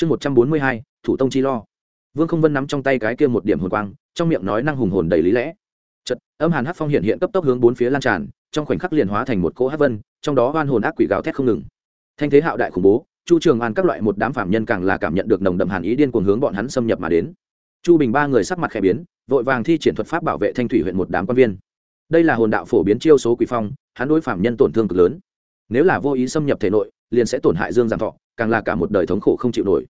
chương một trăm bốn mươi hai, thủ tông chi lo. Vương không vân nắm trong tay cái kia một điểm hồn quang, trong miệng nói năng hùng hồn đầy lý lẽ. Chật âm hàn hát phong hiện hiện cấp tốc hướng bốn phía lan tràn, trong khoảnh khắc liền hóa thành một cỗ hát vân, trong đó oan hồn ác quỷ gào thét không ngừng. Thanh thế hạo đại khủng bố, chu trường an các loại một đám phạm nhân càng là cảm nhận được nồng đậm hàn ý điên cuồng hướng bọn hắn xâm nhập mà đến. Chu bình ba người sắc mặt khẽ biến, vội vàng thi triển thuật pháp bảo vệ thanh thủy huyện một đám quan viên. Đây là hồn đạo phổ biến chiêu số quỷ phong, hắn đối phạm nhân tổn thương cực lớn. Nếu là vô ý xâm nhập thể nội liền sẽ tổn hại dương giảm thọ càng là cả một đời thống khổ không chịu nổi.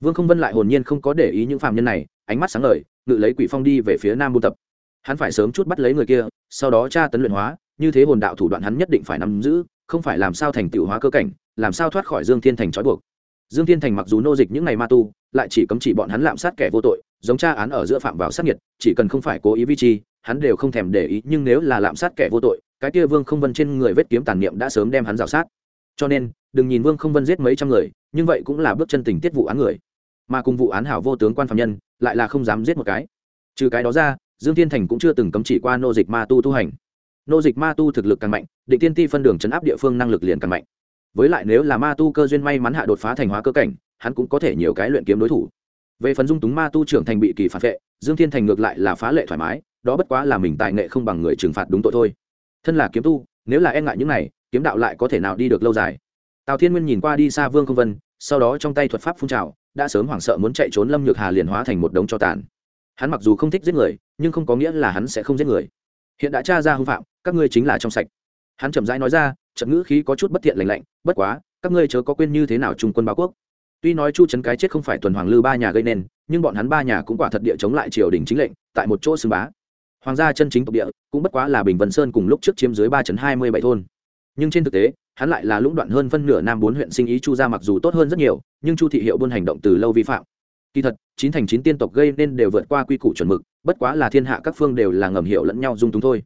Vương không vân lại hồn nhiên không có để ý những phạm nhân này ánh mắt sáng lời, ngự lấy quỷ phong đi về phía nam buôn tập. Hắn phải sớm chút bắt lấy người kia sau đó tra tấn luyện hóa như thế hồn đạo thủ đoạn hắn nhất định phải nắm giữ không phải làm sao thành tựu hóa cơ cảnh làm sao thoát khỏi dương thiên thành trói buộc. Dương thiên thành mặc dù nô dịch những ngày ma tu lại chỉ cấm chỉ bọn hắn lạm sát kẻ vô tội giống tra án ở giữa phạm vào sát nhiệt chỉ cần không phải cố ý vi chi hắn đều không thèm để ý nhưng nếu là lạm sát kẻ vô tội cái kia vương không vân trên người vết kiếm tàn niệm đã sớm đem hắn rào sát. Cho nên đừng nhìn vương không vân giết mấy trăm người, nhưng vậy cũng là bước chân tình tiết vụ án người. Mà cùng vụ án hảo vô tướng quan phạm nhân, lại là không dám giết một cái. Trừ cái đó ra, dương thiên thành cũng chưa từng cấm chỉ qua nô dịch ma tu tu hành. Nô dịch ma tu thực lực càng mạnh, định tiên ti phân đường chấn áp địa phương năng lực liền càng mạnh. Với lại nếu là ma tu cơ duyên may mắn hạ đột phá thành hóa cơ cảnh, hắn cũng có thể nhiều cái luyện kiếm đối thủ. Về phần dung túng ma tu trưởng thành bị kỳ phản vệ, dương thiên thành ngược lại là phá lệ thoải mái, đó bất quá là mình tài nghệ không bằng người trừng phạt đúng tội thôi. Thân là kiếm tu, nếu là e ngại những này, kiếm đạo lại có thể nào đi được lâu dài? Tào thiên nguyên nhìn qua đi xa vương công vân, sau đó trong tay thuật pháp phun trào, đã sớm hoảng sợ muốn chạy trốn lâm nhược hà liền hóa thành một đống cho tàn. Hắn mặc dù không thích giết người, nhưng không có nghĩa là hắn sẽ không giết người. Hiện đã tra ra hưng phạm, các ngươi chính là trong sạch. Hắn chậm rãi nói ra, trận ngữ khí có chút bất thiện lành lạnh, bất quá, các ngươi chớ có quên như thế nào trung quân báo quốc. Tuy nói chu trấn cái chết không phải tuần hoàng lư ba nhà gây nên, nhưng bọn hắn ba nhà cũng quả thật địa chống lại triều đình chính lệnh, tại một chỗ xưng bá. Hoàng gia chân chính tộc địa, cũng bất quá là bình vân sơn cùng lúc trước chiếm dưới ba hai mươi bảy thôn. Nhưng trên thực tế hắn lại là lũng đoạn hơn phân nửa nam bốn huyện sinh ý chu gia mặc dù tốt hơn rất nhiều, nhưng chu thị hiệu buôn hành động từ lâu vi phạm. Kỳ thật, chín thành chín tiên tộc gây nên đều vượt qua quy củ chuẩn mực, bất quá là thiên hạ các phương đều là ngầm hiểu lẫn nhau dung túng thôi.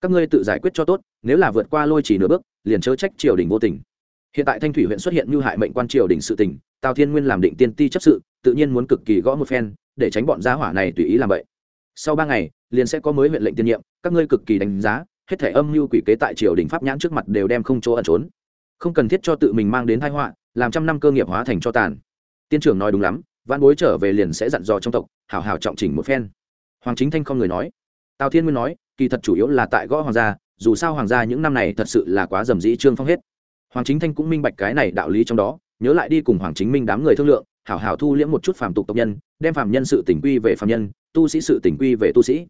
Các ngươi tự giải quyết cho tốt, nếu là vượt qua lôi chỉ nửa bước, liền chớ trách triều đình vô tình. Hiện tại thanh thủy huyện xuất hiện như hại mệnh quan triều đình sự tình, tào thiên nguyên làm định tiên ti chấp sự, tự nhiên muốn cực kỳ gõ một phen, để tránh bọn gia hỏa này tùy ý làm vậy sau ba ngày, liền sẽ có mới huyện lệnh tiên nhiệm, các ngươi cực kỳ đánh giá, hết thể âm mưu quỷ kế tại triều đình pháp nhãn trước mặt đều đem không chỗ ẩn trốn không cần thiết cho tự mình mang đến thái họa, làm trăm năm cơ nghiệp hóa thành cho tàn. Tiên trưởng nói đúng lắm văn bối trở về liền sẽ dặn dò trong tộc, hảo hảo trọng chỉnh một phen. Hoàng chính thanh không người nói. Tào thiên nguyên nói, kỳ thật chủ yếu là tại gõ hoàng gia, dù sao hoàng gia những năm này thật sự là quá dầm dĩ trương phong hết. Hoàng chính thanh cũng minh bạch cái này đạo lý trong đó, nhớ lại đi cùng hoàng chính minh đám người thương lượng, hảo hảo thu liễm một chút phàm tục tộc nhân, đem phàm nhân sự tỉnh quy về phàm nhân, tu sĩ sự tỉnh quy về tu sĩ.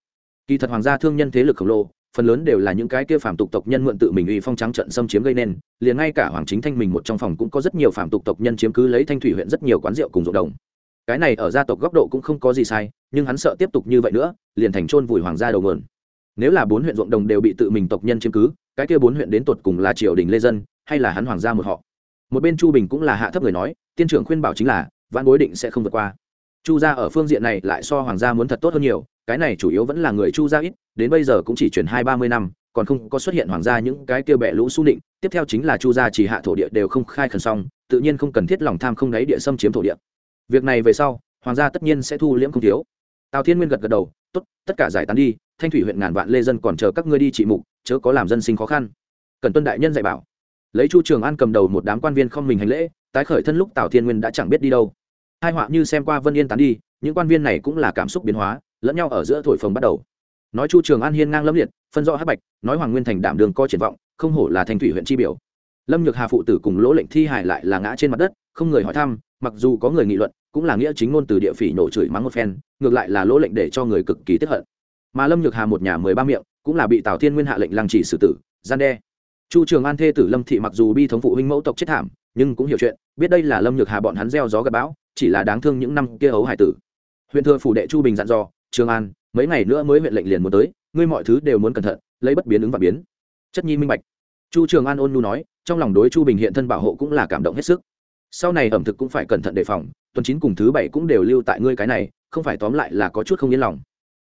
Kỳ thật hoàng gia thương nhân thế lực khổng lồ phần lớn đều là những cái kia phàm tục tộc nhân mượn tự mình uy phong trắng trận xâm chiếm gây nên, liền ngay cả hoàng chính thanh mình một trong phòng cũng có rất nhiều phàm tục tộc nhân chiếm cứ lấy thanh thủy huyện rất nhiều quán rượu cùng ruộng đồng. Cái này ở gia tộc góc độ cũng không có gì sai, nhưng hắn sợ tiếp tục như vậy nữa, liền thành chôn vùi hoàng gia đầu nguồn. Nếu là bốn huyện ruộng đồng đều bị tự mình tộc nhân chiếm cứ, cái kia bốn huyện đến tột cùng là triều đình lê dân, hay là hắn hoàng gia một họ? Một bên chu bình cũng là hạ thấp người nói, tiên trưởng khuyên bảo chính là, vãn bối định sẽ không vượt qua. Chu gia ở phương diện này lại so hoàng gia muốn thật tốt hơn nhiều cái này chủ yếu vẫn là người chu gia ít, đến bây giờ cũng chỉ chuyển hai ba mươi năm, còn không có xuất hiện hoàng gia những cái kia bẹ lũ su định tiếp theo chính là chu gia chỉ hạ thổ địa đều không khai khẩn xong, tự nhiên không cần thiết lòng tham không đáy địa xâm chiếm thổ địa. Việc này về sau, hoàng gia tất nhiên sẽ thu liễm không thiếu. Tào thiên nguyên gật gật đầu, tốt, tất cả giải tán đi, thanh thủy huyện ngàn vạn lê dân còn chờ các ngươi đi trị mục, chớ có làm dân sinh khó khăn. Cần tuân đại nhân dạy bảo. Lấy chu trường an cầm đầu một đám quan viên không mình hành lễ, tái khởi thân lúc tào thiên nguyên đã chẳng biết đi đâu. Hai họa như xem qua vân yên tán đi, những quan viên này cũng là cảm xúc biến hóa lẫn nhau ở giữa thổi phồng bắt đầu. Nói chu trường an hiên ngang lâm liệt, phân rõ hát bạch, nói hoàng nguyên thành đảm đường co triển vọng, không hổ là thanh thủy huyện tri biểu. Lâm nhược hà phụ tử cùng lỗ lệnh thi hải lại là ngã trên mặt đất, không người hỏi thăm, mặc dù có người nghị luận, cũng là nghĩa chính ngôn từ địa phỉ nổ chửi mắng một phen, ngược lại là lỗ lệnh để cho người cực kỳ tiếp hận. Mà lâm nhược hà một nhà mười ba miệng, cũng là bị tào thiên nguyên hạ lệnh lăng chỉ xử tử, gian đe. Chu trường an thê tử lâm thị mặc dù bi thống phụ huynh mẫu tộc chết thảm, nhưng cũng hiểu chuyện, biết đây là lâm nhược hà bọn hắn gieo gió gặp bão, chỉ là đáng thương những năm kia ấu hải tử. Huyện thừa phủ đệ chu bình dặn dò trường an, mấy ngày nữa mới huyện lệnh liền muốn tới, ngươi mọi thứ đều muốn cẩn thận, lấy bất biến ứng và biến. Chất nhi minh bạch. Chu trường an ôn nu nói, trong lòng đối chu bình hiện thân bảo hộ cũng là cảm động hết sức. Sau này ẩm thực cũng phải cẩn thận đề phòng, tuần chín cùng thứ bảy cũng đều lưu tại ngươi cái này, không phải tóm lại là có chút không yên lòng.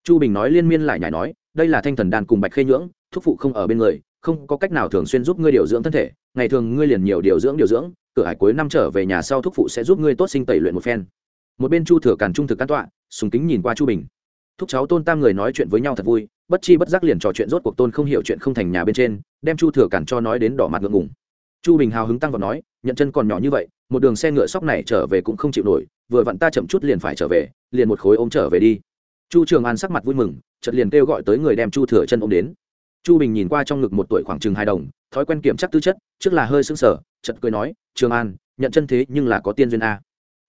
Chu bình nói liên miên lại nhảy nói, đây là thanh thần đàn cùng bạch khê nhưỡng thúc phụ không ở bên người, không có cách nào thường xuyên giúp ngươi điều dưỡng thân thể, ngày thường ngươi liền nhiều điều dưỡng điều dưỡng, cửa hải cuối năm trở về nhà sau thúc phụ sẽ giúp ngươi tốt sinh tẩy luyện một phen. Một bên chu thừa càn trung thực can tọa, sùng kính nhìn qua chu bình thúc cháu tôn tam người nói chuyện với nhau thật vui, bất chi bất giác liền trò chuyện rốt cuộc tôn không hiểu chuyện không thành nhà bên trên, đem chu thừa cản cho nói đến đỏ mặt ngượng ngùng. Chu bình hào hứng tăng vào nói, nhận chân còn nhỏ như vậy, một đường xe ngựa sóc này trở về cũng không chịu nổi, vừa vặn ta chậm chút liền phải trở về, liền một khối ôm trở về đi. Chu trường an sắc mặt vui mừng, chợt liền kêu gọi tới người đem chu thừa chân ôm đến. Chu bình nhìn qua trong ngực một tuổi khoảng chừng hai đồng, thói quen kiểm chắc tư chất, trước là hơi sững sờ, chợt cười nói, trường an, nhận chân thế nhưng là có tiên duyên a.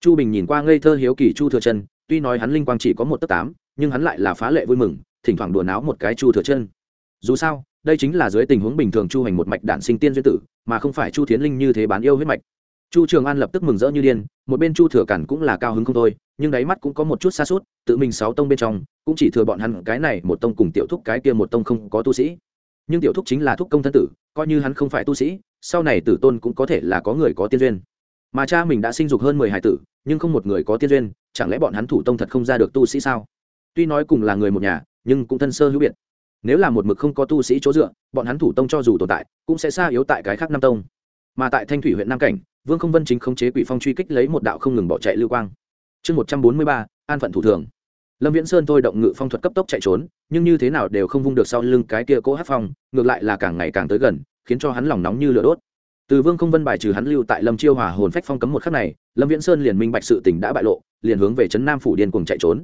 Chu bình nhìn qua ngây thơ hiếu kỳ chu thừa chân, tuy nói hắn linh quang chỉ có một tấc tám nhưng hắn lại là phá lệ vui mừng, thỉnh thoảng đùa náo một cái chu thừa chân. Dù sao, đây chính là dưới tình huống bình thường chu hành một mạch đản sinh tiên duyên tử, mà không phải chu thiến linh như thế bán yêu huyết mạch. Chu trường an lập tức mừng rỡ như điên, một bên chu thừa cản cũng là cao hứng không thôi, nhưng đáy mắt cũng có một chút xa suốt tự mình sáu tông bên trong, cũng chỉ thừa bọn hắn cái này, một tông cùng tiểu thúc cái kia một tông không có tu sĩ. Nhưng tiểu thúc chính là thúc công thân tử, coi như hắn không phải tu sĩ, sau này tử tôn cũng có thể là có người có tiên duyên. Mà cha mình đã sinh dục hơn mười hai tử, nhưng không một người có tiên duyên, chẳng lẽ bọn hắn thủ tông thật không ra được tu sĩ sao? Tuy nói cùng là người một nhà, nhưng cũng thân sơ hữu biệt. Nếu là một mực không có tu sĩ chỗ dựa, bọn hắn thủ tông cho dù tồn tại, cũng sẽ xa yếu tại cái khác nam tông. Mà tại thanh thủy huyện nam cảnh, vương không vân chính khống chế quỷ phong truy kích lấy một đạo không ngừng bỏ chạy lưu quang. Chương một trăm bốn mươi ba, an phận thủ thường. Lâm viễn sơn thôi động ngự phong thuật cấp tốc chạy trốn, nhưng như thế nào đều không vung được sau lưng cái kia cố hát phong, ngược lại là càng ngày càng tới gần, khiến cho hắn lòng nóng như lửa đốt. Từ vương không vân bài trừ hắn lưu tại lâm chiêu hòa hồn phách phong cấm một khắc này, lâm viễn sơn liền minh bạch sự tình đã bại lộ, liền hướng về trấn nam phủ điên cùng chạy trốn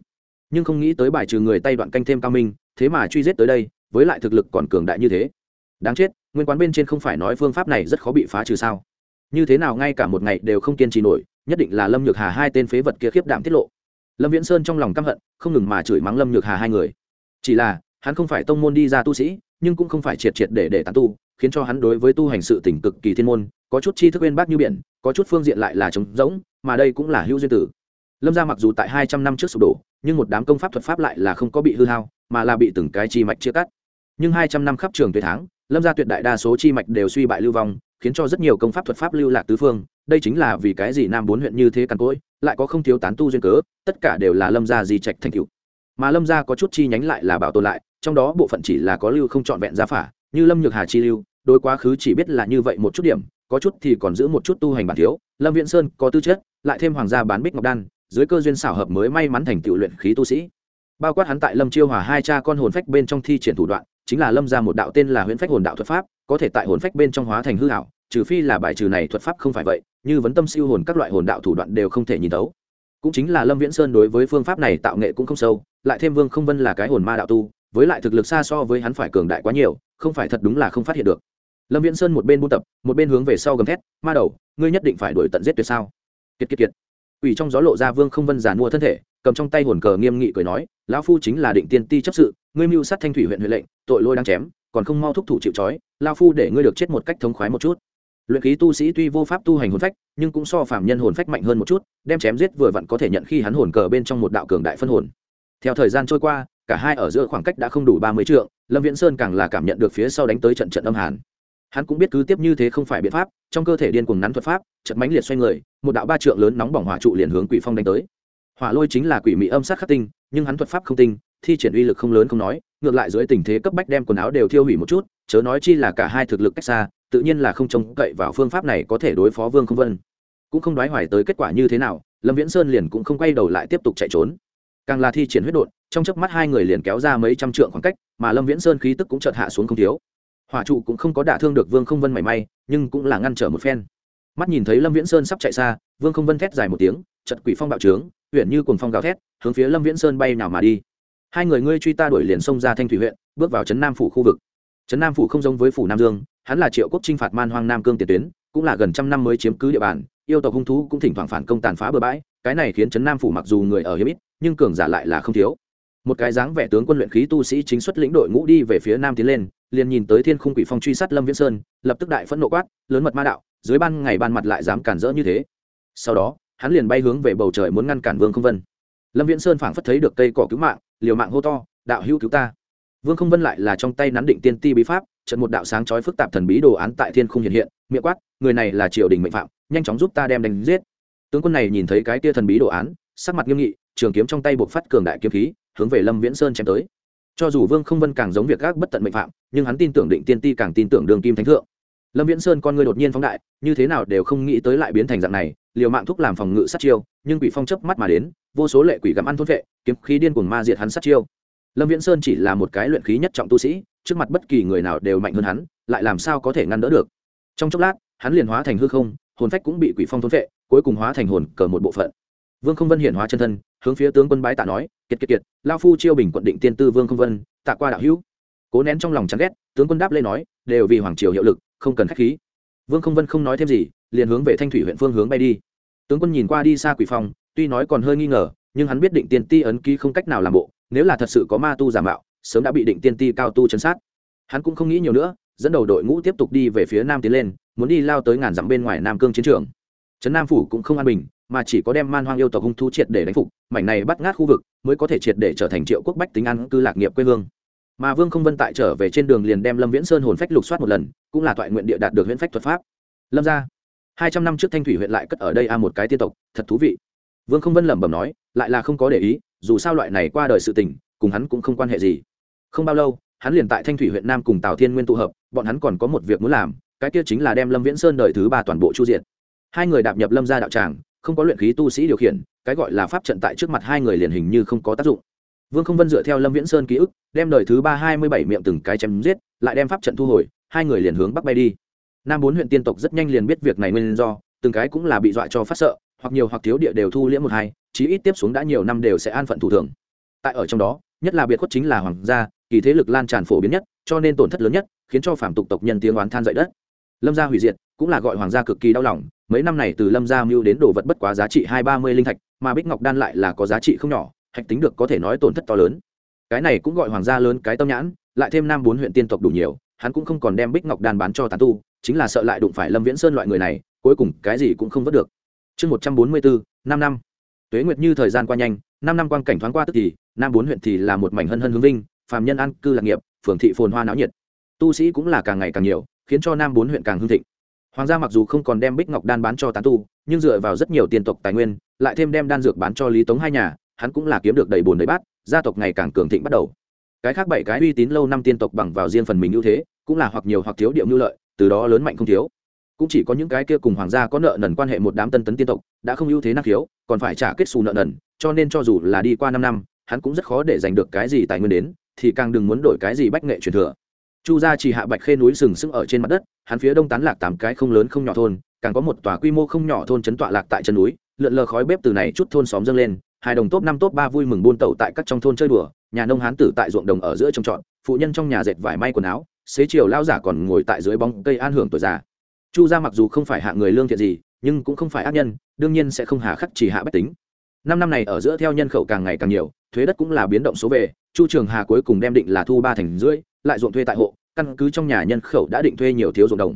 nhưng không nghĩ tới bài trừ người tay đoạn canh thêm cao minh, thế mà truy giết tới đây, với lại thực lực còn cường đại như thế. Đáng chết, nguyên quán bên trên không phải nói phương pháp này rất khó bị phá trừ sao? Như thế nào ngay cả một ngày đều không kiên trì nổi, nhất định là lâm nhược hà hai tên phế vật kia khiếp đảm tiết lộ. Lâm viễn sơn trong lòng căm hận, không ngừng mà chửi mắng lâm nhược hà hai người. Chỉ là, hắn không phải tông môn đi ra tu sĩ, nhưng cũng không phải triệt triệt để để tán tu, khiến cho hắn đối với tu hành sự tỉnh cực kỳ thiên môn, có chút chi thức bên bác như biển, có chút phương diện lại là trống rỗng, mà đây cũng là hữu duyên tử lâm gia mặc dù tại hai trăm năm trước sụp đổ, nhưng một đám công pháp thuật pháp lại là không có bị hư hao, mà là bị từng cái chi mạch chia cắt. Nhưng hai trăm năm khắp trường tuyệt tháng lâm gia tuyệt đại đa số chi mạch đều suy bại lưu vong, khiến cho rất nhiều công pháp thuật pháp lưu lạc tứ phương. Đây chính là vì cái gì nam bốn huyện như thế càn cỗi, lại có không thiếu tán tu duyên cớ, tất cả đều là lâm gia di trạch thành cựu mà lâm gia có chút chi nhánh lại là bảo tồn lại, trong đó bộ phận chỉ là có lưu không trọn vẹn giá phả, như lâm nhược hà chi lưu đôi quá khứ chỉ biết là như vậy một chút điểm, có chút thì còn giữ một chút tu hành bản thiếu. Lâm viễn sơn có tư chất, lại thêm hoàng gia bán bích ngọc đan dưới cơ duyên xảo hợp mới may mắn thành tựu luyện khí tu sĩ. Bao quát hắn tại lâm chiêu hòa hai cha con hồn phách bên trong thi triển thủ đoạn, chính là lâm ra một đạo tên là huyễn phách hồn đạo thuật pháp, có thể tại hồn phách bên trong hóa thành hư hảo trừ phi là bài trừ này thuật pháp không phải vậy, như vấn tâm siêu hồn các loại hồn đạo thủ đoạn đều không thể nhìn thấu. Cũng chính là lâm viễn sơn đối với phương pháp này tạo nghệ cũng không sâu, lại thêm vương không vân là cái hồn ma đạo tu, với lại thực lực xa so với hắn phải cường đại quá nhiều, không phải thật đúng là không phát hiện được. Lâm viễn sơn một bên buôn tập, một bên hướng về sau gầm thét, ma đầu, ngươi nhất định phải đuổi tận giết tuyệt sao? Kiệt kiệt kiệt ủy trong gió lộ ra vương không vân giàn mua thân thể, cầm trong tay hồn cờ nghiêm nghị cười nói, lão phu chính là định tiên ti chấp sự, ngươi mưu sát thanh thủy huyện huệ lệnh, tội lôi đang chém, còn không mau thúc thủ chịu trói lao phu để ngươi được chết một cách thống khoái một chút. Luyện khí tu sĩ tuy vô pháp tu hành hồn phách, nhưng cũng so phạm nhân hồn phách mạnh hơn một chút, đem chém giết vừa vặn có thể nhận khi hắn hồn cờ bên trong một đạo cường đại phân hồn. Theo thời gian trôi qua, cả hai ở giữa khoảng cách đã không đủ ba mươi trượng, lâm viễn sơn càng là cảm nhận được phía sau đánh tới trận trận âm hàn hắn cũng biết cứ tiếp như thế không phải biện pháp, trong cơ thể điên cuồng nắn thuật pháp trận mánh liệt xoay người, một đạo ba trượng lớn nóng bỏng hỏa trụ liền hướng quỷ phong đánh tới. Hỏa lôi chính là quỷ mỹ âm sát khắc tinh, nhưng hắn thuật pháp không tinh, thi triển uy lực không lớn không nói, ngược lại dưới tình thế cấp bách đem quần áo đều thiêu hủy một chút, chớ nói chi là cả hai thực lực cách xa, tự nhiên là không trông cậy vào phương pháp này có thể đối phó vương không vân. Cũng không đoái hoài tới kết quả như thế nào, lâm viễn sơn liền cũng không quay đầu lại tiếp tục chạy trốn. Càng là thi triển huyết đột trong chớp mắt hai người liền kéo ra mấy trăm trượng khoảng cách, mà lâm viễn sơn khí tức cũng chợt hạ xuống không thiếu hỏa trụ cũng không có đả thương được vương không vân mảy may, nhưng cũng là ngăn trở một phen. Mắt nhìn thấy lâm viễn sơn sắp chạy xa, vương không vân thét dài một tiếng, chật quỷ phong bạo trướng, huyện như cuồng phong gào thét, hướng phía lâm viễn sơn bay nào mà đi. Hai người ngươi truy ta đuổi liền xông ra thanh thủy huyện, bước vào trấn nam phủ khu vực. Trấn nam phủ không giống với phủ nam dương, hắn là triệu quốc chinh phạt man hoang nam cương tiền tuyến, cũng là gần trăm năm mới chiếm cứ địa bàn, yêu tộc hung thú cũng thỉnh thoảng phản công tàn phá bừa bãi, cái này khiến trấn nam phủ mặc dù người ở hiếm ít, nhưng cường giả lại là không thiếu một cái dáng vẻ tướng quân luyện khí tu sĩ chính xuất lĩnh đội ngũ đi về phía nam tiến lên, liền nhìn tới thiên khung quỷ phong truy sát lâm viễn sơn, lập tức đại phẫn nộ quát, lớn mật ma đạo, dưới ban ngày ban mặt lại dám cản rỡ như thế. Sau đó, hắn liền bay hướng về bầu trời muốn ngăn cản vương không vân. Lâm viễn sơn phảng phất thấy được cây cỏ cứu mạng, liều mạng hô to, đạo hữu cứu ta. Vương không vân lại là trong tay nắn định tiên ti bí pháp, trận một đạo sáng chói phức tạp thần bí đồ án tại thiên không hiện hiện, miệng quát, người này là triều đình mệnh phạm, nhanh chóng giúp ta đem đánh giết. Tướng quân này nhìn thấy cái tia thần bí đồ án, sắc mặt nghiêm nghị, trường kiếm trong tay buộc phát cường đại kiếm khí hướng về lâm viễn sơn chém tới. Cho dù vương không vân càng giống việc gác bất tận mệnh phạm, nhưng hắn tin tưởng định tiên ti càng tin tưởng đường kim thánh thượng. Lâm viễn sơn con người đột nhiên phóng đại, như thế nào đều không nghĩ tới lại biến thành dạng này, liều mạng thúc làm phòng ngự sát chiêu, nhưng quỷ phong chớp mắt mà đến, vô số lệ quỷ gặm ăn thốt vệ, kiếm khí điên cuồng ma diệt hắn sát chiêu. Lâm viễn sơn chỉ là một cái luyện khí nhất trọng tu sĩ, trước mặt bất kỳ người nào đều mạnh hơn hắn, lại làm sao có thể ngăn đỡ được? Trong chốc lát, hắn liền hóa thành hư không, hồn phách cũng bị quỷ phong thôn vệ, cuối cùng hóa thành hồn cờ một bộ phận vương không vân hiển hóa chân thân, hướng phía tướng quân bái tạ nói, kiệt kiệt kiệt, lao phu chiêu bình quận định tiên tư vương không vân, tạ qua đạo hữu. Cố nén trong lòng chán ghét, tướng quân đáp lên nói, đều vì hoàng triều hiệu lực, không cần khách khí. Vương không vân không nói thêm gì, liền hướng về thanh thủy huyện phương hướng bay đi. Tướng quân nhìn qua đi xa quỷ phong, tuy nói còn hơi nghi ngờ, nhưng hắn biết định tiên ti ấn ký không cách nào làm bộ, nếu là thật sự có ma tu giả mạo, sớm đã bị định tiên ti cao tu chấn sát. Hắn cũng không nghĩ nhiều nữa, dẫn đầu đội ngũ tiếp tục đi về phía nam tiến lên, muốn đi lao tới ngàn dặm bên ngoài nam cương chiến trường. Trấn nam phủ cũng không an bình mà chỉ có đem man hoang yêu tộc hung thú triệt để đánh phục, mảnh này bắt ngát khu vực mới có thể triệt để trở thành triệu quốc bách tính ăn cư lạc nghiệp quê hương. Mà vương không vân tại trở về trên đường liền đem lâm viễn sơn hồn phách lục soát một lần, cũng là toại nguyện địa đạt được huyễn phách thuật pháp. Lâm ra hai trăm năm trước thanh thủy huyện lại cất ở đây a một cái tiên tộc, thật thú vị. Vương không vân lẩm bẩm nói, lại là không có để ý, dù sao loại này qua đời sự tình, cùng hắn cũng không quan hệ gì. Không bao lâu, hắn liền tại thanh thủy huyện nam cùng tào thiên nguyên tụ hợp, bọn hắn còn có một việc muốn làm, cái kia chính là đem lâm viễn sơn đời thứ ba toàn bộ chu diện hai người đạp nhập lâm ra đạo tràng không có luyện khí tu sĩ điều khiển, cái gọi là pháp trận tại trước mặt hai người liền hình như không có tác dụng. Vương không vân dựa theo lâm viễn sơn ký ức, đem đời thứ ba hai mươi bảy miệng từng cái chém giết, lại đem pháp trận thu hồi, hai người liền hướng bắc bay đi. Nam bốn huyện tiên tộc rất nhanh liền biết việc này nguyên do, từng cái cũng là bị dọa cho phát sợ, hoặc nhiều hoặc thiếu địa đều thu liễm một hai, chí ít tiếp xuống đã nhiều năm đều sẽ an phận thủ thường. Tại ở trong đó, nhất là biệt khuất chính là hoàng gia, kỳ thế lực lan tràn phổ biến nhất, cho nên tổn thất lớn nhất, khiến cho phạm tục tộc nhân tiếng oán than dậy đất lâm gia hủy diệt cũng là gọi hoàng gia cực kỳ đau lòng, mấy năm này từ lâm gia mưu đến đồ vật bất quá giá trị hai ba mươi linh thạch, mà bích ngọc đan lại là có giá trị không nhỏ, hạch tính được có thể nói tổn thất to lớn. Cái này cũng gọi hoàng gia lớn cái tâm nhãn, lại thêm nam bốn huyện tiên tộc đủ nhiều, hắn cũng không còn đem bích ngọc đan bán cho tán tu, chính là sợ lại đụng phải lâm viễn sơn loại người này, cuối cùng cái gì cũng không vớt được. Chương một trăm bốn mươi bốn, năm năm. Tuế nguyệt như thời gian qua nhanh, năm năm quan cảnh thoáng qua tức thì, nam bốn huyện thì là một mảnh hân hân hướng vinh, phàm nhân an cư lạc nghiệp, phường thị phồn hoa náo nhiệt. Tu sĩ cũng là càng ngày càng nhiều khiến cho nam bốn huyện càng hưng thịnh. Hoàng gia mặc dù không còn đem bích ngọc đan bán cho tán tu, nhưng dựa vào rất nhiều tiền tộc tài nguyên, lại thêm đem đan dược bán cho lý tống hai nhà, hắn cũng là kiếm được đầy bồn đầy bát, gia tộc ngày càng cường thịnh bắt đầu. Cái khác bảy cái uy tín lâu năm tiên tộc bằng vào riêng phần mình ưu thế, cũng là hoặc nhiều hoặc thiếu điệu nhu lợi, từ đó lớn mạnh không thiếu. Cũng chỉ có những cái kia cùng hoàng gia có nợ nần quan hệ một đám tân tấn tiên tộc, đã không ưu thế năng khiếu, còn phải trả kết xù nợ nần, cho nên cho dù là đi qua năm năm, hắn cũng rất khó để giành được cái gì tài nguyên đến, thì càng đừng muốn đổi cái gì bách nghệ truyền thừa chu gia chỉ hạ bạch khê núi sừng sững ở trên mặt đất, hắn phía đông tán lạc tám cái không lớn không nhỏ thôn, càng có một tòa quy mô không nhỏ thôn trấn tọa lạc tại chân núi, lượn lờ khói bếp từ này chút thôn xóm dâng lên, hai đồng top năm top ba vui mừng buôn tẩu tại các trong thôn chơi đùa, nhà nông hán tử tại ruộng đồng ở giữa trồng trọt, phụ nhân trong nhà dệt vải may quần áo, xế chiều lao giả còn ngồi tại dưới bóng cây an hưởng tuổi già. Chu gia mặc dù không phải hạ người lương thiện gì, nhưng cũng không phải ác nhân, đương nhiên sẽ không hà khắc chỉ hạ bách tính. Năm năm này ở giữa theo nhân khẩu càng ngày càng nhiều, thuế đất cũng là biến động số về, chu trường hà cuối cùng đem định là thu ba thành rưỡi, lại ruộng thuê tại hộ căn cứ trong nhà nhân khẩu đã định thuê nhiều thiếu ruộng đồng.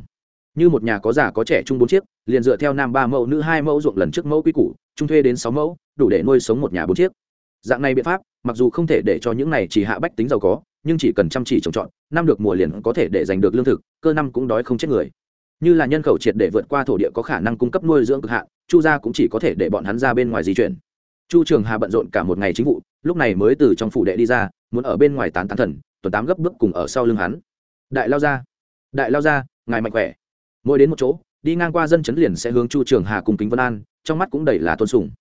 Như một nhà có già có trẻ chung bốn chiếc, liền dựa theo nam ba mẫu, nữ hai mẫu ruộng lần trước mẫu quy củ trung thuê đến sáu mẫu, đủ để nuôi sống một nhà bốn chiếc. Dạng này biện pháp, mặc dù không thể để cho những này chỉ hạ bách tính giàu có, nhưng chỉ cần chăm chỉ trồng trọt, năm được mùa liền có thể để giành được lương thực, cơ năm cũng đói không chết người. Như là nhân khẩu triệt để vượt qua thổ địa có khả năng cung cấp nuôi dưỡng cực hạn, chu gia cũng chỉ có thể để bọn hắn ra bên ngoài di chuyển. Chu trường hà bận rộn cả một ngày chính vụ, lúc này mới từ trong phủ đệ đi ra, muốn ở bên ngoài tán tán thần, tuần tám gấp bước cùng ở sau lưng hắn đại lao ra đại lao ra ngài mạnh khỏe. Mỗi đến một chỗ, đi ngang qua dân chấn liền sẽ hướng chu trường hà cùng kính vân an, trong mắt cũng đầy là tôn sùng.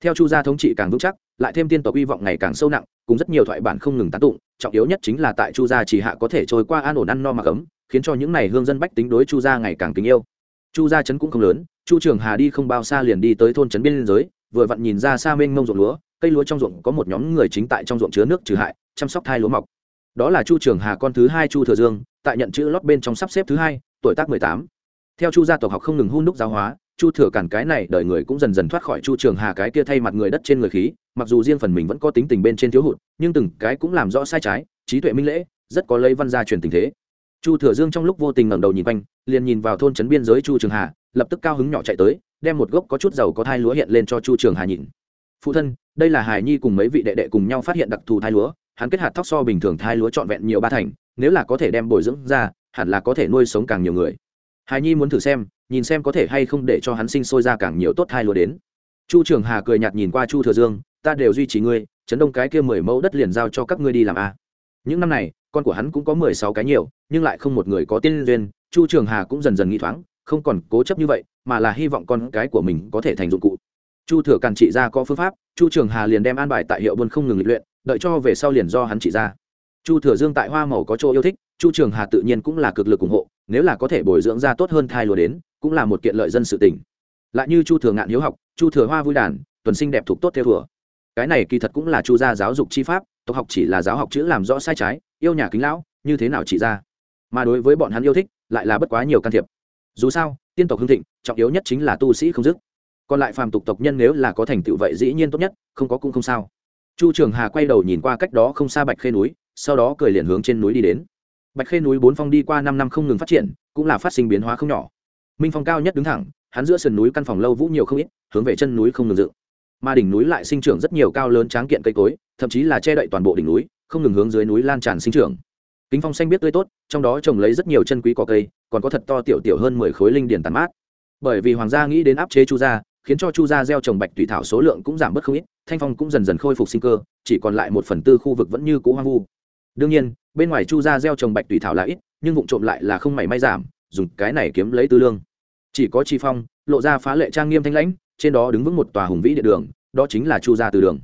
Theo chu gia thống trị càng vững chắc, lại thêm tiên tộc hy vọng ngày càng sâu nặng, cùng rất nhiều thoại bản không ngừng tán tụng, trọng yếu nhất chính là tại chu gia chỉ hạ có thể trôi qua an ổn ăn no mặc ấm, khiến cho những n à y hương dân bách tính đối chu gia ngày càng kính yêu. Chu gia trấn cũng không lớn, chu trường hà đi không bao xa liền đi tới thôn trấn biên giới, vừa vặn nhìn ra xa mênh mông ruộng lúa, cây lúa trong ruộng có một nhóm người chính tại trong ruộng chứa nước trừ hại, chăm sóc thai lúa mọc. Đó là chu trường hà con thứ hai chu thừa dương tại nhận chữ lót bên trong sắp xếp thứ hai, tuổi tác mười tám. Theo chu gia tộc học không ngừng hun đúc giáo hóa, chu thừa cản cái này đời người cũng dần dần thoát khỏi chu trường hà cái kia thay mặt người đất trên người khí, mặc dù riêng phần mình vẫn có tính tình bên trên thiếu hụt, nhưng từng cái cũng làm rõ sai trái, trí tuệ minh lễ, rất có lấy văn gia truyền tình thế. Chu thừa dương trong lúc vô tình ngẩng đầu nhìn quanh, liền nhìn vào thôn trấn biên giới chu trường hà, lập tức cao hứng nhỏ chạy tới, đem một gốc có chút dầu có thai lúa hiện lên cho chu trường hà nhìn. Phụ thân, đây là hải nhi cùng mấy vị đệ đệ cùng nhau phát hiện đặc thù thai lúa, hắn kết hạt thóc so bình thường thai lúa trọn vẹn nhiều ba thành nếu là có thể đem bồi dưỡng ra, hẳn là có thể nuôi sống càng nhiều người. Hải nhi muốn thử xem, nhìn xem có thể hay không để cho hắn sinh sôi ra càng nhiều tốt thai lúa đến. Chu trường hà cười nhạt nhìn qua chu thừa dương, ta đều duy trì ngươi, chấn đông cái kia mười mẫu đất liền giao cho các ngươi đi làm a những năm này, con của hắn cũng có mười sáu cái nhiều, nhưng lại không một người có tiên duyên. Chu trường hà cũng dần dần nghĩ thoáng, không còn cố chấp như vậy, mà là hy vọng con cái của mình có thể thành dụng cụ. Chu thừa càn trị ra có phương pháp, chu trường hà liền đem an bài tại hiệu buôn không ngừng luyện, đợi cho về sau liền do hắn trị ra chu thừa dương tại hoa màu có chỗ yêu thích, chu trường hà tự nhiên cũng là cực lực ủng hộ, nếu là có thể bồi dưỡng ra tốt hơn thai lúa đến, cũng là một kiện lợi dân sự tỉnh lại như chu thừa ngạn hiếu học, chu thừa hoa vui đàn, tuần sinh đẹp thuộc tốt theo thừa. Cái này kỳ thật cũng là chu gia giáo dục chi pháp, tộc học chỉ là giáo học chữ làm rõ sai trái, yêu nhà kính lão, như thế nào chỉ ra. Mà đối với bọn hắn yêu thích, lại là bất quá nhiều can thiệp. Dù sao, tiên tộc hương thịnh, trọng yếu nhất chính là tu sĩ không dứt. Còn lại phàm tục tộc nhân nếu là có thành tựu vậy dĩ nhiên tốt nhất, không có cũng không sao. Chu trường hà quay đầu nhìn qua cách đó không xa bạch khê núi sau đó cười liền hướng trên núi đi đến. Bạch khê núi bốn phong đi qua năm năm không ngừng phát triển, cũng là phát sinh biến hóa không nhỏ. Minh phong cao nhất đứng thẳng, hắn giữa sườn núi căn phòng lâu vũ nhiều không ít, hướng về chân núi không ngừng dựng. Mà đỉnh núi lại sinh trưởng rất nhiều cao lớn tráng kiện cây cối, thậm chí là che đậy toàn bộ đỉnh núi, không ngừng hướng dưới núi lan tràn sinh trưởng. Kính phong xanh biết tươi tốt, trong đó trồng lấy rất nhiều chân quý cỏ cây, còn có thật to tiểu tiểu hơn mười khối linh điển tàn mát. Bởi vì hoàng gia nghĩ đến áp chế chu gia, khiến cho chu gia gieo trồng bạch tùy thảo số lượng cũng giảm bớt không ít, thanh phong cũng dần dần khôi phục sinh cơ, chỉ còn lại một phần tư khu vực vẫn như cũ hoang vu đương nhiên, bên ngoài chu gia gieo trồng bạch tùy thảo là ít, nhưng vụ trộm lại là không mảy may giảm, dùng cái này kiếm lấy tư lương. Chỉ có chi phong, lộ ra phá lệ trang nghiêm thanh lãnh, trên đó đứng vững một tòa hùng vĩ địa đường, đó chính là chu gia từ đường.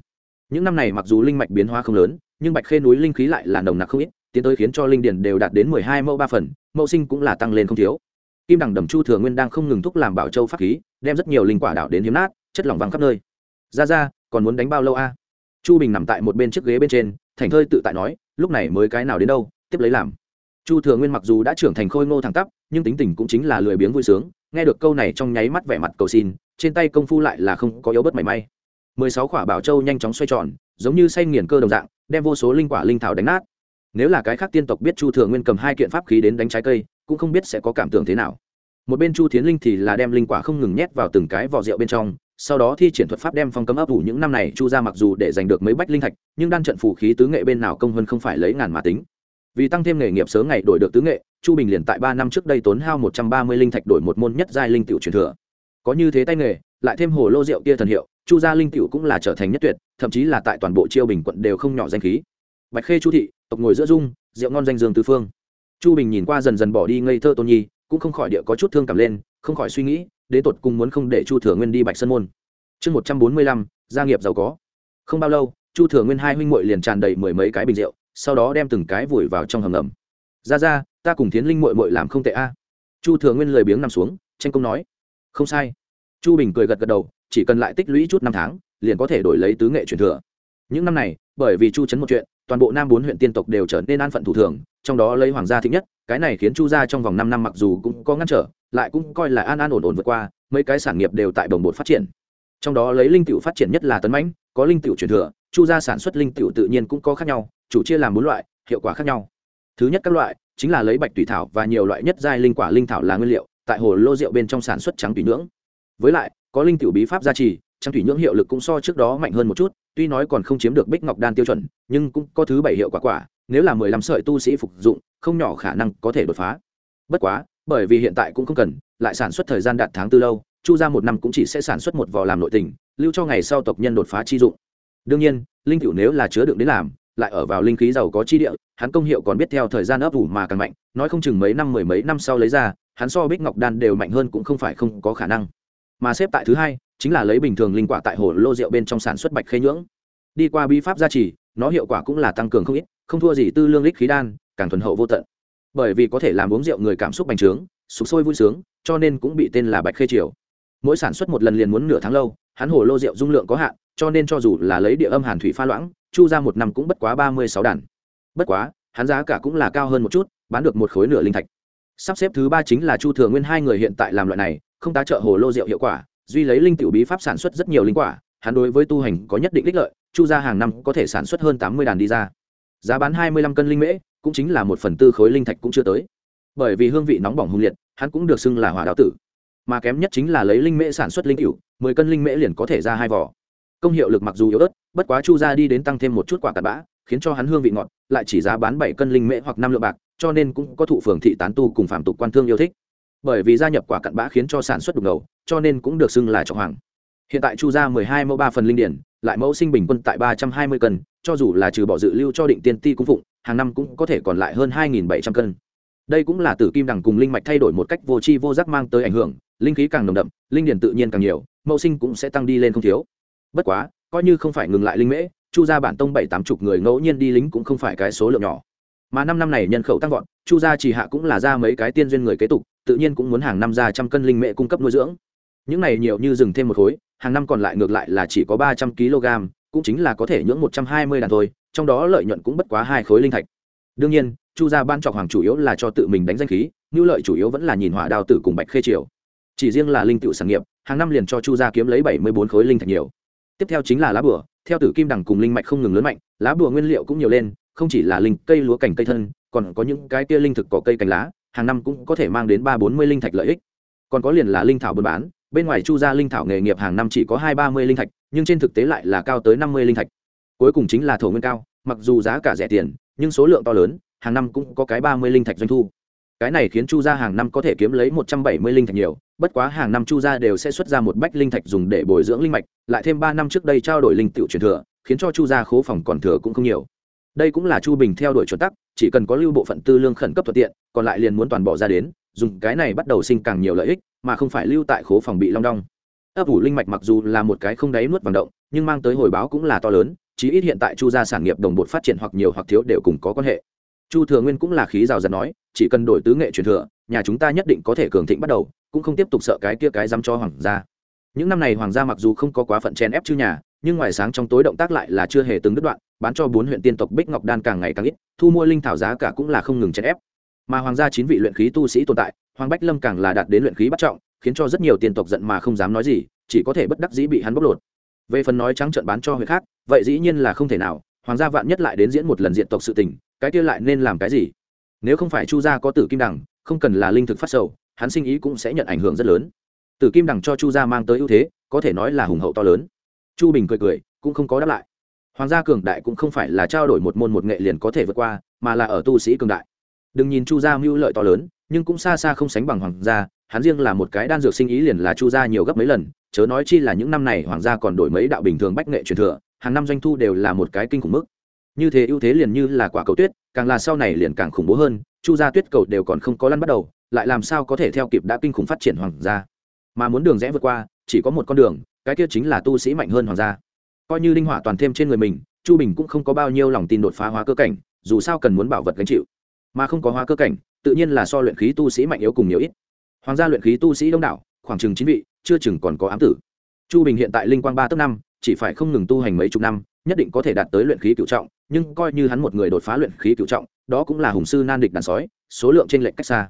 Những năm này mặc dù linh mạch biến hóa không lớn, nhưng bạch khê núi linh khí lại là nồng nặc không ít, tiến tới khiến cho linh điền đều đạt đến mười hai mẫu ba phần, mẫu sinh cũng là tăng lên không thiếu. Kim đẳng đầm chu thừa nguyên đang không ngừng thúc làm bảo châu pháp khí, đem rất nhiều linh quả đạo đến hiếm nát, chất lỏng văng khắp nơi. Ra ra, còn muốn đánh bao lâu a? Chu bình nằm tại một bên chiếc ghế bên trên, thành thơi tự tại nói lúc này mới cái nào đến đâu, tiếp lấy làm. Chu thừa nguyên mặc dù đã trưởng thành khôi ngô thẳng tắp, nhưng tính tình cũng chính là lười biếng vui sướng, nghe được câu này trong nháy mắt vẻ mặt cầu xin, trên tay công phu lại là không có yếu bớt mảy may. Mười sáu quả bảo châu nhanh chóng xoay tròn, giống như say nghiền cơ đồng dạng, đem vô số linh quả linh thảo đánh nát. Nếu là cái khác tiên tộc biết chu thừa nguyên cầm hai kiện pháp khí đến đánh trái cây, cũng không biết sẽ có cảm tưởng thế nào. Một bên chu thiến linh thì là đem linh quả không ngừng nhét vào từng cái vỏ rượu bên trong sau đó thi triển thuật pháp đem phong cấm ấp ủ những năm này chu ra mặc dù để giành được mấy bách linh thạch, nhưng đan trận phù khí tứ nghệ bên nào công hơn không phải lấy ngàn mà tính. Vì tăng thêm nghề nghiệp sớm ngày đổi được tứ nghệ, chu bình liền tại ba năm trước đây tốn hao một trăm ba mươi linh thạch đổi một môn nhất giai linh tiểu truyền thừa. Có như thế tay nghề, lại thêm hồ lô rượu kia thần hiệu, chu gia linh tiểu cũng là trở thành nhất tuyệt, thậm chí là tại toàn bộ chiêu bình quận đều không nhỏ danh khí. Bạch khê chu thị, tộc ngồi giữa dung, rượu ngon danh dương tứ phương. Chu bình nhìn qua dần dần bỏ đi ngây thơ tôn nhi, cũng không khỏi địa có chút thương cảm lên, không khỏi suy nghĩ Đế tột cùng muốn không để chu thừa nguyên đi bạch sơn môn. Chương một trăm bốn mươi lăm, gia nghiệp giàu có. Không bao lâu, chu thừa nguyên hai huynh muội liền tràn đầy mười mấy cái bình rượu, sau đó đem từng cái vùi vào trong hầm ngầm. Ra ra, ta cùng tiến linh muội muội làm không tệ a. Chu thừa nguyên lười biếng nằm xuống, tranh công nói. Không sai. Chu bình cười gật gật đầu, chỉ cần lại tích lũy chút năm tháng, liền có thể đổi lấy tứ nghệ truyền thừa. Những năm này, bởi vì chu Trấn một chuyện, toàn bộ nam bốn huyện tiên tộc đều trở nên an phận thủ thường, trong đó lấy hoàng gia thích nhất, cái này khiến chu gia trong vòng năm năm mặc dù cũng có ngăn trở lại cũng coi là an an ổn ổn vượt qua, mấy cái sản nghiệp đều tại đồng bộ phát triển. Trong đó lấy linh tiểu phát triển nhất là tấn mãnh, có linh tiểu truyền thừa, chu gia sản xuất linh tiểu tự nhiên cũng có khác nhau, chủ chia làm bốn loại, hiệu quả khác nhau. Thứ nhất các loại, chính là lấy bạch tùy thảo và nhiều loại nhất giai linh quả linh thảo là nguyên liệu, tại hồ lô rượu bên trong sản xuất trắng tùy nhưỡng. Với lại, có linh tiểu bí pháp gia trì, trắng thủy nhưỡng hiệu lực cũng so trước đó mạnh hơn một chút, tuy nói còn không chiếm được bích ngọc đan tiêu chuẩn, nhưng cũng có thứ bảy hiệu quả quả, nếu là mười lăm sợi tu sĩ phục dụng, không nhỏ khả năng có thể đột phá. Bất quá bởi vì hiện tại cũng không cần, lại sản xuất thời gian đạt tháng tư lâu, chu ra một năm cũng chỉ sẽ sản xuất một vò làm nội tình, lưu cho ngày sau tộc nhân đột phá chi dụng. Đương nhiên, linh cựu nếu là chứa đựng đến làm, lại ở vào linh khí giàu có chi địa, hắn công hiệu còn biết theo thời gian ấp ủ mà càng mạnh, nói không chừng mấy năm, mười mấy năm sau lấy ra, hắn so bích ngọc đan đều mạnh hơn cũng không phải không có khả năng. Mà xếp tại thứ hai, chính là lấy bình thường linh quả tại hồ lô rượu bên trong sản xuất bạch khê nhưỡng. Đi qua bi pháp gia trì, nó hiệu quả cũng là tăng cường không ít, không thua gì tư lương lích khí đan, càng thuần hậu vô tận bởi vì có thể làm uống rượu người cảm xúc bành trướng sụp sôi vui sướng, cho nên cũng bị tên là bạch khê triều. Mỗi sản xuất một lần liền muốn nửa tháng lâu, hắn hồ lô rượu dung lượng có hạn, cho nên cho dù là lấy địa âm hàn thủy pha loãng, chu ra một năm cũng bất quá ba mươi sáu đàn. Bất quá, hắn giá cả cũng là cao hơn một chút, bán được một khối nửa linh thạch. Sắp xếp thứ ba chính là chu thừa nguyên hai người hiện tại làm loại này, không tá trợ hồ lô rượu hiệu quả, duy lấy linh tiểu bí pháp sản xuất rất nhiều linh quả, hắn đối với tu hành có nhất định ích lợi, chu ra hàng năm có thể sản xuất hơn tám mươi đàn đi ra giá bán hai mươi lăm cân linh mễ, cũng chính là một phần tư khối linh thạch cũng chưa tới. Bởi vì hương vị nóng bỏng hung liệt, hắn cũng được xưng là hỏa đạo tử. Mà kém nhất chính là lấy linh mễ sản xuất linh cựu mười cân linh mễ liền có thể ra hai vỏ. Công hiệu lực mặc dù yếu ớt, bất quá chu ra đi đến tăng thêm một chút quả cặn bã, khiến cho hắn hương vị ngọt, lại chỉ giá bán bảy cân linh mễ hoặc năm lượng bạc, cho nên cũng có thụ phường thị tán tu cùng phạm tục quan thương yêu thích. Bởi vì gia nhập quả cặn bã khiến cho sản xuất đục ngầu, cho nên cũng được xưng là trọng hoàng. Hiện tại chu ra mười hai mẫu ba phần linh điển lại mẫu sinh bình quân tại ba trăm hai mươi cân, cho dù là trừ bỏ dự lưu cho định tiên ti cung phụng, hàng năm cũng có thể còn lại hơn hai bảy trăm cân. Đây cũng là tử kim đằng cùng linh mạch thay đổi một cách vô tri vô giác mang tới ảnh hưởng, linh khí càng nồng đậm, linh điển tự nhiên càng nhiều, mẫu sinh cũng sẽ tăng đi lên không thiếu. Bất quá, coi như không phải ngừng lại linh mễ, chu gia bản tông bảy tám chục người ngẫu nhiên đi lính cũng không phải cái số lượng nhỏ. Mà năm năm này nhân khẩu tăng vọt, chu gia chỉ hạ cũng là ra mấy cái tiên duyên người kế tục, tự nhiên cũng muốn hàng năm ra trăm cân linh mễ cung cấp nuôi dưỡng những này nhiều như rừng thêm một khối, hàng năm còn lại ngược lại là chỉ có ba trăm kg, cũng chính là có thể nhưỡng một trăm hai mươi đàn thôi, trong đó lợi nhuận cũng bất quá hai khối linh thạch. Đương nhiên, chu gia ban trọc hoàng chủ yếu là cho tự mình đánh danh khí ngưu lợi chủ yếu vẫn là nhìn hỏa đào tử cùng bạch khê triều. Chỉ riêng là linh tựu sản nghiệp, hàng năm liền cho chu gia kiếm lấy bảy mươi bốn khối linh thạch nhiều. Tiếp theo chính là lá bửa theo tử kim đằng cùng linh mạch không ngừng lớn mạnh, lá bùa nguyên liệu cũng nhiều lên, không chỉ là linh, cây lúa cảnh cây thân, còn có những cái tia linh thực cỏ cây cành lá, hàng năm cũng có thể mang đến ba bốn mươi linh thạch lợi ích. Còn có liền là linh thảo buôn bán bên ngoài chu gia linh thảo nghề nghiệp hàng năm chỉ có hai ba mươi linh thạch, nhưng trên thực tế lại là cao tới năm mươi linh thạch. Cuối cùng chính là thổ nguyên cao, mặc dù giá cả rẻ tiền, nhưng số lượng to lớn, hàng năm cũng có cái ba mươi linh thạch doanh thu. Cái này khiến chu gia hàng năm có thể kiếm lấy một trăm bảy mươi linh thạch nhiều, bất quá hàng năm chu gia đều sẽ xuất ra một bách linh thạch dùng để bồi dưỡng linh mạch, lại thêm ba năm trước đây trao đổi linh tiểu truyền thừa, khiến cho chu gia khố phòng còn thừa cũng không nhiều. Đây cũng là chu bình theo đuổi chuẩn tắc, chỉ cần có lưu bộ phận tư lương khẩn cấp thuận tiện, còn lại liền muốn toàn bỏ ra đến dùng cái này bắt đầu sinh càng nhiều lợi ích, mà không phải lưu tại khố phòng bị long đong. Ấp ủ linh mạch mặc dù là một cái không đáy nuốt vàng động, nhưng mang tới hồi báo cũng là to lớn, chí ít hiện tại chu gia sản nghiệp đồng bột phát triển hoặc nhiều hoặc thiếu đều cùng có quan hệ. Chu thừa nguyên cũng là khí rào rạt nói, chỉ cần đổi tứ nghệ truyền thừa, nhà chúng ta nhất định có thể cường thịnh bắt đầu, cũng không tiếp tục sợ cái kia cái dám cho hoàng gia. Những năm này hoàng gia mặc dù không có quá phận chen ép chư nhà, nhưng ngoài sáng trong tối động tác lại là chưa hề từng đứt đoạn, bán cho bốn huyện tiên tộc bích ngọc đan càng ngày càng ít, thu mua linh thảo giá cả cũng là không ngừng chen ép mà hoàng gia chín vị luyện khí tu sĩ tồn tại, hoàng bách lâm càng là đạt đến luyện khí bắt trọng, khiến cho rất nhiều tiên tộc giận mà không dám nói gì, chỉ có thể bất đắc dĩ bị hắn bóc lột. Về phần nói trắng trợn bán cho huyện khác, vậy dĩ nhiên là không thể nào, hoàng gia vạn nhất lại đến diễn một lần diện tộc sự tình, cái kia lại nên làm cái gì? Nếu không phải chu gia có tử kim đằng, không cần là linh thực phát sầu, hắn sinh ý cũng sẽ nhận ảnh hưởng rất lớn. Tử kim đằng cho chu gia mang tới ưu thế, có thể nói là hùng hậu to lớn. Chu bình cười cười, cũng không có đáp lại. Hoàng gia cường đại cũng không phải là trao đổi một môn một nghệ liền có thể vượt qua, mà là ở tu sĩ cường đại đừng nhìn chu gia mưu lợi to lớn, nhưng cũng xa xa không sánh bằng hoàng gia, hắn riêng là một cái đan dược sinh ý liền là chu gia nhiều gấp mấy lần, chớ nói chi là những năm này hoàng gia còn đổi mấy đạo bình thường bách nghệ truyền thừa, hàng năm doanh thu đều là một cái kinh khủng mức. Như thế ưu thế liền như là quả cầu tuyết, càng là sau này liền càng khủng bố hơn, chu gia tuyết cầu đều còn không có lăn bắt đầu, lại làm sao có thể theo kịp đã kinh khủng phát triển hoàng gia. Mà muốn đường rẽ vượt qua, chỉ có một con đường, cái kia chính là tu sĩ mạnh hơn hoàng gia. Coi như linh hỏa toàn thêm trên người mình, chu bình cũng không có bao nhiêu lòng tin đột phá hóa cơ cảnh, dù sao cần muốn bảo vật gánh chịu mà không có hóa cơ cảnh, tự nhiên là so luyện khí tu sĩ mạnh yếu cùng nhiều ít. Hoàng gia luyện khí tu sĩ đông đảo, khoảng chừng chín vị, chưa chừng còn có ám tử. Chu bình hiện tại linh quang ba tấc năm, chỉ phải không ngừng tu hành mấy chục năm, nhất định có thể đạt tới luyện khí cựu trọng, nhưng coi như hắn một người đột phá luyện khí cựu trọng, đó cũng là hùng sư nan địch đàn sói, số lượng trên lệnh cách xa.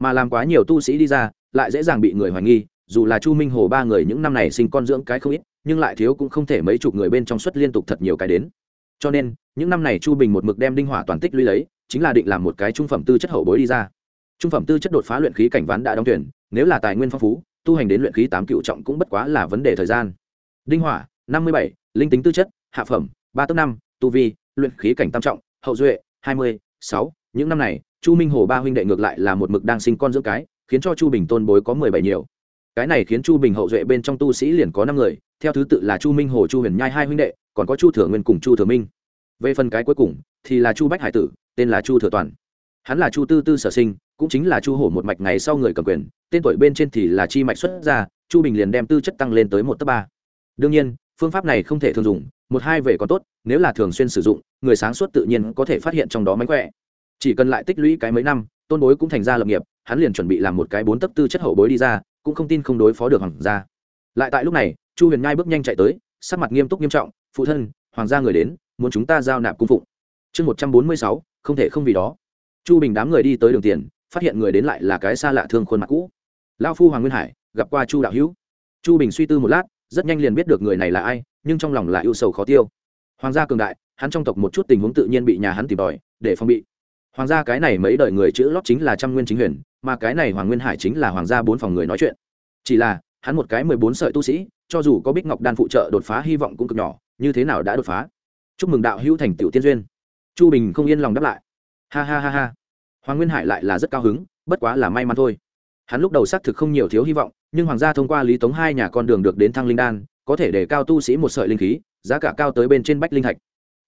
Mà làm quá nhiều tu sĩ đi ra, lại dễ dàng bị người hoài nghi, dù là chu minh hồ ba người những năm này sinh con dưỡng cái không ít, nhưng lại thiếu cũng không thể mấy chục người bên trong suất liên tục thật nhiều cái đến. Cho nên, những năm này chu bình một mực đem đinh hỏa toàn tích lũy lấy chính là định làm một cái trung phẩm tư chất hậu bối đi ra. Trung phẩm tư chất đột phá luyện khí cảnh ván đã đóng tuyển nếu là tài nguyên phong phú, tu hành đến luyện khí tám cựu trọng cũng bất quá là vấn đề thời gian. Đinh hỏa, năm mươi bảy, linh tính tư chất, hạ phẩm, ba tấc năm, tu vi, luyện khí cảnh tam trọng, hậu duệ, hai mươi sáu. Những năm này, chu minh hồ ba huynh đệ ngược lại là một mực đang sinh con dưỡng cái, khiến cho chu bình tôn bối có mười bảy nhiều. Cái này khiến chu bình hậu duệ bên trong tu sĩ liền có năm người, theo thứ tự là chu minh hồ, chu huyền nhai hai huynh đệ, còn có chu thừa nguyên cùng chu thừa minh. Về phần cái cuối cùng, thì là chu bách hải tử tên là chu thừa toàn. Hắn là chu tư tư sở sinh, cũng chính là chu hổ một mạch ngày sau người cầm quyền, tên tuổi bên trên thì là chi mạch xuất ra, chu bình liền đem tư chất tăng lên tới một tấc ba. Đương nhiên, phương pháp này không thể thường dùng, một hai về còn tốt, nếu là thường xuyên sử dụng, người sáng suốt tự nhiên có thể phát hiện trong đó mánh khỏe. Chỉ cần lại tích lũy cái mấy năm, tôn bối cũng thành ra lập nghiệp, hắn liền chuẩn bị làm một cái bốn tấc tư chất hậu bối đi ra, cũng không tin không đối phó được hoàng gia. Lại tại lúc này, chu huyền ngai bước nhanh chạy tới, sắc mặt nghiêm túc nghiêm trọng, phụ thân, hoàng gia người đến, muốn chúng ta giao nạp cung phụng. Chương một trăm bốn mươi sáu không thể không vì đó. Chu bình đám người đi tới đường tiền, phát hiện người đến lại là cái xa lạ thương khuôn mặt cũ. Lao phu hoàng nguyên hải, gặp qua chu đạo hữu. Chu bình suy tư một lát, rất nhanh liền biết được người này là ai, nhưng trong lòng là ưu sầu khó tiêu. Hoàng gia cường đại, hắn trong tộc một chút tình huống tự nhiên bị nhà hắn tìm tòi, để phòng bị. Hoàng gia cái này mấy đời người chữ lót chính là trăm nguyên chính huyền, mà cái này hoàng nguyên hải chính là hoàng gia bốn phòng người nói chuyện. Chỉ là, hắn một cái mười bốn sợi tu sĩ, cho dù có bích ngọc đan phụ trợ đột phá hy vọng cũng cực nhỏ, như thế nào đã đột phá? Chúc mừng đạo hữu thành tiểu tiên duyên chu bình không yên lòng đáp lại. Ha ha ha ha. Hoàng nguyên hải lại là rất cao hứng, bất quá là may mắn thôi. Hắn lúc đầu xác thực không nhiều thiếu hy vọng, nhưng hoàng gia thông qua lý tống hai nhà con đường được đến thăng linh đan, có thể để cao tu sĩ một sợi linh khí, giá cả cao tới bên trên bách linh thạch.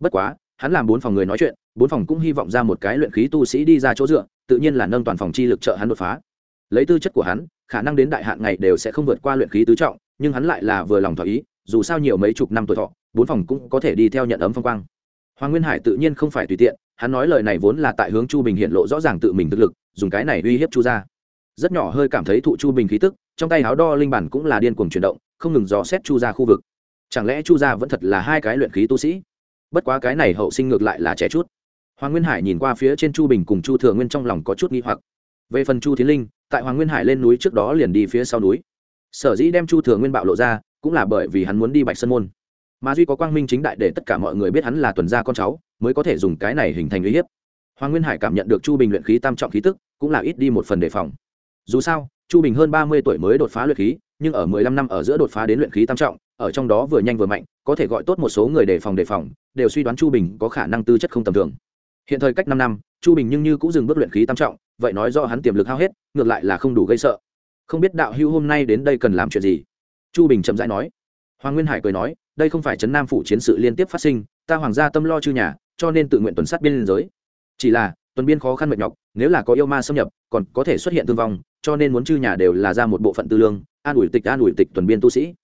Bất quá, hắn làm bốn phòng người nói chuyện, bốn phòng cũng hy vọng ra một cái luyện khí tu sĩ đi ra chỗ dựa, tự nhiên là nâng toàn phòng chi lực trợ hắn đột phá. Lấy tư chất của hắn, khả năng đến đại hạn ngày đều sẽ không vượt qua luyện khí tứ trọng, nhưng hắn lại là vừa lòng thỏa ý, dù sao nhiều mấy chục năm tuổi thọ, bốn phòng cũng có thể đi theo nhận ấm phong quang hoàng nguyên hải tự nhiên không phải tùy tiện, hắn nói lời này vốn là tại hướng chu bình hiện lộ rõ ràng tự mình thực lực, dùng cái này uy hiếp chu ra rất nhỏ hơi cảm thấy thụ chu bình khí tức, trong tay háo đo linh bản cũng là điên cuồng chuyển động, không ngừng dò xét chu ra khu vực. Chẳng lẽ chu gia vẫn thật là hai cái luyện khí tu sĩ? Bất quá cái này hậu sinh ngược lại là trẻ chút. Hoàng nguyên hải nhìn qua phía trên chu bình cùng chu thừa nguyên trong lòng có chút nghi hoặc. Về phần chu thiến linh, tại hoàng nguyên hải lên núi trước đó liền đi phía sau núi. Sở dĩ đem chu thừa nguyên bạo lộ ra, cũng là bởi vì hắn muốn đi bạch sơn môn mà duy có quang minh chính đại để tất cả mọi người biết hắn là tuần gia con cháu, mới có thể dùng cái này hình thành uy hiếp. Hoàng nguyên hải cảm nhận được chu bình luyện khí tam trọng khí tức, cũng là ít đi một phần đề phòng. Dù sao, chu bình hơn ba mươi tuổi mới đột phá luyện khí, nhưng ở mười lăm năm ở giữa đột phá đến luyện khí tam trọng, ở trong đó vừa nhanh vừa mạnh, có thể gọi tốt một số người đề phòng đề phòng, đều suy đoán chu bình có khả năng tư chất không tầm thường. Hiện thời cách năm năm, chu bình nhưng như cũng dừng bước luyện khí tam trọng, vậy nói do hắn tiềm lực hao hết, ngược lại là không đủ gây sợ. Không biết đạo hưu hôm nay đến đây cần làm chuyện gì? Chu bình chậm rãi nói hoàng nguyên hải cười nói, đây không phải trấn nam phủ chiến sự liên tiếp phát sinh, ta hoàng gia tâm lo chư nhà, cho nên tự nguyện tuần sát biên giới. Chỉ là, tuần biên khó khăn mệt nhọc, nếu là có yêu ma xâm nhập, còn có thể xuất hiện thương vong, cho nên muốn chư nhà đều là ra một bộ phận tư lương, an ủi tịch, an ủi tịch tuần biên tu sĩ.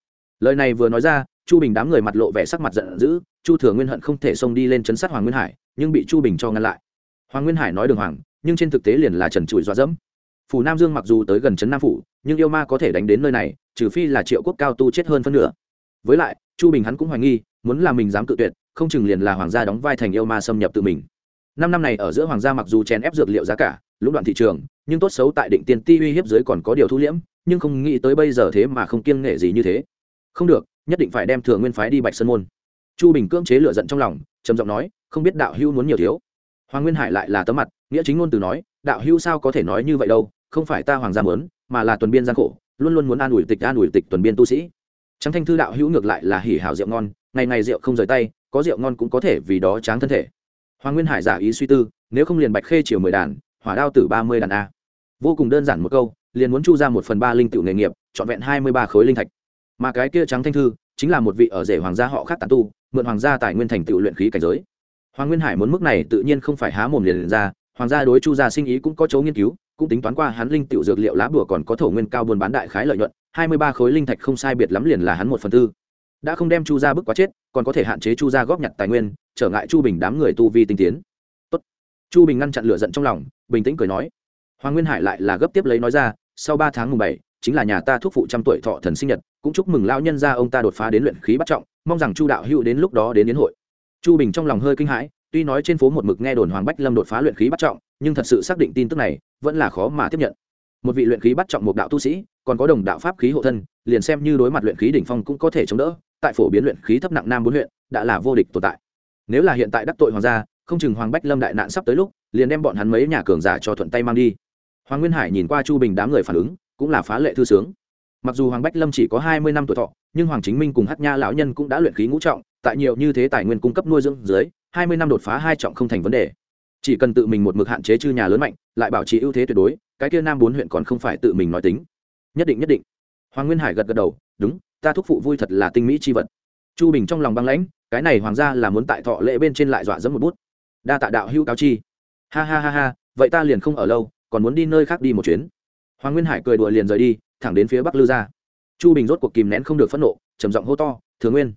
Lời này vừa nói ra, chu bình đám người mặt lộ vẻ sắc mặt giận dữ, chu thừa nguyên hận không thể xông đi lên chấn sát hoàng nguyên hải, nhưng bị chu bình cho ngăn lại. Hoàng nguyên hải nói đường hoàng, nhưng trên thực tế liền là trần trụi dọa dẫm. Phủ nam dương mặc dù tới gần trấn nam phủ, nhưng yêu ma có thể đánh đến nơi này, trừ phi là triệu quốc cao tu chết hơn phân nửa với lại, chu bình hắn cũng hoài nghi, muốn là mình dám cự tuyệt, không chừng liền là hoàng gia đóng vai thành yêu ma xâm nhập tự mình. Năm năm này ở giữa hoàng gia mặc dù chèn ép dược liệu giá cả, lũng đoạn thị trường, nhưng tốt xấu tại định tiền ti uy hiếp dưới còn có điều thu liễm, nhưng không nghĩ tới bây giờ thế mà không kiêng nghệ gì như thế. Không được, nhất định phải đem thừa nguyên phái đi bạch sơn môn. Chu bình cưỡng chế lựa giận trong lòng, trầm giọng nói, không biết đạo hữu muốn nhiều thiếu. Hoàng nguyên hải lại là tấm mặt, nghĩa chính ngôn từ nói, đạo hữu sao có thể nói như vậy đâu, không phải ta hoàng gia mớn mà là tuần biên gian khổ, luôn luôn muốn an ủi tịch an ủi tịch tuần biên tu sĩ trắng thanh thư đạo hữu ngược lại là hỉ hảo rượu ngon ngày ngày rượu không rời tay có rượu ngon cũng có thể vì đó tráng thân thể. Hoàng nguyên hải giả ý suy tư nếu không liền bạch khê chiều mười đàn hỏa đao tử ba mươi đàn a. Vô cùng đơn giản một câu liền muốn chu ra một phần ba linh tựu nghề nghiệp trọn vẹn hai mươi ba khối linh thạch. Mà cái kia trắng thanh thư chính là một vị ở rể hoàng gia họ khác tàn tu mượn hoàng gia tài nguyên thành tựu luyện khí cảnh giới. Hoàng nguyên hải muốn mức này tự nhiên không phải há mồm liền, liền ra hoàng gia đối chu gia sinh ý cũng có chỗ nghiên cứu cũng tính toán qua hắn linh tiểu dược liệu lá bùa còn có thổ nguyên cao buôn bán đại khái lợi nhuận hai mươi ba khối linh thạch không sai biệt lắm liền là hắn một phần tư. Đã không đem chu gia bức quá chết, còn có thể hạn chế chu gia góp nhặt tài nguyên, trở ngại chu bình đám người tu vi tinh tiến. Tốt. chu bình ngăn chặn lửa giận trong lòng, bình tĩnh cười nói. Hoàng nguyên hải lại là gấp tiếp lấy nói ra, sau ba tháng mùng bảy, chính là nhà ta thuốc phụ trăm tuổi thọ thần sinh nhật, cũng chúc mừng lão nhân gia ông ta đột phá đến luyện khí bắt trọng, mong rằng chu đạo hữu đến lúc đó đến yến hội. Chu bình trong lòng hơi kinh hãi, tuy nói trên phố một mực nghe đồn hoàng bách lâm đột phá luyện khí bắt trọng, nhưng thật sự xác định tin tức này, vẫn là khó mà tiếp nhận. Một vị luyện khí bắt trọng một đạo tu sĩ còn có đồng đạo pháp khí hộ thân, liền xem như đối mặt luyện khí đỉnh phong cũng có thể chống đỡ, tại phổ biến luyện khí thấp nặng nam bốn huyện, đã là vô địch tồn tại. Nếu là hiện tại đắc tội hoàng gia, không chừng hoàng bách lâm đại nạn sắp tới lúc, liền đem bọn hắn mấy nhà cường giả cho thuận tay mang đi. Hoàng nguyên hải nhìn qua chu bình đám người phản ứng, cũng là phá lệ thư sướng. Mặc dù hoàng bách lâm chỉ có hai mươi năm tuổi thọ, nhưng hoàng chính minh cùng hát nha lão nhân cũng đã luyện khí ngũ trọng, tại nhiều như thế tài nguyên cung cấp nuôi dưỡng dưới, hai mươi năm đột phá hai trọng không thành vấn đề. Chỉ cần tự mình một mực hạn chế chư nhà lớn mạnh, lại bảo trì ưu thế tuyệt đối, cái kia nam bốn huyện còn không phải tự mình nói tính nhất định nhất định. Hoàng nguyên hải gật gật đầu, đúng, ta thúc phụ vui thật là tinh mỹ c h i vật. Chu bình trong lòng băng lãnh, cái này hoàng gia là muốn tại thọ lễ bên trên lại dọa dẫm một bút. Đa tạ đạo hữu cáo chi. Ha ha ha ha, vậy ta liền không ở lâu, còn muốn đi nơi khác đi một chuyến. Hoàng nguyên hải cười đùa liền rời đi, thẳng đến phía bắc lư gia. Chu bình rốt cuộc kìm nén không được phẫn nộ, trầm giọng hô to, thừa nguyên.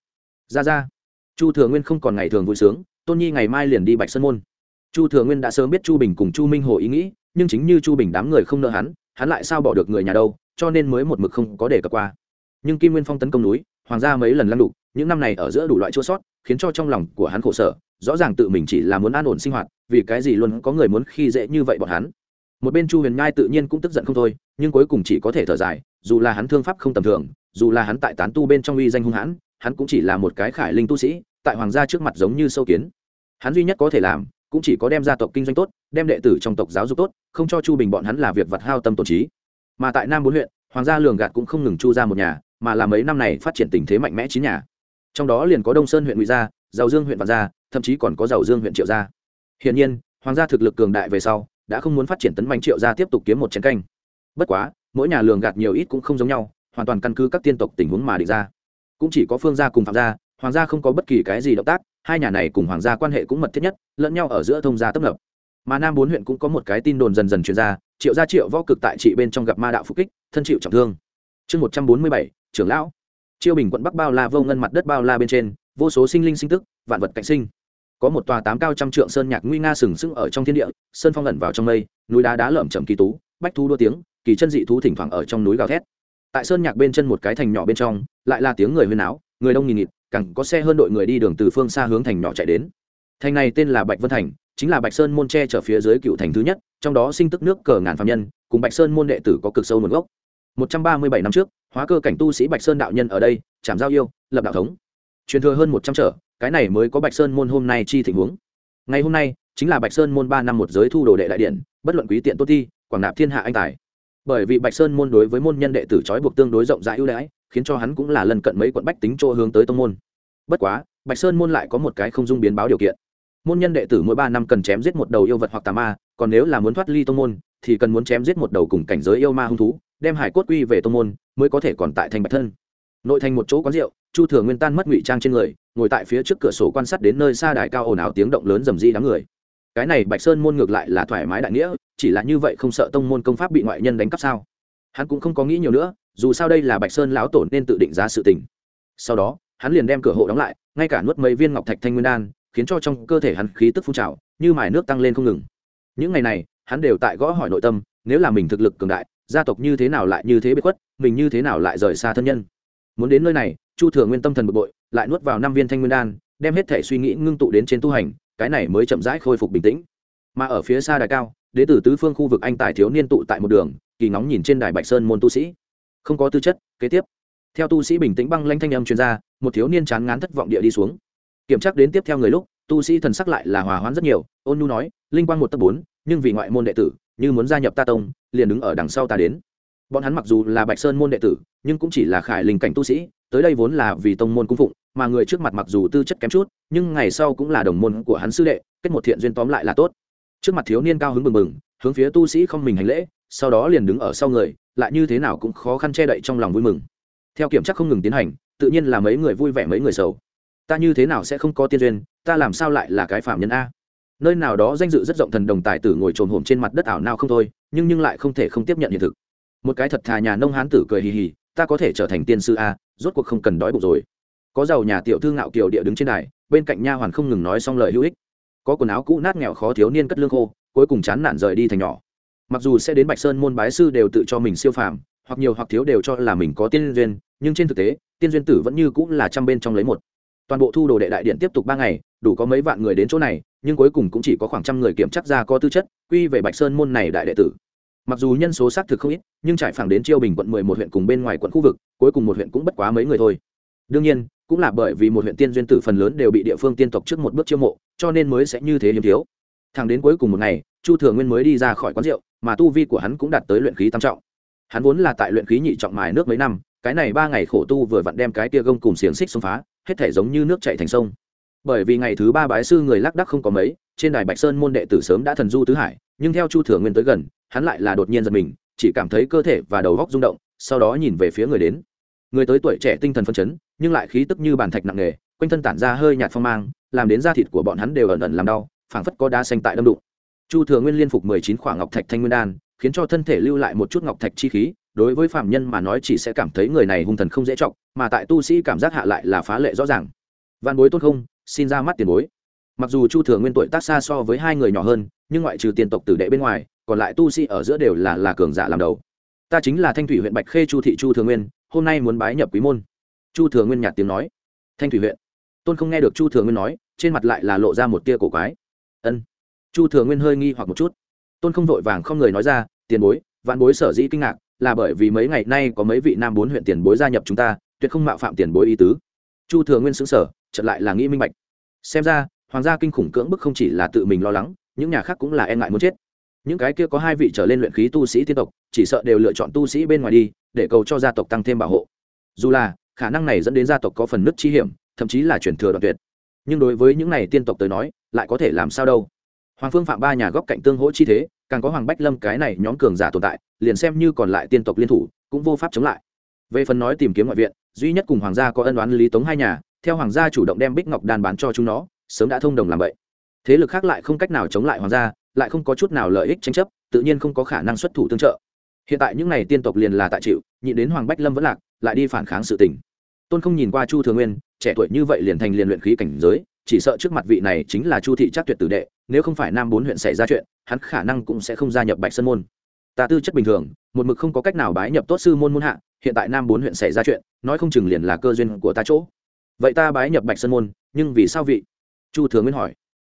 Ra ra. Chu thừa nguyên không còn ngày thường vui sướng, tôn nhi ngày mai liền đi bạch sơn môn. Chu thừa nguyên đã sớm biết chu bình cùng chu minh hồ ý nghĩ, nhưng chính như chu bình đám người không nợ hắn hắn lại sao bỏ được người nhà đâu? Cho nên mới một mực không có để cập qua. Nhưng kim nguyên phong tấn công núi, hoàng gia mấy lần lăn đục những năm này ở giữa đủ loại chua sót, khiến cho trong lòng của hắn khổ sở, rõ ràng tự mình chỉ là muốn an ổn sinh hoạt, vì cái gì luôn có người muốn khi dễ như vậy bọn hắn. Một bên chu huyền nhai tự nhiên cũng tức giận không thôi, nhưng cuối cùng chỉ có thể thở dài, dù là hắn thương pháp không tầm thường, dù là hắn tại tán tu bên trong uy danh hung hãn, hắn cũng chỉ là một cái khải linh tu sĩ, tại hoàng gia trước mặt giống như sâu kiến. Hắn duy nhất có thể làm, cũng chỉ có đem gia tộc kinh doanh tốt, đem đệ tử trong tộc giáo dục tốt, không cho chu bình bọn hắn là việc vặt hao tâm tổn trí mà tại nam bốn huyện, hoàng gia lường gạt cũng không ngừng chu ra một nhà, mà là mấy năm này phát triển tình thế mạnh mẽ chín nhà. Trong đó liền có đông sơn huyện ngụy gia, giàu dương huyện vạn gia, thậm chí còn có giàu dương huyện triệu gia. Hiện nhiên, hoàng gia thực lực cường đại về sau, đã không muốn phát triển tấn mạnh triệu gia tiếp tục kiếm một chén canh. Bất quá, mỗi nhà lường gạt nhiều ít cũng không giống nhau, hoàn toàn căn cứ các tiên tộc tình huống mà định ra. Cũng chỉ có phương gia cùng phạm gia, hoàng gia không có bất kỳ cái gì động tác, hai nhà này cùng hoàng gia quan hệ cũng mật thiết nhất, lẫn nhau ở giữa thông gia tấp nập mà nam bốn huyện cũng có một cái tin đồn dần dần truyền ra, triệu gia triệu võ cực tại trị bên trong gặp ma đạo phục kích, thân chịu trọng thương. Chương một trăm bốn mươi bảy, trưởng lão. Chiêu bình quận bắc bao la vô ngân mặt đất bao la bên trên, vô số sinh linh sinh tức, vạn vật cạnh sinh. Có một tòa tám cao trăm trượng sơn nhạc nguy nga sừng sững ở trong thiên địa, sơn phong lẩn vào trong mây, núi đá đá lởm chầm kỳ tú, bách thu đua tiếng, kỳ chân dị thú thỉnh thoảng ở trong núi gào thét. Tại sơn nhạc bên chân một cái thành nhỏ bên trong, lại là tiếng người huyên áo người đông nghìn nghịt cẳng có xe hơn đội người đi đường từ phương xa hướng thành nhỏ chạy đến. Thành này tên là bạch vân thành chính là bạch sơn môn tre trở phía dưới cựu thành thứ nhất, trong đó sinh tức nước cờ ngàn phạm nhân, cùng bạch sơn môn đệ tử có cực sâu nguồn gốc. Một trăm ba mươi bảy năm trước, hóa cơ cảnh tu sĩ bạch sơn đạo nhân ở đây chạm giao yêu, lập đạo thống. Truyền thừa hơn một trăm trở, cái này mới có bạch sơn môn hôm nay chi tình huống. Ngày hôm nay, chính là bạch sơn môn ba năm một giới thu đồ đệ đại điện, bất luận quý tiện tốt thi, quảng nạp thiên hạ anh tài. Bởi vì bạch sơn môn đối với môn nhân đệ tử trói buộc tương đối rộng rãi ưu đãi, khiến cho hắn cũng là lần cận mấy quận bách tính chỗ hướng tới tông môn. Bất quá, bạch sơn môn lại có một cái không dung biến báo điều kiện môn nhân đệ tử mỗi ba năm cần chém giết một đầu yêu vật hoặc tà ma, còn nếu là muốn thoát ly tông môn, thì cần muốn chém giết một đầu cùng cảnh giới yêu ma hung thú, đem hải cốt quy về tông môn, mới có thể còn tại thành bạch thân. Nội thành một chỗ quán rượu, chu thừa nguyên tan mất ngụy trang trên người, ngồi tại phía trước cửa sổ quan sát đến nơi xa đại cao ồn ào tiếng động lớn rầm rĩ đám người. Cái này bạch sơn môn ngược lại là thoải mái đại nghĩa, chỉ là như vậy không sợ tông môn công pháp bị ngoại nhân đánh cắp sao? Hắn cũng không có nghĩ nhiều nữa, dù sao đây là bạch sơn lão tổ nên tự định giá sự tình. Sau đó, hắn liền đem cửa hộ đóng lại, ngay cả nuốt mấy viên ngọc thạch thanh nguyên đan khiến cho trong cơ thể hắn khí tức phun trào, như mài nước tăng lên không ngừng. Những ngày này, hắn đều tại gõ hỏi nội tâm, nếu là mình thực lực cường đại, gia tộc như thế nào lại như thế bị khuất, mình như thế nào lại rời xa thân nhân. Muốn đến nơi này, chu thừa nguyên tâm thần bực bội, lại nuốt vào năm viên thanh nguyên đan, đem hết thể suy nghĩ ngưng tụ đến trên tu hành, cái này mới chậm rãi khôi phục bình tĩnh. Mà ở phía xa đài cao, đế tử tứ phương khu vực anh tài thiếu niên tụ tại một đường, kỳ ngóng nhìn trên đài bạch sơn môn tu sĩ. Không có tư chất, kế tiếp. Theo tu sĩ bình tĩnh băng lanh thanh âm chuyên gia một thiếu niên chán ngán thất vọng địa đi xuống kiểm tra đến tiếp theo người lúc, tu sĩ thần sắc lại là hòa hoãn rất nhiều, ôn nhu nói, linh quang một tấc bốn, nhưng vì ngoại môn đệ tử, như muốn gia nhập ta tông, liền đứng ở đằng sau ta đến. Bọn hắn mặc dù là bạch sơn môn đệ tử, nhưng cũng chỉ là khải linh cảnh tu sĩ, tới đây vốn là vì tông môn cung phụng, mà người trước mặt mặc dù tư chất kém chút, nhưng ngày sau cũng là đồng môn của hắn sư đệ, kết một thiện duyên tóm lại là tốt. Trước mặt thiếu niên cao hứng bừng bừng, hướng phía tu sĩ không mình hành lễ, sau đó liền đứng ở sau người, lại như thế nào cũng khó khăn che đậy trong lòng vui mừng. Theo kiểm tra không ngừng tiến hành, tự nhiên là mấy người vui vẻ mấy người sầu ta như thế nào sẽ không có tiên duyên, ta làm sao lại là cái phạm nhân a? Nơi nào đó danh dự rất rộng thần đồng tài tử ngồi trồm hổm trên mặt đất ảo nào không thôi, nhưng nhưng lại không thể không tiếp nhận hiện thực. Một cái thật thà nhà nông hán tử cười hì hì, ta có thể trở thành tiên sư a, rốt cuộc không cần đói bụng rồi. Có giàu nhà tiểu thư ngạo kiều địa đứng trên đài, bên cạnh nha hoàn không ngừng nói xong lời hữu ích. Có quần áo cũ nát nghèo khó thiếu niên cất lương khô, cuối cùng chán nản rời đi thành nhỏ. Mặc dù sẽ đến bạch sơn môn bái sư đều tự cho mình siêu phàm, hoặc nhiều hoặc thiếu đều cho là mình có tiên duyên, nhưng trên thực tế, tiên duyên tử vẫn như cũng là trăm bên trong lấy một toàn bộ thu đồ đệ đại điện tiếp tục ba ngày, đủ có mấy vạn người đến chỗ này, nhưng cuối cùng cũng chỉ có khoảng trăm người kiểm chắc ra có tư chất, quy về bạch sơn môn này đại đệ tử. Mặc dù nhân số xác thực không ít, nhưng trải phẳng đến chiêu bình quận mười một huyện cùng bên ngoài quận khu vực, cuối cùng một huyện cũng bất quá mấy người thôi. Đương nhiên, cũng là bởi vì một huyện tiên duyên tử phần lớn đều bị địa phương tiên tộc trước một bước chiêu mộ, cho nên mới sẽ như thế hiếm thiếu. Thẳng đến cuối cùng một ngày, chu thừa nguyên mới đi ra khỏi quán rượu, mà tu vi của hắn cũng đạt tới luyện khí tam trọng. Hắn vốn là tại luyện khí nhị trọng mài nước mấy năm, cái này ba ngày khổ tu vừa vặn đem cái tia gông cùng xiềng xích xông phá hết thể giống như nước chảy thành sông. Bởi vì ngày thứ ba bái sư người lác đắc không có mấy, trên đài bạch sơn môn đệ tử sớm đã thần du tứ hải, nhưng theo chu thừa nguyên tới gần, hắn lại là đột nhiên giật mình, chỉ cảm thấy cơ thể và đầu góc rung động, sau đó nhìn về phía người đến. Người tới tuổi trẻ tinh thần phân chấn, nhưng lại khí tức như bàn thạch nặng nề, quanh thân tản ra hơi nhạt phong mang, làm đến da thịt của bọn hắn đều ẩn ẩn làm đau, phảng phất có đá xanh tại đâm đụng. Chu thừa nguyên liên phục mười chín khoảng ngọc thạch thanh nguyên đan, khiến cho thân thể lưu lại một chút ngọc thạch chi khí đối với phạm nhân mà nói chỉ sẽ cảm thấy người này hung thần không dễ trọng mà tại tu sĩ cảm giác hạ lại là phá lệ rõ ràng. Văn bối tôn không? Xin ra mắt tiền bối. Mặc dù chu thừa nguyên tuổi tác xa so với hai người nhỏ hơn, nhưng ngoại trừ tiền tộc tử đệ bên ngoài, còn lại tu sĩ ở giữa đều là là cường giả làm đầu. Ta chính là thanh thủy huyện bạch khê chu thị chu thừa nguyên, hôm nay muốn bái nhập quý môn. Chu thừa nguyên nhạt tiếng nói. Thanh thủy huyện. Tôn không nghe được chu thừa nguyên nói, trên mặt lại là lộ ra một tia cổ quái. Ân. Chu thừa nguyên hơi nghi hoặc một chút. Tôn không vội vàng không người nói ra, tiền bối, vạn bối sở dĩ kinh ngạc là bởi vì mấy ngày nay có mấy vị nam bốn huyện tiền bối gia nhập chúng ta, tuyệt không mạo phạm tiền bối ý tứ. Chu thừa nguyên xứng sở chợt lại là nghĩ minh bạch. Xem ra, hoàng gia kinh khủng cưỡng bức không chỉ là tự mình lo lắng, những nhà khác cũng là e ngại muốn chết. Những cái kia có hai vị trở lên luyện khí tu sĩ tiên tộc, chỉ sợ đều lựa chọn tu sĩ bên ngoài đi, để cầu cho gia tộc tăng thêm bảo hộ. Dù là, khả năng này dẫn đến gia tộc có phần nứt chi hiểm, thậm chí là chuyển thừa đoạn tuyệt. Nhưng đối với những này tiên tộc tới nói, lại có thể làm sao đâu? Hoàng phương phạm ba nhà góc cạnh tương hỗ chi thế càng có hoàng bách lâm cái này nhóm cường giả tồn tại, liền xem như còn lại tiên tộc liên thủ, cũng vô pháp chống lại. Về phần nói tìm kiếm ngoại viện, duy nhất cùng hoàng gia có ân oán lý tống hai nhà, theo hoàng gia chủ động đem bích ngọc đàn bán cho chúng nó, sớm đã thông đồng làm vậy. Thế lực khác lại không cách nào chống lại hoàng gia, lại không có chút nào lợi ích tranh chấp, tự nhiên không có khả năng xuất thủ tương trợ. Hiện tại những n à y tiên tộc liền là tại chịu nhị đến hoàng bách lâm vẫn lạc, lại đi phản kháng sự tình. Tôn không nhìn qua chu thừa nguyên, trẻ tuổi như vậy liền thành liền luyện khí cảnh giới chỉ sợ trước mặt vị này chính là chu thị chắc tuyệt tử đệ, nếu không phải nam bốn huyện xảy ra chuyện, hắn khả năng cũng sẽ không gia nhập bạch sơn môn. Ta tư chất bình thường, một mực không có cách nào bái nhập tốt sư môn môn hạ, hiện tại nam bốn huyện xảy ra chuyện, nói không chừng liền là cơ duyên của ta chỗ. Vậy ta bái nhập bạch sơn môn, nhưng vì sao vị? Chu thừa nguyên hỏi.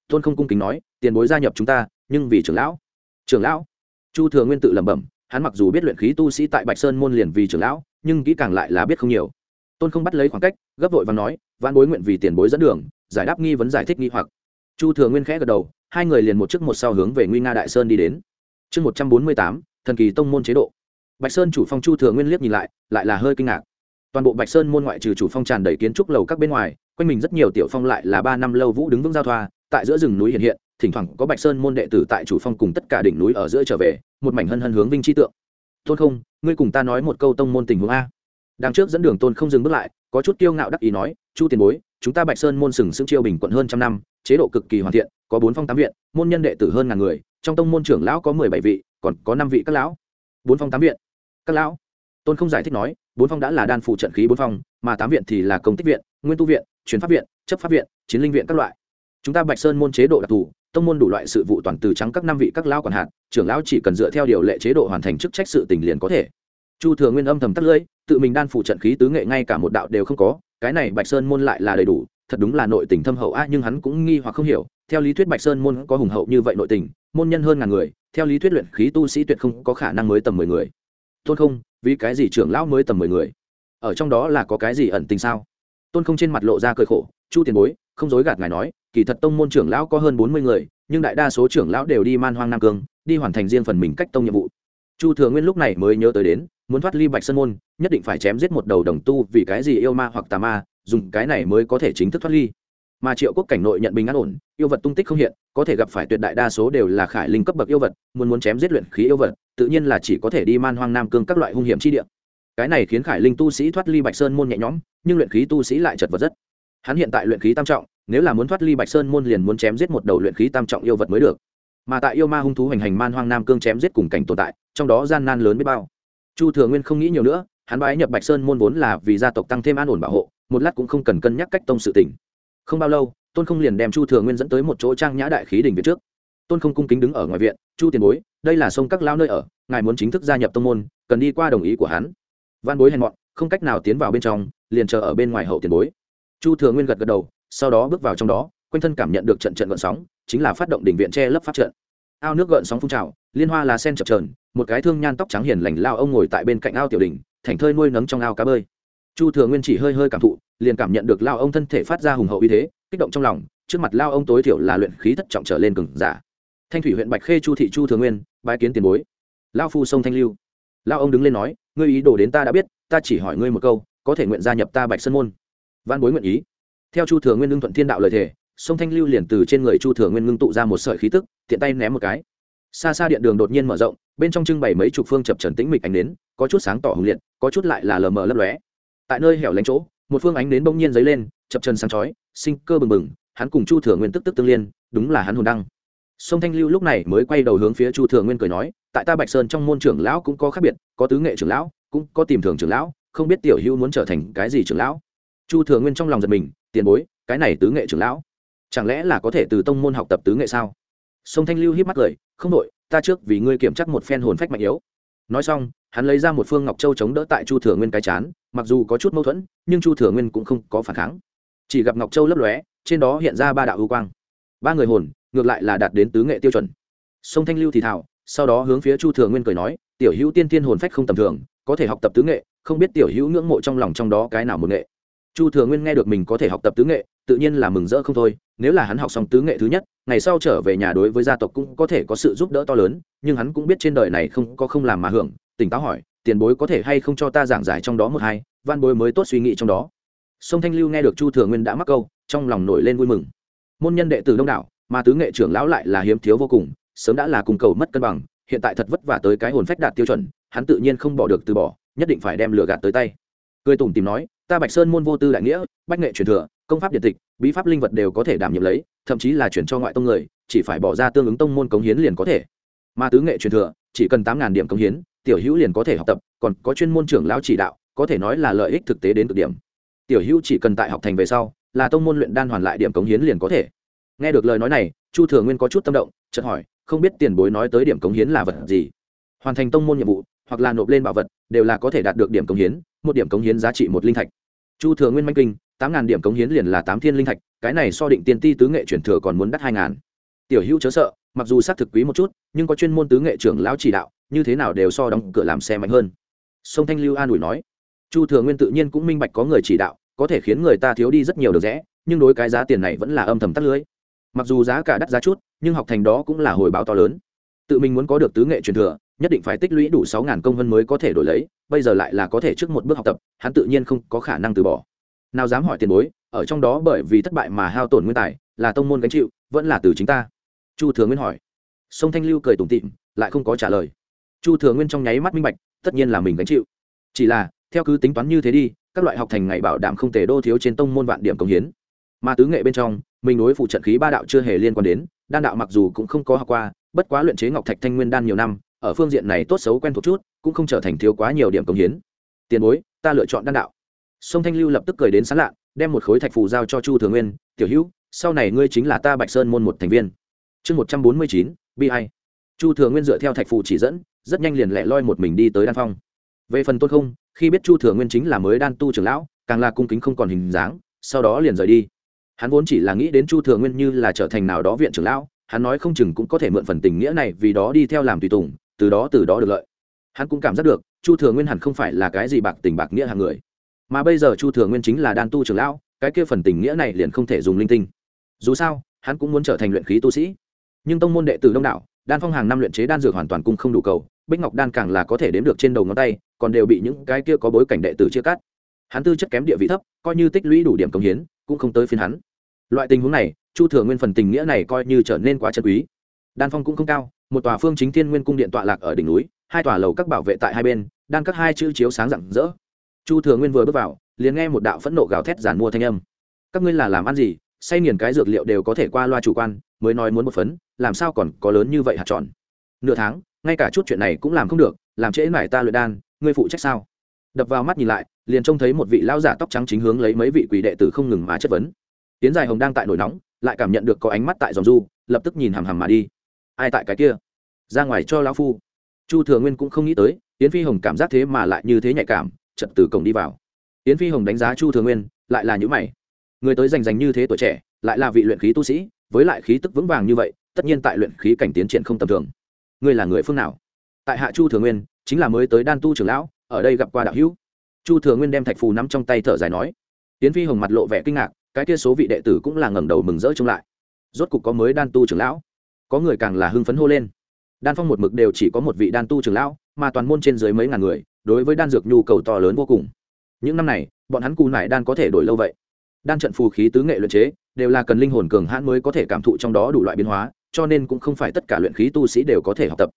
Tôn không cung kính nói, tiền bối gia nhập chúng ta, nhưng vì trưởng lão. Trưởng lão? Chu thừa nguyên tự lẩm bẩm, hắn mặc dù biết luyện khí tu sĩ tại bạch sơn môn liền vì trưởng lão, nhưng kỹ càng lại là biết không nhiều. Tôn không bắt lấy khoảng cách, gấp vội và nói văn bối nguyện vì tiền bối dẫn đường giải đáp nghi vấn giải thích nghi hoặc. Chu thừa nguyên khẽ gật đầu, hai người liền một trước một sau hướng về nguy nga đại sơn đi đến. Chương một trăm bốn mươi tám, thần kỳ tông môn chế độ. Bạch sơn chủ phong chu thừa nguyên liếc nhìn lại lại là hơi kinh ngạc. Toàn bộ bạch sơn môn ngoại trừ chủ phong tràn đầy kiến trúc lầu các bên ngoài, quanh mình rất nhiều tiểu phong lại là ba năm lâu vũ đứng vững giao thoa, tại giữa rừng núi hiện hiện, thỉnh thoảng có bạch sơn môn đệ tử tại chủ phong cùng tất cả đỉnh núi ở giữa trở về, một mảnh hân hân hướng vinh chi tượng. Tôn không, ngươi cùng ta nói một câu tông môn tình huống a. Đằng trước dẫn đường tôn không dừng bước lại, có chút kiêu ngạo đắc ý nói, chu tiền bối chúng ta bạch sơn môn sừng sững chiêu bình quận hơn trăm năm, chế độ cực kỳ hoàn thiện, có bốn phong tám viện, môn nhân đệ tử hơn ngàn người, trong tông môn trưởng lão có mười bảy vị, còn có năm vị các lão. Bốn phong tám viện. Các lão. Tôn không giải thích nói, bốn phong đã là đan phụ trận khí bốn phong, mà tám viện thì là công tích viện, nguyên tu viện, truyền pháp viện, chấp pháp viện, chiến linh viện các loại. Chúng ta bạch sơn môn chế độ đặc thù, tông môn đủ loại sự vụ toàn từ trắng các năm vị các lão còn hạn trưởng lão chỉ cần dựa theo điều lệ chế độ hoàn thành chức trách sự tình liền có thể chu thừa nguyên âm thầm tắt lưỡi, tự mình đan phụ trận khí tứ nghệ ngay cả một đạo đều không có, cái này bạch sơn môn lại là đầy đủ, thật đúng là nội tình thâm hậu a nhưng hắn cũng nghi hoặc không hiểu, theo lý thuyết bạch sơn môn có hùng hậu như vậy nội tình, môn nhân hơn ngàn người, theo lý thuyết luyện khí tu sĩ tuyệt không có khả năng mới tầm mười người. Tôn không, vì cái gì trưởng lão mới tầm mười người? Ở trong đó là có cái gì ẩn tình sao? Tôn không trên mặt lộ ra cơi khổ, chu tiền bối, không dối gạt ngài nói, kỳ thật tông môn trưởng lão có hơn bốn mươi người, nhưng đại đa số trưởng lão đều đi man hoang nam cương, đi hoàn thành riêng phần mình cách tông nhiệm vụ chu thừa nguyên lúc này mới nhớ tới đến, muốn thoát ly bạch sơn môn, nhất định phải chém giết một đầu đồng tu vì cái gì yêu ma hoặc tà ma, dùng cái này mới có thể chính thức thoát ly. Mà triệu quốc cảnh nội nhận bình an ổn, yêu vật tung tích không hiện, có thể gặp phải tuyệt đại đa số đều là khải linh cấp bậc yêu vật, muốn muốn chém giết luyện khí yêu vật, tự nhiên là chỉ có thể đi man hoang nam cương các loại hung hiểm chi địa. Cái này khiến khải linh tu sĩ thoát ly bạch sơn môn nhẹ nhõm, nhưng luyện khí tu sĩ lại chật vật rất. Hắn hiện tại luyện khí tam trọng, nếu là muốn thoát ly bạch sơn môn liền muốn chém giết một đầu luyện khí tam trọng yêu vật mới được mà tại yêu ma hung thú hành hành man hoang nam cương chém giết cùng cảnh tồn tại, trong đó gian nan lớn biết bao. Chu thừa nguyên không nghĩ nhiều nữa, hắn bái nhập bạch sơn môn vốn là vì gia tộc tăng thêm an ổn bảo hộ, một lát cũng không cần cân nhắc cách tông sự tỉnh không bao lâu, tôn không liền đem chu thừa nguyên dẫn tới một chỗ trang nhã đại khí đình viện trước. Tôn không cung kính đứng ở ngoài viện, chu tiền bối, đây là sông các lao nơi ở, ngài muốn chính thức gia nhập tông môn, cần đi qua đồng ý của hắn. Văn bối hèn mọn, không cách nào tiến vào bên trong, liền chờ ở bên ngoài hậu tiền bối. Chu thừa nguyên gật gật đầu, sau đó bước vào trong đó, quanh thân cảm nhận được trận trận gợn sóng chính là phát động đỉnh viện che lấp phát trận. Ao nước gợn sóng phun trào, liên hoa là sen chập trờn một cái thương nhan tóc trắng hiền lành lao ông ngồi tại bên cạnh ao tiểu đình thành thơi nuôi nấng trong ao cá bơi. Chu thừa nguyên chỉ hơi hơi cảm thụ, liền cảm nhận được lao ông thân thể phát ra hùng hậu uy thế, kích động trong lòng, trước mặt lao ông tối thiểu là luyện khí thất trọng trở lên cừng giả. Thanh thủy huyện bạch khê chu thị chu thừa nguyên, bái kiến tiền bối. Lao phu sông thanh lưu. Lao ông đứng lên nói, ngươi ý đồ đến ta đã biết, ta chỉ hỏi ngươi một câu, có thể nguyện gia nhập ta bạch sơn môn. Văn bối nguyện ý. Theo chu thừa nguyên ngưng thuận thiên đạo lời thề sông thanh lưu liền từ trên người chu thừa nguyên ngưng tụ ra một sợi khí tức, tiện tay ném một cái. Xa xa điện đường đột nhiên mở rộng, bên trong trưng bày mấy chục phương chập trần tĩnh mịch ánh nến, có chút sáng tỏ hùng liệt, có chút lại là lờ mờ lấp lóe. Tại nơi hẻo lánh chỗ, một phương ánh nến bỗng nhiên dấy lên, chập trần sáng chói, sinh cơ bừng bừng, hắn cùng chu thừa nguyên tức tức tương liên, đúng là hắn hồn đăng. Sông thanh lưu lúc này mới quay đầu hướng phía chu thừa nguyên cười nói, tại ta bạch sơn trong môn trưởng lão cũng có khác biệt, có tứ nghệ trưởng lão, cũng có tìm thường trưởng lão, không biết tiểu hữu muốn trở thành cái gì trưởng lão? Chu thừa nguyên trong lòng giật mình, tiền bối, cái này tứ nghệ trưởng lão chẳng lẽ là có thể từ tông môn học tập tứ nghệ sao? Sông thanh lưu hiếp mắt cười, không đội ta trước vì ngươi kiểm chắc một phen hồn phách mạnh yếu. Nói xong, hắn lấy ra một phương ngọc châu chống đỡ tại chu thừa nguyên cái chán, mặc dù có chút mâu thuẫn, nhưng chu thừa nguyên cũng không có phản kháng. Chỉ gặp ngọc châu lấp lóe, trên đó hiện ra ba đạo ưu quang. Ba người hồn, ngược lại là đạt đến tứ nghệ tiêu chuẩn. Sông thanh lưu thì thảo sau đó hướng phía chu thừa nguyên cười nói, tiểu hữu tiên tiên hồn phách không tầm thường, có thể học tập tứ nghệ, không biết tiểu hữu ngưỡng mộ trong lòng trong đó cái nào một nghệ. Chu thừa nguyên nghe được mình có thể học tập tứ nghệ, tự nhiên là mừng rỡ không thôi nếu là hắn học xong tứ nghệ thứ nhất, ngày sau trở về nhà đối với gia tộc cũng có thể có sự giúp đỡ to lớn, nhưng hắn cũng biết trên đời này không có không làm mà hưởng, tỉnh táo hỏi, tiền bối có thể hay không cho ta giảng giải trong đó một hai, văn bối mới tốt suy nghĩ trong đó? Sông thanh lưu nghe được chu thừa nguyên đã mắc câu, trong lòng nổi lên vui mừng. Môn nhân đệ tử đông đảo, mà tứ nghệ trưởng lão lại là hiếm thiếu vô cùng, sớm đã là cùng cầu mất cân bằng, hiện tại thật vất vả tới cái hồn phách đạt tiêu chuẩn, hắn tự nhiên không bỏ được từ bỏ, nhất định phải đem lửa gạt tới tay. Cười tủm tìm nói, ta bạch sơn môn vô tư đại nghĩa, bách nghệ truyền thừa công pháp điện tịch, bí pháp linh vật đều có thể đảm nhiệm lấy, thậm chí là chuyển cho ngoại tông người, chỉ phải bỏ ra tương ứng tông môn cống hiến liền có thể. Mà tứ nghệ truyền thừa, chỉ cần tám điểm cống hiến, tiểu hữu liền có thể học tập, còn có chuyên môn trưởng lão chỉ đạo, có thể nói là lợi ích thực tế đến cực điểm. Tiểu hữu chỉ cần tại học thành về sau, là tông môn luyện đan hoàn lại điểm cống hiến liền có thể. Nghe được lời nói này, chu thừa nguyên có chút tâm động, chợt hỏi, không biết tiền bối nói tới điểm cống hiến là vật gì? Hoàn thành tông môn nhiệm vụ, hoặc là nộp lên bảo vật, đều là có thể đạt được điểm cống hiến, một điểm cống hiến giá trị một linh thạch chu thừa nguyên manh kinh, tám ngàn điểm cống hiến liền là tám thiên linh thạch, cái này so định tiên ti tứ nghệ chuyển thừa còn muốn đắt hai ngàn. Tiểu hữu chớ sợ, mặc dù xác thực quý một chút, nhưng có chuyên môn tứ nghệ trưởng lão chỉ đạo, như thế nào đều so đóng cửa làm xe mạnh hơn. Sông thanh lưu an ủi nói. Chu thừa nguyên tự nhiên cũng minh bạch có người chỉ đạo, có thể khiến người ta thiếu đi rất nhiều được rẽ nhưng đối cái giá tiền này vẫn là âm thầm tắt lưới. Mặc dù giá cả đắt giá chút, nhưng học thành đó cũng là hồi báo to lớn. Tự mình muốn có được tứ nghệ truyền thừa, nhất định phải tích lũy đủ sáu ngàn công vân mới có thể đổi lấy bây giờ lại là có thể trước một bước học tập, hắn tự nhiên không có khả năng từ bỏ. Nào dám hỏi tiền bối, ở trong đó bởi vì thất bại mà hao tổn nguyên tài, là tông môn gánh chịu, vẫn là từ chính ta? Chu thừa nguyên hỏi. Sông thanh lưu cười tủm tịm lại không có trả lời. Chu thừa nguyên trong nháy mắt minh bạch, tất nhiên là mình gánh chịu. Chỉ là, theo cứ tính toán như thế đi, các loại học thành ngày bảo đảm không thể đô thiếu trên tông môn vạn điểm công hiến. Mà tứ nghệ bên trong, mình đối phụ trận khí ba đạo chưa hề liên quan đến, đan đạo mặc dù cũng không có học qua, bất quá luyện chế ngọc thạch thanh nguyên đan nhiều năm ở phương diện này tốt xấu quen thuộc chút, cũng không trở thành thiếu quá nhiều điểm công hiến. Tiền bối, ta lựa chọn đan đạo. Sông thanh lưu lập tức cười đến sán lạ, đem một khối thạch phù giao cho chu thường nguyên, tiểu hữu, sau này ngươi chính là ta bạch sơn môn một thành viên. Chương một trăm bốn mươi chín, bi hay chu thừa nguyên dựa theo thạch phù chỉ dẫn, rất nhanh liền lẹ loi một mình đi tới đan phong. Về phần tôn không, khi biết chu thừa nguyên chính là mới đan tu trưởng lão, càng là cung kính không còn hình dáng, sau đó liền rời đi. Hắn vốn chỉ là nghĩ đến chu thừa nguyên như là trở thành nào đó viện trưởng lão, hắn nói không chừng cũng có thể mượn phần tình nghĩa này vì đó đi theo làm tùy tùng từ đó từ đó được lợi. Hắn cũng cảm giác được, chu thừa nguyên hẳn không phải là cái gì bạc tình bạc nghĩa hàng người. Mà bây giờ chu thừa nguyên chính là đan tu trưởng lão, cái kia phần tình nghĩa này liền không thể dùng linh tinh. Dù sao, hắn cũng muốn trở thành luyện khí tu sĩ. Nhưng tông môn đệ tử đông đảo, đan phong hàng năm luyện chế đan dược hoàn toàn cung không đủ cầu, bích ngọc đan càng là có thể đếm được trên đầu ngón tay, còn đều bị những cái kia có bối cảnh đệ tử chia cắt. Hắn tư chất kém địa vị thấp, coi như tích lũy đủ điểm công hiến, cũng không tới phiên hắn. Loại tình huống này, chu thừa nguyên phần tình nghĩa này coi như trở nên quá chân quý. Đan phong cũng không cao một tòa phương chính thiên nguyên cung điện tọa lạc ở đỉnh núi, hai tòa lầu các bảo vệ tại hai bên đan các hai chữ chiếu sáng rạng rỡ. Chu thừa nguyên vừa bước vào, liền nghe một đạo phẫn nộ gào thét giản mua thanh âm. Các ngươi là làm ăn gì? Say nghiền cái dược liệu đều có thể qua loa chủ quan, mới nói muốn một phấn, làm sao còn có lớn như vậy hạt tròn? Nửa tháng, ngay cả chút chuyện này cũng làm không được, làm trễ mải ta luyện đan, ngươi phụ trách sao? Đập vào mắt nhìn lại, liền trông thấy một vị lão giả tóc trắng chính hướng lấy mấy vị quỷ đệ tử không ngừng mà chất vấn. Tiến dài hồng đang tại nổi nóng, lại cảm nhận được có ánh mắt tại dòng du, lập tức nhìn hằm hằm mà đi ai tại cái kia? Ra ngoài cho lão phu. Chu thừa nguyên cũng không nghĩ tới, yến phi hồng cảm giác thế mà lại như thế nhạy cảm chật từ cổng đi vào. Yến phi hồng đánh giá chu thừa nguyên, lại là những mày. Người tới rành rành như thế tuổi trẻ, lại là vị luyện khí tu sĩ, với lại khí tức vững vàng như vậy, tất nhiên tại luyện khí cảnh tiến triển không tầm thường. Ngươi là người phương nào? Tại hạ chu thừa nguyên, chính là mới tới đan tu trưởng lão, ở đây gặp qua đạo hữu. Chu thừa nguyên đem thạch phù nắm trong tay thở dài nói. Yến phi hồng mặt lộ vẻ kinh ngạc, cái kia số vị đệ tử cũng là ngẩng đầu mừng rỡ trông lại. Rốt cục có mới đan tu trưởng lão có người càng là hưng phấn hô lên. Đan phong một mực đều chỉ có một vị đan tu trưởng lão, mà toàn môn trên dưới mấy ngàn người, đối với đan dược nhu cầu to lớn vô cùng. Những năm này, bọn hắn cù nải đan có thể đổi lâu vậy. Đan trận phù khí tứ nghệ luyện chế, đều là cần linh hồn cường hãn mới có thể cảm thụ trong đó đủ loại biến hóa, cho nên cũng không phải tất cả luyện khí tu sĩ đều có thể học tập.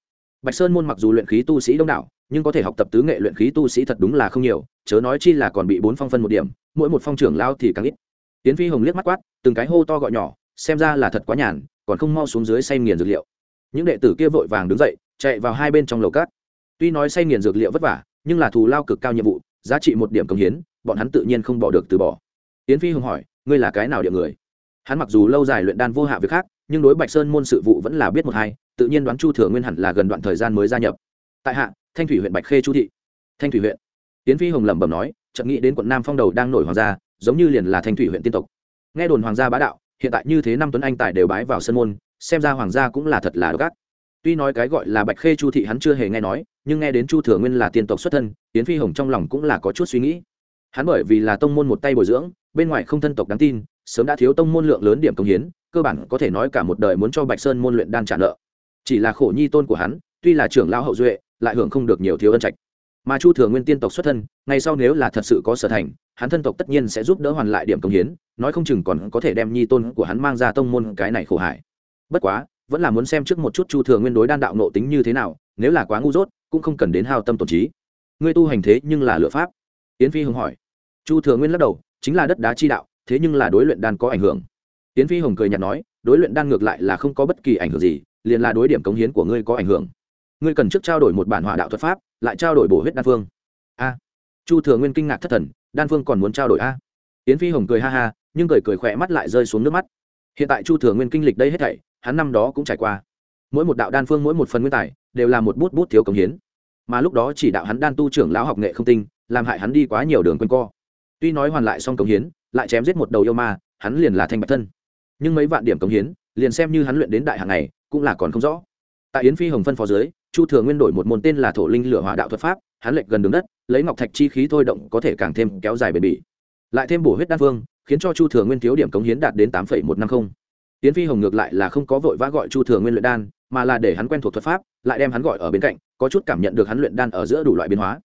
Bạch sơn môn mặc dù luyện khí tu sĩ đông đảo, nhưng có thể học tập tứ nghệ luyện khí tu sĩ thật đúng là không nhiều, chớ nói chi là còn bị bốn phong phân một điểm, mỗi một phong trưởng lao thì càng ít. Tiến phi hồng liếc mắt quát, từng cái hô to gọi nhỏ, xem ra là thật quá nhàn còn không mau xuống dưới say nghiền dược liệu. Những đệ tử kia vội vàng đứng dậy, chạy vào hai bên trong lầu cát. Tuy nói say nghiền dược liệu vất vả, nhưng là thù lao cực cao nhiệm vụ, giá trị một điểm công hiến, bọn hắn tự nhiên không bỏ được từ bỏ. Yến phi hồng hỏi, ngươi là cái nào địa người? Hắn mặc dù lâu dài luyện đan vô hạ việc khác, nhưng đối bạch sơn môn sự vụ vẫn là biết một hai, tự nhiên đoán chu thừa nguyên hẳn là gần đoạn thời gian mới gia nhập. Tại hạ, thanh thủy huyện bạch khê chu thị. Thanh thủy huyện. Tiến phi hồng lẩm bẩm nói, chợt nghĩ đến quận nam phong đầu đang nổi hoàng gia, giống như liền là thanh thủy huyện tiên tộc. Nghe đồn hoàng gia bá đạo hiện tại như thế năm tuấn anh tài đều bái vào sân môn, xem ra hoàng gia cũng là thật là gác tuy nói cái gọi là bạch khê chu thị hắn chưa hề nghe nói, nhưng nghe đến chu thừa nguyên là tiên tộc xuất thân tiến phi hồng trong lòng cũng là có chút suy nghĩ. Hắn bởi vì là tông môn một tay bồi dưỡng, bên ngoài không thân tộc đáng tin, sớm đã thiếu tông môn lượng lớn điểm công hiến, cơ bản có thể nói cả một đời muốn cho bạch sơn môn luyện đan trả nợ. Chỉ là khổ nhi tôn của hắn, tuy là trưởng lão hậu duệ, lại hưởng không được nhiều thiếu ân trạch mà chu thừa nguyên tiên tộc xuất thân ngay sau nếu là thật sự có sở thành, hắn thân tộc tất nhiên sẽ giúp đỡ hoàn lại điểm công hiến, nói không chừng còn có thể đem nhi tôn của hắn mang ra tông môn cái này khổ hại. Bất quá, vẫn là muốn xem trước một chút chu thừa nguyên đối đan đạo nộ tính như thế nào, nếu là quá ngu dốt, cũng không cần đến hao tâm tổn trí. Ngươi tu hành thế nhưng là lựa pháp? Yến phi hồng hỏi. Chu thừa nguyên lắc đầu, chính là đất đá chi đạo, thế nhưng là đối luyện đan có ảnh hưởng. Yến phi hồng cười nhạt nói, đối luyện đan ngược lại là không có bất kỳ ảnh hưởng gì, liền là đối điểm cống hiến của ngươi có ảnh hưởng ngươi cần trước trao đổi một bản hỏa đạo thuật pháp, lại trao đổi bổ huyết đan phương. A. Chu thừa nguyên kinh ngạc thất thần, đan phương còn muốn trao đổi a. Yến phi hồng cười ha ha, nhưng cười cười khỏe mắt lại rơi xuống nước mắt. Hiện tại chu thừa nguyên kinh lịch đây hết thảy, hắn năm đó cũng trải qua. Mỗi một đạo đan phương, mỗi một phần nguyên tài, đều là một bút bút thiếu cống hiến. Mà lúc đó chỉ đạo hắn đan tu trưởng lão học nghệ không tinh, làm hại hắn đi quá nhiều đường quanh co. Tuy nói hoàn lại xong cống hiến, lại chém giết một đầu yêu ma, hắn liền là thanh bạch thân. Nhưng mấy vạn điểm cống hiến, liền xem như hắn luyện đến đại hàng này, cũng là còn không rõ. Tại yến phi hồng phân phó dưới chu thừa nguyên đổi một môn tên là thổ linh lửa hỏa đạo thuật pháp, hắn lệch gần đường đất, lấy ngọc thạch chi khí thôi động có thể càng thêm kéo dài bền bỉ. Lại thêm bổ huyết đan phương khiến cho chu thừa nguyên thiếu điểm cống hiến đạt đến tám một năm mươi tiến phi hồng ngược lại là không có vội vã gọi chu thừa nguyên luyện đan, mà là để hắn quen thuộc thuật pháp, lại đem hắn gọi ở bên cạnh, có chút cảm nhận được hắn luyện đan ở giữa đủ loại biến hóa.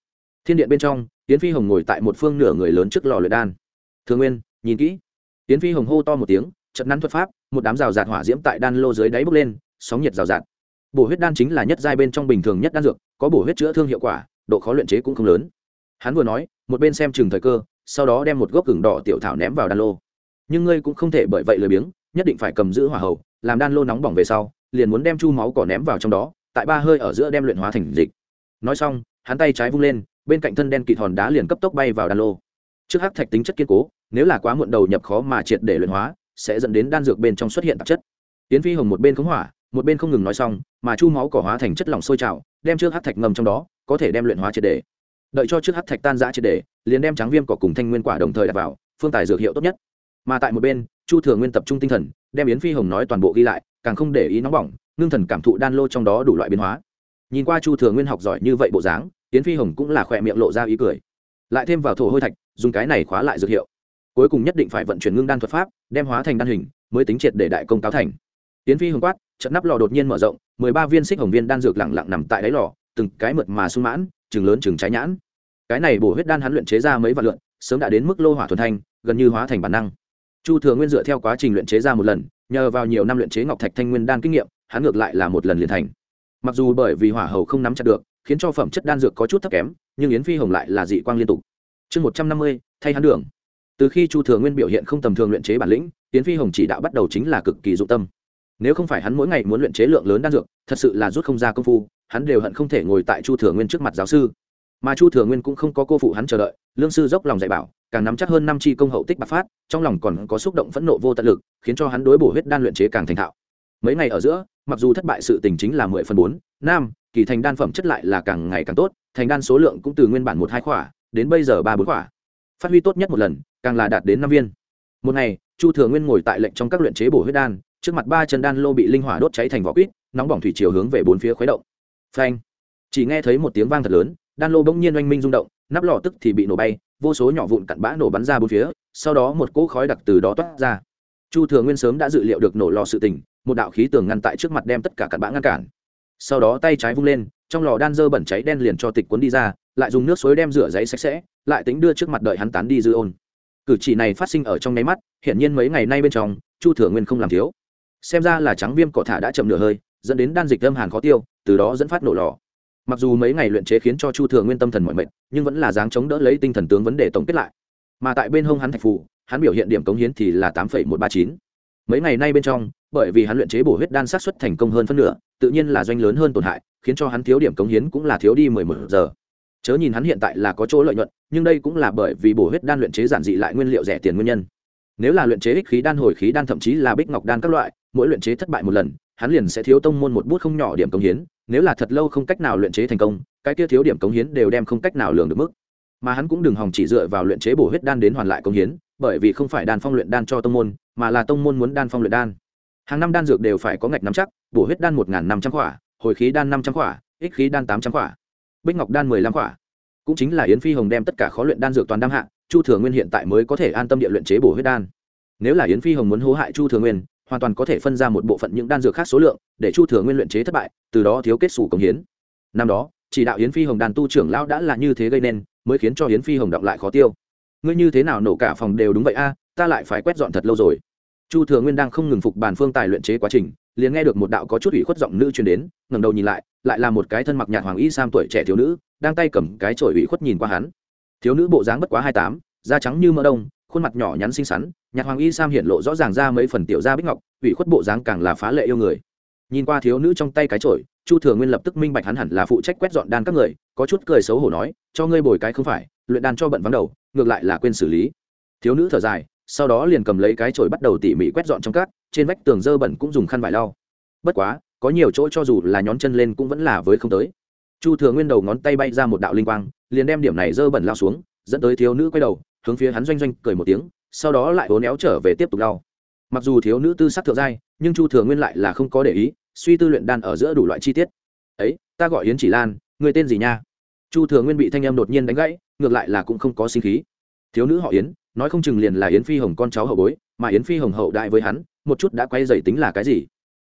Thiên điện bên trong tiến phi hồng ngồi tại một phương nửa người lớn trước lò luyện đan. Thừa nguyên, nhìn kỹ. Tiến phi hồng hô to một tiếng, chật nắn thuật pháp, một đám rào rạt hỏa diễm tại đan lô dưới đáy bốc lên, sóng nhiệt rào rạt bổ huyết đan chính là nhất giai bên trong bình thường nhất đan dược có bổ huyết chữa thương hiệu quả độ khó luyện chế cũng không lớn. Hắn vừa nói một bên xem chừng thời cơ sau đó đem một gốc gừng đỏ tiểu thảo ném vào đan lô. Nhưng ngươi cũng không thể bởi vậy lười biếng nhất định phải cầm giữ hỏa hầu, làm đan lô nóng bỏng về sau liền muốn đem chu máu cỏ ném vào trong đó tại ba hơi ở giữa đem luyện hóa thành dịch. Nói xong hắn tay trái vung lên bên cạnh thân đen kịt hòn đá liền cấp tốc bay vào đan lô. Trước hắc thạch tính chất kiên cố nếu là quá muộn đầu nhập khó mà triệt để luyện hóa sẽ dẫn đến đan dược bên trong xuất hiện tạp chất. Tiến phi hồng một bên khống hỏa một bên không ngừng nói xong, mà chu máu cỏ hóa thành chất lỏng sôi trào, đem trước hắc thạch ngầm trong đó, có thể đem luyện hóa triệt để. Đợi cho trước hắc thạch tan giã triệt để, liền đem trắng viêm cỏ cùng thanh nguyên quả đồng thời đặt vào, phương tài dược hiệu tốt nhất. Mà tại một bên, chu thừa nguyên tập trung tinh thần, đem yến phi hồng nói toàn bộ ghi lại, càng không để ý nóng bỏng, ngưng thần cảm thụ đan lô trong đó đủ loại biến hóa. Nhìn qua chu thừa nguyên học giỏi như vậy bộ dáng, yến phi hồng cũng là khỏe miệng lộ ra ý cười. Lại thêm vào thổ hôi thạch, dùng cái này khóa lại dược hiệu. Cuối cùng nhất định phải vận chuyển ngưng đan thuật pháp, đem hóa thành đan hình, mới tính triệt để đại công cáo thành. Tiến phi hồng quát, trận nắp lò đột nhiên mở rộng, mười ba viên xích hồng viên đan dược lẳng lặng nằm tại đáy lò, từng cái mượt mà sung mãn chừng lớn chừng trái nhãn. Cái này bổ huyết đan hắn luyện chế ra mấy vạn lượn sớm đã đến mức lô hỏa thuần thanh, gần như hóa thành bản năng. Chu thừa nguyên dựa theo quá trình luyện chế ra một lần, nhờ vào nhiều năm luyện chế ngọc thạch thanh nguyên đan kinh nghiệm, hắn ngược lại là một lần liền thành. Mặc dù bởi vì hỏa hầu không nắm chặt được, khiến cho phẩm chất đan dược có chút thấp kém, nhưng yến phi hồng lại là dị quang liên tục. Chương một trăm năm mươi, thay hắn đường. Từ khi chu thừa nguyên biểu hiện không tầm thường luyện chế bản lĩnh, yến phi hồng chỉ đạo bắt đầu chính là cực kỳ dụng tâm nếu không phải hắn mỗi ngày muốn luyện chế lượng lớn đan dược, thật sự là rút không ra công phu, hắn đều hận không thể ngồi tại chu thừa nguyên trước mặt giáo sư. Mà chu thừa nguyên cũng không có cô phụ hắn chờ đợi, lương sư dốc lòng dạy bảo, càng nắm chắc hơn năm chi công hậu tích bạc phát, trong lòng còn có xúc động phẫn nộ vô tận lực, khiến cho hắn đối bổ huyết đan luyện chế càng thành thạo. Mấy ngày ở giữa, mặc dù thất bại sự tình chính là mười phần bốn nam kỳ thành đan phẩm chất lại là càng ngày càng tốt, thành đan số lượng cũng từ nguyên bản một hai khỏa, đến bây giờ ba bốn khỏa. Phát huy tốt nhất một lần, càng là đạt đến năm viên. Một ngày, chu thừa nguyên ngồi tại lệnh trong các luyện chế bổ huyết đan trước mặt ba chân đan lô bị linh hỏa đốt cháy thành vỏ quýt, nóng bỏng thủy chiều hướng về bốn phía khuấy động. Phanh! Chỉ nghe thấy một tiếng vang thật lớn, đan lô bỗng nhiên oanh minh rung động, nắp lò tức thì bị nổ bay, vô số nhỏ vụn cặn bã nổ bắn ra bốn phía, sau đó một cỗ khói đặc từ đó toát ra. Chu thừa nguyên sớm đã dự liệu được nổ lò sự tình, một đạo khí tường ngăn tại trước mặt đem tất cả cặn bã ngăn cản. Sau đó tay trái vung lên, trong lò đan dơ bẩn cháy đen liền cho tịch cuốn đi ra, lại dùng nước suối đem rửa giấy sạch sẽ, lại tính đưa trước mặt đợi hắn tán đi dư ôn. Cử chỉ này phát sinh ở trong nháy mắt, hiển nhiên mấy ngày nay bên trong, chu thừa nguyên không làm thiếu xem ra là trắng viêm cỏ thả đã chậm nửa hơi, dẫn đến đan dịch âm hàn khó tiêu, từ đó dẫn phát nổ lò. Mặc dù mấy ngày luyện chế khiến cho chu thừa nguyên tâm thần mọi mệnh nhưng vẫn là dáng chống đỡ lấy tinh thần tướng vấn đề tổng kết lại. Mà tại bên hông hắn thạch phù, hắn biểu hiện điểm cống hiến thì là tám một ba chín. Mấy ngày nay bên trong, bởi vì hắn luyện chế bổ huyết đan sát xuất thành công hơn phân nửa, tự nhiên là doanh lớn hơn tổn hại, khiến cho hắn thiếu điểm cống hiến cũng là thiếu đi mười một giờ. Chớ nhìn hắn hiện tại là có chỗ lợi nhuận, nhưng đây cũng là bởi vì bổ huyết đan luyện chế giản dị lại nguyên liệu rẻ tiền nguyên nhân. Nếu là luyện chế ích khí đan, hồi khí đan thậm chí là bích ngọc đan các loại mỗi luyện chế thất bại một lần, hắn liền sẽ thiếu tông môn một bút không nhỏ điểm cống hiến, nếu là thật lâu không cách nào luyện chế thành công, cái kia thiếu điểm cống hiến đều đem không cách nào lường được mức. Mà hắn cũng đừng hòng chỉ dựa vào luyện chế bổ huyết đan đến hoàn lại cống hiến, bởi vì không phải đan phong luyện đan cho tông môn, mà là tông môn muốn đan phong luyện đan. Hàng năm đan dược đều phải có ngạch nắm chắc, bổ huyết đan một năm trăm khỏa, hồi khí đan năm trăm khỏa, ích khí đan tám trăm khỏa, bích ngọc đan mười lăm khỏa. Cũng chính là yến phi hồng đem tất cả khó luyện đan dược toàn đam hạ, chu thừa nguyên hiện tại mới có thể an tâm địa luyện chế bổ huyết đan. Nếu là yến phi hồng muốn hố hại chu thừa nguyên hoàn toàn có thể phân ra một bộ phận những đan dược khác số lượng để chu thừa nguyên luyện chế thất bại, từ đó thiếu kết xù công hiến. Năm đó, chỉ đạo yến phi hồng đàn tu trưởng lão đã là như thế gây nên, mới khiến cho yến phi hồng động lại khó tiêu. Ngươi như thế nào nổ cả phòng đều đúng vậy a, ta lại phải quét dọn thật lâu rồi. Chu thừa nguyên đang không ngừng phục bàn phương tài luyện chế quá trình, liền nghe được một đạo có chút ủy khuất giọng nữ truyền đến, ngẩng đầu nhìn lại lại là một cái thân mặc nhạt hoàng y sam tuổi trẻ thiếu nữ, đang tay cầm cái chổi ủy khuất nhìn qua hắn. Thiếu nữ bộ dáng bất quá hai tám, da trắng như mỡ đông khuôn mặt nhỏ nhắn xinh xắn nhạc hoàng y sam hiện lộ rõ ràng ra mấy phần tiểu da bích ngọc ủy khuất bộ dáng càng là phá lệ yêu người. Nhìn qua thiếu nữ trong tay cái chổi chu thừa nguyên lập tức minh bạch hắn hẳn là phụ trách quét dọn đan các người có chút cười xấu hổ nói cho ngươi bồi cái không phải luyện đan cho bận vắng đầu ngược lại là quên xử lý. Thiếu nữ thở dài sau đó liền cầm lấy cái chổi bắt đầu tỉ mỉ quét dọn trong cát, trên vách tường dơ bẩn cũng dùng khăn vải lau. Bất quá có nhiều chỗ cho dù là nhón chân lên cũng vẫn là với không tới. Chu thừa nguyên đầu ngón tay bay ra một đạo linh quang liền đem điểm này dơ bẩn lao xuống dẫn tới thiếu nữ quay đầu hướng phía hắn doanh doanh cười một tiếng, sau đó lại hố néo trở về tiếp tục đau. mặc dù thiếu nữ tư sắc thượng giai, nhưng chu thừa nguyên lại là không có để ý, suy tư luyện đan ở giữa đủ loại chi tiết. Ấy, ta gọi yến chỉ lan, người tên gì nha? Chu thừa nguyên bị thanh em đột nhiên đánh gãy, ngược lại là cũng không có sinh khí. Thiếu nữ họ yến, nói không chừng liền là yến phi hồng con cháu hậu bối, mà yến phi hồng hậu đại với hắn, một chút đã quay dày tính là cái gì?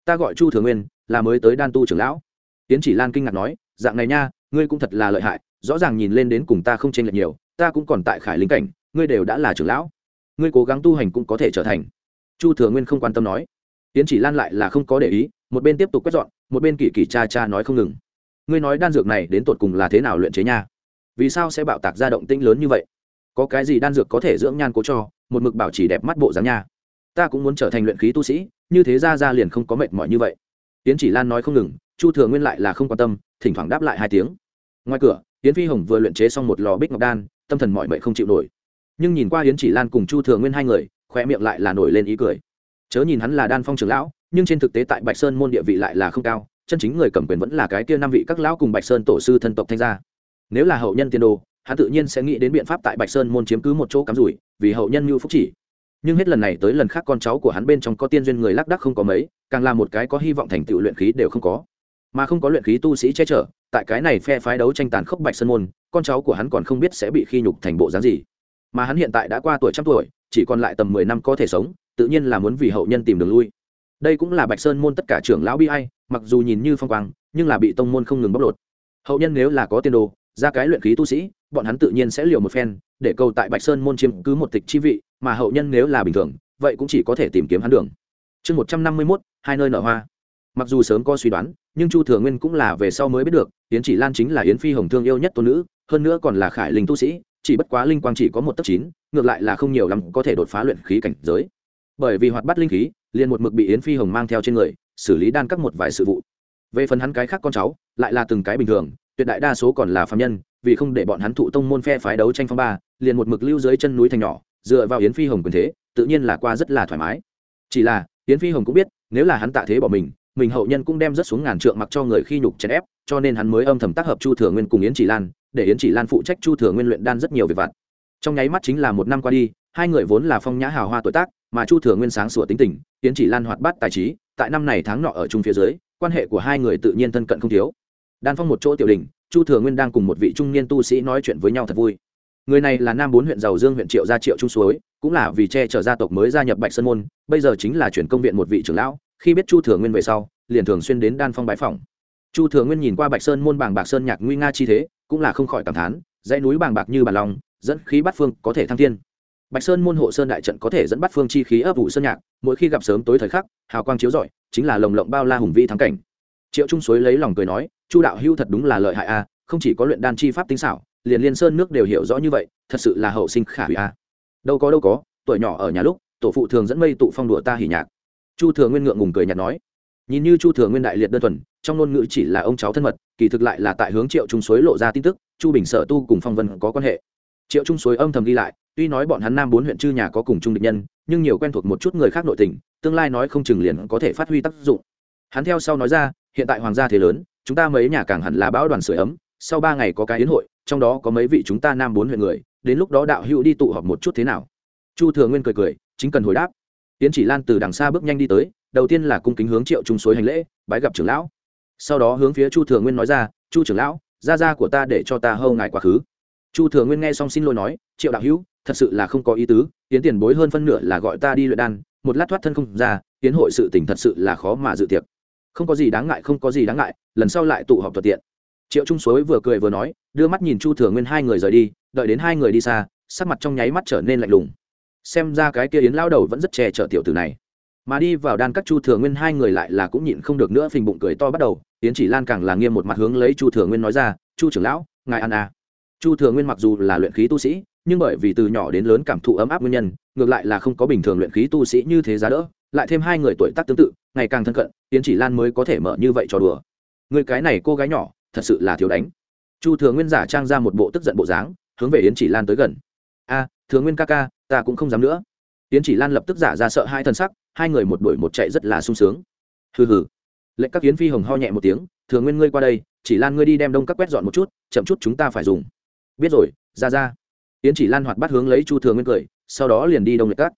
Ta gọi chu thừa nguyên, là mới tới đan tu trưởng lão. Yến chỉ lan kinh ngạc nói, dạng này nha, ngươi cũng thật là lợi hại, rõ ràng nhìn lên đến cùng ta không chênh lệch nhiều, ta cũng còn tại khải linh cảnh ngươi đều đã là trưởng lão, ngươi cố gắng tu hành cũng có thể trở thành. Chu thừa nguyên không quan tâm nói. Tiến chỉ lan lại là không có để ý, một bên tiếp tục quét dọn, một bên kỳ kỳ cha cha nói không ngừng. Ngươi nói đan dược này đến tột cùng là thế nào luyện chế nha? Vì sao sẽ bạo tạc ra động tĩnh lớn như vậy? Có cái gì đan dược có thể dưỡng nhan cố cho, một mực bảo chỉ đẹp mắt bộ dáng nha? Ta cũng muốn trở thành luyện khí tu sĩ, như thế ra ra liền không có mệt mỏi như vậy. Tiến chỉ lan nói không ngừng, chu thừa nguyên lại là không quan tâm, thỉnh thoảng đáp lại hai tiếng. Ngoài cửa tiến phi hồng vừa luyện chế xong một lò bích ngọc đan, tâm thần mọi mệnh không chịu nổi nhưng nhìn qua yến chỉ lan cùng chu thừa nguyên hai người khoe miệng lại là nổi lên ý cười chớ nhìn hắn là đan phong trưởng lão nhưng trên thực tế tại bạch sơn môn địa vị lại là không cao chân chính người cầm quyền vẫn là cái kia năm vị các lão cùng bạch sơn tổ sư thân tộc thanh gia nếu là hậu nhân tiên đồ hắn tự nhiên sẽ nghĩ đến biện pháp tại bạch sơn môn chiếm cứ một chỗ cắm rủi vì hậu nhân mưu phúc chỉ nhưng hết lần này tới lần khác con cháu của hắn bên trong có tiên duyên người lác đắc không có mấy càng là một cái có hy vọng thành tựu luyện khí đều không có mà không có luyện khí tu sĩ che chở tại cái này phe phái đấu tranh tàn khốc bạch sơn môn con cháu của hắn còn không biết sẽ bị khi nhục thành bộ dáng gì mà hắn hiện tại đã qua tuổi trăm tuổi, chỉ còn lại tầm mười năm có thể sống, tự nhiên là muốn vì hậu nhân tìm đường lui. Đây cũng là bạch sơn môn tất cả trưởng lão bi ai, mặc dù nhìn như phong quang, nhưng là bị tông môn không ngừng bóc lột. Hậu nhân nếu là có tiền đồ, ra cái luyện khí tu sĩ, bọn hắn tự nhiên sẽ liều một phen, để cầu tại bạch sơn môn chiếm cứ một tịch chi vị, mà hậu nhân nếu là bình thường, vậy cũng chỉ có thể tìm kiếm hắn đường. Chương một trăm năm mươi mốt, hai nơi nở hoa. Mặc dù sớm có suy đoán, nhưng chu thừa nguyên cũng là về sau mới biết được, yến chỉ lan chính là yến phi hồng thương yêu nhất tôn nữ, hơn nữa còn là khải linh tu sĩ chỉ bất quá linh quang chỉ có một tấc chín, ngược lại là không nhiều lắm có thể đột phá luyện khí cảnh giới. Bởi vì hoạt bắt linh khí, liền một mực bị yến phi hồng mang theo trên người, xử lý đan các một vài sự vụ. Về phần hắn cái khác con cháu, lại là từng cái bình thường, tuyệt đại đa số còn là phạm nhân, vì không để bọn hắn thụ tông môn phe phái đấu tranh phong ba, liền một mực lưu dưới chân núi thành nhỏ, dựa vào yến phi hồng quyền thế, tự nhiên là qua rất là thoải mái. Chỉ là, yến phi hồng cũng biết, nếu là hắn tạ thế bỏ mình mình hậu nhân cũng đem rất xuống ngàn trượng mặc cho người khi nhục chèn ép, cho nên hắn mới âm thầm tác hợp chu thừa nguyên cùng yến chỉ lan để yến chỉ lan phụ trách chu thừa nguyên luyện đan rất nhiều việc vặt. trong nháy mắt chính là một năm qua đi, hai người vốn là phong nhã hào hoa tuổi tác, mà chu thừa nguyên sáng sủa tính tình, yến chỉ lan hoạt bát tài trí, tại năm này tháng nọ ở chung phía dưới, quan hệ của hai người tự nhiên thân cận không thiếu. đan phong một chỗ tiểu đình chu thừa nguyên đang cùng một vị trung niên tu sĩ nói chuyện với nhau thật vui. người này là nam bốn huyện giàu dương huyện triệu gia triệu trung suối, cũng là vì che chở gia tộc mới gia nhập bạch sơn môn, bây giờ chính là chuyển công viện một vị trưởng lão, khi biết chu thừa nguyên về sau, liền thường xuyên đến đan phong bãi phòng chu thừa nguyên nhìn qua bạch sơn môn bảng bạc sơn nhạc nguy nga chi thế cũng là không khỏi cảm thán, dãy núi bàng bạc như bàn lòng, dẫn khí bắt phương có thể thăng thiên. Bạch sơn môn hộ sơn đại trận có thể dẫn bắt phương chi khí ấp ủ sơn nhạc, mỗi khi gặp sớm tối thời khắc, hào quang chiếu rọi, chính là lồng lộng bao la hùng vi thắng cảnh. Triệu trung suối lấy lòng cười nói, chu đạo hưu thật đúng là lợi hại a, không chỉ có luyện đan chi pháp tinh xảo, liền liên sơn nước đều hiểu rõ như vậy, thật sự là hậu sinh khả hủy a. Đâu có đâu có, tuổi nhỏ ở nhà lúc, tổ phụ thường dẫn mây tụ phong đùa ta hỉ nhạc. Chu thừa nguyên ngượng ngùng cười nhạt nói nhìn như chu thừa nguyên đại liệt đơn thuần, trong ngôn ngữ chỉ là ông cháu thân mật, kỳ thực lại là tại hướng triệu trung suối lộ ra tin tức, chu bình sở tu cùng phong vân có quan hệ. Triệu trung suối âm thầm ghi lại, tuy nói bọn hắn nam bốn huyện chư nhà có cùng chung địch nhân, nhưng nhiều quen thuộc một chút người khác nội tình, tương lai nói không chừng liền có thể phát huy tác dụng. Hắn theo sau nói ra, hiện tại hoàng gia thế lớn, chúng ta mấy nhà càng hẳn là bão đoàn sửa ấm, sau ba ngày có cái yến hội, trong đó có mấy vị chúng ta nam bốn huyện người, đến lúc đó đạo hữu đi tụ họp một chút thế nào? Chu thừa nguyên cười cười, chính cần hồi đáp. Tiến chỉ lan từ đằng xa bước nhanh đi tới đầu tiên là cung kính hướng triệu trung suối hành lễ, bái gặp trưởng lão. Sau đó hướng phía chu thừa nguyên nói ra, chu trưởng lão, gia gia của ta để cho ta hâu ngài quá khứ. Chu thừa nguyên nghe xong xin lỗi nói, triệu đạo hữu, thật sự là không có ý tứ, tiến tiền bối hơn phân nửa là gọi ta đi luyện đan, một lát thoát thân không ra, tiến hội sự tình thật sự là khó mà dự tiệc. Không có gì đáng ngại, không có gì đáng ngại, lần sau lại tụ họp thuận tiện. Triệu trung suối vừa cười vừa nói, đưa mắt nhìn chu thừa nguyên hai người rời đi, đợi đến hai người đi xa, sắc mặt trong nháy mắt trở nên lạnh lùng. Xem ra cái kia yến lao đầu vẫn rất che chở tiểu tử này mà đi vào đan các chu thừa nguyên, hai người lại là cũng nhịn không được nữa, phình bụng cười to bắt đầu. Tiến chỉ lan càng là nghiêm một mặt hướng lấy chu thừa nguyên nói ra, chu trưởng lão, ngài ăn à. chu thừa nguyên mặc dù là luyện khí tu sĩ, nhưng bởi vì từ nhỏ đến lớn cảm thụ ấm áp nguyên nhân, ngược lại là không có bình thường luyện khí tu sĩ như thế giá đỡ. Lại thêm hai người tuổi tác tương tự, ngày càng thân cận, tiến chỉ lan mới có thể mở như vậy cho đùa. Người cái này cô gái nhỏ, thật sự là thiếu đánh. Chu thừa nguyên giả trang ra một bộ tức giận bộ dáng, hướng về yến chỉ lan tới gần. A, thừa nguyên ca ca, ta cũng không dám nữa yến chỉ lan lập tức giả ra sợ hai thân sắc, hai người một đuổi một chạy rất là sung sướng. Hừ hừ. Lệnh các kiến phi hồng ho nhẹ một tiếng thường nguyên ngươi qua đây, chỉ lan ngươi đi đem đông các quét dọn một chút, chậm chút chúng ta phải dùng. Biết rồi, ra ra. Yến chỉ lan hoạt bắt hướng lấy chu thường nguyên cười, sau đó liền đi đông lệnh các.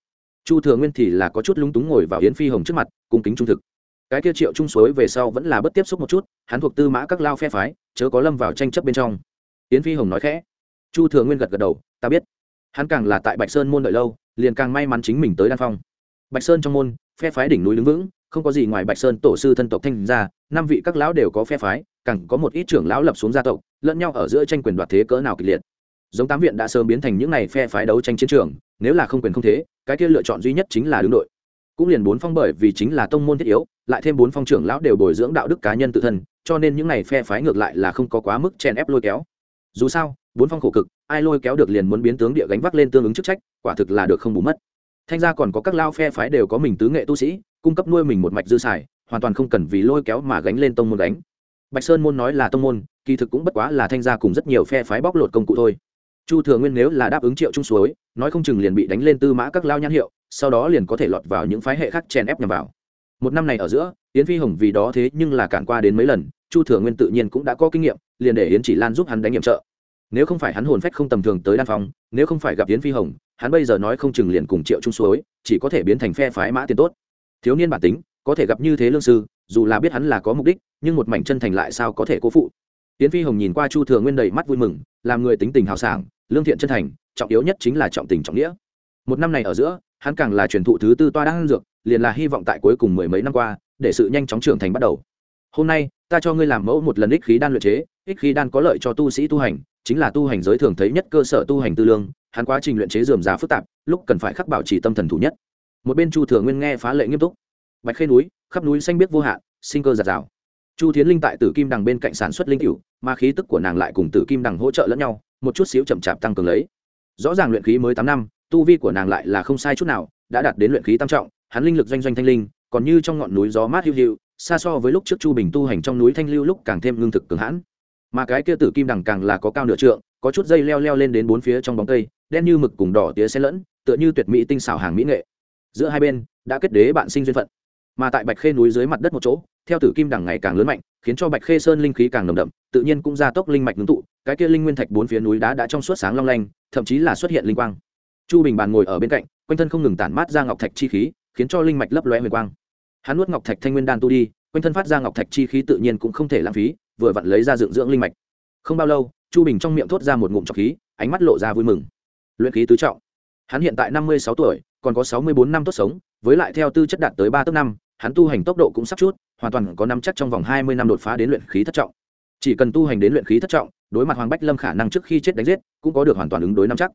Chu thường nguyên thì là có chút lúng túng ngồi vào yến phi hồng trước mặt, cung kính trung thực. Cái kia triệu trung suối về sau vẫn là bất tiếp xúc một chút, hắn thuộc tư mã các lao phe phái, chớ có lâm vào tranh chấp bên trong. Yến phi hồng nói khẽ. Chu thường nguyên gật gật đầu, ta biết. Hắn càng là tại bạch sơn môn đợi lâu liền càng may mắn chính mình tới đan phong. Bạch sơn trong môn, phe phái đỉnh núi đứng vững, không có gì ngoài bạch sơn tổ sư thân tộc thanh gia năm vị các lão đều có phe phái, càng có một ít trưởng lão lập xuống gia tộc, lẫn nhau ở giữa tranh quyền đoạt thế cỡ nào kịch liệt. Giống tám viện đã sớm biến thành những này phe phái đấu tranh chiến trường, nếu là không quyền không thế, cái kia lựa chọn duy nhất chính là đứng đội. Cũng liền bốn phong bởi vì chính là tông môn thiết yếu, lại thêm bốn phong trưởng lão đều bồi dưỡng đạo đức cá nhân tự thân, cho nên những này phe phái ngược lại là không có quá mức chèn ép lôi kéo. Dù sao, bốn phong khổ cực, ai lôi kéo được liền muốn biến tướng địa gánh vác lên tương ứng chức trách quả thực là được không bù mất. Thanh gia còn có các lao phe phái đều có mình tứ nghệ tu sĩ, cung cấp nuôi mình một mạch dư xài, hoàn toàn không cần vì lôi kéo mà gánh lên tông môn gánh. Bạch sơn môn nói là tông môn, kỳ thực cũng bất quá là thanh gia cùng rất nhiều phe phái bóc lột công cụ thôi. Chu thừa nguyên nếu là đáp ứng triệu trung suối, nói không chừng liền bị đánh lên tư mã các lao nhãn hiệu, sau đó liền có thể lọt vào những phái hệ khác chèn ép nhằm vào. Một năm này ở giữa, yến phi hồng vì đó thế nhưng là cản qua đến mấy lần, chu thừa nguyên tự nhiên cũng đã có kinh nghiệm, liền để yến chỉ lan giúp hắn đánh nhiệm trợ nếu không phải hắn hồn phách không tầm thường tới đan phòng nếu không phải gặp yến phi hồng, hắn bây giờ nói không chừng liền cùng triệu trung suối, chỉ có thể biến thành phe phái mã tiền tốt. Thiếu niên bản tính, có thể gặp như thế lương sư, dù là biết hắn là có mục đích, nhưng một mảnh chân thành lại sao có thể cố phụ? Yến phi hồng nhìn qua chu thừa nguyên đầy mắt vui mừng, làm người tính tình hào sảng, lương thiện chân thành, trọng yếu nhất chính là trọng tình trọng nghĩa. Một năm này ở giữa, hắn càng là truyền thụ thứ tư toa đang dược, liền là hy vọng tại cuối cùng mười mấy năm qua, để sự nhanh chóng trưởng thành bắt đầu hôm nay, ta cho ngươi làm mẫu một lần ích khí đan luyện chế, ích khí đan có lợi cho tu sĩ tu hành, chính là tu hành giới thường thấy nhất cơ sở tu hành tư lương, hắn quá trình luyện chế dườm già phức tạp, lúc cần phải khắc bảo trì tâm thần thủ nhất. Một bên chu thừa nguyên nghe phá lệ nghiêm túc. Bạch khê núi, khắp núi xanh biếc vô hạn, sinh cơ giạt rào. Chu tiến linh tại tử kim đằng bên cạnh sản xuất linh cựu mà khí tức của nàng lại cùng tử kim đằng hỗ trợ lẫn nhau, một chút xíu chậm chạp tăng cường lấy. Rõ ràng luyện khí mới tám năm, tu vi của nàng lại là không sai chút nào, đã đạt đến luyện khí tam trọng, hắn linh lực doanh doanh thanh linh, còn như trong ngọn núi gió mát hiu hiu xa so với lúc trước chu bình tu hành trong núi thanh lưu lúc càng thêm lương thực cường hãn. Mà cái kia tử kim đằng càng là có cao nửa trượng, có chút dây leo leo lên đến bốn phía trong bóng cây, đen như mực cùng đỏ tía xen lẫn, tựa như tuyệt mỹ tinh xảo hàng mỹ nghệ. Giữa hai bên, đã kết đế bạn sinh duyên phận. Mà tại bạch khê núi dưới mặt đất một chỗ, theo tử kim đằng ngày càng lớn mạnh, khiến cho bạch khê sơn linh khí càng nồng đậm, tự nhiên cũng gia tốc linh mạch ngưng tụ, cái kia linh nguyên thạch bốn phía núi đá đã trong suốt sáng long lanh, thậm chí là xuất hiện linh quang. Chu bình bàn ngồi ở bên cạnh, quanh thân không ngừng tản mát ra ngọc thạch chi khí, khiến cho linh mạch lấp lóe huyền quang hắn nuốt ngọc thạch thanh nguyên đan tu đi, quanh thân phát ra ngọc thạch chi khí tự nhiên cũng không thể lãng phí, vừa vặn lấy ra dưỡng dưỡng linh mạch. Không bao lâu, chu bình trong miệng thốt ra một ngụm trọc khí, ánh mắt lộ ra vui mừng. Luyện khí tứ trọng. Hắn hiện tại năm mươi sáu tuổi, còn có sáu mươi bốn năm tốt sống, với lại theo tư chất đạt tới ba tấc năm, hắn tu hành tốc độ cũng sắp chút, hoàn toàn có năm chắc trong vòng hai mươi năm đột phá đến luyện khí thất trọng. Chỉ cần tu hành đến luyện khí thất trọng, đối mặt hoàng bách lâm khả năng trước khi chết đánh giết, cũng có được hoàn toàn ứng đối năm chắc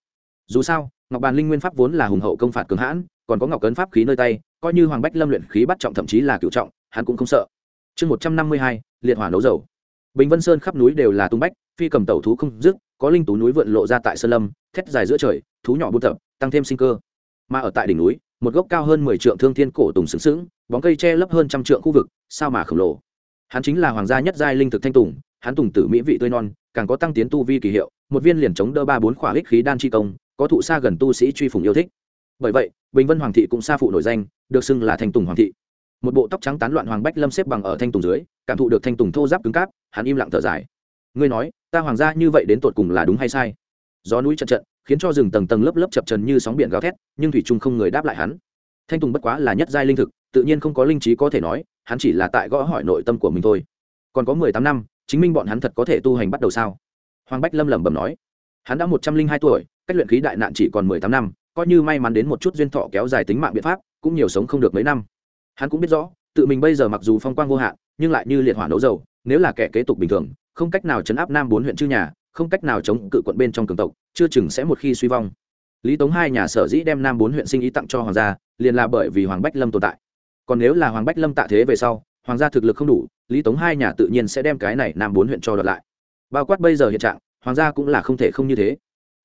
dù sao, ngọc bàn linh nguyên pháp vốn là hùng hậu công phạt cường hãn, còn có ngọc cấn pháp khí nơi tay, coi như hoàng bách lâm luyện khí bắt trọng thậm chí là cựu trọng, hắn cũng không sợ. Chương một trăm năm mươi hai, liệt hỏa nấu dầu. Bình vân sơn khắp núi đều là tung bách, phi cầm tẩu thú không dứt, có linh tú núi vượn lộ ra tại sơn lâm, thét dài giữa trời, thú nhỏ buôn tập, tăng thêm sinh cơ. Mà ở tại đỉnh núi, một gốc cao hơn mười trượng thương thiên cổ tùng sướng sướng bóng cây che lấp hơn trăm trượng khu vực, sao mà khổng lồ. Hắn chính là hoàng gia nhất giai linh thực thanh tùng, hắn tùng tử mỹ vị tươi non, càng có tăng tiến tu vi kỳ hiệu, một viên liền chống đỡ ba bốn khỏa ích khí đan chi công có thụ xa gần tu sĩ truy phùng yêu thích. Bởi vậy, bình vân hoàng thị cũng xa phụ nổi danh, được xưng là thanh tùng hoàng thị. Một bộ tóc trắng tán loạn hoàng bách lâm xếp bằng ở thanh tùng dưới, cảm thụ được thanh tùng thô giáp cứng cáp, hắn im lặng thở dài. Ngươi nói, ta hoàng gia như vậy đến tột cùng là đúng hay sai? Gió núi trận trận khiến cho rừng tầng tầng lớp lớp chập trần như sóng biển gào thét, nhưng thủy trung không người đáp lại hắn. Thanh tùng bất quá là nhất giai linh thực, tự nhiên không có linh trí có thể nói, hắn chỉ là tại gõ hỏi nội tâm của mình thôi. Còn có mười tám năm, chính minh bọn hắn thật có thể tu hành bắt đầu sao? Hoàng bách lâm lẩm bẩm nói. Hắn đã một trăm linh hai tuổi cách luyện khí đại nạn chỉ còn mười tám năm, coi như may mắn đến một chút duyên thọ kéo dài tính mạng biện pháp, cũng nhiều sống không được mấy năm. Hắn cũng biết rõ, tự mình bây giờ mặc dù phong quang vô hạn, nhưng lại như liệt hỏa nấu dầu, nếu là kẻ kế tục bình thường, không cách nào chấn áp nam bốn huyện chư nhà, không cách nào chống cự quận bên trong cường tộc, chưa chừng sẽ một khi suy vong. Lý tống hai nhà sở dĩ đem nam bốn huyện sinh ý tặng cho hoàng gia, liền là bởi vì hoàng bách lâm tồn tại. Còn nếu là hoàng bách lâm tạ thế về sau, hoàng gia thực lực không đủ, lý tống hai nhà tự nhiên sẽ đem cái này nam bốn huyện cho đợt lại. Bao quát bây giờ hiện trạng, hoàng gia cũng là không thể không như thế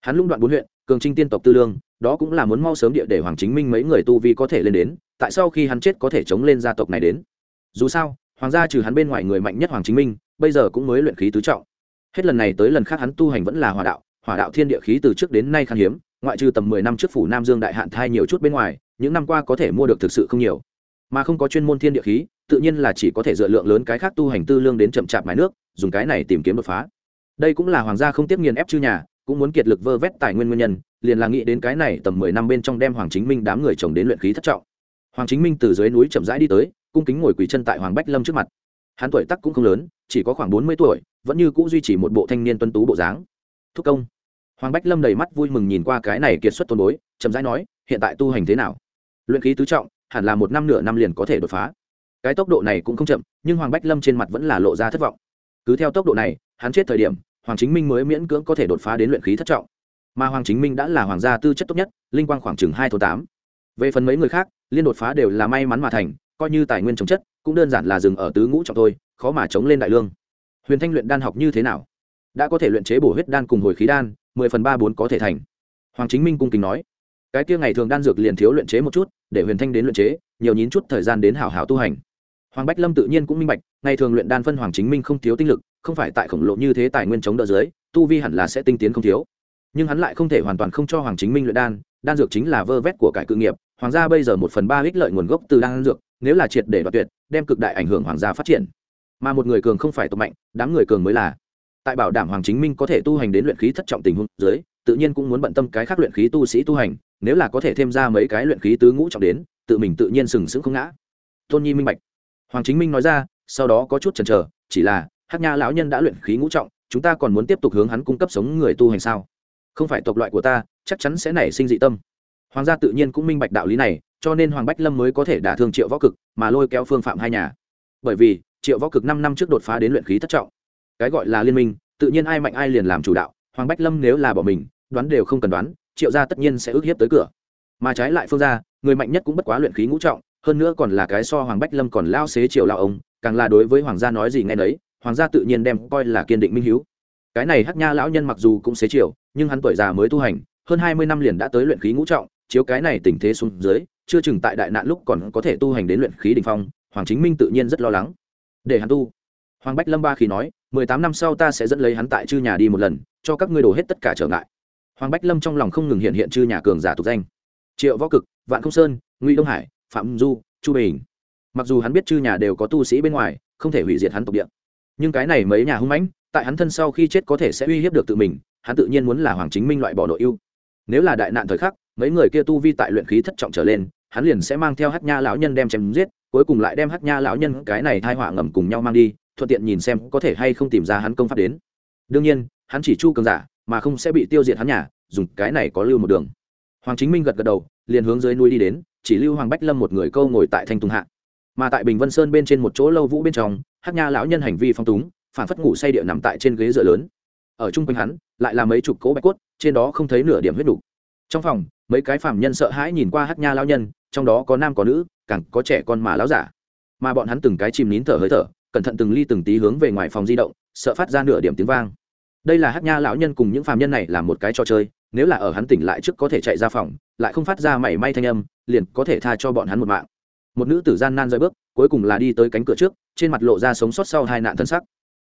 hắn lũng đoạn bốn huyện, cường trinh tiên tộc tư lương, đó cũng là muốn mau sớm địa để hoàng chính minh mấy người tu vi có thể lên đến, tại sao khi hắn chết có thể chống lên gia tộc này đến. Dù sao, hoàng gia trừ hắn bên ngoài người mạnh nhất hoàng chính minh, bây giờ cũng mới luyện khí tứ trọng. Hết lần này tới lần khác hắn tu hành vẫn là hỏa đạo hỏa đạo thiên địa khí từ trước đến nay khan hiếm, ngoại trừ tầm mười năm trước phủ nam dương đại hạn thai nhiều chút bên ngoài, những năm qua có thể mua được thực sự không nhiều. Mà không có chuyên môn thiên địa khí, tự nhiên là chỉ có thể dựa lượng lớn cái khác tu hành tư lương đến chậm chạp mái nước, dùng cái này tìm kiếm đột phá. Đây cũng là hoàng gia không tiếp nghiền ép chư nhà cũng muốn kiệt lực vơ vét tài nguyên nguyên nhân, liền là nghĩ đến cái này tầm mười năm bên trong đem hoàng chính minh đám người chồng đến luyện khí thất trọng. Hoàng chính minh từ dưới núi chậm rãi đi tới, cung kính ngồi quỳ chân tại hoàng bách lâm trước mặt. Hắn tuổi tắc cũng không lớn, chỉ có khoảng bốn mươi tuổi, vẫn như c ũ duy trì một bộ thanh niên tuân tú bộ dáng. Thúc công. Hoàng bách lâm đầy mắt vui mừng nhìn qua cái này kiệt xuất tôn bối, chậm rãi nói, hiện tại tu hành thế nào? Luyện khí tứ trọng, hẳn là một năm nửa năm liền có thể đột phá. Cái tốc độ này cũng không chậm, nhưng hoàng bách lâm trên mặt vẫn là lộ ra thất vọng. Cứ theo tốc độ này, hắn chết thời điểm hoàng chính minh mới miễn cưỡng có thể đột phá đến luyện khí thất trọng. Mà hoàng chính minh đã là hoàng gia tư chất tốt nhất, linh quang khoảng chừng hai thô tám. Về phần mấy người khác, liên đột phá đều là may mắn mà thành, coi như tài nguyên chống chất, cũng đơn giản là dừng ở tứ ngũ trọng thôi, khó mà chống lên đại lương. Huyền thanh luyện đan học như thế nào? Đã có thể luyện chế bổ huyết đan cùng hồi khí đan, mười phần ba bốn có thể thành. Hoàng chính minh cung kính nói, cái kia ngày thường đan dược liền thiếu luyện chế một chút, để huyền thanh đến luyện chế, nhiều nhín chút thời gian đến hảo hảo tu hành hoàng bách lâm tự nhiên cũng minh bạch, ngày thường luyện đan phân hoàng chính minh không thiếu tinh lực, không phải tại khổng lồ như thế tài nguyên chống đỡ dưới, tu vi hẳn là sẽ tinh tiến không thiếu. Nhưng hắn lại không thể hoàn toàn không cho hoàng chính minh luyện đan đan dược chính là vơ vét của cải cự nghiệp, hoàng gia bây giờ một phần ba ích lợi nguồn gốc từ đan dược, nếu là triệt để đoạt tuyệt, đem cực đại ảnh hưởng hoàng gia phát triển. Mà một người cường không phải tộc mạnh, đám người cường mới là. Tại bảo đảm hoàng chính minh có thể tu hành đến luyện khí thất trọng tình huống dưới, tự nhiên cũng muốn bận tâm cái khác luyện khí tu sĩ tu hành, nếu là có thể thêm ra mấy cái luyện khí tứ ngũ trọng đến, tự mình tự nhiên sừng sững không ngã. Tôn nhi minh bạch hoàng chính minh nói ra, sau đó có chút chần chờ, chỉ là, hắc nha lão nhân đã luyện khí ngũ trọng, chúng ta còn muốn tiếp tục hướng hắn cung cấp sống người tu hành sao? Không phải tộc loại của ta, chắc chắn sẽ nảy sinh dị tâm. Hoàng gia tự nhiên cũng minh bạch đạo lý này, cho nên hoàng bách lâm mới có thể đả thương triệu võ cực, mà lôi kéo phương phạm hai nhà. Bởi vì, triệu võ cực năm năm trước đột phá đến luyện khí thất trọng. Cái gọi là liên minh, tự nhiên ai mạnh ai liền làm chủ đạo, hoàng bách lâm nếu là bỏ mình, đoán đều không cần đoán, triệu gia tất nhiên sẽ ước hiếp tới cửa. Mà trái lại phương gia, người mạnh nhất cũng bất quá luyện khí ngũ trọng hơn nữa còn là cái so hoàng bách lâm còn lao xế triều lao ông càng là đối với hoàng gia nói gì nghe đấy, hoàng gia tự nhiên đem coi là kiên định minh hiếu. Cái này hắc nha lão nhân mặc dù cũng xế chiều nhưng hắn tuổi già mới tu hành hơn hai mươi năm liền đã tới luyện khí ngũ trọng chiếu cái này tình thế xuống dưới chưa chừng tại đại nạn lúc còn có thể tu hành đến luyện khí đ ỉ n h phong hoàng chính minh tự nhiên rất lo lắng. Để hắn tu. Hoàng bách lâm ba khi nói mười tám năm sau ta sẽ dẫn lấy hắn tại chư nhà đi một lần cho các ngươi đổ hết tất cả trở ngại. Hoàng bách lâm trong lòng không ngừng hiện hiện chư nhà cường giả tục danh. Triệu võ cực vạn không sơn ngụy đông hải phạm du, chu bình. Mặc dù hắn biết chư nhà đều có tu sĩ bên ngoài, không thể hủy diệt hắn tộc địa. Nhưng cái này mấy nhà hung mãnh, tại hắn thân sau khi chết có thể sẽ uy hiếp được tự mình, hắn tự nhiên muốn là hoàng chính minh loại bỏ nội ưu. Nếu là đại nạn thời khắc, mấy người kia tu vi tại luyện khí thất trọng trở lên, hắn liền sẽ mang theo hát nha lão nhân đem chém giết, cuối cùng lại đem hát nha lão nhân cái này thai họa ngầm cùng nhau mang đi, thuận tiện nhìn xem có thể hay không tìm ra hắn công pháp đến. Đương nhiên, hắn chỉ chu cường giả, mà không sẽ bị tiêu diệt hắn nhà, dùng cái này có lưu một đường. Hoàng chính minh gật gật đầu, liền hướng dưới núi đi đến chỉ lưu hoàng bách lâm một người câu ngồi tại thanh tùng hạ. Mà tại bình vân sơn bên trên một chỗ lâu vũ bên trong, hát nha lão nhân hành vi phong túng, phản phất ngủ say địa nằm tại trên ghế dựa lớn. Ở chung quanh hắn, lại là mấy chục cỗ bạch cốt, trên đó không thấy nửa điểm huyết đủ. trong phòng, mấy cái phàm nhân sợ hãi nhìn qua hát nha lão nhân, trong đó có nam có nữ, càng có trẻ con mà lão giả. Mà bọn hắn từng cái chìm nín thở hơi thở, cẩn thận từng ly từng tí hướng về ngoài phòng di động, sợ phát ra nửa điểm tiếng vang. Đây là hát nha lão nhân cùng những phàm nhân này làm một cái trò chơi, nếu là ở hắn tỉnh lại trước có thể chạy ra phòng, lại không phát ra mảy may thanh âm liền có thể tha cho bọn hắn một mạng. Một nữ tử gian nan rơi bước, cuối cùng là đi tới cánh cửa trước, trên mặt lộ ra sống sót sau hai nạn thân sắc.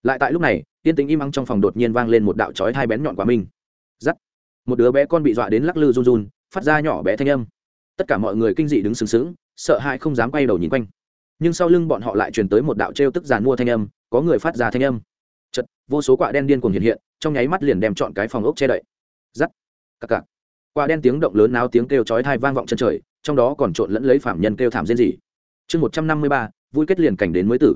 Lại tại lúc này, tiên tính im ắng trong phòng đột nhiên vang lên một đạo chói hai bén nhọn quả minh giắt một đứa bé con bị dọa đến lắc lư run run, phát ra nhỏ bé thanh âm. Tất cả mọi người kinh dị đứng sừng sững, sợ hãi không dám quay đầu nhìn quanh. Nhưng sau lưng bọn họ lại truyền tới một đạo trêu tức giàn mua thanh âm, có người phát ra thanh âm. Chật, vô số quả đen điên cuồng hiện hiện, trong nháy mắt liền đem chọn cái phòng ốc che đậy. Giắt cặc cặc quả đen tiếng động lớn náo tiếng kêu chói thai vang vọng chân trời, trong đó còn trộn lẫn lấy phạm nhân kêu thảm rên rỉ. Chương một trăm năm mươi ba, vui kết liền cảnh đến mới tử.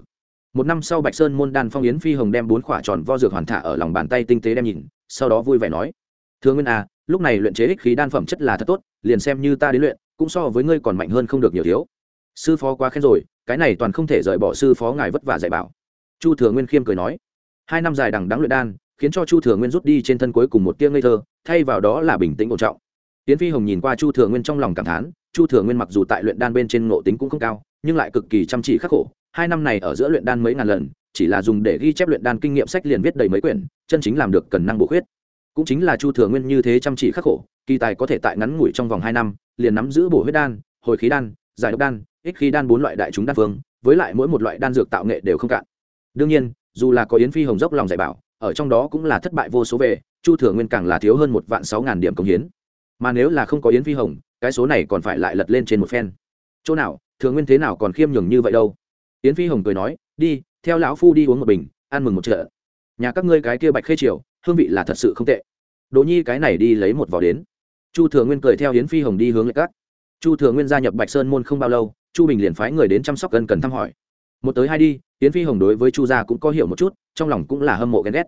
Một năm sau bạch sơn môn đan phong yến phi hồng đem bốn khỏa tròn vo dược hoàn thả ở lòng bàn tay tinh tế đem nhìn, sau đó vui vẻ nói, thưa nguyên à lúc này luyện chế ích khí đan phẩm chất là thật tốt, liền xem như ta đến luyện, cũng so với ngươi còn mạnh hơn không được nhiều thiếu. Sư phó quá khen rồi, cái này toàn không thể rời bỏ sư phó ngài vất vả dạy bảo. Chu thừa nguyên khiêm cười nói, hai năm dài đằng đáng luyện đan, khiến cho chu thừa nguyên rút đi trên thân cuối cùng một tia ngây thơ, thay vào đó là bình tĩnh ổn trọng. Tiễn phi hồng nhìn qua chu thừa nguyên trong lòng cảm thán, chu thừa nguyên mặc dù tại luyện đan bên trên ngộ tính cũng không cao, nhưng lại cực kỳ chăm chỉ khắc khổ. Hai năm này ở giữa luyện đan mấy ngàn lần, chỉ là dùng để ghi chép luyện đan kinh nghiệm sách liền viết đầy mấy quyển, chân chính làm được cần năng bổ khuyết. Cũng chính là chu thừa nguyên như thế chăm chỉ khắc khổ, kỳ tài có thể tại ngắn ngủi trong vòng hai năm, liền nắm giữ bổ huyết đan, hồi khí đan, giải độc đan, ích khí đan bốn loại đại chúng đan phương, với lại mỗi một loại đan dược tạo nghệ đều không cạn. Đương nhiên, dù là có yến phi hồng dốc lòng dạy bảo, ở trong đó cũng là thất bại vô số về, chu thừa nguyên càng là thiếu hơn một vạn sáu ngàn điểm công hiến mà nếu là không có yến phi hồng, cái số này còn phải lại lật lên trên một phen. Chỗ nào, thường nguyên thế nào còn khiêm nhường như vậy đâu? Yến phi hồng cười nói, đi, theo lão phu đi uống một bình, ăn mừng một chợ. Nhà các ngươi cái kia bạch khê triều, hương vị là thật sự không tệ. Đỗ nhi cái này đi lấy một vỏ đến. Chu thừa nguyên cười theo yến phi hồng đi hướng lại cát chu thừa nguyên gia nhập bạch sơn môn không bao lâu, chu bình liền phái người đến chăm sóc gần cần thăm hỏi. Một tới hai đi, yến phi hồng đối với chu gia cũng có hiểu một chút, trong lòng cũng là hâm mộ ghen ghét.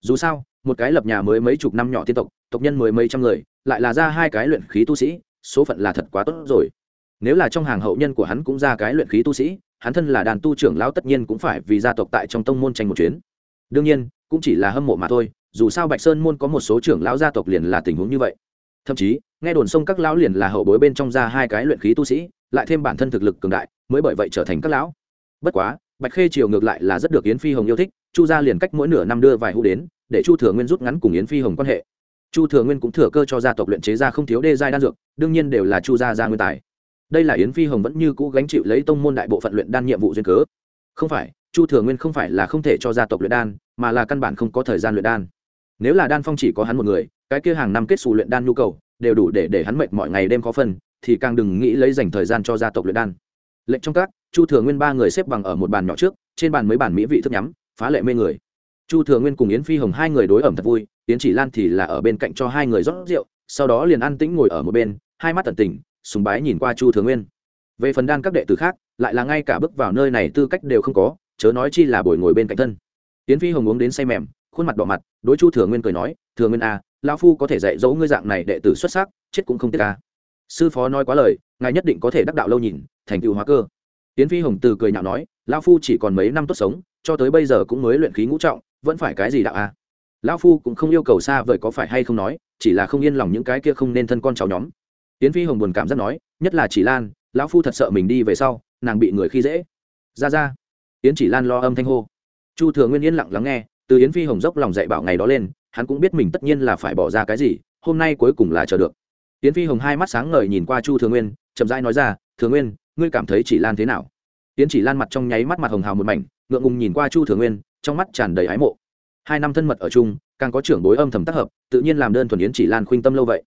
Dù sao, một cái lập nhà mới mấy chục năm nhỏ tiên tộc tộc nhân mới mấy trăm người lại là ra hai cái luyện khí tu sĩ, số phận là thật quá tốt rồi. Nếu là trong hàng hậu nhân của hắn cũng ra cái luyện khí tu sĩ, hắn thân là đàn tu trưởng lão tất nhiên cũng phải vì gia tộc tại trong tông môn tranh một chuyến. Đương nhiên, cũng chỉ là hâm mộ mà thôi, dù sao bạch sơn môn có một số trưởng lão gia tộc liền là tình huống như vậy. Thậm chí, nghe đồn sông các lão liền là hậu bối bên trong ra hai cái luyện khí tu sĩ, lại thêm bản thân thực lực cường đại, mới bởi vậy trở thành các lão. Bất quá, bạch khê triều ngược lại là rất được yến phi hồng yêu thích, chu gia liền cách mỗi nửa năm đưa vài hũ đến, để chu thừa nguyên rút ngắn cùng yến phi hồng quan hệ chu thừa nguyên cũng thừa cơ cho gia tộc luyện chế ra không thiếu đê giai đan dược, đương nhiên đều là chu gia gia nguyên tài. Đây là yến phi hồng vẫn như cũ gánh chịu lấy tông môn đại bộ phận luyện đan nhiệm vụ duyên cớ. Không phải, chu thừa nguyên không phải là không thể cho gia tộc luyện đan, mà là căn bản không có thời gian luyện đan. Nếu là đan phong chỉ có hắn một người, cái kia hàng năm kết xù luyện đan nhu cầu, đều đủ để để hắn mệt mọi ngày đêm khó phân, thì càng đừng nghĩ lấy dành thời gian cho gia tộc luyện đan. Lệnh trong các, chu thừa nguyên ba người xếp bằng ở một bàn nhỏ trước, trên bàn mấy bàn mỹ vị thức nhắm, phá lệ mê người chu thừa nguyên cùng yến phi hồng hai người đối ẩm thật vui yến chỉ lan thì là ở bên cạnh cho hai người rót rượu sau đó liền an tĩnh ngồi ở một bên hai mắt tận tình sùng bái nhìn qua chu thừa nguyên. Về phần đan các đệ tử khác lại là ngay cả bước vào nơi này tư cách đều không có chớ nói chi là bồi ngồi bên cạnh thân. Yến phi hồng uống đến say mềm khuôn mặt đỏ mặt đối chu thừa nguyên cười nói thừa nguyên a à, lao phu có thể dạy dỗ ngươi dạng này đệ tử xuất sắc chết cũng không tiếc ca sư phó nói quá lời ngài nhất định có thể đắc đạo lâu nhìn thành tựu hóa cơ. Yến phi hồng từ cười nhạo nói lao phu chỉ còn mấy năm tốt sống cho tới bây giờ cũng mới luyện khí ngũ trọng vẫn phải cái gì đạo a à? lão phu cũng không yêu cầu xa vời có phải hay không nói, chỉ là không yên lòng những cái kia không nên thân con cháu nhóm. Yến phi hồng buồn cảm giác nói, nhất là chỉ lan, lão phu thật sợ mình đi về sau, nàng bị người khi dễ. Ra ra. Yến chỉ lan lo âm thanh hô. Chu thừa nguyên yên lặng lắng nghe, từ yến phi hồng dốc lòng dạy bảo ngày đó lên, hắn cũng biết mình tất nhiên là phải bỏ ra cái gì, hôm nay cuối cùng là chờ được. Yến phi hồng hai mắt sáng ngời nhìn qua chu thừa nguyên, chậm rãi nói ra, thừa nguyên, ngươi cảm thấy chỉ lan thế nào? Yến chỉ lan mặt trong nháy mắt mặt hồng hào một mảnh, ngượng ngùng nhìn qua chu thừa nguyên trong mắt tràn đầy ái mộ. Hai năm thân mật ở chung, càng có trưởng bối âm thầm tác hợp, tự nhiên làm đơn thuần yến chỉ lan khuynh tâm lâu vậy.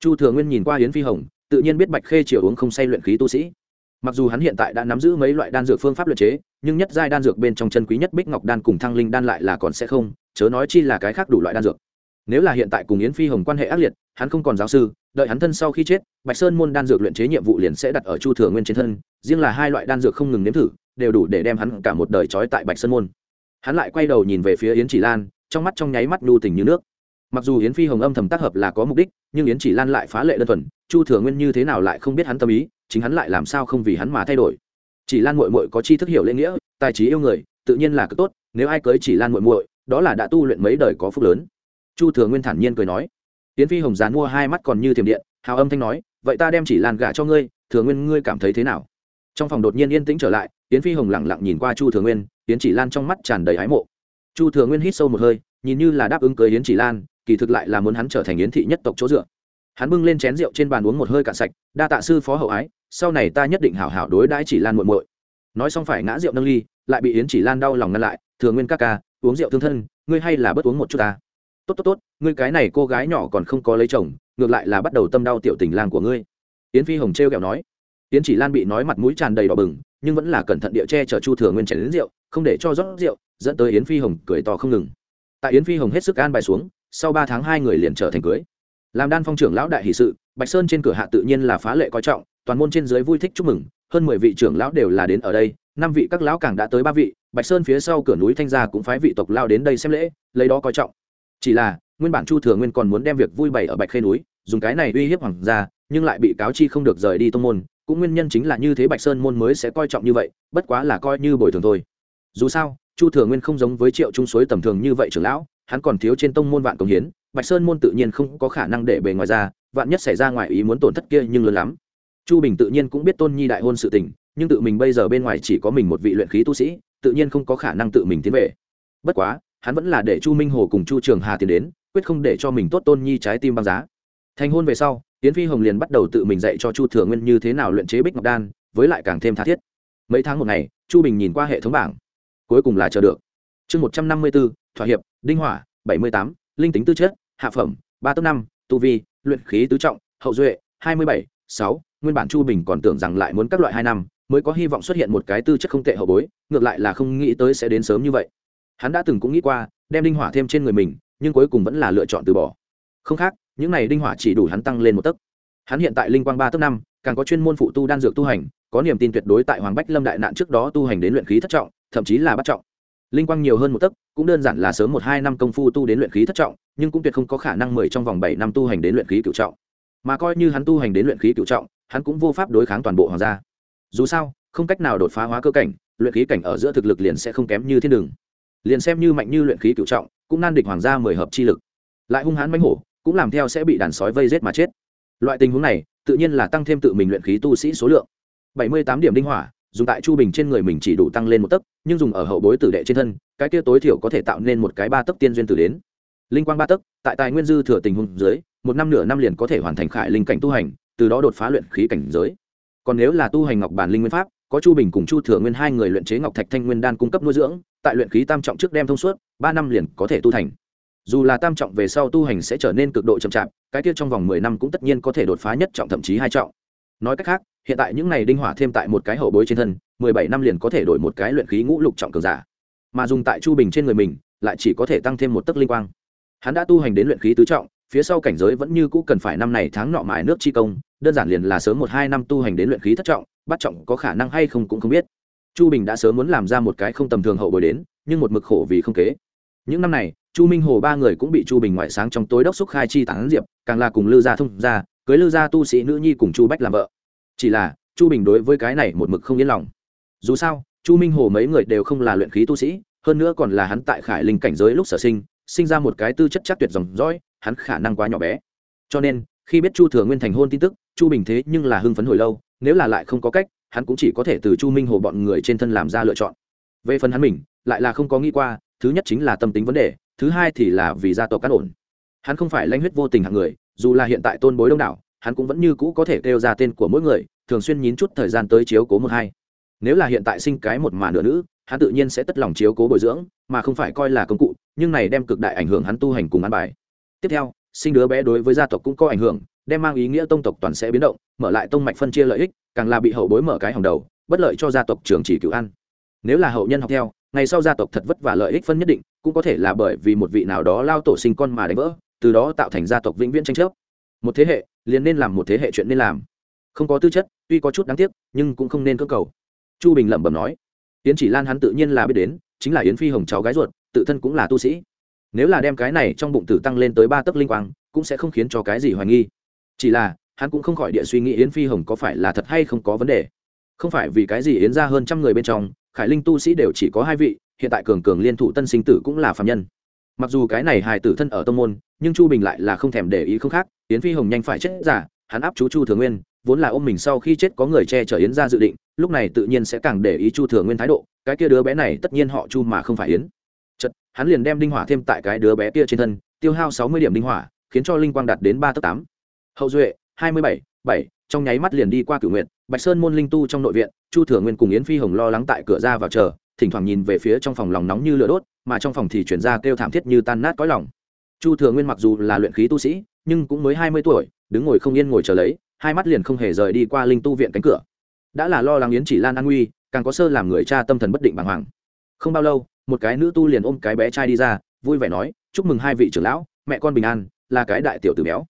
Chu thừa nguyên nhìn qua yến phi hồng, tự nhiên biết bạch khê chiều uống không say luyện khí tu sĩ. Mặc dù hắn hiện tại đã nắm giữ mấy loại đan dược phương pháp luyện chế, nhưng nhất giai đan dược bên trong chân quý nhất bích ngọc đan cùng thăng linh đan lại là còn sẽ không, chớ nói chi là cái khác đủ loại đan dược. Nếu là hiện tại cùng yến phi hồng quan hệ ác liệt, hắn không còn giáo sư, đợi hắn thân sau khi chết, bạch sơn môn đan dược luyện chế nhiệm vụ liền sẽ đặt ở chu thừa nguyên trên thân, riêng là hai loại đan dược không ngừng nếm thử, đều đủ để đem hắn cả một đời trói tại bạch sơn môn hắn lại quay đầu nhìn về phía yến chỉ lan, trong mắt trong nháy mắt nhu tình như nước. Mặc dù yến phi hồng âm thầm tác hợp là có mục đích, nhưng yến chỉ lan lại phá lệ đơn thuần, chu thừa nguyên như thế nào lại không biết hắn tâm ý, chính hắn lại làm sao không vì hắn mà thay đổi. Chỉ lan muội muội có chi thức hiểu lễ nghĩa, tài trí yêu người, tự nhiên là cực tốt, nếu ai cưới chỉ lan muội muội, đó là đã tu luyện mấy đời có phúc lớn. Chu thừa nguyên thản nhiên cười nói. Yến phi hồng dán mua hai mắt còn như thiềm điện, hào âm thanh nói, vậy ta đem chỉ lan gả cho ngươi, thừa nguyên ngươi cảm thấy thế nào? Trong phòng đột nhiên yên tĩnh trở lại yến phi hồng lẳng lặng nhìn qua chu thừa nguyên, yến chỉ lan trong mắt tràn đầy ái mộ. Chu thừa nguyên hít sâu một hơi, nhìn như là đáp ứng cưới yến chỉ lan, kỳ thực lại là muốn hắn trở thành yến thị nhất tộc chỗ dựa. Hắn bưng lên chén rượu trên bàn uống một hơi cạn sạch, đa tạ sư phó hậu ái, sau này ta nhất định hảo hảo đối đãi chỉ lan muội muội. Nói xong phải ngã rượu nâng ly, lại bị yến chỉ lan đau lòng ngăn lại, thừa nguyên ca ca, uống rượu thương thân, ngươi hay là bớt uống một chút ta. Tốt tốt tốt, ngươi cái này cô gái nhỏ còn không có lấy chồng, ngược lại là bắt đầu tâm đau tiểu tình lang của ngươi. Yến phi hồng trêu kẹo nói. Yến chỉ lan bị nói mặt mũi tràn đầy đỏ bừng nhưng vẫn là cẩn thận địa che chở chu thừa nguyên chảy đến rượu, không để cho rót rượu, dẫn tới yến phi hồng cười to không ngừng. Tại yến phi hồng hết sức an bài xuống, sau ba tháng hai người liền trở thành cưới. Làm đan phong trưởng lão đại hỷ sự, bạch sơn trên cửa hạ tự nhiên là phá lệ coi trọng, toàn môn trên dưới vui thích chúc mừng, hơn mười vị trưởng lão đều là đến ở đây, năm vị các lão càng đã tới ba vị, bạch sơn phía sau cửa núi thanh gia cũng phái vị tộc lao đến đây xem lễ, lấy đó coi trọng. Chỉ là, nguyên bản chu thừa nguyên còn muốn đem việc vui bày ở bạch khê núi, dùng cái này uy hiếp hoàng gia, nhưng lại bị cáo chi không được rời đi tông môn cũng nguyên nhân chính là như thế bạch sơn môn mới sẽ coi trọng như vậy, bất quá là coi như bồi thường thôi. Dù sao, chu thừa nguyên không giống với triệu trung suối tầm thường như vậy trưởng lão, hắn còn thiếu trên tông môn vạn công hiến, bạch sơn môn tự nhiên không có khả năng để bề ngoài ra, vạn nhất xảy ra ngoài ý muốn tổn thất kia nhưng lớn lắm. Chu bình tự nhiên cũng biết tôn nhi đại hôn sự tình, nhưng tự mình bây giờ bên ngoài chỉ có mình một vị luyện khí tu sĩ, tự nhiên không có khả năng tự mình tiến về. Bất quá, hắn vẫn là để chu minh hồ cùng chu trường hà tiến đến, quyết không để cho mình tốt tôn nhi trái tim băng giá. Thành hôn về sau tiến phi hồng liền bắt đầu tự mình dạy cho chu thừa nguyên như thế nào luyện chế bích ngọc đan, với lại càng thêm tha thiết. Mấy tháng một ngày, chu bình nhìn qua hệ thống bảng. Cuối cùng là chờ được. Chương một trăm năm mươi b ố thỏa hiệp, đinh hỏa, bảy mươi tám, linh tính tư chất, hạ phẩm, ba tốc năm, tu vi, luyện khí tứ trọng, hậu duệ, hai mươi bảy, sáu. Nguyên bản chu bình còn tưởng rằng lại muốn các loại hai năm, mới có hy vọng xuất hiện một cái tư chất không tệ hậu bối, ngược lại là không nghĩ tới sẽ đến sớm như vậy. Hắn đã từng cũng nghĩ qua, đem đinh hỏa thêm trên người mình, nhưng cuối cùng vẫn là lựa chọn từ bỏ. Không khác những này đinh hỏa chỉ đủ hắn tăng lên một tấc. Hắn hiện tại linh quang ba tấc năm, càng có chuyên môn phụ tu đan dược tu hành, có niềm tin tuyệt đối tại hoàng bách lâm đại nạn trước đó tu hành đến luyện khí thất trọng, thậm chí là bắt trọng. Linh quang nhiều hơn một tấc, cũng đơn giản là sớm một hai năm công phu tu đến luyện khí thất trọng, nhưng cũng tuyệt không có khả năng mười trong vòng bảy năm tu hành đến luyện khí cựu trọng. Mà coi như hắn tu hành đến luyện khí cựu trọng, hắn cũng vô pháp đối kháng toàn bộ hoàng gia. Dù sao, không cách nào đột phá hóa cơ cảnh, luyện khí cảnh ở giữa thực lực liền sẽ không kém như thiên đường. Liền xem như mạnh như luyện khí cựu trọng, cũng nan địch hoàng gia mười hợp chi lực. Lại hung hãn mãnh hổ cũng làm theo sẽ bị đàn sói vây rết mà chết. Loại tình huống này, tự nhiên là tăng thêm tự mình luyện khí tu sĩ số lượng. Bảy mươi tám điểm đinh hỏa, dùng tại chu bình trên người mình chỉ đủ tăng lên một tấc, nhưng dùng ở hậu bối tử đệ trên thân, cái kia tối thiểu có thể tạo nên một cái ba tấc tiên duyên tử đến. Linh quang ba tấc, tại tài nguyên dư thừa tình huống dưới, một năm nửa năm liền có thể hoàn thành khải linh cảnh tu hành, từ đó đột phá luyện khí cảnh giới. Còn nếu là tu hành ngọc bản linh nguyên pháp, có chu bình cùng chu thừa nguyên hai người luyện chế ngọc thạch thanh nguyên đan cung cấp nuôi dưỡng, tại luyện khí tam trọng trước đem thông suốt, ba năm liền có thể tu thành dù là tam trọng về sau tu hành sẽ trở nên cực độ chậm chạp, cái kia trong vòng mười năm cũng tất nhiên có thể đột phá nhất trọng thậm chí hai trọng. Nói cách khác, hiện tại những này đinh hỏa thêm tại một cái hậu bối trên thân, mười bảy năm liền có thể đổi một cái luyện khí ngũ lục trọng cường giả. Mà dùng tại chu bình trên người mình, lại chỉ có thể tăng thêm một tấc linh quang. Hắn đã tu hành đến luyện khí tứ trọng, phía sau cảnh giới vẫn như cũ cần phải năm này tháng nọ mài nước chi công, đơn giản liền là sớm một hai năm tu hành đến luyện khí thất trọng, bắt trọng có khả năng hay không cũng không biết. Chu bình đã sớm muốn làm ra một cái không tầm thường hậu bồi đến, nhưng một mực khổ vì không kế. Những năm này chu minh hồ ba người cũng bị chu bình ngoại sáng trong tối đốc xúc khai chi tán diệp, càng là cùng lư gia thông gia cưới lư gia tu sĩ nữ nhi cùng chu bách làm vợ. Chỉ là, chu bình đối với cái này một mực không yên lòng. Dù sao, chu minh hồ mấy người đều không là luyện khí tu sĩ, hơn nữa còn là hắn tại khải linh cảnh giới lúc sở sinh sinh ra một cái tư chất chắc tuyệt dòng dõi, hắn khả năng quá nhỏ bé. Cho nên, khi biết chu thừa nguyên thành hôn tin tức, chu bình thế nhưng là hưng phấn hồi lâu, nếu là lại không có cách, hắn cũng chỉ có thể từ chu minh hồ bọn người trên thân làm ra lựa chọn. Về phần hắn mình, lại là không có nghĩ qua, thứ nhất chính là tâm tính vấn đề thứ hai thì là vì gia tộc cát ổn. Hắn không phải lanh huyết vô tình hạng người, dù là hiện tại tôn bối đông đảo, hắn cũng vẫn như cũ có thể kêu ra tên của mỗi người, thường xuyên nhín chút thời gian tới chiếu cố một hai. Nếu là hiện tại sinh cái một mà nửa nữ, hắn tự nhiên sẽ tất lòng chiếu cố bồi dưỡng, mà không phải coi là công cụ, nhưng này đem cực đại ảnh hưởng hắn tu hành cùng ăn bài. Tiếp theo, sinh đứa bé đối với gia tộc cũng có ảnh hưởng, đem mang ý nghĩa tông tộc toàn sẽ biến động, mở lại tông mạch phân chia lợi ích, càng là bị hậu bối mở cái hòng đầu, bất lợi cho gia tộc trường chỉ cựu ăn nếu là hậu nhân học theo ngày sau gia tộc thật vất vả lợi ích phân nhất định, cũng có thể là bởi vì một vị nào đó lao tổ sinh con mà đánh vỡ, từ đó tạo thành gia tộc vĩnh viễn tranh chấp. Một thế hệ, liền nên làm một thế hệ chuyện nên làm. Không có tư chất, tuy có chút đáng tiếc, nhưng cũng không nên cơ cầu. Chu bình lẩm bẩm nói. Yến chỉ lan hắn tự nhiên là biết đến, chính là yến phi hồng cháu gái ruột, tự thân cũng là tu sĩ. Nếu là đem cái này trong bụng tử tăng lên tới ba tấc linh quang, cũng sẽ không khiến cho cái gì hoài nghi. Chỉ là, hắn cũng không khỏi địa suy nghĩ yến phi hồng có phải là thật hay không có vấn đề. Không phải vì cái gì yến ra hơn trăm người bên trong khải linh tu sĩ đều chỉ có hai vị, hiện tại cường cường liên thủ tân sinh tử cũng là phạm nhân. Mặc dù cái này hài tử thân ở tông môn, nhưng chu bình lại là không thèm để ý không khác, yến phi hồng nhanh phải chết giả, hắn áp chú chu thừa nguyên, vốn là ôm mình sau khi chết có người che chở yến ra dự định, lúc này tự nhiên sẽ càng để ý chu thừa nguyên thái độ, cái kia đứa bé này tất nhiên họ chu mà không phải yến. Chật hắn liền đem đinh hỏa thêm tại cái đứa bé kia trên thân, tiêu hao sáu mươi điểm đinh hỏa, khiến cho linh quang đạt đến ba tấc tám. Hậu duệ, hai mươi bảy bảy trong nháy mắt liền đi qua cửu nguyện bạch sơn môn linh tu trong nội viện chu thừa nguyên cùng yến phi hồng lo lắng tại cửa ra vào chờ thỉnh thoảng nhìn về phía trong phòng lòng nóng như lửa đốt mà trong phòng thì chuyển ra kêu thảm thiết như tan nát cõi lòng. Chu thừa nguyên mặc dù là luyện khí tu sĩ nhưng cũng mới hai mươi tuổi đứng ngồi không yên ngồi chờ lấy hai mắt liền không hề rời đi qua linh tu viện cánh cửa. Đã là lo lắng yến chỉ lan an nguy càng có sơ làm người cha tâm thần bất định bàng hoàng. Không bao lâu một cái nữ tu liền ôm cái bé trai đi ra vui vẻ nói chúc mừng hai vị trưởng lão mẹ con bình an là cái đại tiểu tử béo.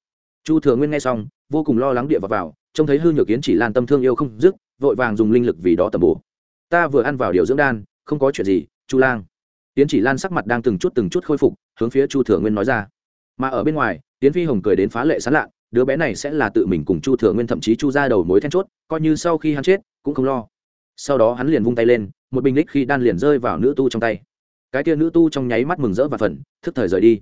Chu thừa nguyên nghe xong vô cùng lo lắng địa vào, vào trông thấy hư nhược kiến chỉ lan tâm thương yêu không dứt, vội vàng dùng linh lực vì đó tầm bổ. Ta vừa ăn vào điều dưỡng đan, không có chuyện gì, chu lang. Tiến chỉ lan sắc mặt đang từng chút từng chút khôi phục, hướng phía chu thừa nguyên nói ra. Mà ở bên ngoài, tiến phi hồng cười đến phá lệ sán lạ, đứa bé này sẽ là tự mình cùng chu thừa nguyên thậm chí chu ra đầu mối then chốt, coi như sau khi hắn chết, cũng không lo. Sau đó hắn liền vung tay lên, một bình lích khi đan liền rơi vào nữ tu trong tay. Cái kia nữ tu trong nháy mắt mừng rỡ và phần thức thời rời đi.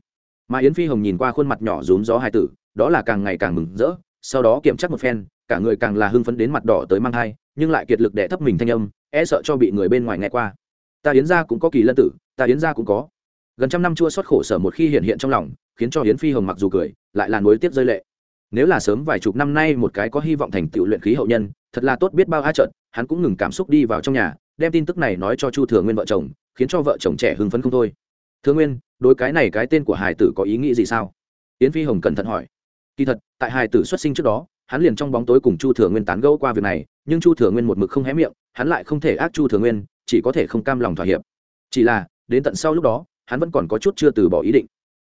Mà yến phi hồng nhìn qua khuôn mặt nhỏ rúm gió hai tử, đó là càng ngày càng mừng rỡ, sau đó kiểm tra một phen cả người càng là hưng phấn đến mặt đỏ tới mang thai, nhưng lại kiệt lực đẻ thấp mình thanh âm e sợ cho bị người bên ngoài nghe qua. Ta yến gia cũng có kỳ lân tử, ta yến gia cũng có. Gần trăm năm chua xót khổ sở một khi hiện hiện trong lòng, khiến cho yến phi hồng mặc dù cười, lại là nối tiếp rơi lệ. Nếu là sớm vài chục năm nay một cái có hy vọng thành tựu luyện khí hậu nhân, thật là tốt biết bao a trận hắn cũng ngừng cảm xúc đi vào trong nhà, đem tin tức này nói cho chu thừa nguyên vợ chồng, khiến cho vợ chồng trẻ hưng phấn không thôi. Thương nguyên, đối cái này cái tên của hải tử có ý nghĩ gì sao? Yến phi hồng cẩn thận hỏi. Kỳ thật, tại hải tử xuất sinh trước đó hắn liền trong bóng tối cùng chu thừa nguyên tán gẫu qua việc này, nhưng chu thừa nguyên một mực không hé miệng, hắn lại không thể ác chu thừa nguyên, chỉ có thể không cam lòng thỏa hiệp. Chỉ là, đến tận sau lúc đó, hắn vẫn còn có chút chưa từ bỏ ý định.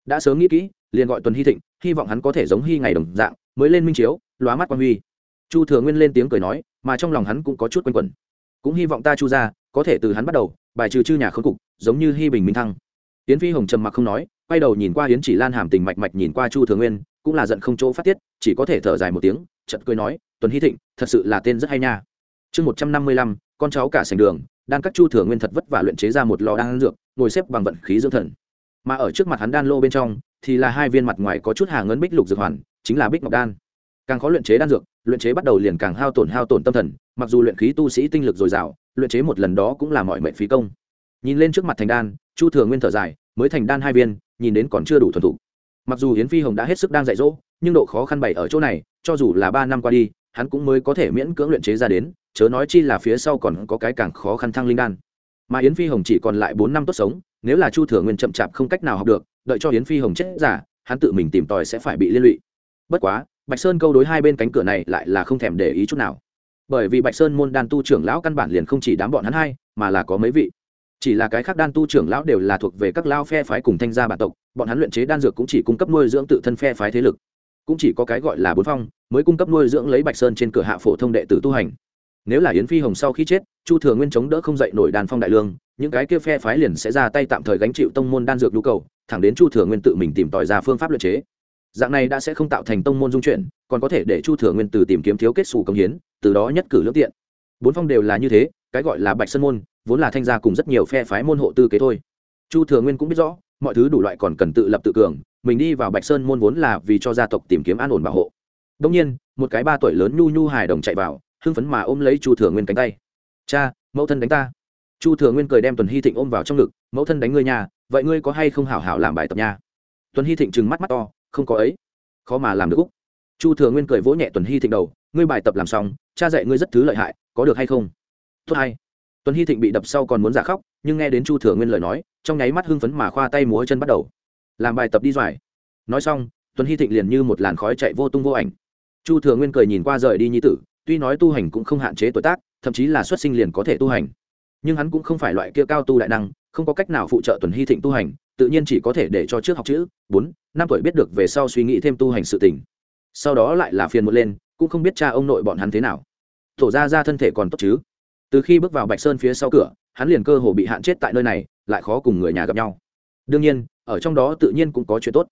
Đã sớm nghĩ kỹ, liền gọi tuần hy thịnh, hy vọng hắn có thể giống hy ngày đồng dạng, mới lên minh chiếu, lóa mắt quan huy. Chu thừa nguyên lên tiếng cười nói, mà trong lòng hắn cũng có chút quanh quẩn. Cũng hy vọng ta chu ra có thể từ hắn bắt đầu, bài trừ chư nhà khớp cục, giống như hy bình minh thăng. Yến phi hồng trầm mặc không nói, quay đầu nhìn qua yến chỉ lan hàm tình mạch mạch nhìn qua chu thừa nguyên cũng là giận không chỗ phát tiết, chỉ có thể thở dài một tiếng chật cười nói, tuần hy thịnh, thật sự là tên rất hay nha. Chương một trăm năm mươi lăm, con cháu cả sành đường, đang các chu thừa nguyên thật vất vả luyện chế ra một lò đan dược, ngồi xếp bằng vận khí dưỡng thần. Mà ở trước mặt hắn đan lô bên trong, thì là hai viên mặt ngoài có chút hà ngấn bích lục dược hoàn, chính là bích ngọc đan. Càng khó luyện chế đan dược, luyện chế bắt đầu liền càng hao tổn hao tổn tâm thần, mặc dù luyện khí tu sĩ tinh lực dồi dào, luyện chế một lần đó cũng là mọi mệnh phí công. Nhìn lên trước mặt thành đan, chu thừa nguyên thở dài, mới thành đan hai viên, nhìn đến còn chưa đủ thuần thục mặc dù yến phi hồng đã hết sức đang dạy dỗ, nhưng độ khó khăn bày ở chỗ này, cho dù là ba năm qua đi, hắn cũng mới có thể miễn cưỡng luyện chế ra đến, chớ nói chi là phía sau còn có cái càng khó khăn thăng linh đan. Mà yến phi hồng chỉ còn lại bốn năm tốt sống, nếu là chu thừa nguyên chậm chạp không cách nào học được, đợi cho yến phi hồng chết giả hắn tự mình tìm tòi sẽ phải bị liên lụy. Bất quá, bạch sơn câu đối hai bên cánh cửa này lại là không thèm để ý chút nào. Bởi vì bạch sơn môn đan tu trưởng lão căn bản liền không chỉ đám bọn hắn hai, mà là có mấy vị chỉ là cái khác đan tu trưởng lão đều là thuộc về các lao phe phái cùng thanh gia bản tộc, bọn hắn luyện chế đan dược cũng chỉ cung cấp nuôi dưỡng tự thân phe phái thế lực. Cũng chỉ có cái gọi là bốn phong, mới cung cấp nuôi dưỡng lấy bạch sơn trên cửa hạ phổ thông đệ tử tu hành. Nếu là yến phi hồng sau khi chết, chu thừa nguyên chống đỡ không dậy nổi đàn phong đại lương, những cái kia phe phái liền sẽ ra tay tạm thời gánh chịu tông môn đan dược nhu cầu, thẳng đến chu thừa nguyên tự mình tìm tòi ra phương pháp luyện chế. Dạng này đã sẽ không tạo thành tông môn dung chuyển, còn có thể để chu thừa nguyên từ tìm kiếm thiếu kết xù công hiến, từ đó nhất cử lưỡng tiện bốn phong đều là như thế, cái gọi là bạch sơn môn, vốn là thanh gia cùng rất nhiều phe phái môn hộ tư kế thôi. Chu thừa nguyên cũng biết rõ, mọi thứ đủ loại còn cần tự lập tự cường, mình đi vào bạch sơn môn vốn là vì cho gia tộc tìm kiếm an ổn bảo hộ. Đông nhiên, một cái ba tuổi lớn nhu nhu hài đồng chạy vào, hưng phấn mà ôm lấy chu thừa nguyên cánh tay. Cha, mẫu thân đánh ta. Chu thừa nguyên cười đem tuần hy thịnh ôm vào trong ngực, mẫu thân đánh ngươi nhà vậy ngươi có hay không hảo hảo làm bài tập nha? Tuần hy thịnh trừng mắt mắt to, không có ấy, khó mà làm được úc. Chu thừa nguyên cười vỗ nhẹ tuần hy thịnh đầu, ngươi bài tập làm xong, cha dạy ngươi rất thứ lợi hại có được hay không? Tốt hay. Tuần hy thịnh bị đập sau còn muốn giả khóc, nhưng nghe đến chu thừa nguyên lời nói, trong nháy mắt hưng phấn mà khoa tay múa chân bắt đầu. Làm bài tập đi doài. Nói xong tuần hy thịnh liền như một làn khói chạy vô tung vô ảnh. Chu thừa nguyên cười nhìn qua rời đi nhi tử, tuy nói tu hành cũng không hạn chế tuổi tác, thậm chí là xuất sinh liền có thể tu hành. Nhưng hắn cũng không phải loại kia cao tu đại năng, không có cách nào phụ trợ tuần hy thịnh tu hành, tự nhiên chỉ có thể để cho trước học chữ, bốn, năm tuổi biết được về sau suy nghĩ thêm tu hành sự tình. Sau đó lại là phiền một lên, cũng không biết cha ông nội bọn hắn thế nào tổ ra ra thân thể còn tốt chứ. Từ khi bước vào bạch sơn phía sau cửa, hắn liền cơ hồ bị hạn chết tại nơi này, lại khó cùng người nhà gặp nhau. Đương nhiên, ở trong đó tự nhiên cũng có chuyện tốt.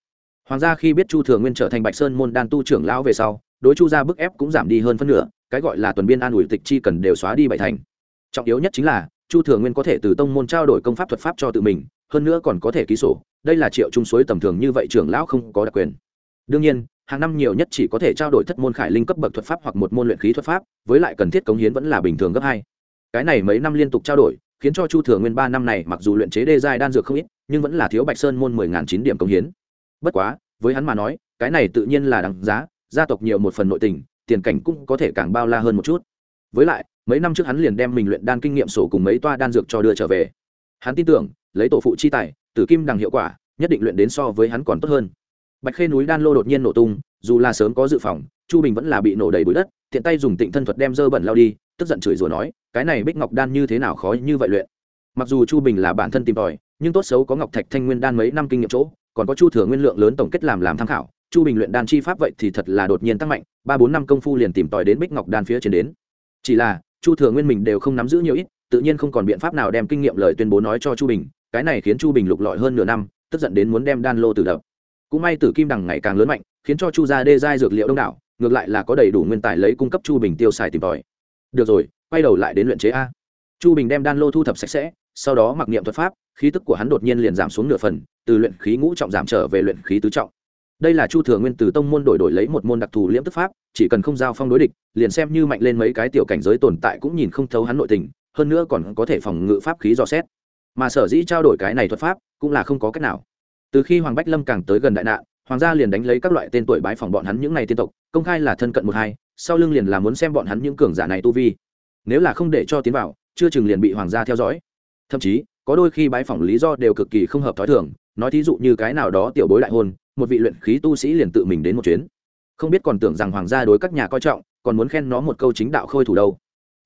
Hoàng gia khi biết chu thừa nguyên trở thành bạch sơn môn đan tu trưởng lão về sau, đối chu gia bức ép cũng giảm đi hơn phân nửa, cái gọi là tuần biên an ủi tịch chi cần đều xóa đi bảy thành. Trọng yếu nhất chính là, chu thừa nguyên có thể từ tông môn trao đổi công pháp thuật pháp cho tự mình, hơn nữa còn có thể ký sổ, đây là triệu trung suối tầm thường như vậy trưởng lão không có đặc quyền. Đương nhiên hàng năm nhiều nhất chỉ có thể trao đổi thất môn khải linh cấp bậc thuật pháp hoặc một môn luyện khí thuật pháp, với lại cần thiết cống hiến vẫn là bình thường gấp hai. Cái này mấy năm liên tục trao đổi, khiến cho chu thừa nguyên ba năm này mặc dù luyện chế đê giai đan dược không ít, nhưng vẫn là thiếu bạch sơn môn mười ngàn chín điểm cống hiến. Bất quá, với hắn mà nói, cái này tự nhiên là đáng giá, gia tộc nhiều một phần nội tình, tiền cảnh cũng có thể càng bao la hơn một chút. Với lại, mấy năm trước hắn liền đem mình luyện đan kinh nghiệm sổ cùng mấy toa đan dược cho đưa trở về. Hắn tin tưởng, lấy tổ phụ chi tài, tử kim đằng hiệu quả, nhất định luyện đến so với hắn còn tốt hơn bạch khê núi đan lô đột nhiên nổ tung, dù là sớm có dự phòng, chu bình vẫn là bị nổ đầy bụi đất thiện tay dùng tịnh thân thuật đem dơ bẩn lao đi, tức giận chửi rủa nói, cái này bích ngọc đan như thế nào khó như vậy luyện? Mặc dù chu bình là bản thân tìm tòi, nhưng tốt xấu có ngọc thạch thanh nguyên đan mấy năm kinh nghiệm chỗ, còn có chu thừa nguyên lượng lớn tổng kết làm làm tham khảo, chu bình luyện đan chi pháp vậy thì thật là đột nhiên tăng mạnh, ba bốn năm công phu liền tìm tòi đến bích ngọc đan phía trên đến. Chỉ là, chu thừa nguyên mình đều không nắm giữ nhiều ít, tự nhiên không còn biện pháp nào đem kinh nghiệm lời tuyên bố nói cho chu bình, cái này khiến chu bình lục lọi hơn nửa năm, tức giận đến muốn đem đan lô từ đập cũng may tử kim đằng ngày càng lớn mạnh, khiến cho chu gia đê giai dược liệu đông đảo, ngược lại là có đầy đủ nguyên tài lấy cung cấp chu bình tiêu xài tìm tòi. Được rồi, quay đầu lại đến luyện chế a. Chu bình đem đan lô thu thập sạch sẽ, sau đó mặc niệm thuật pháp, khí tức của hắn đột nhiên liền giảm xuống nửa phần, từ luyện khí ngũ trọng giảm trở về luyện khí tứ trọng. Đây là chu thừa nguyên từ tông môn đổi đổi lấy một môn đặc thù liễm tức pháp, chỉ cần không giao phong đối địch, liền xem như mạnh lên mấy cái tiểu cảnh giới tồn tại cũng nhìn không thấu hắn nội tình, hơn nữa còn có thể phòng ngự pháp khí dò xét. Mà sở dĩ trao đổi cái này thuật pháp, cũng là không có cách nào từ khi hoàng bách lâm càng tới gần đại nạn, hoàng gia liền đánh lấy các loại tên tuổi bái phòng bọn hắn những n à y tiên tộc, công khai là thân cận một hai, sau lưng liền là muốn xem bọn hắn những cường giả này tu vi. Nếu là không để cho tiến vào, chưa chừng liền bị hoàng gia theo dõi. Thậm chí, có đôi khi bái phỏng lý do đều cực kỳ không hợp t h ó i thường, nói thí dụ như cái nào đó tiểu bối đại hôn, một vị luyện khí tu sĩ liền tự mình đến một chuyến. Không biết còn tưởng rằng hoàng gia đối các nhà coi trọng, còn muốn khen nó một câu chính đạo khôi thủ đâu.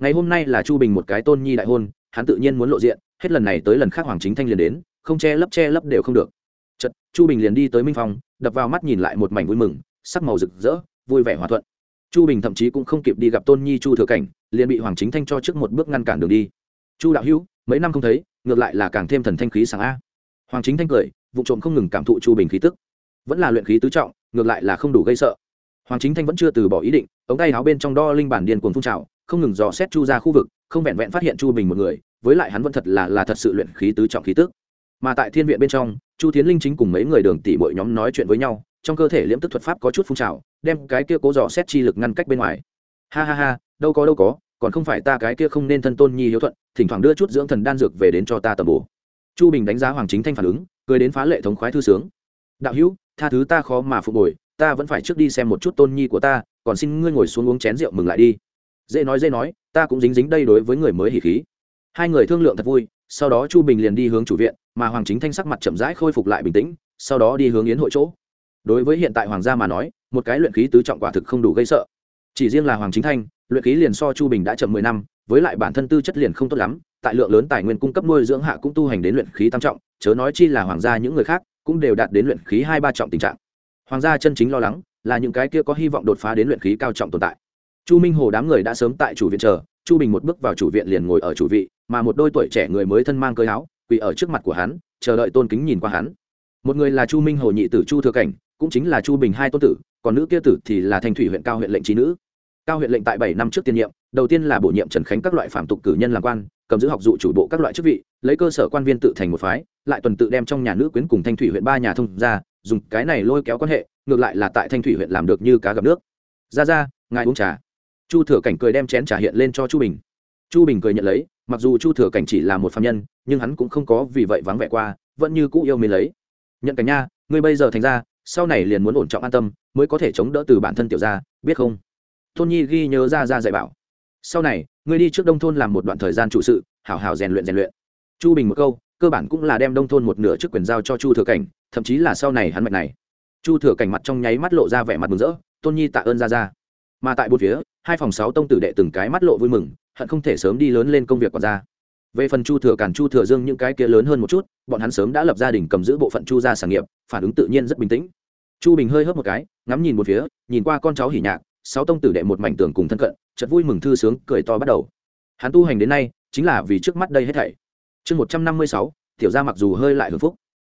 Ngày hôm nay là chu bình một cái tôn nhi đại hôn, hắn tự nhiên muốn lộ diện, hết lần này tới lần khác hoàng chính thanh liền đến, không che lấp che lấp đều không được chu bình liền đi tới minh phong, đập vào mắt nhìn lại một mảnh vui mừng, sắc màu rực rỡ, vui vẻ hòa thuận. Chu bình thậm chí cũng không kịp đi gặp tôn nhi chu thừa cảnh, liền bị hoàng chính thanh cho trước một bước ngăn cản đường đi. Chu đạo hữu, mấy năm không thấy, ngược lại là càng thêm thần thanh khí sáng a. Hoàng chính thanh cười vụ trộm không ngừng cảm thụ chu bình khí tức. Vẫn là luyện khí tứ trọng, ngược lại là không đủ gây sợ. Hoàng chính thanh vẫn chưa từ bỏ ý định, ống tay áo bên trong đo linh bản điền cuồng phun trào, không ngừng dò xét chu ra khu vực, không vẹn vẹn phát hiện chu bình một người, với lại hắn vẫn thật là là thật sự luyện khí tứ trọng khí tức. Mà tại thiên viện bên trong chu tiến linh chính cùng mấy người đường tỷ bội nhóm nói chuyện với nhau, trong cơ thể liễm tức thuật pháp có chút phun trào, đem cái kia cố dò xét chi lực ngăn cách bên ngoài. Ha ha ha, đâu có đâu có, còn không phải ta cái kia không nên thân tôn nhi hiếu thuận, thỉnh thoảng đưa chút dưỡng thần đan dược về đến cho ta tầm bổ. Chu bình đánh giá hoàng chính thanh phản ứng, cười đến phá lệ thống khoái thư sướng. Đạo hữu, tha thứ ta khó mà phục hồi, ta vẫn phải trước đi xem một chút tôn nhi của ta, còn xin ngươi ngồi xuống uống chén rượu mừng lại đi. Dễ nói dễ nói, ta cũng dính dính đây đối với người mới hỉ khí. Hai người thương lượng thật vui sau đó chu bình liền đi hướng chủ viện, mà hoàng chính thanh sắc mặt chậm rãi khôi phục lại bình tĩnh, sau đó đi hướng yến hội chỗ. Đối với hiện tại hoàng gia mà nói, một cái luyện khí tứ trọng quả thực không đủ gây sợ. Chỉ riêng là hoàng chính thanh, luyện khí liền so chu bình đã chậm mười năm, với lại bản thân tư chất liền không tốt lắm, tại lượng lớn tài nguyên cung cấp nuôi dưỡng hạ cũng tu hành đến luyện khí tam trọng, chớ nói chi là hoàng gia những người khác cũng đều đạt đến luyện khí hai ba trọng tình trạng. Hoàng gia chân chính lo lắng là những cái kia có hy vọng đột phá đến luyện khí cao trọng tồn tại. Chu minh hồ đám người đã sớm tại chủ viện chờ chu bình một bước vào chủ viện liền ngồi ở chủ vị, mà một đôi tuổi trẻ người mới thân mang cơi áo, quỳ ở trước mặt của hắn, chờ đợi tôn kính nhìn qua hắn. Một người là chu minh hồ nhị tử chu thừa cảnh, cũng chính là chu bình hai tôn tử, còn nữ kia tử thì là thanh thủy huyện cao huyện lệnh trí nữ. Cao huyện lệnh tại bảy năm trước tiên nhiệm, đầu tiên là bổ nhiệm trần khánh các loại phạm tục cử nhân làm quan, cầm giữ học dụ chủ bộ các loại chức vị, lấy cơ sở quan viên tự thành một phái, lại tuần tự đem trong nhà nữ quyến cùng thanh thủy huyện ba nhà thông ra, dùng cái này lôi kéo quan hệ, ngược lại là tại thanh thủy huyện làm được như cá gặp nước. Ra ra ngài uống trà chu thừa cảnh cười đem chén trà hiện lên cho chu bình. Chu bình cười nhận lấy, mặc dù chu thừa cảnh chỉ là một phạm nhân, nhưng hắn cũng không có vì vậy vắng vẻ qua, vẫn như cũ yêu mến lấy. Nhận cảnh nha, ngươi bây giờ thành ra, sau này liền muốn ổn trọng an tâm, mới có thể chống đỡ từ bản thân tiểu gia, biết không? Tôn nhi ghi nhớ ra ra dạy bảo. Sau này, ngươi đi trước đông thôn làm một đoạn thời gian trụ sự, hảo hảo rèn luyện rèn luyện. Chu bình một câu, cơ bản cũng là đem đông thôn một nửa chức quyền giao cho chu thừa cảnh, thậm chí là sau này hắn mạch này. Chu thừa cảnh mặt trong nháy mắt lộ ra vẻ mặt mừng rỡ, tôn nhi tạ ơn ra ra mà tại bốn phía, hai phòng sáu tông tử đệ từng cái mắt lộ vui mừng, hận không thể sớm đi lớn lên công việc còn ra. Về phần chu thừa càn chu thừa dương những cái kia lớn hơn một chút, bọn hắn sớm đã lập gia đình cầm giữ bộ phận chu gia sản nghiệp, phản ứng tự nhiên rất bình tĩnh. Chu bình hơi hớp một cái, ngắm nhìn một phía, nhìn qua con cháu hỉ nhạc, sáu tông tử đệ một mảnh tường cùng thân cận chật vui mừng thư sướng, cười to bắt đầu. Hắn tu hành đến nay, chính là vì trước mắt đây hết thảy. Chương một trăm năm mươi sáu, tiểu gia mặc dù hơi lại hưng phúc.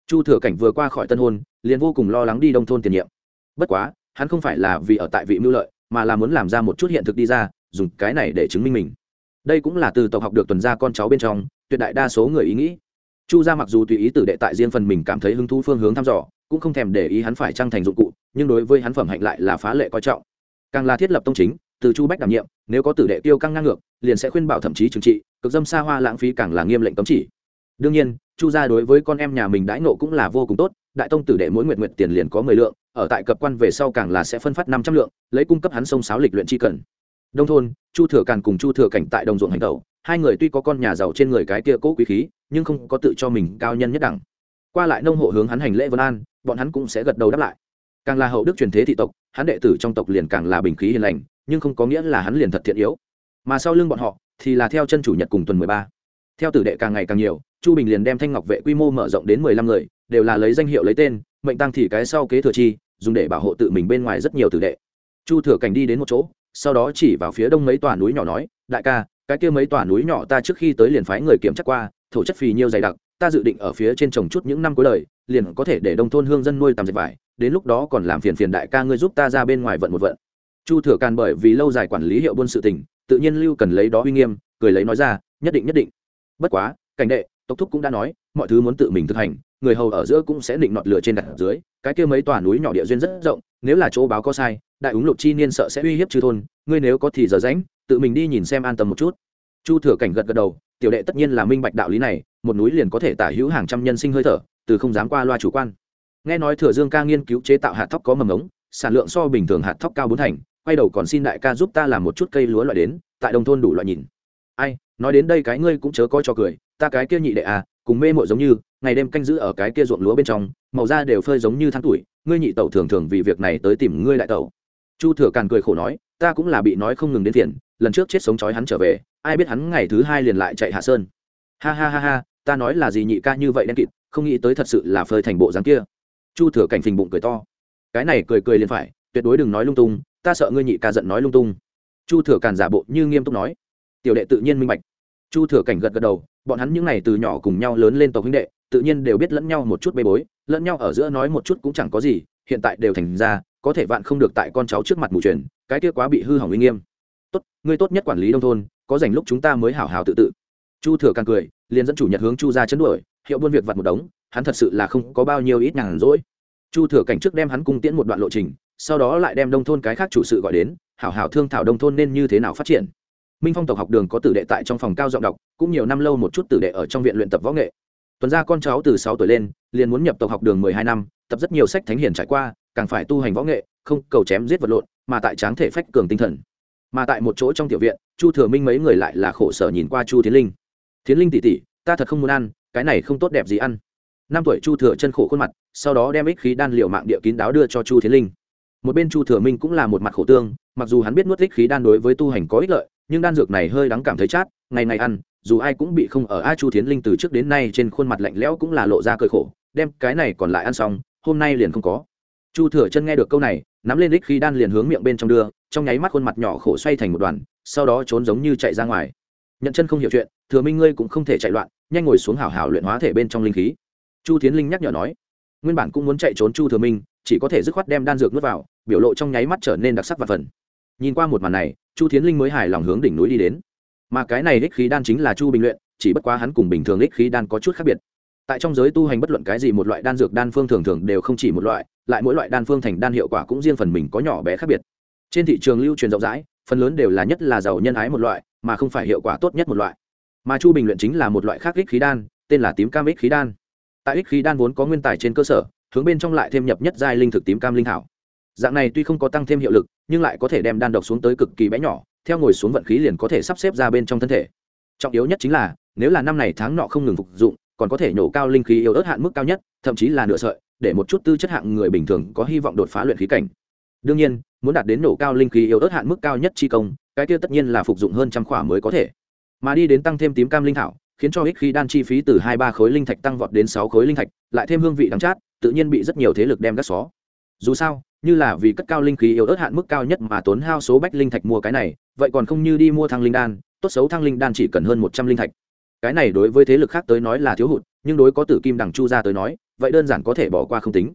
Chu thừa cảnh vừa qua khỏi tân hôn, liền vô cùng lo lắng đi đông thôn tiền nhiệm. Bất quá, hắn không phải là vì ở tại vị mưu lợi mà là muốn làm ra một chút hiện thực đi ra, dùng cái này để chứng minh mình. Đây cũng là từ tộc học được tuần ra con cháu bên trong, tuyệt đại đa số người ý nghĩ. Chu gia mặc dù tùy ý tử đệ tại riêng phần mình cảm thấy hứng thú phương hướng thăm dò, cũng không thèm để ý hắn phải trăng thành dụng cụ, nhưng đối với hắn phẩm hạnh lại là phá lệ coi trọng. Càng là thiết lập tông chính, từ chu bách đảm nhiệm, nếu có tử đệ tiêu căng ngang ngược, liền sẽ khuyên bảo thậm chí trừng trị, cực dâm xa hoa lãng phí càng là nghiêm lệnh cấm chỉ đương nhiên, chu gia đối với con em nhà mình đãi nộ cũng là vô cùng tốt, đại tông tử đệ mỗi nguyện nguyện tiền liền có mười lượng, ở tại cập quan về sau càng là sẽ phân phát năm trăm lượng, lấy cung cấp hắn sông sáo lịch luyện chi cần. Đông thôn, chu thừa càn cùng chu thừa cảnh tại đồng ruộng hành tẩu, hai người tuy có con nhà giàu trên người cái kia cố quý khí, nhưng không có tự cho mình cao nhân nhất đẳng. Qua lại nông hộ hướng hắn hành lễ vân an, bọn hắn cũng sẽ gật đầu đáp lại. Càng là hậu đức truyền thế thị tộc, hắn đệ tử trong tộc liền càng là bình khí hiền lành, nhưng không có nghĩa là hắn liền thật thiện yếu. Mà sau lưng bọn họ thì là theo chân chủ nhật cùng tuần mười ba. Theo tử đệ càng ngày càng nhiều chu bình liền đem thanh ngọc vệ quy mô mở rộng đến mười lăm người, đều là lấy danh hiệu lấy tên, mệnh tăng thì cái sau kế thừa chi, dùng để bảo hộ tự mình bên ngoài rất nhiều tử đệ. Chu thừa cảnh đi đến một chỗ, sau đó chỉ vào phía đông mấy tòa núi nhỏ nói, đại ca, cái kia mấy tòa núi nhỏ ta trước khi tới liền phái người kiểm chắc qua, thổ chất phì nhiêu dày đặc, ta dự định ở phía trên trồng chút những năm cuối đời, liền có thể để đông thôn hương dân nuôi tầm dệt vải, đến lúc đó còn làm phiền phiền đại ca ngươi giúp ta ra bên ngoài vận một vận. Chu thừa càn bởi vì lâu dài quản lý hiệu buôn sự tình, tự nhiên lưu cần lấy đó uy nghiêm, cười lấy nói ra, nhất định nhất định. Bất quá, cảnh đệ tộc thúc cũng đã nói, mọi thứ muốn tự mình thực hành, người hầu ở giữa cũng sẽ định nọt lửa trên đặt dưới, cái kia mấy tòa núi nhỏ địa duyên rất rộng, nếu là chỗ báo có sai, đại ứng lục chi niên sợ sẽ uy hiếp chư thôn, ngươi nếu có thì giờ rãnh tự mình đi nhìn xem an tâm một chút. Chu thừa cảnh gật gật đầu, tiểu đệ tất nhiên là minh bạch đạo lý này, một núi liền có thể tả hữu hàng trăm nhân sinh hơi thở, từ không dám qua loa chủ quan. Nghe nói thừa dương ca nghiên cứu chế tạo hạt thóc có mầm ống, sản lượng so bình thường hạt thóc cao bốn thành, quay đầu còn xin đại ca giúp ta làm một chút cây lúa loại đến, tại đồng thôn đủ loại nhìn. Ai, nói đến đây cái ngươi cũng chớ coi cho cười ta cái kia nhị đệ à cùng mê mội giống như, ngày đêm canh giữ ở cái kia ruộng lúa bên trong, màu da đều phơi giống như tháng tuổi, ngươi nhị tẩu thường thường vì việc này tới tìm ngươi đại tẩu. Chu thừa càn cười khổ nói, ta cũng là bị nói không ngừng đến phiền, lần trước chết sống chói hắn trở về, ai biết hắn ngày thứ hai liền lại chạy hạ sơn. Ha ha ha ha, ta nói là gì nhị ca như vậy đen kịt, không nghĩ tới thật sự là phơi thành bộ dáng kia. Chu thừa cảnh phình bụng cười to. Cái này cười cười liền phải, tuyệt đối đừng nói lung tung, ta sợ ngươi nhị ca giận nói lung tung. Chu thừa càn giả bộ như nghiêm túc nói. Tiểu đệ tự nhiên minh bạch. Chu thừa cảnh gật gật đầu bọn hắn những n à y từ nhỏ cùng nhau lớn lên tộc huynh đệ, tự nhiên đều biết lẫn nhau một chút bê bối, lẫn nhau ở giữa nói một chút cũng chẳng có gì, hiện tại đều thành ra, có thể vạn không được tại con cháu trước mặt mù truyền cái kia quá bị hư hỏng uy nghiêm. Tốt, ngươi tốt nhất quản lý đông thôn, có dành lúc chúng ta mới hảo hảo tự tự. Chu thừa càng cười, liền dẫn chủ nhật hướng chu ra chấn đuổi, hiệu buôn việc vặt một đống, hắn thật sự là không có bao nhiêu ít nhàn rỗi. Chu thừa cảnh trước đem hắn cung tiễn một đoạn lộ trình, sau đó lại đem đông thôn cái khác chủ sự gọi đến, hảo hảo thương thảo đông thôn nên như thế nào phát triển minh phong tộc học đường có tử đệ tại trong phòng cao giọng đọc, cũng nhiều năm lâu một chút tử đệ ở trong viện luyện tập võ nghệ. Tuần ra con cháu từ sáu tuổi lên, liền muốn nhập tộc học đường mười hai năm, tập rất nhiều sách thánh hiền trải qua, càng phải tu hành võ nghệ, không cầu chém giết vật lộn, mà tại tráng thể phách cường tinh thần. Mà tại một chỗ trong tiểu viện, chu thừa minh mấy người lại là khổ sở nhìn qua chu tiến linh. Tiến linh tỉ tỉ ta thật không muốn ăn, cái này không tốt đẹp gì ăn. Năm tuổi chu thừa chân khổ khuôn mặt, sau đó đem ích khí đan liệu mạng địa kín đáo đưa cho chu tiến linh. Một bên chu thừa minh cũng là một mặt khổ tương, mặc dù hắn biết nuốt ích khí đan đối với tu hành có ích lợi nhưng đan dược này hơi đắng cảm thấy chát, ngày ngày ăn, dù ai cũng bị không ở a chu tiến linh từ trước đến nay trên khuôn mặt lạnh lẽo cũng là lộ ra cơi khổ, đem cái này còn lại ăn xong, hôm nay liền không có. Chu thừa chân nghe được câu này, nắm lên đích khí đan liền hướng miệng bên trong đưa, trong nháy mắt khuôn mặt nhỏ khổ xoay thành một đoàn, sau đó trốn giống như chạy ra ngoài. Nhận chân không hiểu chuyện, thừa minh ngươi cũng không thể chạy loạn, nhanh ngồi xuống hảo hảo luyện hóa thể bên trong linh khí. Chu tiến linh nhắc nhở nói, nguyên bản cũng muốn chạy trốn chu thừa minh, chỉ có thể dứt khoát đem đan dược nuốt vào, biểu lộ trong nháy mắt trở nên đặc sắc và phần nhìn qua một màn này, chu tiến linh mới hài lòng hướng đỉnh núi đi đến. Mà cái này đích khí đan chính là chu bình luyện, chỉ bất quá hắn cùng bình thường đích khí đan có chút khác biệt. Tại trong giới tu hành bất luận cái gì một loại đan dược đan phương thường thường đều không chỉ một loại, lại mỗi loại đan phương thành đan hiệu quả cũng riêng phần mình có nhỏ bé khác biệt. Trên thị trường lưu truyền rộng rãi, phần lớn đều là nhất là giàu nhân ái một loại, mà không phải hiệu quả tốt nhất một loại. Mà chu bình luyện chính là một loại khác ích khí đan, tên là tím cam ích khí đan. Tại ích khí đan vốn có nguyên tài trên cơ sở, hướng bên trong lại thêm nhập nhất giai linh thực tím cam linh thảo dạng này tuy không có tăng thêm hiệu lực, nhưng lại có thể đem đan độc xuống tới cực kỳ bé nhỏ, theo ngồi xuống vận khí liền có thể sắp xếp ra bên trong thân thể. Trọng yếu nhất chính là, nếu là năm này tháng nọ không ngừng phục dụng, còn có thể nhổ cao linh khí yếu ớt hạn mức cao nhất, thậm chí là nửa sợi, để một chút tư chất hạng người bình thường có hy vọng đột phá luyện khí cảnh. Đương nhiên, muốn đạt đến nổ cao linh khí yếu ớt hạn mức cao nhất chi công, cái kia tất nhiên là phục dụng hơn trăm khỏa mới có thể. Mà đi đến tăng thêm tím cam linh thảo, khiến cho ích khí đan chi phí từ hai ba khối linh thạch tăng vọt đến sáu khối linh thạch, lại thêm hương vị đắng chát, tự nhiên bị rất nhiều thế lực đem gác xó dù sao, như là vì cất cao linh khí yếu ớt hạn mức cao nhất mà tốn hao số bách linh thạch mua cái này, vậy còn không như đi mua thăng linh đan, tốt xấu thăng linh đan chỉ cần hơn một trăm linh thạch. Cái này đối với thế lực khác tới nói là thiếu hụt, nhưng đối có tử kim đằng chu ra tới nói, vậy đơn giản có thể bỏ qua không tính.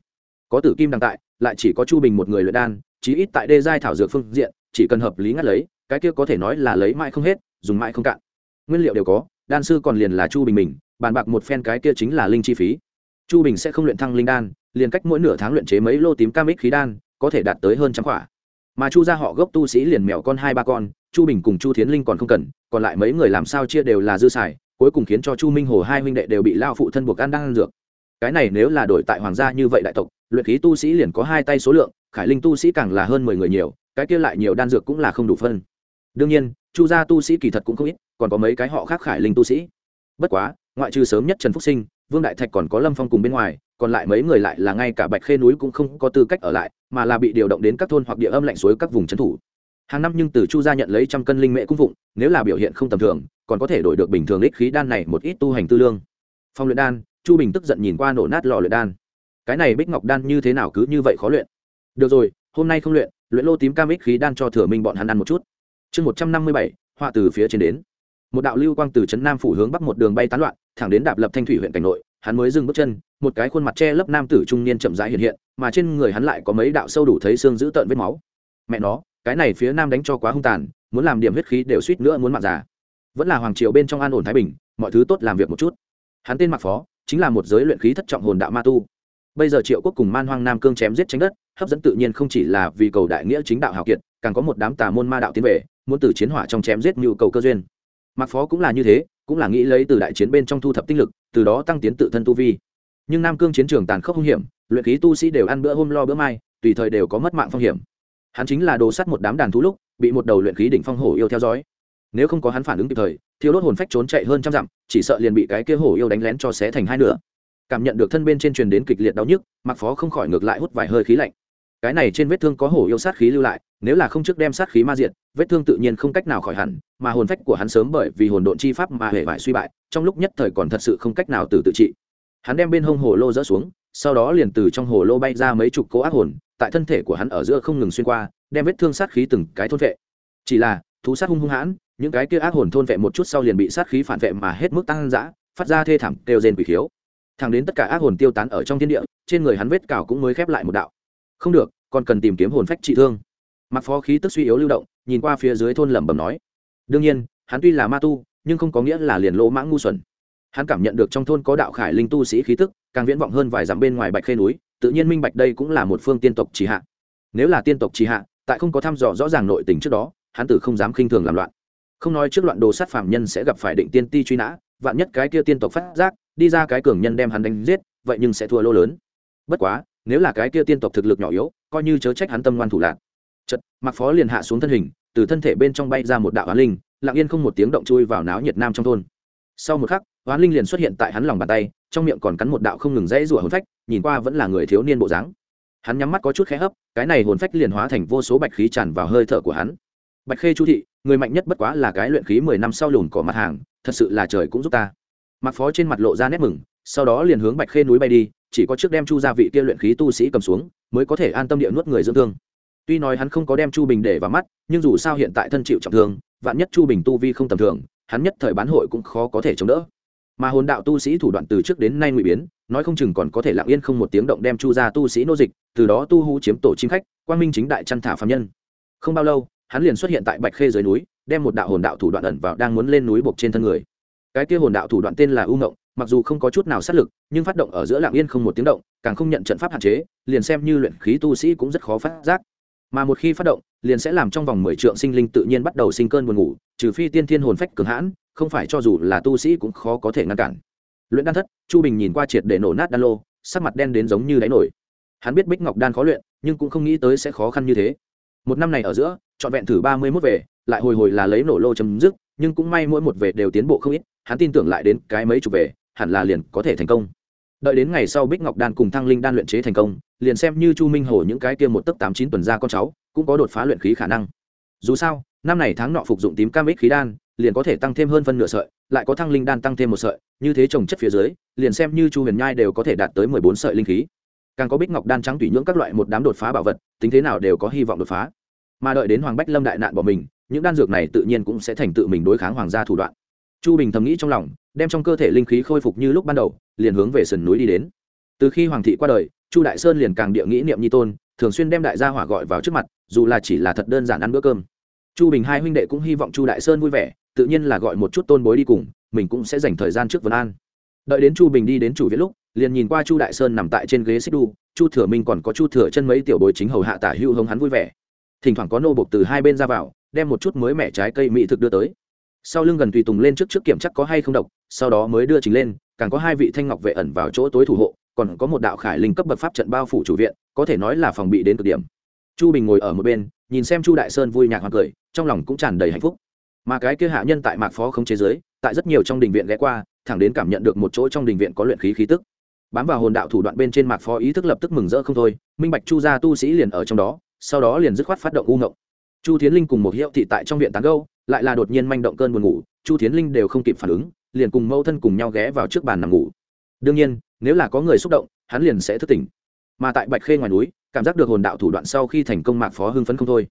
Có tử kim đằng tại, lại chỉ có chu bình một người luyện đan, chí ít tại đê giai thảo dược phương diện, chỉ cần hợp lý ngắt lấy, cái kia có thể nói là lấy mãi không hết, dùng mãi không cạn. Nguyên liệu đều có, đan sư còn liền là chu bình mình, bàn bạc một phen cái kia chính là linh chi phí. Chu bình sẽ không luyện thăng linh đan liền cách mỗi nửa tháng luyện chế mấy lô tím cam ích khí đan, có thể đạt tới hơn trăm quả. Mà chu ra họ gốc tu sĩ liền mèo con hai ba con, chu bình cùng chu thiến linh còn không cần, còn lại mấy người làm sao chia đều là dư xài, cuối cùng khiến cho chu minh hồ hai huynh đệ đều bị lao phụ thân buộc ăn đang ăn dược. Cái này nếu là đổi tại hoàng gia như vậy đại tộc, luyện khí tu sĩ liền có hai tay số lượng, khải linh tu sĩ càng là hơn mười người nhiều, cái kia lại nhiều đan dược cũng là không đủ phân. Đương nhiên, chu gia tu sĩ kỳ thật cũng không ít, còn có mấy cái họ khác khải linh tu sĩ. Bất quá, ngoại trừ sớm nhất trần phúc sinh, vương đại thạch còn có lâm phong cùng bên ngoài còn lại mấy người lại là ngay cả bạch khê núi cũng không có tư cách ở lại, mà là bị điều động đến các thôn hoặc địa âm lạnh suối các vùng trấn thủ. Hàng năm nhưng từ chu gia nhận lấy trăm cân linh mễ cung vụng nếu là biểu hiện không tầm thường, còn có thể đổi được bình thường ích khí đan này một ít tu hành tư lương. Phong luyện đan, chu bình tức giận nhìn qua nổ nát lò luyện đan. Cái này bích ngọc đan như thế nào cứ như vậy khó luyện? Được rồi, hôm nay không luyện luyện lô tím cam ích khí đan cho thừa minh bọn hắn ăn một chút. Chương một trăm năm mươi bảy, họa từ phía trên đến. Một đạo lưu quang từ trấn nam phủ hướng bắc một đường bay tán loạn, thẳng đến đạp lập thanh thủy huyện cảnh nội hắn mới dừng bước chân, một cái khuôn mặt che lấp nam tử trung niên chậm rãi hiện hiện, mà trên người hắn lại có mấy đạo sâu đủ thấy xương giữ tợn vết máu. Mẹ nó, cái này phía nam đánh cho quá hung tàn, muốn làm điểm huyết khí đều suýt nữa muốn mạng già. Vẫn là hoàng triều bên trong an ổn thái bình, mọi thứ tốt làm việc một chút. Hắn tên mặc phó, chính là một giới luyện khí thất trọng hồn đạo ma tu. Bây giờ triệu quốc cùng man hoang nam cương chém giết tranh đất, hấp dẫn tự nhiên không chỉ là vì cầu đại nghĩa chính đạo hào kiệt, càng có một đám tà môn ma đạo tiến về, muốn từ chiến hỏa trong chém giết nhu cầu cơ duyên. Mặc phó cũng là như thế, cũng là nghĩ lấy từ đại chiến bên trong thu thập tinh lực từ đó tăng tiến tự thân tu vi. Nhưng nam cương chiến trường tàn khốc hung hiểm, luyện khí tu sĩ đều ăn bữa hôm lo bữa mai, tùy thời đều có mất mạng phong hiểm. Hắn chính là đồ sắt một đám đàn thú lúc, bị một đầu luyện khí đỉnh phong hổ yêu theo dõi. Nếu không có hắn phản ứng kịp thời thiếu đốt hồn phách trốn chạy hơn trăm dặm, chỉ sợ liền bị cái kia hổ yêu đánh lén cho xé thành hai nửa. Cảm nhận được thân bên trên truyền đến kịch liệt đau nhức mặc phó không khỏi ngược lại hút vài hơi khí lạnh cái này trên vết thương có hổ yêu sát khí lưu lại nếu là không trước đem sát khí ma diện, vết thương tự nhiên không cách nào khỏi hẳn mà hồn phách của hắn sớm bởi vì hồn độn chi pháp mà hề vải suy bại trong lúc nhất thời còn thật sự không cách nào từ tự trị. Hắn đem bên hông hồ lô dỡ xuống sau đó liền từ trong hồ lô bay ra mấy chục cỗ ác hồn tại thân thể của hắn ở giữa không ngừng xuyên qua đem vết thương sát khí từng cái thôn vệ. Chỉ là thú sát hung hung hãn những cái kia ác hồn thôn vệ một chút sau liền bị sát khí phản vệ mà hết mức tăng dã phát ra thê thảm kêu rên quỷ khiếu. Thẳng đến tất cả ác hồn tiêu tán ở trong thiên địa trên người hắn vết cào cũng mới khép lại một đạo không được còn cần tìm kiếm hồn phách trị thương. Mặc phó khí tức suy yếu lưu động, nhìn qua phía dưới thôn lẩm bẩm nói. Đương nhiên, hắn tuy là ma tu, nhưng không có nghĩa là liền lỗ mãng ngu xuẩn. Hắn cảm nhận được trong thôn có đạo khải linh tu sĩ khí tức, càng viễn vọng hơn vài dặm bên ngoài bạch khê núi, tự nhiên minh bạch đây cũng là một phương tiên tộc trì hạ. Nếu là tiên tộc trì hạ, tại không có thăm dò rõ ràng nội tình trước đó, hắn tử không dám khinh thường làm loạn. Không nói trước loạn đồ sát phạm nhân sẽ gặp phải định tiên ti truy nã, vạn nhất cái kia tiên tộc phát giác, đi ra cái cường nhân đem hắn đánh giết, vậy nhưng sẽ thua lô lớn. Bất quá nếu là cái kia tiên tộc thực lực nhỏ yếu, coi như chớ trách hắn tâm ngoan thủ lạc. Chật mặc phó liền hạ xuống thân hình, từ thân thể bên trong bay ra một đạo Á linh, lặng yên không một tiếng động chui vào náo nhiệt nam trong thôn. Sau một khắc hoán linh liền xuất hiện tại hắn lòng bàn tay, trong miệng còn cắn một đạo không ngừng rẽ rủa hồn phách, nhìn qua vẫn là người thiếu niên bộ dáng. Hắn nhắm mắt có chút khẽ hấp, cái này hồn phách liền hóa thành vô số bạch khí tràn vào hơi thở của hắn. Bạch khê chu thị, người mạnh nhất bất quá là cái luyện khí mười năm sau lùn cỏ mặt hàng, thật sự là trời cũng giúp ta. Mặc phó trên mặt lộ ra nét mừng, sau đó liền hướng bạch khê núi bay đi chỉ có trước đem chu gia vị kia luyện khí tu sĩ cầm xuống, mới có thể an tâm địa nuốt người dưỡng thương. Tuy nói hắn không có đem chu bình để vào mắt, nhưng dù sao hiện tại thân chịu trọng thương, vạn nhất chu bình tu vi không tầm thường, hắn nhất thời bán hội cũng khó có thể chống đỡ. Mà hồn đạo tu sĩ thủ đoạn từ trước đến nay ngụy biến, nói không chừng còn có thể lặng yên không một tiếng động đem chu gia tu sĩ nô dịch, từ đó tu hú chiếm tổ chim khách, quang minh chính đại chăn thả phạm nhân. Không bao lâu, hắn liền xuất hiện tại bạch khê dưới núi, đem một đạo hồn đạo thủ đoạn ẩn vào đang muốn lên núi buộc trên thân người. Cái kia hồn đạo thủ đoạn tên là u ngộng mặc dù không có chút nào sát lực, nhưng phát động ở giữa lạng yên không một tiếng động, càng không nhận trận pháp hạn chế, liền xem như luyện khí tu sĩ cũng rất khó phát giác. Mà một khi phát động, liền sẽ làm trong vòng mười trượng sinh linh tự nhiên bắt đầu sinh cơn buồn ngủ, trừ phi tiên thiên hồn phách cường hãn, không phải cho dù là tu sĩ cũng khó có thể ngăn cản. Luyện đan thất, chu bình nhìn qua triệt để nổ nát đan lô, sắc mặt đen đến giống như đáy nổi. Hắn biết bích ngọc đan khó luyện, nhưng cũng không nghĩ tới sẽ khó khăn như thế. Một năm này ở giữa, trọn vẹn thử ba mươi mốt về, lại hồi hồi là lấy nổ lô chấm dứt, nhưng cũng may mỗi một về đều tiến bộ không ít, hắn tin tưởng lại đến cái mấy chục về hẳn là liền có thể thành công. Đợi đến ngày sau bích ngọc đan cùng thăng linh đan luyện chế thành công, liền xem như chu minh hồ những cái kia một tấc tám chín tuần ra con cháu, cũng có đột phá luyện khí khả năng. Dù sao, năm này tháng nọ phục dụng tím cam ích khí đan, liền có thể tăng thêm hơn phân nửa sợi, lại có thăng linh đan tăng thêm một sợi, như thế trồng chất phía dưới, liền xem như chu huyền nhai đều có thể đạt tới mười bốn sợi linh khí. Càng có bích ngọc đan trắng tùy nhưỡng các loại một đám đột phá bảo vật, tính thế nào đều có hy vọng đột phá. Mà đợi đến hoàng bách lâm đại nạn bỏ mình, những đan dược này tự nhiên cũng sẽ thành tự mình đối kháng hoàng gia thủ đoạn chu bình thầm nghĩ trong lòng, đem trong cơ thể linh khí khôi phục như lúc ban đầu, liền hướng về sườn núi đi đến. Từ khi hoàng thị qua đời, chu đại sơn liền càng địa nghĩ niệm nhi tôn, thường xuyên đem đại gia hỏa gọi vào trước mặt, dù là chỉ là thật đơn giản ăn bữa cơm. Chu bình hai huynh đệ cũng hy vọng chu đại sơn vui vẻ, tự nhiên là gọi một chút tôn bối đi cùng, mình cũng sẽ dành thời gian trước vân an. Đợi đến chu bình đi đến chủ viện lúc, liền nhìn qua chu đại sơn nằm tại trên ghế xích đu, chu thừa minh còn có chu thừa chân mấy tiểu bối chính hầu hạ tả hưu hống hắn vui vẻ. Thỉnh thoảng có nô bộc từ hai bên ra vào, đem một chút mới mẻ trái cây mỹ thực đưa tới sau lưng gần tùy tùng lên trước trước kiểm chắc có hay không độc, sau đó mới đưa chính lên, càng có hai vị thanh ngọc vệ ẩn vào chỗ tối thủ hộ, còn có một đạo khải linh cấp bậc pháp trận bao phủ chủ viện, có thể nói là phòng bị đến cực điểm. Chu bình ngồi ở một bên, nhìn xem chu đại sơn vui nhạc hoặc cười, trong lòng cũng tràn đầy hạnh phúc. Mà cái kia hạ nhân tại mạc phó không chế giới tại rất nhiều trong đình viện ghé qua, thẳng đến cảm nhận được một chỗ trong đình viện có luyện khí khí tức. Bám vào hồn đạo thủ đoạn bên trên mạc phó ý thức lập tức mừng rỡ không thôi, minh bạch chu gia tu sĩ liền ở trong đó, sau đó liền dứt khoát phát động u ngộng chu thiến linh cùng một hiệu thị tại trong viện tán gâu lại là đột nhiên manh động cơn buồn ngủ, chu thiến linh đều không kịp phản ứng, liền cùng mâu thân cùng nhau ghé vào trước bàn nằm ngủ. Đương nhiên, nếu là có người xúc động, hắn liền sẽ thức tỉnh. Mà tại bạch khê ngoài núi, cảm giác được hồn đạo thủ đoạn sau khi thành công mạc phó hưng phấn không thôi.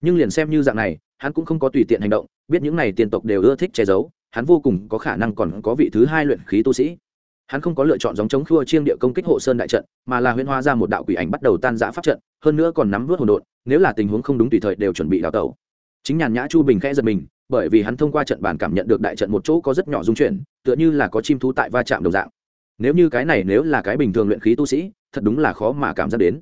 Nhưng liền xem như dạng này, hắn cũng không có tùy tiện hành động, biết những này tiền tộc đều ưa thích che giấu, hắn vô cùng có khả năng còn có vị thứ hai luyện khí tu sĩ hắn không có lựa chọn giống chống khua chiêng địa công kích hộ sơn đại trận, mà là huyễn hóa ra một đạo quỷ ảnh bắt đầu tan giã pháp trận, hơn nữa còn nắm vớt hồn đột nếu là tình huống không đúng tùy thời đều chuẩn bị đào tẩu. Chính nhàn nhã chu bình khẽ giật mình, bởi vì hắn thông qua trận bàn cảm nhận được đại trận một chỗ có rất nhỏ dung chuyển, tựa như là có chim thú tại va chạm đồng dạng. Nếu như cái này nếu là cái bình thường luyện khí tu sĩ, thật đúng là khó mà cảm giác đến.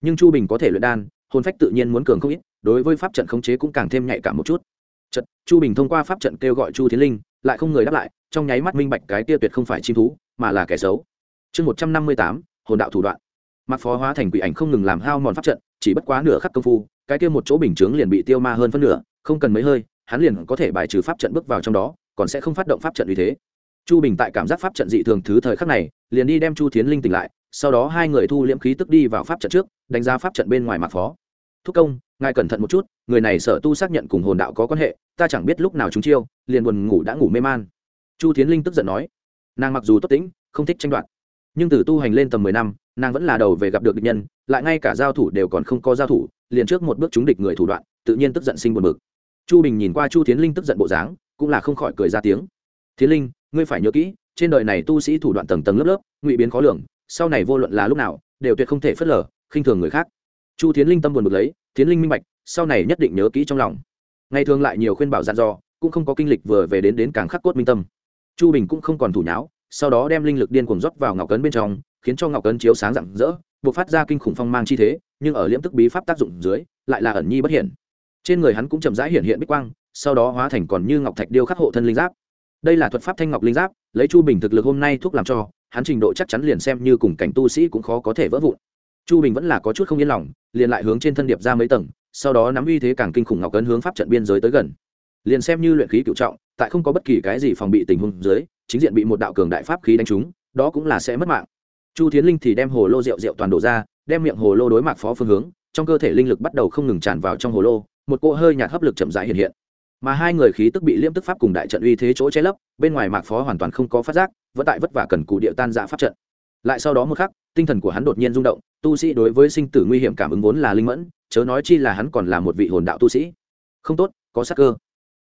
Nhưng chu bình có thể luyện đan, hồn phách tự nhiên muốn cường không ít, đối với pháp trận khống chế cũng càng thêm nhạy cảm một chút. Trận chu bình thông qua pháp trận kêu gọi chu tiến linh, lại không người đáp lại, trong nháy mắt minh bạch cái tia tuyệt không phải chim thú mà là kẻ xấu. Chương một trăm năm mươi tám, hồn đạo thủ đoạn. Mặc phó hóa thành quỷ ảnh không ngừng làm hao mòn pháp trận, chỉ bất quá nửa khắc công phu, cái kia một chỗ bình chướng liền bị tiêu ma hơn phân nửa, không cần mấy hơi, hắn liền có thể bài trừ pháp trận bước vào trong đó, còn sẽ không phát động pháp trận uy thế. Chu bình tại cảm giác pháp trận dị thường thứ thời khắc này, liền đi đem chu thiến linh tỉnh lại, sau đó hai người thu liễm khí tức đi vào pháp trận trước, đánh giá pháp trận bên ngoài mạc phó. Thúc công, ngài cẩn thận một chút, người này sở tu xác nhận cùng hồn đạo có quan hệ, ta chẳng biết lúc nào chúng chiêu, liền buồn ngủ đã ngủ mê man. Chu tiến linh tức giận nói nàng mặc dù tốt tĩnh không thích tranh đoạt, nhưng từ tu hành lên tầm mười năm, nàng vẫn là đầu về gặp được địch nhân, lại ngay cả giao thủ đều còn không có giao thủ, liền trước một bước trúng địch người thủ đoạn, tự nhiên tức giận sinh buồn bực. Chu bình nhìn qua chu tiến linh tức giận bộ dáng, cũng là không khỏi cười ra tiếng. Tiến linh, ngươi phải nhớ kỹ, trên đời này tu sĩ thủ đoạn tầng tầng lớp lớp, ngụy biến khó lường, sau này vô luận là lúc nào, đều tuyệt không thể phớt lờ, khinh thường người khác. Chu tiến linh tâm buồn bực lấy tiến linh minh bạch, sau này nhất định nhớ kỹ trong lòng. Ngày thường lại nhiều khuyên bảo dặn dò, cũng không có kinh lịch vừa về đến đến càng khắc cốt minh tâm chu bình cũng không còn thủ nháo, sau đó đem linh lực điên cuồng rót vào ngọc cấn bên trong, khiến cho ngọc cấn chiếu sáng rạng rỡ, buộc phát ra kinh khủng phong mang chi thế, nhưng ở liễm tức bí pháp tác dụng dưới, lại là ẩn nhi bất hiển. Trên người hắn cũng chậm rãi hiện hiện bích quang, sau đó hóa thành còn như ngọc thạch điêu khắc hộ thân linh giáp. Đây là thuật pháp thanh ngọc linh giáp, lấy chu bình thực lực hôm nay thuốc làm cho, hắn trình độ chắc chắn liền xem như cùng cảnh tu sĩ cũng khó có thể vỡ vụn. Chu bình vẫn là có chút không yên lòng, liền lại hướng trên thân điệp ra mấy tầng, sau đó nắm uy thế càng kinh khủng ngọc cấn hướng pháp trận biên giới tới gần. Liền xem như luyện khí cựu trọng tại không có bất kỳ cái gì phòng bị tình huống dưới, chính diện bị một đạo cường đại pháp khí đánh trúng, đó cũng là sẽ mất mạng. Chu tiến linh thì đem hồ lô rượu rượu toàn đổ ra, đem miệng hồ lô đối mặt phó phương hướng, trong cơ thể linh lực bắt đầu không ngừng tràn vào trong hồ lô, một cỗ hơi nhạt hấp lực chậm rãi hiện hiện. Mà hai người khí tức bị liễm tức pháp cùng đại trận uy thế chỗ che lấp, bên ngoài mạc phó hoàn toàn không có phát giác, vẫn tại vất vả cần cụ địa tan dạ pháp trận. Lại sau đó một khắc, tinh thần của hắn đột nhiên rung động, tu sĩ đối với sinh tử nguy hiểm cảm ứng vốn là linh mẫn, chớ nói chi là hắn còn là một vị hồn đạo tu sĩ. Không tốt, có sắc cơ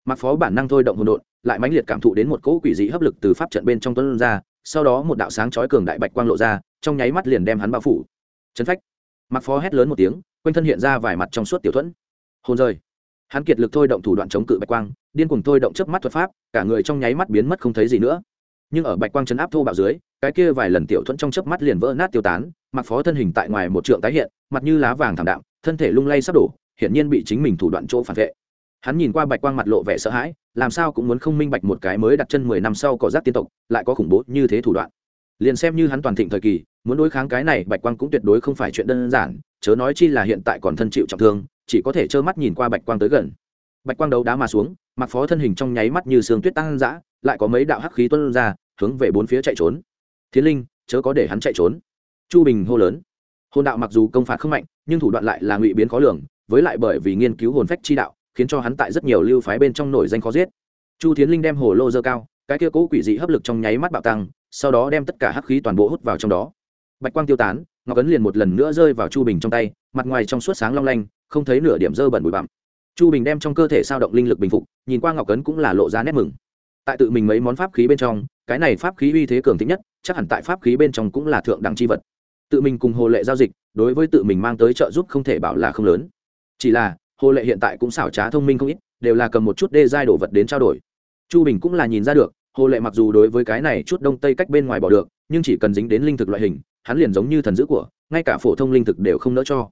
mạc phó bản năng thôi động hồn đột lại mãnh liệt cảm thụ đến một cỗ quỷ dị hấp lực từ pháp trận bên trong tuấn ra, sau đó một đạo sáng chói cường đại bạch quang lộ ra, trong nháy mắt liền đem hắn bao phủ. Chấn phách. Mạc phó hét lớn một tiếng, quanh thân hiện ra vài mặt trong suốt tiểu thuẫn. Hồn rơi hắn kiệt lực thôi động thủ đoạn chống cự bạch quang, điên cùng thôi động chớp mắt thuật pháp, cả người trong nháy mắt biến mất không thấy gì nữa. Nhưng ở bạch quang chấn áp thô bạo dưới, cái kia vài lần tiểu thuẫn trong chớp mắt liền vỡ nát tiêu tán mặc phó thân hình tại ngoài một trượng tái hiện, mặt như lá vàng thảm đạm, thân thể lung lay sắp đổ, hiển nhiên bị chính mình thủ đoạn chỗ phản vệ hắn nhìn qua bạch quang mặt lộ vẻ sợ hãi, làm sao cũng muốn không minh bạch một cái mới đặt chân mười năm sau cỏ rác tiên tộc, lại có khủng bố như thế thủ đoạn. Liền xem như hắn toàn thịnh thời kỳ, muốn đối kháng cái này, bạch quang cũng tuyệt đối không phải chuyện đơn giản, chớ nói chi là hiện tại còn thân chịu trọng thương, chỉ có thể trơ mắt nhìn qua bạch quang tới gần. Bạch quang đấu đá mà xuống, mặc phó thân hình trong nháy mắt như sương tuyết tăng dã lại có mấy đạo hắc khí tuân ra, hướng về bốn phía chạy trốn. Thiên linh, chớ có để hắn chạy trốn. Chu bình hô lớn. Hồn đạo mặc dù công phạt không mạnh, nhưng thủ đoạn lại là ngụy biến khó lường, với lại bởi vì nghiên cứu hồn phách chi đạo khiến cho hắn tại rất nhiều lưu phái bên trong nổi danh khó giết. Chu tiến linh đem hồ lô dơ cao, cái kia cố quỷ dị hấp lực trong nháy mắt bạo tăng, sau đó đem tất cả hắc khí toàn bộ hút vào trong đó. Bạch quang tiêu tán, ngọc ấn liền một lần nữa rơi vào chu bình trong tay, mặt ngoài trong suốt sáng long lanh, không thấy nửa điểm dơ bẩn bụi bặm. Chu bình đem trong cơ thể sao động linh lực bình phục, nhìn qua ngọc ấn cũng là lộ ra nét mừng. Tại tự mình mấy món pháp khí bên trong, cái này pháp khí uy thế cường thích nhất, chắc hẳn tại pháp khí bên trong cũng là thượng đẳng chi vật. Tự mình cùng hồ lệ giao dịch, đối với tự mình mang tới trợ giúp không thể bảo là không lớn. Chỉ là hồ lệ hiện tại cũng xảo trá thông minh không ít, đều là cầm một chút đê giai đồ vật đến trao đổi. Chu bình cũng là nhìn ra được, hồ lệ mặc dù đối với cái này chút đông tây cách bên ngoài bỏ được, nhưng chỉ cần dính đến linh thực loại hình, hắn liền giống như thần dữ của, ngay cả phổ thông linh thực đều không nỡ cho.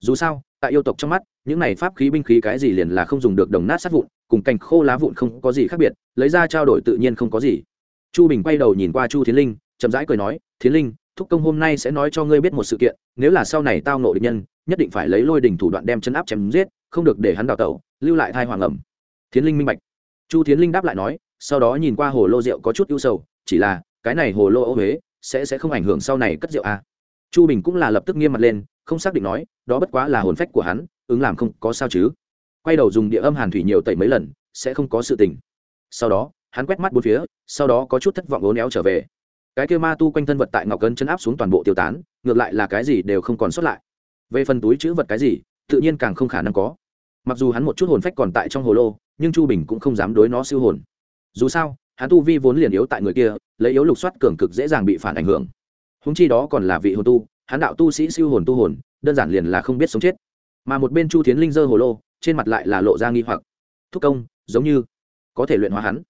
Dù sao, tại yêu tộc trong mắt, những này pháp khí binh khí cái gì liền là không dùng được đồng nát sát vụn, cùng cành khô lá vụn không có gì khác biệt, lấy ra trao đổi tự nhiên không có gì. Chu bình quay đầu nhìn qua chu thiến linh, chậm rãi cười nói, thiến linh, thúc công hôm nay sẽ nói cho ngươi biết một sự kiện, nếu là sau này tao nộ địch nhân nhất định phải lấy lôi đình thủ đoạn đem chân áp chém giết, không được để hắn đào tẩu, lưu lại thai hoàng ẩm. Thiến linh minh bạch. Chu thiến linh đáp lại nói, sau đó nhìn qua hồ lô rượu có chút ưu sầu, chỉ là, cái này hồ lô ô huế, sẽ sẽ không ảnh hưởng sau này cất rượu à. chu bình cũng là lập tức nghiêm mặt lên, không xác định nói, đó bất quá là hồn phách của hắn, ứng làm không có sao chứ. Quay đầu dùng địa âm hàn thủy nhiều tẩy mấy lần, sẽ không có sự tình. Sau đó, hắn quét mắt bốn phía, sau đó có chút thất vọng ố néo trở về. Cái kêu ma tu quanh thân vật tại ngọc cân chân áp xuống toàn bộ tiêu tán, ngược lại là cái gì đều không còn xuất lại về phần túi chữ vật cái gì, tự nhiên càng không khả năng có. Mặc dù hắn một chút hồn phách còn tại trong hồ lô, nhưng chu bình cũng không dám đối nó siêu hồn. Dù sao, hắn tu vi vốn liền yếu tại người kia, lấy yếu lục soát cường cực dễ dàng bị phản ảnh hưởng. Húng chi đó còn là vị hồn tu, hắn đạo tu sĩ siêu hồn tu hồn, đơn giản liền là không biết sống chết. Mà một bên chu tiến linh dơ hồ lô, trên mặt lại là lộ ra nghi hoặc. Thúc công, giống như có thể luyện hóa hắn.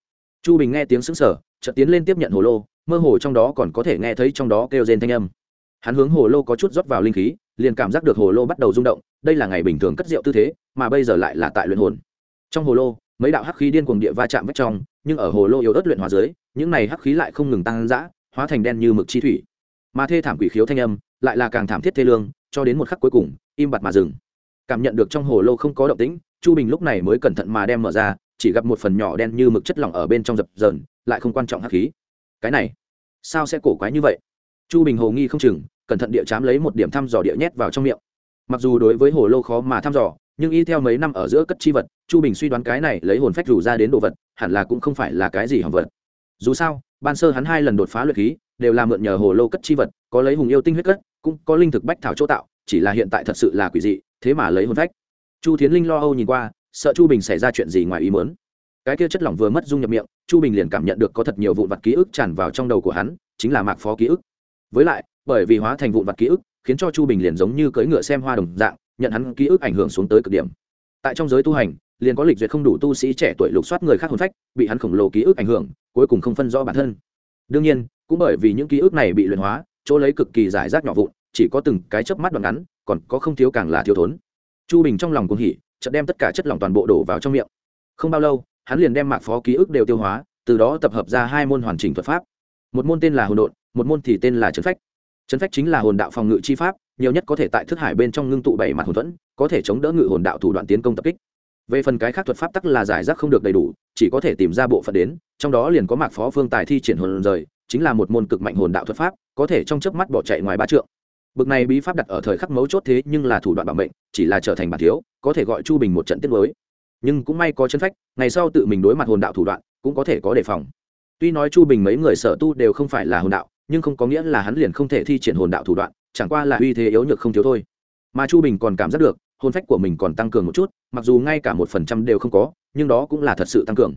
Chu bình nghe tiếng xứng sở chợt tiến lên tiếp nhận hồ lô, mơ hồ trong đó còn có thể nghe thấy trong đó kêu rên thanh âm. Hắn hướng hồ lô có chút rót vào linh khí liền cảm giác được hồ lô bắt đầu rung động, đây là ngày bình thường cất rượu tư thế, mà bây giờ lại là tại luyện hồn. Trong hồ lô, mấy đạo hắc khí điên cuồng địa va chạm vách trong, nhưng ở hồ lô yếu ớt luyện hóa dưới, những này hắc khí lại không ngừng tăng dã, hóa thành đen như mực chi thủy. Mà thê thảm quỷ khiếu thanh âm, lại là càng thảm thiết thê lương, cho đến một khắc cuối cùng, im bặt mà dừng. Cảm nhận được trong hồ lô không có động tĩnh, chu bình lúc này mới cẩn thận mà đem mở ra, chỉ gặp một phần nhỏ đen như mực chất lỏng ở bên trong dập dờn, lại không quan trọng hắc khí. Cái này, sao sẽ cổ quái như vậy? Chu bình hồ nghi không chừng cẩn thận địa chám lấy một điểm thăm dò địa nhét vào trong miệng. Mặc dù đối với hồ lô khó mà thăm dò, nhưng y theo mấy năm ở giữa cất chi vật, chu bình suy đoán cái này lấy hồn phách rủ ra đến đồ vật, hẳn là cũng không phải là cái gì hỏng vật. Dù sao, ban sơ hắn hai lần đột phá luyện khí, đều là mượn nhờ hồ lô cất chi vật, có lấy hùng yêu tinh huyết cất, cũng có linh thực bách thảo chỗ tạo, chỉ là hiện tại thật sự là quỷ dị, thế mà lấy hồn phách. Chu thiến linh lo âu nhìn qua, sợ chu bình xảy ra chuyện gì ngoài ý mớn cái kia chất lỏng vừa mất dung nhập miệng, chu bình liền cảm nhận được có thật nhiều vụn vặt ký ức tràn vào trong đầu của hắn, chính là mạc phó ký ức. Với lại bởi vì hóa thành vụn vặt ký ức, khiến cho chu bình liền giống như cưỡi ngựa xem hoa đồng dạng, nhận hắn ký ức ảnh hưởng xuống tới cực điểm. Tại trong giới tu hành, liền có lịch duyệt không đủ tu sĩ trẻ tuổi lục soát người khác hồn phách, bị hắn khổng lồ ký ức ảnh hưởng, cuối cùng không phân rõ bản thân. Đương nhiên, cũng bởi vì những ký ức này bị luyện hóa, chỗ lấy cực kỳ giải rác nhỏ vụn, chỉ có từng cái chớp mắt đoạn ngắn, còn có không thiếu càng là thiếu thốn. Chu bình trong lòng cuồng hỉ, chợt đem tất cả chất lỏng toàn bộ đổ vào trong miệng. Không bao lâu, hắn liền đem mạc phó ký ức đều tiêu hóa, từ đó tập hợp ra hai môn hoàn chỉnh thuật pháp. Một môn tên là hồn đột một môn thì tên là trấn phách. Chấn phách chính là hồn đạo phòng ngự chi pháp, nhiều nhất có thể tại thức hải bên trong ngưng tụ bảy mặt hồn thuẫn, có thể chống đỡ ngự hồn đạo thủ đoạn tiến công tập kích. Về phần cái khác thuật pháp tắc là giải rác không được đầy đủ, chỉ có thể tìm ra bộ phận đến, trong đó liền có mạc phó phương tài thi triển hồn rời, chính là một môn cực mạnh hồn đạo thuật pháp, có thể trong chớp mắt bỏ chạy ngoài ba trượng. Bực này bí pháp đặt ở thời khắc mấu chốt thế nhưng là thủ đoạn bảo mệnh, chỉ là trở thành bản thiếu, có thể gọi chu bình một trận tiết mới nhưng cũng may có chân phách, ngày sau tự mình đối mặt hồn đạo thủ đoạn, cũng có thể có đề phòng. Tuy nói chu bình mấy người sở tu đều không phải là hồn đạo nhưng không có nghĩa là hắn liền không thể thi triển hồn đạo thủ đoạn, chẳng qua là uy thế yếu nhược không thiếu thôi. Mà chu bình còn cảm giác được, hồn phách của mình còn tăng cường một chút, mặc dù ngay cả một phần trăm đều không có, nhưng đó cũng là thật sự tăng cường.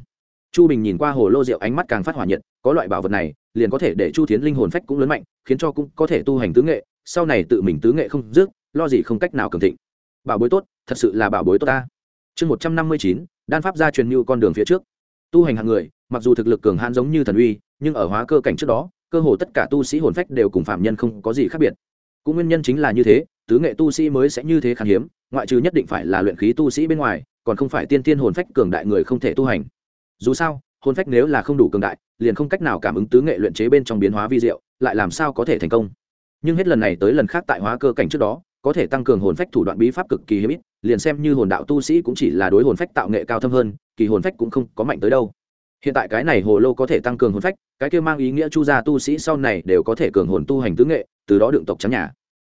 Chu bình nhìn qua hồ lô rượu ánh mắt càng phát hỏa nhiệt, có loại bảo vật này, liền có thể để chu thiến linh hồn phách cũng lớn mạnh, khiến cho cũng có thể tu hành tứ nghệ, sau này tự mình tứ nghệ không dứt, lo gì không cách nào cường thịnh. Bảo bối tốt, thật sự là bảo bối tốt ta. Chương một trăm năm mươi chín, đan pháp gia truyền mưu con đường phía trước. Tu hành hạng người, mặc dù thực lực cường hãn giống như thần uy, nhưng ở hóa cơ cảnh trước đó cơ hồ tất cả tu sĩ hồn phách đều cùng phạm nhân không có gì khác biệt. Cũng nguyên nhân chính là như thế, tứ nghệ tu sĩ mới sẽ như thế khan hiếm, ngoại trừ nhất định phải là luyện khí tu sĩ bên ngoài, còn không phải tiên tiên hồn phách cường đại người không thể tu hành. Dù sao, hồn phách nếu là không đủ cường đại, liền không cách nào cảm ứng tứ nghệ luyện chế bên trong biến hóa vi diệu, lại làm sao có thể thành công? Nhưng hết lần này tới lần khác tại hóa cơ cảnh trước đó, có thể tăng cường hồn phách thủ đoạn bí pháp cực kỳ hiếm ít, liền xem như hồn đạo tu sĩ cũng chỉ là đối hồn phách tạo nghệ cao thâm hơn, kỳ hồn phách cũng không có mạnh tới đâu hiện tại cái này hồ lô có thể tăng cường hồn phách, cái kia mang ý nghĩa chu gia tu sĩ sau này đều có thể cường hồn tu hành tứ nghệ, từ đó đựng tộc trắng nhà.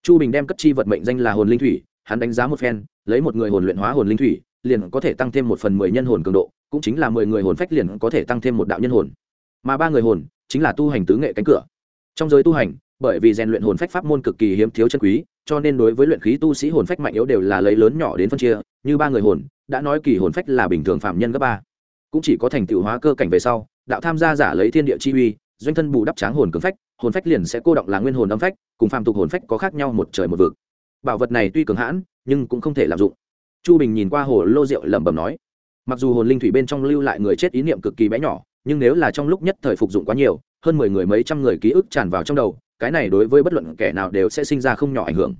Chu bình đem cất chi vật mệnh danh là hồn linh thủy, hắn đánh giá một phen, lấy một người hồn luyện hóa hồn linh thủy, liền có thể tăng thêm một phần mười nhân hồn cường độ, cũng chính là mười người hồn phách liền có thể tăng thêm một đạo nhân hồn. Mà ba người hồn, chính là tu hành tứ nghệ cánh cửa. Trong giới tu hành, bởi vì rèn luyện hồn phách pháp môn cực kỳ hiếm thiếu chân quý, cho nên đối với luyện khí tu sĩ hồn phách mạnh yếu đều là lấy lớn nhỏ đến phân chia, như ba người hồn, đã nói kỳ hồn phách là bình thường phạm nhân cấp ba cũng chỉ có thành tựu hóa cơ cảnh về sau, đạo tham gia giả lấy thiên địa chi uy, doanh thân bù đắp tráng hồn cường phách, hồn phách liền sẽ cô động là nguyên hồn âm phách, cùng phàm tục hồn phách có khác nhau một trời một vực. Bảo vật này tuy cường hãn, nhưng cũng không thể lạm dụng. Chu bình nhìn qua hồ lô rượu lẩm bẩm nói, mặc dù hồn linh thủy bên trong lưu lại người chết ý niệm cực kỳ bé nhỏ, nhưng nếu là trong lúc nhất thời phục dụng quá nhiều, hơn mười người mấy trăm người ký ức tràn vào trong đầu, cái này đối với bất luận kẻ nào đều sẽ sinh ra không nhỏ ảnh hưởng.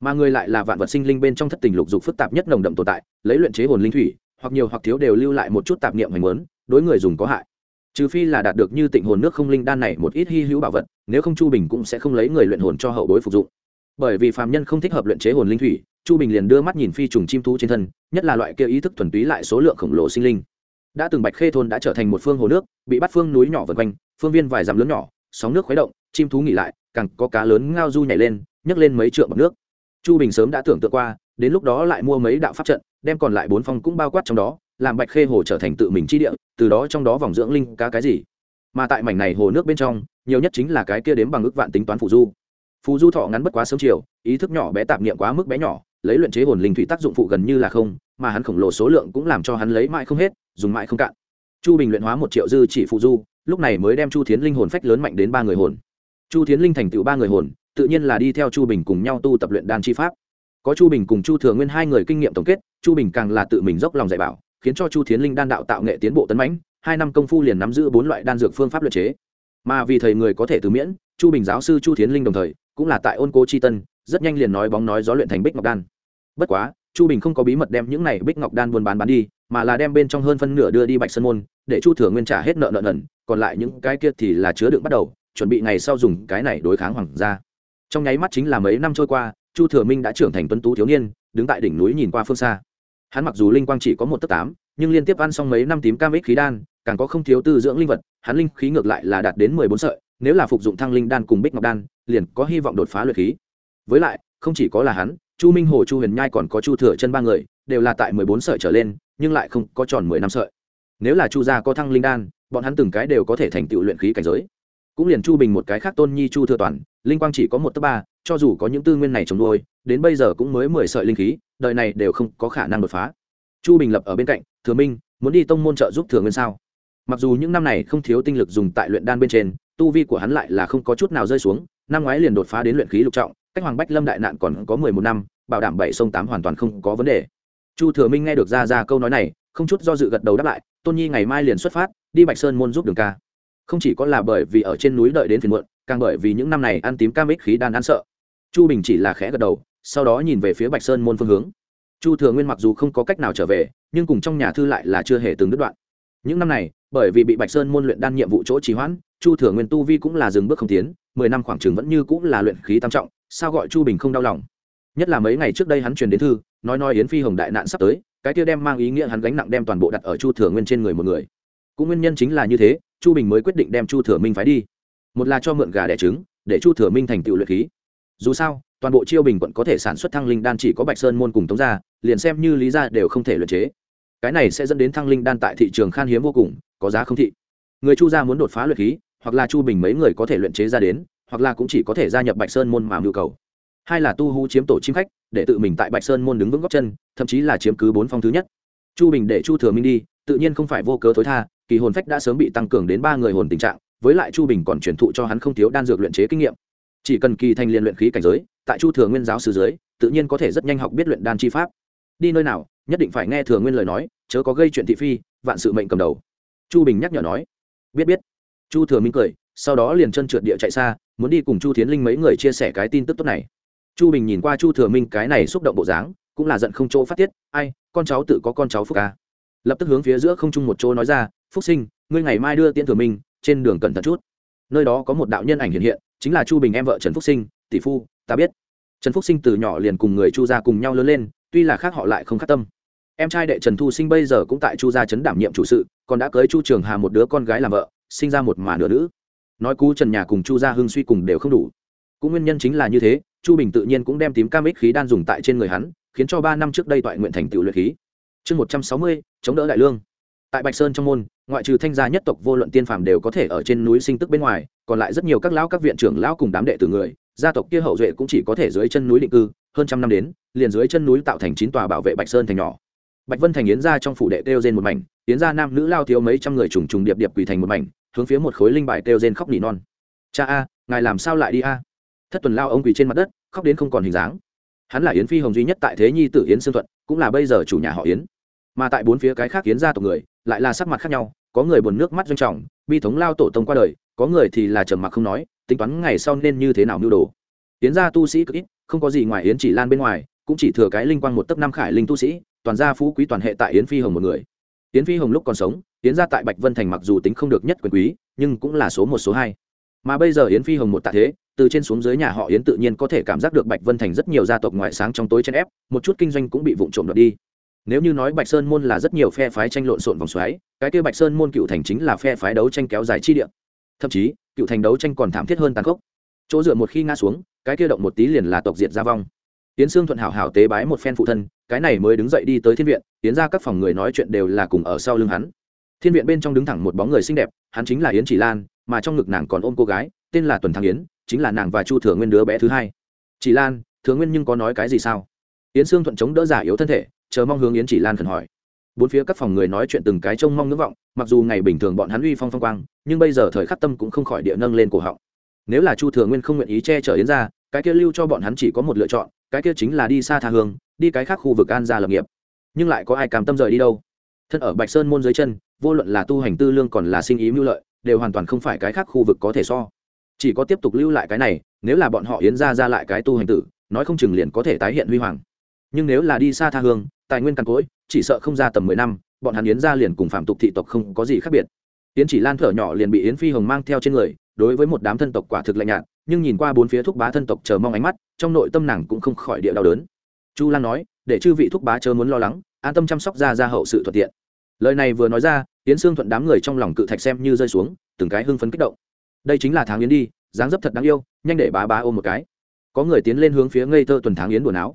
Mà người lại là vạn vật sinh linh bên trong thất tình lục dục phức tạp nhất nồng đậm tồn tại, lấy luyện chế hồn linh thủy hoặc nhiều hoặc thiếu đều lưu lại một chút tạp niệm hành muốn, đối người dùng có hại. Trừ phi là đạt được như tịnh hồn nước không linh đan này một ít hy hữu bảo vật, nếu không chu bình cũng sẽ không lấy người luyện hồn cho hậu bối phục dụng. Bởi vì phàm nhân không thích hợp luyện chế hồn linh thủy, chu bình liền đưa mắt nhìn phi trùng chim thú trên thân, nhất là loại kia ý thức thuần túy lại số lượng khổng lồ sinh linh. Đã từng bạch khê thôn đã trở thành một phương hồ nước, bị bắt phương núi nhỏ vần quanh, phương viên vài dặm lớn nhỏ, sóng nước khuấy động, chim thú nghỉ lại, càng có cá lớn ngao du nhảy lên, nhấc lên mấy trượng bọc nước. Chu bình sớm đã tưởng tượng qua, đến lúc đó lại mua mấy đạo pháp trận đem còn lại bốn phong cũng bao quát trong đó, làm bạch khê hồ trở thành tự mình chi địa, từ đó trong đó vòng dưỡng linh cá cái gì. Mà tại mảnh này hồ nước bên trong, nhiều nhất chính là cái kia đếm bằng ước vạn tính toán phù du. Phù du thọ ngắn bất quá sớm chiều, ý thức nhỏ bé tạp niệm quá mức bé nhỏ, lấy luyện chế hồn linh thủy tác dụng phụ gần như là không, mà hắn khổng lồ số lượng cũng làm cho hắn lấy mãi không hết, dùng mãi không cạn. Chu bình luyện hóa một triệu dư chỉ phù du, lúc này mới đem chu thiến linh hồn phách lớn mạnh đến ba người hồn. Chu thiến linh thành tựu ba người hồn, tự nhiên là đi theo chu bình cùng nhau tu tập luyện đan chi pháp có chu bình cùng chu thừa nguyên hai người kinh nghiệm tổng kết, chu bình càng là tự mình dốc lòng dạy bảo, khiến cho chu thiến linh đan đạo tạo nghệ tiến bộ tấn mãnh, hai năm công phu liền nắm giữ bốn loại đan dược phương pháp luyện chế. Mà vì thầy người có thể từ miễn, chu bình giáo sư chu thiến linh đồng thời, cũng là tại ôn cố chi tân, rất nhanh liền nói bóng nói gió luyện thành bích ngọc đan. Bất quá, chu bình không có bí mật đem những này bích ngọc đan buôn bán bán đi, mà là đem bên trong hơn phân nửa đưa đi bạch sơn môn, để chu thừa nguyên trả hết nợ nợ nần, còn lại những cái kia thì là chứa đựng bắt đầu, chuẩn bị ngày sau dùng cái này đối kháng hoàng gia. Trong nháy mắt chính là mấy năm trôi qua chu thừa minh đã trưởng thành tuấn tú thiếu niên, đứng tại đỉnh núi nhìn qua phương xa. Hắn mặc dù linh quang chỉ có một tấc tám, nhưng liên tiếp ăn xong mấy năm tím cam ích khí đan, càng có không thiếu tư dưỡng linh vật, hắn linh khí ngược lại là đạt đến mười bốn sợi, nếu là phục dụng thăng linh đan cùng bích ngọc đan, liền có hy vọng đột phá luyện khí. Với lại, không chỉ có là hắn, chu minh hồ, chu huyền nhai còn có chu thừa chân ba người, đều là tại mười bốn sợi trở lên, nhưng lại không có tròn mười năm sợi. Nếu là chu gia có thăng linh đan, bọn hắn từng cái đều có thể thành tựu luyện khí cảnh giới. Cũng liền chu bình một cái khác tôn nhi chu thừa toàn, linh quang chỉ có một tấc ba cho dù có những tư nguyên này chống đuôi đến bây giờ cũng mới mười sợi linh khí, đời này đều không có khả năng đột phá. Chu bình lập ở bên cạnh, thừa minh, muốn đi tông môn trợ giúp thừa nguyên sao? Mặc dù những năm này không thiếu tinh lực dùng tại luyện đan bên trên, tu vi của hắn lại là không có chút nào rơi xuống, năm ngoái liền đột phá đến luyện khí lục trọng, cách hoàng bách lâm đại nạn còn có mười một năm, bảo đảm bảy sông tám hoàn toàn không có vấn đề. Chu thừa minh nghe được ra ra câu nói này, không chút do dự gật đầu đáp lại, tôn nhi ngày mai liền xuất phát, đi bạch sơn môn giúp đường ca. Không chỉ có là bởi vì ở trên núi đợi đến phiền muộn, càng bởi vì những năm này ăn tím cam ích khí đan ăn sợ chu bình chỉ là khẽ gật đầu, sau đó nhìn về phía bạch sơn môn phương hướng. Chu thừa nguyên mặc dù không có cách nào trở về, nhưng cùng trong nhà thư lại là chưa hề từng đứt đoạn. Những năm này, bởi vì bị bạch sơn môn luyện đan nhiệm vụ chỗ trì hoãn, chu thừa nguyên tu vi cũng là dừng bước không tiến, mười năm khoảng trường vẫn như cũng là luyện khí tam trọng, sao gọi chu bình không đau lòng? Nhất là mấy ngày trước đây hắn truyền đến thư, nói nói yến phi hồng đại nạn sắp tới, cái kia đem mang ý nghĩa hắn gánh nặng đem toàn bộ đặt ở chu thừa nguyên trên người một người. Cũng nguyên nhân chính là như thế, chu bình mới quyết định đem chu thừa minh phái đi. Một là cho mượn gà đẻ trứng, để chu thừa minh thành tựu luyện khí dù sao, toàn bộ chiêu bình quận có thể sản xuất thăng linh đan chỉ có bạch sơn môn cùng tống gia, liền xem như lý gia đều không thể luyện chế. Cái này sẽ dẫn đến thăng linh đan tại thị trường khan hiếm vô cùng, có giá không thị. Người chu gia muốn đột phá luyện khí, hoặc là chu bình mấy người có thể luyện chế ra đến, hoặc là cũng chỉ có thể gia nhập bạch sơn môn mà nhu cầu. Hai là tu hú chiếm tổ chim khách, để tự mình tại bạch sơn môn đứng vững góc chân, thậm chí là chiếm cứ bốn phong thứ nhất. Chu bình để chu thừa minh đi, tự nhiên không phải vô cớ thối tha, kỳ hồn phách đã sớm bị tăng cường đến ba người hồn tình trạng, với lại chu bình còn truyền thụ cho hắn không thiếu đan dược luyện chế kinh nghiệm chỉ cần kỳ thành liền luyện khí cảnh giới, tại chu thừa nguyên giáo sư giới tự nhiên có thể rất nhanh học biết luyện đan chi pháp. Đi nơi nào, nhất định phải nghe thừa nguyên lời nói, chớ có gây chuyện thị phi, vạn sự mệnh cầm đầu. Chu bình nhắc nhở nói. Biết biết. Chu thừa minh cười, sau đó liền chân trượt địa chạy xa, muốn đi cùng chu thiến linh mấy người chia sẻ cái tin tức tốt này. Chu bình nhìn qua chu thừa minh cái này xúc động bộ dáng, cũng là giận không chỗ phát tiết, ai, con cháu tự có con cháu phúc ca lập tức hướng phía giữa không trung một chỗ nói ra, phúc sinh, ngươi ngày mai đưa tiễn thừa minh, trên đường cẩn thận chút. Nơi đó có một đạo nhân ảnh hiện hiện chính là chu bình em vợ trần phúc sinh, tỷ phu, ta biết. Trần phúc sinh từ nhỏ liền cùng người chu gia cùng nhau lớn lên, tuy là khác họ lại không khát tâm. Em trai đệ trần thu sinh bây giờ cũng tại chu gia trấn đảm nhiệm chủ sự, còn đã cưới chu trường hà một đứa con gái làm vợ, sinh ra một mà nửa nữ. Nói cú trần nhà cùng chu gia hưng suy cùng đều không đủ. Cũng nguyên nhân chính là như thế, chu bình tự nhiên cũng đem tím cam ích khí đan dùng tại trên người hắn, khiến cho ba năm trước đây toại nguyện thành tựu luyện khí. Chương một trăm sáu mươi, chống đỡ đại lương. Tại bạch sơn trong môn ngoại trừ thanh gia nhất tộc vô luận tiên phàm đều có thể ở trên núi sinh tức bên ngoài, còn lại rất nhiều các lão, các viện trưởng lão cùng đám đệ tử người, gia tộc kia hậu duệ cũng chỉ có thể dưới chân núi định cư, hơn trăm năm đến, liền dưới chân núi tạo thành chín tòa bảo vệ bạch sơn thành nhỏ. Bạch vân thành yến gia trong phủ đệ kêu trên một mảnh, yến gia nam nữ lao thiếu mấy trăm người trùng trùng điệp điệp quỳ thành một mảnh, hướng phía một khối linh bài kêu rên khóc nỉ non. Cha a, ngài làm sao lại đi a? Thất tuần lao ông quỳ trên mặt đất, khóc đến không còn hình dáng. Hắn là yến phi hồng duy nhất tại thế nhi tử yến sương thuận, cũng là bây giờ chủ nhà họ yến. Mà tại bốn phía cái khác yến gia tộc người, lại là sắc mặt khác nhau có người buồn nước mắt doanh trọng, bi thống lao tổ tông qua đời, có người thì là trầm mặc không nói, tính toán ngày sau nên như thế nào mưu đồ. Yến gia tu sĩ cực ít, không có gì ngoài yến chỉ lan bên ngoài, cũng chỉ thừa cái linh quang một tấc năm khải linh tu sĩ, toàn gia phú quý toàn hệ tại yến phi hồng một người. Yến phi hồng lúc còn sống, yến gia tại bạch vân thành mặc dù tính không được nhất quyền quý, nhưng cũng là số một, số hai. Mà bây giờ yến phi hồng một tạ thế, từ trên xuống dưới nhà họ yến tự nhiên có thể cảm giác được bạch vân thành rất nhiều gia tộc ngoại sáng trong tối chen ép, một chút kinh doanh cũng bị vụn trộm đoạt đi nếu như nói bạch sơn môn là rất nhiều phe phái tranh lộn xộn vòng xoáy, cái kia bạch sơn môn cựu thành chính là phe phái đấu tranh kéo dài chi địa. Thậm chí, cựu thành đấu tranh còn thảm thiết hơn tàn khốc. Chỗ dựa một khi ngã xuống, cái kia động một tí liền là tộc diệt gia vong. Tiến sương thuận hảo hảo tế bái một phen phụ thân, cái này mới đứng dậy đi tới thiên viện, tiến ra các phòng người nói chuyện đều là cùng ở sau lưng hắn. Thiên viện bên trong đứng thẳng một bóng người xinh đẹp, hắn chính là yến chỉ lan, mà trong ngực nàng còn ôm cô gái, tên là tuần thắng yến, chính là nàng và chu thừa nguyên đứa bé thứ hai. Chỉ lan, thừa nguyên nhưng có nói cái gì sao? Yến sương thuận chống đỡ giả yếu thân thể chờ mong hướng yến chỉ lan khẩn hỏi. Bốn phía các phòng người nói chuyện từng cái trông mong ngưỡng vọng, mặc dù ngày bình thường bọn hắn uy phong phong quang, nhưng bây giờ thời khắc tâm cũng không khỏi địa nâng lên cổ họng. Nếu là chu thừa nguyên không nguyện ý che chở yến ra cái kia lưu cho bọn hắn chỉ có một lựa chọn, cái kia chính là đi xa tha hương, đi cái khác khu vực an gia lập nghiệp. Nhưng lại có ai cảm tâm rời đi đâu? Thân ở bạch sơn môn dưới chân, vô luận là tu hành tư lương còn là sinh ý mưu lợi, đều hoàn toàn không phải cái khác khu vực có thể so. Chỉ có tiếp tục lưu lại cái này, nếu là bọn họ yến ra ra lại cái tu hành tử, nói không chừng liền có thể tái hiện huy hoàng nhưng nếu là đi xa tha hương, tài nguyên càn cỗi, chỉ sợ không ra tầm mười năm, bọn hắn yến ra liền cùng phạm tục thị tộc không có gì khác biệt. Yến chỉ lan thở nhỏ liền bị yến phi hồng mang theo trên người, đối với một đám thân tộc quả thực lạnh nhạt, nhưng nhìn qua bốn phía thúc bá thân tộc chờ mong ánh mắt, trong nội tâm nàng cũng không khỏi địa đau đớn. Chu lan nói, để chư vị thúc bá chớ muốn lo lắng, an tâm chăm sóc ra ra hậu sự thuận tiện. Lời này vừa nói ra, yến sương thuận đám người trong lòng cự thạch xem như rơi xuống, từng cái hưng phấn kích động. Đây chính là tháng yến đi, dáng dấp thật đáng yêu, nhanh để bá bá ôm một cái. Có người tiến lên hướng phía ngây thơ tuần tháng yến buồn áo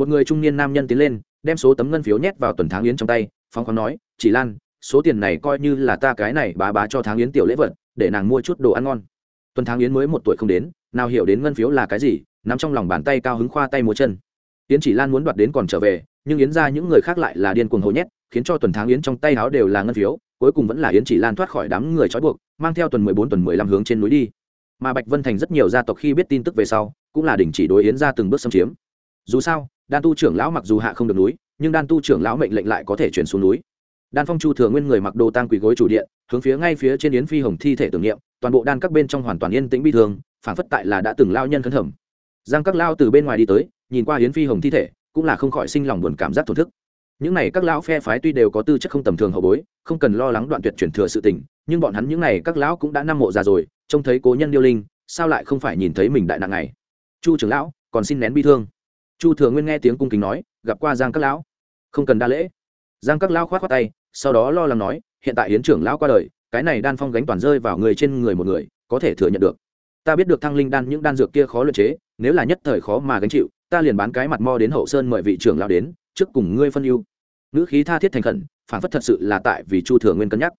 một người trung niên nam nhân tiến lên, đem số tấm ngân phiếu nhét vào tuần tháng yến trong tay phong khoáng nói, chỉ lan, số tiền này coi như là ta cái này bá bá cho tháng yến tiểu lễ vật, để nàng mua chút đồ ăn ngon. Tuần tháng yến mới một tuổi không đến, nào hiểu đến ngân phiếu là cái gì, nắm trong lòng bàn tay cao hứng khoa tay múa chân. Yến chỉ lan muốn đoạt đến còn trở về, nhưng yến ra những người khác lại là điên cuồng hầu nhét, khiến cho tuần tháng yến trong tay áo đều là ngân phiếu, cuối cùng vẫn là yến chỉ lan thoát khỏi đám người trói buộc, mang theo tuần mười bốn, tuần mười lăm hướng trên núi đi. Mà bạch vân thành rất nhiều gia tộc khi biết tin tức về sau, cũng là đình chỉ đối yến ra từng bước xâm chiếm. Dù sao đan tu trưởng lão mặc dù hạ không được núi, nhưng đan tu trưởng lão mệnh lệnh lại có thể chuyển xuống núi. Đan phong chu thừa nguyên người mặc đồ tang quỳ gối chủ điện, hướng phía ngay phía trên yến phi hồng thi thể tưởng niệm, toàn bộ đan các bên trong hoàn toàn yên tĩnh bi thương phản phất tại là đã từng lao nhân khấn thẩm. Giang các lao từ bên ngoài đi tới, nhìn qua yến phi hồng thi thể, cũng là không khỏi sinh lòng buồn cảm giác thổn thức. Những này các lão phe phái tuy đều có tư chất không tầm thường hậu bối, không cần lo lắng đoạn tuyệt chuyển thừa sự tình, nhưng bọn hắn những này các lão cũng đã năm mộ già rồi, trông thấy cố nhân điêu linh, sao lại không phải nhìn thấy mình đại nặng này? Chu trưởng lão, còn xin nén bi thương chu thừa nguyên nghe tiếng cung kính nói, gặp qua giang các lão. Không cần đa lễ. Giang các lão khoát khoát tay, sau đó lo lắng nói, hiện tại hiến trưởng lão qua đời, cái này đan phong gánh toàn rơi vào người trên người một người, có thể thừa nhận được. Ta biết được thăng linh đan những đan dược kia khó luyện chế, nếu là nhất thời khó mà gánh chịu, ta liền bán cái mặt mo đến hậu sơn mời vị trưởng lão đến, trước cùng ngươi phân ưu. Nữ khí tha thiết thành khẩn phản phất thật sự là tại vì chu thừa nguyên cân nhắc.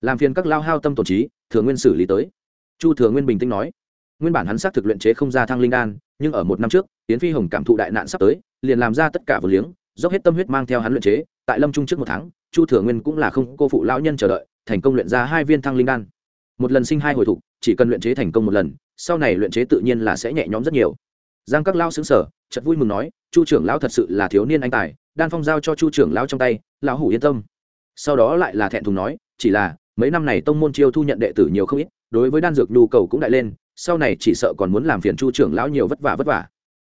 Làm phiền các lao hao tâm tổn trí, thừa nguyên xử lý tới. Chu thừa nguyên bình tĩnh nói nguyên bản hắn xác thực luyện chế không ra thăng linh đan, nhưng ở một năm trước tiến phi hồng cảm thụ đại nạn sắp tới, liền làm ra tất cả vừa liếng, dốc hết tâm huyết mang theo hắn luyện chế, tại lâm trung trước một tháng, chu thừa nguyên cũng là không cô phụ lão nhân chờ đợi, thành công luyện ra hai viên thăng linh đan. Một lần sinh hai hồi thục, chỉ cần luyện chế thành công một lần, sau này luyện chế tự nhiên là sẽ nhẹ nhõm rất nhiều. Giang các lao xứng sở chật vui mừng nói, chu trưởng lão thật sự là thiếu niên anh tài, đan phong giao cho chu trưởng lão trong tay, lão hủ yên tâm. Sau đó lại là thẹn thùng nói, chỉ là, mấy năm này tông môn chiêu thu nhận đệ tử nhiều không ít, đối với đan dược nhu cầu cũng đại lên sau này chỉ sợ còn muốn làm phiền chu trưởng lão nhiều vất vả vất vả.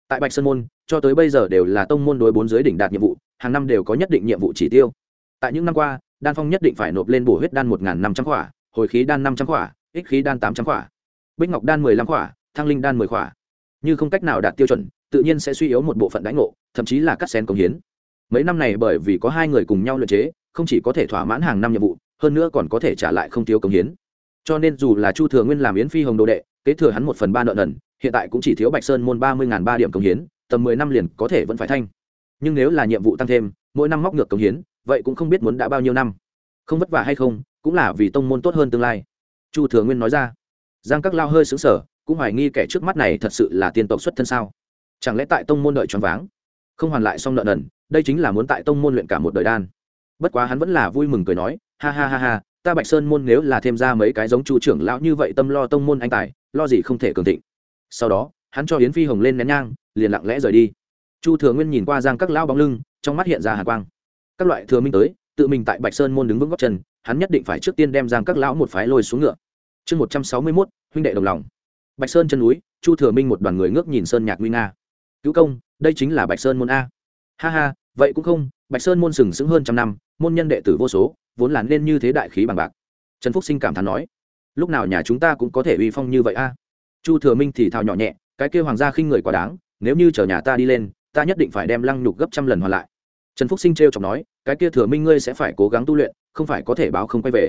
Tại bạch sơn môn, cho tới bây giờ đều là tông môn đối bốn giới đỉnh đạt nhiệm vụ, hàng năm đều có nhất định nhiệm vụ chỉ tiêu. Tại những năm qua, đan phong nhất định phải nộp lên bổ huyết đan một năm trăm khỏa, hồi khí đan năm trăm khỏa, ích khí đan tám trăm khỏa, bích ngọc đan mười lăm khỏa, thăng linh đan mười khỏa. Như không cách nào đạt tiêu chuẩn, tự nhiên sẽ suy yếu một bộ phận đánh ngộ, thậm chí là cắt xén công hiến. Mấy năm này bởi vì có hai người cùng nhau luyện chế, không chỉ có thể thỏa mãn hàng năm nhiệm vụ, hơn nữa còn có thể trả lại không thiếu công hiến. Cho nên dù là chu thừa nguyên làm yến phi hồng đồ đệ kế thừa hắn một phần ba nợ nần, hiện tại cũng chỉ thiếu bạch sơn môn ba mươi ba điểm công hiến, tầm mười năm liền có thể vẫn phải thanh. Nhưng nếu là nhiệm vụ tăng thêm, mỗi năm móc ngược công hiến, vậy cũng không biết muốn đã bao nhiêu năm. Không vất vả hay không, cũng là vì tông môn tốt hơn tương lai. Chu thừa nguyên nói ra. Giang các lao hơi xứng sở cũng hoài nghi kẻ trước mắt này thật sự là tiên tộc xuất thân sao? Chẳng lẽ tại tông môn đợi choáng váng? Không hoàn lại xong nợ nần, đây chính là muốn tại tông môn luyện cả một đời đan. Bất quá hắn vẫn là vui mừng cười nói, ha ha ha ha, ta bạch sơn môn nếu là thêm ra mấy cái giống chu trưởng lão như vậy tâm lo tông môn anh tài lo gì không thể cường thịnh. Sau đó, hắn cho yến phi hồng lên nén nhang, liền lặng lẽ rời đi. Chu thừa nguyên nhìn qua giang các lão bóng lưng, trong mắt hiện ra hà quang. Các loại thừa minh tới, tự mình tại bạch sơn môn đứng vững góc chân, hắn nhất định phải trước tiên đem giang các lão một phái lôi xuống ngựa. Chương một trăm sáu mươi mốt, huynh đệ đồng lòng. Bạch sơn chân núi, chu thừa minh một đoàn người ngước nhìn sơn nhạc nguy nga. Cứu công, đây chính là bạch sơn môn a. Ha ha, vậy cũng không, bạch sơn môn sừng sững hơn trăm năm, môn nhân đệ tử vô số, vốn là nên như thế đại khí bằng bạc. Trần phúc sinh cảm thán nói lúc nào nhà chúng ta cũng có thể uy phong như vậy a? Chu thừa minh thì thào nhỏ nhẹ, cái kêu hoàng gia khinh người quá đáng, nếu như chở nhà ta đi lên, ta nhất định phải đem lăng nhục gấp trăm lần hoàn lại. Trần phúc sinh t r e o chọc nói, cái kia thừa minh ngươi sẽ phải cố gắng tu luyện, không phải có thể báo không quay về.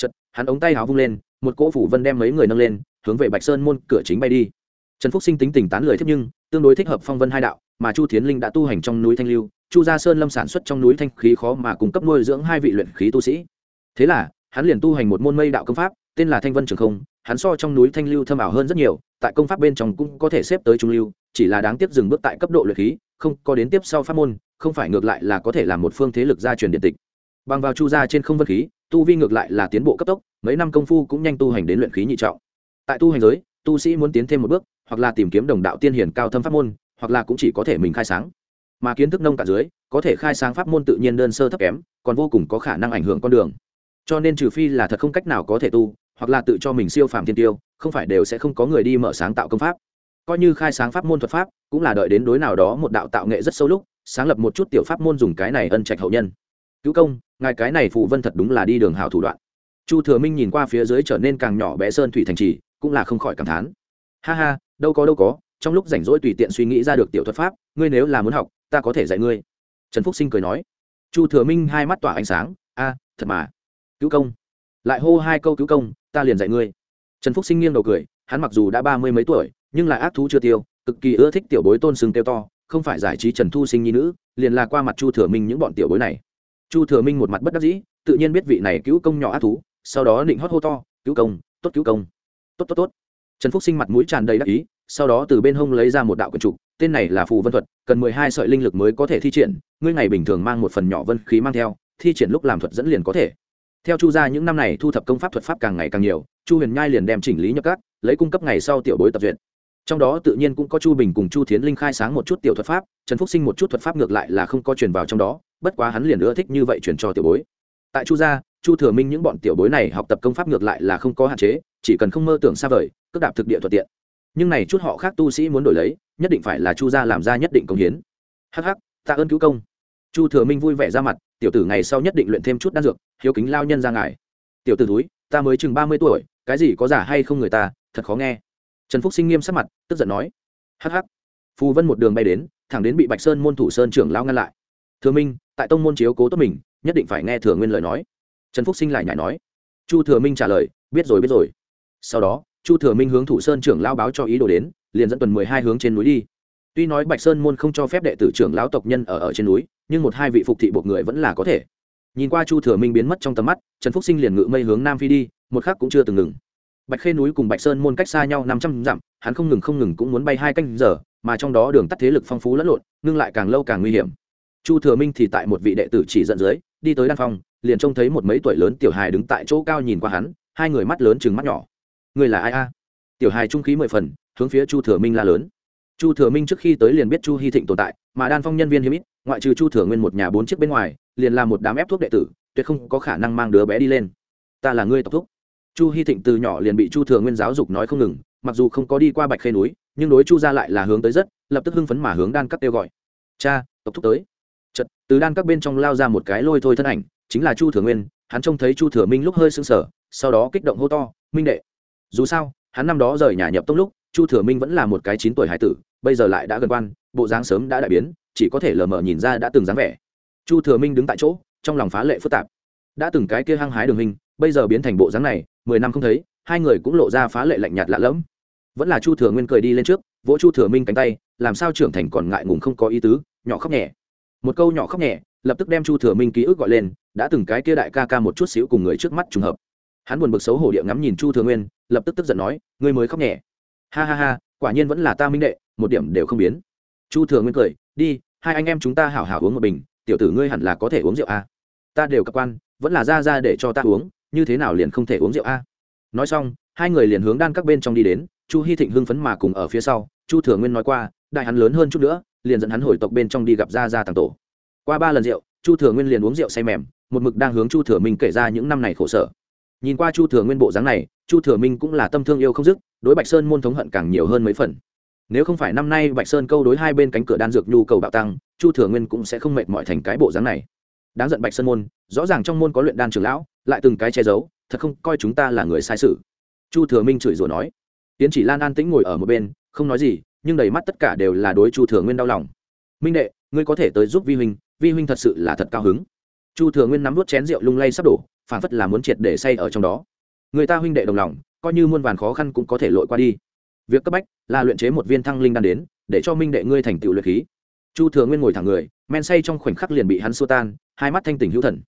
Chật hắn ống tay háo vung lên, một cỗ phủ vân đem mấy người nâng lên, hướng về bạch sơn môn cửa chính bay đi. Trần phúc sinh tính tình tán lời thiết nhưng, tương đối thích hợp phong vân hai đạo, mà chu thiến linh đã tu hành trong núi thanh lưu, chu gia sơn lâm sản xuất trong núi thanh khí khó mà cung cấp nuôi dưỡng hai vị luyện khí tu sĩ. Thế là, hắn liền tu hành một môn mây đạo công pháp tên là thanh vân trường không, hắn so trong núi thanh lưu thâm ảo hơn rất nhiều, tại công pháp bên trong cũng có thể xếp tới trung lưu, chỉ là đáng tiếc dừng bước tại cấp độ luyện khí, không có đến tiếp sau pháp môn, không phải ngược lại là có thể làm một phương thế lực gia truyền điện tịch. Bằng vào chu gia trên không vân khí, tu vi ngược lại là tiến bộ cấp tốc, mấy năm công phu cũng nhanh tu hành đến luyện khí nhị trọng. Tại tu hành giới, tu sĩ muốn tiến thêm một bước, hoặc là tìm kiếm đồng đạo tiên hiển cao thâm pháp môn, hoặc là cũng chỉ có thể mình khai sáng. Mà kiến thức nông cạn dưới, có thể khai sáng pháp môn tự nhiên đơn sơ thấp kém, còn vô cùng có khả năng ảnh hưởng con đường. Cho nên trừ phi là thật không cách nào có thể tu hoặc là tự cho mình siêu phàm thiên tiêu, không phải đều sẽ không có người đi mở sáng tạo công pháp. Coi như khai sáng pháp môn thuật pháp, cũng là đợi đến đối nào đó một đạo tạo nghệ rất sâu lúc, sáng lập một chút tiểu pháp môn dùng cái này ân trạch hậu nhân. Cứu công, ngài cái này phụ vân thật đúng là đi đường hào thủ đoạn. Chu thừa minh nhìn qua phía dưới trở nên càng nhỏ bé sơn thủy thành trì, cũng là không khỏi cảm thán. Ha ha, đâu có đâu có, trong lúc rảnh rỗi tùy tiện suy nghĩ ra được tiểu thuật pháp, ngươi nếu là muốn học, ta có thể dạy ngươi. Trần phúc sinh cười nói. Chu thừa minh hai mắt tỏa ánh sáng. A, thật mà. Cứu công. Lại hô hai câu cứu công ta liền dạy ngươi. Trần phúc sinh nghiêng đầu cười, hắn mặc dù đã ba mươi mấy tuổi, nhưng lại ác thú chưa tiêu, cực kỳ ưa thích tiểu bối tôn sừng tiêu to, không phải giải trí trần thu sinh nhi nữ, liền là qua mặt chu thừa minh những bọn tiểu bối này. Chu thừa minh một mặt bất đắc dĩ, tự nhiên biết vị này cứu công nhỏ ác thú, sau đó định hót hô to, cứu công, tốt cứu công. Tốt tốt tốt. Trần phúc sinh mặt mũi tràn đầy đắc ý, sau đó từ bên hông lấy ra một đạo quần trục, tên này là phù vân thuật, cần mười hai sợi linh lực mới có thể thi triển, ngươi ngày bình thường mang một phần nhỏ vân khí mang theo, thi triển lúc làm thuật dẫn liền có thể theo chu gia những năm này thu thập công pháp thuật pháp càng ngày càng nhiều, chu huyền nhai liền đem chỉnh lý nhập các, lấy cung cấp ngày sau tiểu bối tập duyệt. Trong đó tự nhiên cũng có chu bình cùng chu thiến linh khai sáng một chút tiểu thuật pháp, trần phúc sinh một chút thuật pháp ngược lại là không có truyền vào trong đó, bất quá hắn liền ưa thích như vậy truyền cho tiểu bối. Tại chu gia, chu thừa minh những bọn tiểu bối này học tập công pháp ngược lại là không có hạn chế, chỉ cần không mơ tưởng xa vời, cước đạp thực địa thuận tiện. Nhưng này chút họ khác tu sĩ muốn đổi lấy, nhất định phải là chu gia làm ra nhất định công hiến. Hh tạ ơn cứu công. Chu thừa minh vui vẻ ra mặt tiểu tử ngày sau nhất định luyện thêm chút đan dược, hiếu kính lao nhân ra ngài. Tiểu tử túi ta mới chừng ba mươi tuổi, cái gì có giả hay không người ta, thật khó nghe. Trần phúc sinh nghiêm sắc mặt, tức giận nói. Hh phù vân một đường bay đến, thẳng đến bị bạch sơn môn thủ sơn trưởng lao ngăn lại. Thừa minh, tại tông môn chiếu cố tốt mình, nhất định phải nghe thừa nguyên lời nói. Trần phúc sinh lại nhảy nói. Chu thừa minh trả lời, biết rồi biết rồi. Sau đó, chu thừa minh hướng thủ sơn trưởng lao báo cho ý đồ đến, liền dẫn tuần mười hai hướng trên núi đi tuy nói bạch sơn môn không cho phép đệ tử trưởng lão tộc nhân ở ở trên núi, nhưng một hai vị phục thị buộc người vẫn là có thể. Nhìn qua chu thừa minh biến mất trong tầm mắt, trần phúc sinh liền ngự mây hướng nam phi đi, một khác cũng chưa từng ngừng. Bạch khê núi cùng bạch sơn môn cách xa nhau năm trăm dặm, hắn không ngừng không ngừng cũng muốn bay hai canh giờ, mà trong đó đường tắt thế lực phong phú lẫn lộn, ngưng lại càng lâu càng nguy hiểm. Chu thừa minh thì tại một vị đệ tử chỉ dẫn dưới, đi tới đan phong liền trông thấy một mấy tuổi lớn tiểu hài đứng tại chỗ cao nhìn qua hắn, hai người mắt lớn chừng mắt nhỏ. Người là ai a? Tiểu hài trung khí mười phần, hướng phía chu thừa minh la lớn chu thừa minh trước khi tới liền biết chu hy thịnh tồn tại, mà đan phong nhân viên hiếm ít, ngoại trừ chu thừa nguyên một nhà bốn chiếc bên ngoài, liền là một đám ép thuốc đệ tử, tuyệt không có khả năng mang đứa bé đi lên. Ta là ngươi tộc thúc. Chu hy thịnh từ nhỏ liền bị chu thừa nguyên giáo dục nói không ngừng, mặc dù không có đi qua bạch khê núi, nhưng đối chu ra lại là hướng tới rất, lập tức hưng phấn mà hướng đan các kêu gọi. Cha, tộc thúc tới. Chật từ đan các bên trong lao ra một cái lôi thôi thân ảnh, chính là chu thừa nguyên, hắn trông thấy chu thừa minh lúc hơi sưng sở sau đó kích động hô to, minh đệ. Dù sao, hắn năm đó rời nhà nhập tông lúc chu thừa minh vẫn là một cái chín tuổi hải tử, bây giờ lại đã gần quan, bộ dáng sớm đã đại biến, chỉ có thể lờ mờ nhìn ra đã từng dáng vẻ. Chu thừa minh đứng tại chỗ, trong lòng phá lệ phức tạp. Đã từng cái kia hăng hái đường hình, bây giờ biến thành bộ dáng này, mười năm không thấy, hai người cũng lộ ra phá lệ lạnh nhạt lạ lẫm. Vẫn là chu thừa nguyên cười đi lên trước, vỗ chu thừa minh cánh tay, làm sao trưởng thành còn ngại ngùng không có ý tứ, nhỏ khóc nhẹ. Một câu nhỏ khóc nhẹ, lập tức đem chu thừa minh ký ức gọi lên, đã từng cái kia đại ca ca một chút xíu cùng người trước mắt trùng hợp. Hắn buồn bực xấu hổ địa ngắm nhìn chu thừa nguyên, lập tức tức giận nói, ngươi mới khóc nhẹ ha ha ha, quả nhiên vẫn là ta minh đệ, một điểm đều không biến chu thừa nguyên cười, đi, hai anh em chúng ta hảo hảo uống một bình, tiểu tử ngươi hẳn là có thể uống rượu a à? ta đều cặp quan, vẫn là ra ra để cho ta uống, như thế nào liền không thể uống rượu a à? nói xong, hai người liền hướng đan các bên trong đi đến, chu hy thịnh hưng phấn mà cùng ở phía sau, chu thừa nguyên nói qua, đại hắn lớn hơn chút nữa, liền dẫn hắn hồi tộc bên trong đi gặp ra ra tàng tổ qua ba lần rượu, chu thừa nguyên liền uống rượu say mềm, một mực đang hướng chu thừa minh kể ra những năm này khổ sở nhìn qua chu thừa nguyên bộ dáng này, chu thừa minh cũng là tâm thương yêu không dứt, đối bạch sơn môn thống hận càng nhiều hơn mấy phần. Nếu không phải năm nay bạch sơn câu đối hai bên cánh cửa đan dược nhu cầu bạo tăng, chu thừa nguyên cũng sẽ không mệt mỏi thành cái bộ dáng này. Đáng giận bạch sơn môn, rõ ràng trong môn có luyện đan trường lão, lại từng cái che giấu, thật không coi chúng ta là người sai sự. Chu thừa minh chửi rủa nói. Tiến chỉ lan an tĩnh ngồi ở một bên, không nói gì, nhưng đầy mắt tất cả đều là đối chu thừa nguyên đau lòng. Minh đệ, ngươi có thể tới giúp vi huynh vi huynh thật sự là thật cao hứng. Chu thừa nguyên nắm vút chén rượu lung lay sắp đổ phản phất là muốn triệt để say ở trong đó. Người ta huynh đệ đồng lòng, coi như muôn vàn khó khăn cũng có thể lội qua đi. Việc cấp bách là luyện chế một viên thăng linh đan đến, để cho minh đệ ngươi thành tựu luyện khí. Chu thừa nguyên ngồi thẳng người, men say trong khoảnh khắc liền bị hắn xua tan, hai mắt thanh tỉnh hữu thần.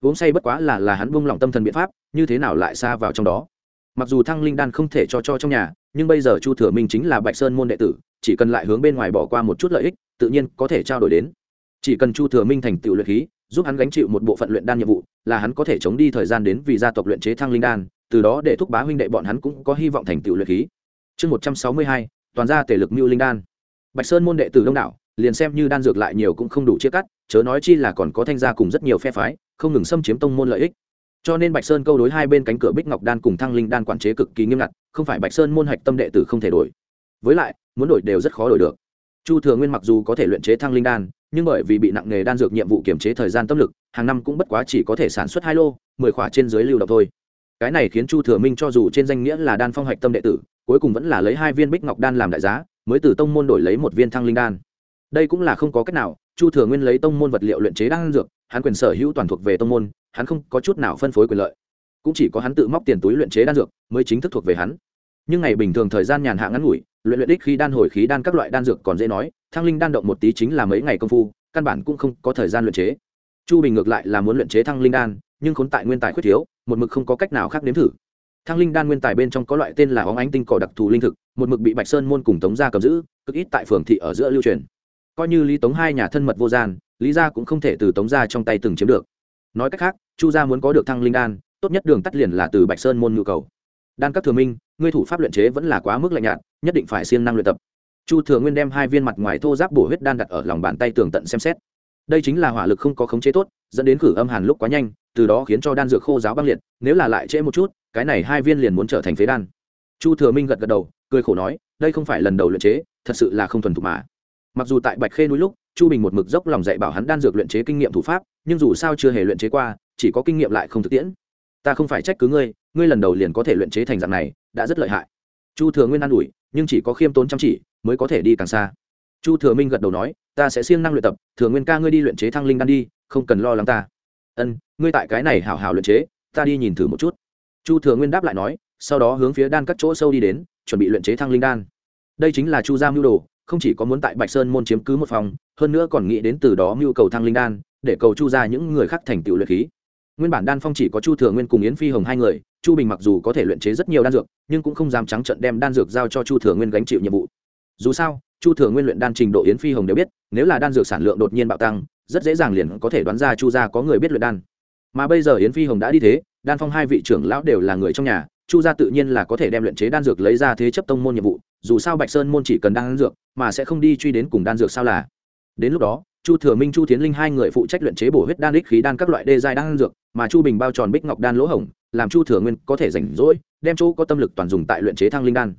Uống say bất quá là là hắn buông lỏng tâm thần biện pháp, như thế nào lại xa vào trong đó? Mặc dù thăng linh đan không thể cho cho trong nhà, nhưng bây giờ chu thừa minh chính là bạch sơn môn đệ tử, chỉ cần lại hướng bên ngoài bỏ qua một chút lợi ích, tự nhiên có thể trao đổi đến. Chỉ cần chu thừa minh thành tựu luyện khí giúp hắn gánh chịu một bộ phận luyện đan nhiệm vụ, là hắn có thể chống đi thời gian đến vì gia tộc luyện chế thăng linh đan, từ đó để thúc bá huynh đệ bọn hắn cũng có hy vọng thành tựu luyện khí. Chương một trăm sáu mươi hai, toàn gia tể lực mưu linh đan. Bạch sơn môn đệ tử đông đảo, liền xem như đan dược lại nhiều cũng không đủ chia cắt, chớ nói chi là còn có thanh gia cùng rất nhiều phe phái, không ngừng xâm chiếm tông môn lợi ích. Cho nên bạch sơn câu đối hai bên cánh cửa bích ngọc đan cùng thăng linh đan quản chế cực kỳ nghiêm ngặt, không phải bạch sơn môn hạch tâm đệ tử không thể đổi. Với lại, muốn đổi đều rất khó đổi được. Chu thừa nguyên mặc dù có thể luyện chế thăng linh đan nhưng bởi vì bị nặng nghề đan dược nhiệm vụ kiểm chế thời gian tâm lực, hàng năm cũng bất quá chỉ có thể sản xuất hai lô, mười khỏa trên dưới lưu động thôi. Cái này khiến chu thừa minh cho dù trên danh nghĩa là đan phong hạch tâm đệ tử, cuối cùng vẫn là lấy hai viên bích ngọc đan làm đại giá, mới từ tông môn đổi lấy một viên thăng linh đan. Đây cũng là không có cách nào, chu thừa nguyên lấy tông môn vật liệu luyện chế đan dược, hắn quyền sở hữu toàn thuộc về tông môn, hắn không có chút nào phân phối quyền lợi. Cũng chỉ có hắn tự móc tiền túi luyện chế đan dược, mới chính thức thuộc về hắn. Nhưng ngày bình thường thời gian nhàn hạ ngắn ngủi luyện luyện đích khi đan hồi khí đan các loại đan dược còn dễ nói, thăng linh đan động một tí chính là mấy ngày công phu, căn bản cũng không có thời gian luyện chế. Chu bình ngược lại là muốn luyện chế thăng linh đan, nhưng khốn tại nguyên tài khuyết thiếu, một mực không có cách nào khác nếm thử. Thăng linh đan nguyên tài bên trong có loại tên là óng ánh tinh cỏ đặc thù linh thực, một mực bị bạch sơn môn cùng tống gia cầm giữ, cực ít tại phường thị ở giữa lưu truyền. Coi như lý tống hai nhà thân mật vô gian, lý gia cũng không thể từ tống gia trong tay từng chiếm được. Nói cách khác, chu gia muốn có được thăng linh đan, tốt nhất đường tắt liền là từ bạch sơn môn nhu cầu. Đan các thừa minh ngươi thủ pháp luyện chế vẫn là quá mức lạnh nhạt, nhất định phải siêng năng luyện tập. Chu thừa nguyên đem hai viên mặt ngoài thô giáp bổ huyết đan đặt ở lòng bàn tay tường tận xem xét. Đây chính là hỏa lực không có khống chế tốt, dẫn đến khử âm hàn lúc quá nhanh, từ đó khiến cho đan dược khô giáo băng liệt, nếu là lại trễ một chút, cái này hai viên liền muốn trở thành phế đan. Chu thừa minh gật gật đầu, cười khổ nói, đây không phải lần đầu luyện chế, thật sự là không thuần thục mà. Mặc dù tại bạch khê núi lúc, chu bình một mực dốc lòng dạy bảo hắn đan dược luyện chế kinh nghiệm thủ pháp, nhưng dù sao chưa hề luyện chế qua, chỉ có kinh nghiệm lại không thực tiễn. Ta không phải trách cứ ngươi ngươi lần đầu liền có thể luyện chế thành dạng này đã rất lợi hại. Chu thừa nguyên an ủi, nhưng chỉ có khiêm tốn chăm chỉ mới có thể đi càng xa. Chu thừa minh gật đầu nói, ta sẽ siêng năng luyện tập, thừa nguyên ca ngươi đi luyện chế thăng linh đan đi, không cần lo lắng ta. Ân, ngươi tại cái này hảo hảo luyện chế, ta đi nhìn thử một chút. Chu thừa nguyên đáp lại nói, sau đó hướng phía đan các chỗ sâu đi đến, chuẩn bị luyện chế thăng linh đan. Đây chính là chu gia mưu đồ, không chỉ có muốn tại bạch sơn môn chiếm cứ một phòng, hơn nữa còn nghĩ đến từ đó mưu cầu thăng linh đan, để cầu chu ra những người khác thành tựu luyện khí nguyên bản đan phong chỉ có chu thừa nguyên cùng yến phi hồng hai người, chu bình mặc dù có thể luyện chế rất nhiều đan dược, nhưng cũng không dám trắng trận đem đan dược giao cho chu thừa nguyên gánh chịu nhiệm vụ. Dù sao, chu thừa nguyên luyện đan trình độ yến phi hồng đều biết, nếu là đan dược sản lượng đột nhiên bạo tăng, rất dễ dàng liền có thể đoán ra chu gia có người biết luyện đan. Mà bây giờ yến phi hồng đã đi thế, đan phong hai vị trưởng lão đều là người trong nhà, chu gia tự nhiên là có thể đem luyện chế đan dược lấy ra thế chấp tông môn nhiệm vụ, dù sao bạch sơn môn chỉ cần đan dược, mà sẽ không đi truy đến cùng đan dược sao là. Đến lúc đó chu thừa minh, chu tiến linh hai người phụ trách luyện chế bổ huyết đan, đích khí đan các loại đê giai đan dược, mà chu bình bao tròn bích ngọc đan lỗ hổng, làm chu thừa nguyên có thể rảnh rỗi, đem chỗ có tâm lực toàn dùng tại luyện chế thăng linh đan.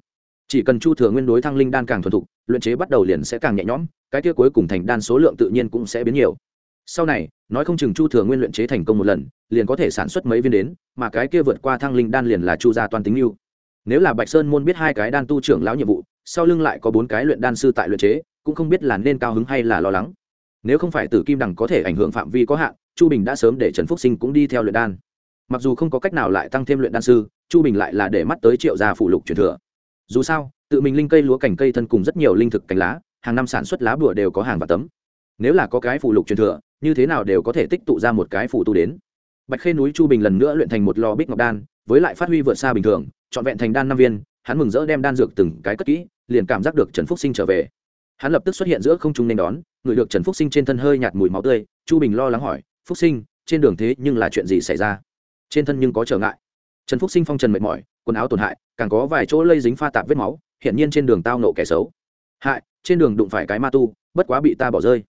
Chỉ cần chu thừa nguyên đối thăng linh đan càng thuần thục, luyện chế bắt đầu liền sẽ càng nhẹ nhõm, cái kia cuối cùng thành đan số lượng tự nhiên cũng sẽ biến nhiều. Sau này, nói không chừng chu thừa nguyên luyện chế thành công một lần, liền có thể sản xuất mấy viên đến, mà cái kia vượt qua thăng linh đan liền là chu gia toàn tính yêu nếu là bạch sơn môn biết hai cái đan tu trưởng lão nhiệm vụ, sau lưng lại có bốn cái luyện đan sư tại luyện chế, cũng không biết là nên cao hứng hay là lo lắng nếu không phải tử kim đằng có thể ảnh hưởng phạm vi có hạn, chu bình đã sớm để trần phúc sinh cũng đi theo luyện đan. Mặc dù không có cách nào lại tăng thêm luyện đan sư, chu bình lại là để mắt tới triệu gia phụ lục truyền thừa. Dù sao, tự mình linh cây lúa cảnh cây thân cùng rất nhiều linh thực cành lá, hàng năm sản xuất lá bùa đều có hàng và tấm. Nếu là có cái phụ lục truyền thừa, như thế nào đều có thể tích tụ ra một cái phụ tu đến. Bạch khê núi chu bình lần nữa luyện thành một lò bích ngọc đan, với lại phát huy vượt xa bình thường, trọn vẹn thành đan năm viên, hắn mừng rỡ đem đan dược từng cái cất kỹ, liền cảm giác được trần phúc sinh trở về. Hắn lập tức xuất hiện giữa không trung nên đón người được trần phúc sinh trên thân hơi nhạt mùi máu tươi, chu bình lo lắng hỏi, phúc sinh, trên đường thế nhưng là chuyện gì xảy ra? Trên thân nhưng có trở ngại. Trần phúc sinh phong trần mệt mỏi, quần áo tổn hại, càng có vài chỗ lây dính pha tạp vết máu hiện nhiên trên đường tao nộ kẻ xấu. Hại, trên đường đụng phải cái ma tu, bất quá bị ta bỏ rơi.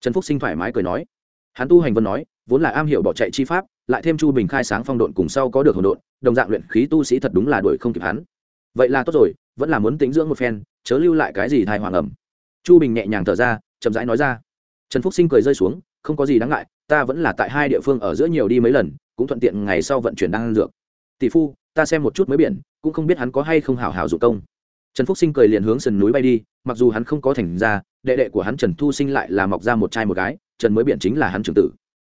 Trần phúc sinh thoải mái cười nói. Hắn tu hành vân nói, vốn là am hiểu bỏ chạy chi pháp, lại thêm chu bình khai sáng phong độn cùng sau có được hồn độn, đồng dạng luyện khí tu sĩ thật đúng là đuổi không kịp hắn. Vậy là tốt rồi, vẫn là muốn tính dưỡng một phen, chớ lưu lại cái gì thai hoàng ẩm chu bình nhẹ nhàng thở ra chậm rãi nói ra. Trần phúc sinh cười rơi xuống, không có gì đáng ngại, ta vẫn là tại hai địa phương ở giữa nhiều đi mấy lần, cũng thuận tiện ngày sau vận chuyển đan dược. Tỷ phu, ta xem một chút mới biển, cũng không biết hắn có hay không hảo hảo dụng công. Trần phúc sinh cười liền hướng sườn núi bay đi, mặc dù hắn không có thành ra đệ đệ của hắn trần thu sinh lại là mọc ra một trai một gái, trần mới biển chính là hắn trưởng tử.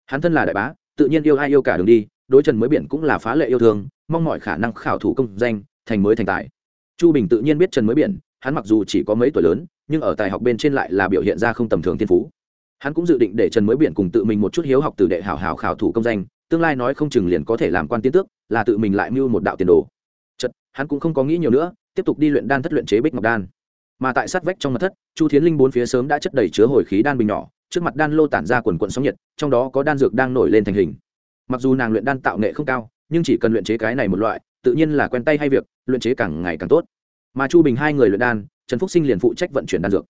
Hắn thân là đại bá, tự nhiên yêu ai yêu cả đường đi, đối trần mới biển cũng là phá lệ yêu thương, mong mọi khả năng khảo thủ công danh, thành mới thành tài. Chu bình tự nhiên biết trần mới biển, hắn mặc dù chỉ có mấy tuổi lớn nhưng ở tài học bên trên lại là biểu hiện ra không tầm thường thiên phú. Hắn cũng dự định để trần mới biển cùng tự mình một chút hiếu học từ đệ hảo hảo khảo thủ công danh, tương lai nói không chừng liền có thể làm quan tiến tước, là tự mình lại mưu một đạo tiền đồ. Chật hắn cũng không có nghĩ nhiều nữa, tiếp tục đi luyện đan thất luyện chế bích ngọc đan. Mà tại sát vách trong mặt thất, chu thiến linh bốn phía sớm đã chất đầy chứa hồi khí đan bình nhỏ, trước mặt đan lô tản ra quần quận sóng nhiệt, trong đó có đan dược đang nổi lên thành hình. Mặc dù nàng luyện đan tạo nghệ không cao, nhưng chỉ cần luyện chế cái này một loại, tự nhiên là quen tay hay việc, luyện chế càng ngày càng tốt. Mà chu bình hai người luyện đan trần phúc sinh liền phụ trách vận chuyển đan dược.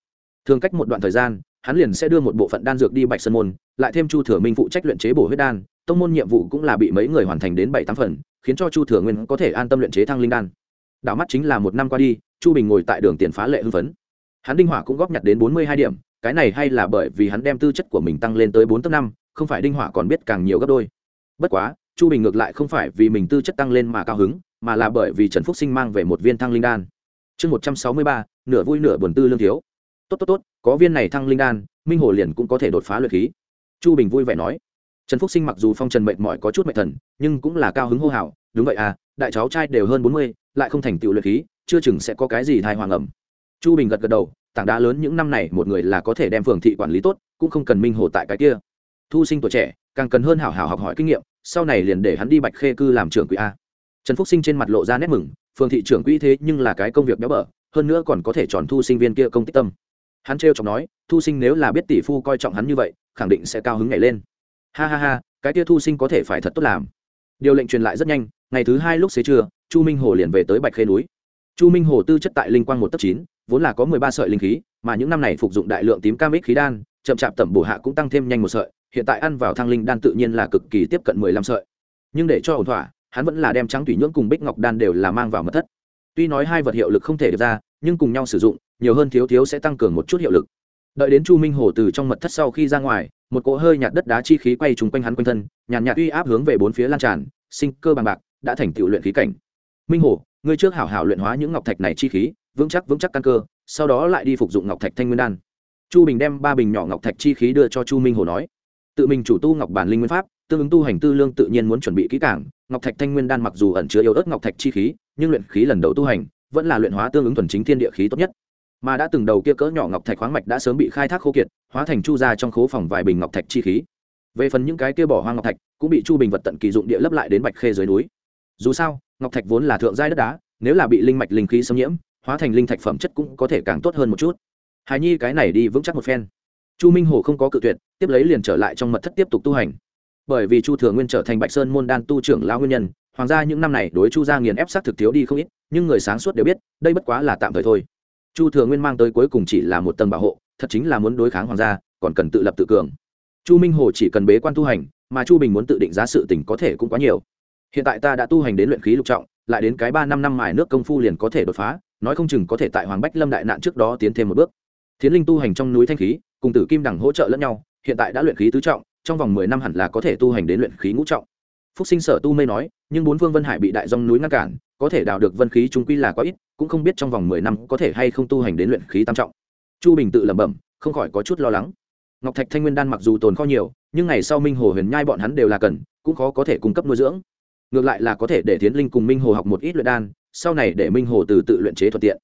Thường cách một đoạn thời gian, hắn liền sẽ đưa một bộ phận đan dược đi bạch sơn môn, lại thêm chu thừa minh phụ trách luyện chế bổ huyết đan, tông môn nhiệm vụ cũng là bị mấy người hoàn thành đến bảy tám phần, khiến cho chu thừa nguyên có thể an tâm luyện chế thăng linh đan. Đảo mắt chính là một năm qua đi, chu bình ngồi tại đường tiền phá lệ hưng phấn. Hắn đinh hỏa cũng góp nhặt đến bốn mươi hai điểm, cái này hay là bởi vì hắn đem tư chất của mình tăng lên tới bốn tấc năm, không phải đinh hỏa còn biết càng nhiều gấp đôi. Bất quá, chu bình ngược lại không phải vì mình tư chất tăng lên mà cao hứng, mà là bởi vì trần phúc sinh mang về một viên thăng linh đan chương một trăm sáu mươi ba, nửa vui nửa buồn tư lương thiếu. Tốt tốt tốt, có viên này thăng linh đan, minh hồ liền cũng có thể đột phá luyện khí. Chu bình vui vẻ nói. Trần phúc sinh mặc dù phong trần mệt mỏi có chút mệt thần, nhưng cũng là cao hứng hô hào, đúng vậy à đại cháu trai đều hơn bốn mươi, lại không thành tựu luyện khí, chưa chừng sẽ có cái gì thai hoàng ẩm. Chu bình gật gật đầu, tảng đá lớn những năm này một người là có thể đem phường thị quản lý tốt, cũng không cần minh hồ tại cái kia. Thu sinh tuổi trẻ, càng cần hơn hảo hảo học hỏi kinh nghiệm, sau này liền để hắn đi bạch khê cư làm trưởng quỹ a. Trần phúc sinh trên mặt lộ ra nét mừng phường thị trưởng quỹ thế nhưng là cái công việc béo bở, hơn nữa còn có thể tròn thu sinh viên kia công tích tâm. Hắn trêu chọc nói, thu sinh nếu là biết tỷ phu coi trọng hắn như vậy, khẳng định sẽ cao hứng nhảy lên. Ha ha ha, cái kia thu sinh có thể phải thật tốt làm. Điều lệnh truyền lại rất nhanh, ngày thứ hai lúc xế trưa, chu minh hồ liền về tới bạch khê núi. Chu minh hồ tư chất tại linh quang một tấc chín, vốn là có mười ba sợi linh khí, mà những năm này phục dụng đại lượng tím cam ích khí đan, chậm chạp tẩm bổ hạ cũng tăng thêm nhanh một sợi, hiện tại ăn vào thang linh đan tự nhiên là cực kỳ tiếp cận mười lăm sợi. Nhưng để cho ổn thỏa hắn vẫn là đem trắng thủy nhưỡng cùng bích ngọc đan đều là mang vào mật thất. Tuy nói hai vật hiệu lực không thể được ra, nhưng cùng nhau sử dụng, nhiều hơn thiếu thiếu sẽ tăng cường một chút hiệu lực. Đợi đến chu minh hồ từ trong mật thất sau khi ra ngoài, một cỗ hơi nhạt đất đá chi khí quay trúng quanh hắn quanh thân, nhàn nhạt uy áp hướng về bốn phía lan tràn, sinh cơ bằng bạc, đã thành tựu luyện khí cảnh. Minh hồ, ngươi trước hảo hảo luyện hóa những ngọc thạch này chi khí, vững chắc vững chắc căn cơ, sau đó lại đi phục dụng ngọc thạch thanh nguyên đan. Chu bình đem ba bình nhỏ ngọc thạch chi khí đưa cho chu minh hồ nói. Tự mình chủ tu ngọc bản linh nguyên pháp tương ứng tu hành tư lương tự nhiên muốn chuẩn bị kỹ càng, ngọc thạch thanh nguyên đan mặc dù ẩn chứa yếu ớt ngọc thạch chi khí, nhưng luyện khí lần đầu tu hành vẫn là luyện hóa tương ứng thuần chính thiên địa khí tốt nhất. Mà đã từng đầu kia cỡ nhỏ ngọc thạch khoáng mạch đã sớm bị khai thác khô kiệt, hóa thành chu ra trong khố phòng vài bình ngọc thạch chi khí. Về phần những cái kia bỏ hoang ngọc thạch, cũng bị chu bình vật tận kỳ dụng địa lấp lại đến bạch khê dưới núi. Dù sao, ngọc thạch vốn là thượng giai đất đá, nếu là bị linh mạch linh khí xâm nhiễm, hóa thành linh thạch phẩm chất cũng có thể càng tốt hơn một chút. Hài nhi cái này đi vững chắc một phen. Chu minh hồ không có cự tuyệt, tiếp lấy liền trở lại trong mật thất tiếp tục tu hành bởi vì chu thừa nguyên trở thành bạch sơn môn đan tu trưởng lao nguyên nhân, hoàng gia những năm này đối chu gia nghiền ép sát thực thiếu đi không ít, nhưng người sáng suốt đều biết, đây bất quá là tạm thời thôi. Chu thừa nguyên mang tới cuối cùng chỉ là một tầng bảo hộ, thật chính là muốn đối kháng hoàng gia, còn cần tự lập tự cường. Chu minh hồ chỉ cần bế quan tu hành, mà chu bình muốn tự định giá sự tình có thể cũng quá nhiều. Hiện tại ta đã tu hành đến luyện khí lục trọng, lại đến cái ba năm năm mài nước công phu liền có thể đột phá, nói không chừng có thể tại hoàng bách lâm đại nạn trước đó tiến thêm một bước. Thiến linh tu hành trong núi thanh khí, cùng tử kim đẳng hỗ trợ lẫn nhau, hiện tại đã luyện khí tứ trọng trong vòng mười năm hẳn là có thể tu hành đến luyện khí ngũ trọng. Phúc sinh sở tu mây nói, nhưng bốn phương vân hải bị đại dòng núi ngăn cản, có thể đào được vân khí chúng quy là quá ít, cũng không biết trong vòng mười năm có thể hay không tu hành đến luyện khí tam trọng. Chu bình tự lẩm bẩm, không khỏi có chút lo lắng. Ngọc thạch thanh nguyên đan mặc dù tồn kho nhiều, nhưng ngày sau minh hồ huyền nhai bọn hắn đều là cần, cũng khó có thể cung cấp nuôi dưỡng. Ngược lại là có thể để tiến linh cùng minh hồ học một ít luyện đan, sau này để minh hồ từ tự luyện chế thuận tiện.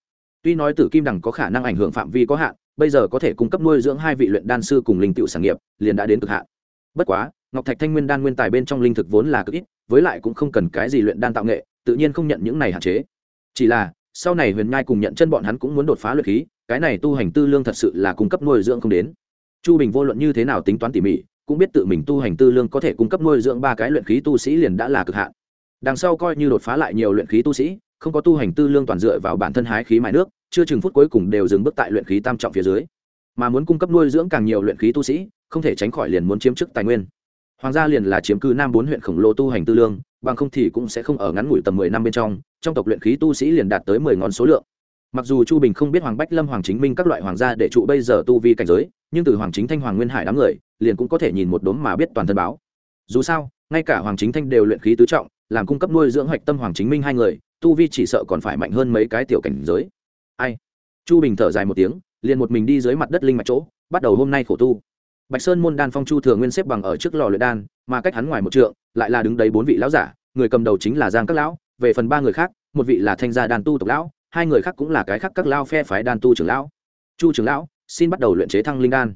Tuy nói tử kim đằng có khả năng ảnh hưởng phạm vi có hạn, bây giờ có thể cung cấp nuôi dưỡng hai vị luyện đan sư cùng linh tựu sản nghiệp, liền đã đến cực hạn bất quá, ngọc thạch thanh nguyên đan nguyên tài bên trong linh thực vốn là cực ít, với lại cũng không cần cái gì luyện đan tạo nghệ, tự nhiên không nhận những này hạn chế. Chỉ là, sau này huyền nhai cùng nhận chân bọn hắn cũng muốn đột phá luyện khí, cái này tu hành tư lương thật sự là cung cấp nuôi dưỡng không đến. Chu bình vô luận như thế nào tính toán tỉ mỉ, cũng biết tự mình tu hành tư lương có thể cung cấp nuôi dưỡng ba cái luyện khí tu sĩ liền đã là cực hạn. Đằng sau coi như đột phá lại nhiều luyện khí tu sĩ, không có tu hành tư lương toàn dựa vào bản thân hái khí mài nước, chưa chừng phút cuối cùng đều dừng bước tại luyện khí tam trọng phía dưới. Mà muốn cung cấp nuôi dưỡng càng nhiều luyện khí tu sĩ không thể tránh khỏi liền muốn chiếm chức tài nguyên. Hoàng gia liền là chiếm cư nam bốn huyện khổng lồ tu hành tư lương, bằng không thì cũng sẽ không ở ngắn ngủi tầm mười năm bên trong trong tộc luyện khí tu sĩ liền đạt tới mười ngón số lượng. Mặc dù chu bình không biết hoàng bách lâm, hoàng chính minh các loại hoàng gia để trụ bây giờ tu vi cảnh giới, nhưng từ hoàng chính thanh, hoàng nguyên hải đám người, liền cũng có thể nhìn một đốm mà biết toàn thân báo. Dù sao, ngay cả hoàng chính thanh đều luyện khí tứ trọng, làm cung cấp nuôi dưỡng hoạch tâm hoàng chính minh hai người, tu vi chỉ sợ còn phải mạnh hơn mấy cái tiểu cảnh giới. Ai? Chu bình thở dài một tiếng, liền một mình đi dưới mặt đất linh mạch chỗ, bắt đầu hôm nay khổ tu bạch sơn môn đan phong chu thừa nguyên xếp bằng ở trước lò luyện đan, mà cách hắn ngoài một trượng, lại là đứng đấy bốn vị lão giả, người cầm đầu chính là giang các lão, về phần ba người khác, một vị là thanh gia đan tu tộc lão, hai người khác cũng là cái khác các lao phe phái đan tu trưởng lão. Chu trưởng lão, xin bắt đầu luyện chế thăng linh đan.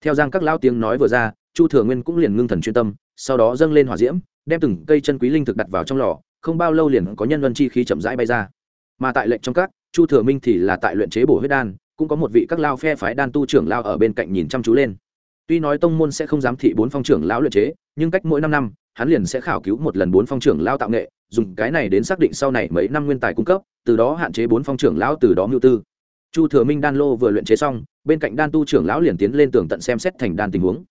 Theo giang các lão tiếng nói vừa ra, chu thừa nguyên cũng liền ngưng thần chuyên tâm, sau đó dâng lên hỏa diễm, đem từng cây chân quý linh thực đặt vào trong lò, không bao lâu liền có nhân luân chi khí chậm rãi bay ra. Mà tại lệnh trong các, chu thừa minh thì là tại luyện chế bổ huyết đan, cũng có một vị các lao phe phái đan tu trưởng lao ở bên cạnh nhìn chăm chú lên tuy nói tông môn sẽ không dám thị bốn phong trưởng lão luyện chế, nhưng cách mỗi năm năm, hắn liền sẽ khảo cứu một lần bốn phong trưởng lao tạo nghệ, dùng cái này đến xác định sau này mấy năm nguyên tài cung cấp, từ đó hạn chế bốn phong trưởng lão từ đó mưu tư. Chu thừa minh đan lô vừa luyện chế xong, bên cạnh đan tu trưởng lão liền tiến lên tường tận xem xét thành đan tình huống.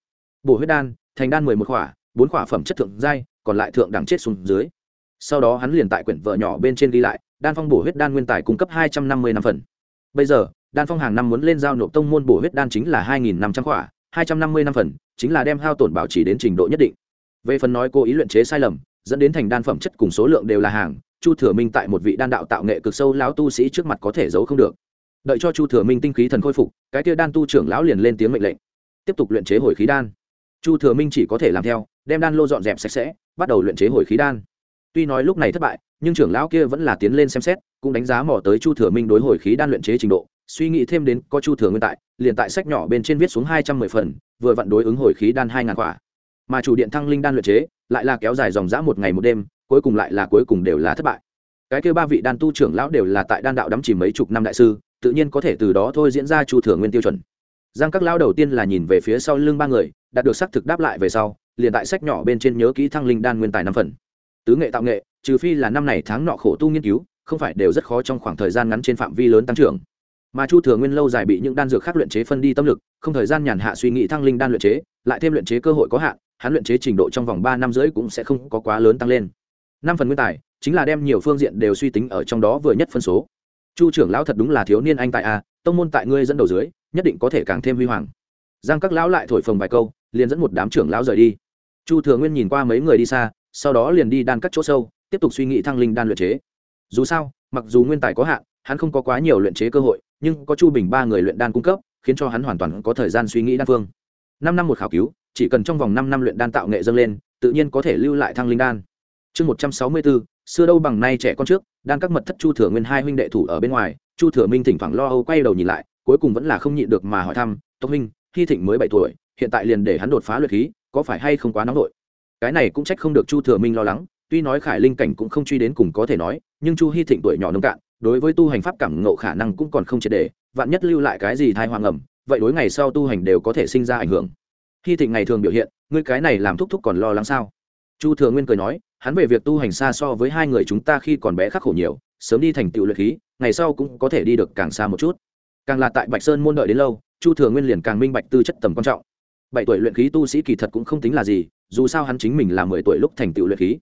Bổ huyết đan, thành đan mười một khỏa, bốn khỏa phẩm chất thượng giai, còn lại thượng đẳng chết xuống dưới. Sau đó hắn liền tại quyển vợ nhỏ bên trên ghi lại, đan phong bổ huyết đan nguyên tài cung cấp hai trăm năm mươi năm phần. Bây giờ, đan phong hàng năm muốn lên giao nộp tông môn bổ huyết đan chính là hai nghìn năm trăm khỏa hai trăm năm mươi năm phần, chính là đem hao tổn bảo trì đến trình độ nhất định. Về phần nói cô ý luyện chế sai lầm, dẫn đến thành đan phẩm chất cùng số lượng đều là hàng, chu thừa minh tại một vị đan đạo tạo nghệ cực sâu lão tu sĩ trước mặt có thể giấu không được. Đợi cho chu thừa minh tinh khí thần khôi phục, cái kia đan tu trưởng lão liền lên tiếng mệnh lệnh. Tiếp tục luyện chế hồi khí đan. Chu thừa minh chỉ có thể làm theo, đem đan lô dọn dẹp sạch sẽ, bắt đầu luyện chế hồi khí đan. Tuy nói lúc này thất bại, nhưng trưởng lão kia vẫn là tiến lên xem xét, cũng đánh giá mò tới chu thừa minh đối hồi khí đan luyện chế trình độ suy nghĩ thêm đến có chu thừa nguyên tại, liền tại sách nhỏ bên trên viết xuống hai trăm mười phần, vừa vặn đối ứng hồi khí đan hai ngàn quả. Mà chủ điện thăng linh đan luyện chế, lại là kéo dài dòng dã một ngày một đêm, cuối cùng lại là cuối cùng đều là thất bại. Cái kêu ba vị đan tu trưởng lão đều là tại đan đạo đắm chỉ mấy chục năm đại sư, tự nhiên có thể từ đó thôi diễn ra chu thừa nguyên tiêu chuẩn. Giang các lão đầu tiên là nhìn về phía sau lưng ba người, đạt được xác thực đáp lại về sau, liền tại sách nhỏ bên trên nhớ kỹ thăng linh đan nguyên tài năm phần. Tứ nghệ tạo nghệ, trừ phi là năm này tháng nọ khổ tu nghiên cứu, không phải đều rất khó trong khoảng thời gian ngắn trên phạm vi lớn tăng trưởng mà chu thừa nguyên lâu dài bị những đan dược khác luyện chế phân đi tâm lực, không thời gian nhàn hạ suy nghĩ thăng linh đan luyện chế, lại thêm luyện chế cơ hội có hạn, hắn luyện chế trình độ trong vòng ba năm rưỡi cũng sẽ không có quá lớn tăng lên. Năm phần nguyên tài, chính là đem nhiều phương diện đều suy tính ở trong đó vừa nhất phân số. Chu trưởng lão thật đúng là thiếu niên anh tại a, tông môn tại ngươi dẫn đầu dưới, nhất định có thể càng thêm huy hoàng. Giang các lão lại thổi phồng vài câu, liền dẫn một đám trưởng lão rời đi. Chu thừa nguyên nhìn qua mấy người đi xa, sau đó liền đi đan các chỗ sâu, tiếp tục suy nghĩ thăng linh đan luyện chế. Dù sao, mặc dù nguyên tài có hạn, hắn không có quá nhiều luyện chế cơ hội nhưng có chu bình ba người luyện đan cung cấp, khiến cho hắn hoàn toàn có thời gian suy nghĩ đan phương. Năm năm một khảo cứu, chỉ cần trong vòng năm năm luyện đan tạo nghệ dâng lên, tự nhiên có thể lưu lại thăng linh đan. Chương một trăm sáu mươi bốn, xưa đâu bằng nay trẻ con trước đan các mật thất chu thừa nguyên hai huynh đệ thủ ở bên ngoài, chu thừa minh thỉnh thoảng lo âu quay đầu nhìn lại, cuối cùng vẫn là không nhịn được mà hỏi thăm, tộc huynh, hy thịnh mới bảy tuổi, hiện tại liền để hắn đột phá luyện khí, có phải hay không quá nóng vội? Cái này cũng trách không được chu thừa minh lo lắng, tuy nói khải linh cảnh cũng không truy đến cùng có thể nói, nhưng chu hy thịnh tuổi nhỏ nông cạn đối với tu hành pháp cảm ngộ khả năng cũng còn không triệt đề vạn nhất lưu lại cái gì thai hoang ẩm vậy đối ngày sau tu hành đều có thể sinh ra ảnh hưởng. Khi thịnh ngày thường biểu hiện, ngươi cái này làm thúc thúc còn lo lắng sao? Chu thừa nguyên cười nói, hắn về việc tu hành xa so với hai người chúng ta khi còn bé khắc khổ nhiều, sớm đi thành tựu luyện khí, ngày sau cũng có thể đi được càng xa một chút. Càng là tại bạch sơn môn đợi đến lâu, chu thừa nguyên liền càng minh bạch tư chất tầm quan trọng. Bảy tuổi luyện khí tu sĩ kỳ thật cũng không tính là gì, dù sao hắn chính mình là mười tuổi lúc thành tựu luyện khí.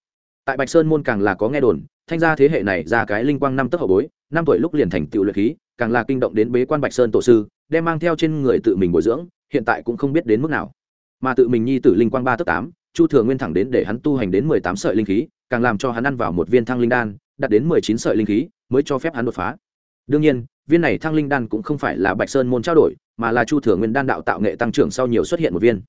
Tại bạch sơn môn càng là có nghe đồn thanh gia thế hệ này ra cái linh quang năm tấc hậu bối, năm tuổi lúc liền thành tựu luyện khí, càng là kinh động đến bế quan bạch sơn tổ sư, đem mang theo trên người tự mình bồi dưỡng, hiện tại cũng không biết đến mức nào. Mà tự mình nhi tử linh quang ba tấc tám, chu thừa nguyên thẳng đến để hắn tu hành đến mười tám sợi linh khí, càng làm cho hắn ăn vào một viên thăng linh đan, đạt đến mười chín sợi linh khí, mới cho phép hắn đột phá. Đương nhiên, viên này thăng linh đan cũng không phải là bạch sơn môn trao đổi, mà là chu thừa nguyên đan đạo tạo nghệ tăng trưởng sau nhiều xuất hiện một viên.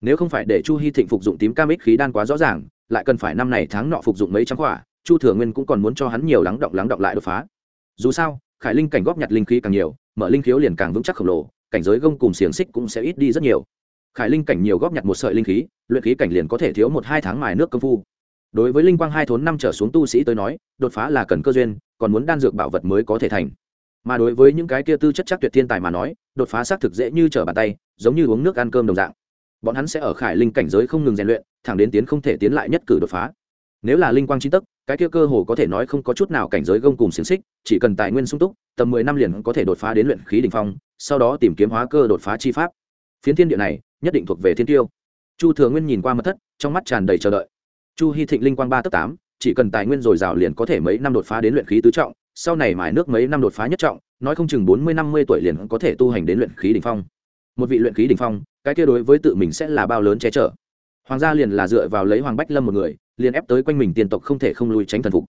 Nếu không phải để chu hy thịnh phục dụng tím cam ích khí đan quá rõ ràng, lại cần phải năm này tháng nọ phục dụng mấy trăm quả chu thừa nguyên cũng còn muốn cho hắn nhiều lắng động lắng động lại đột phá. Dù sao, khải linh cảnh góp nhặt linh khí càng nhiều, mở linh khiếu liền càng vững chắc khổng lồ, cảnh giới gông cùng xiềng xích cũng sẽ ít đi rất nhiều. Khải linh cảnh nhiều góp nhặt một sợi linh khí, luyện khí cảnh liền có thể thiếu một hai tháng mài nước công phu. Đối với linh quang hai thốn năm trở xuống tu sĩ tới nói, đột phá là cần cơ duyên, còn muốn đan dược bảo vật mới có thể thành. Mà đối với những cái kia tư chất chắc tuyệt thiên tài mà nói, đột phá xác thực dễ như trở bàn tay, giống như uống nước ăn cơm đồng dạng. Bọn hắn sẽ ở khải linh cảnh giới không ngừng rèn luyện, thẳng đến tiến không thể tiến lại nhất cử đột phá. Nếu là linh quang chín tấc cái kia cơ hồ có thể nói không có chút nào cảnh giới gông cùng xiềng xích, chỉ cần tài nguyên sung túc, tầm mười năm liền có thể đột phá đến luyện khí đỉnh phong, sau đó tìm kiếm hóa cơ đột phá chi pháp. Phiến thiên địa này, nhất định thuộc về thiên tiêu. Chu thừa nguyên nhìn qua mật thất, trong mắt tràn đầy chờ đợi. Chu hy thịnh linh quang ba tấc tám, chỉ cần tài nguyên dồi dào liền có thể mấy năm đột phá đến luyện khí tứ trọng, sau này mài nước mấy năm đột phá nhất trọng, nói không chừng bốn mươi, năm mươi tuổi liền có thể tu hành đến luyện khí đỉnh phong. Một vị luyện khí đỉnh phong, cái kia đối với tự mình sẽ là bao lớn che chở. Hoàng gia liền là dựa vào lấy hoàng bách lâm một người liền ép tới quanh mình tiền tộc không thể không lùi tránh thần phục.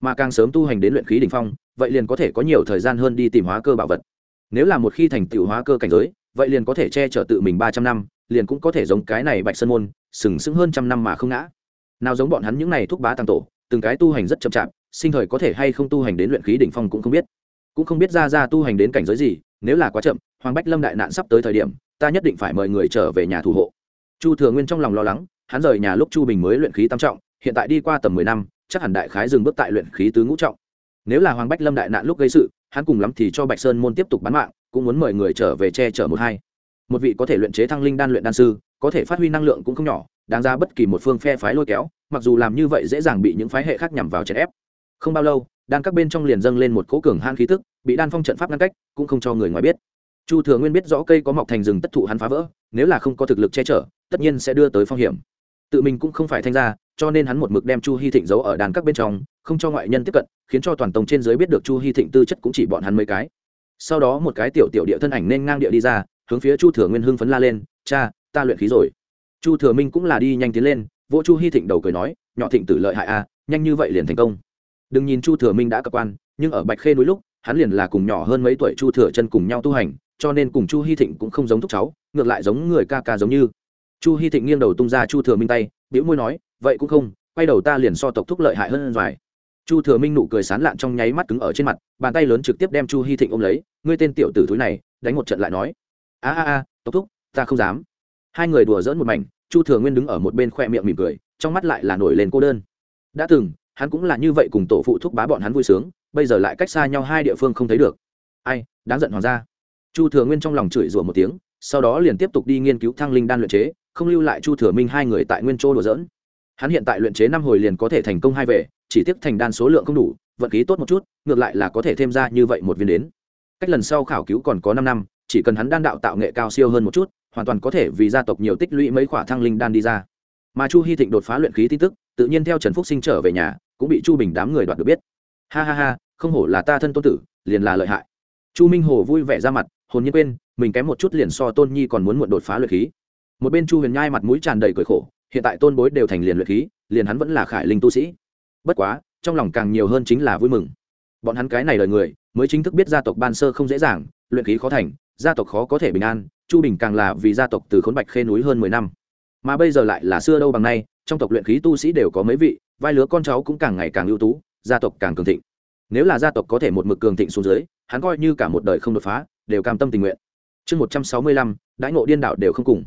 Mà càng sớm tu hành đến luyện khí đỉnh phong, vậy liền có thể có nhiều thời gian hơn đi tìm hóa cơ bảo vật. Nếu là một khi thành tựu hóa cơ cảnh giới, vậy liền có thể che chở tự mình ba trăm năm, liền cũng có thể giống cái này bạch sơn môn, sừng sững hơn trăm năm mà không ngã. Nào giống bọn hắn những này thúc bá tăng tổ, từng cái tu hành rất chậm chạp, sinh thời có thể hay không tu hành đến luyện khí đỉnh phong cũng không biết. Cũng không biết ra ra tu hành đến cảnh giới gì, nếu là quá chậm, hoàng bách lâm đại nạn sắp tới thời điểm, ta nhất định phải mời người trở về nhà thủ hộ. Chu thừa nguyên trong lòng lo lắng, hắn rời nhà lúc chu bình mới luyện khí tam trọng hiện tại đi qua tầm mười năm, chắc hẳn đại khái dừng bước tại luyện khí tứ ngũ trọng. Nếu là hoàng bách lâm đại nạn lúc gây sự, hắn cùng lắm thì cho bạch sơn môn tiếp tục bán mạng, cũng muốn mời người trở về che chở một hai. Một vị có thể luyện chế thăng linh đan luyện đan sư, có thể phát huy năng lượng cũng không nhỏ, đáng ra bất kỳ một phương phe phái lôi kéo, mặc dù làm như vậy dễ dàng bị những phái hệ khác nhằm vào chèn ép. Không bao lâu, đan các bên trong liền dâng lên một cỗ cường han khí tức, bị đan phong trận pháp ngăn cách, cũng không cho người ngoài biết. Chu thừa nguyên biết rõ cây có mọc thành rừng tất thụ hắn phá vỡ, nếu là không có thực lực che chở, tất nhiên sẽ đưa tới phong hiểm. Tự mình cũng không phải thanh gia cho nên hắn một mực đem chu hy thịnh giấu ở đàn các bên trong, không cho ngoại nhân tiếp cận, khiến cho toàn tông trên giới biết được chu hy thịnh tư chất cũng chỉ bọn hắn mấy cái. Sau đó một cái tiểu tiểu địa thân ảnh nên ngang địa đi ra, hướng phía chu thừa nguyên hưng phấn la lên, cha, ta luyện khí rồi. Chu thừa minh cũng là đi nhanh tiến lên, vỗ chu hy thịnh đầu cười nói, nhỏ thịnh tử lợi hại a nhanh như vậy liền thành công. Đừng nhìn chu thừa minh đã cơ quan, nhưng ở bạch khê núi lúc, hắn liền là cùng nhỏ hơn mấy tuổi chu thừa chân cùng nhau tu hành, cho nên cùng chu hy thịnh cũng không giống thúc cháu, ngược lại giống người ca ca giống như. Chu hy thịnh nghiêng đầu tung ra chu thừa minh tay biểu môi nói vậy cũng không, quay đầu ta liền so tộc thúc lợi hại hơn vài chu thừa minh nụ cười sán lạn trong nháy mắt cứng ở trên mặt, bàn tay lớn trực tiếp đem chu hy thịnh ôm lấy, ngươi tên tiểu tử thúi này, đánh một trận lại nói. A a a, tộc thúc, ta không dám. Hai người đùa dỡn một mảnh, chu thừa nguyên đứng ở một bên khoe miệng mỉm cười, trong mắt lại là nổi lên cô đơn. Đã từng, hắn cũng là như vậy cùng tổ phụ thúc bá bọn hắn vui sướng, bây giờ lại cách xa nhau hai địa phương không thấy được. Ai, đáng giận hoàng gia. Chu thừa nguyên trong lòng chửi rủa một tiếng, sau đó liền tiếp tục đi nghiên cứu thăng linh đan luyện chế, không lưu lại chu thừa minh hai người tại nguyên châu đùa dỡn hắn hiện tại luyện chế năm hồi liền có thể thành công hai về chỉ tiếp thành đan số lượng không đủ, vận khí tốt một chút, ngược lại là có thể thêm ra như vậy một viên đến. Cách lần sau khảo cứu còn có năm năm, chỉ cần hắn đan đạo tạo nghệ cao siêu hơn một chút, hoàn toàn có thể vì gia tộc nhiều tích lũy mấy khỏa thăng linh đan đi ra. Mà chu hy thịnh đột phá luyện khí tin tức, tự nhiên theo trần phúc sinh trở về nhà, cũng bị chu bình đám người đoạt được biết. Ha ha ha, không hổ là ta thân tôn tử, liền là lợi hại. Chu minh hồ vui vẻ ra mặt, hồn nhiên quên, mình kém một chút liền so tôn nhi còn muốn muộn đột phá luyện khí. Một bên chu huyền nhai mặt mũi tràn đầy cười khổ hiện tại tôn bối đều thành liền luyện khí, liền hắn vẫn là khải linh tu sĩ. Bất quá, trong lòng càng nhiều hơn chính là vui mừng. Bọn hắn cái này lời người, mới chính thức biết gia tộc ban sơ không dễ dàng, luyện khí khó thành, gia tộc khó có thể bình an, chu bình càng là vì gia tộc từ khốn bạch khê núi hơn mười năm. Mà bây giờ lại là xưa đâu bằng nay, trong tộc luyện khí tu sĩ đều có mấy vị, vai lứa con cháu cũng càng ngày càng ưu tú, gia tộc càng cường thịnh. Nếu là gia tộc có thể một mực cường thịnh xuống dưới, hắn coi như cả một đời không đột phá, đều cam tâm tình nguyện. Chương một trăm sáu mươi lăm, đãi ngộ điên đạo đều không cùng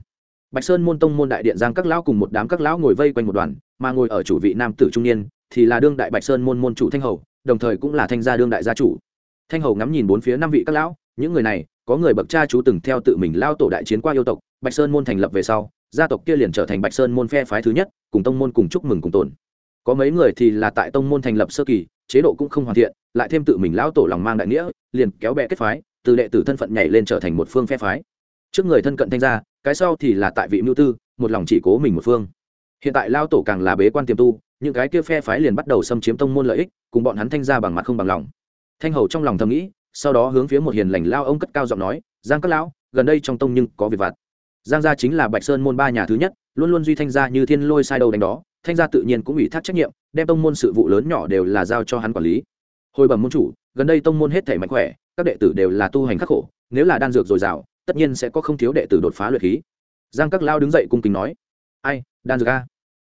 bạch sơn môn tông môn đại điện giang các lão cùng một đám các lão ngồi vây quanh một đoàn, mà ngồi ở chủ vị nam tử trung niên thì là đương đại bạch sơn môn môn chủ thanh hầu, đồng thời cũng là thanh gia đương đại gia chủ. Thanh hầu ngắm nhìn bốn phía năm vị các lão, những người này, có người bậc cha chú từng theo tự mình lao tổ đại chiến qua yêu tộc, bạch sơn môn thành lập về sau, gia tộc kia liền trở thành bạch sơn môn phe phái thứ nhất, cùng tông môn cùng chúc mừng cùng tồn. Có mấy người thì là tại tông môn thành lập sơ kỳ, chế độ cũng không hoàn thiện, lại thêm tự mình lão tổ lòng mang đại nghĩa, liền kéo bè kết phái, từ đệ tử thân phận nhảy lên trở thành một phương phe phái. Trước người thân cận thanh gia cái sau thì là tại vị mưu tư, một lòng chỉ cố mình một phương. Hiện tại lao tổ càng là bế quan tiềm tu, những cái kia phe phái liền bắt đầu xâm chiếm tông môn lợi ích, cùng bọn hắn thanh ra bằng mặt không bằng lòng. Thanh hầu trong lòng thầm nghĩ, sau đó hướng phía một hiền lành lao ông cất cao giọng nói, giang các lão, gần đây trong tông nhưng có việc vặt. Giang gia chính là bạch sơn môn ba nhà thứ nhất, luôn luôn duy thanh gia như thiên lôi sai đầu đánh đó, thanh gia tự nhiên cũng ủy thác trách nhiệm, đem tông môn sự vụ lớn nhỏ đều là giao cho hắn quản lý. Hồi bẩm môn chủ, gần đây tông môn hết thể mạnh khỏe, các đệ tử đều là tu hành khắc khổ, nếu là đan dược dồi dào tất nhiên sẽ có không thiếu đệ tử đột phá luyện khí. Giang các lao đứng dậy cung kính nói, ai, đan dược a?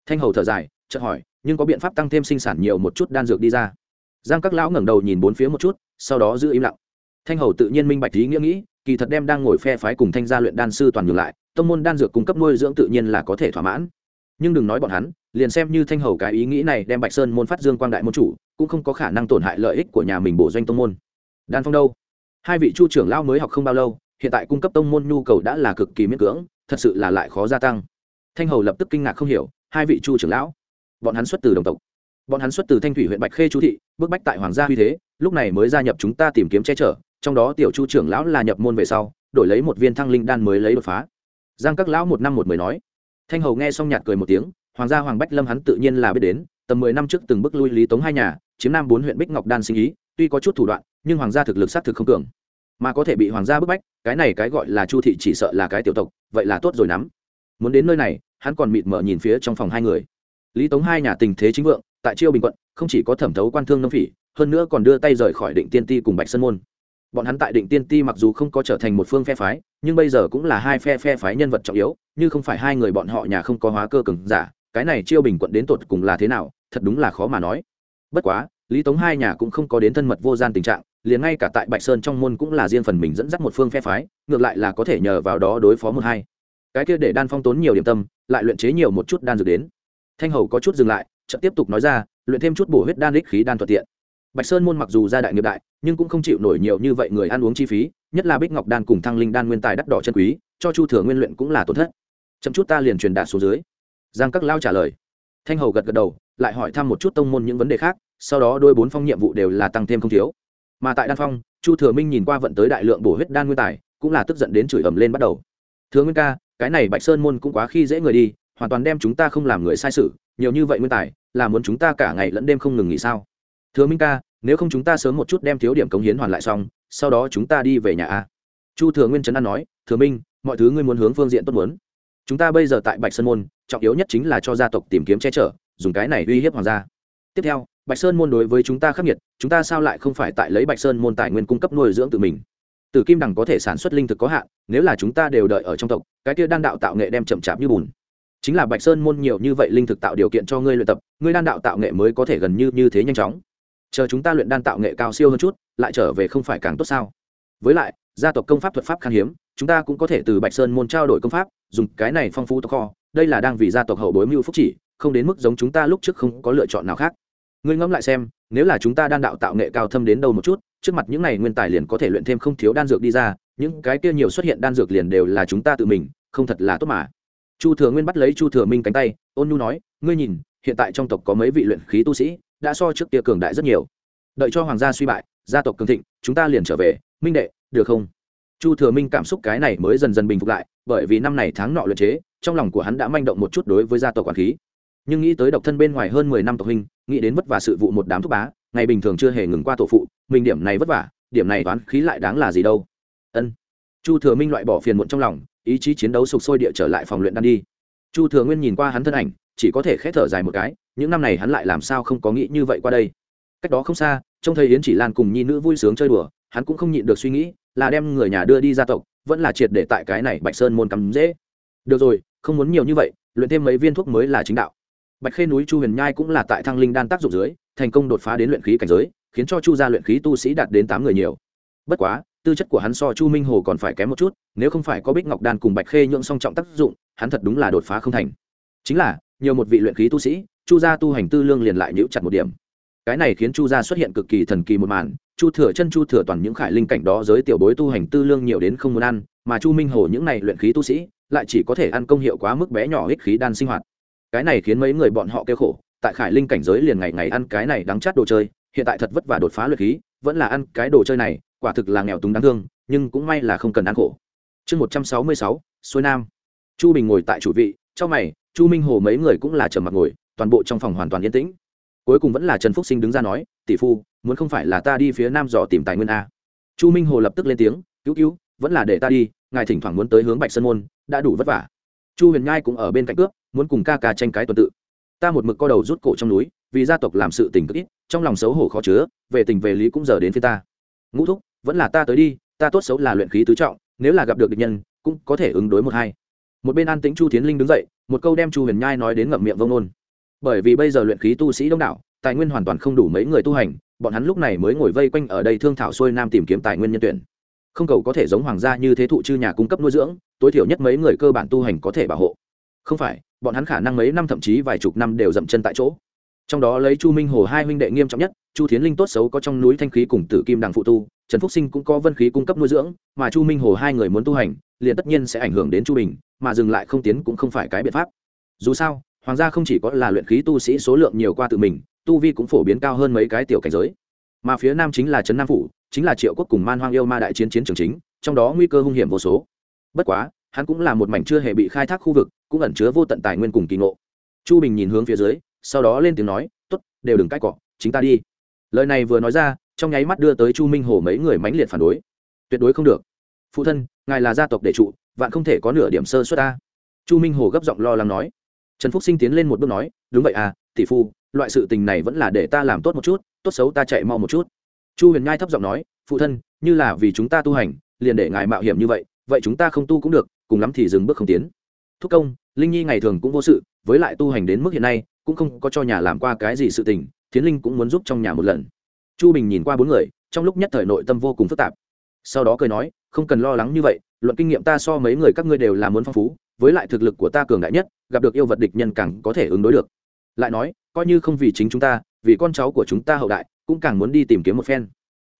Thanh hầu thở dài, chợt hỏi, nhưng có biện pháp tăng thêm sinh sản nhiều một chút đan dược đi ra? Giang các lão ngẩng đầu nhìn bốn phía một chút, sau đó giữ im lặng. Thanh hầu tự nhiên minh bạch ý nghĩa nghĩ, kỳ thật đem đang ngồi phe phái cùng thanh gia luyện đan sư toàn ngược lại, tông môn đan dược cung cấp nuôi dưỡng tự nhiên là có thể thỏa mãn. Nhưng đừng nói bọn hắn, liền xem như thanh hầu cái ý nghĩ này đem bạch sơn môn phát dương quang đại môn chủ, cũng không có khả năng tổn hại lợi ích của nhà mình bổ doanh tông môn. Đan phong đâu? Hai vị chu trưởng lao mới học không bao lâu hiện tại cung cấp tông môn nhu cầu đã là cực kỳ miễn cưỡng, thật sự là lại khó gia tăng. Thanh hầu lập tức kinh ngạc không hiểu, hai vị chu trưởng lão, bọn hắn xuất từ đồng tộc. Bọn hắn xuất từ thanh thủy huyện bạch khê chu thị bức bách tại hoàng gia huy thế, lúc này mới gia nhập chúng ta tìm kiếm che chở, trong đó tiểu chu trưởng lão là nhập môn về sau, đổi lấy một viên thăng linh đan mới lấy đột phá. Giang các lão một năm một mười nói. Thanh hầu nghe xong nhạt cười một tiếng, hoàng gia hoàng bách lâm hắn tự nhiên là biết đến, tầm mười năm trước từng bước lui lý tống hai nhà, chiếm nam bốn huyện bích ngọc đan sinh ý, tuy có chút thủ đoạn, nhưng hoàng gia thực lực sát thực không cường mà có thể bị hoàng gia bức bách, cái này cái gọi là chu thị chỉ sợ là cái tiểu tộc, vậy là tốt rồi nắm muốn đến nơi này, hắn còn mịt mờ nhìn phía trong phòng hai người. Lý tống hai nhà tình thế chính vượng, tại chiêu bình quận, không chỉ có thẩm thấu quan thương nông phỉ, hơn nữa còn đưa tay rời khỏi định tiên ti cùng bạch sơn môn. Bọn hắn tại định tiên ti mặc dù không có trở thành một phương phe phái, nhưng bây giờ cũng là hai phe phe phái nhân vật trọng yếu, như không phải hai người bọn họ nhà không có hóa cơ cứng giả, cái này chiêu bình quận đến tột cùng là thế nào, thật đúng là khó mà nói. Bất quá, lý tống hai nhà cũng không có đến thân mật vô gian tình trạng liền ngay cả tại bạch sơn trong môn cũng là riêng phần mình dẫn dắt một phương phe phái, ngược lại là có thể nhờ vào đó đối phó một hai. Cái kia để đan phong tốn nhiều điểm tâm, lại luyện chế nhiều một chút đan dược đến. Thanh hầu có chút dừng lại, chợt tiếp tục nói ra, luyện thêm chút bổ huyết đan đích khí đan thuận tiện. Bạch sơn môn mặc dù gia đại nghiệp đại, nhưng cũng không chịu nổi nhiều như vậy người ăn uống chi phí, nhất là bích ngọc đan cùng thăng linh đan nguyên tài đắt đỏ chân quý, cho chu thừa nguyên luyện cũng là tổn thất. Chậm chút ta liền truyền đạt xuống dưới. Giang các lao trả lời. Thanh hầu gật gật đầu, lại hỏi thăm một chút tông môn những vấn đề khác, sau đó đôi bốn phong nhiệm vụ đều là tăng thêm không thiếu mà tại đan phong, chu thừa minh nhìn qua vận tới đại lượng bổ huyết đan nguyên tài, cũng là tức giận đến chửi ầm lên bắt đầu. Thừa nguyên ca, cái này bạch sơn môn cũng quá khi dễ người đi, hoàn toàn đem chúng ta không làm người sai sự, nhiều như vậy nguyên tài, là muốn chúng ta cả ngày lẫn đêm không ngừng nghỉ sao? Thừa minh ca, nếu không chúng ta sớm một chút đem thiếu điểm cống hiến hoàn lại xong, sau đó chúng ta đi về nhà a. Chu thừa nguyên trấn an nói, thừa minh, mọi thứ ngươi muốn hướng phương diện tốt muốn. Chúng ta bây giờ tại bạch sơn môn, trọng yếu nhất chính là cho gia tộc tìm kiếm che chở, dùng cái này uy hiếp hoàng gia tiếp theo, bạch sơn môn đối với chúng ta khắc nghiệt, chúng ta sao lại không phải tại lấy bạch sơn môn tài nguyên cung cấp nuôi dưỡng tự mình? Tử kim đằng có thể sản xuất linh thực có hạn, nếu là chúng ta đều đợi ở trong tộc, cái kia đan đạo tạo nghệ đem chậm chạp như bùn. Chính là bạch sơn môn nhiều như vậy linh thực tạo điều kiện cho ngươi luyện tập, ngươi đan đạo tạo nghệ mới có thể gần như như thế nhanh chóng. Chờ chúng ta luyện đan tạo nghệ cao siêu hơn chút, lại trở về không phải càng tốt sao? Với lại, gia tộc công pháp thuật pháp khan hiếm, chúng ta cũng có thể từ bạch sơn môn trao đổi công pháp, dùng cái này phong phú tộc kho, đây là đang vì gia tộc hậu bối mưu phúc chỉ không đến mức giống chúng ta lúc trước không có lựa chọn nào khác. Ngươi ngẫm lại xem, nếu là chúng ta đan đạo tạo nghệ cao thâm đến đâu một chút, trước mặt những này nguyên tài liền có thể luyện thêm không thiếu đan dược đi ra, những cái kia nhiều xuất hiện đan dược liền đều là chúng ta tự mình, không thật là tốt mà. Chu thừa nguyên bắt lấy chu thừa minh cánh tay, ôn nhu nói, ngươi nhìn, hiện tại trong tộc có mấy vị luyện khí tu sĩ, đã so trước kia cường đại rất nhiều. Đợi cho hoàng gia suy bại, gia tộc cường thịnh, chúng ta liền trở về. Minh đệ, được không? Chu thừa minh cảm xúc cái này mới dần dần bình phục lại, bởi vì năm này tháng nọ luyện chế, trong lòng của hắn đã manh động một chút đối với gia tộc quản khí nhưng nghĩ tới độc thân bên ngoài hơn mười năm tộc huynh, nghĩ đến vất vả sự vụ một đám thúc bá, ngày bình thường chưa hề ngừng qua tổ phụ, mình điểm này vất vả, điểm này toán khí lại đáng là gì đâu. Ân. Chu thừa minh loại bỏ phiền muộn trong lòng, ý chí chiến đấu sục sôi địa trở lại phòng luyện đan đi. Chu thừa nguyên nhìn qua hắn thân ảnh, chỉ có thể khẽ thở dài một cái, những năm này hắn lại làm sao không có nghĩ như vậy qua đây. Cách đó không xa, trông thấy yến chỉ lan cùng nhi nữ vui sướng chơi đùa, hắn cũng không nhịn được suy nghĩ, là đem người nhà đưa đi gia tộc, vẫn là triệt để tại cái này bạch sơn môn cắm dễ. Được rồi, không muốn nhiều như vậy, luyện thêm mấy viên thuốc mới là chính đạo bạch khê núi chu huyền nhai cũng là tại thăng linh đan tác dụng dưới, thành công đột phá đến luyện khí cảnh giới, khiến cho chu gia luyện khí tu sĩ đạt đến tám người nhiều. Bất quá, tư chất của hắn so chu minh hồ còn phải kém một chút, nếu không phải có bích ngọc đan cùng bạch khê nhượng song trọng tác dụng, hắn thật đúng là đột phá không thành. Chính là, nhiều một vị luyện khí tu sĩ, chu gia tu hành tư lương liền lại nhữ chặt một điểm. Cái này khiến chu gia xuất hiện cực kỳ thần kỳ một màn, chu thừa chân, chu thừa toàn những khải linh cảnh đó giới tiểu bối tu hành tư lương nhiều đến không muốn ăn, mà chu minh hồ những này luyện khí tu sĩ, lại chỉ có thể ăn công hiệu quá mức bé nhỏ ích khí đan sinh hoạt cái này khiến mấy người bọn họ kêu khổ, tại khải linh cảnh giới liền ngày ngày ăn cái này đắng chát đồ chơi, hiện tại thật vất vả đột phá luyện khí, vẫn là ăn cái đồ chơi này, quả thực là nghèo túng đáng thương, nhưng cũng may là không cần ăn khổ. Chương một trăm sáu mươi sáu, xuôi nam. Chu bình ngồi tại chủ vị, trong mày, chu minh hồ mấy người cũng là trầm mặc ngồi, toàn bộ trong phòng hoàn toàn yên tĩnh. Cuối cùng vẫn là trần phúc sinh đứng ra nói, tỷ phu, muốn không phải là ta đi phía nam dò tìm tài nguyên a. Chu minh hồ lập tức lên tiếng, cứu cứu, vẫn là để ta đi, ngài thỉnh thoảng muốn tới hướng bạch sơn môn, đã đủ vất vả chu huyền nhai cũng ở bên cạnh cướp, muốn cùng ca ca tranh cái tuần tự. Ta một mực co đầu rút cổ trong núi, vì gia tộc làm sự tình cực ít, trong lòng xấu hổ khó chứa, về tình về lý cũng giờ đến phía ta. Ngũ thúc, vẫn là ta tới đi, ta tốt xấu là luyện khí tứ trọng, nếu là gặp được địch nhân, cũng có thể ứng đối một hai. Một bên an tĩnh chu tiến linh đứng dậy, một câu đem chu huyền nhai nói đến ngậm miệng vông nôn. Bởi vì bây giờ luyện khí tu sĩ đông đảo, tài nguyên hoàn toàn không đủ mấy người tu hành, bọn hắn lúc này mới ngồi vây quanh ở đây thương thảo xuôi nam tìm kiếm tài nguyên nhân tuyển không cầu có thể giống hoàng gia như thế thụ chư nhà cung cấp nuôi dưỡng, tối thiểu nhất mấy người cơ bản tu hành có thể bảo hộ. Không phải, bọn hắn khả năng mấy năm thậm chí vài chục năm đều dậm chân tại chỗ. Trong đó lấy chu minh hồ hai huynh đệ nghiêm trọng nhất, chu thiến linh tốt xấu có trong núi thanh khí cùng tử kim đằng phụ tu, trần phúc sinh cũng có vân khí cung cấp nuôi dưỡng, mà chu minh hồ hai người muốn tu hành, liền tất nhiên sẽ ảnh hưởng đến chu bình, mà dừng lại không tiến cũng không phải cái biện pháp. Dù sao, hoàng gia không chỉ có là luyện khí tu sĩ số lượng nhiều qua tự mình, tu vi cũng phổ biến cao hơn mấy cái tiểu cảnh giới mà phía nam chính là trấn nam phủ, chính là triệu quốc cùng man hoang yêu ma đại chiến chiến trường chính, trong đó nguy cơ hung hiểm vô số. Bất quá, hắn cũng là một mảnh chưa hề bị khai thác khu vực, cũng ẩn chứa vô tận tài nguyên cùng kỳ ngộ. Chu bình nhìn hướng phía dưới, sau đó lên tiếng nói t ố t đều đừng cãi cọ, chính ta đi. Lời này vừa nói ra, trong nháy mắt đưa tới chu minh hồ mấy người mãnh liệt phản đối. Tuyệt đối không được. Phụ thân, ngài là gia tộc đệ trụ, vạn không thể có nửa điểm sơ xuất ta. Chu minh hồ gấp giọng lo lắng nói. Trần phúc sinh tiến lên một bước nói, đúng vậy à tỷ phu loại sự tình này vẫn là để ta làm tốt một chút, tốt xấu ta chạy mau một chút. Chu huyền nhai thấp giọng nói, phụ thân, như là vì chúng ta tu hành, liền để ngài mạo hiểm như vậy vậy chúng ta không tu cũng được, cùng lắm thì dừng bước không tiến. Thúc công, linh nhi ngày thường cũng vô sự, với lại tu hành đến mức hiện nay, cũng không có cho nhà làm qua cái gì sự tình, thiến linh cũng muốn giúp trong nhà một lần. Chu bình nhìn qua bốn người, trong lúc nhất thời nội tâm vô cùng phức tạp. Sau đó cười nói, không cần lo lắng như vậy, luận kinh nghiệm ta so mấy người các ngươi đều là muốn phong phú, với lại thực lực của ta cường đại nhất, gặp được yêu vật địch nhân càng có thể ứng đối được lại nói, coi như không vì chính chúng ta, vì con cháu của chúng ta hậu đại, cũng càng muốn đi tìm kiếm một phen.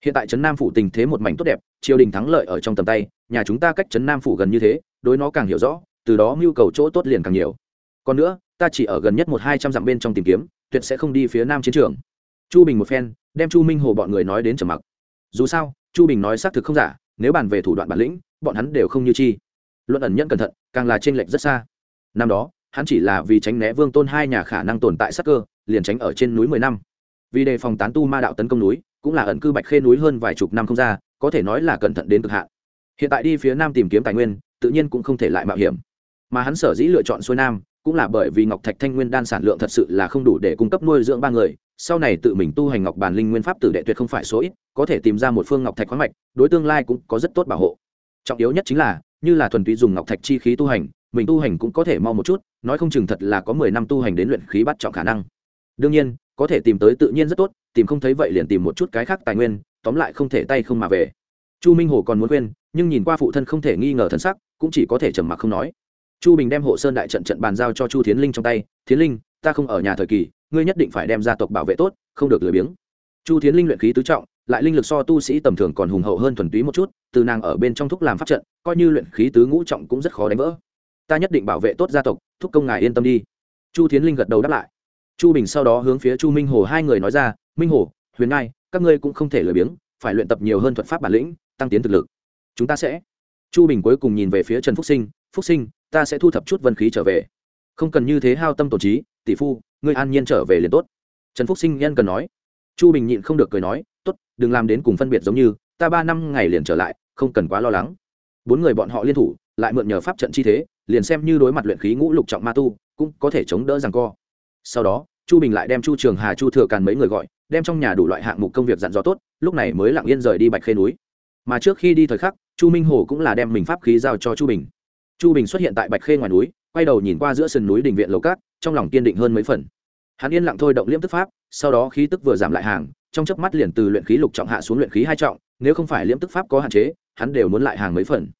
Hiện tại trấn nam phủ tình thế một mảnh tốt đẹp, triều đình thắng lợi ở trong tầm tay, nhà chúng ta cách trấn nam phủ gần như thế, đối nó càng hiểu rõ, từ đó mưu cầu chỗ tốt liền càng nhiều. Còn nữa, ta chỉ ở gần nhất một hai trăm dặm bên trong tìm kiếm, tuyệt sẽ không đi phía nam chiến trường. Chu bình một phen, đem chu minh hồ bọn người nói đến trầm mặc. Dù sao, chu bình nói xác thực không giả, nếu bàn về thủ đoạn bản lĩnh, bọn hắn đều không như chi. Luận ẩn nhận cẩn thận, càng là t r ê n lệch rất xa. Năm đó hắn chỉ là vì tránh né vương tôn hai nhà khả năng tồn tại sắc cơ, liền tránh ở trên núi mười năm. Vì đề phòng tán tu ma đạo tấn công núi, cũng là ẩn cư bạch khê núi hơn vài chục năm không ra, có thể nói là cẩn thận đến cực hạn. Hiện tại đi phía nam tìm kiếm tài nguyên, tự nhiên cũng không thể lại mạo hiểm. Mà hắn sở dĩ lựa chọn xuôi nam, cũng là bởi vì ngọc thạch thanh nguyên đan sản lượng thật sự là không đủ để cung cấp nuôi dưỡng ba người, sau này tự mình tu hành ngọc bản linh nguyên pháp tử đệ tuyệt không phải số ít, có thể tìm ra một phương ngọc thạch khoáng mạch, đối tương lai cũng có rất tốt bảo hộ. Trọng yếu nhất chính là, như là thuần túy dùng ngọc thạch chi khí tu hành mình tu hành cũng có thể mau một chút, nói không chừng thật là có mười năm tu hành đến luyện khí bắt trọng khả năng. Đương nhiên, có thể tìm tới tự nhiên rất tốt, tìm không thấy vậy liền tìm một chút cái khác tài nguyên, tóm lại không thể tay không mà về. Chu minh hồ còn muốn quên nhưng nhìn qua phụ thân không thể nghi ngờ thân sắc, cũng chỉ có thể trầm mặc không nói. Chu bình đem hộ sơn đại trận trận bàn giao cho chu thiến linh trong tay, thiến linh, ta không ở nhà thời kỳ, ngươi nhất định phải đem gia tộc bảo vệ tốt, không được lười biếng. Chu thiến linh luyện khí tứ trọng, lại linh lực so tu sĩ tầm thường còn hùng hậu hơn thuần túy một chút, từ nàng ở bên trong thúc làm pháp trận, coi như luyện khí tứ ngũ trọng cũng rất khó đánh vỡ ta nhất định bảo vệ tốt gia tộc, thúc công ngài yên tâm đi. Chu thiến linh gật đầu đáp lại. Chu bình sau đó hướng phía chu minh hồ hai người nói ra, minh hồ, huyền ngai, các ngươi cũng không thể lười biếng, phải luyện tập nhiều hơn thuật pháp bản lĩnh, tăng tiến thực lực. Chúng ta sẽ. Chu bình cuối cùng nhìn về phía trần phúc sinh phúc sinh, ta sẽ thu thập chút vân khí trở về. Không cần như thế hao tâm tổ trí, tỷ phu, ngươi an nhiên trở về liền tốt. Trần phúc sinh nhân cần nói. Chu bình nhịn không được cười nói, tốt, đừng làm đến cùng phân biệt giống như, ta ba năm ngày liền trở lại, không cần quá lo lắng. Bốn người bọn họ liên thủ, lại mượn nhờ pháp trận chi thế liền xem như đối mặt luyện khí ngũ lục trọng ma tu, cũng có thể chống đỡ rằng co. Sau đó, chu bình lại đem chu trường hà, chu thừa càn mấy người gọi, đem trong nhà đủ loại hạng mục công việc dặn dò tốt, lúc này mới lặng yên rời đi bạch khê núi. Mà trước khi đi thời khắc, chu minh hồ cũng là đem mình pháp khí giao cho chu bình. Chu bình xuất hiện tại bạch khê ngoài núi, quay đầu nhìn qua giữa sườn núi đình viện lầu cát, trong lòng kiên định hơn mấy phần. Hắn yên lặng thôi động liễm tức pháp, sau đó khí tức vừa giảm lại hàng, trong chớp mắt liền từ luyện khí lục trọng hạ xuống luyện khí hai trọng, nếu không phải liễm tức pháp có hạn chế, hắn đều muốn lại hàng mấy phần.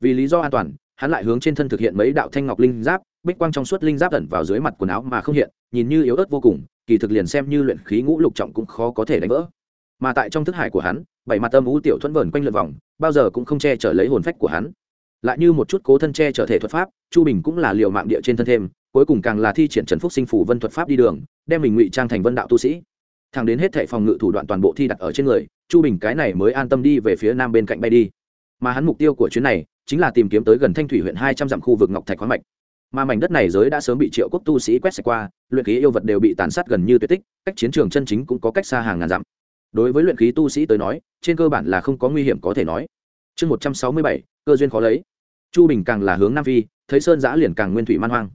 Vì lý do an toàn hắn lại hướng trên thân thực hiện mấy đạo thanh ngọc linh giáp, bích quang trong suốt linh giáp ẩn vào dưới mặt quần áo mà không hiện, nhìn như yếu ớt vô cùng, kỳ thực liền xem như luyện khí ngũ lục trọng cũng khó có thể đánh vỡ. Mà tại trong thức hải của hắn, bảy mặt âm u tiểu thuẫn vờn quanh lượt vòng, bao giờ cũng không che chở lấy hồn phách của hắn. Lại như một chút cố thân che chở thể thuật pháp, chu bình cũng là liều mạng địa trên thân thêm, cuối cùng càng là thi triển trần phúc sinh phủ vân thuật pháp đi đường, đem mình ngụy trang thành vân đạo tu sĩ. Thằng đến hết thệ phòng ngự thủ đoạn toàn bộ thi đặt ở trên người, chu bình cái này mới an tâm đi về phía nam bên cạnh bay đi. Mà hắn mục tiêu của chuyến này chính là tìm kiếm tới gần thanh thủy huyện hai trăm dặm khu vực ngọc thạch khoáng mạch. Mà mảnh đất này giới đã sớm bị triệu quốc tu sĩ quét sạch qua, luyện khí yêu vật đều bị tàn sát gần như tuyệt tích, cách chiến trường chân chính cũng có cách xa hàng ngàn dặm. Đối với luyện khí tu sĩ tới nói, trên cơ bản là không có nguy hiểm có thể nói. Chương một trăm sáu mươi bảy, cơ duyên khó lấy. Chu bình càng là hướng nam phi, thấy sơn giã liền càng nguyên thủy man hoang.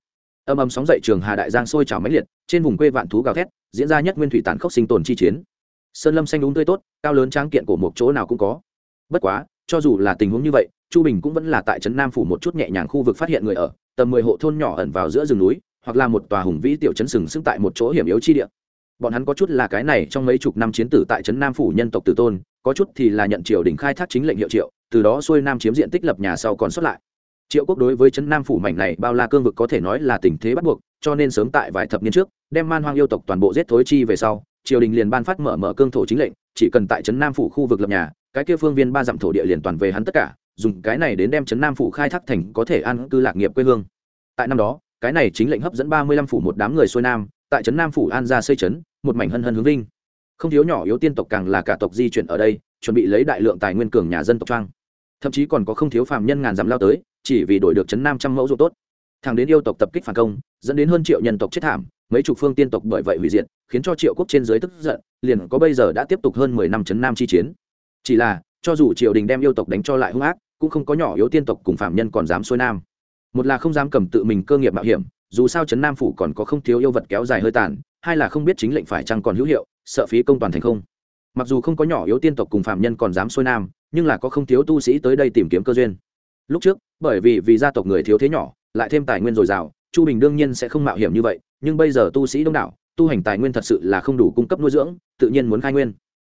Âm âm sóng dậy trường hà đại giang sôi trào mãnh liệt, trên vùng quê vạn thú gào thét, diễn ra nhất nguyên thủy tàn khốc sinh tồn chi chiến. Sơn lâm xanh đúng tươi tốt, cao lớn tráng kiện của một chỗ nào cũng có. Bất quá, cho dù là tình huống như vậy chu bình cũng vẫn là tại trấn nam phủ một chút nhẹ nhàng khu vực phát hiện người ở, tầm mười hộ thôn nhỏ ẩn vào giữa rừng núi, hoặc là một tòa hùng vĩ tiểu trấn sừng sững tại một chỗ hiểm yếu chi địa. Bọn hắn có chút là cái này trong mấy chục năm chiến tử tại trấn nam phủ nhân tộc tử tôn, có chút thì là nhận triều đình khai thác chính lệnh hiệu triệu, từ đó xuôi nam chiếm diện tích lập nhà sau còn xuất lại. Triệu quốc đối với trấn nam phủ mảnh này bao la cương vực có thể nói là tình thế bắt buộc, cho nên sớm tại vài thập niên trước, đem man hoang yêu tộc toàn bộ giết thối chi về sau, triều đình liền ban phát mở mở cương thổ chính lệnh, chỉ cần tại trấn nam phủ khu vực lập nhà, cái kia phương viên ba dặm thổ địa liền toàn về hắn tất cả dùng cái này đến đem trấn nam phủ khai thác thành có thể an cư lạc nghiệp quê hương. Tại năm đó, cái này chính lệnh hấp dẫn ba mươi lăm phủ một đám người xuôi nam, tại trấn nam phủ an ra xây trấn một mảnh hân hân hướng vinh. Không thiếu nhỏ yếu tiên tộc càng là cả tộc di chuyển ở đây, chuẩn bị lấy đại lượng tài nguyên cường nhà dân tộc trang. Thậm chí còn có không thiếu phàm nhân ngàn dặm lao tới, chỉ vì đổi được trấn nam trăm mẫu ruộng tốt. Thằng đến yêu tộc tập kích phản công, dẫn đến hơn triệu nhân tộc chết thảm, mấy chục phương tiên tộc bởi vậy hủy diệt, khiến cho triệu quốc trên dưới tức giận, liền có bây giờ đã tiếp tục hơn mười năm trấn nam chi chiến. Chỉ là cho dù triều đình đem yêu tộc đánh cho lại hung ác, cũng không có nhỏ yếu tiên tộc cùng phạm nhân còn dám xuôi nam. Một là không dám cầm tự mình cơ nghiệp mạo hiểm, dù sao trấn nam phủ còn có không thiếu yêu vật kéo dài hơi tàn, hai là không biết chính lệnh phải chăng còn hữu hiệu, sợ phí công toàn thành không. Mặc dù không có nhỏ yếu tiên tộc cùng phạm nhân còn dám xuôi nam, nhưng là có không thiếu tu sĩ tới đây tìm kiếm cơ duyên. Lúc trước, bởi vì vì gia tộc người thiếu thế nhỏ, lại thêm tài nguyên dồi dào, chu bình đương nhiên sẽ không mạo hiểm như vậy, nhưng bây giờ tu sĩ đông đảo, tu hành tài nguyên thật sự là không đủ cung cấp nuôi dưỡng, tự nhiên muốn khai nguyên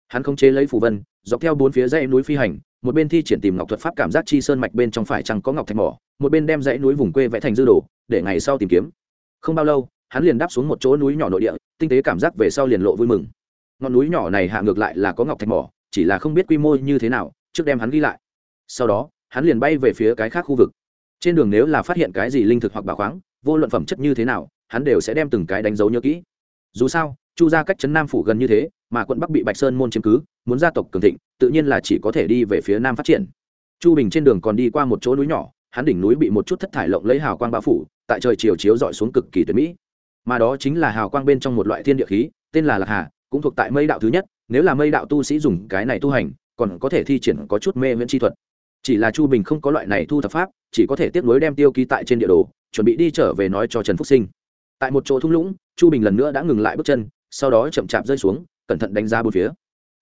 hắn không chế lấy phù vân, dọc theo bốn phía dãy núi phi hành, một bên thi triển tìm ngọc thuật pháp cảm giác chi sơn mạch bên trong phải chăng có ngọc thạch mỏ, một bên đem dãy núi vùng quê vẽ thành dư đồ, để ngày sau tìm kiếm. Không bao lâu, hắn liền đáp xuống một chỗ núi nhỏ nội địa, tinh tế cảm giác về sau liền lộ vui mừng. Ngọn núi nhỏ này hạ ngược lại là có ngọc thạch mỏ, chỉ là không biết quy mô như thế nào, trước đem hắn ghi lại. Sau đó, hắn liền bay về phía cái khác khu vực. Trên đường nếu là phát hiện cái gì linh thực hoặc bảo khoáng, vô luận phẩm chất như thế nào, hắn đều sẽ đem từng cái đánh dấu nhớ kỹ. Dù sao chu ra cách trấn nam phủ gần như thế, mà quận bắc bị bạch sơn môn chiếm cứ, muốn gia tộc cường thịnh, tự nhiên là chỉ có thể đi về phía nam phát triển. Chu bình trên đường còn đi qua một chỗ núi nhỏ, hắn đỉnh núi bị một chút thất thải lộng lấy hào quang bao phủ, tại trời chiều chiếu dọi xuống cực kỳ tuyệt mỹ. Mà đó chính là hào quang bên trong một loại thiên địa khí, tên là lạc hà, cũng thuộc tại mây đạo thứ nhất, nếu là mây đạo tu sĩ dùng cái này tu hành, còn có thể thi triển có chút mê miễn chi thuật. Chỉ là chu bình không có loại này thu thập pháp, chỉ có thể tiếp nối đem tiêu ký tại trên địa đồ, chuẩn bị đi trở về nói cho trần phúc sinh. Tại một chỗ thung lũng, chu bình lần nữa đã ngừng lại bước chân sau đó chậm chạp rơi xuống, cẩn thận đánh giá bốn phía.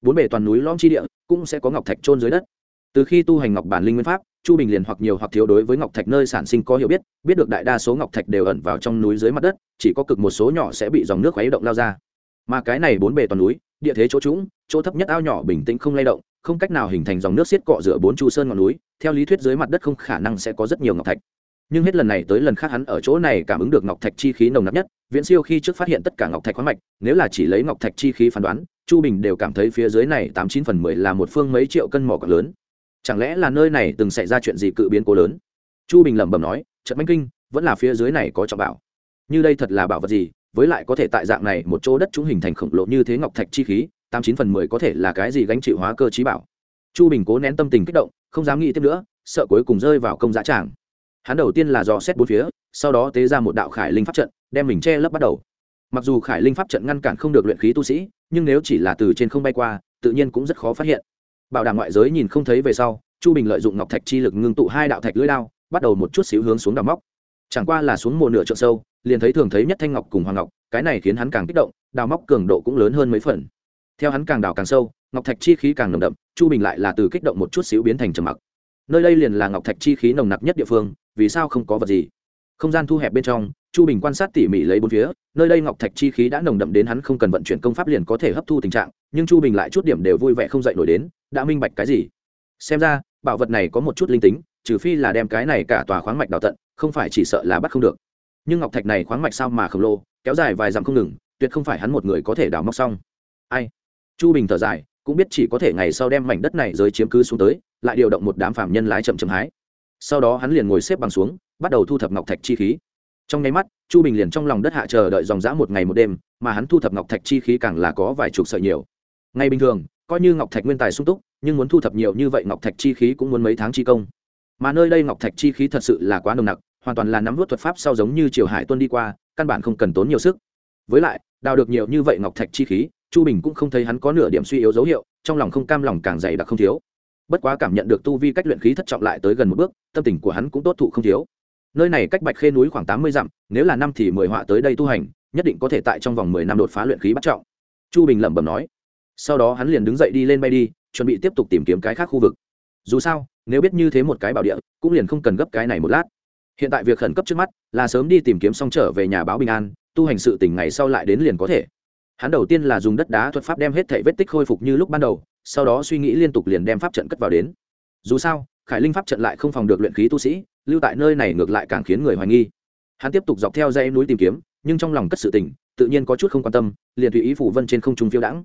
Bốn bề toàn núi lõm chi địa cũng sẽ có ngọc thạch trôn dưới đất. Từ khi tu hành ngọc bản linh nguyên pháp, chu bình liền hoặc nhiều hoặc thiếu đối với ngọc thạch nơi sản sinh có hiểu biết biết được đại đa số ngọc thạch đều ẩn vào trong núi dưới mặt đất, chỉ có cực một số nhỏ sẽ bị dòng nước khuấy động lao ra. Mà cái này bốn bề toàn núi, địa thế chỗ trũng, chỗ thấp nhất ao nhỏ bình tĩnh không lay động, không cách nào hình thành dòng nước xiết cọ rửa bốn chu sơn ngọn núi, theo lý thuyết dưới mặt đất không khả năng sẽ có rất nhiều ngọc thạch nhưng hết lần này tới lần khác hắn ở chỗ này cảm ứng được ngọc thạch chi khí nồng nặc nhất, viễn siêu khi trước phát hiện tất cả ngọc thạch khoáng mạch, nếu là chỉ lấy ngọc thạch chi khí phán đoán, chu bình đều cảm thấy phía dưới này tám chín phần mười là một phương mấy triệu cân mỏ cọc lớn. Chẳng lẽ là nơi này từng xảy ra chuyện gì cự biến cố lớn? Chu bình lẩm bẩm nói, trận bánh kinh, vẫn là phía dưới này có trọng bảo. Như đây thật là bảo vật gì, với lại có thể tại dạng này một chỗ đất chúng hình thành khổng lồ như thế ngọc thạch chi khí, tám chín phần mười có thể là cái gì gánh chịu hóa cơ trí bảo? Chu bình cố nén tâm tình kích động, không dám nghĩ tiếp nữa, sợ cuối cùng rơi vào công giá tràng hắn đầu tiên là dò xét bốn phía, sau đó tế ra một đạo khải linh pháp trận, đem mình che lấp bắt đầu. Mặc dù khải linh pháp trận ngăn cản không được luyện khí tu sĩ, nhưng nếu chỉ là từ trên không bay qua, tự nhiên cũng rất khó phát hiện. Bảo đảm ngoại giới nhìn không thấy về sau, chu bình lợi dụng ngọc thạch chi lực ngưng tụ hai đạo thạch lưỡi đao, bắt đầu một chút xíu hướng xuống đào móc. Chẳng qua là xuống một nửa trượng sâu, liền thấy thường thấy nhất thanh ngọc cùng hoàng ngọc, cái này khiến hắn càng kích động, đào móc cường độ cũng lớn hơn mấy phần. Theo hắn càng đào càng sâu, ngọc thạch chi khí càng nồng đậm, chu bình lại là từ kích động một chút xíu biến thành trầm mặc. Nơi đây liền là ngọc thạch chi khí nồng nặc nhất địa phương vì sao không có vật gì? Không gian thu hẹp bên trong, chu bình quan sát tỉ mỉ lấy bốn phía, nơi đây ngọc thạch chi khí đã nồng đậm đến hắn không cần vận chuyển công pháp liền có thể hấp thu tình trạng, nhưng chu bình lại chút điểm đều vui vẻ không dậy nổi đến, đã minh bạch cái gì? Xem ra, bảo vật này có một chút linh tính, trừ phi là đem cái này cả tòa khoáng mạch đào tận, không phải chỉ sợ là bắt không được. Nhưng ngọc thạch này khoáng mạch sao mà khổng lồ, kéo dài vài dặm không ngừng, tuyệt không phải hắn một người có thể đào móc xong. Ai? Chu bình thở dài, cũng biết chỉ có thể ngày sau đem mảnh đất này giới chiếm cứ xuống tới, lại điều động một đám phạm nhân lái chậm chậm hái sau đó hắn liền ngồi xếp bằng xuống, bắt đầu thu thập ngọc thạch chi khí. Trong nháy mắt, chu bình liền trong lòng đất hạ chờ đợi dòng dã một ngày một đêm, mà hắn thu thập ngọc thạch chi khí càng là có vài chục sợi nhiều. Ngày bình thường, coi như ngọc thạch nguyên tài sung túc, nhưng muốn thu thập nhiều như vậy ngọc thạch chi khí cũng muốn mấy tháng chi công. Mà nơi đây ngọc thạch chi khí thật sự là quá nồng nặc, hoàn toàn là nắm vút thuật pháp sau giống như triều hải tuân đi qua, căn bản không cần tốn nhiều sức. Với lại, đào được nhiều như vậy ngọc thạch chi khí, chu bình cũng không thấy hắn có nửa điểm suy yếu dấu hiệu, trong lòng không cam lòng càng dày đặc không thiếu bất quá cảm nhận được tu vi cách luyện khí thất trọng lại tới gần một bước, tâm tình của hắn cũng tốt thụ không thiếu. Nơi này cách bạch khê núi khoảng tám mươi dặm, nếu là năm thì mười họa tới đây tu hành, nhất định có thể tại trong vòng mười năm đột phá luyện khí bắt trọng. Chu bình lẩm bẩm nói. Sau đó hắn liền đứng dậy đi lên bay đi, chuẩn bị tiếp tục tìm kiếm cái khác khu vực. Dù sao, nếu biết như thế một cái bảo địa, cũng liền không cần gấp cái này một lát. Hiện tại việc khẩn cấp trước mắt là sớm đi tìm kiếm xong trở về nhà báo bình an, tu hành sự tỉnh ngày sau lại đến liền có thể. Hắn đầu tiên là dùng đất đá thuật pháp đem hết thể vết tích khôi phục như lúc ban đầu sau đó suy nghĩ liên tục liền đem pháp trận cất vào đến. Dù sao, khải linh pháp trận lại không phòng được luyện khí tu sĩ, lưu tại nơi này ngược lại càng khiến người hoài nghi. Hắn tiếp tục dọc theo dãy núi tìm kiếm, nhưng trong lòng cất sự tỉnh tự nhiên có chút không quan tâm, liền tùy ý phủ vân trên không trung phiêu đãng.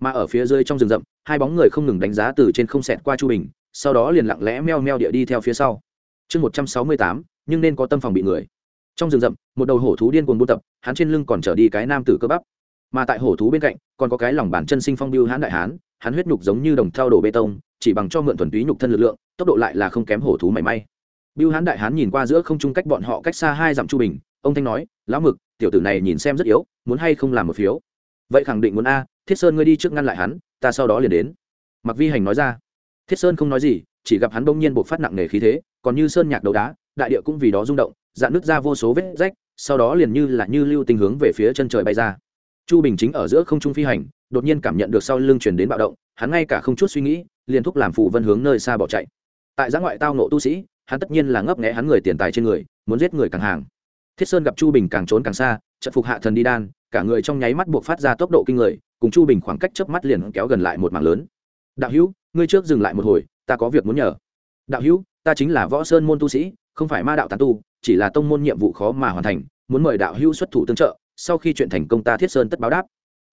Mà ở phía dưới trong rừng rậm, hai bóng người không ngừng đánh giá từ trên không xẹt qua chu bình, sau đó liền lặng lẽ meo meo địa đi theo phía sau. Chương một trăm sáu mươi tám, nhưng nên có tâm phòng bị người. Trong rừng rậm, một đầu hổ thú điên cuồng buôn tập, hắn trên lưng còn trở đi cái nam tử cơ bắp. Mà tại hổ thú bên cạnh, còn có cái lòng bản chân sinh phong biêu hãn đại hán hắn huyết nhục giống như đồng thao đổ bê tông, chỉ bằng cho mượn thuần túy nhục thân lực lượng, tốc độ lại là không kém hổ thú mảy may. Biêu Hán đại hán nhìn qua giữa không trung cách bọn họ cách xa hai dặm chu bình, ông thanh nói, lão mực, tiểu tử này nhìn xem rất yếu, muốn hay không làm một phiếu? Vậy khẳng định muốn a, thiết sơn ngươi đi trước ngăn lại hắn, ta sau đó liền đến. Mặc vi hành nói ra. Thiết sơn không nói gì, chỉ gặp hắn bỗng nhiên buộc phát nặng nề khí thế, còn như sơn nhạc đầu đá, đại địa cũng vì đó rung động, dạn nước ra vô số vết rách, sau đó liền như là như lưu tình hướng về phía chân trời bay ra. Chu bình chính ở giữa không trung phi hành đột nhiên cảm nhận được sau lưng chuyển đến bạo động, hắn ngay cả không chút suy nghĩ, liền thúc làm phụ vân hướng nơi xa bỏ chạy. Tại giã ngoại tao nộ tu sĩ, hắn tất nhiên là ngấp nghẽ hắn người tiền tài trên người, muốn giết người càng hàng. Thiết sơn gặp chu bình càng trốn càng xa trận phục hạ thần đi đan, cả người trong nháy mắt buộc phát ra tốc độ kinh người, cùng chu bình khoảng cách chớp mắt liền kéo gần lại một mảng lớn. Đạo hữu, ngươi trước dừng lại một hồi, ta có việc muốn nhờ. Đạo hữu, ta chính là võ sơn môn tu sĩ, không phải ma đạo tán tu, chỉ là tông môn nhiệm vụ khó mà hoàn thành, muốn mời đạo hữu xuất thủ tương trợ, sau khi chuyện thành công ta thiết sơn tất báo đáp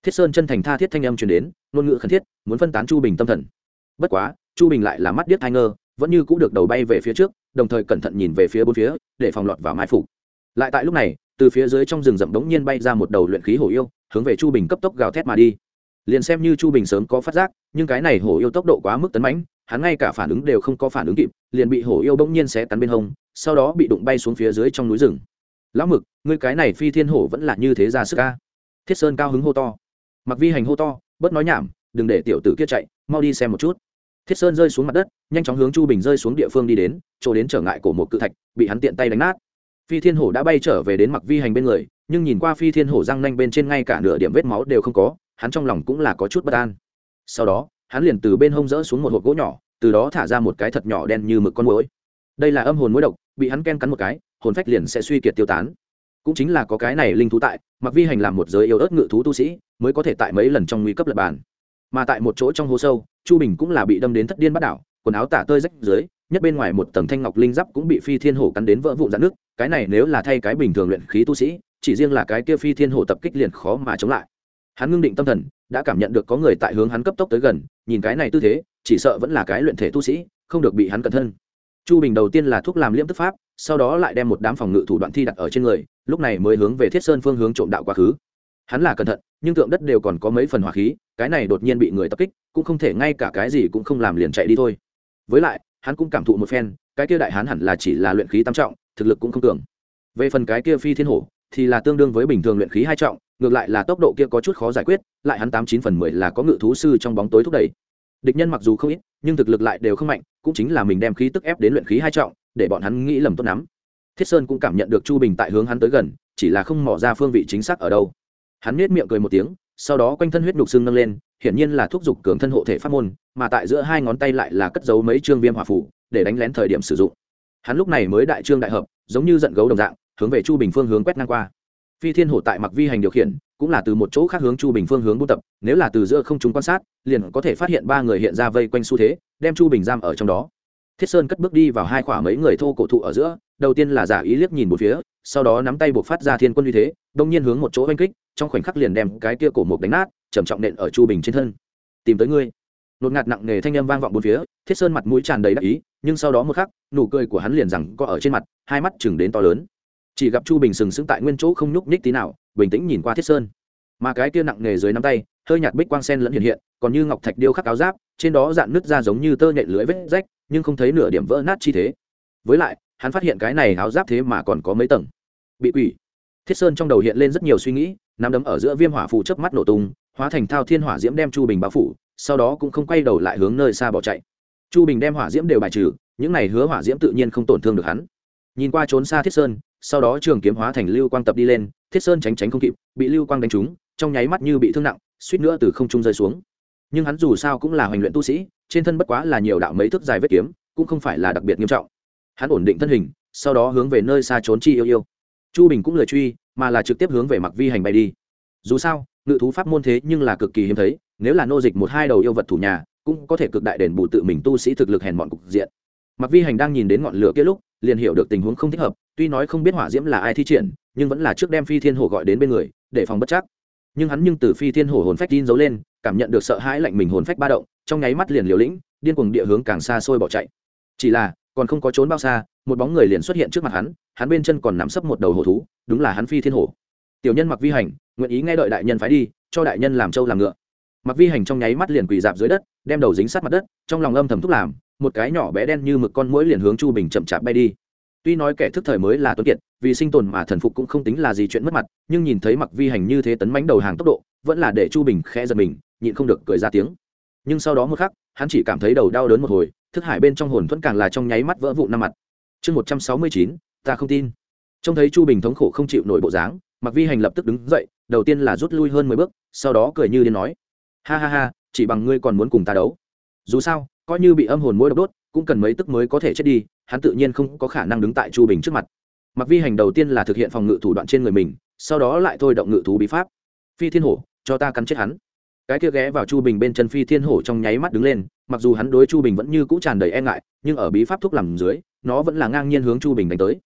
thiết sơn chân thành tha thiết thanh âm truyền đến, ngôn ngữ khẩn thiết, muốn phân tán chu bình tâm thần. Bất quá, chu bình lại là mắt điếc thai ngơ, vẫn như cũng được đầu bay về phía trước, đồng thời cẩn thận nhìn về phía bốn phía, để phòng lọt vào mai phục lại tại lúc này, từ phía dưới trong rừng rậm đống nhiên bay ra một đầu luyện khí hổ yêu, hướng về chu bình cấp tốc gào thét mà đi. Liền xem như chu bình sớm có phát giác, nhưng cái này hổ yêu tốc độ quá mức tấn mãnh, hắn ngay cả phản ứng đều không có phản ứng kịp, liền bị hổ yêu bỗng nhiên xé cắn bên hông, sau đó bị đụng bay xuống phía dưới trong núi rừng. Lão mực, ngươi cái này phi thiên hổ vẫn là như thế ra sức ca thiết sơn cao hứng hô to mặc vi hành hô to, bớt nói nhảm, đừng để tiểu tử kia chạy, mau đi xem một chút. Thiết sơn rơi xuống mặt đất, nhanh chóng hướng chu bình rơi xuống địa phương đi đến, chỗ đến trở ngại của một cự thạch, bị hắn tiện tay đánh nát. Phi thiên hổ đã bay trở về đến mặc vi hành bên người, nhưng nhìn qua phi thiên hổ răng nanh bên trên ngay cả nửa điểm vết máu đều không có, hắn trong lòng cũng là có chút bất an. Sau đó, hắn liền từ bên hông rỡ xuống một hộp gỗ nhỏ, từ đó thả ra một cái thật nhỏ đen như mực con mũi đây là âm hồn mũi độc, bị hắn ken cắn một cái, hồn phách liền sẽ suy kiệt tiêu tán cũng chính là có cái này linh thú tại, mặc vi hành làm một giới yêu ớt ngự thú tu sĩ, mới có thể tại mấy lần trong nguy cấp lập bàn. Mà tại một chỗ trong hố sâu, chu bình cũng là bị đâm đến thất điên bắt đảo, quần áo tả tơi rách dưới, nhất bên ngoài một tầng thanh ngọc linh giáp cũng bị phi thiên hổ cắn đến vỡ vụn dạn nước cái này nếu là thay cái bình thường luyện khí tu sĩ, chỉ riêng là cái kia phi thiên hổ tập kích liền khó mà chống lại. Hắn ngưng định tâm thần, đã cảm nhận được có người tại hướng hắn cấp tốc tới gần, nhìn cái này tư thế, chỉ sợ vẫn là cái luyện thể tu sĩ, không được bị hắn cẩn thân. Chu bình đầu tiên là thuốc làm liễm tức pháp sau đó lại đem một đám phòng ngự thủ đoạn thi đặt ở trên người, lúc này mới hướng về thiết sơn phương hướng trộm đạo quá khứ. Hắn là cẩn thận, nhưng tượng đất đều còn có mấy phần hỏa khí, cái này đột nhiên bị người tập kích, cũng không thể ngay cả cái gì cũng không làm liền chạy đi thôi. Với lại, hắn cũng cảm thụ một phen, cái kia đại hán hẳn là chỉ là luyện khí tam trọng, thực lực cũng không tưởng về phần cái kia phi thiên hổ, thì là tương đương với bình thường luyện khí hai trọng, ngược lại là tốc độ kia có chút khó giải quyết, lại hắn tám chín phần mười là có ngự thú sư trong bóng tối thúc đẩy. Địch nhân mặc dù không ít, nhưng thực lực lại đều không mạnh, cũng chính là mình đem khí tức ép đến luyện khí hai trọng để bọn hắn nghĩ lầm tốt lắm. Thiết sơn cũng cảm nhận được chu bình tại hướng hắn tới gần, chỉ là không mỏ ra phương vị chính xác ở đâu. Hắn nết miệng cười một tiếng, sau đó quanh thân huyết nhục xương nâng lên, hiển nhiên là thúc giục cường thân hộ thể pháp môn, mà tại giữa hai ngón tay lại là cất giấu mấy trương viêm hỏa phủ, để đánh lén thời điểm sử dụng. Hắn lúc này mới đại trương đại hợp, giống như giận gấu đồng dạng, hướng về chu bình phương hướng quét ngang qua. Phi thiên hổ tại mặc vi hành điều khiển, cũng là từ một chỗ khác hướng chu bình phương hướng buôn tập, nếu là từ giữa không chúng quan sát, liền có thể phát hiện ba người hiện ra vây quanh xu thế, đem chu bình giam ở trong đó thiết sơn cất bước đi vào hai khoảng mấy người thô cổ thụ ở giữa, đầu tiên là giả ý liếc nhìn một phía, sau đó nắm tay buộc phát ra thiên quân uy thế đông nhiên hướng một chỗ oanh kích, trong khoảnh khắc liền đem cái kia cổ mục đánh nát, trầm trọng nện ở chu bình trên thân. Tìm tới ngươi. Nột ngạt nặng nề thanh âm vang vọng bốn phía, thiết sơn mặt mũi tràn đầy đắc ý, nhưng sau đó một khắc, nụ cười của hắn liền rằng có ở trên mặt, hai mắt chừng đến to lớn. Chỉ gặp chu bình sừng sững tại nguyên chỗ không nhúc nhích tí nào, bình tĩnh nhìn qua thiết sơn. Mà cái kia nặng nề dưới nắm tay, hơi nhạt bích quang sen lẫn hiện hiện, còn như ngọc thạch điêu khắc áo giáp, trên đó dạn nứt ra giống như tơ nhện lưỡi vết rách nhưng không thấy nửa điểm vỡ nát chi thế. Với lại, hắn phát hiện cái này áo giáp thế mà còn có mấy tầng. Bị quỷ. Thiết sơn trong đầu hiện lên rất nhiều suy nghĩ, nắm đấm ở giữa viêm hỏa phù chớp mắt nổ tung, hóa thành thao thiên hỏa diễm đem chu bình bao phủ, sau đó cũng không quay đầu lại hướng nơi xa bỏ chạy. Chu bình đem hỏa diễm đều bài trừ, những này hứa hỏa diễm tự nhiên không tổn thương được hắn. Nhìn qua trốn xa thiết sơn, sau đó trường kiếm hóa thành lưu quang tập đi lên, thiết sơn tránh tránh không kịp, bị lưu quang đánh trúng, trong nháy mắt như bị thương nặng, suýt nữa từ không trung rơi xuống nhưng hắn dù sao cũng là hoành luyện tu sĩ, trên thân bất quá là nhiều đạo mấy thước dài vết kiếm, cũng không phải là đặc biệt nghiêm trọng. Hắn ổn định thân hình, sau đó hướng về nơi xa trốn chi yêu yêu. Chu bình cũng lời truy, mà là trực tiếp hướng về mặc vi hành bay đi. Dù sao, ngự thú pháp môn thế nhưng là cực kỳ hiếm thấy, nếu là nô dịch một hai đầu yêu vật thủ nhà, cũng có thể cực đại đền bù tự mình tu sĩ thực lực hèn mọn cục diện. Mặc vi hành đang nhìn đến ngọn lửa kia lúc, liền hiểu được tình huống không thích hợp, tuy nói không biết hỏa diễm là ai thi triển, nhưng vẫn là trước đem phi thiên hổ gọi đến bên người, để phòng bất chắc nhưng hắn nhưng từ phi thiên hổ hồn phách tin giấu lên, cảm nhận được sợ hãi lạnh mình hồn phách ba động, trong nháy mắt liền liều lĩnh, điên cuồng địa hướng càng xa xôi bỏ chạy. Chỉ là, còn không có trốn bao xa, một bóng người liền xuất hiện trước mặt hắn hắn bên chân còn nắm sấp một đầu hổ thú, đúng là hắn phi thiên hổ. Tiểu nhân mặc vi hành, nguyện ý nghe đợi đại nhân phái đi, cho đại nhân làm trâu làm ngựa. Mặc vi hành trong nháy mắt liền quỳ dạp dưới đất, đem đầu dính sát mặt đất, trong lòng âm thầm thúc làm, một cái nhỏ bé đen như mực con mũi liền hướng chu bình chậm chạp bay đi tuy nói kẻ thức thời mới là tuấn kiệt, vì sinh tồn mà thần phục cũng không tính là gì chuyện mất mặt, nhưng nhìn thấy mặc vi hành như thế tấn mánh đầu hàng tốc độ, vẫn là để chu bình khẽ giật mình, nhịn không được cười ra tiếng. Nhưng sau đó một khắc, hắn chỉ cảm thấy đầu đau đớn một hồi, thức hải bên trong hồn thuẫn càng là trong nháy mắt vỡ vụn năm mặt. Chương một trăm sáu mươi chín, ta không tin. Trông thấy chu bình thống khổ không chịu nổi bộ dáng, mặc vi hành lập tức đứng dậy, đầu tiên là rút lui hơn mười bước, sau đó cười như điên nói, ha ha ha, chỉ bằng ngươi còn muốn cùng ta đấu. Dù sao, coi như bị âm hồn mỗi độc đốt cũng cần mấy tức mới có thể chết đi, hắn tự nhiên không có khả năng đứng tại chu bình trước mặt. Mặc vi hành đầu tiên là thực hiện phòng ngự thủ đoạn trên người mình, sau đó lại thôi động ngự thú bí pháp. Phi thiên hổ, cho ta cắn chết hắn. Cái kia ghé vào chu bình bên chân phi thiên hổ trong nháy mắt đứng lên, mặc dù hắn đối chu bình vẫn như cũ tràn đầy e ngại, nhưng ở bí pháp thúc làm dưới, nó vẫn là ngang nhiên hướng chu bình đánh tới.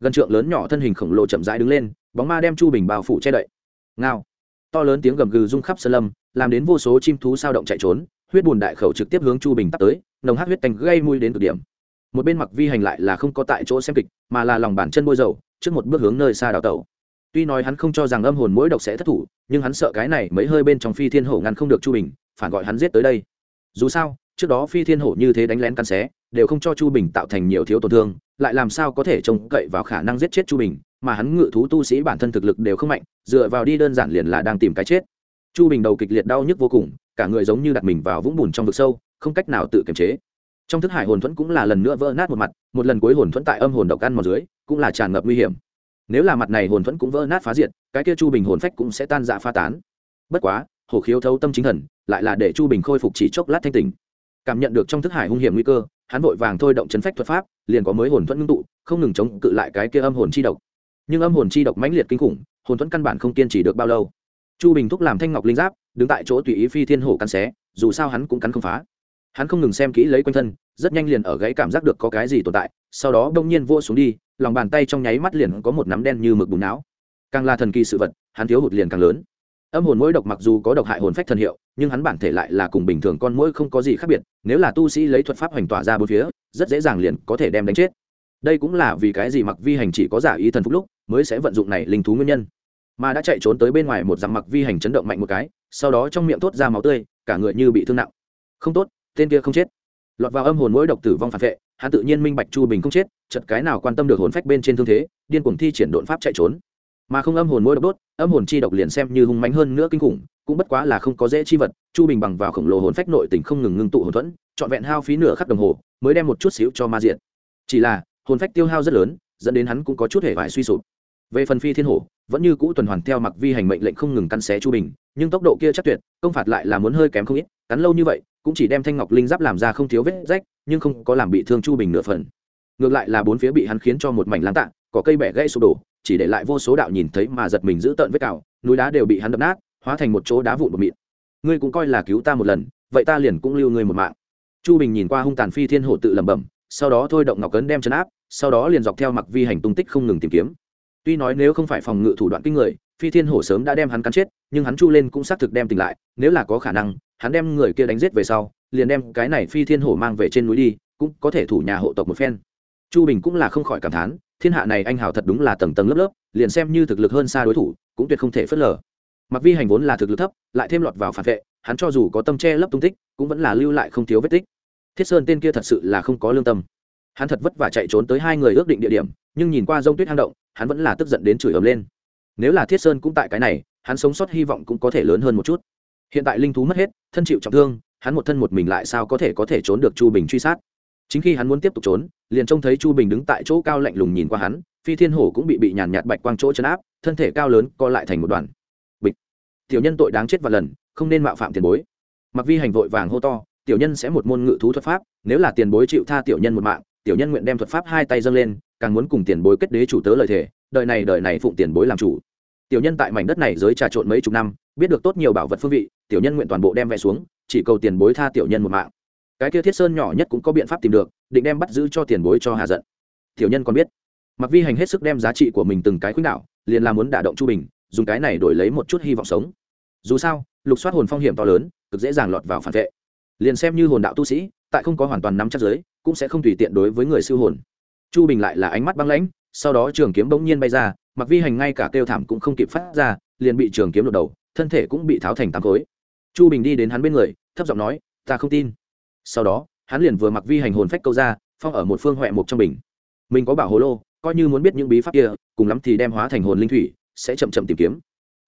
Gần trượng lớn nhỏ thân hình khổng lồ chậm rãi đứng lên, bóng ma đem chu bình bao phủ che đậy. Ngao. To lớn tiếng gầm gừ rung khắp sơn lâm, làm đến vô số chim thú sao động chạy trốn huyết bùn đại khẩu trực tiếp hướng chu bình tắt tới, nồng hát huyết canh gây mùi đến cực điểm. Một bên mặc vi hành lại là không có tại chỗ xem kịch, mà là lòng bàn chân bôi dầu, trước một bước hướng nơi xa đào tẩu. Tuy nói hắn không cho rằng âm hồn mỗi độc sẽ thất thủ, nhưng hắn sợ cái này mấy hơi bên trong phi thiên hổ ngăn không được chu bình, phản gọi hắn giết tới đây. Dù sao, trước đó phi thiên hổ như thế đánh lén căn xé, đều không cho chu bình tạo thành nhiều thiếu tổn thương, lại làm sao có thể trông cậy vào khả năng giết chết chu bình, mà hắn ngự thú tu sĩ bản thân thực lực đều không mạnh, dựa vào đi đơn giản liền là đang tìm cái chết. Chu bình đầu kịch liệt đau nhức vô cùng cả người giống như đặt mình vào vũng bùn trong vực sâu, không cách nào tự kiềm chế. Trong thức hải hồn thuẫn cũng là lần nữa vỡ nát một mặt, một lần cuối hồn thuẫn tại âm hồn độc ăn màu dưới, cũng là tràn ngập nguy hiểm. Nếu là mặt này hồn thuẫn cũng vỡ nát phá diệt, cái kia chu bình hồn phách cũng sẽ tan dạ pha tán. Bất quá hồ khiếu thấu tâm chính thần, lại là để chu bình khôi phục chỉ chốc lát thanh tình cảm nhận được trong thức hải hung hiểm nguy cơ, hắn vội vàng thôi động chấn phách thuật pháp, liền có mới hồn thuẫn ngưng tụ, không ngừng chống cự lại cái kia âm hồn chi độc. Nhưng âm hồn chi độc mãnh liệt kinh khủng, hồn thuẫn căn bản không kiên trì được bao lâu. Chu bình thúc làm thanh ngọc linh giáp đứng tại chỗ tùy ý phi thiên hổ cắn xé, dù sao hắn cũng cắn không phá. Hắn không ngừng xem kỹ lấy quanh thân, rất nhanh liền ở gãy cảm giác được có cái gì tồn tại, sau đó đông nhiên vô xuống đi, lòng bàn tay trong nháy mắt liền có một nắm đen như mực bùn não. Càng là thần kỳ sự vật, hắn thiếu hụt liền càng lớn. Âm hồn mỗi độc mặc dù có độc hại hồn phách thần hiệu, nhưng hắn bản thể lại là cùng bình thường con mỗi không có gì khác biệt, nếu là tu sĩ lấy thuật pháp hoành tỏa ra bốn phía, rất dễ dàng liền có thể đem đánh chết. Đây cũng là vì cái gì mặc vi hành chỉ có giả ý thần phúc lúc, mới sẽ vận dụng này linh thú nguyên nhân mà đã chạy trốn tới bên ngoài một dặm mặc vi hành chấn động mạnh một cái, sau đó trong miệng thốt ra máu tươi, cả người như bị thương nặng. Không tốt, tên kia không chết. Lọt vào âm hồn mỗi độc tử vong phản vệ, hắn tự nhiên minh bạch chu bình không chết chật cái nào quan tâm được hồn phách bên trên thương thế, điên cuồng thi triển đột pháp chạy trốn. Mà không âm hồn mỗi độc đốt, âm hồn chi độc liền xem như hung mánh hơn nữa kinh khủng, cũng bất quá là không có dễ chi vật, chu bình bằng vào khổng lồ hồn phách nội tình không ngừng ngưng tụ hồn thuẫn, trọn vẹn hao phí nửa khắc đồng hồ, mới đem một chút xíu cho ma diện chỉ là, hồn phách tiêu hao rất lớn, dẫn đến hắn cũng có chút hề vải suy sụp về phần phi thiên hổ, vẫn như cũ tuần hoàn theo mặc vi hành mệnh lệnh không ngừng căn xé chu bình, nhưng tốc độ kia chắc tuyệt, công phạt lại là muốn hơi kém không ít, cắn lâu như vậy, cũng chỉ đem thanh ngọc linh giáp làm ra không thiếu vết rách, nhưng không có làm bị thương chu bình nửa phần. Ngược lại là bốn phía bị hắn khiến cho một mảnh láng tạ có cây bẻ gãy sụp đổ, chỉ để lại vô số đạo nhìn thấy mà giật mình giữ tợn vết cào, núi đá đều bị hắn đập nát, hóa thành một chỗ đá vụn bột mịn. Ngươi cũng coi là cứu ta một lần, vậy ta liền cũng lưu ngươi một mạng. Chu bình nhìn qua hung tàn phi thiên hổ tự lẩm bẩm, sau đó thôi động ngọc cấn đem chấn áp, sau đó liền dọc theo mặc vi hành tung tích không ngừng tìm kiếm tuy nói nếu không phải phòng ngự thủ đoạn kinh người, phi thiên hổ sớm đã đem hắn cắn chết, nhưng hắn chu lên cũng xác thực đem tỉnh lại, nếu là có khả năng, hắn đem người kia đánh giết về sau, liền đem cái này phi thiên hổ mang về trên núi đi, cũng có thể thủ nhà hộ tộc một phen. Chu bình cũng là không khỏi cảm thán, thiên hạ này anh hào thật đúng là tầng tầng lớp lớp, liền xem như thực lực hơn xa đối thủ, cũng tuyệt không thể phớt lờ. Mặc vi hành vốn là thực lực thấp, lại thêm lọt vào phản vệ, hắn cho dù có tâm che lấp tung tích, cũng vẫn là lưu lại không thiếu vết tích. Thiết sơn tên kia thật sự là không có lương tâm. Hắn thật vất vả chạy trốn tới hai người ước định địa điểm nhưng nhìn qua rông tuyết hang động, hắn vẫn là tức giận đến chửi ấm lên. Nếu là thiết sơn cũng tại cái này, hắn sống sót hy vọng cũng có thể lớn hơn một chút. Hiện tại linh thú mất hết, thân chịu trọng thương, hắn một thân một mình lại sao có thể có thể trốn được chu bình truy sát? Chính khi hắn muốn tiếp tục trốn, liền trông thấy chu bình đứng tại chỗ cao lạnh lùng nhìn qua hắn, phi thiên hổ cũng bị bị nhàn nhạt bạch quang chỗ chấn áp, thân thể cao lớn co lại thành một đoàn. Bịch. Tiểu nhân tội đáng chết và lần, không nên mạo phạm tiền bối. Mặc vi hành vội vàng hô to, tiểu nhân sẽ một môn ngự thú thuật pháp, nếu là tiền bối chịu tha tiểu nhân một mạng tiểu nhân nguyện đem thuật pháp hai tay dâng lên, càng muốn cùng tiền bối kết đế chủ tớ lời thề, đời này đời này phụng tiền bối làm chủ. Tiểu nhân tại mảnh đất này giới trà trộn mấy chục năm, biết được tốt nhiều bảo vật phương vị, tiểu nhân nguyện toàn bộ đem vẽ xuống, chỉ cầu tiền bối tha tiểu nhân một mạng. Cái kia thiết sơn nhỏ nhất cũng có biện pháp tìm được, định đem bắt giữ cho tiền bối cho hà giận. Tiểu nhân còn biết mặc vi hành hết sức đem giá trị của mình từng cái khuynh đạo liền là muốn đả động chu bình, dùng cái này đổi lấy một chút hy vọng sống. Dù sao, lục soát hồn phong hiểm to lớn, cực dễ dàng lọt vào phản vệ. Liền xem như hồn đạo tu sĩ, tại không có hoàn toàn nắm chắc giới cũng sẽ không tùy tiện đối với người siêu hồn. Chu bình lại là ánh mắt băng lãnh, sau đó trường kiếm bỗng nhiên bay ra, mặc vi hành ngay cả kêu thảm cũng không kịp phát ra, liền bị trường kiếm đột đầu, thân thể cũng bị tháo thành tám khối. Chu bình đi đến hắn bên người, thấp giọng nói, ta không tin. Sau đó, hắn liền vừa mặc vi hành hồn phách câu ra, phong ở một phương huệ mục trong bình. Mình có bảo hồ lô, coi như muốn biết những bí pháp kia, cùng lắm thì đem hóa thành hồn linh thủy, sẽ chậm chậm tìm kiếm.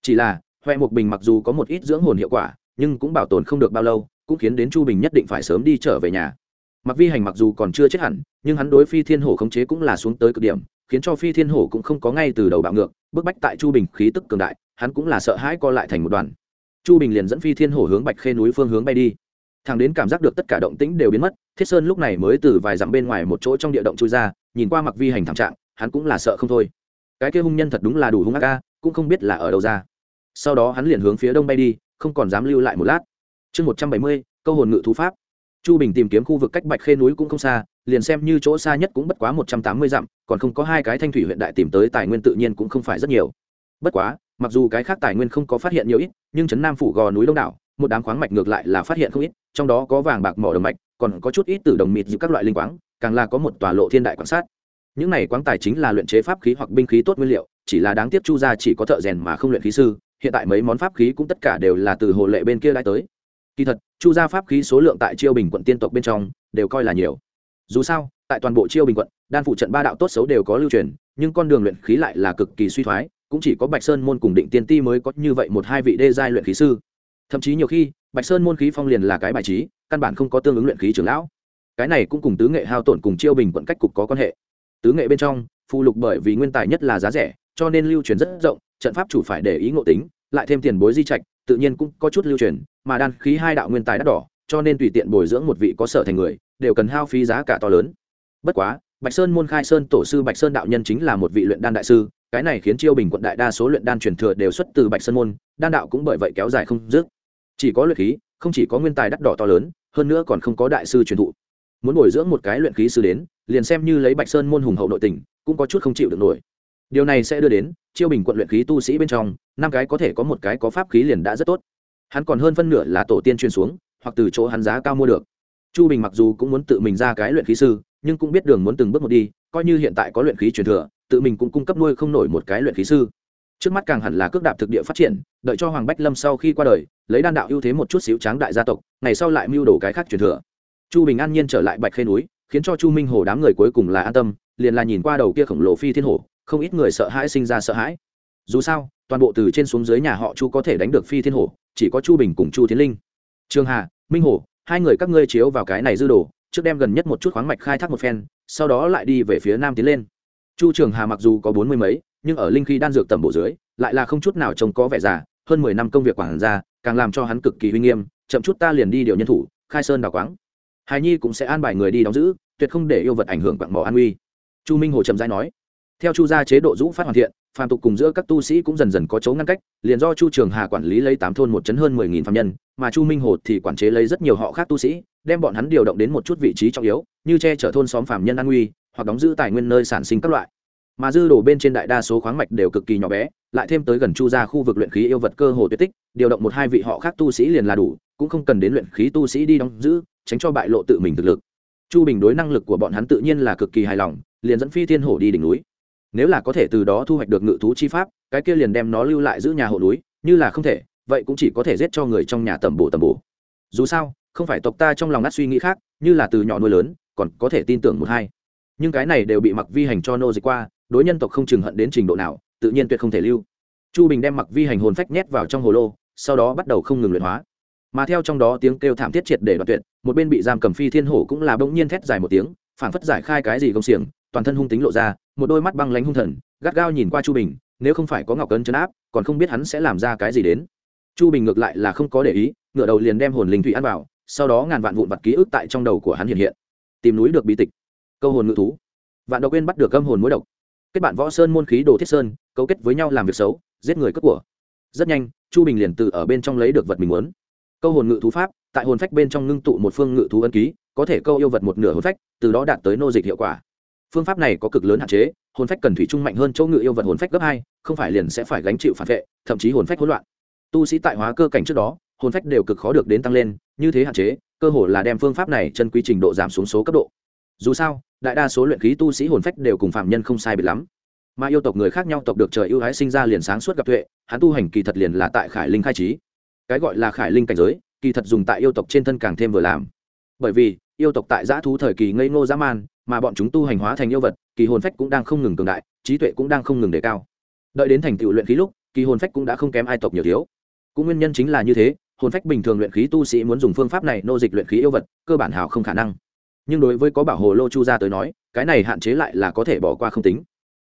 Chỉ là, huệ mục bình mặc dù có một ít dưỡng hồn hiệu quả, nhưng cũng bảo tồn không được bao lâu, cũng khiến đến chu bình nhất định phải sớm đi trở về nhà mặc vi hành mặc dù còn chưa chết hẳn, nhưng hắn đối phi thiên hổ khống chế cũng là xuống tới cực điểm, khiến cho phi thiên hổ cũng không có ngay từ đầu bạo ngược, bức bách tại chu bình khí tức cường đại, hắn cũng là sợ hãi co lại thành một đoàn. Chu bình liền dẫn phi thiên hổ hướng bạch khê núi phương hướng bay đi. Thằng đến cảm giác được tất cả động tĩnh đều biến mất, thiết sơn lúc này mới từ vài dặm bên ngoài một chỗ trong địa động chui ra, nhìn qua mặc vi hành thảm trạng, hắn cũng là sợ không thôi. Cái kia hung nhân thật đúng là đủ hung ác ca cũng không biết là ở đâu ra. Sau đó hắn liền hướng phía đông bay đi, không còn dám lưu lại một lát. Chương một trăm bảy mươi, câu hồn ngự thú pháp chu bình tìm kiếm khu vực cách bạch khê núi cũng không xa, liền xem như chỗ xa nhất cũng bất quá một trăm tám mươi dặm, còn không có hai cái thanh thủy huyện đại tìm tới tài nguyên tự nhiên cũng không phải rất nhiều. Bất quá, mặc dù cái khác tài nguyên không có phát hiện nhiều ít, nhưng trấn nam phủ gò núi đông đảo, một đám khoáng mạch ngược lại là phát hiện không ít, trong đó có vàng bạc mỏ đồng mạch, còn có chút ít từ đồng mịt giữa các loại linh quáng, càng là có một tòa lộ thiên đại quan sát. Những này quáng tài chính là luyện chế pháp khí hoặc binh khí tốt nguyên liệu, chỉ là đáng tiếc chu gia chỉ có thợ rèn mà không luyện khí sư, hiện tại mấy món pháp khí cũng tất cả đều là từ hồ lệ bên kia lại tới. Kỳ thật chu gia pháp khí số lượng tại chiêu bình quận tiên tộc bên trong đều coi là nhiều. Dù sao, tại toàn bộ chiêu bình quận, đan phụ trận ba đạo tốt xấu đều có lưu truyền, nhưng con đường luyện khí lại là cực kỳ suy thoái, cũng chỉ có bạch sơn môn cùng định tiên ti mới có như vậy một hai vị đê giai luyện khí sư. Thậm chí nhiều khi, bạch sơn môn khí phong liền là cái bài trí, căn bản không có tương ứng luyện khí trưởng lão. Cái này cũng cùng tứ nghệ hao tổn cùng chiêu bình quận cách cục có quan hệ. Tứ nghệ bên trong phụ lục bởi vì nguyên tài nhất là giá rẻ, cho nên lưu truyền rất rộng, trận pháp chủ phải để ý ngộ tính lại thêm tiền bối di trạch, tự nhiên cũng có chút lưu truyền, mà đan khí hai đạo nguyên tài đắt đỏ, cho nên tùy tiện bồi dưỡng một vị có sở thành người, đều cần hao phí giá cả to lớn. Bất quá, bạch sơn môn khai sơn tổ sư bạch sơn đạo nhân chính là một vị luyện đan đại sư, cái này khiến chiêu bình quận đại đa số luyện đan truyền thừa đều xuất từ bạch sơn môn, đan đạo cũng bởi vậy kéo dài không dứt. Chỉ có luyện khí, không chỉ có nguyên tài đắt đỏ to lớn, hơn nữa còn không có đại sư truyền thụ. Muốn bồi dưỡng một cái luyện khí sư đến, liền xem như lấy bạch sơn môn hùng hậu nội tình, cũng có chút không chịu được nổi. Điều này sẽ đưa đến chiêu bình quận luyện khí tu sĩ bên trong, năm cái có thể có một cái có pháp khí liền đã rất tốt. Hắn còn hơn phân nửa là tổ tiên truyền xuống, hoặc từ chỗ hắn giá cao mua được. Chu bình mặc dù cũng muốn tự mình ra cái luyện khí sư, nhưng cũng biết đường muốn từng bước một đi, coi như hiện tại có luyện khí truyền thừa, tự mình cũng cung cấp nuôi không nổi một cái luyện khí sư. Trước mắt càng hẳn là cước đạp thực địa phát triển, đợi cho hoàng bách lâm sau khi qua đời, lấy đan đạo ưu thế một chút xíu tráng đại gia tộc, ngày sau lại mưu đồ cái khác truyền thừa. Chu bình an nhiên trở lại bạch khê núi, khiến cho chu minh hồ đám người cuối cùng là an tâm, liền là nhìn qua đầu kia khổng lồ phi thiên hồ không ít người sợ hãi sinh ra sợ hãi. Dù sao, toàn bộ từ trên xuống dưới nhà họ chu có thể đánh được phi thiên Hổ, chỉ có chu bình cùng chu tiến linh. Trường hà, minh Hổ, hai người các ngươi chiếu vào cái này dư đồ, trước đem gần nhất một chút khoáng mạch khai thác một phen, sau đó lại đi về phía nam tiến lên. Chu trường hà mặc dù có bốn mươi mấy, nhưng ở linh khí đan dược tầm bộ dưới, lại là không chút nào trông có vẻ già, hơn mười năm công việc quản gia, càng làm cho hắn cực kỳ uy nghiêm, chậm chút ta liền đi điều nhân thủ, khai sơn đào quáng. Hài nhi cũng sẽ an bài người đi đóng giữ, tuyệt không để yêu vật ảnh hưởng quặng mỏ an uy. Chu minh hồ trầm giai nói theo chu gia chế độ dũ phát hoàn thiện, phàm tục cùng giữa các tu sĩ cũng dần dần có chỗ ngăn cách, liền do chu trường hà quản lý lấy tám thôn một chấn hơn mười nghìn phạm nhân, mà chu minh hồ thì quản chế lấy rất nhiều họ khác tu sĩ, đem bọn hắn điều động đến một chút vị trí trọng yếu, như che chở thôn xóm phạm nhân an nguy, hoặc đóng giữ tài nguyên nơi sản sinh các loại. Mà dư đồ bên trên đại đa số khoáng mạch đều cực kỳ nhỏ bé, lại thêm tới gần chu ra khu vực luyện khí yêu vật cơ hồ tuyệt tích, điều động một hai vị họ khác tu sĩ liền là đủ, cũng không cần đến luyện khí tu sĩ đi đóng giữ, tránh cho bại lộ tự mình thực lực. Chu bình đối năng lực của bọn hắn tự nhiên là cực kỳ hài lòng, liền dẫn phi thiên hổ đi đỉnh núi nếu là có thể từ đó thu hoạch được ngự thú chi pháp, cái kia liền đem nó lưu lại giữ nhà hộ núi, như là không thể, vậy cũng chỉ có thể giết cho người trong nhà tầm bổ tầm bổ. Dù sao, không phải tộc ta trong lòng ngắt suy nghĩ khác, như là từ nhỏ nuôi lớn, còn có thể tin tưởng một hai. Nhưng cái này đều bị mặc vi hành cho nô dịch qua, đối nhân tộc không chừng hận đến trình độ nào, tự nhiên tuyệt không thể lưu. Chu bình đem mặc vi hành hồn phách nhét vào trong hồ lô, sau đó bắt đầu không ngừng luyện hóa. Mà theo trong đó tiếng kêu thảm thiết triệt để đoạt tuyệt, một bên bị giam cầm phi thiên hổ cũng là bỗng nhiên thét dài một tiếng, phảng phất giải khai cái gì công xiềng, toàn thân hung tính lộ ra một đôi mắt băng lánh hung thần, gắt gao nhìn qua chu bình, nếu không phải có ngọc Cấn chấn áp, còn không biết hắn sẽ làm ra cái gì đến. Chu bình ngược lại là không có để ý ngựa đầu liền đem hồn linh thủy ăn vào, sau đó ngàn vạn vụn vặt ký ức tại trong đầu của hắn hiện hiện. Tìm núi được bí tịch. Câu hồn ngự thú. Vạn độc quên bắt được âm hồn mối độc. Kết bạn võ sơn môn khí đồ thiết sơn, cấu kết với nhau làm việc xấu, giết người cướp của. Rất nhanh, chu bình liền từ ở bên trong lấy được vật mình muốn. Câu hồn ngự thú pháp, tại hồn phách bên trong ngưng tụ một phương ngự thú ân ký, có thể câu yêu vật một nửa hồn phách, từ đó đạt tới nô dịch hiệu quả phương pháp này có cực lớn hạn chế, hồn phách cần thủy trung mạnh hơn chỗ ngự yêu vật hồn phách gấp hai, không phải liền sẽ phải gánh chịu phản vệ, thậm chí hồn phách hỗn loạn. Tu sĩ tại hóa cơ cảnh trước đó, hồn phách đều cực khó được đến tăng lên, như thế hạn chế, cơ hồ là đem phương pháp này chân quy trình độ giảm xuống số cấp độ. Dù sao, đại đa số luyện khí tu sĩ hồn phách đều cùng phạm nhân không sai biệt lắm. Mà yêu tộc người khác nhau tộc được trời ưu ái sinh ra liền sáng suốt gặp tuệ, hắn tu hành kỳ thật liền là tại khải linh khai trí. Cái gọi là khải linh cảnh giới, kỳ thật dùng tại yêu tộc trên thân càng thêm vừa làm. Bởi vì, yêu tộc tại giã thú thời kỳ ngây ngô dã man mà bọn chúng tu hành hóa thành yêu vật, kỳ hồn phách cũng đang không ngừng cường đại, trí tuệ cũng đang không ngừng đề cao. Đợi đến thành tựu luyện khí lúc, kỳ hồn phách cũng đã không kém ai tộc nhiều thiếu. Cũng nguyên nhân chính là như thế, hồn phách bình thường luyện khí tu sĩ muốn dùng phương pháp này nô dịch luyện khí yêu vật, cơ bản hào không khả năng. Nhưng đối với có bảo hồ lô chu gia tới nói, cái này hạn chế lại là có thể bỏ qua không tính.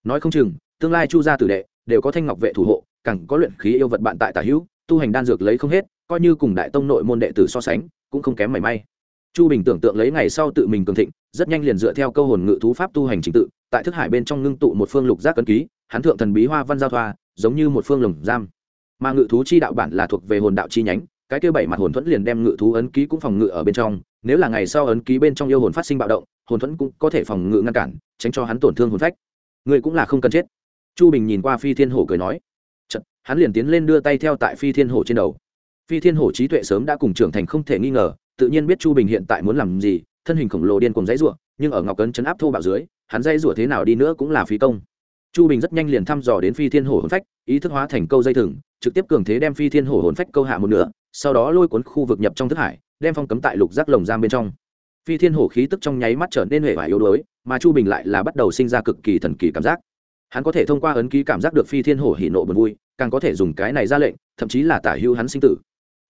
Nói không chừng, tương lai chu gia tử đệ đều có thanh ngọc vệ thủ hộ, càng có luyện khí yêu vật bạn tại tả hữu, tu hành đan dược lấy không hết, coi như cùng đại tông nội môn đệ tử so sánh, cũng không kém mảy may chu bình tưởng tượng lấy ngày sau tự mình cường thịnh rất nhanh liền dựa theo câu hồn ngự thú pháp tu hành trình tự tại thức hải bên trong ngưng tụ một phương lục giác cấn ký hắn thượng thần bí hoa văn giao thoa giống như một phương lồng giam. Mà ngự thú chi đạo bản là thuộc về hồn đạo chi nhánh cái kia bảy mặt hồn thuẫn liền đem ngự thú ấn ký cũng phòng ngự ở bên trong nếu là ngày sau ấn ký bên trong yêu hồn phát sinh bạo động hồn thuẫn cũng có thể phòng ngự ngăn cản tránh cho hắn tổn thương hồn phách. Người cũng là không cần chết. Chu bình nhìn qua phi thiên hổ cười nói Chật, hắn liền tiến lên đưa tay theo tại phi thiên hổ trên đầu. Phi thiên hổ trí tuệ sớm đã cùng trưởng thành không thể nghi ngờ tự nhiên biết chu bình hiện tại muốn làm gì, thân hình khổng lồ điên cùng dãy rủa, nhưng ở ngọc cấn chấn áp thô bạo dưới, hắn dãy rủa thế nào đi nữa cũng là phí công. Chu bình rất nhanh liền thăm dò đến phi thiên hổ hồn phách, ý thức hóa thành câu dây thừng, trực tiếp cường thế đem phi thiên hổ hồn phách câu hạ một nửa, sau đó lôi cuốn khu vực nhập trong thức hải, đem phong cấm tại lục giác lồng giam bên trong. Phi thiên hổ khí tức trong nháy mắt trở nên hệ vải yếu đuối, mà chu bình lại là bắt đầu sinh ra cực kỳ thần kỳ cảm giác. Hắn có thể thông qua ấn ký cảm giác được phi thiên hổ hỉ nộ buồn vui, càng có thể dùng cái này ra lệnh, thậm chí là tả hưu hắn sinh tử.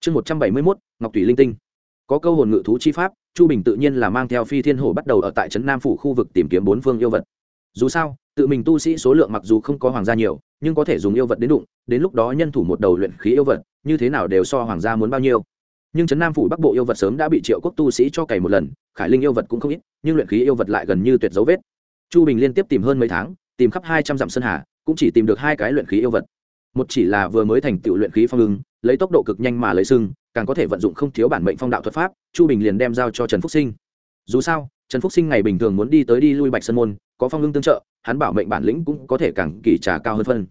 Chương một trăm bảy mươi mốt, ngọc thủy linh tinh có câu hồn ngự thú chi pháp, chu bình tự nhiên là mang theo phi thiên hổ bắt đầu ở tại trấn nam phủ khu vực tìm kiếm bốn phương yêu vật. Dù sao, tự mình tu sĩ số lượng mặc dù không có hoàng gia nhiều, nhưng có thể dùng yêu vật đến đụng, đến lúc đó nhân thủ một đầu luyện khí yêu vật, như thế nào đều so hoàng gia muốn bao nhiêu. Nhưng trấn nam phủ bắc bộ yêu vật sớm đã bị triệu quốc tu sĩ cho cày một lần, khải linh yêu vật cũng không ít, nhưng luyện khí yêu vật lại gần như tuyệt dấu vết. Chu bình liên tiếp tìm hơn mấy tháng, tìm khắp hai trăm dặm sơn hà, cũng chỉ tìm được hai cái luyện khí yêu vật. Một chỉ là vừa mới thành tựu luyện khí phong ưng lấy tốc độ cực nhanh mà lấy sưng, càng có thể vận dụng không thiếu bản mệnh phong đạo thuật pháp, chu bình liền đem giao cho trần phúc sinh. Dù sao, trần phúc sinh ngày bình thường muốn đi tới đi lui bạch sơn môn, có phong lương tương trợ, hắn bảo mệnh bản lĩnh cũng có thể càng kỳ trả cao hơn phân.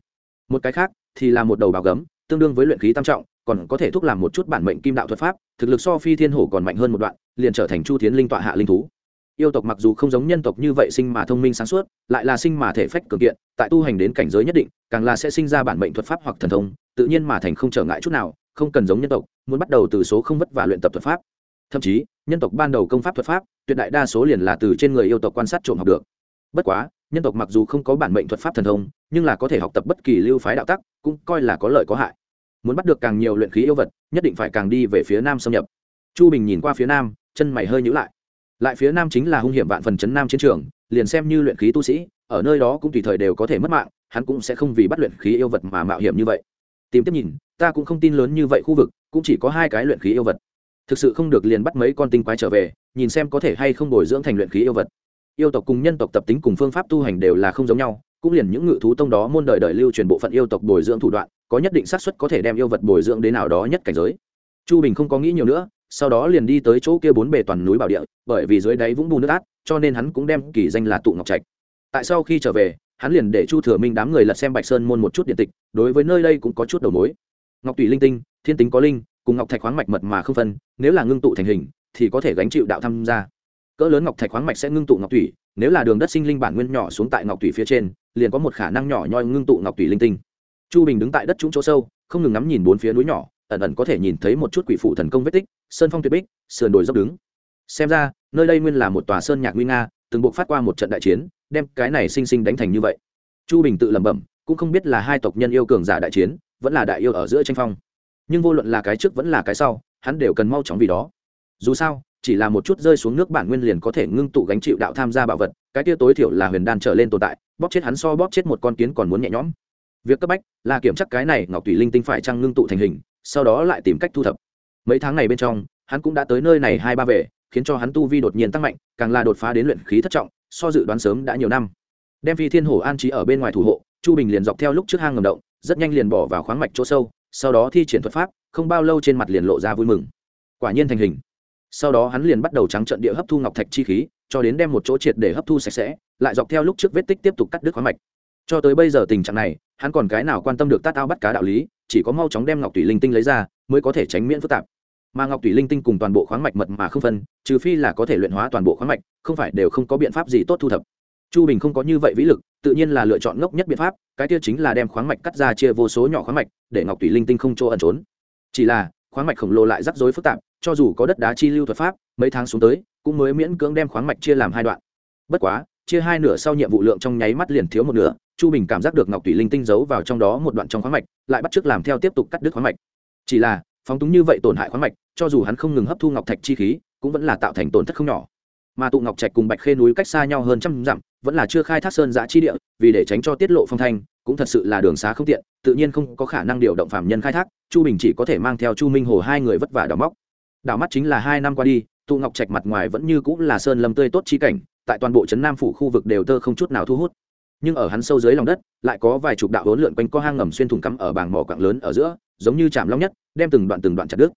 Một cái khác, thì là một đầu bào gấm, tương đương với luyện khí tam trọng, còn có thể thúc làm một chút bản mệnh kim đạo thuật pháp, thực lực so phi thiên hổ còn mạnh hơn một đoạn, liền trở thành chu tiến linh tọa hạ linh thú. Yêu tộc mặc dù không giống nhân tộc như vậy sinh mà thông minh sáng suốt, lại là sinh mà thể phách cường kiện, tại tu hành đến cảnh giới nhất định càng là sẽ sinh ra bản mệnh thuật pháp hoặc thần thông, tự nhiên mà thành không trở ngại chút nào, không cần giống nhân tộc, muốn bắt đầu từ số không vất và luyện tập thuật pháp. Thậm chí, nhân tộc ban đầu công pháp thuật pháp, tuyệt đại đa số liền là từ trên người yêu tộc quan sát trộm học được. Bất quá, nhân tộc mặc dù không có bản mệnh thuật pháp thần thông, nhưng là có thể học tập bất kỳ lưu phái đạo tắc, cũng coi là có lợi có hại. Muốn bắt được càng nhiều luyện khí yêu vật, nhất định phải càng đi về phía nam xâm nhập. Chu bình nhìn qua phía nam, chân mày hơi nhữ lại. Lại phía nam chính là hung hiểm vạn phần chấn nam chiến trường, liền xem như luyện khí tu sĩ ở nơi đó cũng tùy thời đều có thể mất mạng, hắn cũng sẽ không vì bắt luyện khí yêu vật mà mạo hiểm như vậy. Tìm tiếp nhìn, ta cũng không tin lớn như vậy khu vực, cũng chỉ có hai cái luyện khí yêu vật. Thực sự không được liền bắt mấy con tinh quái trở về, nhìn xem có thể hay không bồi dưỡng thành luyện khí yêu vật. Yêu tộc cùng nhân tộc tập tính cùng phương pháp tu hành đều là không giống nhau, cũng liền những ngự thú tông đó môn đời đời lưu truyền bộ phận yêu tộc bồi dưỡng thủ đoạn, có nhất định xác suất có thể đem yêu vật bồi dưỡng đến nào đó nhất cảnh giới. Chu bình không có nghĩ nhiều nữa, sau đó liền đi tới chỗ kia bốn bề toàn núi bảo địa, bởi vì dưới đáy vũng bù nước át, cho nên hắn cũng đem kỳ danh là tụ ngọc trạch tại sau khi trở về, hắn liền để chu thừa minh đám người lật xem bạch sơn môn một chút điện tịch, đối với nơi đây cũng có chút đầu mối. Ngọc tùy linh tinh, thiên tính có linh, cùng ngọc thạch khoáng mạch mật mà không phân, nếu là ngưng tụ thành hình, thì có thể gánh chịu đạo tham gia. Cỡ lớn ngọc thạch khoáng mạch sẽ ngưng tụ ngọc thủy nếu là đường đất sinh linh bản nguyên nhỏ xuống tại ngọc thủy phía trên, liền có một khả năng nhỏ nhoi ngưng tụ ngọc thủy linh tinh. Chu bình đứng tại đất trũng chỗ sâu, không ngừng ngắm nhìn bốn phía núi nhỏ, ẩn ẩn có thể nhìn thấy một chút quỷ phụ thần công vết tích, sơn phong tuyệt bích, sườn đồi dốc đứng. Xem ra, nơi đây nguyên là một tòa sơn nhạc nguy nga, từng buộc phát qua một trận đại chiến đem cái này sinh sinh đánh thành như vậy. Chu bình tự lẩm bẩm, cũng không biết là hai tộc nhân yêu cường giả đại chiến, vẫn là đại yêu ở giữa tranh phong. Nhưng vô luận là cái trước vẫn là cái sau, hắn đều cần mau chóng vì đó. Dù sao, chỉ là một chút rơi xuống nước bản nguyên liền có thể ngưng tụ gánh chịu đạo tham gia bảo vật, cái kia tối thiểu là huyền đan trở lên tồn tại, bóp chết hắn so bóp chết một con kiến còn muốn nhẹ nhõm. Việc cấp bách là kiểm tra cái này ngọc thủy linh tinh phải trăng ngưng tụ thành hình, sau đó lại tìm cách thu thập. Mấy tháng này bên trong, hắn cũng đã tới nơi này hai ba về, khiến cho hắn tu vi đột nhiên tăng mạnh, càng là đột phá đến luyện khí thất trọng so dự đoán sớm đã nhiều năm. Đem phi thiên hổ an trí ở bên ngoài thủ hộ, chu bình liền dọc theo lúc trước hang ngầm động, rất nhanh liền bỏ vào khoáng mạch chỗ sâu, sau đó thi triển thuật pháp, không bao lâu trên mặt liền lộ ra vui mừng. Quả nhiên thành hình. Sau đó hắn liền bắt đầu trắng trận địa hấp thu ngọc thạch chi khí, cho đến đem một chỗ triệt để hấp thu sạch sẽ, lại dọc theo lúc trước vết tích tiếp tục cắt đứt khoáng mạch. Cho tới bây giờ tình trạng này, hắn còn cái nào quan tâm được tát ao bắt cá đạo lý, chỉ có mau chóng đem ngọc thủy linh tinh lấy ra, mới có thể tránh miễn phức tạp mà ngọc thủy linh tinh cùng toàn bộ khoáng mạch mật mà không phân, trừ phi là có thể luyện hóa toàn bộ khoáng mạch, không phải đều không có biện pháp gì tốt thu thập. Chu bình không có như vậy vĩ lực, tự nhiên là lựa chọn ngốc nhất biện pháp, cái tiêu chính là đem khoáng mạch cắt ra chia vô số nhỏ khoáng mạch, để ngọc thủy linh tinh không chỗ ẩn trốn. Chỉ là, khoáng mạch khổng lồ lại rắc rối phức tạp, cho dù có đất đá chi lưu thuật pháp, mấy tháng xuống tới, cũng mới miễn cưỡng đem khoáng mạch chia làm hai đoạn. Bất quá, chia hai nửa sau nhiệm vụ lượng trong nháy mắt liền thiếu một nửa, chu bình cảm giác được ngọc thủy linh tinh giấu vào trong đó một đoạn trong khoáng mạch, lại bắt t làm theo tiếp tục cắt đứt khoáng mạch. Chỉ là phóng túng như vậy tổn hại khoáng mạch, cho dù hắn không ngừng hấp thu ngọc thạch chi khí, cũng vẫn là tạo thành tổn thất không nhỏ. Mà tụ ngọc trạch cùng bạch khê núi cách xa nhau hơn trăm dặm, vẫn là chưa khai thác sơn giã chi địa, vì để tránh cho tiết lộ phong thanh, cũng thật sự là đường xá không tiện, tự nhiên không có khả năng điều động phạm nhân khai thác, chu bình chỉ có thể mang theo chu minh hồ hai người vất vả đào móc. Đào mắt chính là hai năm qua đi, tụ ngọc trạch mặt ngoài vẫn như cũng là sơn lâm tươi tốt chi cảnh, tại toàn bộ trấn nam phủ khu vực đều tơ không chút nào thu hút. Nhưng ở hắn sâu dưới lòng đất, lại có vài chục đạo hỗn lượn quanh co hang ngầm xuyên thủng cắm ở bảng mỏ quạng lớn ở giữa giống như chạm long nhất, đem từng đoạn từng đoạn chặt đứt.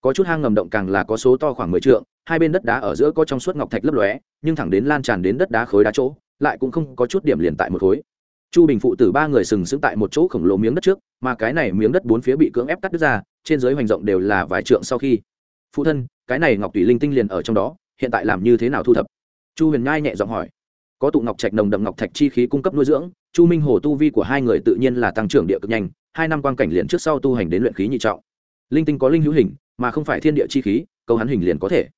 Có chút hang ngầm động càng là có số to khoảng mười trượng, hai bên đất đá ở giữa có trong suốt ngọc thạch lấp lóe, nhưng thẳng đến lan tràn đến đất đá khối đá chỗ, lại cũng không có chút điểm liền tại một khối. Chu bình phụ tử ba người sừng sững tại một chỗ khổng lồ miếng đất trước, mà cái này miếng đất bốn phía bị cưỡng ép cắt đứt ra, trên dưới hoành rộng đều là vài trượng sau khi. Phụ thân, cái này ngọc tùy linh tinh liền ở trong đó, hiện tại làm như thế nào thu thập? Chu huyền nhai nhẹ giọng hỏi. Có tụ ngọc trạch nồng đậm ngọc thạch chi khí cung cấp nuôi dưỡng, chu minh hồ tu vi của hai người tự nhiên là tăng trưởng địa cực nhanh hai năm quan cảnh liền trước sau tu hành đến luyện khí nhị trọng. Linh tinh có linh hữu hình, mà không phải thiên địa chi khí, câu hắn hình liền có thể.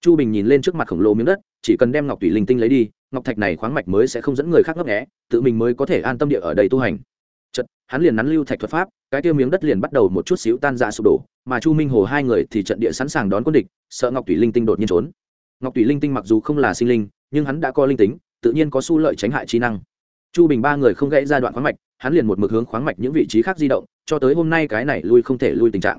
Chu bình nhìn lên trước mặt khổng lồ miếng đất, chỉ cần đem ngọc thủy linh tinh lấy đi, ngọc thạch này khoáng mạch mới sẽ không dẫn người khác ngấp nghẽ tự mình mới có thể an tâm địa ở đây tu hành. Chật hắn liền nắn lưu thạch thuật pháp, cái tiêu miếng đất liền bắt đầu một chút xíu tan ra sụp đổ, mà chu minh hồ hai người thì trận địa sẵn sàng đón quân địch, sợ ngọc thủy linh tinh đột nhiên trốn. Ngọc thủy linh tinh mặc dù không là sinh linh, nhưng hắn đã có linh tính, tự nhiên có su lợi tránh hại trí năng chu bình ba người không gãy ra đoạn khoáng mạch, hắn liền một mực hướng khoáng mạch những vị trí khác di động, cho tới hôm nay cái này lui không thể lui tình trạng.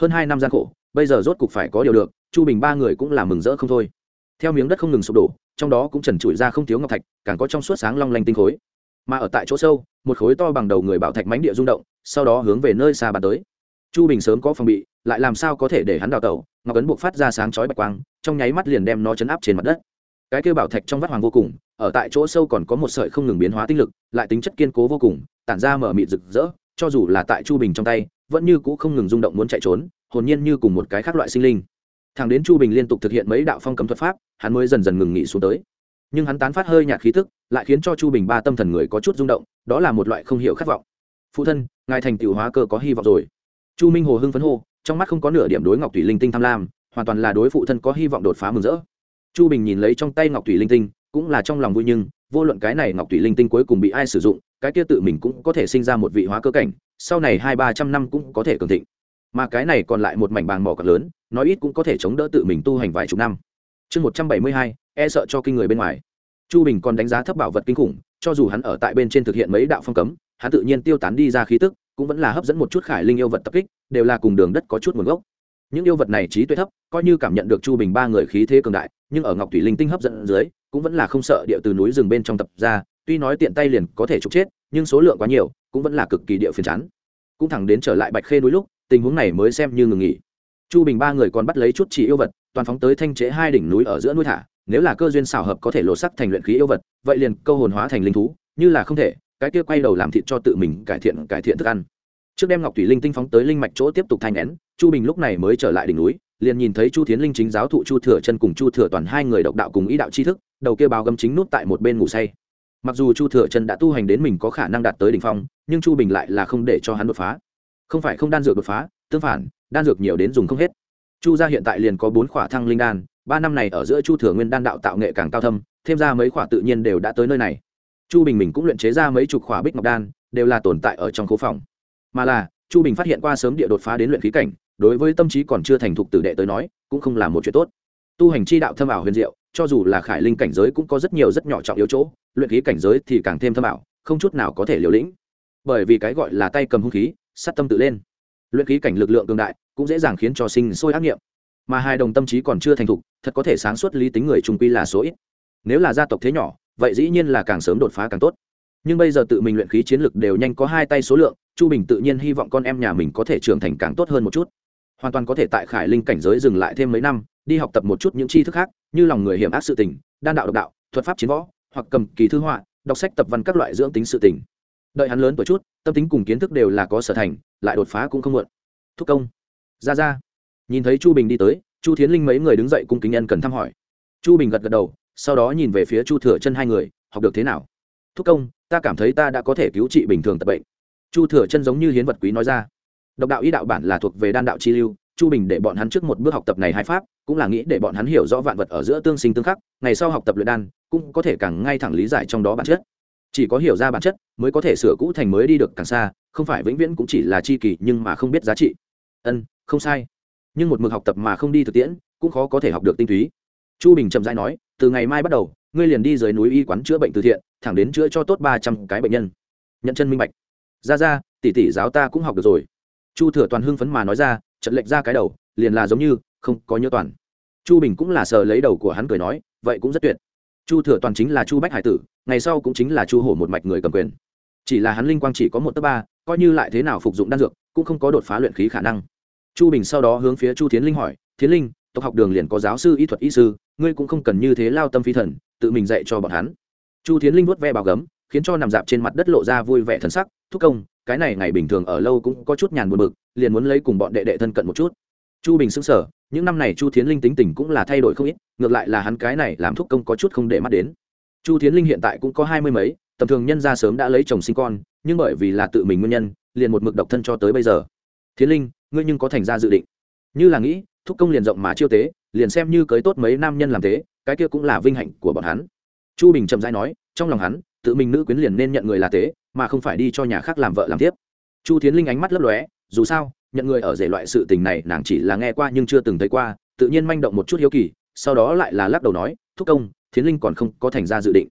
Hơn hai năm gian khổ, bây giờ rốt cục phải có điều được, chu bình ba người cũng là mừng rỡ không thôi. Theo miếng đất không ngừng sụp đổ, trong đó cũng trần trụi ra không thiếu ngọc thạch, càng có trong suốt sáng long lanh tinh khối. Mà ở tại chỗ sâu, một khối to bằng đầu người bảo thạch mánh địa rung động, sau đó hướng về nơi xa bàn tới. Chu bình sớm có phòng bị, lại làm sao có thể để hắn đào tẩu, ngọc ấn buộc phát ra sáng chói bạch quang, trong nháy mắt liền đem nó chấn áp trên mặt đất cái kêu bảo thạch trong vắt hoàng vô cùng, ở tại chỗ sâu còn có một sợi không ngừng biến hóa tinh lực, lại tính chất kiên cố vô cùng, tản ra mở mịt rực rỡ, cho dù là tại chu bình trong tay, vẫn như cũ không ngừng rung động muốn chạy trốn, hồn nhiên như cùng một cái khác loại sinh linh. Thằng đến chu bình liên tục thực hiện mấy đạo phong cấm thuật pháp, hắn mới dần dần ngừng nghỉ xuống tới. Nhưng hắn tán phát hơi nhạt khí thức lại khiến cho chu bình ba tâm thần người có chút rung động, đó là một loại không hiểu khát vọng. Phụ thân, ngài thành tựu hóa cơ có hy vọng rồi. Chu minh hồ hưng phấn hô, trong mắt không có nửa điểm đối ngọc thủy linh tinh tham lam, hoàn toàn là đối phụ thân có hy vọng đột phá mừng rỡ chu bình nhìn lấy trong tay ngọc thủy linh tinh, cũng là trong lòng vui nhưng, vô luận cái này ngọc thủy linh tinh cuối cùng bị ai sử dụng, cái kia tự mình cũng có thể sinh ra một vị hóa cơ cảnh, sau này hai ba trăm năm cũng có thể cường thịnh. Mà cái này còn lại một mảnh bàng mỏ cọc lớn, nói ít cũng có thể chống đỡ tự mình tu hành vài chục năm. Chương một trăm bảy mươi hai e sợ cho kinh người bên ngoài. Chu bình còn đánh giá thấp bảo vật kinh khủng, cho dù hắn ở tại bên trên thực hiện mấy đạo phong cấm, hắn tự nhiên tiêu tán đi ra khí tức, cũng vẫn là hấp dẫn một chút khải linh yêu vật tập kích, đều là cùng đường đất có chút nguồn gốc những yêu vật này trí tuệ thấp, coi như cảm nhận được chu bình ba người khí thế cường đại, nhưng ở ngọc thủy linh tinh hấp dẫn dưới, cũng vẫn là không sợ địa từ núi rừng bên trong tập ra, tuy nói tiện tay liền có thể trục chết, nhưng số lượng quá nhiều, cũng vẫn là cực kỳ địa phiền chán. Cũng thẳng đến trở lại bạch khê núi lúc, tình huống này mới xem như ngừng nghỉ. Chu bình ba người còn bắt lấy chút chỉ yêu vật, toàn phóng tới thanh chế hai đỉnh núi ở giữa núi thả, nếu là cơ duyên xảo hợp có thể lộ sắc thành luyện khí yêu vật, vậy liền câu hồn hóa thành linh thú, như là không thể, cái kia quay đầu làm thịt cho tự mình cải thiện cải thiện thức ăn. Trước đem ngọc thủy linh tinh phóng tới linh mạch chỗ tiếp tục thanh nén chu bình lúc này mới trở lại đỉnh núi, liền nhìn thấy chu thiến linh chính giáo thụ chu thừa chân cùng chu thừa toàn hai người độc đạo cùng ý đạo tri thức, đầu kia báo gấm chính nút tại một bên ngủ say. Mặc dù chu thừa chân đã tu hành đến mình có khả năng đạt tới đ ỉ n h phong, nhưng chu bình lại là không để cho hắn đột phá. Không phải không đan dược đột phá, tương phản, đan dược nhiều đến dùng không hết. Chu gia hiện tại liền có bốn khỏa thăng linh đan, ba năm này ở giữa chu thừa nguyên đan đạo tạo nghệ càng cao thâm, thêm ra mấy khỏa tự nhiên đều đã tới nơi này. Chu bình mình cũng luyện chế ra mấy chục khỏa bích ngọc đan, đều là tồn tại ở trong khu phòng. Mà là, chu bình phát hiện qua sớm địa đột phá đến luyện khí cảnh đối với tâm trí còn chưa thành thục tử đệ tới nói, cũng không là một chuyện tốt. Tu hành chi đạo thâm ảo huyền diệu, cho dù là khải linh cảnh giới cũng có rất nhiều rất nhỏ trọng yếu chỗ, luyện khí cảnh giới thì càng thêm thâm ảo, không chút nào có thể liều lĩnh. Bởi vì cái gọi là tay cầm hung khí, sát tâm tự lên. Luyện khí cảnh lực lượng cường đại, cũng dễ dàng khiến cho sinh sôi ác nghiệm. Mà hai đồng tâm trí còn chưa thành thục, thật có thể sáng suốt lý tính người trung quy là số ít. Nếu là gia tộc thế nhỏ, vậy dĩ nhiên là càng sớm đột phá càng tốt. Nhưng bây giờ tự mình luyện khí chiến lực đều nhanh có hai tay số lượng, chu bình tự nhiên hy vọng con em nhà mình có thể trưởng thành càng tốt hơn một chút hoàn toàn có thể tại khải linh cảnh giới dừng lại thêm mấy năm, đi học tập một chút những tri thức khác, như lòng người hiểm ác sự tình, đan đạo độc đạo, thuật pháp chiến võ, hoặc cầm kỳ thư họa, đọc sách tập văn các loại dưỡng tính sự tình. Đợi hắn lớn tuổi chút, tâm tính cùng kiến thức đều là có sở thành, lại đột phá cũng không muộn. Thúc công. Ra ra. Nhìn thấy chu bình đi tới, chu thiến linh mấy người đứng dậy cung kính nhân cần thăm hỏi. Chu bình gật gật đầu, sau đó nhìn về phía chu thừa chân hai người, học được thế nào? Thúc công, ta cảm thấy ta đã có thể cứu trị bình thường tập bệnh. Chu thừa chân giống như hiến vật quý nói ra độc đạo ý đạo bản là thuộc về đan đạo chi lưu, chu bình để bọn hắn trước một bước học tập này hai pháp, cũng là nghĩ để bọn hắn hiểu rõ vạn vật ở giữa tương sinh tương khắc, ngày sau học tập luyện đan, cũng có thể càng ngay thẳng lý giải trong đó bản chất. Chỉ có hiểu ra bản chất, mới có thể sửa cũ thành mới đi được càng xa, không phải vĩnh viễn cũng chỉ là chi kỳ nhưng mà không biết giá trị. Ân, không sai. Nhưng một mực học tập mà không đi thực tiễn, cũng khó có thể học được tinh túy. Chu bình chậm rãi nói, từ ngày mai bắt đầu, ngươi liền đi dưới núi y quán chữa bệnh từ thiện, thẳng đến chữa cho tốt ba trăm cái bệnh nhân. Nhận chân minh bạch. Ra ra, tỷ tỷ giáo ta cũng học được rồi chu thừa toàn hưng phấn mà nói ra trận lệch ra cái đầu, liền là giống như, không có nhớ toàn. Chu bình cũng là sờ lấy đầu của hắn cười nói, vậy cũng rất tuyệt. Chu thừa toàn chính là chu bách hải tử, ngày sau cũng chính là chu hổ một mạch người cầm quyền. Chỉ là hắn linh quang chỉ có một tấc ba, coi như lại thế nào phục dụng đan dược, cũng không có đột phá luyện khí khả năng. Chu bình sau đó hướng phía chu tiến linh hỏi tiến linh, tộc học đường liền có giáo sư, y thuật, y sư, ngươi cũng không cần như thế lao tâm phi thần, tự mình dạy cho bọn hắn. Chu tiến linh vuốt ve bào gấm khiến cho nằm dạp trên mặt đất lộ ra vui vẻ thần sắc. Thúc công, cái này ngày bình thường ở lâu cũng có chút nhàn buồn bực, liền muốn lấy cùng bọn đệ đệ thân cận một chút. Chu bình xứng sở những năm này chu thiến linh tính tình cũng là thay đổi không ít, ngược lại là hắn cái này làm thúc công có chút không để mắt đến. Chu thiến linh hiện tại cũng có hai mươi mấy, tầm thường nhân ra sớm đã lấy chồng sinh con, nhưng bởi vì là tự mình nguyên nhân, liền một mực độc thân cho tới bây giờ. Thiến linh, ngươi nhưng có thành ra dự định. Như là nghĩ, thúc công liền rộng mà chiêu tế, liền xem như cưới tốt mấy nam nhân làm thế cái kia cũng là vinh hạnh của bọn hắn. Chu bình chậm dãi nói, trong lòng hắn tự mình nữ quyến liền nên nhận người là tế, mà không phải đi cho nhà khác làm vợ làm tiếp. Chu tiến linh ánh mắt lấp lóe, dù sao, nhận người ở rể loại sự tình này nàng chỉ là nghe qua nhưng chưa từng thấy qua, tự nhiên manh động một chút hiếu kỳ, sau đó lại là lắc đầu nói, thúc công, thiến linh còn không có thành ra dự định.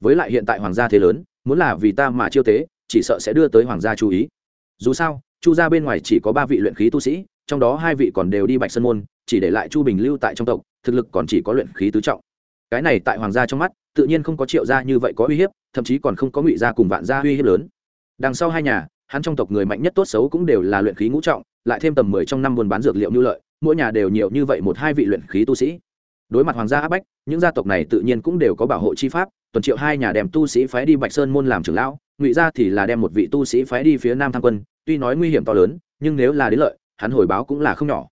Với lại hiện tại hoàng gia thế lớn, muốn là vì ta mà chiêu tế, chỉ sợ sẽ đưa tới hoàng gia chú ý. Dù sao, chu gia bên ngoài chỉ có ba vị luyện khí tu sĩ, trong đó hai vị còn đều đi bạch sơn môn, chỉ để lại chu bình lưu tại trong tộc, thực lực còn chỉ có luyện khí tứ trọng. Cái này tại hoàng gia trong mắt tự nhiên không có triệu gia như vậy có uy hiếp, thậm chí còn không có ngụy gia cùng vạn gia uy hiếp lớn. Đằng sau hai nhà, hắn trong tộc người mạnh nhất tốt xấu cũng đều là luyện khí ngũ trọng, lại thêm tầm mười trong năm buôn bán dược liệu nhu lợi, mỗi nhà đều nhiều như vậy một hai vị luyện khí tu sĩ. Đối mặt hoàng gia áp bách, những gia tộc này tự nhiên cũng đều có bảo hộ chi pháp, tuần triệu hai nhà đem tu sĩ phái đi bạch sơn môn làm trưởng lão, ngụy gia thì là đem một vị tu sĩ phái đi phía nam tham quân, tuy nói nguy hiểm to lớn, nhưng nếu là đến lợi, hắn hồi báo cũng là không nhỏ.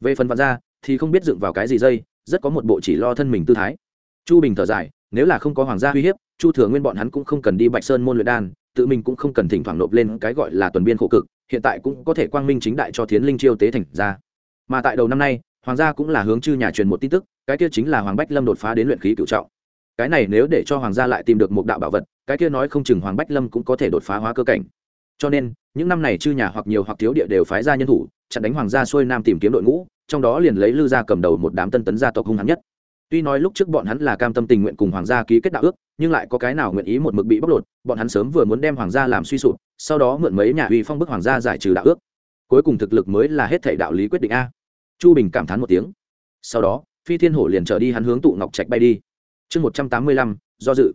Về phần vạn gia, thì không biết dựng vào cái gì dây, rất có một bộ chỉ lo thân mình tư thái. Chu bình thở dài nếu là không có hoàng gia uy hiếp, chu thừa nguyên bọn hắn cũng không cần đi bạch sơn môn luyện đan, tự mình cũng không cần thỉnh thoảng nộp lên cái gọi là tuần biên khổ cực, hiện tại cũng có thể quang minh chính đại cho thiến linh chiêu tế thành ra. Mà tại đầu năm nay, hoàng gia cũng là hướng chư nhà truyền một tin tức, cái kia chính là hoàng bách lâm đột phá đến luyện khí cựu trọng. Cái này nếu để cho hoàng gia lại tìm được một đạo bảo vật, cái kia nói không chừng hoàng bách lâm cũng có thể đột phá hóa cơ cảnh. Cho nên, những năm này chư nhà hoặc nhiều hoặc thiếu địa đều phái ra nhân thủ, chặn đánh hoàng gia xuôi nam tìm kiếm đội ngũ, trong đó liền lấy lư gia cầm đầu một đám tân tấn gia tộc hung hăng nhất tuy nói lúc trước bọn hắn là cam tâm tình nguyện cùng hoàng gia ký kết đạo ước, nhưng lại có cái nào nguyện ý một mực bị bóc lột, bọn hắn sớm vừa muốn đem hoàng gia làm suy sụp, sau đó mượn mấy nhà uy phong bức hoàng gia giải trừ đạo ước. Cuối cùng thực lực mới là hết thể đạo lý quyết định a. Chu bình cảm thán một tiếng. Sau đó, phi thiên hổ liền trở đi hắn hướng tụ ngọc trạch bay đi. Chương một trăm tám mươi lăm, do dự.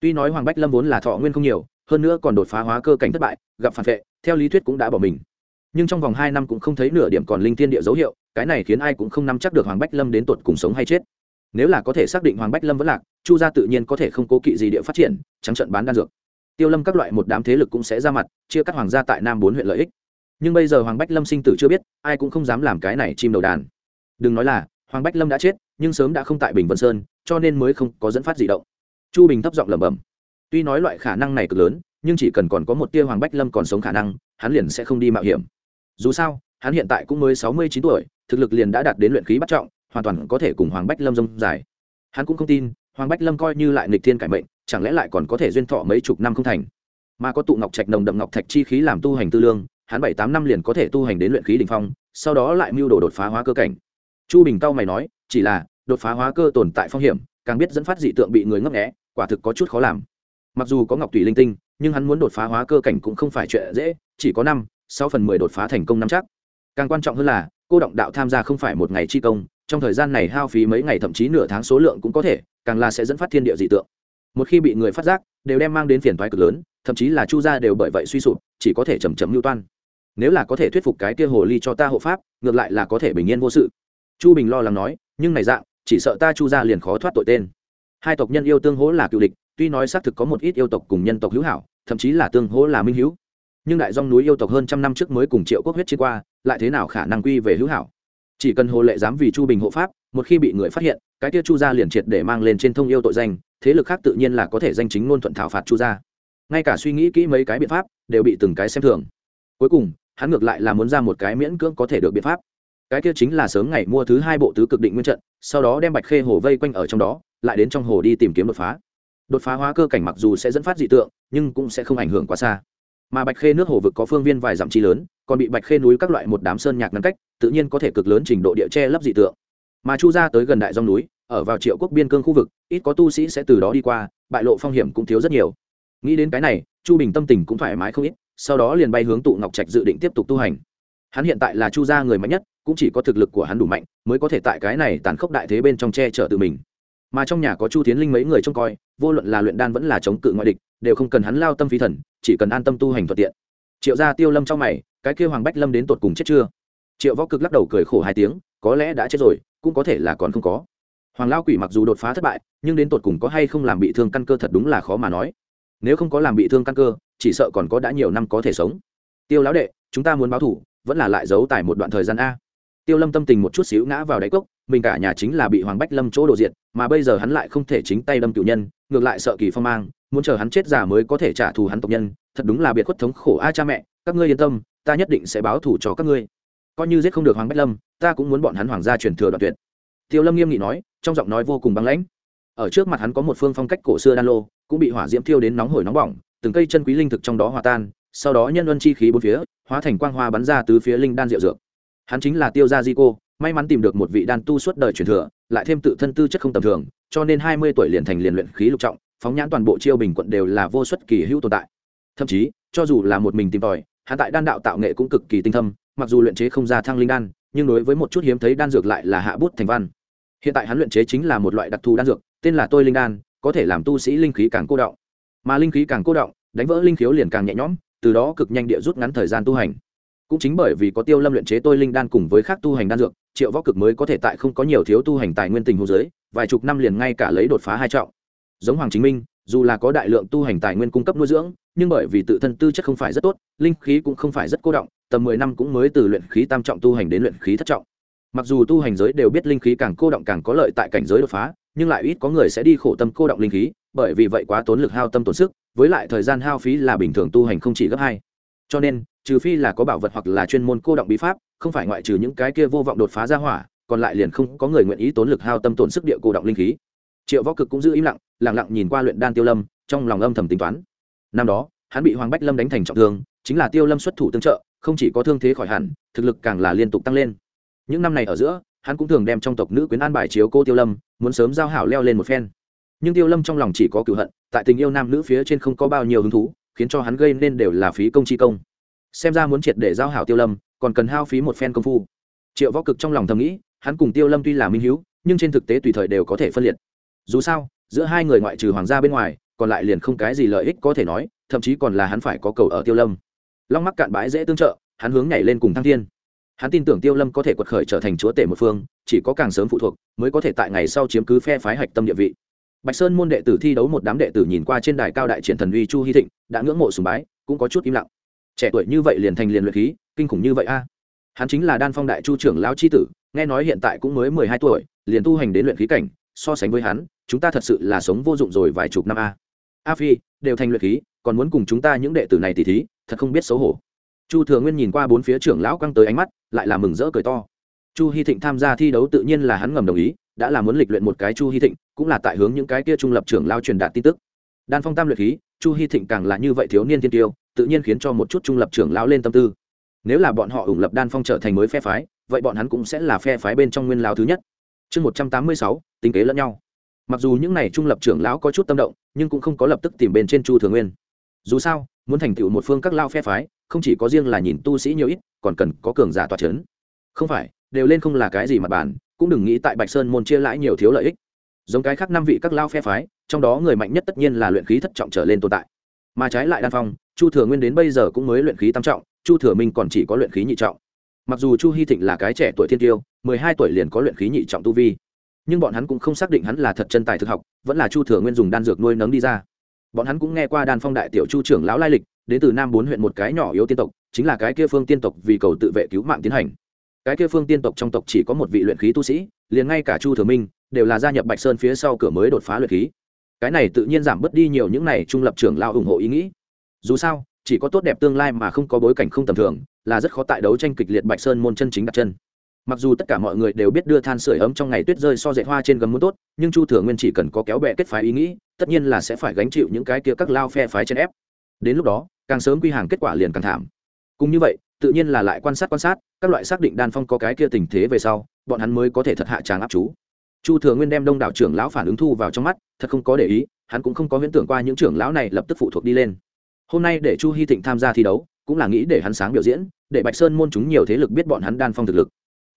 Tuy nói hoàng bách lâm vốn là thọ nguyên không nhiều, hơn nữa còn đột phá hóa cơ cảnh thất bại, gặp phản vệ, theo lý thuyết cũng đã bỏ mình. Nhưng trong vòng hai năm cũng không thấy nửa điểm còn linh thiên địa dấu hiệu, cái này khiến ai cũng không nắm chắc được hoàng bách lâm đến tuột cùng sống hay chết nếu là có thể xác định hoàng bách lâm vẫn lạc, chu gia tự nhiên có thể không cố kỵ gì địa phát triển, trắng trận bán đan dược. Tiêu lâm các loại một đám thế lực cũng sẽ ra mặt, chia cắt hoàng gia tại nam bốn huyện lợi ích. Nhưng bây giờ hoàng bách lâm sinh tử chưa biết, ai cũng không dám làm cái này chim đầu đàn. Đừng nói là, hoàng bách lâm đã chết, nhưng sớm đã không tại bình vân sơn, cho nên mới không có dẫn phát di động. Chu bình thấp giọng lẩm bẩm. Tuy nói loại khả năng này cực lớn, nhưng chỉ cần còn có một tia hoàng bách lâm còn sống khả năng, hắn liền sẽ không đi mạo hiểm. Dù sao, hắn hiện tại cũng mới sáu mươi chín tuổi, thực lực liền đã đạt đến luyện khí bắt trọng hoàn toàn có thể cùng hoàng bách lâm rông dài. Hắn cũng không tin, hoàng bách lâm coi như lại nghịch thiên cải mệnh, chẳng lẽ lại còn có thể duyên thọ mấy chục năm không thành? Mà có tụ ngọc trạch nồng đậm ngọc thạch chi khí làm tu hành tư lương, hắn bảy tám năm liền có thể tu hành đến luyện khí đỉnh phong, sau đó lại mưu đồ đột phá hóa cơ cảnh. Chu bình cao mày nói, chỉ là, đột phá hóa cơ tồn tại phong hiểm, càng biết dẫn phát dị tượng bị người ngấp nghẽ quả thực có chút khó làm. Mặc dù có ngọc tùy linh tinh, nhưng hắn muốn đột phá hóa cơ cảnh cũng không phải chuyện dễ, chỉ có năm, sáu phần mười đột phá thành công năm chắc. Càng quan trọng hơn là, cô động đạo tham gia không phải một ngày chi công trong thời gian này hao phí mấy ngày thậm chí nửa tháng số lượng cũng có thể, càng là sẽ dẫn phát thiên địa dị tượng. Một khi bị người phát giác, đều đem mang đến phiền thoái cực lớn, thậm chí là chu gia đều bởi vậy suy sụp, chỉ có thể chầm chậm mưu toan. Nếu là có thể thuyết phục cái kia hồ ly cho ta hộ pháp, ngược lại là có thể bình yên vô sự. Chu bình lo lắng nói, nhưng này dạng, chỉ sợ ta chu gia liền khó thoát tội tên. Hai tộc nhân yêu tương hỗ là cựu địch, tuy nói xác thực có một ít yêu tộc cùng nhân tộc hữu hảo, thậm chí là tương hỗ là minh hữu. Nhưng đại dòng núi yêu tộc hơn trăm năm trước mới cùng triệu quốc huyết chiến qua, lại thế nào khả năng quy về hữu hảo? Chỉ cần hồ lệ dám vì chu bình hộ pháp, một khi bị người phát hiện, cái tiết chu gia liền triệt để mang lên trên thông yêu tội danh, thế lực khác tự nhiên là có thể danh chính ngôn thuận thảo phạt chu gia. Ngay cả suy nghĩ kỹ mấy cái biện pháp, đều bị từng cái xem thường. Cuối cùng, hắn ngược lại là muốn ra một cái miễn cưỡng có thể được biện pháp. Cái kia chính là sớm ngày mua thứ hai bộ tứ cực định nguyên trận, sau đó đem bạch khê hồ vây quanh ở trong đó, lại đến trong hồ đi tìm kiếm đột phá. Đột phá hóa cơ cảnh mặc dù sẽ dẫn phát dị tượng, nhưng cũng sẽ không ảnh hưởng quá xa mà bạch khê nước hồ vực có phương viên vài dặm chi lớn, còn bị bạch khê núi các loại một đám sơn nhạc ngăn cách, tự nhiên có thể cực lớn trình độ địa che lấp dị tượng. Mà chu ra tới gần đại dòng núi, ở vào triệu quốc biên cương khu vực, ít có tu sĩ sẽ từ đó đi qua, bại lộ phong hiểm cũng thiếu rất nhiều. Nghĩ đến cái này, chu bình tâm tình cũng thoải mái không ít, sau đó liền bay hướng tụ ngọc trạch dự định tiếp tục tu hành. Hắn hiện tại là chu gia người mạnh nhất, cũng chỉ có thực lực của hắn đủ mạnh, mới có thể tại cái này tàn khốc đại thế bên trong che chở tự mình mà trong nhà có chu tiến linh mấy người trông coi, vô luận là luyện đan vẫn là chống cự ngoại địch, đều không cần hắn lao tâm phí thần, chỉ cần an tâm tu hành thuận tiện. Triệu gia tiêu lâm trong mày, cái kia hoàng bách lâm đến tột cùng chết chưa? Triệu võ cực lắc đầu cười khổ hai tiếng, có lẽ đã chết rồi, cũng có thể là còn không có. Hoàng lao quỷ mặc dù đột phá thất bại, nhưng đến tột cùng có hay không làm bị thương căn cơ thật đúng là khó mà nói. Nếu không có làm bị thương căn cơ, chỉ sợ còn có đã nhiều năm có thể sống. Tiêu lão đệ, chúng ta muốn báo thủ, vẫn là lại giấu tài một đoạn thời gian a. Tiêu lâm tâm tình một chút xíu ngã vào đáy cốc mình cả nhà chính là bị hoàng bách lâm chỗ đồ diện mà bây giờ hắn lại không thể chính tay đâm cựu nhân, ngược lại sợ kỳ phong mang, muốn chờ hắn chết già mới có thể trả thù hắn tộc nhân, thật đúng là biệt khuất thống khổ. A cha mẹ, các ngươi yên tâm, ta nhất định sẽ báo thù cho các ngươi. Coi như giết không được hoàng bách lâm, ta cũng muốn bọn hắn hoàng gia truyền thừa đoạn tuyệt. Tiêu lâm nghiêm nghị nói, trong giọng nói vô cùng băng lãnh. Ở trước mặt hắn có một phương phong cách cổ xưa đan lô, cũng bị hỏa diễm thiêu đến nóng hổi nóng bỏng, từng cây chân quý linh thực trong đó hòa tan, sau đó nhân luân chi khí bốn phía, hóa thành quang hoa bắn ra từ phía linh đan rượu dược. Hắn chính là tiêu gia di cô may mắn tìm được một vị đan tu suốt đời truyền thừa, lại thêm tự thân tư chất không tầm thường, cho nên hai mươi tuổi liền thành liền luyện khí lục trọng, phóng nhãn toàn bộ chiêu bình quận đều là vô xuất kỳ hữu tồn tại. Thậm chí, cho dù là một mình tìm tòi, hắn tại đan đạo tạo nghệ cũng cực kỳ tinh thâm, mặc dù luyện chế không ra thăng linh đan, nhưng đối với một chút hiếm thấy đan dược lại là hạ bút thành văn. Hiện tại hắn luyện chế chính là một loại đặc thù đan dược, tên là tôi linh đan, có thể làm tu sĩ linh khí càng cô động. Mà linh khí càng cô động, đánh vỡ linh khiếu liền càng nhẹ nhõm, từ đó cực nhanh địa rút ngắn thời gian tu hành. Cũng chính bởi vì có tiêu lâm luyện chế tôi linh đan cùng với khác tu hành đan dược triệu võ cực mới có thể tại không có nhiều thiếu tu hành tài nguyên tình hồ dưới, vài chục năm liền ngay cả lấy đột phá hai trọng. Giống hoàng chính minh, dù là có đại lượng tu hành tài nguyên cung cấp nuôi dưỡng, nhưng bởi vì tự thân tư chất không phải rất tốt, linh khí cũng không phải rất cô động, tầm mười năm cũng mới từ luyện khí tam trọng tu hành đến luyện khí thất trọng. Mặc dù tu hành giới đều biết linh khí càng cô động càng có lợi tại cảnh giới đột phá, nhưng lại ít có người sẽ đi khổ tâm cô động linh khí, bởi vì vậy quá tốn lực hao tâm tổn sức, với lại thời gian hao phí là bình thường tu hành không chỉ gấp hai. Cho nên trừ phi là có bảo vật hoặc là chuyên môn cô động bí pháp, không phải ngoại trừ những cái kia vô vọng đột phá ra hỏa, còn lại liền không có người nguyện ý tốn lực hao tâm tổn sức địa cô động linh khí. Triệu võ cực cũng giữ im lặng lẳng lặng nhìn qua luyện đan tiêu lâm, trong lòng âm thầm tính toán. Năm đó, hắn bị hoàng bách lâm đánh thành trọng thương, chính là tiêu lâm xuất thủ tương trợ, không chỉ có thương thế khỏi hẳn, thực lực càng là liên tục tăng lên. Những năm này ở giữa, hắn cũng thường đem trong tộc nữ quyến an bài chiếu cô tiêu lâm, muốn sớm giao hảo leo lên một phen. Nhưng tiêu lâm trong lòng chỉ có cựu hận, tại tình yêu nam nữ phía trên không có bao nhiêu hứng thú, khiến cho hắn gây nên đều là phí công chi công xem ra muốn triệt để giao hảo tiêu lâm, còn cần hao phí một phen công phu. Triệu võ cực trong lòng thầm nghĩ, hắn cùng tiêu lâm tuy là minh hữu nhưng trên thực tế tùy thời đều có thể phân liệt. Dù sao, giữa hai người ngoại trừ hoàng gia bên ngoài, còn lại liền không cái gì lợi ích có thể nói, thậm chí còn là hắn phải có cầu ở tiêu lâm. Long mắc cạn bãi dễ tương trợ, hắn hướng nhảy lên cùng thăng thiên. Hắn tin tưởng tiêu lâm có thể quật khởi trở thành chúa tể một phương, chỉ có càng sớm phụ thuộc, mới có thể tại ngày sau chiếm cứ phe phái hạch tâm địa vị. Bạch sơn môn đệ tử thi đấu một đám đệ tử nhìn qua trên đài cao đại triển thần uy chu hy thịnh, đã ngưỡng mộ sùng bái, cũng có chút im lặng trẻ tuổi như vậy liền thành liền luyện khí, kinh khủng như vậy a. Hắn chính là đan phong đại chu trưởng lão c h i tử, nghe nói hiện tại cũng mới mười hai tuổi, liền tu hành đến luyện khí cảnh, so sánh với hắn, chúng ta thật sự là sống vô dụng rồi vài chục năm a. A phi, đều thành luyện khí, còn muốn cùng chúng ta những đệ tử này tỉ thí, thật không biết xấu hổ. Chu thừa nguyên nhìn qua bốn phía trưởng lão căng tới ánh mắt, lại là mừng rỡ cười to. Chu hy thịnh tham gia thi đấu tự nhiên là hắn ngầm đồng ý, đã là muốn lịch luyện một cái chu hy thịnh, cũng là tại hướng những cái kia trung lập trưởng lao truyền đạt tin tức. Đan phong tam luyện khí chu hy thịnh càng là như vậy thiếu niên tiên tiêu, tự nhiên khiến cho một chút trung lập trưởng lão lên tâm tư. Nếu là bọn họ ủng lập đan phong trở thành mới phe phái, vậy bọn hắn cũng sẽ là phe phái bên trong nguyên lao thứ nhất. Chương một trăm tám mươi sáu, tính kế lẫn nhau. Mặc dù những n à y trung lập trưởng lão có chút tâm động, nhưng cũng không có lập tức tìm bên trên chu Thường nguyên. Dù sao, muốn thành tựu một phương các lao phe phái, không chỉ có riêng là nhìn tu sĩ nhiều ít, còn cần có cường giả toa c h ấ n không phải, đều lên không là cái gì mặt bàn, cũng đừng nghĩ tại bạch sơn môn chia lãi nhiều thiếu lợi ích giống cái khác năm vị các lao phe phái, trong đó người mạnh nhất tất nhiên là luyện khí thất trọng trở lên tồn tại. Mà trái lại đan phong, chu thừa nguyên đến bây giờ cũng mới luyện khí tam trọng, chu thừa minh còn chỉ có luyện khí nhị trọng. Mặc dù chu hy thịnh là cái trẻ tuổi thiên tiêu, mười hai tuổi liền có luyện khí nhị trọng tu vi, nhưng bọn hắn cũng không xác định hắn là thật chân tài thực học, vẫn là chu thừa nguyên dùng đan dược nuôi nấng đi ra. Bọn hắn cũng nghe qua đan phong đại tiểu chu trưởng lão lai lịch, đến từ nam bốn huyện một cái nhỏ yếu tiên tộc, chính là cái kia phương tiên tộc vì cầu tự vệ cứu mạng tiến hành cái kia phương tiên tộc trong tộc chỉ có một vị luyện khí tu sĩ, liền ngay cả chu thừa minh đều là gia nhập bạch sơn phía sau cửa mới đột phá luyện khí. Cái này tự nhiên giảm bớt đi nhiều những này trung lập trưởng lao ủng hộ ý nghĩ. Dù sao, chỉ có tốt đẹp tương lai mà không có bối cảnh không tầm thường, là rất khó tại đấu tranh kịch liệt bạch sơn môn chân chính đặt chân. Mặc dù tất cả mọi người đều biết đưa than sửa ấm trong ngày tuyết rơi so dệt hoa trên gấm muốn tốt, nhưng chu thừa nguyên chỉ cần có kéo bẹ kết phái ý nghĩ, tất nhiên là sẽ phải gánh chịu những cái kia các lao phe phái trên ép. Đến lúc đó, càng sớm quy hàng kết quả liền càng thảm cùng như vậy, tự nhiên là lại quan sát quan sát, các loại xác định đan phong có cái kia tình thế về sau, bọn hắn mới có thể thật hạ tràng áp chú. Chu thừa nguyên đem đông đảo trưởng lão phản ứng thu vào trong mắt, thật không có để ý, hắn cũng không có huyễn tưởng qua những trưởng lão này lập tức phụ thuộc đi lên. Hôm nay để chu hy thịnh tham gia thi đấu, cũng là nghĩ để hắn sáng biểu diễn, để bạch sơn môn chúng nhiều thế lực biết bọn hắn đan phong thực lực.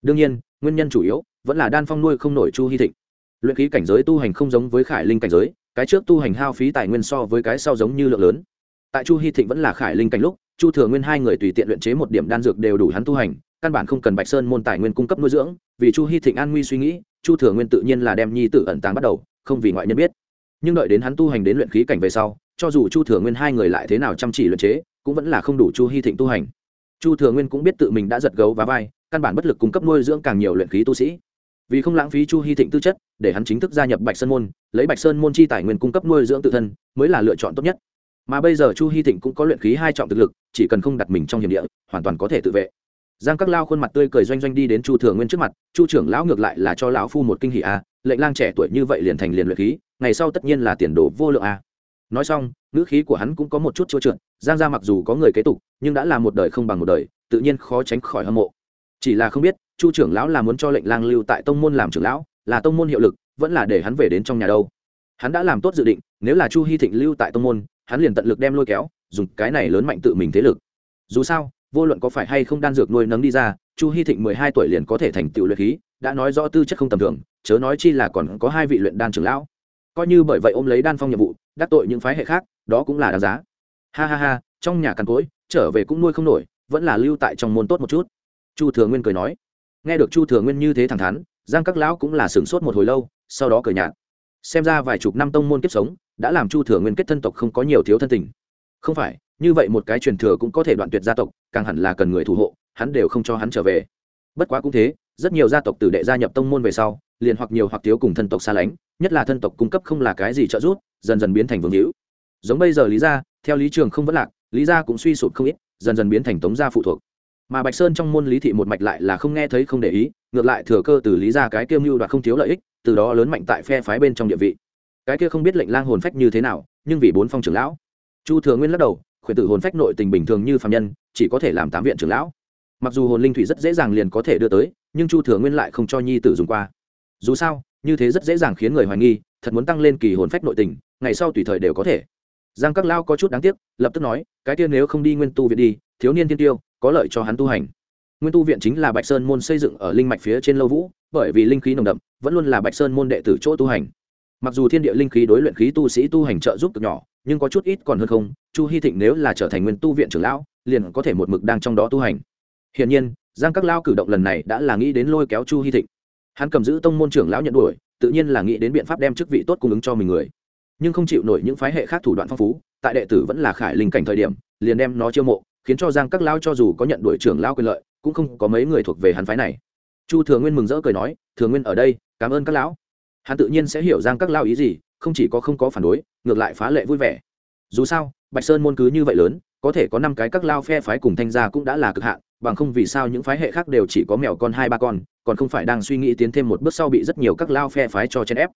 Đương nhiên, nguyên nhân chủ yếu vẫn là đan phong nuôi không nổi chu hy thịnh. Luyện khí cảnh giới tu hành không giống với khải linh cảnh giới, cái trước tu hành hao phí tài nguyên so với cái sau giống như lượng lớn. Tại chu hy thịnh vẫn là khải linh cảnh lúc chu thừa nguyên hai người tùy tiện luyện chế một điểm đan dược đều đủ hắn tu hành, căn bản không cần bạch sơn môn tài nguyên cung cấp nuôi dưỡng, vì chu hy thịnh an nguy suy nghĩ, chu thừa nguyên tự nhiên là đem nhi tử ẩn tàng bắt đầu, không vì ngoại nhân biết. Nhưng đợi đến hắn tu hành đến luyện khí cảnh về sau, cho dù chu thừa nguyên hai người lại thế nào chăm chỉ luyện chế, cũng vẫn là không đủ chu hy thịnh tu hành. Chu thừa nguyên cũng biết tự mình đã giật gấu và vai, căn bản bất lực cung cấp nuôi dưỡng càng nhiều luyện khí tu sĩ. Vì không lãng phí chu hy thịnh tư chất, để hắn chính thức gia nhập bạch sơn môn, lấy bạch sơn môn chi tài nguyên cung cấp nuôi dưỡng tự thân, mới là lựa chọn tốt nhất mà bây giờ chu hy thịnh cũng có luyện khí hai trọng thực lực, chỉ cần không đặt mình trong hiểm địa, hoàn toàn có thể tự vệ. Giang các lao khuôn mặt tươi cười doanh doanh đi đến chu thừa nguyên trước mặt, chu trưởng lão ngược lại là cho lão phu một kinh hỷ a, lệnh lang trẻ tuổi như vậy liền thành liền luyện khí, ngày sau tất nhiên là tiền đồ vô lượng a. Nói xong, ngữ khí của hắn cũng có một chút chua trượt giang gia mặc dù có người kế tục, nhưng đã là một đời không bằng một đời, tự nhiên khó tránh khỏi hâm mộ. Chỉ là không biết, chu trưởng lão là muốn cho lệnh lang lưu tại tông môn làm trưởng lão, là tông môn hiệu lực, vẫn là để hắn về đến trong nhà đâu hắn đã làm tốt dự định, nếu là chu hy thịnh lưu tại tông môn, hắn liền tận lực đem lôi kéo, dùng cái này lớn mạnh tự mình thế lực. Dù sao, vô luận có phải hay không đan dược nuôi nấng đi ra, chu hy thịnh mười hai tuổi liền có thể thành tựu luyện khí, đã nói rõ tư chất không tầm thường, chớ nói chi là còn có hai vị luyện đan trưởng lão. Coi như bởi vậy ôm lấy đan phong nhiệm vụ, đắc tội những phái hệ khác, đó cũng là đáng giá. Ha ha ha, trong nhà càn cối trở về cũng nuôi không nổi, vẫn là lưu tại trong môn tốt một chút. Chu thừa nguyên cười nói. Nghe được chu thừa nguyên như thế thẳng thắn, giang các lão cũng là sửng sốt một hồi lâu, sau đó cười nhạt xem ra vài chục năm tông môn kiếp sống đã làm chu thừa nguyên kết thân tộc không có nhiều thiếu thân tình. Không phải, như vậy một cái truyền thừa cũng có thể đoạn tuyệt gia tộc, càng hẳn là cần người thủ hộ, hắn đều không cho hắn trở về. Bất quá cũng thế, rất nhiều gia tộc tử đệ gia nhập tông môn về sau, liền hoặc nhiều hoặc thiếu cùng thân tộc xa lánh, nhất là thân tộc cung cấp không là cái gì trợ giúp, dần dần biến thành vương hữu. Giống bây giờ lý gia, theo lý trường không vẫn lạc, lý gia cũng suy sụp không ít, dần dần biến thành tống gia phụ thuộc. Mà bạch sơn trong môn lý thị một mạch lại là không nghe thấy không để ý, ngược lại thừa cơ từ lý gia cái kiêm mưu đoạt không thiếu lợi ích từ đó lớn mạnh tại phe phái bên trong địa vị. Cái kia không biết lệnh lang hồn phách như thế nào, nhưng vì bốn phong trưởng lão. Chu thừa nguyên lắc đầu, khuyển tử hồn phách nội tình bình thường như phạm nhân, chỉ có thể làm tám viện trưởng lão. Mặc dù hồn linh thủy rất dễ dàng liền có thể đưa tới, nhưng chu thừa nguyên lại không cho nhi tử dùng qua. Dù sao, như thế rất dễ dàng khiến người hoài nghi, thật muốn tăng lên kỳ hồn phách nội tình, ngày sau tùy thời đều có thể. Giang các lao có chút đáng tiếc, lập tức nói, cái tiên nếu không đi nguyên tu viện đi, thiếu niên thiên tiêu, có lợi cho hắn tu hành. Nguyên tu viện chính là bạch sơn môn xây dựng ở linh mạch phía trên lâu vũ bởi vì linh khí nồng đậm, vẫn luôn là bạch sơn môn đệ tử chỗ tu hành. Mặc dù thiên địa linh khí đối luyện khí tu sĩ tu hành trợ giúp cực nhỏ, nhưng có chút ít còn hơn không, chu hy thịnh nếu là trở thành nguyên tu viện trưởng lão, liền có thể một mực đang trong đó tu hành. Hiển nhiên, giang các lao cử động lần này đã là nghĩ đến lôi kéo chu hy thịnh. Hắn cầm giữ tông môn trưởng lão nhận đuổi, tự nhiên là nghĩ đến biện pháp đem chức vị tốt cung ứng cho mình người. Nhưng không chịu nổi những phái hệ khác thủ đoạn phong phú, tại đệ tử vẫn là khải linh cảnh thời điểm, liền đem nó chiêu mộ, khiến cho giang các lao cho dù có nhận đuổi trưởng lao quyền lợi, cũng không có mấy người thuộc về hắn phái này chu thừa nguyên mừng rỡ cười nói, thừa nguyên ở đây, cảm ơn các lão. Hắn tự nhiên sẽ hiểu giang các lao ý gì, không chỉ có không có phản đối, ngược lại phá lệ vui vẻ. Dù sao, bạch sơn môn cứ như vậy lớn, có thể có năm cái các lao phe phái cùng thanh gia cũng đã là cực hạn, bằng không vì sao những phái hệ khác đều chỉ có mèo con hai ba con, còn không phải đang suy nghĩ tiến thêm một bước sau bị rất nhiều các lao phe phái cho chen ép.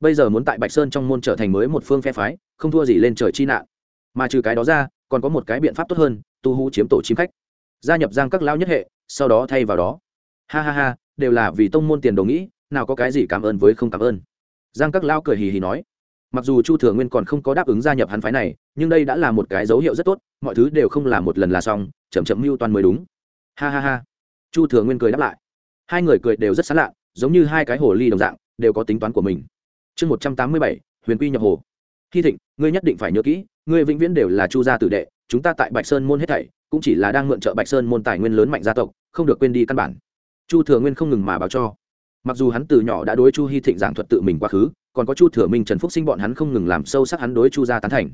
Bây giờ muốn tại bạch sơn trong môn trở thành mới một phương phe phái, không thua gì lên trời chi nạn. Mà trừ cái đó ra, còn có một cái biện pháp tốt hơn, tu hú chiếm tổ chim khách. Gia nhập giang các lao nhất hệ, sau đó thay vào đó ha ha ha, đều là vì tông môn tiền đồ nghĩ, nào có cái gì cảm ơn với không cảm ơn. Giang các lao cười hì hì nói, mặc dù chu thừa nguyên còn không có đáp ứng gia nhập hắn phái này, nhưng đây đã là một cái dấu hiệu rất tốt, mọi thứ đều không là một lần là xong, chậm chậm mưu toàn mới đúng. Ha ha ha. Chu thừa nguyên cười đáp lại. Hai người cười đều rất xán lạ, giống như hai cái hồ ly đồng dạng, đều có tính toán của mình. Chương một trăm tám mươi bảy, huyền quy nhập hồ. Hy thịnh, ngươi nhất định phải nhớ kỹ, ngươi vĩnh viễn đều là chu gia tử đệ, chúng ta tại bạch sơn môn hết thảy, cũng chỉ là đang mượn trợ bạch sơn môn tài nguyên lớn mạnh gia tộc, không được quên đi căn bản chu thừa nguyên không ngừng mà báo cho. Mặc dù hắn từ nhỏ đã đối chu hy thịnh giảng thuật tự mình quá khứ, còn có chu thừa minh, trần phúc sinh bọn hắn không ngừng làm sâu sắc hắn đối chu gia tán thành.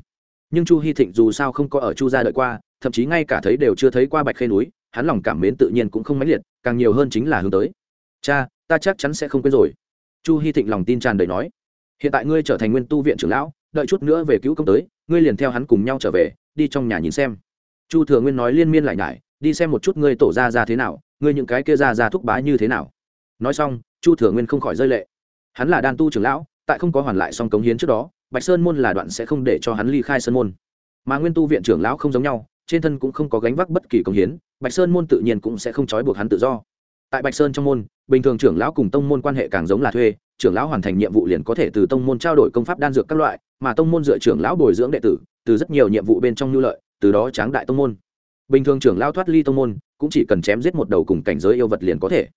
Nhưng chu hy thịnh dù sao không có ở chu gia đợi qua, thậm chí ngay cả thấy đều chưa thấy qua bạch khê núi, hắn lòng cảm mến tự nhiên cũng không mãnh liệt, càng nhiều hơn chính là hướng tới. Cha, ta chắc chắn sẽ không quên rồi. Chu hy thịnh lòng tin tràn đầy nói. Hiện tại ngươi trở thành nguyên tu viện trưởng lão, đợi chút nữa về cứu công tới, ngươi liền theo hắn cùng nhau trở về, đi trong nhà nhìn xem. Chu thừa nguyên nói liên miên lại nhải, đi xem một chút ngươi tổ ra ra thế nào ngươi những cái kia ra ra thúc bá như thế nào? Nói xong, chu thừa nguyên không khỏi rơi lệ. Hắn là đan tu trưởng lão, tại không có hoàn lại xong cống hiến trước đó, bạch sơn môn là đoạn sẽ không để cho hắn ly khai sơn môn. Mà nguyên tu viện trưởng lão không giống nhau, trên thân cũng không có gánh vác bất kỳ cống hiến, bạch sơn môn tự nhiên cũng sẽ không trói buộc hắn tự do. Tại bạch sơn trong môn, bình thường trưởng lão cùng tông môn quan hệ càng giống là thuê, trưởng lão hoàn thành nhiệm vụ liền có thể từ tông môn trao đổi công pháp đan dược các loại, mà tông môn dựa trưởng lão bồi dưỡng đệ tử, từ rất nhiều nhiệm vụ bên trong nhu lợi, từ đó tráng đại tông môn. Bình thường trưởng lão thoát ly tông môn cũng chỉ cần chém giết một đầu cùng cảnh giới yêu vật liền có thể.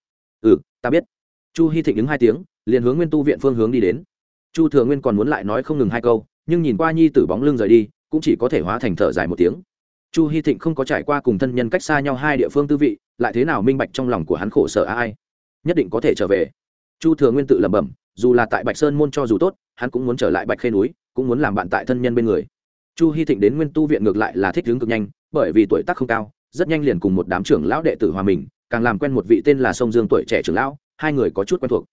Ừ ta biết. Chu hy thịnh ứng hai tiếng, liền hướng nguyên tu viện phương hướng đi đến. Chu thừa nguyên còn muốn lại nói không ngừng hai câu, nhưng nhìn qua nhi tử bóng lưng rời đi, cũng chỉ có thể hóa thành thở dài một tiếng. Chu hy thịnh không có trải qua cùng thân nhân cách xa nhau hai địa phương tư vị, lại thế nào minh bạch trong lòng của hắn khổ sở ai. Nhất định có thể trở về. Chu thừa nguyên tự lẩm bẩm, dù là tại bạch sơn môn cho dù tốt, hắn cũng muốn trở lại bạch khê núi, cũng muốn làm bạn tại thân nhân bên người. Chu hy thịnh đến nguyên tu viện ngược lại là thích hướng cực nhanh, bởi vì tuổi tác không cao rất nhanh liền cùng một đám trưởng lão đệ tử hòa mình, càng làm quen một vị tên là sông dương tuổi trẻ trưởng lão, hai người có chút quen thuộc.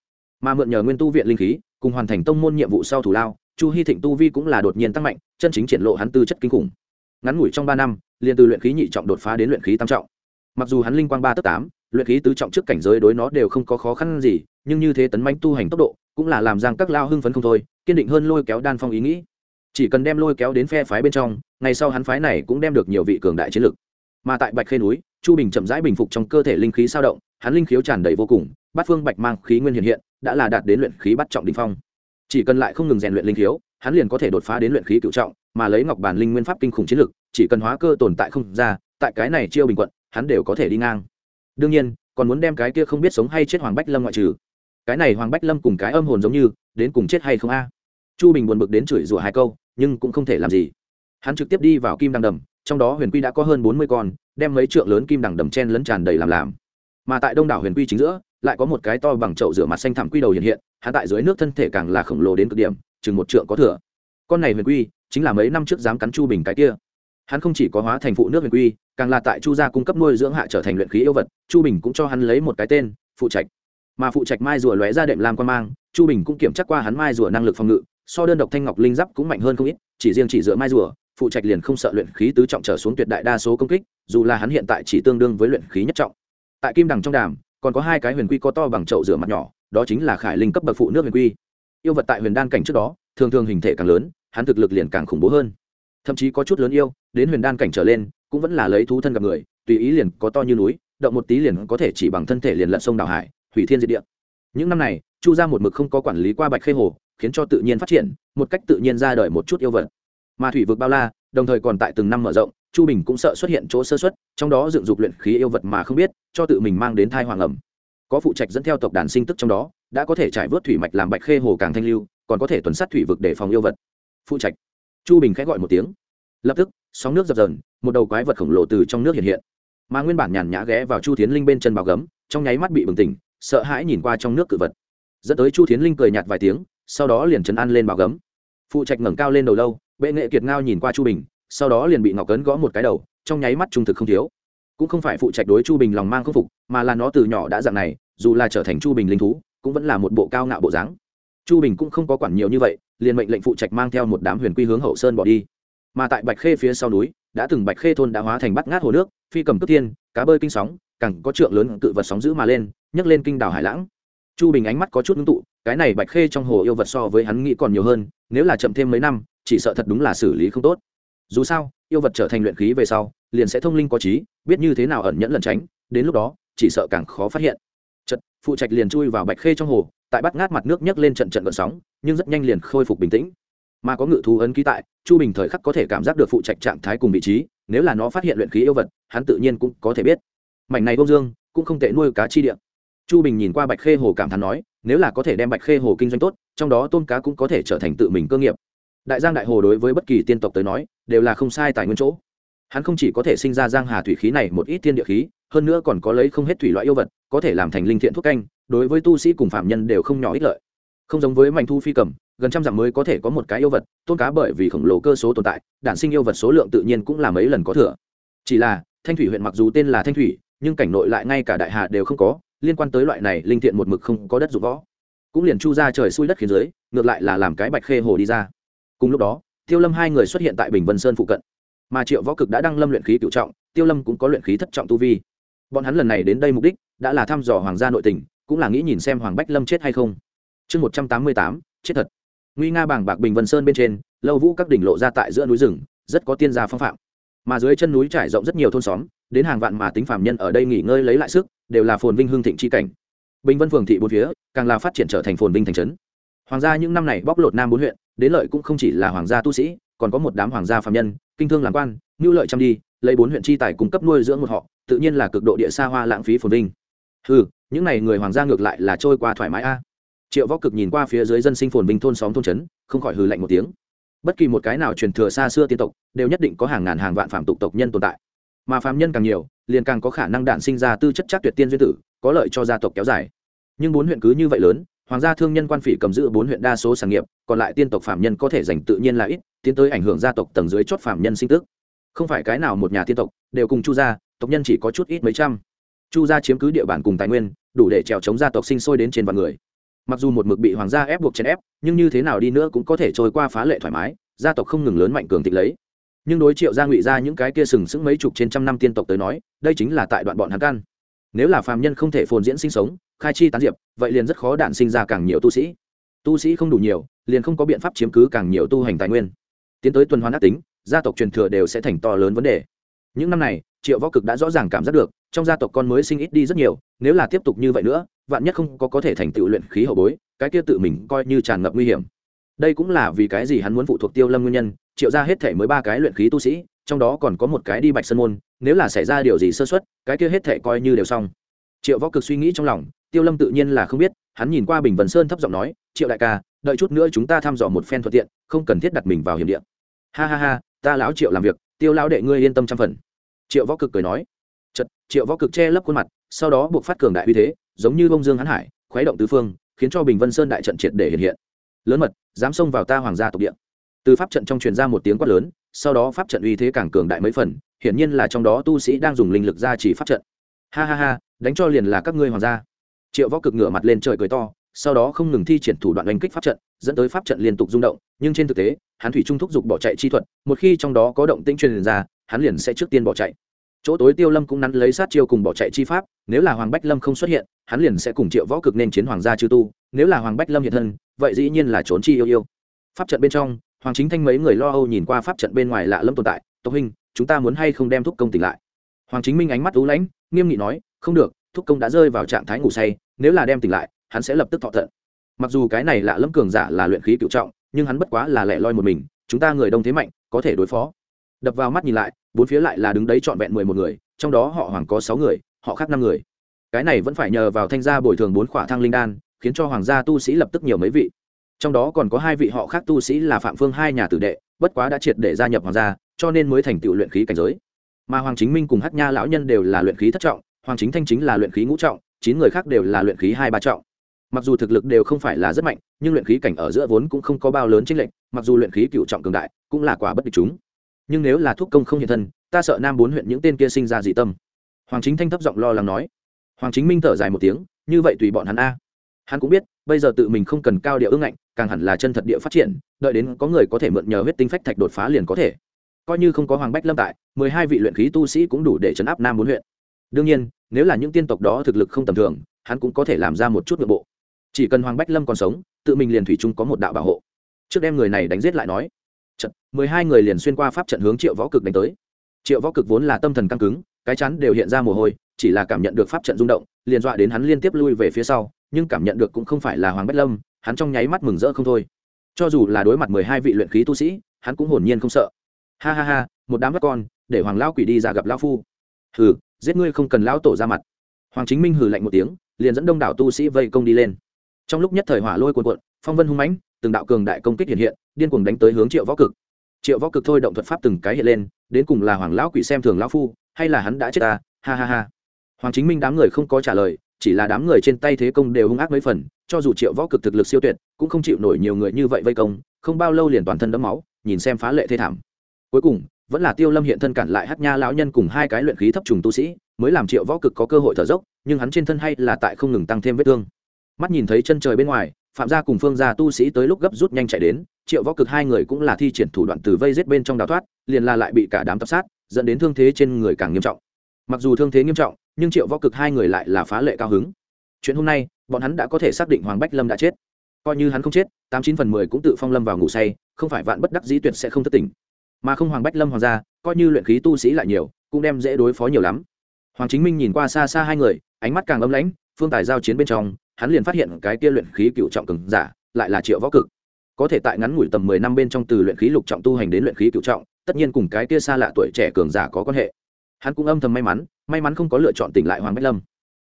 Mà mượn nhờ nguyên tu viện linh khí, cùng hoàn thành tông môn nhiệm vụ sau thủ lao, chu hy thịnh tu vi cũng là đột nhiên tăng mạnh, chân chính triển lộ hắn tư chất kinh khủng. Ngắn ngủi trong ba năm, liền từ luyện khí nhị trọng đột phá đến luyện khí tam trọng. Mặc dù hắn linh quang ba tấc tám, luyện khí tứ trọng trước cảnh giới đối nó đều không có khó khăn gì, nhưng như thế tấn manh tu hành tốc độ, cũng là làm giang các lao hưng phấn không thôi, kiên định hơn lôi kéo đan phong ý nghĩ. Chỉ cần đem lôi kéo đến phe phái bên trong, ngày sau hắn phái này cũng đem được nhiều vị cường đại chiến lực mà tại bạch khê núi, chu bình chậm rãi bình phục trong cơ thể linh khí sao động, hắn linh khiếu tràn đầy vô cùng, bát phương bạch mang khí nguyên hiện hiện, đã là đạt đến luyện khí bắt trọng đ phong. Chỉ cần lại không ngừng rèn luyện linh khiếu, hắn liền có thể đột phá đến luyện khí cựu trọng, mà lấy ngọc bản linh nguyên pháp kinh khủng chiến lực, chỉ cần hóa cơ tồn tại không ra, tại cái này chiêu bình quận, hắn đều có thể đi ngang. Đương nhiên, còn muốn đem cái kia không biết sống hay chết hoàng bách lâm ngoại trừ. Cái này hoàng bách lâm cùng cái âm hồn giống như, đến cùng chết hay không a? Chu bình buồn bực đến chửi rủa hai câu, nhưng cũng không thể làm gì. Hắn trực tiếp đi vào kim đăng đầm trong đó huyền quy đã có hơn bốn mươi con, đem mấy trượng lớn kim đằng đầm chen lấn tràn đầy làm làm. Mà tại đông đảo huyền quy chính giữa, lại có một cái to bằng chậu rửa mặt xanh thẳm quy đầu hiện hiện hạ tại dưới nước thân thể càng là khổng lồ đến cực điểm, chừng một trượng có thừa. Con này huyền quy, chính là mấy năm trước dám cắn chu bình cái kia. Hắn không chỉ có hóa thành phụ nước huyền quy, càng là tại chu gia cung cấp nuôi dưỡng hạ trở thành luyện khí yêu vật, chu bình cũng cho hắn lấy một cái tên, phụ trạch. Mà phụ trạch mai rùa lóe ra đệm làm quan mang, chu bình cũng kiểm tra qua hắn mai rùa năng lực phòng ngự, so đơn độc thanh ngọc linh giáp cũng mạnh hơn không ít, chỉ riêng chỉ dựa mai rùa phụ trạch liền không sợ luyện khí tứ trọng trở xuống tuyệt đại đa số công kích, dù là hắn hiện tại chỉ tương đương với luyện khí nhất trọng. Tại kim đằng trong đàm, còn có hai cái huyền quy có to bằng chậu rửa mặt nhỏ, đó chính là khải linh cấp bậc phụ nước huyền quy. Yêu vật tại huyền đan cảnh trước đó, thường thường hình thể càng lớn, hắn thực lực liền càng khủng bố hơn. Thậm chí có chút lớn yêu, đến huyền đan cảnh trở lên, cũng vẫn là lấy thú thân gặp người, tùy ý liền có to như núi, động một tí liền có thể chỉ bằng thân thể liền lận sông đào hải, hủy thiên diệt địa. Những năm này, chu ra một mực không có quản lý qua bạch khê hồ, khiến cho tự nhiên phát triển, một cách tự nhiên ra đời một chút yêu vật mà thủy vực bao la, đồng thời còn tại từng năm mở rộng, chu bình cũng sợ xuất hiện chỗ sơ xuất, trong đó dựng dục luyện khí yêu vật mà không biết, cho tự mình mang đến thai hoàng ẩm. Có phụ trạch dẫn theo tộc đàn sinh tức trong đó, đã có thể trải vớt thủy mạch làm bạch khê hồ càng thanh lưu, còn có thể tuần sát thủy vực để phòng yêu vật. Phụ trạch. Chu bình khẽ gọi một tiếng. Lập tức, sóng nước dập dờn, một đầu quái vật khổng lồ từ trong nước hiện hiện. Mà nguyên bản nhàn nhã ghé vào chu tiến linh bên chân bào gấm, trong nháy mắt bị bừng tỉnh, sợ hãi nhìn qua trong nước cự vật. Dẫn tới chu tiến linh cười nhạt vài tiếng, sau đó liền chấn an lên bào gấm. Phụ trạch ngẩng cao lên đầu lâu bệ nghệ kiệt ngao nhìn qua chu bình, sau đó liền bị ngọc cấn gõ một cái đầu, trong nháy mắt trung thực không thiếu. Cũng không phải phụ trạch đối chu bình lòng mang khâm phục, mà là nó từ nhỏ đã dạng này, dù là trở thành chu bình linh thú, cũng vẫn là một bộ cao ngạo bộ dáng. Chu bình cũng không có quản nhiều như vậy, liền mệnh lệnh phụ trạch mang theo một đám huyền quy hướng hậu sơn bỏ đi. Mà tại bạch khê phía sau núi, đã từng bạch khê thôn đã hóa thành bắt ngát hồ nước, phi cầm cướp tiên, cá bơi kinh sóng cẳng có trượng lớn cự vật sóng giữ mà lên, nhấc lên kinh đảo hải lãng. Chu bình ánh mắt có chút ngưng tụ, cái này bạch khê trong hồ yêu vật so với hắn nghĩ còn nhiều hơn, nếu là chậm thêm mấy năm chỉ sợ thật đúng là xử lý không tốt. Dù sao, yêu vật trở thành luyện khí về sau, liền sẽ thông linh có trí, biết như thế nào ẩn nhẫn lẩn tránh, đến lúc đó, chỉ sợ càng khó phát hiện. Chật, phụ trạch liền chui vào bạch khê trong hồ, tại bắt ngát mặt nước nhấc lên trận trận vận sóng, nhưng rất nhanh liền khôi phục bình tĩnh. Mà có ngự thú ấn ký tại, chu bình thời khắc có thể cảm giác được phụ trạch trạng thái cùng vị trí, nếu là nó phát hiện luyện khí yêu vật, hắn tự nhiên cũng có thể biết. Mảnh này bông dương, cũng không tệ nuôi cá chi điện chu bình nhìn qua bạch khê hồ cảm thán nói, nếu là có thể đem bạch khê hồ kinh doanh tốt, trong đó tôm cá cũng có thể trở thành tự mình cơ nghiệp đại giang đại hồ đối với bất kỳ tiên tộc tới nói, đều là không sai tài nguyên chỗ. Hắn không chỉ có thể sinh ra giang hà thủy khí này một ít tiên địa khí, hơn nữa còn có lấy không hết thủy loại yêu vật, có thể làm thành linh thiện thuốc canh, đối với tu sĩ cùng phạm nhân đều không nhỏ ích lợi. Không giống với mảnh thu phi cầm, gần trăm dặm mới có thể có một cái yêu vật, tôn cá bởi vì khổng lồ cơ số tồn tại, đản sinh yêu vật số lượng tự nhiên cũng là mấy lần có thừa. Chỉ là, thanh thủy huyện mặc dù tên là thanh thủy, nhưng cảnh nội lại ngay cả đại hà đều không có, liên quan tới loại này linh thiện một mực không có đất dụng võ. Cũng liền chu ra trời xui đất khiến dưới, ngược lại là làm cái bạch khê hồ đi ra cùng lúc đó, tiêu lâm hai người xuất hiện tại bình vân sơn phụ cận. Mà triệu võ cực đã đăng lâm luyện khí cựu trọng, tiêu lâm cũng có luyện khí thất trọng tu vi. Bọn hắn lần này đến đây mục đích đã là thăm dò hoàng gia nội tình, cũng là nghĩ nhìn xem hoàng bách lâm chết hay không. Chương một trăm tám mươi tám, chết thật. Nguy nga bảng bạc bình vân sơn bên trên, lâu vũ các đỉnh lộ ra tại giữa núi rừng, rất có tiên gia phong phạm. Mà dưới chân núi trải rộng rất nhiều thôn xóm, đến hàng vạn mà tính phạm nhân ở đây nghỉ ngơi lấy lại sức, đều là phồn vinh hương thịnh chi cảnh. Bình vân phường thị bốn phía, càng là phát triển trở thành phồn vinh thành trấn hoàng gia những năm này bóc lột nam bốn huyện, đến lợi cũng không chỉ là hoàng gia tu sĩ, còn có một đám hoàng gia phạm nhân, kinh thương làm quan ngưu lợi chăm đi, lấy bốn huyện chi tài cung cấp nuôi dưỡng một họ, tự nhiên là cực độ địa xa hoa lãng phí phồn vinh. Ừ những n à y người hoàng gia ngược lại là trôi qua thoải mái a. Triệu võ cực nhìn qua phía dưới dân sinh phồn vinh thôn xóm thôn trấn, không khỏi hừ lạnh một tiếng. Bất kỳ một cái nào truyền thừa xa xưa tiên tộc, đều nhất định có hàng ngàn hàng vạn phạm tục tộc nhân tồn tại. Mà phạm nhân càng nhiều, liền càng có khả năng đản sinh ra tư chất chắc tuyệt tiên duyên tử, có lợi cho gia tộc kéo dài. Nhưng bốn huyện cứ như vậy lớn hoàng gia thương nhân quan phỉ cầm giữ bốn huyện đa số sản nghiệp, còn lại tiên tộc phạm nhân có thể dành tự nhiên là ít, tiến tới ảnh hưởng gia tộc tầng dưới chót phạm nhân sinh tức. Không phải cái nào một nhà tiên tộc, đều cùng chu gia, tộc nhân chỉ có chút ít mấy trăm. Chu gia chiếm cứ địa bàn cùng tài nguyên, đủ để trèo chống gia tộc sinh sôi đến trên vạn người. Mặc dù một mực bị hoàng gia ép buộc chèn ép, nhưng như thế nào đi nữa cũng có thể trôi qua phá lệ thoải mái, gia tộc không ngừng lớn mạnh cường thịnh lấy. Nhưng đối triệu gia ngụy ra những cái kia sừng sững mấy chục trên trăm năm tiên tộc tới nói, đây chính là tại đoạn bọn hắn căn nếu là phàm nhân không thể phồn diễn sinh sống khai chi tán diệp, vậy liền rất khó đạn sinh ra càng nhiều tu sĩ. Tu sĩ không đủ nhiều, liền không có biện pháp chiếm cứ càng nhiều tu hành tài nguyên. Tiến tới tuần hoàn ác tính, gia tộc truyền thừa đều sẽ thành to lớn vấn đề. Những năm này, triệu võ cực đã rõ ràng cảm giác được, trong gia tộc con mới sinh ít đi rất nhiều, nếu là tiếp tục như vậy nữa, vạn nhất không có có thể thành tựu luyện khí hậu bối, cái kia tự mình coi như tràn ngập nguy hiểm. Đây cũng là vì cái gì hắn muốn phụ thuộc tiêu lâm nguyên nhân, triệu ra hết thể mới ba cái luyện khí tu sĩ, trong đó còn có một cái đi bạch sơn môn, nếu là xảy ra điều gì sơ xuất cái kia hết thể coi như đều xong. Triệu võ cực suy nghĩ trong lòng tiêu lâm tự nhiên là không biết, hắn nhìn qua bình vân sơn thấp giọng nói, triệu đại ca, đợi chút nữa chúng ta thăm dò một phen thuận tiện, không cần thiết đặt mình vào hiểm địa. ha ha ha, ta lão triệu làm việc, tiêu lão đệ ngươi yên tâm trăm phần. Triệu võ cực cười nói. Chật triệu võ cực che lấp khuôn mặt, sau đó buộc phát cường đại uy thế, giống như bông dương hắn hải, khuấy động tứ phương, khiến cho bình vân sơn đại trận triệt để hiện hiện. Lớn mật, dám xông vào ta hoàng gia tộc địa. Từ pháp trận trong truyền ra một tiếng quát lớn, sau đó pháp trận uy thế càng cường đại mấy phần, hiển nhiên là trong đó tu sĩ đang dùng linh lực ra chỉ pháp trận. Ha ha ha, đánh cho liền là các ngươi hoàng gia triệu võ cực ngửa mặt lên trời cười to, sau đó không ngừng thi triển thủ đoạn đánh kích pháp trận, dẫn tới pháp trận liên tục rung động, nhưng trên thực tế, hắn thủy trung thúc giục bỏ chạy chi thuật, một khi trong đó có động tĩnh truyền ra, hắn liền sẽ trước tiên bỏ chạy. Chỗ tối tiêu lâm cũng nắn lấy sát chiêu cùng bỏ chạy chi pháp, nếu là hoàng bách lâm không xuất hiện, hắn liền sẽ cùng triệu võ cực nên chiến hoàng gia chư tu, nếu là hoàng bách lâm hiện thân, vậy dĩ nhiên là trốn chi yêu yêu. Pháp trận bên trong, hoàng chính thanh mấy người lo âu nhìn qua pháp trận bên ngoài lạ lâm tồn tại, tộc hình chúng ta muốn hay không đem thúc công tỉnh lại? Hoàng chính minh ánh mắt ú lãnh, nghiêm nghị nói, không được thúc công đã rơi vào trạng thái ngủ say, nếu là đem tỉnh lại, hắn sẽ lập tức thọ thận. Mặc dù cái này lạ lâm cường giả là luyện khí cựu trọng, nhưng hắn bất quá là lẻ loi một mình, chúng ta người đông thế mạnh, có thể đối phó. Đập vào mắt nhìn lại, bốn phía lại là đứng đấy trọn vẹn mười một người, trong đó họ hoàng có sáu người, họ khác năm người. Cái này vẫn phải nhờ vào thanh gia bồi thường bốn khỏa thăng linh đan, khiến cho hoàng gia tu sĩ lập tức nhiều mấy vị. Trong đó còn có hai vị họ khác tu sĩ là phạm phương hai nhà tử đệ, bất quá đã triệt để gia nhập hoàng gia, cho nên mới thành tựu luyện khí cảnh giới. Mà hoàng chính minh cùng hát nha lão nhân đều là luyện khí thất trọng hoàng chính thanh chính là luyện khí ngũ trọng, chín người khác đều là luyện khí hai ba trọng. Mặc dù thực lực đều không phải là rất mạnh, nhưng luyện khí cảnh ở giữa vốn cũng không có bao lớn chênh lệch, mặc dù luyện khí cựu trọng cường đại, cũng là quả bất địch chúng. Nhưng nếu là thuốc công không hiện thân, ta sợ nam bốn huyện những tên kia sinh ra dị tâm. Hoàng chính thanh thấp giọng lo lắng nói. Hoàng chính minh thở dài một tiếng, như vậy tùy bọn hắn a. Hắn cũng biết, bây giờ tự mình không cần cao địa ương ngạnh, càng hẳn là chân thật địa phát triển, đợi đến có người có thể mượn nhờ huyết tinh phách thạch đột phá liền có thể. Coi như không có hoàng bách lâm tại, mười hai vị luyện khí tu sĩ cũng đủ để chấn áp nam bốn huyện đương nhiên, nếu là những tiên tộc đó thực lực không tầm thường, hắn cũng có thể làm ra một chút nội bộ. Chỉ cần hoàng bách lâm còn sống, tự mình liền thủy chung có một đạo bảo hộ. Trước đem người này đánh giết lại nói, trận, mười hai người liền xuyên qua pháp trận hướng triệu võ cực đánh tới. Triệu võ cực vốn là tâm thần căng cứng, cái chắn đều hiện ra mồ hôi, chỉ là cảm nhận được pháp trận rung động, liền dọa đến hắn liên tiếp lui về phía sau, nhưng cảm nhận được cũng không phải là hoàng bách lâm, hắn trong nháy mắt mừng rỡ không thôi. Cho dù là đối mặt mười hai vị luyện khí tu sĩ, hắn cũng hồn nhiên không sợ. Ha ha ha, một đám các con, để hoàng lao quỷ đi ra gặp lao phu. Hừ giết ngươi không cần lão tổ ra mặt. Hoàng chính minh hừ lạnh một tiếng, liền dẫn đông đảo tu sĩ vây công đi lên. Trong lúc nhất thời hỏa lôi cuồn cuộn, phong vân hung mãnh, từng đạo cường đại công kích hiện hiện, điên cuồng đánh tới hướng triệu võ cực. Triệu võ cực thôi động thuật pháp từng cái hiện lên, đến cùng là hoàng lão quỷ xem thường lão phu, hay là hắn đã chết ta? Ha ha ha. Hoàng chính minh đám người không có trả lời, chỉ là đám người trên tay thế công đều hung ác mấy phần, cho dù triệu võ cực thực lực siêu tuyệt, cũng không chịu nổi nhiều người như vậy vây công, không bao lâu liền toàn thân đẫm máu, nhìn xem phá lệ thê thảm. Cuối cùng vẫn là tiêu lâm hiện thân cản lại hát nha lão nhân cùng hai cái luyện khí thấp trùng tu sĩ, mới làm triệu võ cực có cơ hội thở dốc, nhưng hắn trên thân hay là tại không ngừng tăng thêm vết thương. Mắt nhìn thấy chân trời bên ngoài, phạm gia cùng phương gia tu sĩ tới lúc gấp rút nhanh chạy đến, triệu võ cực hai người cũng là thi triển thủ đoạn từ vây rết bên trong đào thoát, liền là lại bị cả đám tập sát, dẫn đến thương thế trên người càng nghiêm trọng. Mặc dù thương thế nghiêm trọng, nhưng triệu võ cực hai người lại là phá lệ cao hứng. Chuyện hôm nay, bọn hắn đã có thể xác định hoàng bách lâm đã chết. Coi như hắn không chết, tám chín phần mười cũng tự phong lâm vào ngủ say, không phải vạn bất đắc dĩ tuyệt sẽ không thất tỉnh mà không hoàng bách lâm hoàng gia, coi như luyện khí tu sĩ lại nhiều, cũng đem dễ đối phó nhiều lắm. Hoàng chính minh nhìn qua xa xa hai người, ánh mắt càng âm lãnh, phương tài giao chiến bên trong, hắn liền phát hiện cái kia luyện khí cựu trọng cường giả, lại là triệu võ cực. Có thể tại ngắn ngủi tầm mười năm bên trong từ luyện khí lục trọng tu hành đến luyện khí cựu trọng, tất nhiên cùng cái kia xa lạ tuổi trẻ cường giả có quan hệ. Hắn cũng âm thầm may mắn may mắn không có lựa chọn tỉnh lại hoàng bách lâm.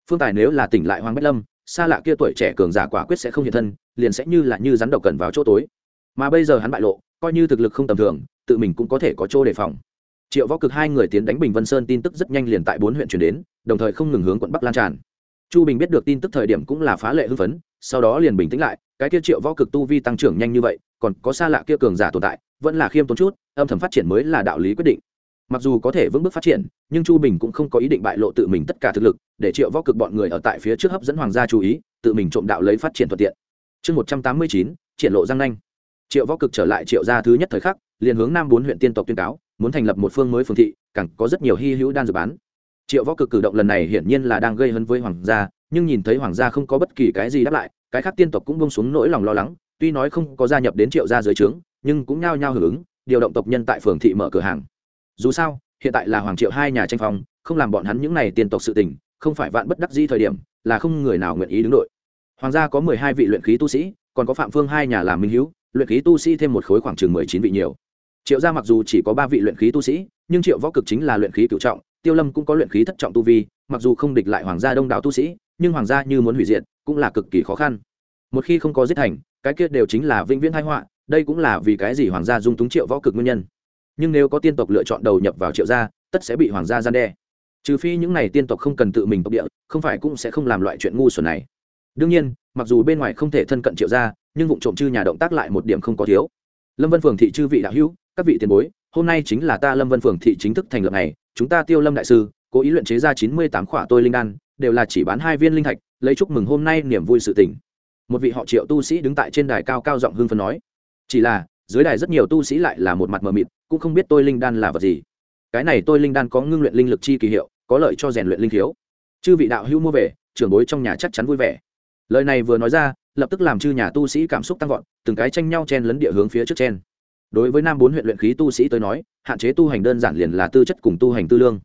Phương tài nếu là tỉnh lại hoàng bách lâm, xa lạ kia tuổi trẻ cường giả quả quyết sẽ không hiện thân, liền sẽ như là như rắn độc cần vào chỗ tối. Mà bây giờ hắn bại lộ, coi như thực lực không tầm thường tự mình cũng có thể có chỗ đề phòng. Triệu võ cực hai người tiến đánh bình vân sơn tin tức rất nhanh liền tại bốn huyện chuyển đến, đồng thời không ngừng hướng quận bắc lan tràn. Chu bình biết được tin tức thời điểm cũng là phá lệ hưng phấn, sau đó liền bình tĩnh lại, cái kia triệu võ cực tu vi tăng trưởng nhanh như vậy, còn có xa lạ kia cường giả tồn tại, vẫn là khiêm tốn chút, âm thầm phát triển mới là đạo lý quyết định. Mặc dù có thể vững bước phát triển, nhưng chu bình cũng không có ý định bại lộ tự mình tất cả thực lực, để triệu võ cực bọn người ở tại phía trước hấp dẫn hoàng gia chú ý, tự mình trộm đạo lấy phát triển thuận tiện. Chương một trăm tám mươi chín, triển lộ giang nanh triệu võ cực trở lại triệu gia thứ nhất thời khắc, liền hướng nam bốn huyện tiên tộc tuyên cáo, muốn thành lập một phương mới phương thị, càng có rất nhiều hy hữu đan dược bán. Triệu võ cực cử động lần này hiển nhiên là đang gây hấn với hoàng gia, nhưng nhìn thấy hoàng gia không có bất kỳ cái gì đáp lại, cái khác tiên tộc cũng bông xuống nỗi lòng lo lắng, tuy nói không có gia nhập đến triệu gia dưới trướng, nhưng cũng nhao nhao hưởng ứng, điều động tộc nhân tại phường thị mở cửa hàng. Dù sao, hiện tại là hoàng triệu hai nhà tranh phong, không làm bọn hắn những n à y tiên tộc sự tình, không phải vạn bất đắc di thời điểm, là không người nào nguyện ý đứng đội. Hoàng gia có mười hai vị luyện khí tu sĩ, còn có phạm phương hai nhà làm minh hữu luyện khí tu sĩ thêm một khối khoảng chừng mười chín vị nhiều. Triệu gia mặc dù chỉ có ba vị luyện khí tu sĩ, nhưng triệu võ cực chính là luyện khí cựu trọng, tiêu lâm cũng có luyện khí thất trọng tu vi, mặc dù không địch lại hoàng gia đông đảo tu sĩ, nhưng hoàng gia như muốn hủy diệt cũng là cực kỳ khó khăn. Một khi không có giết thành, cái kia đều chính là vĩnh viễn thái họa, đây cũng là vì cái gì hoàng gia dung túng triệu võ cực nguyên nhân. Nhưng nếu có tiên tộc lựa chọn đầu nhập vào triệu gia, tất sẽ bị hoàng gia gian đe. Trừ phi những n à y tiên tộc không cần tự mình tộc địa, không phải cũng sẽ không làm loại chuyện ngu xuẩn này đương nhiên, mặc dù bên ngoài không thể thân cận triệu gia, nhưng vụ trộm chư nhà động tác lại một điểm không có thiếu. Lâm vân phường thị chư vị đạo hữu, các vị tiền bối, hôm nay chính là ta lâm vân phường thị chính thức thành lập này chúng ta tiêu lâm đại sư, cố ý luyện chế ra chín mươi tám khỏa tôi linh đan, đều là chỉ bán hai viên linh thạch, lấy chúc mừng hôm nay niềm vui sự tỉnh một vị họ triệu tu sĩ đứng tại trên đài cao cao giọng hưng phân nói, chỉ là, dưới đài rất nhiều tu sĩ lại là một mặt mờ mịt, cũng không biết tôi linh đan là vật gì. Cái này tôi linh đan có ngưng luyện linh lực chi kỳ hiệu, có lợi cho rèn luyện linh thiếu chư vị đạo hữu mua về, trưởng bối trong nhà chắc chắn vui vẻ lời này vừa nói ra, lập tức làm chư nhà tu sĩ cảm xúc tăng vọt, từng cái tranh nhau chen lấn địa hướng phía trước chen. Đối với nam bốn huyện luyện khí tu sĩ tới nói, hạn chế tu hành đơn giản liền là tư chất cùng tu hành tư lương.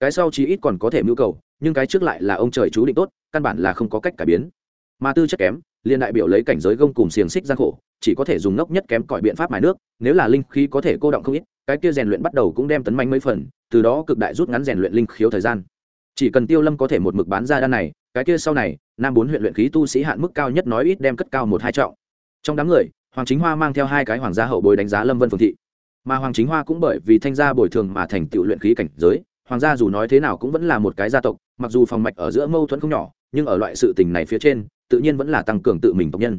Cái sau chí ít còn có thể mưu cầu, nhưng cái trước lại là ông trời chú định tốt, căn bản là không có cách cải biến. Mà tư chất kém, liền đại biểu lấy cảnh giới gông cùng xiềng xích gian khổ, chỉ có thể dùng ngốc nhất kém cỏi biện pháp mài nước, nếu là linh khí có thể cô động không ít, cái kia rèn luyện bắt đầu cũng đem tấn manh mấy phần, từ đó cực đại rút ngắn rèn luyện linh khiếu thời gian. Chỉ cần tiêu lâm có thể một mực bán ra đan này cái kia sau này, nam bốn huyện luyện khí tu sĩ hạn mức cao nhất nói ít đem cất cao một hai trọng. Trong đám người, hoàng chính hoa mang theo hai cái hoàng gia hậu bồi đánh giá lâm vân phương thị. Mà hoàng chính hoa cũng bởi vì thanh gia bồi thường mà thành tựu luyện khí cảnh giới, hoàng gia dù nói thế nào cũng vẫn là một cái gia tộc, mặc dù phòng mạch ở giữa mâu thuẫn không nhỏ, nhưng ở loại sự tình này phía trên, tự nhiên vẫn là tăng cường tự mình tộc nhân.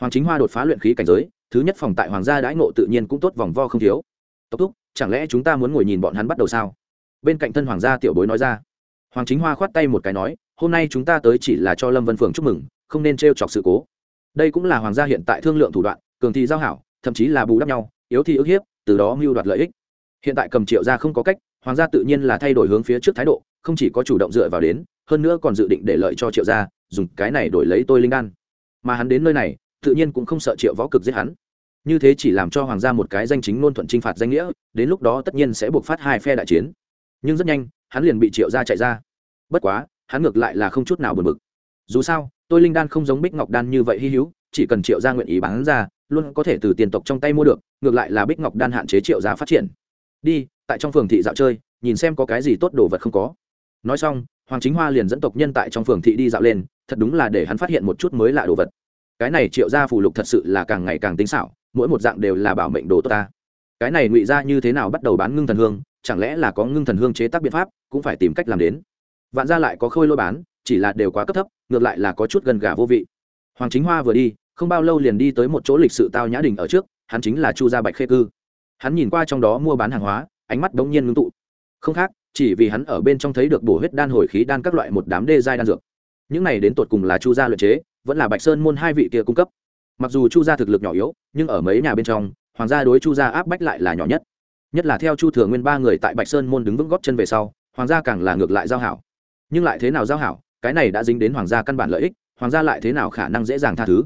Hoàng chính hoa đột phá luyện khí cảnh giới, thứ nhất phòng tại hoàng gia đãi ngộ tự nhiên cũng tốt vòng vo không thiếu. Tốc thúc, chẳng lẽ chúng ta muốn ngồi nhìn bọn hắn bắt đầu sao? Bên cạnh thân hoàng gia tiểu bối nói ra. Hoàng chính hoa khoát tay một cái nói hôm nay chúng ta tới chỉ là cho lâm vân phường chúc mừng, không nên t chọc sự cố. Đây cũng là hoàng gia hiện tại thương lượng thủ đoạn, cường thì giao hảo, thậm chí là bù đắp nhau, yếu thì ức hiếp, từ đó mưu đoạt lợi ích. Hiện tại cầm triệu gia không có cách, hoàng gia tự nhiên là thay đổi hướng phía trước thái độ, không chỉ có chủ động dựa vào đến, hơn nữa còn dự định để lợi cho triệu gia, dùng cái này đổi lấy tôi linh đan. Mà hắn đến nơi này, tự nhiên cũng không sợ triệu võ cực giết hắn. Như thế chỉ làm cho hoàng gia một cái danh chính ngôn thuận t r i n h phạt danh nghĩa, đến lúc đó tất nhiên sẽ buộc phát hai phe đại chiến. Nhưng rất nhanh, hắn liền bị triệu gia chạy ra. Bất quá hắn ngược lại là không chút nào buồn bực. Dù sao, tôi linh đan không giống bích ngọc đan như vậy hy hữu, chỉ cần triệu gia nguyện ý bán ra, luôn có thể từ tiền tộc trong tay mua được, ngược lại là bích ngọc đan hạn chế triệu gia phát triển. Đi, tại trong phường thị dạo chơi, nhìn xem có cái gì tốt đồ vật không có. Nói xong, hoàng chính hoa liền dẫn tộc nhân tại trong phường thị đi dạo lên, thật đúng là để hắn phát hiện một chút mới lạ đồ vật. Cái này triệu gia phù lục thật sự là càng ngày càng tinh xảo, mỗi một dạng đều là bảo mệnh đồ tốt ta. Cái này ngụy ra như thế nào bắt đầu bán ngưng thần hương, chẳng lẽ là có ngưng thần hương chế tác biện pháp, cũng phải tìm cách làm đến vạn gia lại có khôi lôi bán, chỉ là đều quá cấp thấp, ngược lại là có chút gần gà vô vị. Hoàng chính hoa vừa đi, không bao lâu liền đi tới một chỗ lịch sự tao nhã đình ở trước, hắn chính là chu gia bạch khê cư. Hắn nhìn qua trong đó mua bán hàng hóa, ánh mắt bỗng nhiên ngưng tụ. Không khác, chỉ vì hắn ở bên trong thấy được bổ huyết đan hồi khí đan các loại một đám đê giai đan dược. Những này đến tột cùng là chu gia luyện chế, vẫn là bạch sơn môn hai vị kia cung cấp. Mặc dù chu gia thực lực nhỏ yếu, nhưng ở mấy nhà bên trong, hoàng gia đối chu gia áp bách lại là nhỏ nhất. Nhất là theo chu thừa nguyên ba người tại bạch sơn môn đứng vững góp chân về sau, hoàng gia càng là ngược lại giao hảo nhưng lại thế nào giao hảo, cái này đã dính đến hoàng gia căn bản lợi ích, hoàng gia lại thế nào khả năng dễ dàng tha thứ?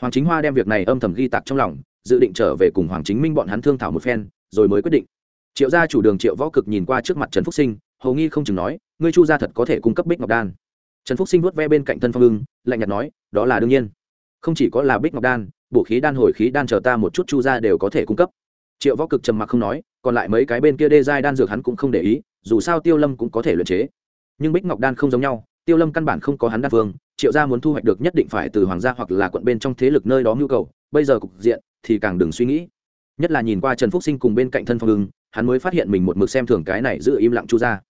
Hoàng chính hoa đem việc này âm thầm ghi tạc trong lòng, dự định trở về cùng hoàng chính minh bọn hắn thương thảo một phen, rồi mới quyết định. Triệu gia chủ đường triệu võ cực nhìn qua trước mặt trần phúc sinh, hầu nghi không chừng nói, ngươi chu gia thật có thể cung cấp bích ngọc đan. Trần phúc sinh vuốt ve bên cạnh thân phong ưng, lạnh nhạt nói, đó là đương nhiên. Không chỉ có là bích ngọc đan, bổ khí đan hồi khí đan chờ ta một chút chu gia đều có thể cung cấp. Triệu võ cực trầm mặc không nói, còn lại mấy cái bên kia đê giai đan dược hắn cũng không để ý, dù sao tiêu lâm cũng có thể luyện chế nhưng bích ngọc đan không giống nhau, tiêu lâm căn bản không có hắn đan phương triệu gia muốn thu hoạch được nhất định phải từ hoàng gia hoặc là quận bên trong thế lực nơi đó nhu cầu, bây giờ cục diện thì càng đừng suy nghĩ. Nhất là nhìn qua trần phúc sinh cùng bên cạnh thân phong hưng hắn mới phát hiện mình một mực xem thường cái này giữ im lặng chu ra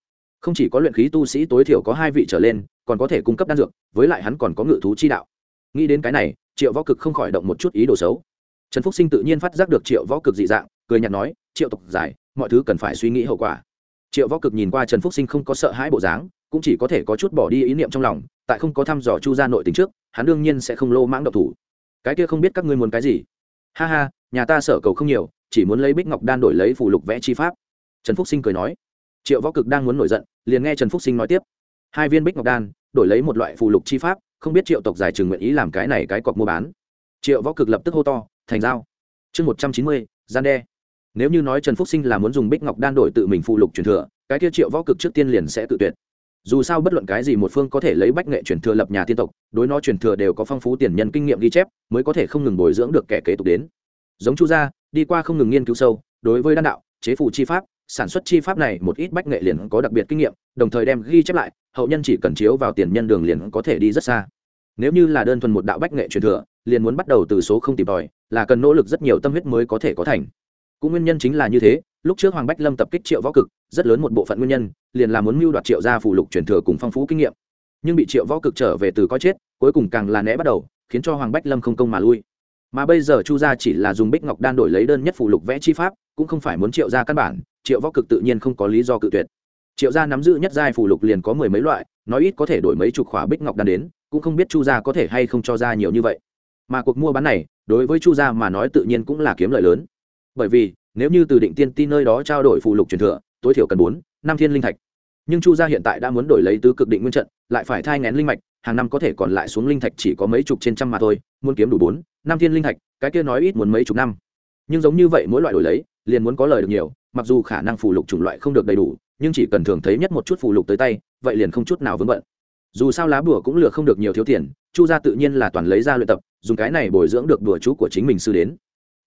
không chỉ có luyện khí tu sĩ tối thiểu có hai vị trở lên, còn có thể cung cấp đan dược, với lại hắn còn có ngự thú chi đạo. Nghĩ đến cái này, triệu võ cực không khỏi động một chút ý đồ xấu. Trần phúc sinh tự nhiên phát giác được triệu võ cực dị dạng, cười nhạt nói, triệu tộc giải, mọi thứ cần phải suy nghĩ hậu quả. Triệu võ cực nhìn qua trần phúc sinh không có sợ hãi bộ dáng cũng chỉ có thể có chút bỏ đi ý niệm trong lòng, tại không có thăm dò chu ra nội tình trước, hắn đương nhiên sẽ không lô mãng độc thủ. Cái kia không biết các ngươi muốn cái gì. Ha ha, nhà ta sở cầu không nhiều, chỉ muốn lấy bích ngọc đan đổi lấy phù lục vẽ chi pháp. Trần phúc sinh cười nói. Triệu võ cực đang muốn nổi giận, liền nghe trần phúc sinh nói tiếp. Hai viên bích ngọc đan, đổi lấy một loại phù lục chi pháp, không biết triệu tộc giải trừng nguyện ý làm cái này cái cọc mua bán. Triệu võ cực lập tức hô to, thành giao. Chương một trăm chín mươi, gian đe. Nếu như nói trần phúc sinh là muốn dùng bích ngọc đan đổi tự mình phụ lục truyền thừa, cái kia triệu võ cực trước tiên liền sẽ tự tuyệt dù sao bất luận cái gì một phương có thể lấy bách nghệ truyền thừa lập nhà tiên tộc, đối nó truyền thừa đều có phong phú tiền nhân kinh nghiệm ghi chép, mới có thể không ngừng bồi dưỡng được kẻ kế tục đến. Giống chu gia, đi qua không ngừng nghiên cứu sâu, đối với đan đạo, chế phụ chi pháp, sản xuất chi pháp này một ít bách nghệ liền có đặc biệt kinh nghiệm, đồng thời đem ghi chép lại, hậu nhân chỉ cần chiếu vào tiền nhân đường liền có thể đi rất xa. Nếu như là đơn thuần một đạo bách nghệ truyền thừa, liền muốn bắt đầu từ số không tìm tòi, là cần nỗ lực rất nhiều tâm huyết mới có thể có thành. Cũng nguyên nhân chính là như thế, lúc trước hoàng bách lâm tập kích triệu võ cực, rất lớn một bộ phận nguyên nhân liền là muốn mưu đoạt triệu gia phủ lục truyền thừa cùng phong phú kinh nghiệm. Nhưng bị triệu võ cực trở về từ có chết, cuối cùng càng là né bắt đầu, khiến cho hoàng bách lâm không công mà lui. Mà bây giờ chu gia chỉ là dùng bích ngọc đan đổi lấy đơn nhất phủ lục vẽ chi pháp, cũng không phải muốn triệu gia căn bản, triệu võ cực tự nhiên không có lý do cự tuyệt. Triệu gia nắm giữ nhất giai phủ lục liền có mười mấy loại, nói ít có thể đổi mấy chục khỏa bích ngọc đan đến, cũng không biết chu gia có thể hay không cho ra nhiều như vậy. Mà cuộc mua bán này, đối với chu gia mà nói tự nhiên cũng là kiếm lợi lớn. Bởi vì, nếu như từ định tiên ti nơi đó trao đổi phụ lục truyền thừa tối thiểu cần bốn, năm thiên linh thạch. Nhưng chu gia hiện tại đã muốn đổi lấy tứ cực định nguyên trận, lại phải thai ngén linh mạch, hàng năm có thể còn lại xuống linh thạch chỉ có mấy chục trên trăm mà thôi, muốn kiếm đủ bốn, năm thiên linh thạch, cái kia nói ít muốn mấy chục năm. Nhưng giống như vậy mỗi loại đổi lấy, liền muốn có lời được nhiều, mặc dù khả năng phụ lục chủng loại không được đầy đủ, nhưng chỉ cần thường thấy nhất một chút phụ lục tới tay, vậy liền không chút nào vướng bận. Dù sao lá bùa cũng lừa không được nhiều thiếu tiền, chu gia tự nhiên là toàn lấy ra luyện tập, dùng cái này bồi dưỡng được đùa chú của chính mình sư đến.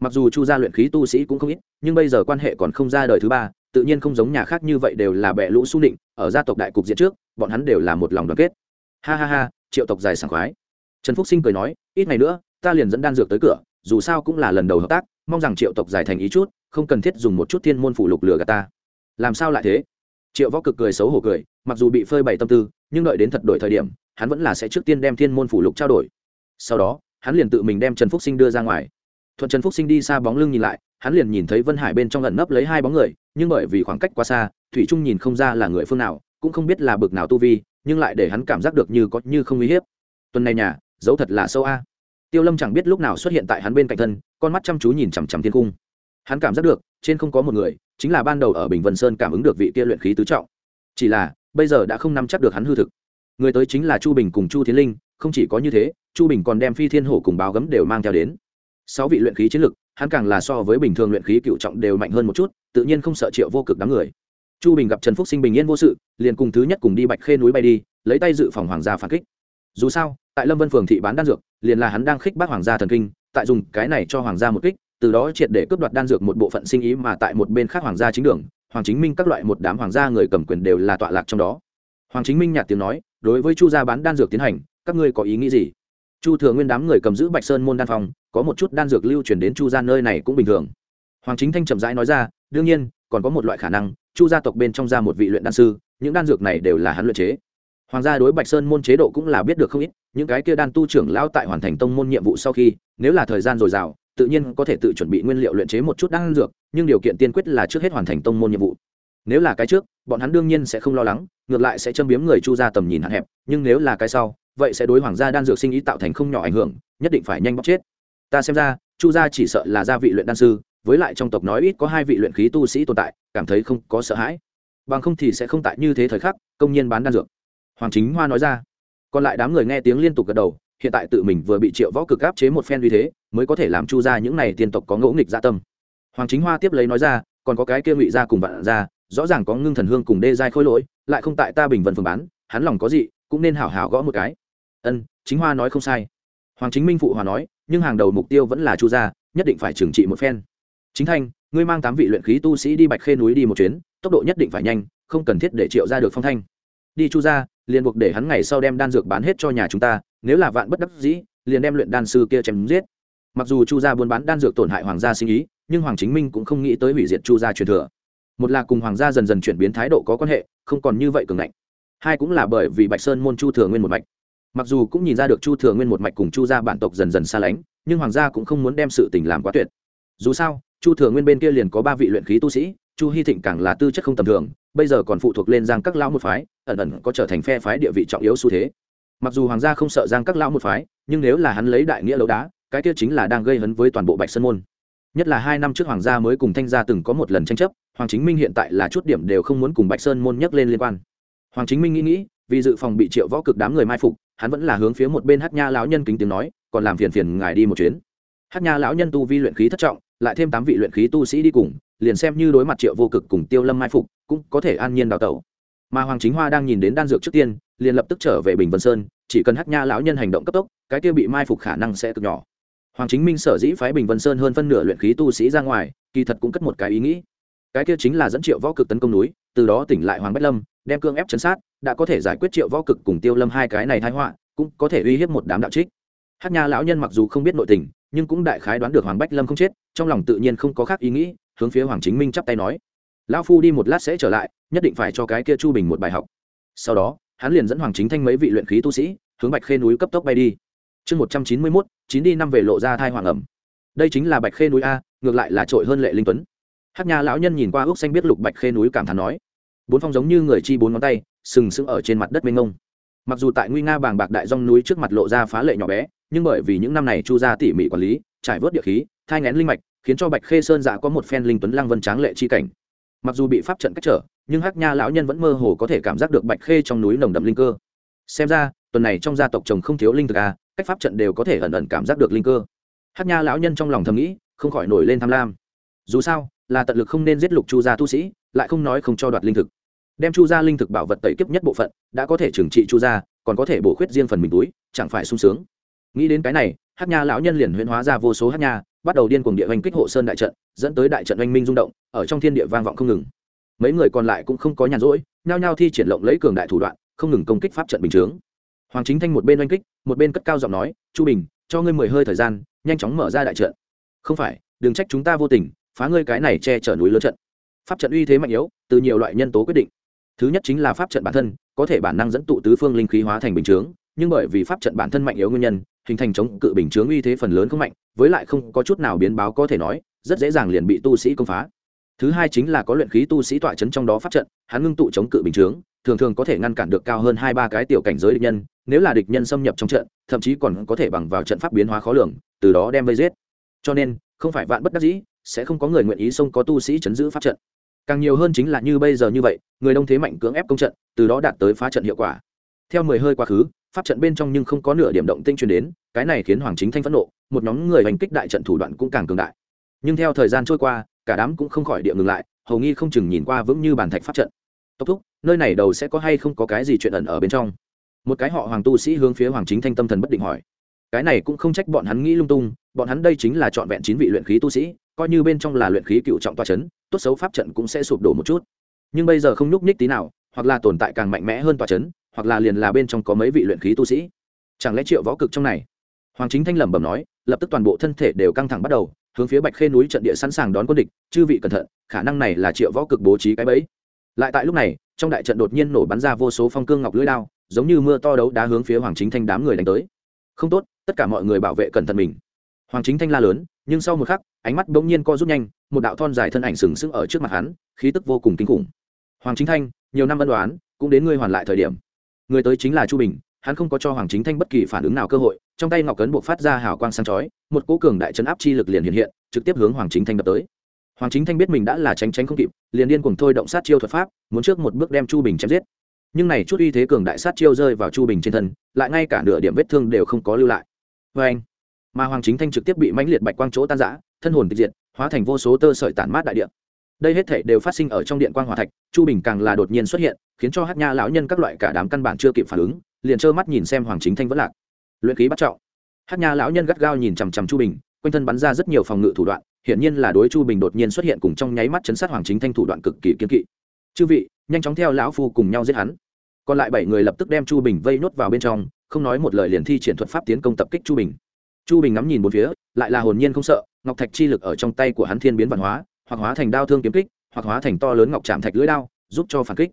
Mặc dù chu gia luyện khí tu sĩ cũng không ít, nhưng bây giờ quan hệ còn không ra đời thứ ba tự nhiên không giống nhà khác như vậy đều là bệ lũ su định ở gia tộc đại cục diện trước, bọn hắn đều là một lòng đoàn kết. Ha ha ha, triệu tộc dài sảng khoái. Trần phúc sinh cười nói, ít ngày nữa, ta liền dẫn đan dược tới cửa, dù sao cũng là lần đầu hợp tác, mong rằng triệu tộc dài thành ý chút, không cần thiết dùng một chút thiên môn phủ lục lừa gạt ta. Làm sao lại thế? Triệu võ cực cười xấu hổ cười, mặc dù bị phơi bày tâm tư, nhưng đợi đến thật đổi thời điểm, hắn vẫn là sẽ trước tiên đem thiên môn phủ lục trao đổi. Sau đó, hắn liền tự mình đem trần phúc sinh đưa ra ngoài. Thuận trần phúc sinh đi xa bóng lưng nhìn lại, hắn liền nhìn thấy vân hải bên trong lần nấp lấy hai bóng người nhưng bởi vì khoảng cách quá xa, thủy trung nhìn không ra là người phương nào, cũng không biết là bực nào tu vi, nhưng lại để hắn cảm giác được như có như không uy hiếp. Tuần này nhà dấu thật là sâu a. Tiêu lâm chẳng biết lúc nào xuất hiện tại hắn bên cạnh thân, con mắt chăm chú nhìn chằm chằm thiên cung. Hắn cảm giác được, trên không có một người, chính là ban đầu ở bình vân sơn cảm ứng được vị kia luyện khí tứ trọng. Chỉ là, bây giờ đã không nắm chắc được hắn hư thực. Người tới chính là chu bình cùng chu thiên linh, không chỉ có như thế, chu bình còn đem phi thiên hổ cùng báo gấm đều mang theo đến. Sáu vị luyện khí chiến lực hắn càng là so với bình thường luyện khí cựu trọng đều mạnh hơn một chút, tự nhiên không sợ triệu vô cực đám người. Chu bình gặp trần phúc sinh bình yên vô sự, liền cùng thứ nhất cùng đi bạch khê núi bay đi, lấy tay dự phòng hoàng gia phản kích. Dù sao, tại lâm vân phường thị bán đan dược, liền là hắn đang khích bác hoàng gia thần kinh, tại dùng cái này cho hoàng gia một kích, từ đó triệt để cướp đoạt đan dược một bộ phận sinh ý mà tại một bên khác hoàng gia chính đường, hoàng chính minh các loại một đám hoàng gia người cầm quyền đều là tọa lạc trong đó. Hoàng chính minh nhạt tiếng nói, đối với chu gia bán đan dược tiến hành, các ngươi có ý nghĩ gì? Chu thừa nguyên đám người cầm giữ bạch sơn môn đan phòng, có một chút đan dược lưu chuyển đến chu gia nơi này cũng bình thường. Hoàng chính thanh chậm rãi nói ra, đương nhiên, còn có một loại khả năng, chu gia tộc bên trong ra một vị luyện đan sư, những đan dược này đều là hắn luyện chế. Hoàng gia đối bạch sơn môn chế độ cũng là biết được không ít, những cái kia đan tu trưởng lão tại hoàn thành tông môn nhiệm vụ sau khi, nếu là thời gian dồi dào, tự nhiên có thể tự chuẩn bị nguyên liệu luyện chế một chút đan dược, nhưng điều kiện tiên quyết là trước hết hoàn thành tông môn nhiệm vụ. Nếu là cái trước, bọn hắn đương nhiên sẽ không lo lắng, ngược lại sẽ châm biếm người chu ra tầm nhìn hạn hẹp, nhưng nếu là cái sau vậy sẽ đối hoàng gia đan dược sinh ý tạo thành không nhỏ ảnh hưởng, nhất định phải nhanh bóc chết. Ta xem ra, chu gia chỉ sợ là gia vị luyện đan sư, với lại trong tộc nói ít có hai vị luyện khí tu sĩ tồn tại, cảm thấy không có sợ hãi. Bằng không thì sẽ không tại như thế thời khắc, công nhiên bán đan dược. Hoàng chính hoa nói ra. Còn lại đám người nghe tiếng liên tục gật đầu, hiện tại tự mình vừa bị triệu võ cực áp chế một phen uy thế, mới có thể làm chu ra những này tiên tộc có ngỗ nghịch gia tâm. Hoàng chính hoa tiếp lấy nói ra, còn có cái kia ngụy ra cùng vạn ra rõ ràng có ngưng thần hương cùng đê giai khôi lỗi, lại không tại ta bình vân phường bán, hắn lòng có gì cũng nên hảo hảo gõ một cái ân, chính hoa nói không sai. Hoàng chính minh phụ hòa nói, nhưng hàng đầu mục tiêu vẫn là chu gia, nhất định phải trừng trị một phen. Chính thanh, ngươi mang tám vị luyện khí tu sĩ đi bạch khê núi đi một chuyến, tốc độ nhất định phải nhanh, không cần thiết để triệu ra được phong thanh. Đi chu gia, liền buộc để hắn ngày sau đem đan dược bán hết cho nhà chúng ta, nếu là vạn bất đắc dĩ, liền đem luyện đan sư kia chém giết. Mặc dù chu gia buôn bán đan dược tổn hại hoàng gia sinh ý, nhưng hoàng chính minh cũng không nghĩ tới hủy diệt chu gia truyền thừa. Một là cùng hoàng gia dần dần chuyển biến thái độ có quan hệ, không còn như vậy cường ngạnh. Hai cũng là bởi vì bạch sơn môn chu thừa nguyên một mạch mặc dù cũng nhìn ra được chu thừa nguyên một mạch cùng chu gia bản tộc dần dần xa lánh, nhưng hoàng gia cũng không muốn đem sự tình làm quá tuyệt. Dù sao, chu thừa nguyên bên kia liền có ba vị luyện khí tu sĩ, chu hy thịnh càng là tư chất không tầm thường, bây giờ còn phụ thuộc lên giang các lão một phái, ẩn ẩn có trở thành phe phái địa vị trọng yếu xu thế. Mặc dù hoàng gia không sợ giang các lão một phái, nhưng nếu là hắn lấy đại nghĩa lâu đá, cái kia chính là đang gây hấn với toàn bộ bạch sơn môn. Nhất là hai năm trước hoàng gia mới cùng thanh gia từng có một lần tranh chấp, hoàng chính minh hiện tại là chút điểm đều không muốn cùng bạch sơn môn nhắc lên liên quan. Hoàng chính minh nghĩ nghĩ, vì dự phòng bị triệu võ cực đám người mai phục hắn vẫn là hướng phía một bên hát nha lão nhân kính tiếng nói, còn làm phiền phiền ngài đi một chuyến. Hát nha lão nhân tu vi luyện khí thất trọng, lại thêm tám vị luyện khí tu sĩ đi cùng, liền xem như đối mặt triệu vô cực cùng tiêu lâm mai phục, cũng có thể an nhiên đào tẩu. Mà hoàng chính hoa đang nhìn đến đan dược trước tiên, liền lập tức trở về bình vân sơn, chỉ cần hát nha lão nhân hành động cấp tốc, cái kia bị mai phục khả năng sẽ cực nhỏ. Hoàng chính minh sở dĩ phái bình vân sơn hơn phân nửa luyện khí tu sĩ ra ngoài, kỳ thật cũng cất một cái ý nghĩ. Cái kia chính là dẫn triệu võ cực tấn công núi, từ đó tỉnh lại hoàng bách lâm, đem cương ép chấn sát đã có thể giải quyết triệu võ cực cùng tiêu lâm hai cái này thái họa, cũng có thể uy hiếp một đám đạo trích. Hát nha lão nhân mặc dù không biết nội tình, nhưng cũng đại khái đoán được hoàng bách lâm không chết, trong lòng tự nhiên không có khác ý nghĩ, hướng phía hoàng chính minh chắp tay nói, lão phu đi một lát sẽ trở lại, nhất định phải cho cái kia chu bình một bài học. Sau đó, hắn liền dẫn hoàng chính thanh mấy vị luyện khí tu sĩ, hướng bạch khê núi cấp tốc bay đi. Chương một trăm chín mươi mốt, chín đi năm về lộ ra thai hoàng ẩm. Đây chính là bạch khê núi a, ngược lại là trội hơn lệ linh tuấn. Hát nhà lão nhân nhìn qua ước xanh biết lục bạch khê núi cảm thán nói, bốn phong giống như người chi bốn ngón tay sừng sững ở trên mặt đất mênh ngông mặc dù tại nguy nga bàng bạc đại dong núi trước mặt lộ ra phá lệ nhỏ bé, nhưng bởi vì những năm này chu gia tỉ mỉ quản lý, trải vớt địa khí, thai ngén linh mạch, khiến cho bạch khê sơn dạ có một phen linh tuấn lăng vân tráng lệ chi cảnh. Mặc dù bị pháp trận cách trở, nhưng hắc nha lão nhân vẫn mơ hồ có thể cảm giác được bạch khê trong núi nồng đậm linh cơ. Xem ra, tuần này trong gia tộc chồng không thiếu linh thực à cách pháp trận đều có thể ẩn ẩn cảm giác được linh cơ. Hắc nha lão nhân trong lòng thầm nghĩ, không khỏi nổi lên tham lam. Dù sao, là tận lực không nên giết lục chu gia tu sĩ, lại không nói không cho đoạt linh thực đem chu gia linh thực bảo vật tẩy kiếp nhất bộ phận, đã có thể trừng trị chu gia, còn có thể bổ khuyết riêng phần mình túi, chẳng phải sung sướng. Nghĩ đến cái này hát nha lão nhân liền huyễn hóa ra vô số hát nha, bắt đầu điên cuồng địa oanh kích hộ sơn đại trận, dẫn tới đại trận oanh minh rung động, ở trong thiên địa vang vọng không ngừng. Mấy người còn lại cũng không có nhàn rỗi, nhao nhao thi triển lộng lấy cường đại thủ đoạn, không ngừng công kích pháp trận bình chướng. Hoàng chính thanh một bên oanh kích, một bên cất cao giọng nói, chu bình, cho ngươi mười hơi thời gian, nhanh chóng mở ra đại trận. Không phải, đừng trách chúng ta vô tình, phá ngươi cái này che chở núi lớn trận. Pháp trận uy thế mạnh yếu, từ nhiều loại nhân tố quyết định thứ nhất chính là pháp trận bản thân, có thể bản năng dẫn tụ tứ phương linh khí hóa thành bình chướng, nhưng bởi vì pháp trận bản thân mạnh yếu nguyên nhân, hình thành chống cự bình chướng uy thế phần lớn không mạnh, với lại không có chút nào biến báo có thể nói, rất dễ dàng liền bị tu sĩ công phá. Thứ hai chính là có luyện khí tu sĩ tọa chấn trong đó pháp trận, hắn ngưng tụ chống cự bình chướng, thường thường có thể ngăn cản được cao hơn hai ba cái tiểu cảnh giới địch nhân, nếu là địch nhân xâm nhập trong trận, thậm chí còn có thể bằng vào trận pháp biến hóa khó lường, từ đó đem vây giết. Cho nên, không phải vạn bất đắc dĩ, sẽ không có người nguyện ý xông có tu sĩ chấn giữ pháp trận càng nhiều hơn chính là như bây giờ như vậy, người đông thế mạnh cưỡng ép công trận, từ đó đạt tới phá trận hiệu quả. Theo mười hơi quá khứ, pháp trận bên trong nhưng không có nửa điểm động tinh truyền đến, cái này khiến hoàng chính thanh phẫn nộ, một nhóm người hành kích đại trận thủ đoạn cũng càng cường đại. Nhưng theo thời gian trôi qua, cả đám cũng không khỏi địa ngừng lại, hầu nghi không chừng nhìn qua vững như bàn thạch pháp trận. Tốc thúc, nơi này đầu sẽ có hay không có cái gì chuyện ẩn ở bên trong? Một cái họ hoàng tu sĩ hướng phía hoàng chính thanh tâm thần bất định hỏi. Cái này cũng không trách bọn hắn nghĩ lung tung, bọn hắn đây chính là trọn vẹn chín vị luyện khí tu sĩ coi như bên trong là luyện khí cựu trọng toa chấn, tốt xấu pháp trận cũng sẽ sụp đổ một chút. Nhưng bây giờ không nhúc nhích tí nào, hoặc là tồn tại càng mạnh mẽ hơn toa chấn, hoặc là liền là bên trong có mấy vị luyện khí tu sĩ. Chẳng lẽ triệu võ cực trong này? Hoàng chính thanh lẩm bẩm nói, lập tức toàn bộ thân thể đều căng thẳng bắt đầu, hướng phía bạch khê núi trận địa sẵn sàng đón quân địch, chư vị cẩn thận, khả năng này là triệu võ cực bố trí cái bẫy. Lại tại lúc này, trong đại trận đột nhiên nổ bắn ra vô số phong cương ngọc lưỡi đao, giống như mưa to đấu đá hướng phía hoàng chính thanh đám người đánh tới. Không tốt, tất cả mọi người bảo vệ cẩn thận mình hoàng chính thanh la lớn, nhưng sau một khắc, ánh mắt bỗng nhiên co rút nhanh, một đạo thon dài thân ảnh sừng sững ở trước mặt hắn, khí tức vô cùng kinh khủng. Hoàng chính thanh, nhiều năm ân đoán cũng đến ngươi hoàn lại thời điểm. Người tới chính là chu bình, hắn không có cho hoàng chính thanh bất kỳ phản ứng nào cơ hội. Trong tay ngọc cấn buộc phát ra hào quang sáng chói, một cỗ cường đại chấn áp chi lực liền hiện hiện, trực tiếp hướng hoàng chính thanh đập tới. Hoàng chính thanh biết mình đã là tránh tránh không kịp, liền điên cùng thôi động sát chiêu thuật pháp, muốn trước một bước đem chu bình chém giết. Nhưng này chút uy thế cường đại sát chiêu rơi vào chu bình trên thân, lại ngay cả nửa điểm vết thương đều không có lưu lại. Vê anh mà hoàng chính thanh trực tiếp bị mãnh liệt bạch quang chỗ tan rã, thân hồn tịch diệt, hóa thành vô số tơ sợi tản mát đại điện đây hết thể đều phát sinh ở trong điện quang hòa thạch, chu bình càng là đột nhiên xuất hiện, khiến cho hát nha lão nhân các loại cả đám căn bản chưa kịp phản ứng, liền trơ mắt nhìn xem hoàng chính thanh vẫn lạc. Luyện khí bắt trọng. Hát nha lão nhân gắt gao nhìn chằm chằm chu bình, quanh thân bắn ra rất nhiều phòng ngự thủ đoạn, hiển nhiên là đối chu bình đột nhiên xuất hiện cùng trong nháy mắt chấn sát hoàng chính thanh thủ đoạn cực kỳ kiên kỵ. Chư vị, nhanh chóng theo lão phu cùng nhau giết hắn. Còn lại bảy người lập tức đem chu bình vây nốt vào bên trong, không nói một lời liền thi triển thuật pháp tiến công tập kích chu bình chu bình ngắm nhìn một phía, lại là hồn nhiên không sợ, ngọc thạch chi lực ở trong tay của hắn thiên biến văn hóa, hoặc hóa thành đao thương kiếm kích, hoặc hóa thành to lớn ngọc chạm thạch lưỡi đao, giúp cho phản kích.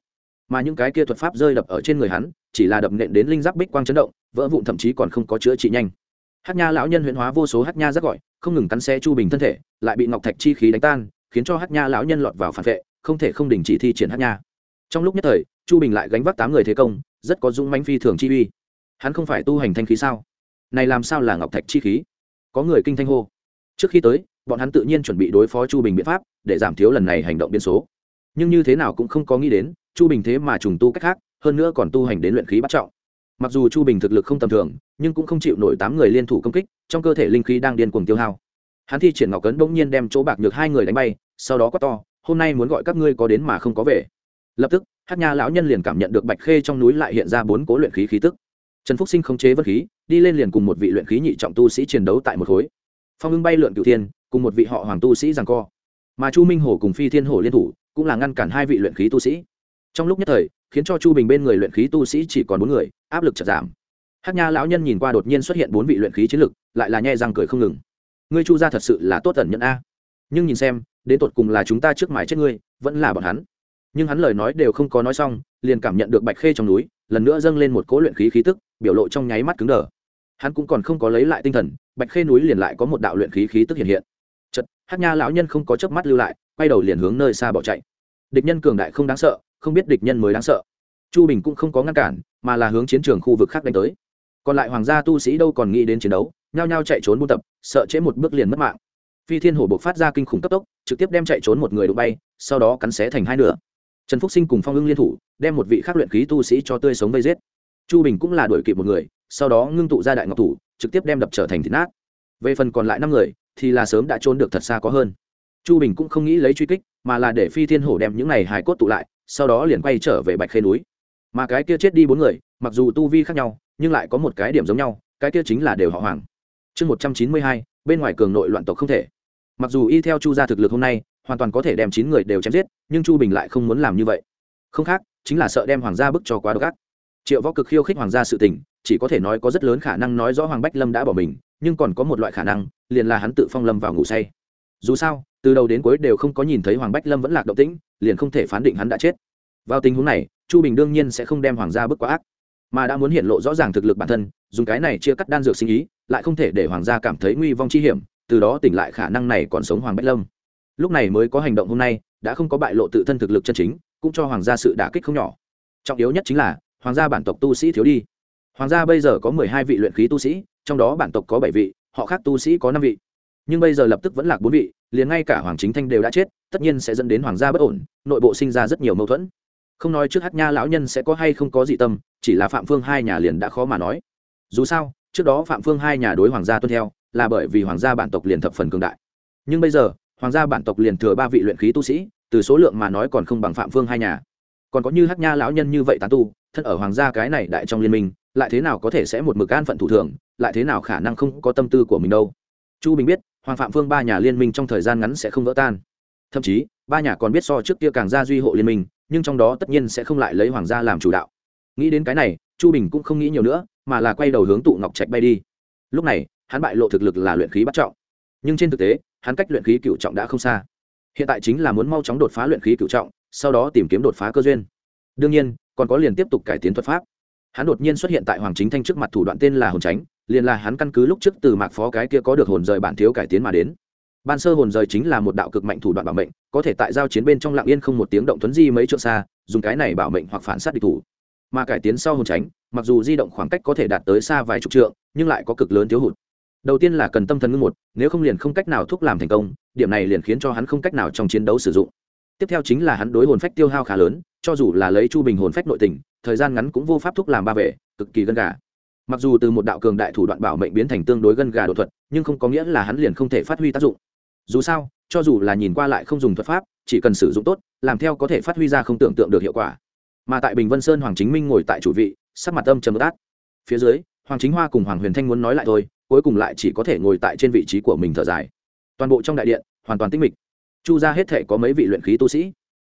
Mà những cái kia thuật pháp rơi đập ở trên người hắn, chỉ là đập nện đến linh giáp bích quang chấn động, vỡ vụn thậm chí còn không có chữa trị nhanh. Hát nha lão nhân huyễn hóa vô số hát nha rất gọi, không ngừng cắn xe chu bình thân thể, lại bị ngọc thạch chi khí đánh tan, khiến cho hát nha lão nhân lọt vào phản vệ, không thể không đình chỉ thi triển hát nha. Trong lúc nhất thời, chu bình lại gánh vác tám người thế công, rất có dũng mánh phi thường chi uy. Hắn không phải tu hành thanh khí sao? Này làm sao là ngọc thạch chi khí? Có người kinh thanh hô. Trước khi tới, bọn hắn tự nhiên chuẩn bị đối phó chu bình biện pháp, để giảm thiếu lần này hành động biên số. Nhưng như thế nào cũng không có nghĩ đến, chu bình thế mà trùng tu cách khác, hơn nữa còn tu hành đến luyện khí bắt trọng. Mặc dù chu bình thực lực không tầm thường, nhưng cũng không chịu nổi tám người liên thủ công kích, trong cơ thể linh khí đang điên cuồng tiêu hao. Hắn thi triển ngọc cấn bỗng nhiên đem chỗ bạc nhược hai người đánh bay, sau đó quát to, hôm nay muốn gọi các ngươi có đến mà không có về. Lập tức hát nha lão nhân liền cảm nhận được bạch khê trong núi lại hiện ra bốn cố luyện khí khí tức trần phúc sinh khống chế vật khí, đi lên liền cùng một vị luyện khí nhị trọng tu sĩ chiến đấu tại một khối. Phong ưng bay lượn cửu thiên, cùng một vị họ hoàng tu sĩ rằng co. Mà chu minh hổ cùng phi thiên hổ liên thủ, cũng là ngăn cản hai vị luyện khí tu sĩ. Trong lúc nhất thời, khiến cho chu bình bên người luyện khí tu sĩ chỉ còn bốn người, áp lực chật giảm. Hát nha lão nhân nhìn qua đột nhiên xuất hiện bốn vị luyện khí chiến lực, lại là nhẹ răng cười không ngừng. Ngươi chu ra thật sự là tốt tần nhận a. Nhưng nhìn xem, đến tột cùng là chúng ta trước mài chết ngươi, vẫn là bọn hắn. Nhưng hắn lời nói đều không có nói xong, liền cảm nhận được bạch khê trong núi lần nữa dâng lên một cỗ luyện khí khí tức, biểu lộ trong nháy mắt cứng đờ. Hắn cũng còn không có lấy lại tinh thần, bạch khê núi liền lại có một đạo luyện khí khí tức hiện hiện. Chật hát nha lão nhân không có chớp mắt lưu lại, quay đầu liền hướng nơi xa bỏ chạy. Địch nhân cường đại không đáng sợ, không biết địch nhân mới đáng sợ. Chu bình cũng không có ngăn cản, mà là hướng chiến trường khu vực khác đánh tới. Còn lại hoàng gia tu sĩ đâu còn nghĩ đến chiến đấu, nhao nhao chạy trốn buôn tập, sợ trễ một bước liền mất mạng. Phi thiên hổ buộc phát ra kinh khủng cấp tốc, trực tiếp đem chạy trốn một người đụng bay, sau đó cắn xé thành hai nửa trần phúc sinh cùng phong ưng liên thủ, đem một vị khắc luyện khí tu sĩ cho tươi sống vây giết. Chu bình cũng là đuổi kịp một người, sau đó ngưng tụ ra đại ngọc thủ, trực tiếp đem đập trở thành thịt nát. Về phần còn lại năm người, thì là sớm đã trốn được thật xa có hơn. Chu bình cũng không nghĩ lấy truy kích, mà là để phi thiên hổ đem những này hài cốt tụ lại, sau đó liền quay trở về bạch khê núi. Mà cái kia chết đi bốn người, mặc dù tu vi khác nhau, nhưng lại có một cái điểm giống nhau, cái kia chính là đều họ hoàng. Chương một trăm chín mươi hai, bên ngoài cường nội loạn tộc không thể. Mặc dù y theo chu gia thực lực hôm nay hoàn toàn có thể đem chín người đều chém giết, nhưng chu bình lại không muốn làm như vậy. Không khác, chính là sợ đem hoàng gia bức cho quá độc ác. Triệu võ cực khiêu khích hoàng gia sự tình, chỉ có thể nói có rất lớn khả năng nói rõ hoàng bách lâm đã bỏ mình, nhưng còn có một loại khả năng, liền là hắn tự phong lâm vào ngủ say. Dù sao, từ đầu đến cuối đều không có nhìn thấy hoàng bách lâm vẫn lạc động tĩnh, liền không thể phán định hắn đã chết. Vào tình huống này, chu bình đương nhiên sẽ không đem hoàng gia bức quá ác, mà đã muốn hiện lộ rõ ràng thực lực bản thân, dùng cái này chia cắt đan dược sinh ý, lại không thể để hoàng gia cảm thấy nguy vong chi hiểm, từ đó tỉnh lại khả năng này còn sống hoàng bách lâm lúc này mới có hành động hôm nay, đã không có bại lộ tự thân thực lực chân chính, cũng cho hoàng gia sự đả kích không nhỏ. Trọng yếu nhất chính là, hoàng gia bản tộc tu sĩ thiếu đi. Hoàng gia bây giờ có mười hai vị luyện khí tu sĩ, trong đó bản tộc có bảy vị, họ khác tu sĩ có năm vị. Nhưng bây giờ lập tức vẫn lạc bốn vị, liền ngay cả hoàng chính thanh đều đã chết, tất nhiên sẽ dẫn đến hoàng gia bất ổn, nội bộ sinh ra rất nhiều mâu thuẫn. Không nói trước hát nha lão nhân sẽ có hay không có dị tâm, chỉ là phạm phương hai nhà liền đã khó mà nói. Dù sao, trước đó phạm phương hai nhà đối hoàng gia tuân theo, là bởi vì hoàng gia bản tộc liền thập phần cường đại. Nhưng bây giờ hoàng gia bản tộc liền thừa ba vị luyện khí tu sĩ, từ số lượng mà nói còn không bằng phạm phương hai nhà. Còn có như hát nha lão nhân như vậy tán tu, thân ở hoàng gia cái này đại trong liên minh, lại thế nào có thể sẽ một mực an phận thủ thường, lại thế nào khả năng không có tâm tư của mình đâu. Chu bình biết, hoàng phạm phương ba nhà liên minh trong thời gian ngắn sẽ không vỡ tan. Thậm chí, ba nhà còn biết so trước kia càng gia duy hộ liên minh, nhưng trong đó tất nhiên sẽ không lại lấy hoàng gia làm chủ đạo. Nghĩ đến cái này, chu bình cũng không nghĩ nhiều nữa, mà là quay đầu hướng tụ ngọc trạch bay đi. Lúc này, hắn bại lộ thực lực là luyện khí bắt trọng. Nhưng trên thực tế hắn cách luyện khí cựu trọng đã không xa. Hiện tại chính là muốn mau chóng đột phá luyện khí cựu trọng, sau đó tìm kiếm đột phá cơ duyên. Đương nhiên, còn có liền tiếp tục cải tiến thuật pháp. Hắn đột nhiên xuất hiện tại hoàng chính thanh trước mặt thủ đoạn tên là hồn tránh, liền là hắn căn cứ lúc trước từ mạc phó cái kia có được hồn rời bản thiếu cải tiến mà đến. Ban sơ hồn rời chính là một đạo cực mạnh thủ đoạn bảo mệnh, có thể tại giao chiến bên trong lặng yên không một tiếng động thuấn di mấy chỗ xa, dùng cái này bảo mệnh hoặc phản sát địch thủ. Mà cải tiến sau hồn tránh, mặc dù di động khoảng cách có thể đạt tới xa vài chục trượng, nhưng lại có cực lớn thiếu hụt đầu tiên là cần tâm thần ngưng một, nếu không liền không cách nào thúc làm thành công, điểm này liền khiến cho hắn không cách nào trong chiến đấu sử dụng. Tiếp theo chính là hắn đối hồn phách tiêu hao khá lớn, cho dù là lấy chu bình hồn phách nội tình, thời gian ngắn cũng vô pháp thúc làm ba vệ, cực kỳ gân gà. Mặc dù từ một đạo cường đại thủ đoạn bảo mệnh biến thành tương đối gân gà đột thuật, nhưng không có nghĩa là hắn liền không thể phát huy tác dụng. Dù sao, cho dù là nhìn qua lại không dùng thuật pháp, chỉ cần sử dụng tốt, làm theo có thể phát huy ra không tưởng tượng được hiệu quả. Mà tại bình vân sơn hoàng chính minh ngồi tại chủ vị, sắc mặt âm trầm át. Phía dưới, hoàng chính hoa cùng hoàng huyền thanh muốn nói lại thôi cuối cùng lại chỉ có thể ngồi tại trên vị trí của mình thở dài. Toàn bộ trong đại điện, hoàn toàn tinh mịch. Chu ra hết thể có mấy vị luyện khí tu sĩ?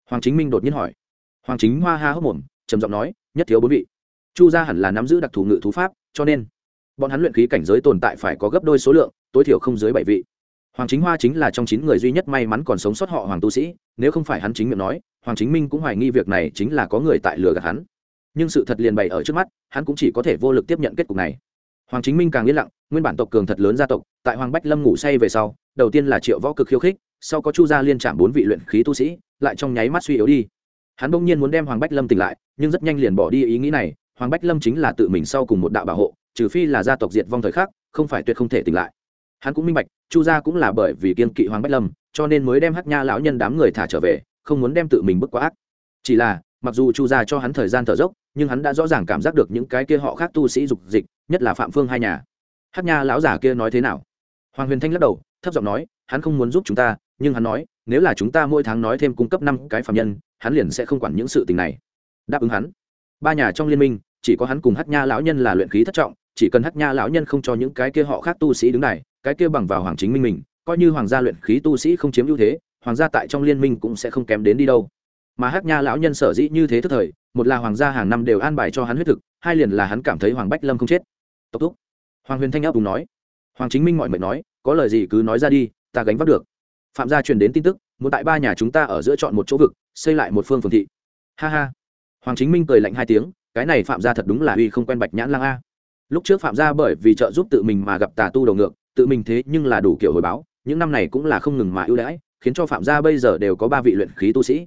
Hoàng chính minh đột nhiên hỏi. Hoàng chính hoa ha hốc mồm, trầm giọng nói, nhất thiếu bốn vị. Chu gia hẳn là nắm giữ đặc thù ngự thú pháp, cho nên bọn hắn luyện khí cảnh giới tồn tại phải có gấp đôi số lượng, tối thiểu không dưới bảy vị. Hoàng chính hoa chính là trong chín người duy nhất may mắn còn sống sót họ hoàng tu sĩ, nếu không phải hắn chính miệng nói, hoàng chính minh cũng hoài nghi việc này chính là có người tại lừa gạt hắn. Nhưng sự thật liền bày ở trước mắt, hắn cũng chỉ có thể vô lực tiếp nhận kết cục này hoàng chính minh càng yên lặng, nguyên bản tộc cường thật lớn gia tộc, tại hoàng bách lâm ngủ say về sau, đầu tiên là triệu võ cực khiêu khích, sau có chu gia liên trạm bốn vị luyện khí tu sĩ, lại trong nháy mắt suy yếu đi. Hắn bỗng nhiên muốn đem hoàng bách lâm tỉnh lại, nhưng rất nhanh liền bỏ đi ý nghĩ này, hoàng bách lâm chính là tự mình sau cùng một đạo bảo hộ, trừ phi là gia tộc diệt vong thời khắc, không phải tuyệt không thể tỉnh lại. Hắn cũng minh bạch, chu gia cũng là bởi vì kiên kỵ hoàng bách lâm, cho nên mới đem hắc nha lão nhân đám người thả trở về, không muốn đem tự mình bức quá ác. Chỉ là, mặc dù chu gia cho hắn thời gian thở dốc, nhưng hắn đã rõ ràng cảm giác được những cái kia họ khác tu sĩ dục dịch nhất là phạm phương hai nhà. Hắc nha lão giả kia nói thế nào? Hoàng huyền thanh lắc đầu, thấp giọng nói, hắn không muốn giúp chúng ta, nhưng hắn nói, nếu là chúng ta mỗi tháng nói thêm cung cấp năm cái phạm nhân, hắn liền sẽ không quản những sự tình này. Đáp ứng hắn. Ba nhà trong liên minh, chỉ có hắn cùng hát nha lão nhân là luyện khí thất trọng, chỉ cần hát nha lão nhân không cho những cái kia họ khác tu sĩ đứng này cái kia bằng vào hoàng chính minh mình, coi như hoàng gia luyện khí tu sĩ không chiếm ưu thế, hoàng gia tại trong liên minh cũng sẽ không kém đến đi đâu. Mà hát nha lão nhân sở dĩ như thế thức thời, một là hoàng gia hàng năm đều an bài cho hắn huyết thực, hai liền là hắn cảm thấy hoàng bách lâm không chết tốc thúc. Hoàng huyền thanh áp đúng nói. Hoàng chính minh mọi mệnh nói, có lời gì cứ nói ra đi, ta gánh vác được. Phạm gia truyền đến tin tức, muốn tại ba nhà chúng ta ở giữa chọn một chỗ vực, xây lại một phương phường thị. Ha ha. Hoàng chính minh cười lạnh hai tiếng, cái này phạm gia thật đúng là uy không quen bạch nhãn lang a. Lúc trước phạm gia bởi vì trợ giúp tự mình mà gặp tà tu đầu ngược, tự mình thế nhưng là đủ kiểu hồi báo, những năm này cũng là không ngừng mà ưu đãi, khiến cho phạm gia bây giờ đều có ba vị luyện khí tu sĩ.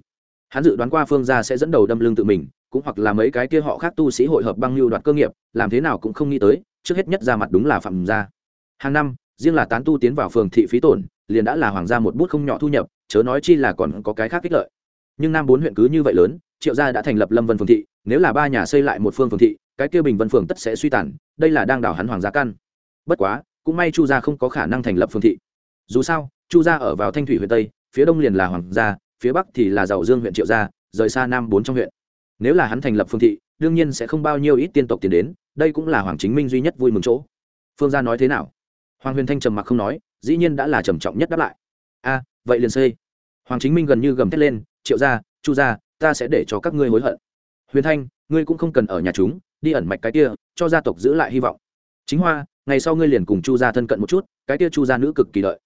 Hắn dự đoán qua phương gia sẽ dẫn đầu đâm lưng tự mình, cũng hoặc là mấy cái kia họ khác tu sĩ hội hợp băng lưu đoạt cơ nghiệp, làm thế nào cũng không nghĩ tới trước hết nhất ra mặt đúng là phạm gia. Hàng năm, riêng là tán tu tiến vào phường thị phí tổn, liền đã là hoàng gia một bút không nhỏ thu nhập, chớ nói chi là còn có cái khác ích lợi. Nhưng nam bốn huyện cứ như vậy lớn, triệu gia đã thành lập lâm vân phường thị, nếu là ba nhà xây lại một phương phường thị, cái kia bình vân phường tất sẽ suy tàn, đây là đang đảo hắn hoàng gia căn. Bất quá, cũng may chu gia không có khả năng thành lập phường thị. Dù sao, chu gia ở vào thanh thủy huyện tây, phía đông liền là hoàng gia, phía bắc thì là giàu dương huyện triệu gia, rời xa nam bốn trong huyện. Nếu là hắn thành lập phương thị, đương nhiên sẽ không bao nhiêu ít tiên tộc tiền đến đây cũng là hoàng chính minh duy nhất vui mừng chỗ. Phương gia nói thế nào? Hoàng huyền thanh trầm mặc không nói, dĩ nhiên đã là trầm trọng nhất đáp lại. A, vậy liền xây hoàng chính minh gần như gầm thét lên, triệu gia, chu gia, ta sẽ để cho các ngươi hối hận. Huyền thanh, ngươi cũng không cần ở nhà chúng, đi ẩn mạch cái kia, cho gia tộc giữ lại hy vọng. Chính hoa, ngày sau ngươi liền cùng chu gia thân cận một chút, cái kia chu gia nữ cực kỳ đợi.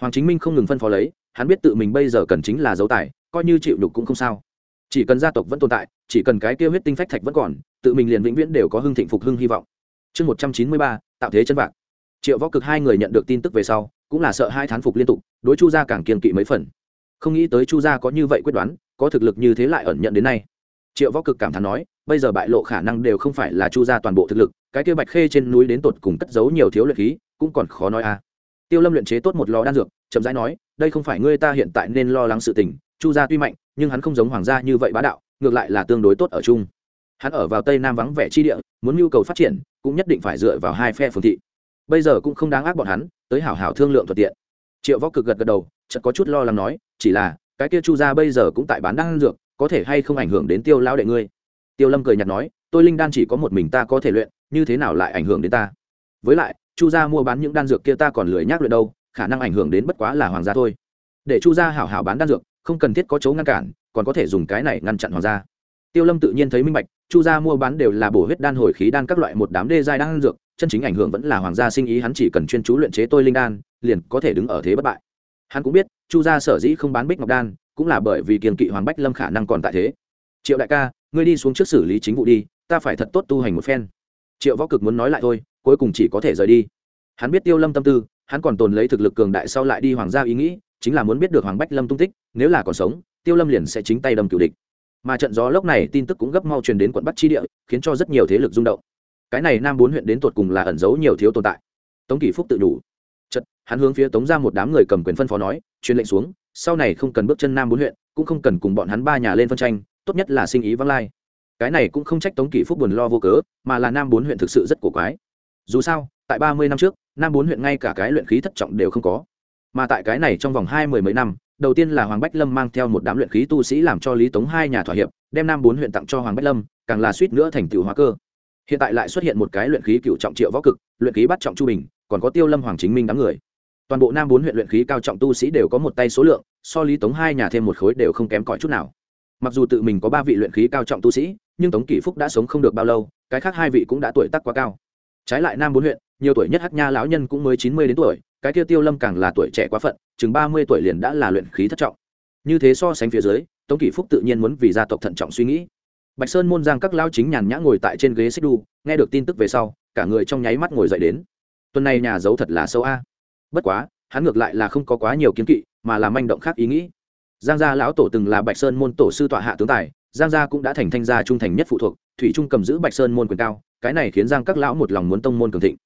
Hoàng chính minh không ngừng phân phó lấy, hắn biết tự mình bây giờ cần chính là dấu tài, coi như chịu đục cũng không sao chỉ cần gia tộc vẫn tồn tại, chỉ cần cái kia huyết tinh phách thạch vẫn còn, tự mình liền vĩnh viễn đều có hưng thịnh phục hưng hy vọng. Chương một trăm chín mươi ba, tạo thế chân vạc. Triệu võ cực hai người nhận được tin tức về sau, cũng là sợ hai thán phục liên tục, đối chu gia càng kiên kỵ mấy phần. Không nghĩ tới chu gia có như vậy quyết đoán, có thực lực như thế lại ẩn nhận đến nay. Triệu võ cực cảm thán nói, bây giờ bại lộ khả năng đều không phải là chu gia toàn bộ thực lực, cái kia bạch khê trên núi đến tột cùng cất giấu nhiều thiếu luyện khí, cũng còn khó nói a. À. tiêu lâm luyện chế tốt một lò đan dược, chậm rãi nói, đây không phải ngươi ta hiện tại nên lo lắng sự tình, chu gia tuy mạnh nhưng hắn không giống hoàng gia như vậy bá đạo, ngược lại là tương đối tốt ở chung. Hắn ở vào tây nam vắng vẻ chi địa, muốn nhu cầu phát triển, cũng nhất định phải dựa vào hai phe phường thị. Bây giờ cũng không đáng ác bọn hắn, tới hảo hảo thương lượng thuận tiện. Triệu võ cực gật gật đầu, chợt có chút lo lắng nói, chỉ là, cái kia chu gia bây giờ cũng tại bán đan dược, có thể hay không ảnh hưởng đến tiêu lao đệ ngươi? Tiêu lâm cười nhạt nói, tôi linh đan chỉ có một mình ta có thể luyện, như thế nào lại ảnh hưởng đến ta? Với lại, chu gia mua bán những đan dược kia ta còn lười nhác luyện đâu, khả năng ảnh hưởng đến bất quá là hoàng gia thôi. Để chu gia hảo hảo bán đan dược không cần thiết có chỗ ngăn cản, còn có thể dùng cái này ngăn chặn hoàng gia. Tiêu lâm tự nhiên thấy minh bạch, chu gia mua bán đều là bổ huyết đan hồi khí đan các loại một đám đê giai đan dược, chân chính ảnh hưởng vẫn là hoàng gia sinh ý, hắn chỉ cần chuyên chú luyện chế tôi linh đan, liền có thể đứng ở thế bất bại. Hắn cũng biết, chu gia sở dĩ không bán bích ngọc đan, cũng là bởi vì kiềm kỵ hoàng bách lâm khả năng còn tại thế. Triệu đại ca, ngươi đi xuống trước xử lý chính vụ đi, ta phải thật tốt tu hành một phen. Triệu võ cực muốn nói lại thôi, cuối cùng chỉ có thể rời đi. Hắn biết tiêu lâm tâm tư, hắn còn tồn lấy thực lực cường đại sau lại đi hoàng gia ý nghĩ chính là muốn biết được hoàng bách lâm tung tích, nếu là còn sống, tiêu lâm liền sẽ chính tay đâm cựu địch. Mà trận gió lốc này tin tức cũng gấp mau truyền đến quận bắc chi địa, khiến cho rất nhiều thế lực rung động. Cái này nam bốn huyện đến tột cùng là ẩn giấu nhiều thiếu tồn tại. Tống kỷ phúc tự đủ. Chật hắn hướng phía tống ra một đám người cầm quyền phân phó nói, truyền lệnh xuống, sau này không cần bước chân nam bốn huyện, cũng không cần cùng bọn hắn ba nhà lên phân tranh, tốt nhất là sinh ý vắng lai. Cái này cũng không trách tống kỷ phúc buồn lo vô cớ, mà là nam bốn huyện thực sự rất cổ quái. Dù sao, tại ba mươi năm trước, nam bốn huyện ngay cả cái luyện khí thất trọng đều không có mà tại cái này trong vòng hai mười mấy năm, đầu tiên là hoàng bách lâm mang theo một đám luyện khí tu sĩ làm cho lý tống hai nhà thỏa hiệp, đem nam bốn huyện tặng cho hoàng bách lâm, càng là suýt nữa thành tựu hóa cơ. Hiện tại lại xuất hiện một cái luyện khí cựu trọng triệu võ cực, luyện khí bắt trọng chu bình, còn có tiêu lâm hoàng chính minh đám người. Toàn bộ nam bốn huyện luyện khí cao trọng tu sĩ đều có một tay số lượng, so lý tống hai nhà thêm một khối đều không kém cỏi chút nào. Mặc dù tự mình có ba vị luyện khí cao trọng tu sĩ, nhưng tống kỷ phúc đã sống không được bao lâu, cái khác hai vị cũng đã tuổi tác quá cao. Trái lại nam bốn huyện, nhiều tuổi nhất hắc nha lão nhân cũng mới chín mươi đến tuổi cái kia tiêu lâm càng là tuổi trẻ quá phận, chừng ba mươi tuổi liền đã là luyện khí thất trọng. Như thế so sánh phía dưới, tống kỷ phúc tự nhiên muốn vì gia tộc thận trọng suy nghĩ. Bạch sơn môn giang các lao chính nhàn nhã ngồi tại trên ghế xích đu, nghe được tin tức về sau, cả người trong nháy mắt ngồi dậy đến. Tuần này nhà giấu thật là sâu a. Bất quá, hắn ngược lại là không có quá nhiều kiến kỵ, mà là manh động khác ý nghĩ. Giang gia lão tổ từng là bạch sơn môn tổ sư tọa hạ tướng tài, giang gia cũng đã thành thanh gia trung thành nhất phụ thuộc, thủy trung cầm giữ bạch sơn môn quyền cao, cái này khiến giang các lão một lòng muốn tông môn cường thịnh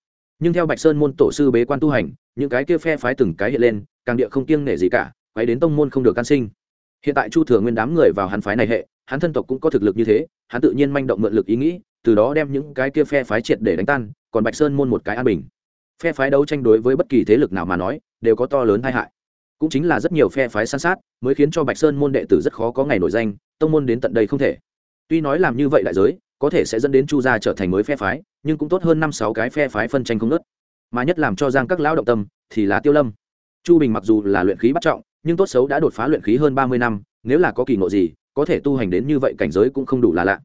nhưng theo bạch sơn môn tổ sư bế quan tu hành, những cái kia phe phái từng cái hiện lên, càng địa không kiêng nể gì cả quay đến tông môn không được can sinh. Hiện tại chu thừa nguyên đám người vào hắn phái này hệ, hắn thân tộc cũng có thực lực như thế, hắn tự nhiên manh động mượn lực ý nghĩ, từ đó đem những cái kia phe phái triệt để đánh tan, còn bạch sơn môn một cái an bình. Phe phái đấu tranh đối với bất kỳ thế lực nào mà nói, đều có to lớn tai hại. Cũng chính là rất nhiều phe phái san sát, mới khiến cho bạch sơn môn đệ tử rất khó có ngày nổi danh, tông môn đến tận đây không thể. Tuy nói làm như vậy đại giới có thể sẽ dẫn đến chu gia trở thành mới phe phái, nhưng cũng tốt hơn năm sáu cái phe phái phân tranh không nớt mà nhất làm cho giang các lão động tâm, thì là tiêu lâm. Chu bình mặc dù là luyện khí bắt trọng, nhưng tốt xấu đã đột phá luyện khí hơn ba mươi năm, nếu là có kỳ ngộ gì, có thể tu hành đến như vậy cảnh giới cũng không đủ là lạ.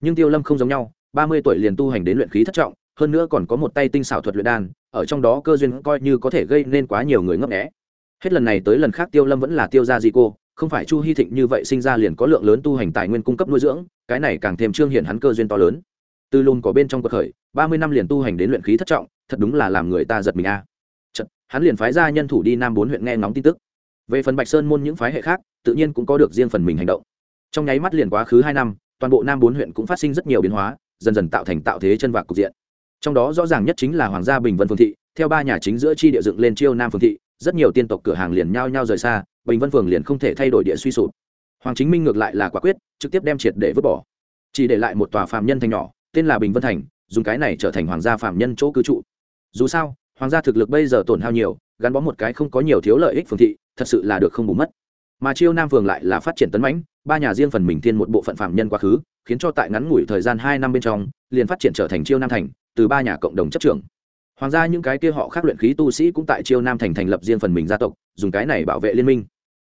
Nhưng tiêu lâm không giống nhau, ba mươi tuổi liền tu hành đến luyện khí thất trọng, hơn nữa còn có một tay tinh xảo thuật luyện đan, ở trong đó cơ duyên coi như có thể gây nên quá nhiều người ngấp nghé. Hết lần này tới lần khác tiêu lâm vẫn là tiêu gia di cô không phải chu hy thịnh như vậy sinh ra liền có lượng lớn tu hành tài nguyên cung cấp nuôi dưỡng cái này càng thêm trương hiện hắn cơ duyên to lớn. Từ lùn có bên trong cuộc khởi ba mươi năm liền tu hành đến luyện khí thất trọng thật đúng là làm người ta giật mình a. À. Chật, hắn liền phái ra nhân thủ đi nam bốn huyện nghe ngóng tin tức. Về phần bạch sơn môn những phái hệ khác tự nhiên cũng có được riêng phần mình hành động. Trong nháy mắt liền quá khứ hai năm toàn bộ nam bốn huyện cũng phát sinh rất nhiều biến hóa dần dần tạo thành tạo thế chân vạc cục diện. Trong đó rõ ràng nhất chính là hoàng gia bình vân phương thị theo ba nhà chính giữa chi địa dựng lên chiêu nam phương thị rất nhiều tiên tộc cửa hàng liền nhao nhao rời xa, bình vân phường liền không thể thay đổi địa suy sụp. Hoàng chính minh ngược lại là quả quyết, trực tiếp đem triệt để vứt bỏ. Chỉ để lại một tòa phạm nhân thành nhỏ, tên là bình vân thành, dùng cái này trở thành hoàng gia phạm nhân chỗ cư trụ. Dù sao, hoàng gia thực lực bây giờ tổn hao nhiều, gắn bó một cái không có nhiều thiếu lợi ích phường thị, thật sự là được không bù mất. Mà chiêu nam phường lại là phát triển tấn mãnh, ba nhà riêng phần mình thiên một bộ phận phạm nhân quá khứ, khiến cho tại ngắn ngủi thời gian hai năm bên trong, liền phát triển trở thành chiêu nam thành, từ ba nhà cộng đồng chấp trưởng hoàng gia những cái kia họ khác luyện khí tu sĩ cũng tại chiêu nam thành thành lập riêng phần mình gia tộc, dùng cái này bảo vệ liên minh.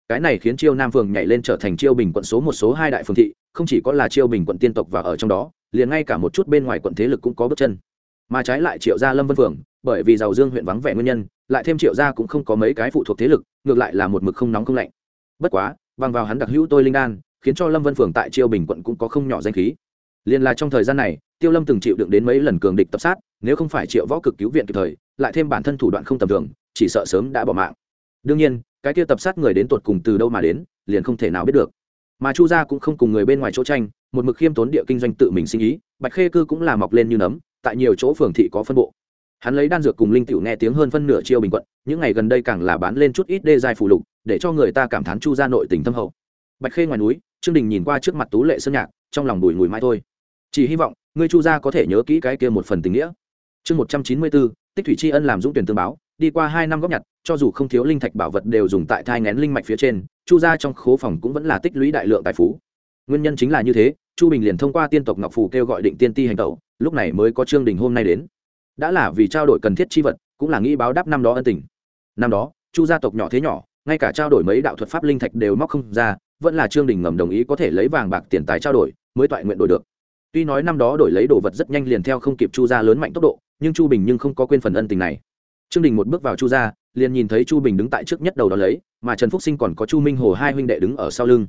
Cái này khiến chiêu nam phường nhảy lên trở thành chiêu bình quận số một số hai đại phường thị, không chỉ có là chiêu bình quận tiên tộc và ở trong đó, liền ngay cả một chút bên ngoài quận thế lực cũng có bước chân. Mà trái lại triệu gia lâm vân phường, bởi vì giàu dương huyện vắng vẻ nguyên nhân, lại thêm triệu gia cũng không có mấy cái phụ thuộc thế lực, ngược lại là một mực không nóng không lạnh. Bất quá, bằng vào hắn đặc hữu tôi linh đan, khiến cho lâm vân phường tại chiêu bình quận cũng có không nhỏ danh khí. Liền là trong thời gian này, tiêu lâm từng chịu đựng đến mấy lần cường địch tập sát nếu không phải triệu võ cực cứu viện kịp thời, lại thêm bản thân thủ đoạn không tầm thường, chỉ sợ sớm đã bỏ mạng. Đương nhiên, cái kia tập sát người đến tột cùng từ đâu mà đến, liền không thể nào biết được. Mà chu gia cũng không cùng người bên ngoài chỗ tranh, một mực khiêm tốn địa kinh doanh tự mình sinh ý, bạch khê cư cũng là mọc lên như nấm, tại nhiều chỗ phường thị có phân bộ. Hắn lấy đan dược cùng linh tiểu nghe tiếng hơn phân nửa chiêu bình quận, những ngày gần đây càng là bán lên chút ít đê dài phù lục, để cho người ta cảm thán chu gia nội tình thâm hậu. Bạch khê ngoài núi, trương đình nhìn qua trước mặt tú lệ sơn nhạc, trong lòng đùi ngùi mai thôi. Chỉ hy vọng, ngươi chu gia có thể nhớ kỹ cái kia một phần tình nghĩa chương một trăm chín mươi bốn, tích thủy tri ân làm dũng tuyển tương báo, đi qua hai năm góp nhặt, cho dù không thiếu linh thạch bảo vật đều dùng tại thai ngén linh mạch phía trên, chu gia trong khố phòng cũng vẫn là tích lũy đại lượng tài phú. Nguyên nhân chính là như thế, chu bình liền thông qua tiên tộc ngọc phù kêu gọi định tiên ti hành tẩu, lúc này mới có trương đình hôm nay đến. Đã là vì trao đổi cần thiết chi vật, cũng là nghĩ báo đáp năm đó ân tình. Năm đó, chu gia tộc nhỏ thế nhỏ, ngay cả trao đổi mấy đạo thuật pháp linh thạch đều móc không ra, vẫn là trương đình ngầm đồng ý có thể lấy vàng bạc tiền tài trao đổi, mới toại nguyện đổi được. Tuy nói năm đó đổi lấy đồ vật rất nhanh liền theo không kịp chu gia lớn mạnh tốc độ nhưng chu bình nhưng không có quên phần ân tình này. Trương đình một bước vào chu gia, liền nhìn thấy chu bình đứng tại trước nhất đầu đó lấy, mà trần phúc sinh còn có chu minh hồ hai huynh đệ đứng ở sau lưng.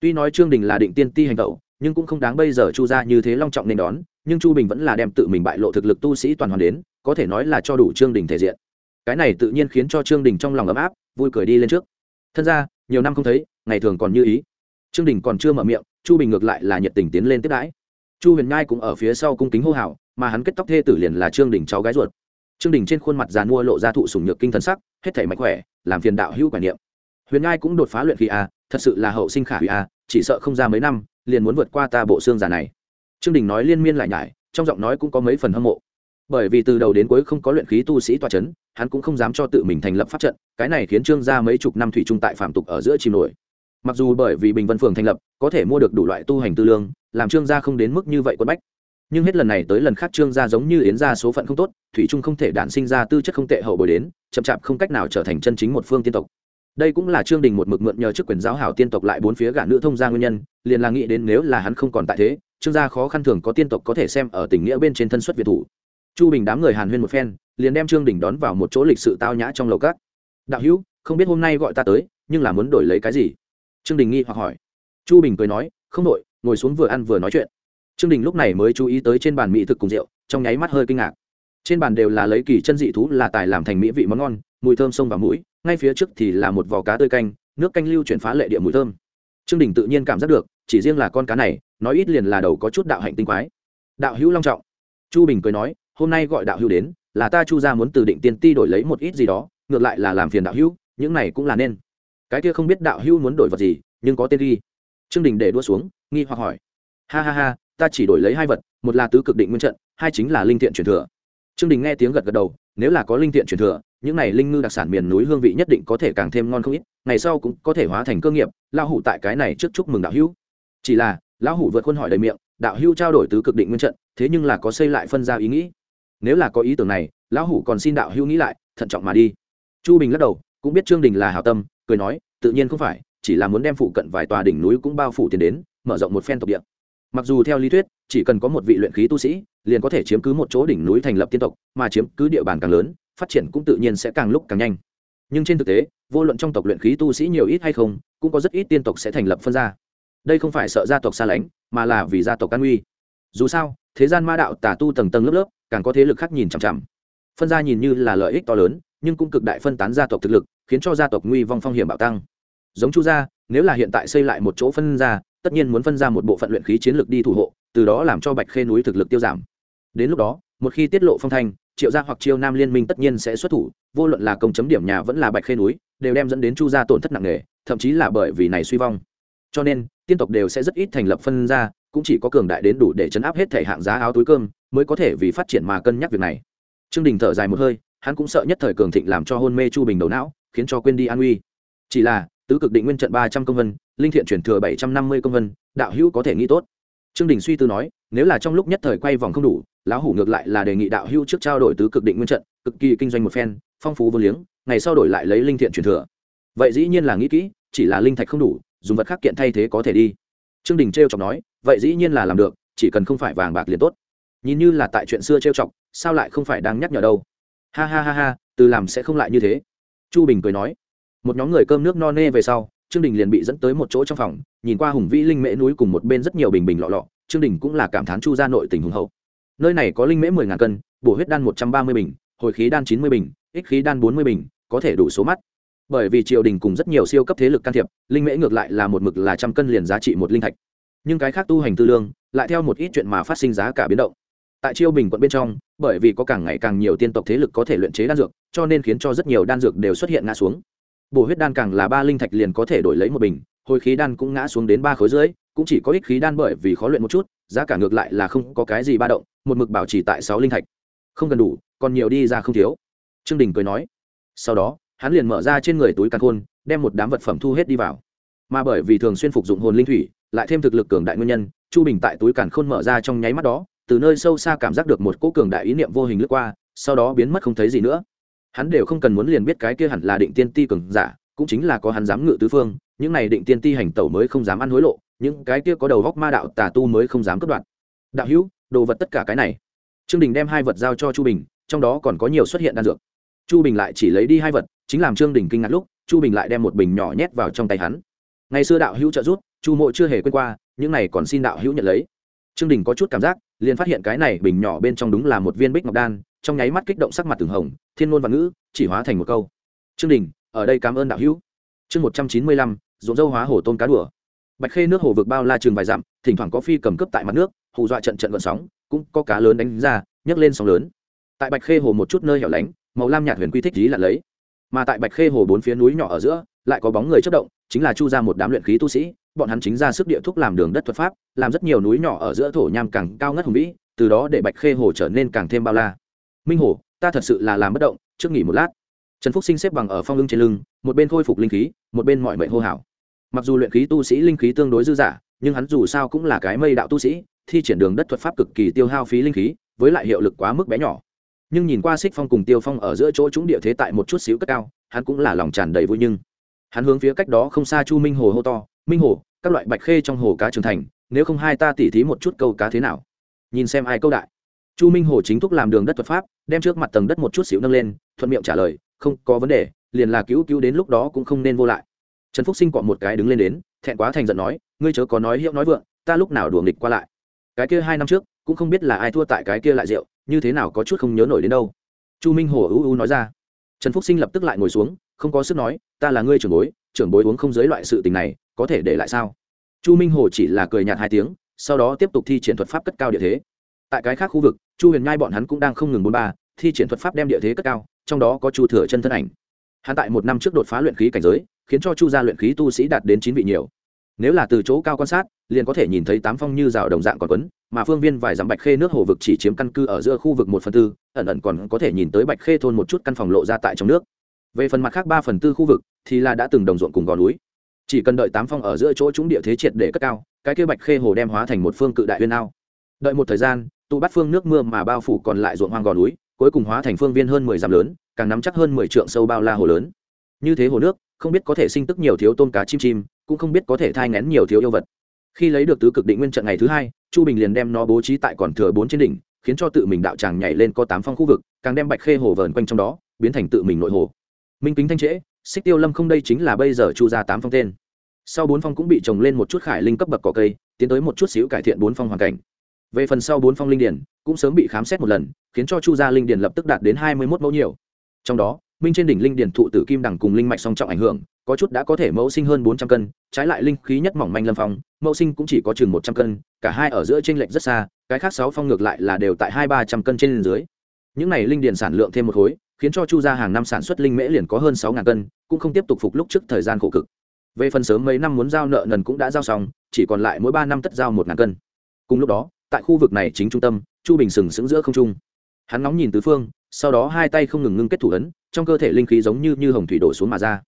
Tuy nói trương đình là định tiên ti hành tẩu, nhưng cũng không đáng bây giờ chu gia như thế long trọng nên đón, nhưng chu bình vẫn là đem tự mình bại lộ thực lực tu sĩ toàn hoàn đến, có thể nói là cho đủ trương đình thể diện. Cái này tự nhiên khiến cho trương đình trong lòng ấm áp, vui cười đi lên trước. Thân ra nhiều năm không thấy, ngày thường còn như ý. Trương đình còn chưa mở miệng, chu bình ngược lại là nhiệt tình tiến lên tiếp đãi. Chu huyền nhai cũng ở phía sau cung kính hô hào mà hắn kết tóc thê tử liền là trương đình cháu gái ruột. Trương đình trên khuôn mặt già mua lộ ra thụ sủng nhược kinh thần sắc, hết thể mạnh khỏe, làm phiền đạo hữu quản niệm. Huyền ngai cũng đột phá luyện khí a, thật sự là hậu sinh khả hủy a, chỉ sợ không ra mấy năm, liền muốn vượt qua ta bộ xương già này. Trương đình nói liên miên lại nhải, trong giọng nói cũng có mấy phần hâm mộ. Bởi vì từ đầu đến cuối không có luyện khí tu sĩ toa c h ấ n hắn cũng không dám cho tự mình thành lập pháp trận, cái này khiến trương gia mấy chục năm thủy trung tại phạm tục ở giữa chìm nổi. Mặc dù bởi vì bình vân phường thành lập, có thể mua được đủ loại tu hành tư lương, làm trương gia không đến mức như vậy quân bách nhưng hết lần này tới lần khác trương gia giống như yến gia số phận không tốt, thủy trung không thể đản sinh ra tư chất không tệ hậu bồi đến, chậm chạp không cách nào trở thành chân chính một phương tiên tộc. Đây cũng là trương đình một mực mượn nhờ chức quyền giáo hảo tiên tộc lại bốn phía gã nữ thông gia nguyên nhân, liền là nghĩ đến nếu là hắn không còn tại thế, trương gia khó khăn thường có tiên tộc có thể xem ở tình nghĩa bên trên thân xuất việt thủ. Chu bình đám người hàn huyên một phen, liền đem trương đình đón vào một chỗ lịch sự tao nhã trong lầu cát đạo hữu, không biết hôm nay gọi ta tới, nhưng là muốn đổi lấy cái gì? Trương đình nghi hoặc hỏi. Chu bình cười nói, không đội ngồi xuống vừa ăn vừa nói chuyện trương đình lúc này mới chú ý tới trên bàn mỹ thực cùng rượu, trong nháy mắt hơi kinh ngạc. Trên bàn đều là lấy kỳ chân dị thú là tài làm thành mỹ vị món ngon, mùi thơm sông vào mũi, ngay phía trước thì là một vò cá tươi canh, nước canh lưu chuyển phá lệ địa mùi thơm. Trương đình tự nhiên cảm giác được, chỉ riêng là con cá này, nói ít liền là đầu có chút đạo hạnh tinh quái. Đạo hữu long trọng. Chu bình cười nói, hôm nay gọi đạo hữu đến, là ta chu ra muốn từ định tiên ti đổi lấy một ít gì đó, ngược lại là làm phiền đạo hữu, những này cũng là nên. Cái kia không biết đạo hữu muốn đổi vật gì, nhưng có tên ghi trương đình để đua xuống, nghi hoặc hỏi. Ha ha ha ta chỉ đổi lấy hai vật, một là tứ cực định nguyên trận, hai chính là linh thiện truyền thừa. Trương đình nghe tiếng gật gật đầu, nếu là có linh thiện truyền thừa, những này linh ngư đặc sản miền núi hương vị nhất định có thể càng thêm ngon không ít, ngày sau cũng có thể hóa thành cơ nghiệp, lão hủ tại cái này trước chúc mừng đạo hữu. Chỉ là, lão hủ vượt khuôn hỏi đầy miệng, đạo hữu trao đổi tứ cực định nguyên trận, thế nhưng là có xây lại phân ra ý nghĩ. Nếu là có ý tưởng này, lão hủ còn xin đạo hữu nghĩ lại, thận trọng mà đi. Chu bình lắc đầu, cũng biết trương đình là hảo tâm, cười nói, tự nhiên không phải, chỉ là muốn đem phụ cận vài tòa đỉnh núi cũng bao phủ tiền đến, mở rộng một phen tộc địa mặc dù theo lý thuyết, chỉ cần có một vị luyện khí tu sĩ, liền có thể chiếm cứ một chỗ đỉnh núi thành lập tiên tộc, mà chiếm cứ địa bàn càng lớn, phát triển cũng tự nhiên sẽ càng lúc càng nhanh. Nhưng trên thực tế, vô luận trong tộc luyện khí tu sĩ nhiều ít hay không, cũng có rất ít tiên tộc sẽ thành lập phân gia. Đây không phải sợ gia tộc xa lánh, mà là vì gia tộc an uy dù sao, thế gian ma đạo tà tu tầng tầng lớp lớp, càng có thế lực khác nhìn chằm chằm. Phân gia nhìn như là lợi ích to lớn, nhưng cũng cực đại phân tán gia tộc thực lực, khiến cho gia tộc nguy vong phong hiểm bạo tăng. Giống chu gia, nếu là hiện tại xây lại một chỗ phân gia tất nhiên muốn phân ra một bộ phận luyện khí chiến lược đi thủ hộ, từ đó làm cho bạch khê núi thực lực tiêu giảm. Đến lúc đó, một khi tiết lộ phong thanh, triệu gia hoặc chiêu nam liên minh tất nhiên sẽ xuất thủ, vô luận là công chấm điểm nhà vẫn là bạch khê núi, đều đem dẫn đến chu gia tổn thất nặng nề, thậm chí là bởi vì này suy vong. Cho nên, tiên tộc đều sẽ rất ít thành lập phân ra, cũng chỉ có cường đại đến đủ để chấn áp hết thể hạng giá áo túi cơm, mới có thể vì phát triển mà cân nhắc việc này. Trương đình thở dài một hơi, hắn cũng sợ nhất thời cường thịnh làm cho hôn mê chu bình đầu não, khiến cho quên đi an uy chỉ là, tứ cực định nguyên trận ba trăm công vân linh thiện chuyển thừa bảy trăm năm mươi công vân, đạo hữu có thể nghĩ tốt. Trương đình suy tư nói, nếu là trong lúc nhất thời quay vòng không đủ, lão hủ ngược lại là đề nghị đạo hữu trước trao đổi tứ cực định nguyên trận, cực kỳ kinh doanh một phen, phong phú vô liếng, ngày sau đổi lại lấy linh thiện truyền thừa. Vậy dĩ nhiên là nghĩ kỹ, chỉ là linh thạch không đủ, dùng vật khác kiện thay thế có thể đi. Trương đình trêu chọc nói, vậy dĩ nhiên là làm được, chỉ cần không phải vàng bạc liền tốt. Nhìn như là tại chuyện xưa trêu chọc, sao lại không phải đang nhắc nhở đâu? Ha ha ha ha, từ làm sẽ không lại như thế. Chu bình cười nói, một nhóm người cơm nước no nê về sau trương đình liền bị dẫn tới một chỗ trong phòng, nhìn qua hùng vĩ linh mễ núi cùng một bên rất nhiều bình bình lọ lọ, trương đình cũng là cảm thán chu ra nội tình hùng hậu. Nơi này có linh mễ mười ngàn cân, bổ huyết đan một trăm ba mươi bình, hồi khí đan chín mươi bình, ích khí đan bốn mươi bình, có thể đủ số mắt. Bởi vì triều đình cùng rất nhiều siêu cấp thế lực can thiệp, linh mễ ngược lại là một mực là trăm cân liền giá trị một linh thạch. Nhưng cái khác tu hành tư lương, lại theo một ít chuyện mà phát sinh giá cả biến động. Tại chiêu bình quận bên trong, bởi vì có càng ngày càng nhiều tiên tộc thế lực có thể luyện chế đan dược, cho nên khiến cho rất nhiều đan dược đều xuất hiện ngã xuống bổ huyết đan càng là ba linh thạch liền có thể đổi lấy một bình, hồi khí đan cũng ngã xuống đến ba khối dưới cũng chỉ có ích khí đan bởi vì khó luyện một chút, giá cả ngược lại là không có cái gì ba động, một mực bảo trì tại sáu linh thạch. Không cần đủ, còn nhiều đi ra không thiếu. Trương đình cười nói. Sau đó, hắn liền mở ra trên người túi căn khôn, đem một đám vật phẩm thu hết đi vào. Mà bởi vì thường xuyên phục dụng hồn linh thủy, lại thêm thực lực cường đại nguyên nhân, chu bình tại túi càn khôn mở ra trong nháy mắt đó, từ nơi sâu xa cảm giác được một cỗ cường đại ý niệm vô hình lướt qua, sau đó biến mất không thấy gì nữa hắn đều không cần muốn liền biết cái kia hẳn là định tiên ti cường giả, cũng chính là có hắn dám ngự tứ phương, những này định tiên ti hành tẩu mới không dám ăn hối lộ, những cái kia có đầu góc ma đạo tà tu mới không dám cất đoạn đạo hữu, đồ vật tất cả cái này. Trương đình đem hai vật giao cho chu bình, trong đó còn có nhiều xuất hiện đan dược. Chu bình lại chỉ lấy đi hai vật, chính làm trương đình kinh ngạc lúc, chu bình lại đem một bình nhỏ nhét vào trong tay hắn. Ngày xưa đạo hữu trợ rút chu mộ chưa hề quên qua, những này còn xin đạo hữu nhận lấy. Trương đình có chút cảm giác, liền phát hiện cái này bình nhỏ bên trong đúng là một viên bích ngọc đan trong nháy mắt kích động sắc mặt từng hồng, thiên ngôn và ngữ, chỉ hóa thành một câu. Trương đình, ở đây cảm ơn đạo hữu. Chương một trăm chín mươi lăm, ruộng dâu hóa hồ tôm cá đùa. Bạch khê nước hồ vực bao la trường vài dặm, thỉnh thoảng có phi cầm cướp tại mặt nước, hù dọa trận trận gợn sóng, cũng có cá lớn đánh ra, nhấc lên sóng lớn. Tại bạch khê hồ một chút nơi hẻo lánh, màu lam nhạt huyền quy thích lý là lấy. Mà tại bạch khê hồ bốn phía núi nhỏ ở giữa, lại có bóng người chất động, chính là chu ra một đám luyện khí tu sĩ, bọn hắn chính ra sức địa thúc làm đường đất thuật pháp, làm rất nhiều núi nhỏ ở giữa thổ nham càng cao ngất hùng vĩ, từ đó để bạch khê hồ trở nên càng thêm bao la minh hồ ta thật sự là làm bất động, trước nghỉ một lát. Trần phúc sinh xếp bằng ở phong lưng trên lưng, một bên khôi phục linh khí, một bên mọi mệnh hô hào. Mặc dù luyện khí tu sĩ linh khí tương đối dư dả, nhưng hắn dù sao cũng là cái mây đạo tu sĩ, thi triển đường đất thuật pháp cực kỳ tiêu hao phí linh khí, với lại hiệu lực quá mức bé nhỏ. Nhưng nhìn qua xích phong cùng tiêu phong ở giữa chỗ chúng địa thế tại một chút xíu cất cao, hắn cũng là lòng tràn đầy vui nhưng. Hắn hướng phía cách đó không xa chu minh hồ hô to, minh hồ, các loại bạch khê trong hồ cá trưởng thành, nếu không hai ta tỉ thí một chút câu cá thế nào? Nhìn xem ai câu đại. Chu minh hồ chính thúc làm đường đất thuật pháp đem trước mặt tầng đất một chút xíu nâng lên, thuận miệng trả lời, không có vấn đề, liền là cứu cứu đến lúc đó cũng không nên vô lại. Trần phúc sinh cọ một cái đứng lên đến, thẹn quá thành giận nói, ngươi chớ có nói hiệu nói vượng, ta lúc nào đùa nghịch qua lại. Cái kia hai năm trước, cũng không biết là ai thua tại cái kia lại rượu, như thế nào có chút không nhớ nổi đến đâu. Chu minh hồ ưu ưu nói ra. Trần phúc sinh lập tức lại ngồi xuống, không có sức nói, ta là ngươi trưởng bối trưởng bối uống không giới loại sự tình này, có thể để lại sao? Chu minh hồ chỉ là cười nhạt hai tiếng, sau đó tiếp tục thi triển thuật pháp cất cao địa thế. Tại cái khác khu vực chu huyền nhai bọn hắn cũng đang không ngừng bốn ba, thi triển thuật pháp đem địa thế cất cao, trong đó có chu thừa chân thân ảnh. Hắn tại một năm trước đột phá luyện khí cảnh giới, khiến cho chu gia luyện khí tu sĩ đạt đến chín vị nhiều. Nếu là từ chỗ cao quan sát, liền có thể nhìn thấy tám phong như rào đồng dạng còn quấn, mà phương viên vài dặm bạch khê nước hồ vực chỉ chiếm căn cư ở giữa khu vực một phần tư, ẩn ẩn còn có thể nhìn tới bạch khê thôn một chút căn phòng lộ ra tại trong nước. Về phần mặt khác ba phần tư khu vực, thì là đã từng đồng ruộng cùng gò núi. Chỉ cần đợi tám phong ở giữa chỗ chúng địa thế triệt để cất cao, cái kia bạch khê hồ đem hóa thành một phương cự đại huyên ao. Đợi một thời gian tụ bắt phương nước mưa mà bao phủ còn lại ruộng hoang gò núi, cuối cùng hóa thành phương viên hơn mười dặm lớn, càng nắm chắc hơn mười trượng sâu bao la hồ lớn. Như thế hồ nước, không biết có thể sinh tức nhiều thiếu tôm cá chim chim, cũng không biết có thể thai ngén nhiều thiếu yêu vật. Khi lấy được tứ cực định nguyên trận ngày thứ hai, chu bình liền đem nó bố trí tại còn thừa bốn trên đỉnh, khiến cho tự mình đạo tràng nhảy lên có tám phong khu vực, càng đem bạch khê hồ vờn quanh trong đó, biến thành tự mình nội hồ. Minh kính thanh trễ, xích tiêu lâm không đây chính là bây giờ chu ra tám phong tên. Sau bốn phong cũng bị trồng lên một chút khải linh cấp bậc cỏ cây, tiến tới một chút xíu cải thiện bốn phong hoàn cảnh về phần sau bốn phong linh điển, cũng sớm bị khám xét một lần, khiến cho chu gia linh điển lập tức đạt đến hai mươi một mẫu nhiều. Trong đó, minh trên đỉnh linh điển thụ tử kim đẳng cùng linh mạch song trọng ảnh hưởng, có chút đã có thể mẫu sinh hơn bốn trăm cân, trái lại linh khí nhất mỏng manh lâm phong, mẫu sinh cũng chỉ có chừng một trăm cân, cả hai ở giữa t r lệch rất xa, cái khác sáu phong ngược lại là đều tại hai ba trăm cân trên dưới. Những này linh điển sản lượng thêm một khối, khiến cho chu gia hàng năm sản xuất linh mễ liền có hơn sáu ngàn cân, cũng không tiếp tục phục lúc trước thời gian khổ cực. Về phần sớm mấy năm muốn giao nợ nần cũng đã giao xong, chỉ còn lại mỗi ba năm tất giao một ngàn cân. Cùng lúc đó tại khu vực này chính trung tâm, chu bình sừng sững giữa không trung. Hắn nóng nhìn tứ phương, sau đó hai tay không ngừng ngưng kết thủ ấn, trong cơ thể linh khí giống như như hồng thủy đổ xuống mà ra.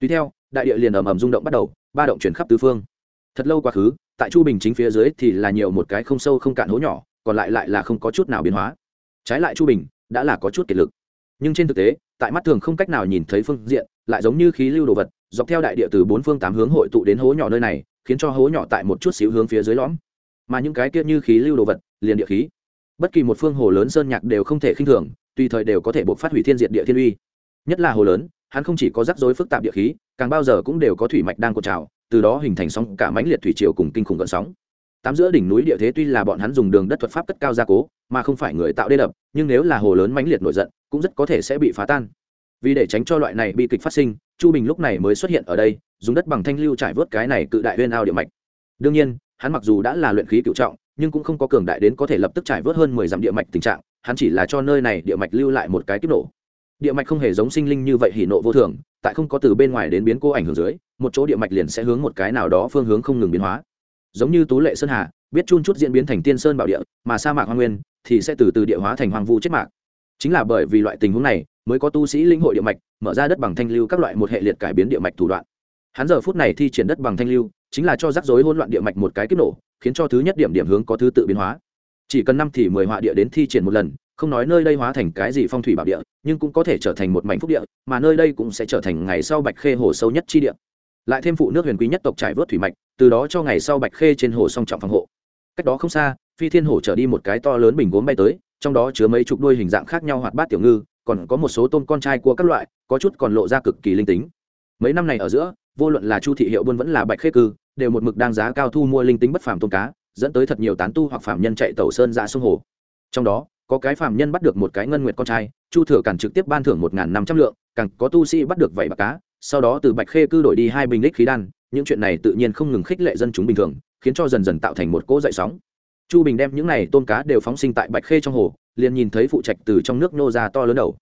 Tùy theo, đại địa liền ầm ầm rung động bắt đầu, ba động chuyển khắp tứ phương. Thật lâu quá khứ, tại chu bình chính phía dưới thì là nhiều một cái không sâu không cạn hố nhỏ, còn lại lại là không có chút nào biến hóa. Trái lại chu bình, đã là có chút kiệt lực. Nhưng trên thực tế, tại mắt thường không cách nào nhìn thấy phương diện, lại giống như khí lưu đồ vật, dọc theo đại địa từ bốn phương tám hướng hội tụ đến hố nhỏ nơi này, khiến cho hố nhỏ tại một chút xíu hướng phía dưới lõm mà những cái kia như khí lưu đồ vật, liền địa khí. Bất kỳ một phương hồ lớn sơn nhạc đều không thể khinh thường, tùy thời đều có thể buộc phát hủy thiên diện địa thiên uy. Nhất là hồ lớn, hắn không chỉ có rắc rối phức tạp địa khí, càng bao giờ cũng đều có thủy mạch đang cột trào, từ đó hình thành sóng cả mãnh liệt thủy triều cùng kinh khủng gợn sóng. Tám giữa đỉnh núi địa thế tuy là bọn hắn dùng đường đất thuật pháp cất cao gia cố, mà không phải người tạo đê đập, nhưng nếu là hồ lớn mãnh liệt nổi giận, cũng rất có thể sẽ bị phá tan. Vì để tránh cho loại này bi kịch phát sinh, chu bình lúc này mới xuất hiện ở đây, dùng đất bằng thanh lưu trải vớt cái này cự đại huyên ao địa mạch. Đương nhiên hắn mặc dù đã là luyện khí cựu trọng, nhưng cũng không có cường đại đến có thể lập tức trải vớt hơn mười dặm địa mạch tình trạng, hắn chỉ là cho nơi này địa mạch lưu lại một cái kích nổ. Địa mạch không hề giống sinh linh như vậy hỉ nộ vô thường, tại không có từ bên ngoài đến biến cô ảnh hưởng dưới, một chỗ địa mạch liền sẽ hướng một cái nào đó phương hướng không ngừng biến hóa. Giống như tú lệ sơn hà, biết chun chút diễn biến thành tiên sơn bảo địa, mà sa mạc hoa nguyên thì sẽ từ từ địa hóa thành hoang vu chết mạc. Chính là bởi vì loại tình huống này, mới có tu sĩ linh hội địa mạch, mở ra đất bằng thanh lưu các loại một hệ liệt cải biến địa mạch thủ đoạn. Hắn giờ phút này thi triển đất bằng thanh lưu chính là cho rắc rối hỗn loạn địa mạch một cái kích nổ, khiến cho thứ nhất điểm điểm hướng có thứ tự biến hóa. Chỉ cần năm thì mười họa địa đến thi triển một lần, không nói nơi đây hóa thành cái gì phong thủy bảo địa, nhưng cũng có thể trở thành một mảnh phúc địa, mà nơi đây cũng sẽ trở thành ngày sau bạch khê hồ sâu nhất chi địa. Lại thêm phụ nước huyền quý nhất tộc trải vớt thủy mạch, từ đó cho ngày sau bạch khê trên hồ song trọng phòng hộ. Cách đó không xa, phi thiên hồ trở đi một cái to lớn bình gốm bay tới, trong đó chứa mấy chục đuôi hình dạng khác nhau hoạt bát tiểu ngư, còn có một số tôm con trai của các loại, có chút còn lộ ra cực kỳ linh tính. Mấy năm này ở giữa, vô luận là chu thị hiệu buôn vẫn là bạch khê cư đều một mực đang giá cao thu mua linh tính bất phàm tôm cá, dẫn tới thật nhiều tán tu hoặc phạm nhân chạy tàu sơn ra sông hồ. Trong đó, có cái phạm nhân bắt được một cái ngân nguyệt con trai, chu thừa cản trực tiếp ban thưởng một năm trăm lượng, càng có tu sĩ bắt được vảy bạc cá, sau đó từ bạch khê cư đổi đi hai bình lích khí đan, những chuyện này tự nhiên không ngừng khích lệ dân chúng bình thường, khiến cho dần dần tạo thành một cỗ dậy sóng. Chu bình đem những này tôm cá đều phóng sinh tại bạch khê trong hồ, liền nhìn thấy phụ trạch từ trong nước nô ra to lớn đầu.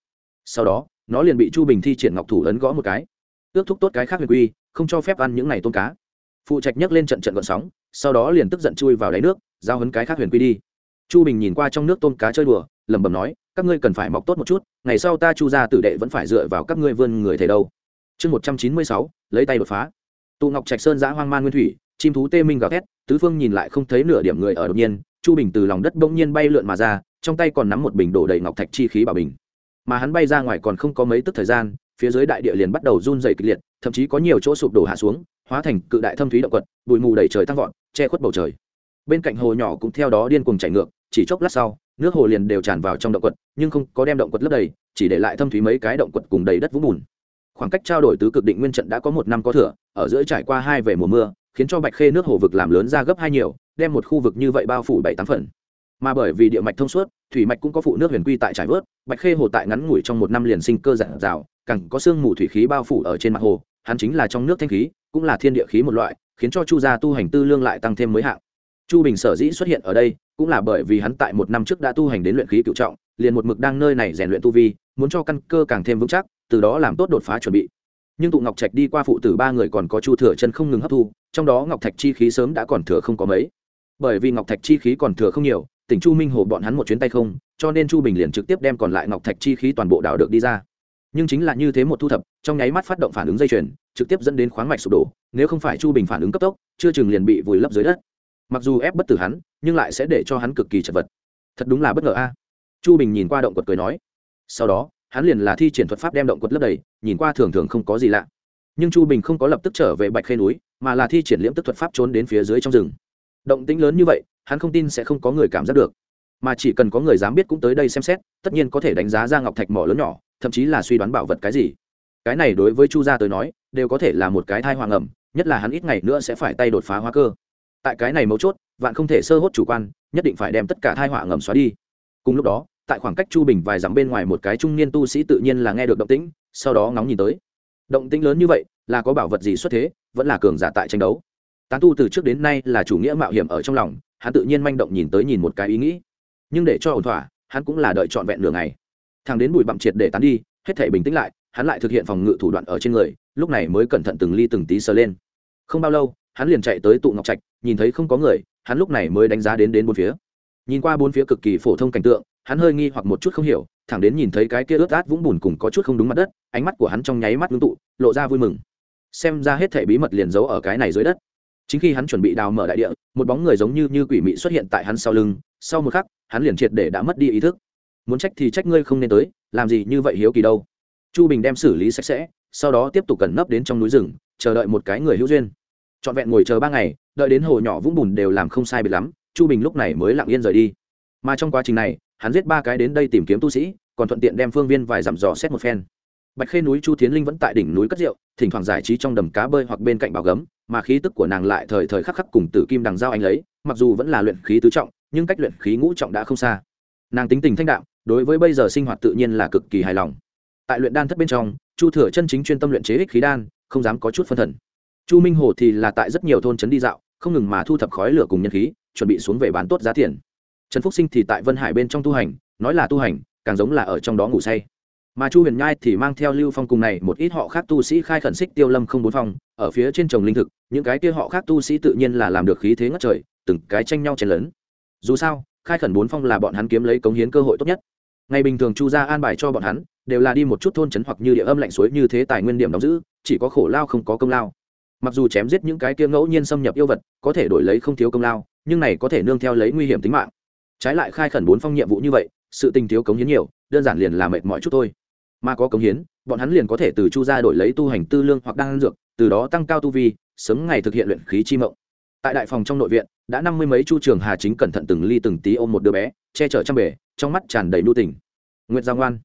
Sau đó, nó liền bị chu bình thi triển ngọc thủ ấn gõ một cái. Ước thúc tốt cái khác huyền quy, không cho phép ăn những này tôm cá phụ trạch nhấc lên trận trận gọn sóng, sau đó liền tức giận chui vào đáy nước, giao hấn cái khác huyền quy đi. Chu bình nhìn qua trong nước tôm cá chơi đùa, lẩm bẩm nói, các ngươi cần phải mọc tốt một chút, ngày sau ta chu ra tử đệ vẫn phải dựa vào các ngươi vươn người thầy đâu. Chương một trăm chín mươi sáu, lấy tay đột phá. Tụ ngọc trạch sơn giã hoang man nguyên thủy, chim thú tê minh gào thét, tứ phương nhìn lại không thấy nửa điểm người ở đột nhiên, chu bình từ lòng đất bỗng nhiên bay lượn mà ra, trong tay còn nắm một bình đổ đầy ngọc thạch chi khí bảo bình. Mà hắn bay ra ngoài còn không có mấy tức thời gian, phía dưới đại địa liền bắt đầu run dày kịch liệt, thậm chí có nhiều chỗ sụp đổ hạ xuống hóa thành cự đại thâm thúy động quật, bụi mù đầy trời tăng vọt, che khuất bầu trời. Bên cạnh hồ nhỏ cũng theo đó điên cuồng chảy ngược, chỉ chốc lát sau, nước hồ liền đều tràn vào trong động quật, nhưng không có đem động quật lấp đầy, chỉ để lại thâm thúy mấy cái động quật cùng đầy đất vũng bùn. Khoảng cách trao đổi tứ cực định nguyên trận đã có một năm có thừa, ở giữa trải qua hai về mùa mưa, khiến cho bạch khê nước hồ vực làm lớn ra gấp hai nhiều, đem một khu vực như vậy bao phủ bảy tám phần. Mà bởi vì địa mạch thông suốt, thủy mạch cũng có phụ nước huyền quy tại trải vớt, bạch khê hồ tại ngắn ngủi trong một năm liền sinh cơ giản rào càng có sương mù thủy khí bao phủ ở trên mặt hồ hắn chính là trong nước thanh khí, cũng là thiên địa khí một loại, khiến cho chu gia tu hành tư lương lại tăng thêm mới hạng. Chu bình sở dĩ xuất hiện ở đây, cũng là bởi vì hắn tại một năm trước đã tu hành đến luyện khí cựu trọng, liền một mực đang nơi này rèn luyện tu vi, muốn cho căn cơ càng thêm vững chắc, từ đó làm tốt đột phá chuẩn bị. Nhưng tụ ngọc trạch đi qua phụ tử ba người còn có chu thừa chân không ngừng hấp thu, trong đó ngọc thạch chi khí sớm đã còn thừa không có mấy. Bởi vì ngọc thạch chi khí còn thừa không nhiều, tỉnh chu minh hồ bọn hắn một chuyến tay không, cho nên chu bình liền trực tiếp đem còn lại ngọc thạch chi khí toàn bộ đảo được đi ra nhưng chính là như thế một thu thập, trong nháy mắt phát động phản ứng dây chuyền, trực tiếp dẫn đến khoáng mạch sụp đổ, nếu không phải chu bình phản ứng cấp tốc, chưa chừng liền bị vùi lấp dưới đất. Mặc dù ép bất tử hắn, nhưng lại sẽ để cho hắn cực kỳ chật vật. Thật đúng là bất ngờ a. Chu bình nhìn qua động quật cười nói. Sau đó, hắn liền là thi triển thuật pháp đem động quật lấp đầy, nhìn qua thường thường không có gì lạ. Nhưng chu bình không có lập tức trở về bạch khê núi, mà là thi triển liễm tức thuật pháp trốn đến phía dưới trong rừng. Động tĩnh lớn như vậy, hắn không tin sẽ không có người cảm giác được mà chỉ cần có người dám biết cũng tới đây xem xét, tất nhiên có thể đánh giá ra ngọc thạch mỏ lớn nhỏ, thậm chí là suy đoán bảo vật cái gì. Cái này đối với chu gia tới nói, đều có thể là một cái thai hoàng ẩm, nhất là hắn ít ngày nữa sẽ phải tay đột phá hóa cơ. Tại cái này mấu chốt, vạn không thể sơ hốt chủ quan, nhất định phải đem tất cả thai họa ngầm xóa đi. Cùng lúc đó, tại khoảng cách chu bình vài dặm bên ngoài một cái trung niên tu sĩ tự nhiên là nghe được động tĩnh, sau đó ngóng nhìn tới. Động tĩnh lớn như vậy, là có bảo vật gì xuất thế, vẫn là cường giả tại tranh đấu. Tán tu từ trước đến nay là chủ nghĩa mạo hiểm ở trong lòng, hắn tự nhiên manh động nhìn tới nhìn một cái ý nghĩ nhưng để cho ổn thỏa, hắn cũng là đợi trọn vẹn nửa ngày. Thằng đến bụi bặm triệt để tán đi, hết thể bình tĩnh lại, hắn lại thực hiện phòng ngự thủ đoạn ở trên người, lúc này mới cẩn thận từng ly từng tí sờ lên. Không bao lâu, hắn liền chạy tới tụ ngọc trạch, nhìn thấy không có người, hắn lúc này mới đánh giá đến đến bốn phía. Nhìn qua bốn phía cực kỳ phổ thông cảnh tượng, hắn hơi nghi hoặc một chút không hiểu, thẳng đến nhìn thấy cái kia ướt át vũng bùn cùng có chút không đúng mặt đất, ánh mắt của hắn trong nháy mắt ngưng tụ, lộ ra vui mừng. Xem ra hết thể bí mật liền giấu ở cái này dưới đất. Chính khi hắn chuẩn bị đào mở đại địa, một bóng người giống như như quỷ mị xuất hiện tại hắn sau lưng sau một khắc, hắn liền triệt để đã mất đi ý thức. Muốn trách thì trách ngươi không nên tới, làm gì như vậy hiếu kỳ đâu. Chu bình đem xử lý sạch sẽ, sau đó tiếp tục cẩn nấp đến trong núi rừng, chờ đợi một cái người hữu duyên. Trọn vẹn ngồi chờ ba ngày, đợi đến hồ nhỏ vũng bùn đều làm không sai biệt lắm, chu bình lúc này mới lặng yên rời đi. Mà trong quá trình này, hắn giết ba cái đến đây tìm kiếm tu sĩ, còn thuận tiện đem phương viên vài dặm dò xét một phen. Bạch khê núi chu tiến linh vẫn tại đỉnh núi cất rượu thỉnh thoảng giải trí trong đầm cá bơi hoặc bên cạnh bảo gấm, mà khí tức của nàng lại thời thời khắc khắc cùng tử kim đằng giao anh lấy mặc dù vẫn là luyện khí tứ trọng nhưng cách luyện khí ngũ trọng đã không xa. Nàng tính tình thanh đạm, đối với bây giờ sinh hoạt tự nhiên là cực kỳ hài lòng. Tại luyện đan thất bên trong, chu thừa chân chính chuyên tâm luyện chế ích khí đan, không dám có chút phân thần. Chu minh hồ thì là tại rất nhiều thôn trấn đi dạo, không ngừng mà thu thập khói lửa cùng nhân khí, chuẩn bị xuống về bán tốt giá tiền. Trần phúc sinh thì tại vân hải bên trong tu hành, nói là tu hành, càng giống là ở trong đó ngủ say. Mà chu huyền nhai thì mang theo lưu phong cùng này một ít họ khác tu sĩ khai khẩn xích tiêu lâm không bốn phong ở phía trên trồng linh thực, những cái kia họ khác tu sĩ tự nhiên là làm được khí thế ngất trời, từng cái tranh nhau chen lớn dù sao, khai khẩn bốn phong là bọn hắn kiếm lấy cống hiến cơ hội tốt nhất. Ngày bình thường chu gia an bài cho bọn hắn, đều là đi một chút thôn trấn hoặc như địa âm lạnh suối như thế tài nguyên điểm đóng giữ, chỉ có khổ lao không có công lao. Mặc dù chém giết những cái kia ngẫu nhiên xâm nhập yêu vật, có thể đổi lấy không thiếu công lao, nhưng này có thể nương theo lấy nguy hiểm tính mạng. Trái lại khai khẩn bốn phong nhiệm vụ như vậy, sự tình thiếu cống hiến nhiều, đơn giản liền là mệt mỏi chút thôi. Mà có cống hiến, bọn hắn liền có thể từ chu ra đổi lấy tu hành tư lương hoặc đan dược, từ đó tăng cao tu vi, sớm ngày thực hiện luyện khí chi mộng tại đại phòng trong nội viện, đã năm mươi mấy chu trường hà chính cẩn thận từng ly từng tí ôm một đứa bé, che chở trăm bể, trong mắt tràn đầy nu tình. Nguyệt giao ngoan.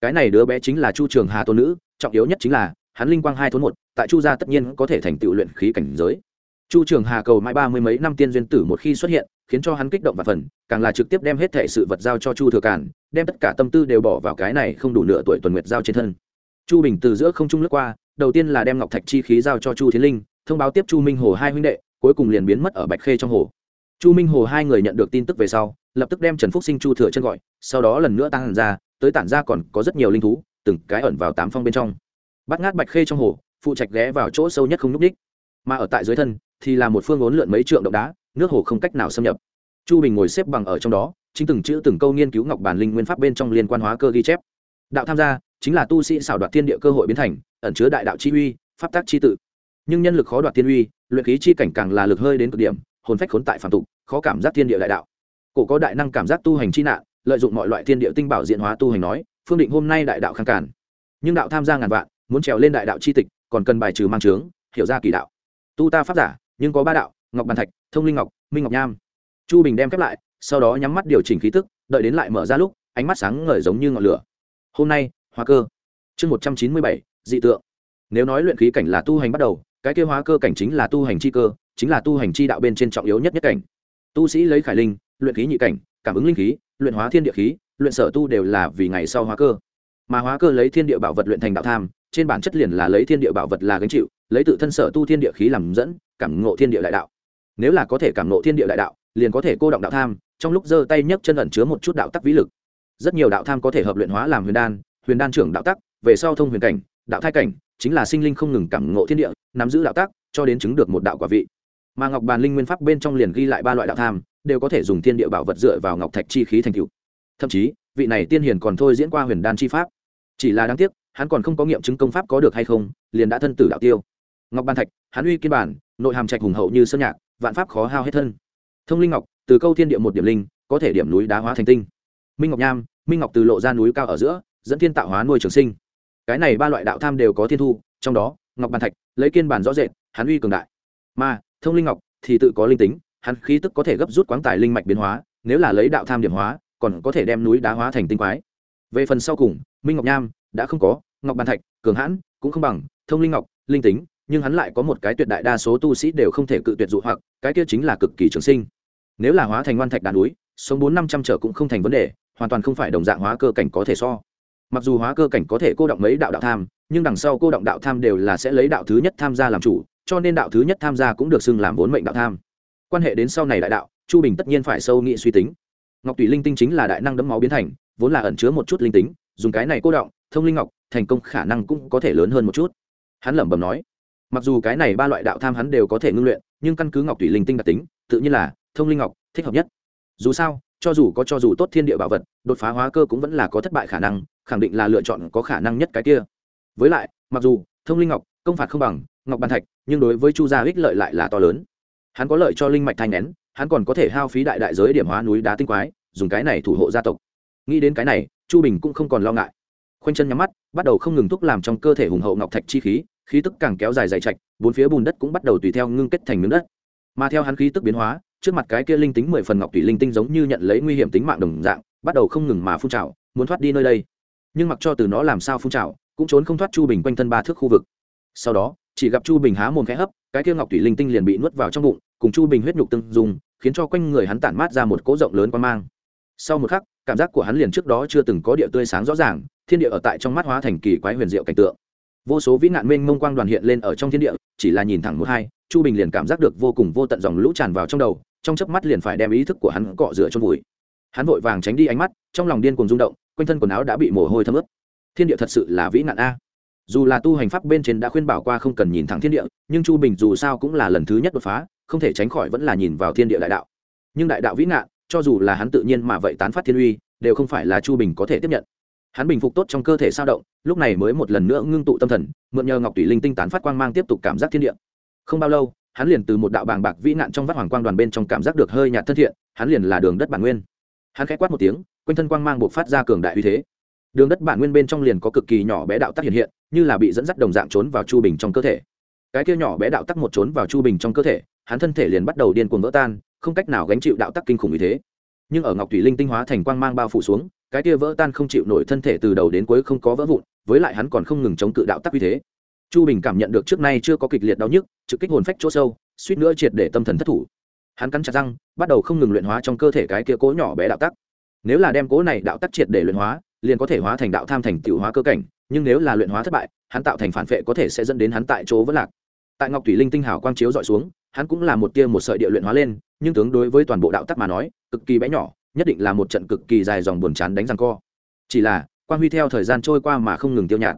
Cái này đứa bé chính là chu trường hà tôn nữ, trọng yếu nhất chính là, hắn linh quang hai thốn một, tại chu gia tất nhiên có thể thành tựu luyện khí cảnh giới. Chu trường hà cầu mãi ba mươi mấy năm tiên duyên tử một khi xuất hiện, khiến cho hắn kích động và phần, càng là trực tiếp đem hết thệ sự vật giao cho chu thừa cản đem tất cả tâm tư đều bỏ vào cái này không đủ nửa tuổi tuần nguyệt giao trên thân. Chu bình từ giữa không trung lướt qua, đầu tiên là đem ngọc thạch chi khí giao cho chu thiến linh, thông báo tiếp chu minh hồ hai huynh đệ cuối cùng liền biến mất ở bạch khê trong hồ. Chu minh hồ hai người nhận được tin tức về sau, lập tức đem trần phúc sinh chu thừa chân gọi, sau đó lần nữa tăng hẳn ra, tới tản ra còn có rất nhiều linh thú, từng cái ẩn vào tám phong bên trong. Bắt ngát bạch khê trong hồ, phụ trạch ghé vào chỗ sâu nhất không núp đích mà ở tại dưới thân, thì là một phương ốn lượn mấy trượng động đá, nước hồ không cách nào xâm nhập. Chu bình ngồi xếp bằng ở trong đó, chính từng chữ từng câu nghiên cứu ngọc bản linh nguyên pháp bên trong liên quan hóa cơ ghi chép. Đạo tham gia, chính là tu sĩ xảo đoạt thiên địa cơ hội biến thành, ẩn chứa đại đạo chi uy, pháp tác chi tự. Nhưng nhân lực khó đoạt thiên uy luyện khí chi cảnh càng là lực hơi đến cực điểm, hồn phách khốn tại phạm tục, khó cảm giác thiên địa đại đạo. Cổ có đại năng cảm giác tu hành chi nạn, lợi dụng mọi loại thiên địa tinh bảo diện hóa tu hành nói, phương định hôm nay đại đạo kháng cản. Nhưng đạo tham gia ngàn vạn, muốn trèo lên đại đạo chi tịch, còn cần bài trừ mang trướng hiểu ra kỳ đạo. Tu ta pháp giả, nhưng có ba đạo, ngọc bàn thạch, thông linh ngọc, minh ngọc nham. Chu bình đem khép lại, sau đó nhắm mắt điều chỉnh khí tức, đợi đến lại mở ra lúc, ánh mắt sáng ngời giống như ngọn lửa. Hôm nay hóa cơ. Chương một trăm chín mươi bảy, dị tượng. Nếu nói luyện khí cảnh là tu hành bắt đầu cái kia hóa cơ cảnh chính là tu hành chi cơ, chính là tu hành chi đạo bên trên trọng yếu nhất nhất cảnh. Tu sĩ lấy khải linh, luyện khí nhị cảnh, cảm ứng linh khí, luyện hóa thiên địa khí, luyện sở tu đều là vì ngày sau hóa cơ. Mà hóa cơ lấy thiên địa bảo vật luyện thành đạo tham, trên bản chất liền là lấy thiên địa bảo vật là gánh chịu, lấy tự thân sở tu thiên địa khí làm dẫn, cảm ngộ thiên địa đại đạo. Nếu là có thể cảm ngộ thiên địa đại đạo, liền có thể cô động đạo tham, trong lúc giơ tay nhấc chân ẩn chứa một chút đạo tắc vĩ lực. Rất nhiều đạo tham có thể hợp luyện hóa làm huyền đan huyền đan trưởng đạo tắc, về sau thông huyền cảnh, đạo thai cảnh chính là sinh linh không ngừng cảm ngộ thiên địa nắm giữ đạo tác, cho đến chứng được một đạo quả vị. Mà ngọc bàn linh nguyên pháp bên trong liền ghi lại ba loại đạo tham đều có thể dùng thiên địa bảo vật dựa vào ngọc thạch chi khí thành cựu thậm chí vị này tiên hiền còn thôi diễn qua huyền đan chi pháp. Chỉ là đáng tiếc hắn còn không có nghiệm chứng công pháp có được hay không liền đã thân tử đạo tiêu. Ngọc ban thạch hắn uy kiên bản nội hàm trạch hùng hậu như sơn nhạc vạn pháp khó hao hết thân. Thông linh ngọc từ câu thiên địa một điểm linh có thể điểm núi đá hóa thành tinh. Minh ngọc nham minh ngọc từ lộ ra núi cao ở giữa dẫn thiên tạo hóa nuôi trường sinh cái này ba loại đạo tham đều có thiên thu, trong đó, ngọc bàn thạch, lấy kiên bản rõ rệt, hắn uy cường đại. Mà, thông linh ngọc thì tự có linh tính, hắn khí tức có thể gấp rút quáng tài linh mạch biến hóa, nếu là lấy đạo tham điểm hóa, còn có thể đem núi đá hóa thành tinh quái. Về phần sau cùng, minh ngọc nham đã không có, ngọc bàn thạch, cường hãn, cũng không bằng, thông linh ngọc, linh tính, nhưng hắn lại có một cái tuyệt đại đa số tu sĩ đều không thể cự tuyệt dụ hoặc, cái kia chính là cực kỳ trường sinh. Nếu là hóa thành ngoan thạch đàn núi, sống bốn năm trăm trở cũng không thành vấn đề, hoàn toàn không phải đồng dạng hóa cơ cảnh có thể so mặc dù hóa cơ cảnh có thể cô động mấy đạo đạo tham, nhưng đằng sau cô động đạo tham đều là sẽ lấy đạo thứ nhất tham gia làm chủ, cho nên đạo thứ nhất tham gia cũng được xưng làm vốn mệnh đạo tham. Quan hệ đến sau này đại đạo, chu bình tất nhiên phải sâu nghị suy tính. Ngọc tùy linh tinh chính là đại năng đấm máu biến thành, vốn là ẩn chứa một chút linh tính, dùng cái này cô động, thông linh ngọc, thành công khả năng cũng có thể lớn hơn một chút. Hắn lẩm bẩm nói, mặc dù cái này ba loại đạo tham hắn đều có thể ngưng luyện, nhưng căn cứ ngọc tùy linh tinh đặc tính, tự nhiên là thông linh ngọc thích hợp nhất. Dù sao, cho dù có cho dù tốt thiên địa bảo vật, đột phá hóa cơ cũng vẫn là có thất bại khả năng khẳng định là lựa chọn có khả năng nhất cái kia. Với lại, mặc dù, thông linh ngọc, công phạt không bằng, ngọc bàn thạch, nhưng đối với chu gia ích lợi lại là to lớn. Hắn có lợi cho linh mạch thanh nén, hắn còn có thể hao phí đại đại giới điểm hóa núi đá tinh quái, dùng cái này thủ hộ gia tộc. Nghĩ đến cái này, chu bình cũng không còn lo ngại. Khoanh chân nhắm mắt, bắt đầu không ngừng thúc làm trong cơ thể hùng hậu ngọc thạch chi khí khí tức càng kéo dài dày chạch bốn phía bùn đất cũng bắt đầu tùy theo ngưng kết thành miếng đất. Mà theo hắn khí tức biến hóa, trước mặt cái kia linh tính mười phần ngọc thủy linh tinh giống như nhận lấy nguy hiểm tính mạng đồng dạng, bắt đầu không ngừng mà phun trào, muốn thoát đi nơi đây nhưng mặc cho từ nó làm sao phun trào, cũng trốn không thoát chu bình quanh thân ba thước khu vực. Sau đó, chỉ gặp chu bình há mồm khẽ hấp, cái kia ngọc thủy linh tinh liền bị nuốt vào trong bụng, cùng chu bình huyết nhục tưng dùng khiến cho quanh người hắn tản mát ra một cỗ rộng lớn quan mang. Sau một khắc, cảm giác của hắn liền trước đó chưa từng có địa tươi sáng rõ ràng, thiên địa ở tại trong mắt hóa thành kỳ quái huyền diệu cảnh tượng. Vô số vĩ nạn mênh mông quang đoàn hiện lên ở trong thiên địa, chỉ là nhìn thẳng một hai, chu bình liền cảm giác được vô cùng vô tận dòng lũ tràn vào trong đầu, trong chớp mắt liền phải đem ý thức của hắn cọ rửa trong vùi. Hắn vội vàng tránh đi ánh mắt, trong lòng điên cuồng rung động quanh thân quần áo đã bị mồ hôi thấm ướt. Thiên địa thật sự là vĩ nạn a. Dù là tu hành pháp bên trên đã khuyên bảo qua không cần nhìn thẳng thiên địa, nhưng chu bình dù sao cũng là lần thứ nhất đột phá, không thể tránh khỏi vẫn là nhìn vào thiên địa đại đạo. Nhưng đại đạo vĩ nạn, cho dù là hắn tự nhiên mà vậy tán phát thiên uy, đều không phải là chu bình có thể tiếp nhận. Hắn bình phục tốt trong cơ thể sao động, lúc này mới một lần nữa ngưng tụ tâm thần, mượn nhờ ngọc tùy linh tinh tán phát quang mang tiếp tục cảm giác thiên địa. Không bao lâu, hắn liền từ một đạo bàng bạc vĩ nạn trong vắt hoàng quang đoàn bên trong cảm giác được hơi nhạt thân thiện, hắn liền là đường đất bản nguyên. Hắn khẽ quát một tiếng quanh thân quang mang buộc phát ra cường đại uy thế. Đường đất bản nguyên bên trong liền có cực kỳ nhỏ bé đạo tắc hiện hiện, như là bị dẫn dắt đồng dạng trốn vào chu bình trong cơ thể. Cái kia nhỏ bé đạo tắc một trốn vào chu bình trong cơ thể, hắn thân thể liền bắt đầu điên cuồng vỡ tan, không cách nào gánh chịu đạo tắc kinh khủng như thế. Nhưng ở ngọc thủy linh tinh hóa thành quang mang bao phủ xuống, cái kia vỡ tan không chịu nổi thân thể từ đầu đến cuối không có vỡ vụn, với lại hắn còn không ngừng chống cự đạo tắc uy thế. Chu bình cảm nhận được trước nay chưa có kịch liệt đau nhức, trực kích hồn phách chỗ sâu, suýt nữa triệt để tâm thần thất thủ. Hắn cắn chặt răng, bắt đầu không ngừng luyện hóa trong cơ thể cái kia cố nhỏ bé đạo tắc nếu là đem cố này đạo tắc triệt để luyện hóa, liền có thể hóa thành đạo tham thành tiểu hóa cơ cảnh, nhưng nếu là luyện hóa thất bại, hắn tạo thành phản vệ có thể sẽ dẫn đến hắn tại chỗ vẫn lạc. Tại ngọc thủy linh tinh hảo quang chiếu dọi xuống, hắn cũng là một tia một sợi địa luyện hóa lên, nhưng tướng đối với toàn bộ đạo tắc mà nói, cực kỳ bé nhỏ, nhất định là một trận cực kỳ dài dòng buồn chán đánh răng co. Chỉ là, quang huy theo thời gian trôi qua mà không ngừng tiêu nhạt.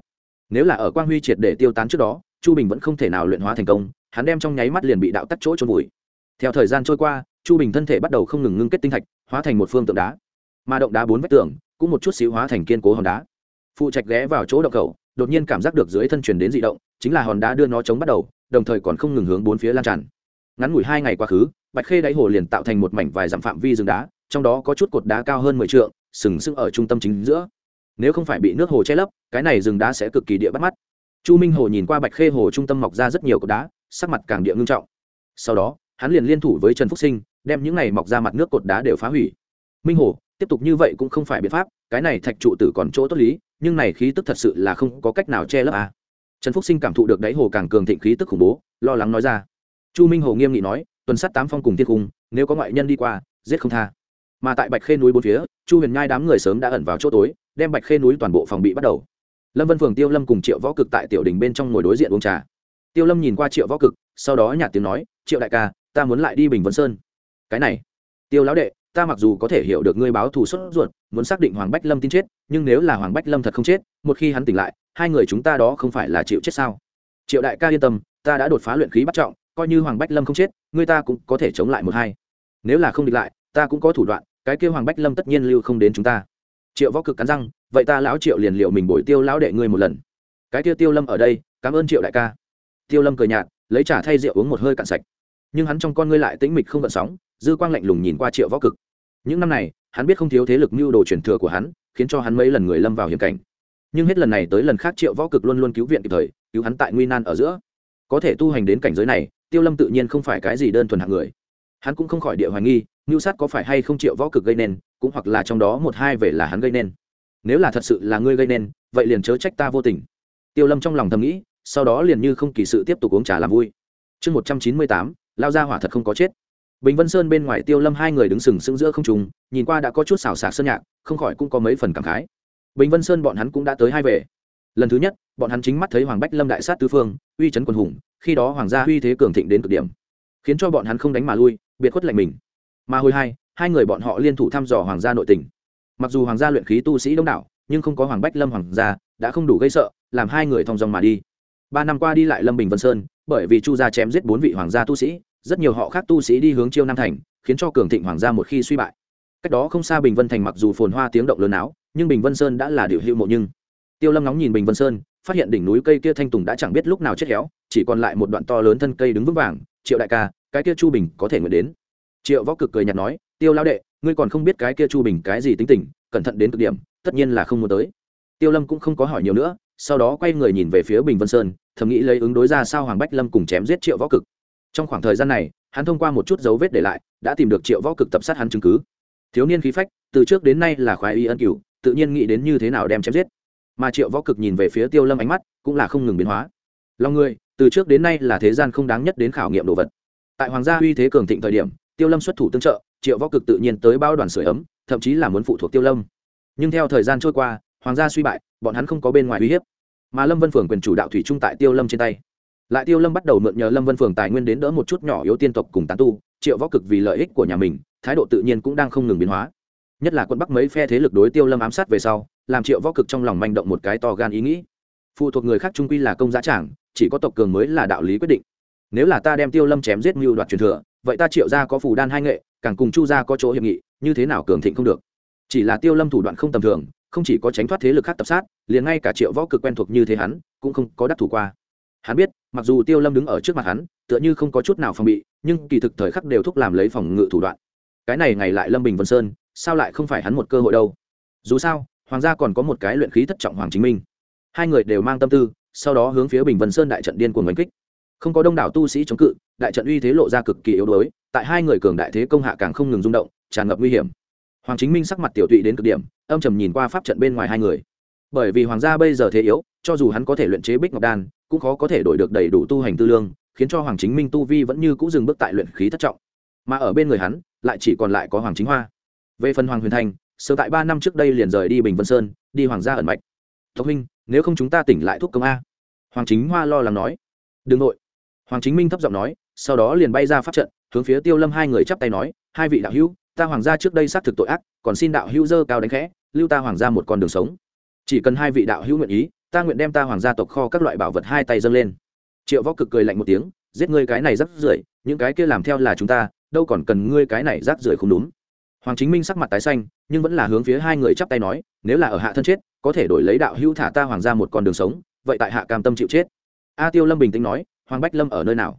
Nếu là ở quang huy triệt để tiêu tán trước đó, chu bình vẫn không thể nào luyện hóa thành công, hắn đem trong nháy mắt liền bị đạo tắc chỗ trôn vùi. Theo thời gian trôi qua, chu bình thân thể bắt đầu không ngừng ngưng kết tinh thạch, hóa thành một phương tượng đá mà động đá bốn vách tường cũng một chút xíu hóa thành kiên cố hòn đá. Phụ trạch ghé vào chỗ động khẩu, đột nhiên cảm giác được dưới thân truyền đến dị động, chính là hòn đá đưa nó chống bắt đầu, đồng thời còn không ngừng hướng bốn phía lan tràn. Ngắn ngủi hai ngày quá khứ, bạch khê đáy hồ liền tạo thành một mảnh vài dặm phạm vi rừng đá, trong đó có chút cột đá cao hơn mười t sừng sững ở trung tâm chính giữa. Nếu không phải bị nước hồ che lấp, cái này rừng đá sẽ cực kỳ địa bắt mắt. Chu minh hồ nhìn qua bạch khê hồ trung tâm mọc ra rất nhiều cột đá, sắc mặt càng địa ngưng trọng. Sau đó, hắn liền liên thủ với trần phúc sinh, đem những này mọc ra mặt nước cột đá đều phá hủy. Minh hồ tiếp tục như vậy cũng không phải biện pháp, cái này thạch trụ tử còn chỗ tốt lý, nhưng này khí tức thật sự là không có cách nào che lấp à. trần phúc sinh cảm thụ được đáy hồ càng cường thịnh khí tức khủng bố, lo lắng nói ra. Chu minh hồ nghiêm nghị nói, tuần sát tám phong cùng thiên cung, nếu có ngoại nhân đi qua, giết không tha. Mà tại bạch khê núi bốn phía, chu huyền nhai đám người sớm đã ẩn vào chỗ tối, đem bạch khê núi toàn bộ phòng bị bắt đầu. Lâm vân phường tiêu lâm cùng triệu võ cực tại tiểu đình bên trong ngồi đối diện uống trà. Tiêu lâm nhìn qua triệu võ cực, sau đó nhạt tiếng nói, triệu đại ca, ta muốn lại đi bình vân sơn. Cái này, tiêu lão đệ ta mặc dù có thể hiểu được ngươi báo thù sốt ruột, muốn xác định hoàng bách lâm tin chết, nhưng nếu là hoàng bách lâm thật không chết, một khi hắn tỉnh lại, hai người chúng ta đó không phải là chịu chết sao? Triệu đại ca yên tâm, ta đã đột phá luyện khí bắt trọng, coi như hoàng bách lâm không chết, ngươi ta cũng có thể chống lại một hai. Nếu là không địch lại, ta cũng có thủ đoạn, cái kêu hoàng bách lâm tất nhiên lưu không đến chúng ta. Triệu võ cực cắn răng, vậy ta lão triệu liền liệu mình bồi tiêu lão đệ ngươi một lần. Cái kia tiêu lâm ở đây, cảm ơn triệu đại ca. Tiêu lâm cười nhạt, lấy trà thay rượu uống một hơi cạn sạch. Nhưng hắn trong con ngươi lại tĩnh mịch không gợn sóng, dư quang lạnh lùng nhìn qua triệu võ cực những năm này, hắn biết không thiếu thế lực mưu đồ truyền thừa của hắn, khiến cho hắn mấy lần người lâm vào hiểm cảnh. Nhưng hết lần này tới lần khác triệu võ cực luôn luôn cứu viện kịp thời, cứu hắn tại nguy nan ở giữa. Có thể tu hành đến cảnh giới này, tiêu lâm tự nhiên không phải cái gì đơn thuần hạng người. Hắn cũng không khỏi địa hoài nghi, mưu sát có phải hay không triệu võ cực gây nên, cũng hoặc là trong đó một hai về là hắn gây nên. Nếu là thật sự là ngươi gây nên, vậy liền chớ trách ta vô tình. Tiêu lâm trong lòng thầm nghĩ, sau đó liền như không kỳ sự tiếp tục uống trà làm vui. Chương một trăm chín mươi tám, lao ra hỏa thật không có chết bình vân sơn bên ngoài tiêu lâm hai người đứng sừng sững giữa không trùng nhìn qua đã có chút xào xạc sơn nhạc, không khỏi cũng có mấy phần cảm khái. Bình vân sơn bọn hắn cũng đã tới hai về. Lần thứ nhất, bọn hắn chính mắt thấy hoàng bách lâm đại sát tứ phương, uy chấn quần hùng, khi đó hoàng gia uy thế cường thịnh đến cực điểm, khiến cho bọn hắn không đánh mà lui, biệt khuất lạnh mình. Mà hồi hai hai người bọn họ liên thủ thăm dò hoàng gia nội tình. Mặc dù hoàng gia luyện khí tu sĩ đông đảo, nhưng không có hoàng bách lâm hoàng gia, đã không đủ gây sợ, làm hai người thong dong mà đi. Ba năm qua đi lại lâm bình vân sơn, bởi vì chu gia chém giết bốn vị hoàng gia tu sĩ rất nhiều họ khác tu sĩ đi hướng chiêu nam thành, khiến cho cường thịnh hoàng gia một khi suy bại. Cách đó không xa bình vân thành mặc dù phồn hoa tiếng động lớn áo nhưng bình vân sơn đã là điều hữu mộ nhưng. Tiêu lâm nóng nhìn bình vân sơn, phát hiện đỉnh núi cây kia thanh tùng đã chẳng biết lúc nào chết héo, chỉ còn lại một đoạn to lớn thân cây đứng vững vàng, triệu đại ca, cái kia chu bình có thể nguyện đến. Triệu võ cực cười nhạt nói, tiêu lao đệ, ngươi còn không biết cái kia chu bình cái gì tính tình, cẩn thận đến cực điểm, tất nhiên là không muốn tới. Tiêu lâm cũng không có hỏi nhiều nữa, sau đó quay người nhìn về phía bình vân sơn, thầm nghĩ lấy ứng đối ra sao hoàng bách lâm cùng chém giết triệu võ cực trong khoảng thời gian này, hắn thông qua một chút dấu vết để lại, đã tìm được triệu võ cực tập sát hắn chứng cứ. Thiếu niên khí phách, từ trước đến nay là khoái y ân cửu, tự nhiên nghĩ đến như thế nào đem chém giết. Mà triệu võ cực nhìn về phía tiêu lâm ánh mắt, cũng là không ngừng biến hóa. Lòng người, từ trước đến nay là thế gian không đáng nhất đến khảo nghiệm đồ vật. Tại hoàng gia uy thế cường thịnh thời điểm, tiêu lâm xuất thủ tương trợ, triệu võ cực tự nhiên tới bao đoàn sửa ấm, thậm chí là muốn phụ thuộc tiêu lâm. Nhưng theo thời gian trôi qua, hoàng gia suy bại, bọn hắn không có bên ngoài uy hiếp. Mà lâm vân phường quyền chủ đạo thủy trung tại tiêu lâm trên tay lại tiêu lâm bắt đầu mượn nhờ lâm vân phường tài nguyên đến đỡ một chút nhỏ yếu tiên tộc cùng tán tu, triệu võ cực vì lợi ích của nhà mình, thái độ tự nhiên cũng đang không ngừng biến hóa. Nhất là quân bắc mấy phe thế lực đối tiêu lâm ám sát về sau, làm triệu võ cực trong lòng manh động một cái to gan ý nghĩ. Phụ thuộc người khác trung quy là công giá trảng, chỉ có tộc cường mới là đạo lý quyết định. Nếu là ta đem tiêu lâm chém giết mưu đoạt truyền thừa, vậy ta triệu ra có phù đan hai nghệ, càng cùng chu ra có chỗ hiệp nghị, như thế nào cường thịnh không được? Chỉ là tiêu lâm thủ đoạn không tầm thường, không chỉ có tránh thoát thế lực khác tập sát, liền ngay cả triệu võ cực quen thuộc như thế hắn, cũng không có đắc thủ qua hắn biết, mặc dù tiêu lâm đứng ở trước mặt hắn, tựa như không có chút nào phòng bị, nhưng kỳ thực thời khắc đều thúc làm lấy phòng ngự thủ đoạn. Cái này ngày lại lâm bình vân sơn, sao lại không phải hắn một cơ hội đâu? Dù sao, hoàng gia còn có một cái luyện khí thất trọng hoàng chính minh. Hai người đều mang tâm tư, sau đó hướng phía bình vân sơn đại trận điên cuồng đánh kích. Không có đông đảo tu sĩ chống cự, đại trận uy thế lộ ra cực kỳ yếu đuối, tại hai người cường đại thế công hạ càng không ngừng rung động, tràn ngập nguy hiểm. Hoàng chính minh sắc mặt tiểu tụy đến cực điểm, âm trầm nhìn qua pháp trận bên ngoài hai người. Bởi vì hoàng gia bây giờ thế yếu, cho dù hắn có thể luyện chế bích ngọc đan cũng khó có thể đổi được đầy đủ tu hành tư lương, khiến cho hoàng chính minh tu vi vẫn như cũ dừng bước tại luyện khí thất trọng. Mà ở bên người hắn, lại chỉ còn lại có hoàng chính hoa. Về phần hoàng huyền thành, sớm tại ba năm trước đây liền rời đi bình vân sơn, đi hoàng gia ẩn mạch. Tộc huynh, nếu không chúng ta tỉnh lại thuốc công a. Hoàng chính hoa lo lắng nói. Đừng nội. Hoàng chính minh thấp giọng nói, sau đó liền bay ra pháp trận, hướng phía tiêu lâm hai người chắp tay nói, hai vị đạo hữu, ta hoàng gia trước đây xác thực tội ác, còn xin đạo hữu dơ cao đánh khẽ, lưu ta hoàng gia một con đường sống. Chỉ cần hai vị đạo hữu nguyện ý ta nguyện đem ta hoàng gia tộc kho các loại bảo vật hai tay dâng lên. Triệu võ cực cười lạnh một tiếng, giết ngươi cái này rắc rưởi, những cái kia làm theo là chúng ta, đâu còn cần ngươi cái này rác rưởi không đúng. Hoàng chính minh sắc mặt tái xanh, nhưng vẫn là hướng phía hai người chắp tay nói, nếu là ở hạ thân chết, có thể đổi lấy đạo hữu thả ta hoàng gia một con đường sống, vậy tại hạ cam tâm chịu chết. A tiêu lâm bình tĩnh nói, hoàng bách lâm ở nơi nào?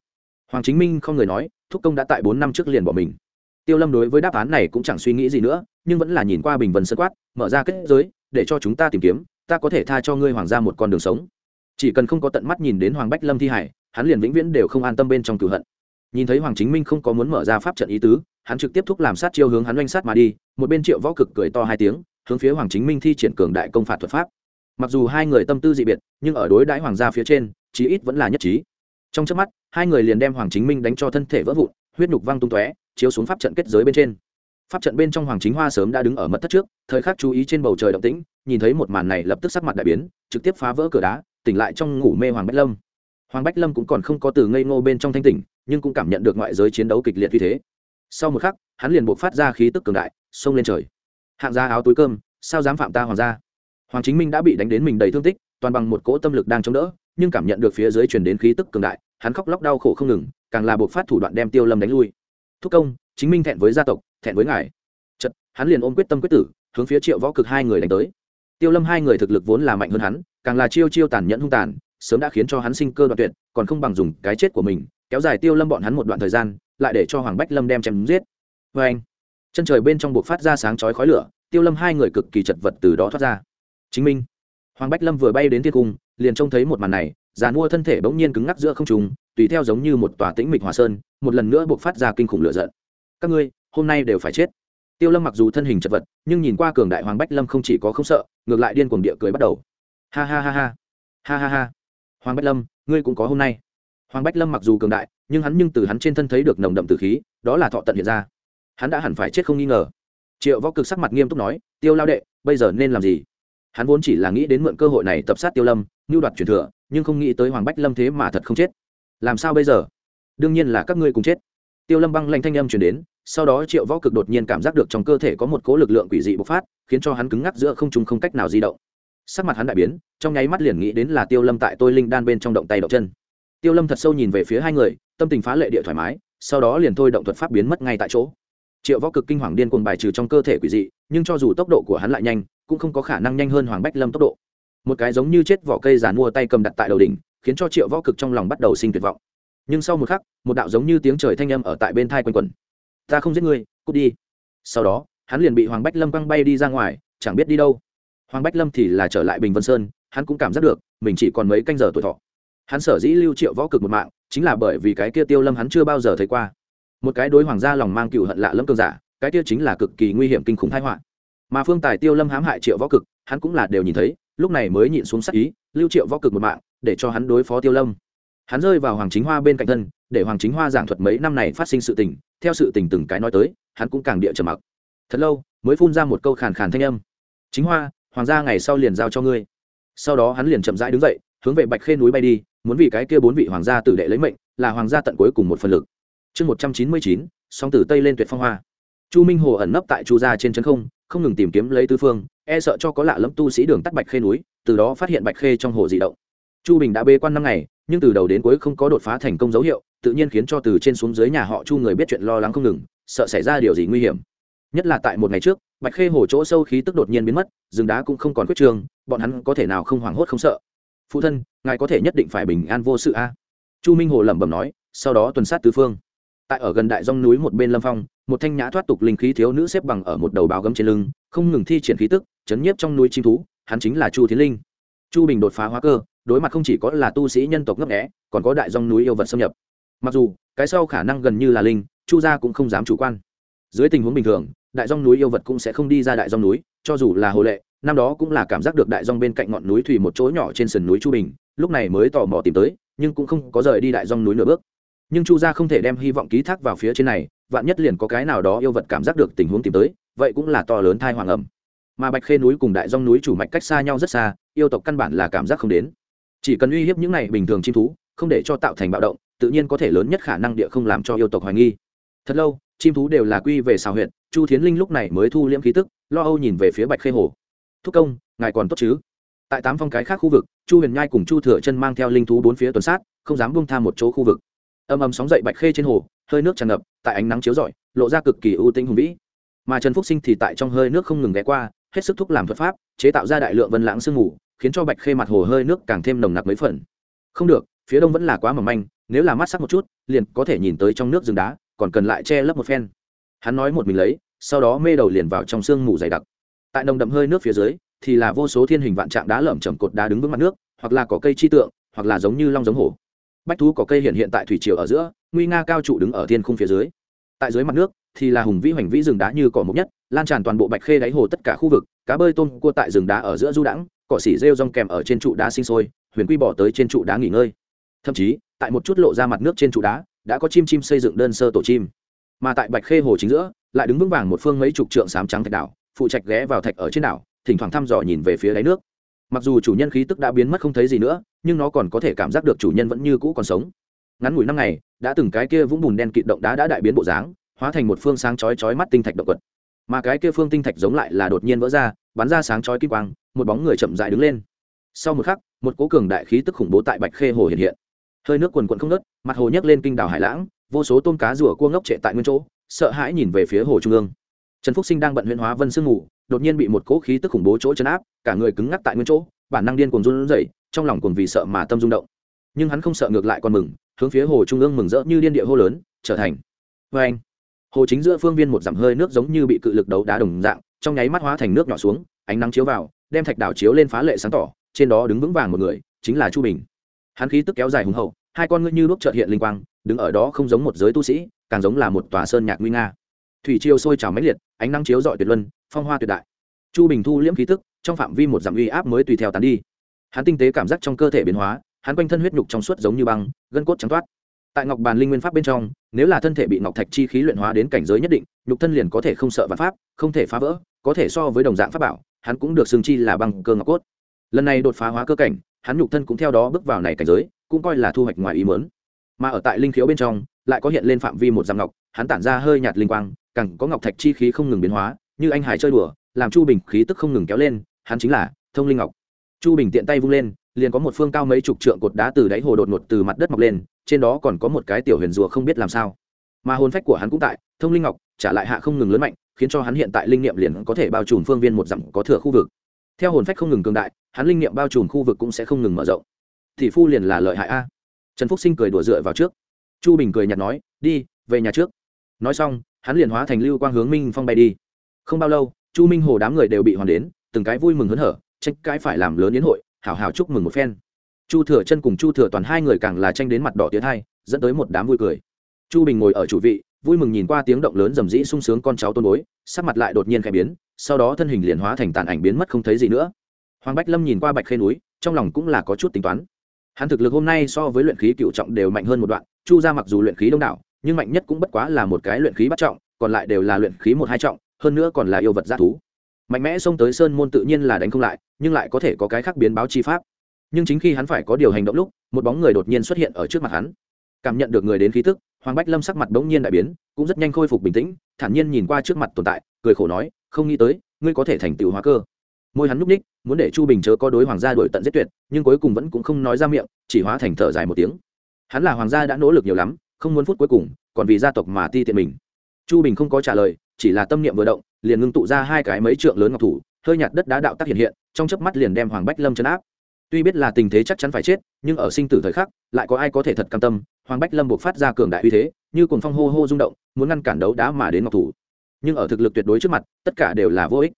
Hoàng chính minh không người nói, thúc công đã tại bốn năm trước liền bỏ mình. Tiêu lâm đối với đáp án này cũng chẳng suy nghĩ gì nữa, nhưng vẫn là nhìn qua bình vân sơ quát, mở ra kết giới, để cho chúng ta tìm kiếm ta có thể tha cho ngươi hoàng gia một con đường sống. Chỉ cần không có tận mắt nhìn đến hoàng bách lâm thi hải, hắn liền vĩnh viễn đều không an tâm bên trong cửu hận. Nhìn thấy hoàng chính minh không có muốn mở ra pháp trận ý tứ, hắn trực tiếp thúc làm sát chiêu hướng hắn oanh sát mà đi, một bên triệu võ cực cười to hai tiếng, hướng phía hoàng chính minh thi triển cường đại công phạt thuật pháp. Mặc dù hai người tâm tư dị biệt, nhưng ở đối đãi hoàng gia phía trên, chí ít vẫn là nhất trí. Trong trước mắt, hai người liền đem hoàng chính minh đánh cho thân thể vỡ vụn, huyết nhục văng tung tóe, chiếu xuống pháp trận kết giới bên trên. Pháp trận bên trong hoàng chính hoa sớm đã đứng ở mất thất trước, thời khắc chú ý trên bầu trời động tĩnh nhìn thấy một màn này lập tức sắc mặt đại biến, trực tiếp phá vỡ cửa đá, tỉnh lại trong ngủ mê hoàng bách lâm. Hoàng bách lâm cũng còn không có từ ngây ngô bên trong thanh tỉnh, nhưng cũng cảm nhận được ngoại giới chiến đấu kịch liệt như thế. Sau một khắc, hắn liền buộc phát ra khí tức cường đại, xông lên trời. Hạng gia áo túi cơm, sao dám phạm ta hoàng gia? Hoàng chính minh đã bị đánh đến mình đầy thương tích, toàn bằng một cỗ tâm lực đang chống đỡ, nhưng cảm nhận được phía dưới truyền đến khí tức cường đại, hắn khóc lóc đau khổ không ngừng, càng là buộc phát thủ đoạn đem tiêu lâm đánh lui. Thúc công, chính minh thẹn với gia tộc, thẹn với ngài. Chật hắn liền ôm quyết tâm quyết tử, hướng phía triệu võ cực hai người đánh tới tiêu lâm hai người thực lực vốn là mạnh hơn hắn, càng là chiêu chiêu tàn nhẫn hung tàn, sớm đã khiến cho hắn sinh cơ đoạn tuyệt, còn không bằng dùng cái chết của mình, kéo dài tiêu lâm bọn hắn một đoạn thời gian, lại để cho hoàng bách lâm đem chém giết. Vê anh, chân trời bên trong buộc phát ra sáng chói khói lửa, tiêu lâm hai người cực kỳ chật vật từ đó thoát ra. Chính minh, hoàng bách lâm vừa bay đến thiên cung, liền trông thấy một màn này giàn mua thân thể bỗng nhiên cứng ngắc giữa không trùng tùy theo giống như một tòa tĩnh mịch hòa sơn, một lần nữa buộc phát ra kinh khủng lửa giận. Các ngươi, hôm nay đều phải chết tiêu lâm mặc dù thân hình chật vật, nhưng nhìn qua cường đại hoàng bách lâm không chỉ có không sợ, ngược lại điên cuồng địa cười bắt đầu. Ha ha ha ha. Ha ha ha. Hoàng bách lâm, ngươi cũng có hôm nay. Hoàng bách lâm mặc dù cường đại, nhưng hắn nhưng từ hắn trên thân thấy được nồng đậm từ khí, đó là thọ tận hiện ra. Hắn đã hẳn phải chết không nghi ngờ. Triệu võ cực sắc mặt nghiêm túc nói, tiêu lao đệ, bây giờ nên làm gì? Hắn vốn chỉ là nghĩ đến mượn cơ hội này tập sát tiêu lâm, mưu đoạt truyền thừa, nhưng không nghĩ tới hoàng bách lâm thế mà thật không chết. Làm sao bây giờ? Đương nhiên là các ngươi cùng chết tiêu lâm băng lanh thanh âm chuyển đến, sau đó triệu võ cực đột nhiên cảm giác được trong cơ thể có một cố lực lượng quỷ dị bộc phát, khiến cho hắn cứng ngắc giữa không trung không cách nào di động. Sắc mặt hắn đại biến, trong nháy mắt liền nghĩ đến là tiêu lâm tại tôi linh đan bên trong động tay động chân. Tiêu lâm thật sâu nhìn về phía hai người, tâm tình phá lệ địa thoải mái, sau đó liền thôi động thuật pháp biến mất ngay tại chỗ. Triệu võ cực kinh hoàng điên cuồng bài trừ trong cơ thể quỷ dị, nhưng cho dù tốc độ của hắn lại nhanh, cũng không có khả năng nhanh hơn hoàng bách lâm tốc độ. Một cái giống như chết vỏ cây giàn mua tay cầm đặt tại đầu đỉnh, khiến cho triệu võ cực trong lòng bắt đầu sinh tuyệt vọng nhưng sau một khắc, một đạo giống như tiếng trời thanh âm ở tại bên thai quanh quẩn. Ta không giết ngươi, cút đi. Sau đó, hắn liền bị hoàng bách lâm quăng bay đi ra ngoài, chẳng biết đi đâu. Hoàng bách lâm thì là trở lại bình vân sơn, hắn cũng cảm giác được, mình chỉ còn mấy canh giờ tuổi thọ. Hắn sở dĩ lưu triệu võ cực một mạng, chính là bởi vì cái kia tiêu lâm hắn chưa bao giờ thấy qua. Một cái đối hoàng gia lòng mang cựu hận lạ lâm cường giả, cái kia chính là cực kỳ nguy hiểm kinh khủng thái họa. Mà phương tài tiêu lâm hãm hại triệu võ cực, hắn cũng là đều nhìn thấy, lúc này mới nhịn xuống sắc ý, lưu triệu võ cực một mạng, để cho hắn đối phó tiêu lâm hắn rơi vào hoàng chính hoa bên cạnh thân, để hoàng chính hoa giảng thuật mấy năm này phát sinh sự tình, theo sự tình từng cái nói tới, hắn cũng càng địa trầm mặc. Thật lâu, mới phun ra một câu khàn khàn thanh âm. Chính hoa, hoàng gia ngày sau liền giao cho ngươi. Sau đó hắn liền chậm rãi đứng dậy, hướng về bạch khê núi bay đi, muốn vì cái kia bốn vị hoàng gia tử đệ lấy mệnh, là hoàng gia tận cuối cùng một phần lực. Chương một trăm chín mươi chín song tử tây lên tuyệt phong hoa. Chu minh hồ ẩn nấp tại chu gia trên chân không không ngừng tìm kiếm lấy tư phương e sợ cho có lạ lẫm tu sĩ đường tắt bạch khê núi, từ đó phát hiện bạch khê trong hồ di động chu bình đã bê quan năm ngày, nhưng từ đầu đến cuối không có đột phá thành công dấu hiệu, tự nhiên khiến cho từ trên xuống dưới nhà họ chu người biết chuyện lo lắng không ngừng, sợ xảy ra điều gì nguy hiểm. Nhất là tại một ngày trước, bạch khê hồ chỗ sâu khí tức đột nhiên biến mất, rừng đá cũng không còn quyết trường bọn hắn có thể nào không hoảng hốt không sợ? Phụ thân, ngài có thể nhất định phải bình an vô sự a. À? Chu minh hồ lẩm bẩm nói, sau đó tuần sát tứ phương. Tại ở gần đại dông núi một bên lâm phong, một thanh nhã thoát tục linh khí thiếu nữ xếp bằng ở một đầu báo gấm trên lưng, không ngừng thi triển khí tức, chấn nhiếp trong núi chim thú, hắn chính là chu tiến linh chu bình đột phá hóa cơ, đối mặt không chỉ có là tu sĩ nhân tộc ngấp nghẽ còn có đại dòng núi yêu vật xâm nhập. Mặc dù, cái sau khả năng gần như là linh, chu gia cũng không dám chủ quan. Dưới tình huống bình thường, đại dòng núi yêu vật cũng sẽ không đi ra đại dòng núi, cho dù là hồ lệ, năm đó cũng là cảm giác được đại dòng bên cạnh ngọn núi thủy một chỗ nhỏ trên sườn núi chu bình, lúc này mới tò mò tìm tới, nhưng cũng không có rời đi đại dòng núi nửa bước. Nhưng chu gia không thể đem hy vọng ký thác vào phía trên này, vạn nhất liền có cái nào đó yêu vật cảm giác được tình huống tìm tới, vậy cũng là to lớn thai hoàng ẩm. Mà bạch khê núi cùng đại dòng núi chủ mạch cách xa nhau rất xa yêu tộc căn bản là cảm giác không đến. Chỉ cần uy hiếp những này bình thường chim thú, không để cho tạo thành bạo động, tự nhiên có thể lớn nhất khả năng địa không làm cho yêu tộc hoài nghi. Thật lâu, chim thú đều là quy về xào huyện chu thiến linh lúc này mới thu liễm khí tức, lo âu nhìn về phía bạch khê hồ. Thúc công, ngài còn tốt chứ? Tại tám phong cái khác khu vực, chu huyền nhai cùng chu thừa chân mang theo linh thú bốn phía tuần sát, không dám bung tham một chỗ khu vực. Âm âm sóng dậy bạch khê trên hồ, hơi nước tràn ngập, tại ánh nắng chiếu rọi, lộ ra cực kỳ ưu tĩnh hùng vĩ. Mà trần phúc sinh thì tại trong hơi nước không ngừng ghé qua, hết sức thúc làm thuật pháp, chế tạo ra đại lượng vân lãng sương mù khiến cho bạch khê mặt hồ hơi nước càng thêm nồng nặc mấy phần. Không được, phía đông vẫn là quá mỏng manh, nếu là mắt sắc một chút, liền có thể nhìn tới trong nước rừng đá, còn cần lại che lấp một phen. Hắn nói một mình lấy, sau đó mê đầu liền vào trong sương mù dày đặc. Tại nồng đậm hơi nước phía dưới, thì là vô số thiên hình vạn trạng đá lởm chầm cột đá đứng vững mặt nước, hoặc là có cây chi tượng, hoặc là giống như long giống hổ. Bách thú có cây hiện hiện tại thủy triều ở giữa, nguy nga cao trụ đứng ở thiên khung phía dưới. Tại dưới mặt nước, thì là hùng vĩ hoành vĩ rừng đá như cỏ mục nhất, lan tràn toàn bộ bạch khê đáy hồ tất cả khu vực, cá bơi tôm cua tại rừng đá ở giữa du đãng cỏ xỉ rêu rong kèm ở trên trụ đá sinh sôi, huyền quy bỏ tới trên trụ đá nghỉ ngơi. Thậm chí, tại một chút lộ ra mặt nước trên trụ đá, đã có chim chim xây dựng đơn sơ tổ chim. Mà tại bạch khê hồ chính giữa, lại đứng vững vàng một phương mấy chục trượng sám trắng thạch đảo, phụ trạch ghé vào thạch ở trên đảo, thỉnh thoảng thăm dò nhìn về phía đáy nước. Mặc dù chủ nhân khí tức đã biến mất không thấy gì nữa, nhưng nó còn có thể cảm giác được chủ nhân vẫn như cũ còn sống. Ngắn ngủi năm ngày, đã từng cái kia vũng bùn đen kịt động đá đã đại biến bộ dáng, hóa thành một phương sáng chói chói mắt tinh thạch động quật mà cái kia phương tinh thạch giống lại là đột nhiên vỡ ra, bắn ra sáng chói kim quang, một bóng người chậm dại đứng lên. Sau một khắc, một cố cường đại khí tức khủng bố tại bạch khê hồ hiện hiện. Hơi nước quần quận không nớt mặt hồ nhấc lên kinh đảo hải lãng, vô số tôm cá rùa cua ngốc trệ tại nguyên chỗ, sợ hãi nhìn về phía hồ trung ương. Trần phúc sinh đang bận huyện hóa vân sương ngủ, đột nhiên bị một cỗ khí tức khủng bố chỗ chấn áp, cả người cứng ngắc tại nguyên chỗ, bản năng điên cuồng run rẩy, trong lòng cuồng vì sợ mà tâm rung động. Nhưng hắn không sợ ngược lại còn mừng, hướng phía hồ trung ương mừng rỡ như điên địa hô lớn, trở thành! Vê anh hồ chính giữa phương viên một dặm hơi nước giống như bị cự lực đấu đá đồng dạng, trong nháy mắt hóa thành nước nhỏ xuống, ánh nắng chiếu vào, đem thạch đảo chiếu lên phá lệ sáng tỏ, trên đó đứng vững vàng một người, chính là chu bình. Hắn khí tức kéo dài hùng hậu, hai con ngươi như đuốc trợt hiện linh quang, đứng ở đó không giống một giới tu sĩ, càng giống là một tòa sơn nhạc nguy nga. Thủy chiêu sôi trào mãnh liệt, ánh nắng chiếu dọi tuyệt luân, phong hoa tuyệt đại. Chu bình thu liễm khí tức, trong phạm vi một dặm uy áp mới tùy theo tán đi. Hắn tinh tế cảm giác trong cơ thể biến hóa, hắn quanh thân huyết nhục trong suốt giống như băng, gân cốt trắng toát tại ngọc bàn linh nguyên pháp bên trong, nếu là thân thể bị ngọc thạch chi khí luyện hóa đến cảnh giới nhất định, nhục thân liền có thể không sợ vạn pháp, không thể phá vỡ, có thể so với đồng dạng pháp bảo, hắn cũng được xương chi là băng cơ ngọc cốt. Lần này đột phá hóa cơ cảnh, hắn nhục thân cũng theo đó bước vào này cảnh giới, cũng coi là thu hoạch ngoài ý mớn mà ở tại linh khiếu bên trong, lại có hiện lên phạm vi một dặm ngọc, hắn tản ra hơi nhạt linh quang, càng có ngọc thạch chi khí không ngừng biến hóa, như anh hải chơi đùa, làm chu bình khí tức không ngừng kéo lên, hắn chính là thông linh ngọc. Chu bình tiện tay vung lên liền có một phương cao mấy chục trượng cột đá từ đáy hồ đột ngột từ mặt đất mọc lên, trên đó còn có một cái tiểu huyền rùa không biết làm sao. Mà hồn phách của hắn cũng tại, thông linh ngọc, trả lại hạ không ngừng lớn mạnh, khiến cho hắn hiện tại linh niệm liền có thể bao trùm phương viên một dặm có thừa khu vực. Theo hồn phách không ngừng cường đại, hắn linh niệm bao trùm khu vực cũng sẽ không ngừng mở rộng. Thì phu liền là lợi hại a. Trần phúc sinh cười đùa dựa vào trước. Chu bình cười nhạt nói, đi, về nhà trước. Nói xong, hắn liền hóa thành lưu quang hướng minh phong bay đi. Không bao lâu, chu minh hồ đám người đều bị hoàn đến, từng cái vui mừng hớn hở, tranh cãi phải làm lớn yến hội hào hào chúc mừng một phen. Chu thừa chân cùng chu thừa toàn hai người càng là tranh đến mặt đỏ tiến hai, dẫn tới một đám vui cười. Chu bình ngồi ở chủ vị, vui mừng nhìn qua tiếng động lớn rầm rĩ sung sướng con cháu tôn bối, sắc mặt lại đột nhiên khẽ biến, sau đó thân hình liền hóa thành tàn ảnh biến mất không thấy gì nữa. Hoàng bách lâm nhìn qua bạch khê núi, trong lòng cũng là có chút tính toán. Hắn thực lực hôm nay so với luyện khí cựu trọng đều mạnh hơn một đoạn, chu ra mặc dù luyện khí đông đảo, nhưng mạnh nhất cũng bất quá là một cái luyện khí bắt trọng, còn lại đều là luyện khí một hai trọng, hơn nữa còn là yêu vật g thú mạnh mẽ xông tới sơn môn tự nhiên là đánh không lại, nhưng lại có thể có cái khác biến báo chi pháp. Nhưng chính khi hắn phải có điều hành động lúc, một bóng người đột nhiên xuất hiện ở trước mặt hắn. Cảm nhận được người đến khí tức, hoàng bách lâm sắc mặt bỗng nhiên đại biến, cũng rất nhanh khôi phục bình tĩnh, thản nhiên nhìn qua trước mặt tồn tại, cười khổ nói, không nghĩ tới, ngươi có thể thành tựu hóa cơ. Môi hắn núp ních muốn để chu bình chớ có đối hoàng gia đổi tận giết tuyệt, nhưng cuối cùng vẫn cũng không nói ra miệng, chỉ hóa thành thở dài một tiếng. Hắn là hoàng gia đã nỗ lực nhiều lắm, không muốn phút cuối cùng, còn vì gia tộc mà ti tiện mình. Chu bình không có trả lời, chỉ là tâm niệm vừa động liền ngưng tụ ra hai cái mấy trượng lớn ngọc thủ, hơi nhạt đất đá đạo tác hiện hiện, trong chớp mắt liền đem hoàng bách lâm chấn áp. Tuy biết là tình thế chắc chắn phải chết, nhưng ở sinh tử thời khắc, lại có ai có thể thật cam tâm, hoàng bách lâm buộc phát ra cường đại uy thế, như cồn phong hô hô rung động, muốn ngăn cản đấu đá mà đến ngọc thủ. Nhưng ở thực lực tuyệt đối trước mặt, tất cả đều là vô ích.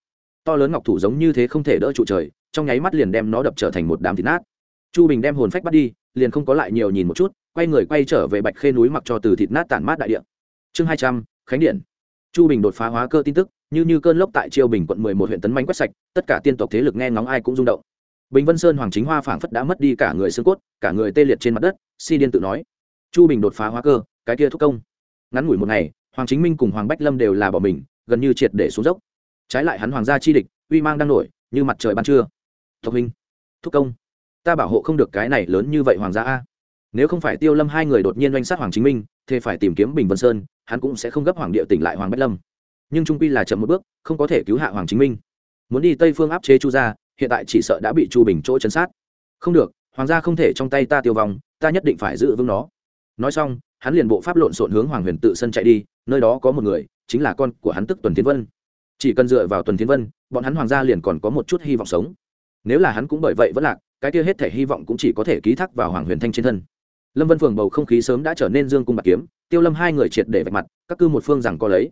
To lớn ngọc thủ giống như thế không thể đỡ trụ trời, trong nháy mắt liền đem nó đập trở thành một đám thịt nát. Chu bình đem hồn phách bắt đi, liền không có lại nhiều nhìn một chút, quay người quay trở về bạch khê núi mặc cho từ thịt nát tản mát đại địa. Chương hai trăm, khánh điện. Chu bình đột phá hóa cơ tin tức như như cơn lốc tại triều bình quận mười một huyện tấn manh quét sạch, tất cả tiên tộc thế lực nghe ngóng ai cũng rung động. Bình vân sơn hoàng chính hoa phảng phất đã mất đi cả người xương cốt, cả người tê liệt trên mặt đất, si điên tự nói, chu bình đột phá hóa cơ, cái kia thúc công. Ngắn ngủi một ngày, hoàng chính minh cùng hoàng bách lâm đều là bỏ mình, gần như triệt để xuống dốc. Trái lại hắn hoàng gia chi địch, uy mang đang nổi, như mặt trời ban trưa. Tộc minh thúc công, ta bảo hộ không được cái này lớn như vậy hoàng gia a. Nếu không phải tiêu lâm hai người đột nhiên doanh sát hoàng chính minh thì phải tìm kiếm bình vân sơn, hắn cũng sẽ không gấp hoàng địa tỉnh lại hoàng bách lâm nhưng trung quy là chậm một bước, không có thể cứu hạ hoàng chính minh. Muốn đi tây phương áp chế chu gia, hiện tại chỉ sợ đã bị chu bình chỗ chấn sát. Không được, hoàng gia không thể trong tay ta tiêu vong, ta nhất định phải giữ vững nó. Nói xong, hắn liền bộ pháp lộn xộn hướng hoàng huyền tự sân chạy đi, nơi đó có một người, chính là con của hắn tức tuần tiến vân. Chỉ cần dựa vào tuần tiến vân, bọn hắn hoàng gia liền còn có một chút hy vọng sống. Nếu là hắn cũng bởi vậy vẫn lạc, cái kia hết thể hy vọng cũng chỉ có thể ký thác vào hoàng huyền thanh trên thân. Lâm vân phường bầu không khí sớm đã trở nên dương cung bạc kiếm, tiêu lâm hai người triệt để vạch mặt, các cư một phương rằng có lấy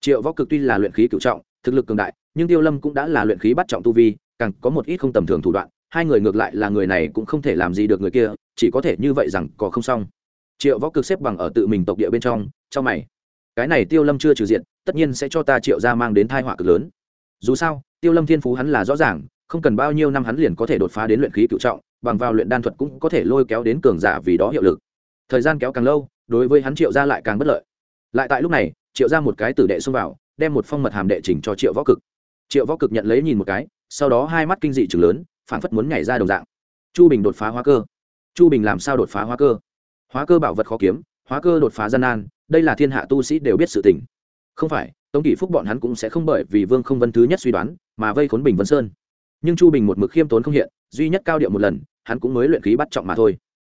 triệu võ cực tuy là luyện khí cựu trọng, thực lực cường đại, nhưng tiêu lâm cũng đã là luyện khí bắt trọng tu vi, càng có một ít không tầm thường thủ đoạn, hai người ngược lại là người này cũng không thể làm gì được người kia, chỉ có thể như vậy rằng có không xong. Triệu võ cực xếp bằng ở tự mình tộc địa bên trong trong mày. Cái này tiêu lâm chưa trừ diện, tất nhiên sẽ cho ta triệu ra mang đến thai họa cực lớn. Dù sao, tiêu lâm thiên phú hắn là rõ ràng, không cần bao nhiêu năm hắn liền có thể đột phá đến luyện khí cựu trọng, bằng vào luyện đan thuật cũng có thể lôi kéo đến cường giả vì đó hiệu lực. Thời gian kéo càng lâu, đối với hắn triệu ra lại càng bất lợi. Lại tại lúc này triệu ra một cái tử đệ xông vào, đem một phong mật hàm đệ trình cho triệu võ cực. Triệu võ cực nhận lấy nhìn một cái, sau đó hai mắt kinh dị chừng lớn phản phất muốn nhảy ra đồng dạng. Chu bình đột phá hóa cơ. Chu bình làm sao đột phá hóa cơ? Hóa cơ bảo vật khó kiếm, hóa cơ đột phá gian nan, đây là thiên hạ tu sĩ đều biết sự tình. Không phải, tống kỷ phúc bọn hắn cũng sẽ không bởi vì vương không vân thứ nhất suy đoán, mà vây khốn bình vân sơn. Nhưng chu bình một mực khiêm tốn không hiện, duy nhất cao điệu một lần, hắn cũng mới luyện khí bắt trọng mà thôi.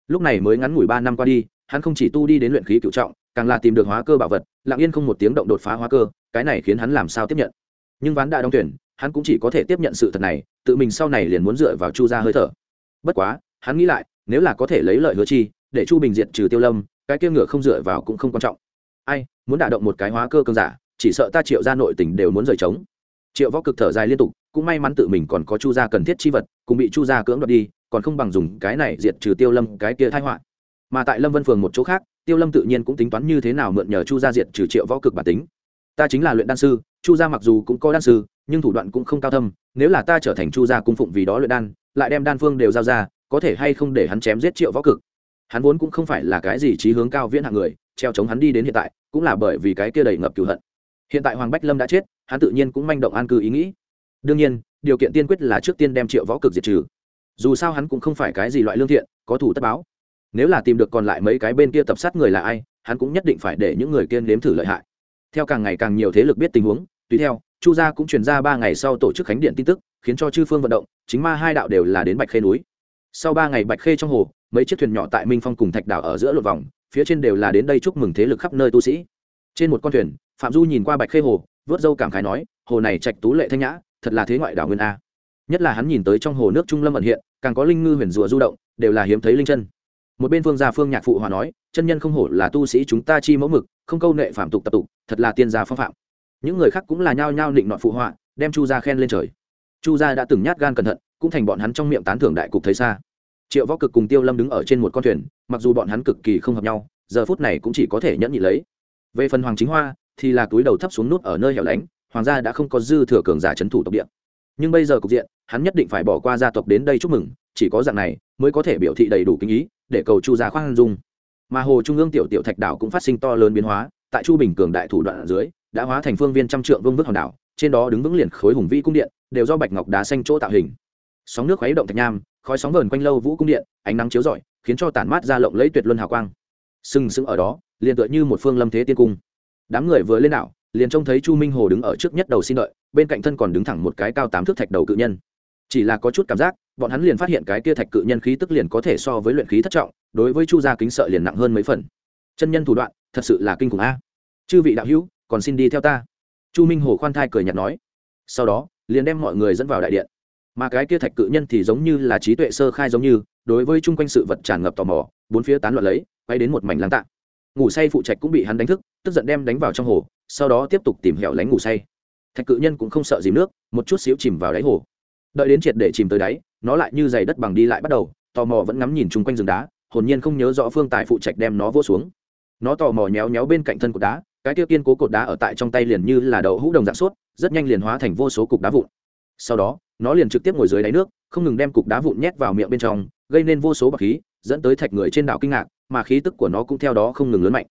Lúc này mới ngắn ngủi ba năm qua đi, hắn không chỉ tu đi đến luyện khí cựu trọng, càng là tìm được hóa cơ bảo vật lặng yên không một tiếng động đột phá hóa cơ, cái này khiến hắn làm sao tiếp nhận? Nhưng ván đã đóng tuyển, hắn cũng chỉ có thể tiếp nhận sự thật này, tự mình sau này liền muốn dựa vào chu ra hơi thở. Bất quá, hắn nghĩ lại, nếu là có thể lấy lợi hứa chi, để chu bình diệt trừ tiêu lâm, cái kia ngựa không dựa vào cũng không quan trọng. Ai, muốn đả động một cái hóa cơ cơn giả, chỉ sợ ta triệu ra nội tình đều muốn rời trống. Triệu võ cực thở dài liên tục, cũng may mắn tự mình còn có chu gia cần thiết chi vật cũng bị chu gia cưỡng đoạt đi, còn không bằng dùng cái này diệt trừ tiêu lâm cái kia thái họa. Mà tại lâm vân phường một chỗ khác tiêu lâm tự nhiên cũng tính toán như thế nào mượn nhờ chu gia diệt trừ triệu võ cực bản tính. Ta chính là luyện đan sư, chu gia mặc dù cũng có đan sư, nhưng thủ đoạn cũng không cao thâm, nếu là ta trở thành chu gia cung phụng vì đó luyện đan, lại đem đan phương đều giao ra, có thể hay không để hắn chém giết triệu võ cực? Hắn vốn cũng không phải là cái gì trí hướng cao viễn hạng người, treo chống hắn đi đến hiện tại, cũng là bởi vì cái kia đầy ngập cựu hận. Hiện tại hoàng bách lâm đã chết, hắn tự nhiên cũng manh động an cư ý nghĩ. Đương nhiên, điều kiện tiên quyết là trước tiên đem triệu võ cực diệt trừ. Dù sao hắn cũng không phải cái gì loại lương thiện, có thủ tất báo nếu là tìm được còn lại mấy cái bên kia tập sát người là ai, hắn cũng nhất định phải để những người kiên nếm thử lợi hại. Theo càng ngày càng nhiều thế lực biết tình huống, tùy theo, chu gia cũng truyền ra ba ngày sau tổ chức khánh điện tin tức, khiến cho chư phương vận động, chính ma hai đạo đều là đến bạch khê núi. Sau ba ngày bạch khê trong hồ, mấy chiếc thuyền nhỏ tại minh phong cùng thạch đảo ở giữa lột vòng, phía trên đều là đến đây chúc mừng thế lực khắp nơi tu sĩ. Trên một con thuyền, phạm du nhìn qua bạch khê hồ, vớt dâu cảm khái nói, hồ này trạch tú lệ thanh nhã, thật là thế ngoại đảo nguyên a. Nhất là hắn nhìn tới trong hồ nước trung lâm ẩn hiện, càng có linh ngư huyền rùa du động, đều là hiếm thấy linh chân một bên phương gia phương nhạc phụ hòa nói, chân nhân không hổ là tu sĩ chúng ta chi mẫu mực, không câu nệ phạm tục tập tục, thật là tiên gia phong phạm. Những người khác cũng là nhao nhao định nọ phụ họa, đem chu gia khen lên trời. Chu gia đã từng nhát gan cẩn thận, cũng thành bọn hắn trong miệng tán thưởng đại cục thấy xa. Triệu võ cực cùng tiêu lâm đứng ở trên một con thuyền, mặc dù bọn hắn cực kỳ không hợp nhau, giờ phút này cũng chỉ có thể nhẫn nhị lấy. Về phần hoàng chính hoa, thì là túi đầu thấp xuống nút ở nơi hẻo lánh, hoàng gia đã không có dư thừa cường giả trấn thủ tộc địa. Nhưng bây giờ cục diện, hắn nhất định phải bỏ qua gia tộc đến đây chúc mừng, chỉ có dạng này mới có thể biểu thị đầy đủ kinh ý để cầu chu gia khoan dung. Mà hồ trung ương tiểu tiểu thạch đảo cũng phát sinh to lớn biến hóa, tại chu bình cường đại thủ đoạn ở dưới, đã hóa thành phương viên trăm trượng vương vức hòn đảo, trên đó đứng vững liền khối hùng vĩ cung điện, đều do bạch ngọc đá xanh chỗ tạo hình. Sóng nước khuấy động thạch nham, khói sóng vờn quanh lâu vũ cung điện, ánh nắng chiếu rọi, khiến cho tản mát ra lộng lấy tuyệt luân hào quang. Sừng sững ở đó, liền tựa như một phương lâm thế tiên cung. Đám người vừa lên đảo, liền trông thấy chu minh hồ đứng ở trước nhất đầu xin đợi, bên cạnh thân còn đứng thẳng một cái cao tám thước thạch đầu cự nhân. Chỉ là có chút cảm giác bọn hắn liền phát hiện cái kia thạch cự nhân khí tức liền có thể so với luyện khí thất trọng, đối với chu gia kính sợ liền nặng hơn mấy phần. Chân nhân thủ đoạn, thật sự là kinh khủng a. Chư vị đạo hữu, còn xin đi theo ta. Chu minh hồ khoan thai cười nhạt nói. Sau đó, liền đem mọi người dẫn vào đại điện. Mà cái kia thạch cự nhân thì giống như là trí tuệ sơ khai giống như, đối với chung quanh sự vật tràn ngập tò mò, bốn phía tán loạn lấy, quay đến một mảnh lăng tạ ngủ say phụ trạch cũng bị hắn đánh thức, tức giận đem đánh vào trong hồ, sau đó tiếp tục tìm hẻo lánh ngủ say. Thạch cự nhân cũng không sợ dìm nước, một chút xíu chìm vào đáy hồ. Đợi đến triệt để chìm tới đáy nó lại như giày đất bằng đi lại bắt đầu, tò mò vẫn ngắm nhìn chung quanh rừng đá, hồn nhiên không nhớ rõ phương tài phụ trạch đem nó vô xuống. Nó tò mò nhéo nhéo bên cạnh thân cột đá, cái tiêu kiên cố cột đá ở tại trong tay liền như là đậu hũ đồng dạng suốt, rất nhanh liền hóa thành vô số cục đá vụn. Sau đó, nó liền trực tiếp ngồi dưới đáy nước, không ngừng đem cục đá vụn nhét vào miệng bên trong, gây nên vô số bạc khí, dẫn tới thạch người trên đảo kinh ngạc, mà khí tức của nó cũng theo đó không ngừng lớn mạnh.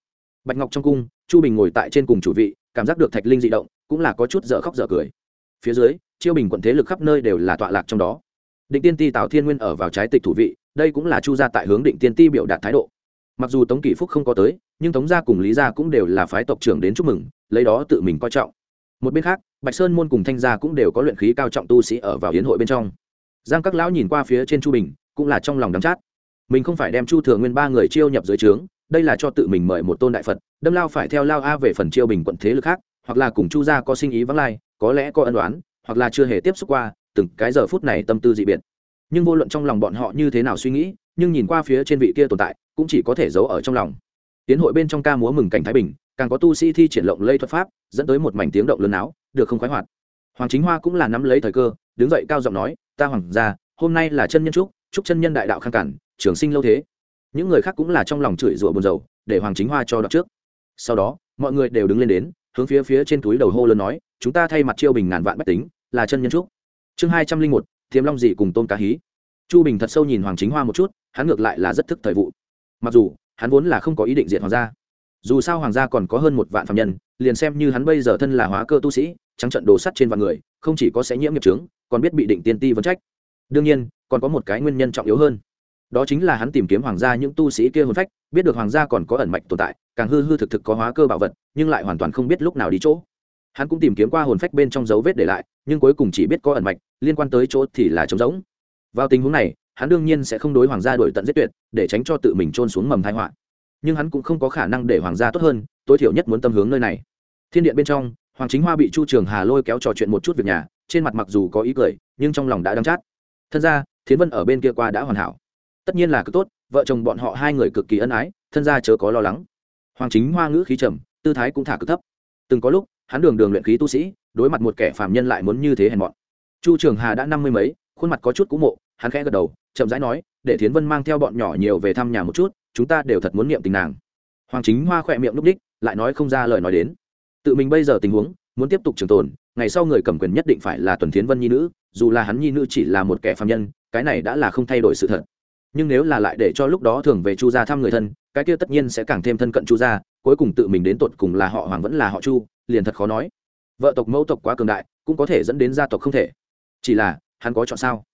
Bạch ngọc trong cung, chu bình ngồi tại trên cùng chủ vị, cảm giác được thạch linh dị động, cũng là có chút dở khóc dở cười. Phía dưới, chiêu bình quận thế lực khắp nơi đều là tọa lạc trong đó định tiên ti tào thiên nguyên ở vào trái tịch thủ vị, đây cũng là chu gia tại hướng định tiên ti biểu đạt thái độ. Mặc dù tống kỷ phúc không có tới, nhưng tống gia cùng lý gia cũng đều là phái tộc trưởng đến chúc mừng, lấy đó tự mình coi trọng. Một bên khác, bạch sơn môn cùng thanh gia cũng đều có luyện khí cao trọng tu sĩ ở vào hiến hội bên trong. Giang các lão nhìn qua phía trên chu bình, cũng là trong lòng đắm chát. Mình không phải đem chu thừa nguyên ba người chiêu nhập dưới trướng, đây là cho tự mình mời một tôn đại phật, đâm lao phải theo lao a về phần chiêu bình quận thế lực khác, hoặc là cùng chu gia có sinh ý vắng lai, có lẽ có ân đoán hoặc là chưa hề tiếp xúc qua từng cái giờ phút này tâm tư dị biệt. Nhưng vô luận trong lòng bọn họ như thế nào suy nghĩ, nhưng nhìn qua phía trên vị kia tồn tại, cũng chỉ có thể giấu ở trong lòng. Tiến hội bên trong ca múa mừng cảnh thái bình, càng có tu sĩ thi triển lộng lây thuật pháp, dẫn tới một mảnh tiếng động lớn áo được không khoái hoạt. Hoàng chính hoa cũng là nắm lấy thời cơ, đứng dậy cao giọng nói, ta hoàng gia, hôm nay là chân nhân trúc chúc chân nhân đại đạo khang cản, trường sinh lâu thế. Những người khác cũng là trong lòng chửi rủa buồn rầu, để hoàng chính hoa cho đọc trước. Sau đó, mọi người đều đứng lên đến, hướng phía phía trên túi đầu hô lớn nói, chúng ta thay mặt chiêu bình ngàn vạn bách tính, là chân nhân trúc chương hai trăm linh một thiếm long dị cùng tôn cá hí. Chu bình thật sâu nhìn hoàng chính hoa một chút, hắn ngược lại là rất thức thời vụ. Mặc dù, hắn vốn là không có ý định diệt hoàng gia. Dù sao hoàng gia còn có hơn một vạn phạm nhân, liền xem như hắn bây giờ thân là hóa cơ tu sĩ, trắng trận đồ sắt trên vạn người, không chỉ có sẽ nhiễm nghiệp trướng còn biết bị định tiên ti vấn trách. Đương nhiên, còn có một cái nguyên nhân trọng yếu hơn. Đó chính là hắn tìm kiếm hoàng gia những tu sĩ kia hồn phách, biết được hoàng gia còn có ẩn mạch tồn tại, càng hư hư thực thực có hóa cơ bảo vật, nhưng lại hoàn toàn không biết lúc nào đi chỗ hắn cũng tìm kiếm qua hồn phách bên trong dấu vết để lại, nhưng cuối cùng chỉ biết có ẩn mạch, liên quan tới chỗ thì là trống rỗng. Vào tình huống này, hắn đương nhiên sẽ không đối hoàng gia đổi tận giết tuyệt, để tránh cho tự mình trôn xuống mầm thái họa. Nhưng hắn cũng không có khả năng để hoàng gia tốt hơn, tối thiểu nhất muốn tâm hướng nơi này. Thiên điện bên trong, hoàng chính hoa bị chu trường hà lôi kéo trò chuyện một chút việc nhà, trên mặt mặc dù có ý cười, nhưng trong lòng đã đắng chát. Thân ra thiến vân ở bên kia qua đã hoàn hảo. Tất nhiên là cực tốt, vợ chồng bọn họ hai người cực kỳ ân ái, thân ra chớ có lo lắng. Hoàng chính hoa ngữ khí trầm, tư thái cũng thả cực thấp. Từng có lúc hắn đường đường luyện khí tu sĩ, đối mặt một kẻ phàm nhân lại muốn như thế hèn mọn. Chu trường hà đã năm mươi mấy, khuôn mặt có chút cũ mộ, hắn khẽ gật đầu, chậm rãi nói, để thiến vân mang theo bọn nhỏ nhiều về thăm nhà một chút, chúng ta đều thật muốn niệm tình nàng. Hoàng chính hoa khỏe miệng lúc đích, lại nói không ra lời nói đến. Tự mình bây giờ tình huống, muốn tiếp tục trường tồn, ngày sau người cầm quyền nhất định phải là tuần thiến vân nhi nữ, dù là hắn nhi nữ chỉ là một kẻ phạm nhân, cái này đã là không thay đổi sự thật. Nhưng nếu là lại để cho lúc đó thường về chu gia thăm người thân, cái kia tất nhiên sẽ càng thêm thân cận chu gia, cuối cùng tự mình đến tột cùng là họ hoàng vẫn là họ chu liền thật khó nói. Vợ tộc mẫu tộc quá cường đại, cũng có thể dẫn đến gia tộc không thể. Chỉ là, hắn có chọn sao?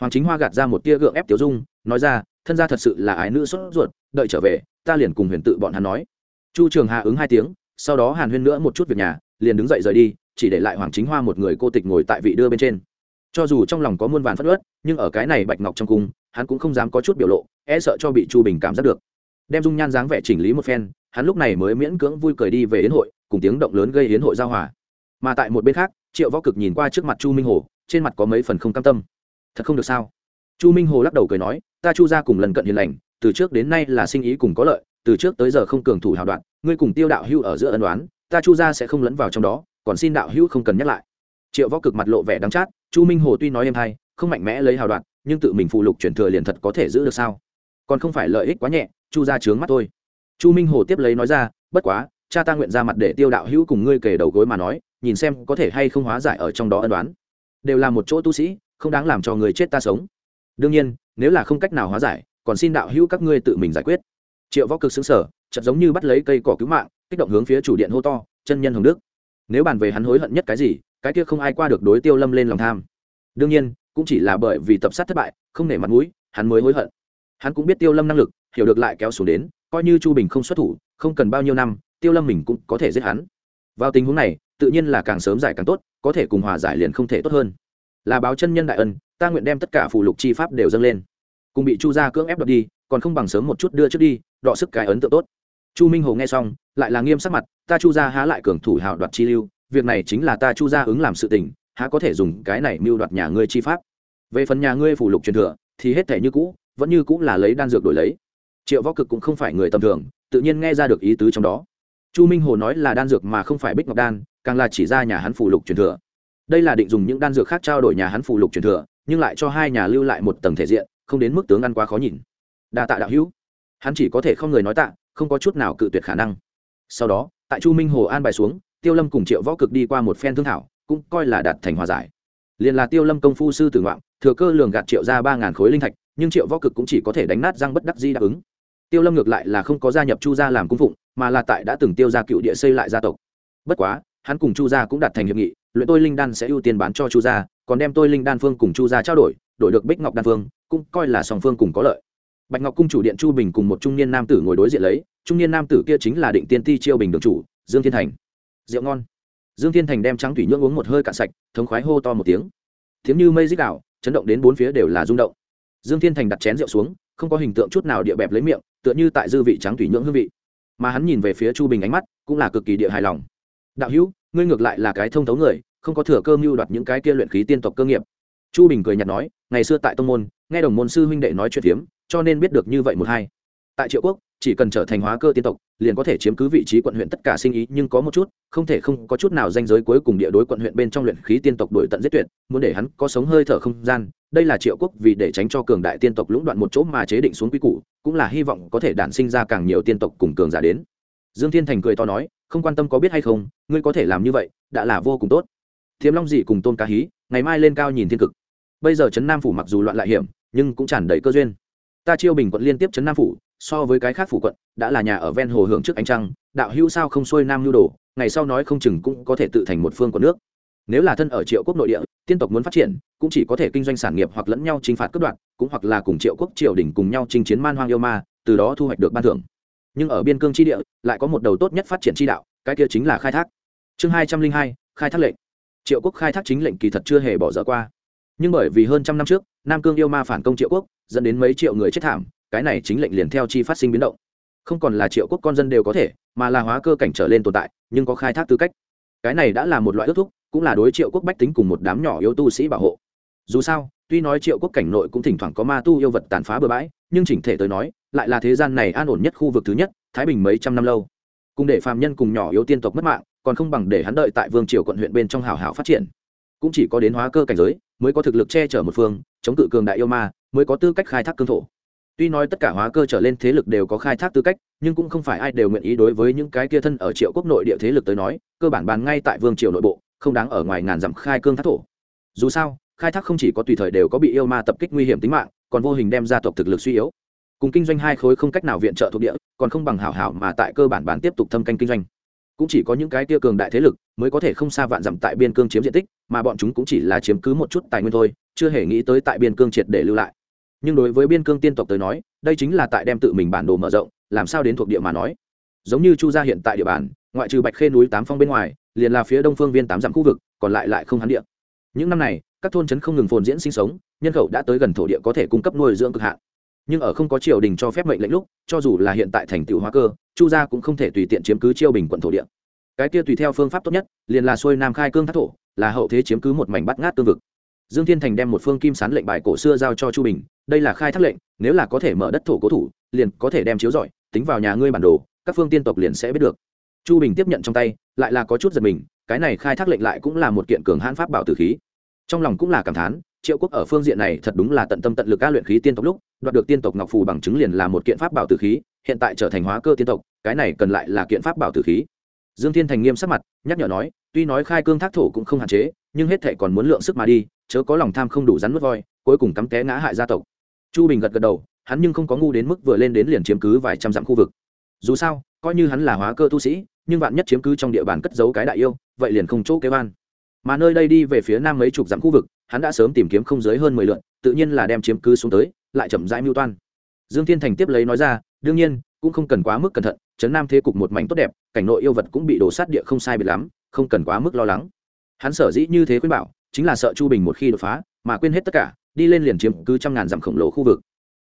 Hoàng chính hoa gạt ra một tia gượng ép tiểu dung, nói ra, thân gia thật sự là ái nữ sốt ruột, đợi trở về, ta liền cùng huyền tự bọn hắn nói. Chu trường hà ứng hai tiếng, sau đó hàn huyên nữa một chút việc nhà, liền đứng dậy rời đi, chỉ để lại hoàng chính hoa một người cô tịch ngồi tại vị đưa bên trên. Cho dù trong lòng có muôn vàn phất ớt nhưng ở cái này bạch ngọc trong cung, hắn cũng không dám có chút biểu lộ e sợ cho bị chu bình cảm giác được. Đem dung nhan dáng vẻ chỉnh lý một phen, hắn lúc này mới miễn cưỡng vui cười đi về yến hội cùng tiếng động lớn gây hiến hội giao hòa. Mà tại một bên khác, triệu võ cực nhìn qua trước mặt chu minh hồ, trên mặt có mấy phần không cam tâm. Thật không được sao? Chu minh hồ lắc đầu cười nói, ta chu ra cùng lần cận hiền lành, từ trước đến nay là sinh ý cùng có lợi, từ trước tới giờ không cường thủ hào đoạn, ngươi cùng tiêu đạo hưu ở giữa ân đoán ta chu ra sẽ không lẫn vào trong đó, còn xin đạo hưu không cần nhắc lại. Triệu võ cực mặt lộ vẻ đắng chát, chu minh hồ tuy nói em hay, không mạnh mẽ lấy hào đoạn, nhưng tự mình phụ lục chuyển thừa liền thật có thể giữ được sao? Còn không phải lợi ích quá nhẹ, chu ra trướng mắt thôi. Chu minh hồ tiếp lấy nói ra, bất quá cha ta nguyện ra mặt để tiêu đạo hữu cùng ngươi kể đầu gối mà nói, nhìn xem có thể hay không hóa giải ở trong đó ân đoán đều là một chỗ tu sĩ, không đáng làm cho người chết ta sống. Đương nhiên, nếu là không cách nào hóa giải, còn xin đạo hữu các ngươi tự mình giải quyết. Triệu võ cực xứng sở chật giống như bắt lấy cây cỏ cứu mạng, kích động hướng phía chủ điện hô to, chân nhân hồng đức, nếu bàn về hắn hối hận nhất cái gì, cái kia không ai qua được đối tiêu lâm lên lòng tham. Đương nhiên, cũng chỉ là bởi vì tập sát thất bại, không nể mặt mũi, hắn mới hối hận. Hắn cũng biết tiêu lâm năng lực, hiểu được lại kéo xuống đến, coi như chu bình không xuất thủ, không cần bao nhiêu năm tiêu lâm mình cũng có thể giết hắn. Vào tình huống này, tự nhiên là càng sớm giải càng tốt, có thể cùng hòa giải liền không thể tốt hơn. Là báo chân nhân đại ân, ta nguyện đem tất cả phù lục chi pháp đều dâng lên. Cùng bị chu gia cưỡng ép đoạt đi, còn không bằng sớm một chút đưa trước đi, đọ sức cái ấn tượng tốt. Chu minh hồ nghe xong, lại là nghiêm sắc mặt, ta chu gia há lại cường thủ hào đoạt chi lưu, việc này chính là ta chu gia ứng làm sự tình, há có thể dùng cái này mưu đoạt nhà ngươi chi pháp. Về phần nhà ngươi phủ lục truyền thừa, thì hết thể như cũ, vẫn như cũ là lấy đan dược đổi lấy. Triệu võ cực cũng không phải người tầm thường, tự nhiên nghe ra được ý tứ trong đó chu minh hồ nói là đan dược mà không phải bích ngọc đan, càng là chỉ ra nhà hắn phủ lục truyền thừa. Đây là định dùng những đan dược khác trao đổi nhà hắn phủ lục truyền thừa, nhưng lại cho hai nhà lưu lại một tầng thể diện, không đến mức tướng ăn quá khó nhìn. Đa tạ đạo hữu. Hắn chỉ có thể không người nói tạ, không có chút nào cự tuyệt khả năng. Sau đó, tại chu minh hồ an bài xuống, tiêu lâm cùng triệu võ cực đi qua một phen thương thảo, cũng coi là đạt thành hòa giải. Liền là tiêu lâm công phu sư tử ngoạn, thừa cơ lường gạt triệu ra ba ngàn khối linh thạch, nhưng triệu võ cực cũng chỉ có thể đánh nát răng bất đắc di đáp ứng tiêu lâm ngược lại là không có gia nhập chu gia làm cung phụng, mà là tại đã từng tiêu ra cựu địa xây lại gia tộc. Bất quá, hắn cùng chu gia cũng đạt thành hiệp nghị, luyện tôi linh đan sẽ ưu tiên bán cho chu gia, còn đem tôi linh đan phương cùng chu gia trao đổi đổi được bích ngọc đan phương, cũng coi là song phương cùng có lợi. Bạch ngọc cung chủ điện chu bình cùng một trung niên nam tử ngồi đối diện lấy, trung niên nam tử kia chính là định tiên ti chiêu bình đường chủ, dương thiên thành. Rượu ngon. Dương thiên thành đem trắng thủy nhưỡng uống một hơi cạn sạch, thống khoái hô to một tiếng. Tiếng như mây dích đạo chấn động đến bốn phía đều là rung động. Dương thiên thành đặt chén rượu xuống, không có hình tượng chút nào địa bẹp lấy miệng tựa như tại dư vị trắng thủy nhưỡng hương vị. Mà hắn nhìn về phía chu bình ánh mắt cũng là cực kỳ địa hài lòng. Đạo hữu, ngươi ngược lại là cái thông thấu người, không có thừa cơ mưu đoạt những cái kia luyện khí tiên tộc cơ nghiệp. Chu bình cười nhạt nói, ngày xưa tại tông môn, nghe đồng môn sư huynh đệ nói chuyện phiếm, cho nên biết được như vậy một hai. Tại triệu quốc chỉ cần trở thành hóa cơ tiên tộc, liền có thể chiếm cứ vị trí quận huyện tất cả sinh ý, nhưng có một chút, không thể không có chút nào danh giới cuối cùng địa đối quận huyện bên trong luyện khí tiên tộc đổi tận giết tuyệt, muốn để hắn có sống hơi thở không gian, đây là triệu quốc vì để tránh cho cường đại tiên tộc lũng đoạn một chỗ mà chế định xuống quy củ, cũng là hy vọng có thể đản sinh ra càng nhiều tiên tộc cùng cường giả đến. Dương thiên thành cười to nói, không quan tâm có biết hay không, ngươi có thể làm như vậy, đã là vô cùng tốt. Thiếm long dị cùng tôn cá hí, ngày mai lên cao nhìn thiên cực. Bây giờ trấn nam phủ mặc dù loạn lại hiểm, nhưng cũng tràn đầy cơ duyên. Ta chiêu bình quận liên tiếp trấn nam phủ so với cái khác phủ quận, đã là nhà ở ven hồ hưởng trước ánh trăng, đạo hữu sao không xuôi nam nhu đồ, ngày sau nói không chừng cũng có thể tự thành một phương của nước. Nếu là thân ở triệu quốc nội địa, tiên tộc muốn phát triển, cũng chỉ có thể kinh doanh sản nghiệp hoặc lẫn nhau chinh phạt cướp đoạt, cũng hoặc là cùng triệu quốc triều đình cùng nhau chinh chiến man hoang yêu ma, từ đó thu hoạch được ban thưởng. Nhưng ở biên cương tri địa, lại có một đầu tốt nhất phát triển tri đạo, cái kia chính là khai thác. Chương hai trăm linh hai, khai thác lệnh. Triệu quốc khai thác chính lệnh kỳ thật chưa hề bỏ dở qua. Nhưng bởi vì hơn trăm năm trước, nam cương yêu ma phản công triệu quốc, dẫn đến mấy triệu người chết thảm cái này chính lệnh liền theo chi phát sinh biến động. Không còn là triệu quốc con dân đều có thể, mà là hóa cơ cảnh trở lên tồn tại, nhưng có khai thác tư cách. Cái này đã là một loại ước thúc, cũng là đối triệu quốc bách tính cùng một đám nhỏ yêu tu sĩ bảo hộ. Dù sao, tuy nói triệu quốc cảnh nội cũng thỉnh thoảng có ma tu yêu vật tàn phá bừa bãi, nhưng chỉnh thể tới nói, lại là thế gian này an ổn nhất khu vực thứ nhất, thái bình mấy trăm năm lâu. Cùng để phàm nhân cùng nhỏ yếu tiên tộc mất mạng, còn không bằng để hắn đợi tại vương triều quận huyện bên trong hào hào phát triển. Cũng chỉ có đến hóa cơ cảnh giới, mới có thực lực che chở một phương, chống cự cường đại yêu ma, mới có tư cách khai thác cương thổ tuy nói tất cả hóa cơ trở lên thế lực đều có khai thác tư cách, nhưng cũng không phải ai đều nguyện ý đối với những cái kia thân ở triệu quốc nội địa thế lực tới nói, cơ bản bàn ngay tại vương triều nội bộ, không đáng ở ngoài ngàn dặm khai cương thác thổ. Dù sao, khai thác không chỉ có tùy thời đều có bị yêu ma tập kích nguy hiểm tính mạng, còn vô hình đem gia tộc thực lực suy yếu. Cùng kinh doanh hai khối không cách nào viện trợ thuộc địa, còn không bằng hảo hảo mà tại cơ bản bàn tiếp tục thâm canh kinh doanh. Cũng chỉ có những cái tia cường đại thế lực mới có thể không xa vạn dặm tại biên cương chiếm diện tích, mà bọn chúng cũng chỉ là chiếm cứ một chút tài nguyên thôi, chưa hề nghĩ tới tại biên cương triệt để lưu lại nhưng đối với biên cương tiên tộc tới nói, đây chính là tại đem tự mình bản đồ mở rộng, làm sao đến thuộc địa mà nói. Giống như chu gia hiện tại địa bàn, ngoại trừ bạch khê núi tám phong bên ngoài, liền là phía đông phương viên tám dặm khu vực, còn lại lại không hắn địa. Những năm này, các thôn trấn không ngừng phồn diễn sinh sống, nhân khẩu đã tới gần thổ địa có thể cung cấp nuôi dưỡng cực hạn. Nhưng ở không có triều đình cho phép mệnh lệnh lúc, cho dù là hiện tại thành tựu hóa cơ, chu gia cũng không thể tùy tiện chiếm cứ chiêu bình quận thổ địa. Cái kia tùy theo phương pháp tốt nhất, liền là xuôi nam khai cương thác thổ, là hậu thế chiếm cứ một mảnh bắt ngát tương vực dương thiên thành đem một phương kim sán lệnh bài cổ xưa giao cho chu bình, đây là khai thác lệnh, nếu là có thể mở đất thổ cố thủ, liền có thể đem chiếu giỏi tính vào nhà ngươi bản đồ, các phương tiên tộc liền sẽ biết được. Chu bình tiếp nhận trong tay, lại là có chút giật mình, cái này khai thác lệnh lại cũng là một kiện cường hãn pháp bảo tử khí. Trong lòng cũng là cảm thán, triệu quốc ở phương diện này thật đúng là tận tâm tận lực ca luyện khí tiên tộc lúc, đoạt được tiên tộc ngọc phù bằng chứng liền là một kiện pháp bảo tử khí, hiện tại trở thành hóa cơ tiên tộc, cái này cần lại là kiện pháp bảo tử khí. Dương thiên thành nghiêm sắc mặt, nhắc nhở nói, tuy nói khai cương thác thổ cũng không hạn chế, nhưng hết thệ còn muốn lượng sức mà đi chớ có lòng tham không đủ rắn mất voi, cuối cùng cắm té ngã hại gia tộc. Chu bình gật gật đầu, hắn nhưng không có ngu đến mức vừa lên đến liền chiếm cứ vài trăm dặm khu vực. Dù sao, coi như hắn là hóa cơ tu sĩ, nhưng vạn nhất chiếm cứ trong địa bàn cất giấu cái đại yêu, vậy liền không chỗ kế van mà nơi đây đi về phía nam mấy chục dặm khu vực, hắn đã sớm tìm kiếm không dưới hơn mười lượn, tự nhiên là đem chiếm cứ xuống tới, lại chậm rãi mưu toan. Dương thiên thành tiếp lấy nói ra, đương nhiên, cũng không cần quá mức cẩn thận, chấn nam thế cục một mảnh tốt đẹp, cảnh nội yêu vật cũng bị đổ sát địa không sai biệt lắm, không cần quá mức lo lắng. Hắn sở dĩ như thế khuyên bảo chính là sợ chu bình một khi đột phá, mà quên hết tất cả, đi lên liền chiếm cứ trăm ngàn dặm khổng lồ khu vực.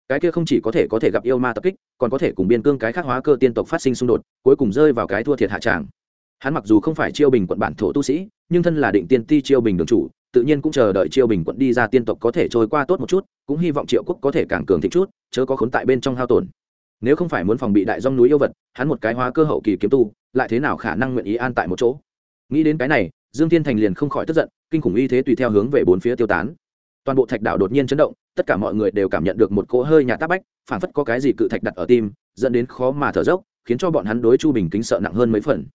Cái kia không chỉ có thể có thể gặp yêu ma tập kích, còn có thể cùng biên cương cái khác hóa cơ tiên tộc phát sinh xung đột, cuối cùng rơi vào cái thua thiệt hạ tràng. Hắn mặc dù không phải chiêu bình quận bản thổ tu sĩ, nhưng thân là định tiên ti chiêu bình đường chủ, tự nhiên cũng chờ đợi chiêu bình quận đi ra tiên tộc có thể trôi qua tốt một chút, cũng hy vọng triệu quốc có thể càng cường thịnh chút, chớ có khốn tại bên trong hao tổn. Nếu không phải muốn phòng bị đại dông núi yêu vật, hắn một cái hóa cơ hậu kỳ kiếm tu, lại thế nào khả năng nguyện ý an tại một chỗ? Nghĩ đến cái này dương thiên thành liền không khỏi tức giận, kinh khủng y thế tùy theo hướng về bốn phía tiêu tán. Toàn bộ thạch đảo đột nhiên chấn động, tất cả mọi người đều cảm nhận được một cỗ hơi nhà tác bách, phản phất có cái gì cự thạch đặt ở tim, dẫn đến khó mà thở dốc, khiến cho bọn hắn đối chu bình kính sợ nặng hơn mấy phần.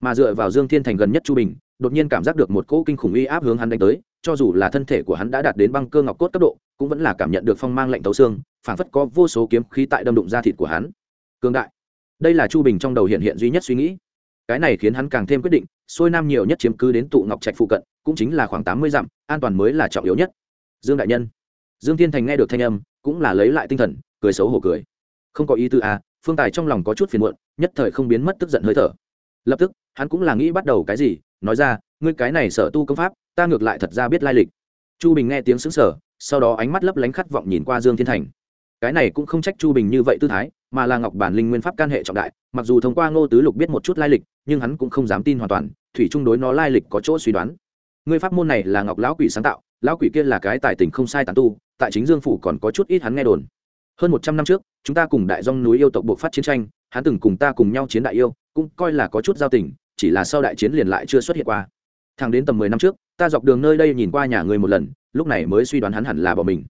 Mà dựa vào dương thiên thành gần nhất chu bình, đột nhiên cảm giác được một cỗ kinh khủng uy áp hướng hắn đánh tới, cho dù là thân thể của hắn đã đạt đến băng cơ ngọc cốt cấp độ, cũng vẫn là cảm nhận được phong mang lạnh tấu xương, phản phất có vô số kiếm khí tại đâm đụng da thịt của hắn. Cương đại. Đây là chu bình trong đầu hiện hiện duy nhất suy nghĩ cái này khiến hắn càng thêm quyết định xuôi nam nhiều nhất chiếm cứ đến tụ ngọc trạch phụ cận, cũng chính là khoảng tám mươi dặm, an toàn mới là trọng yếu nhất. Dương đại nhân. Dương thiên thành nghe được thanh âm, cũng là lấy lại tinh thần, cười xấu hổ cười. Không có ý tư à phương tài trong lòng có chút phiền muộn, nhất thời không biến mất tức giận hơi thở. Lập tức, hắn cũng là nghĩ bắt đầu cái gì, nói ra, ngươi cái này sở tu công pháp, ta ngược lại thật ra biết lai lịch. Chu bình nghe tiếng xứng sở sau đó ánh mắt lấp lánh khát vọng nhìn qua dương thiên thành. Cái này cũng không trách chu bình như vậy tư thái mà là ngọc bản linh nguyên pháp can hệ trọng đại, mặc dù thông qua ngô tứ lục biết một chút lai lịch, nhưng hắn cũng không dám tin hoàn toàn, thủy chung đối nó lai lịch có chỗ suy đoán. Ngươi pháp môn này là ngọc lão quỷ sáng tạo, lão quỷ kia là cái tài tình không sai tàn tu, tại chính dương phủ còn có chút ít hắn nghe đồn. Hơn một trăm năm trước, chúng ta cùng đại dong núi yêu tộc bộ phát chiến tranh, hắn từng cùng ta cùng nhau chiến đại yêu, cũng coi là có chút giao tình, chỉ là sau đại chiến liền lại chưa xuất hiện qua. Thằng đến tầm mười năm trước, ta dọc đường nơi đây nhìn qua nhà người một lần, lúc này mới suy đoán hắn hẳn là bỏ mình.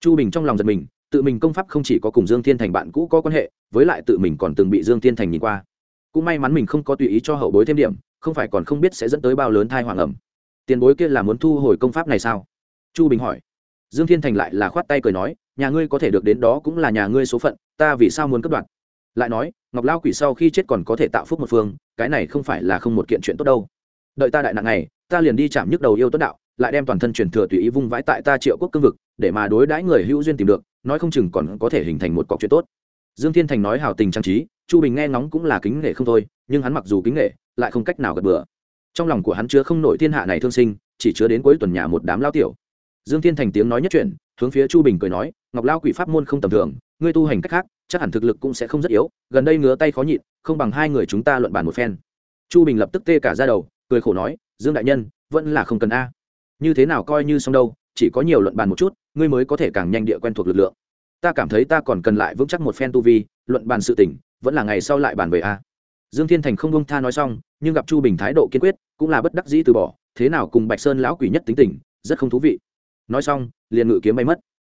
Chu bình trong lòng giật mình tự mình công pháp không chỉ có cùng dương thiên thành bạn cũ có quan hệ, với lại tự mình còn từng bị dương thiên thành nhìn qua. Cũng may mắn mình không có tùy ý cho hậu bối thêm điểm, không phải còn không biết sẽ dẫn tới bao lớn thai hoàng ẩm. Tiền bối kia là muốn thu hồi công pháp này sao? Chu bình hỏi. Dương thiên thành lại là khoát tay cười nói, nhà ngươi có thể được đến đó cũng là nhà ngươi số phận, ta vì sao muốn cất đoạt lại nói, ngọc lao quỷ sau khi chết còn có thể tạo phúc một phương, cái này không phải là không một kiện chuyện tốt đâu. Đợi ta đại nặng này, ta liền đi chạm nhức đầu yêu tốt đạo, lại đem toàn thân truyền thừa tùy ý vung vãi tại ta triệu quốc cương vực, để mà đối đãi người hữu duyên tìm được nói không chừng còn có thể hình thành một cọc chuyện tốt. Dương thiên thành nói hào tình trang trí, chu bình nghe ngóng cũng là kính nghệ không thôi, nhưng hắn mặc dù kính nghệ lại không cách nào gật bừa. Trong lòng của hắn chứa không nổi thiên hạ này thương sinh, chỉ chứa đến cuối tuần nhà một đám lao tiểu. Dương thiên thành tiếng nói nhất chuyện hướng phía chu bình cười nói, ngọc lao quỷ pháp môn không tầm thường, ngươi tu hành cách khác, chắc hẳn thực lực cũng sẽ không rất yếu, gần đây ngứa tay khó nhịn, không bằng hai người chúng ta luận bàn một phen. Chu bình lập tức tê cả ra đầu, cười khổ nói, dương đại nhân, vẫn là không cần a. Như thế nào coi như xong đâu chỉ có nhiều luận bàn một chút, ngươi mới có thể càng nhanh địa quen thuộc lực lượng. Ta cảm thấy ta còn cần lại vững chắc một phen tu vi, luận bàn sự tỉnh vẫn là ngày sau lại bàn về a. Dương thiên thành không bông tha nói xong, nhưng gặp chu bình thái độ kiên quyết, cũng là bất đắc dĩ từ bỏ, thế nào cùng bạch sơn lão quỷ nhất tính tình, rất không thú vị. Nói xong, liền ngự kiếm bay mất.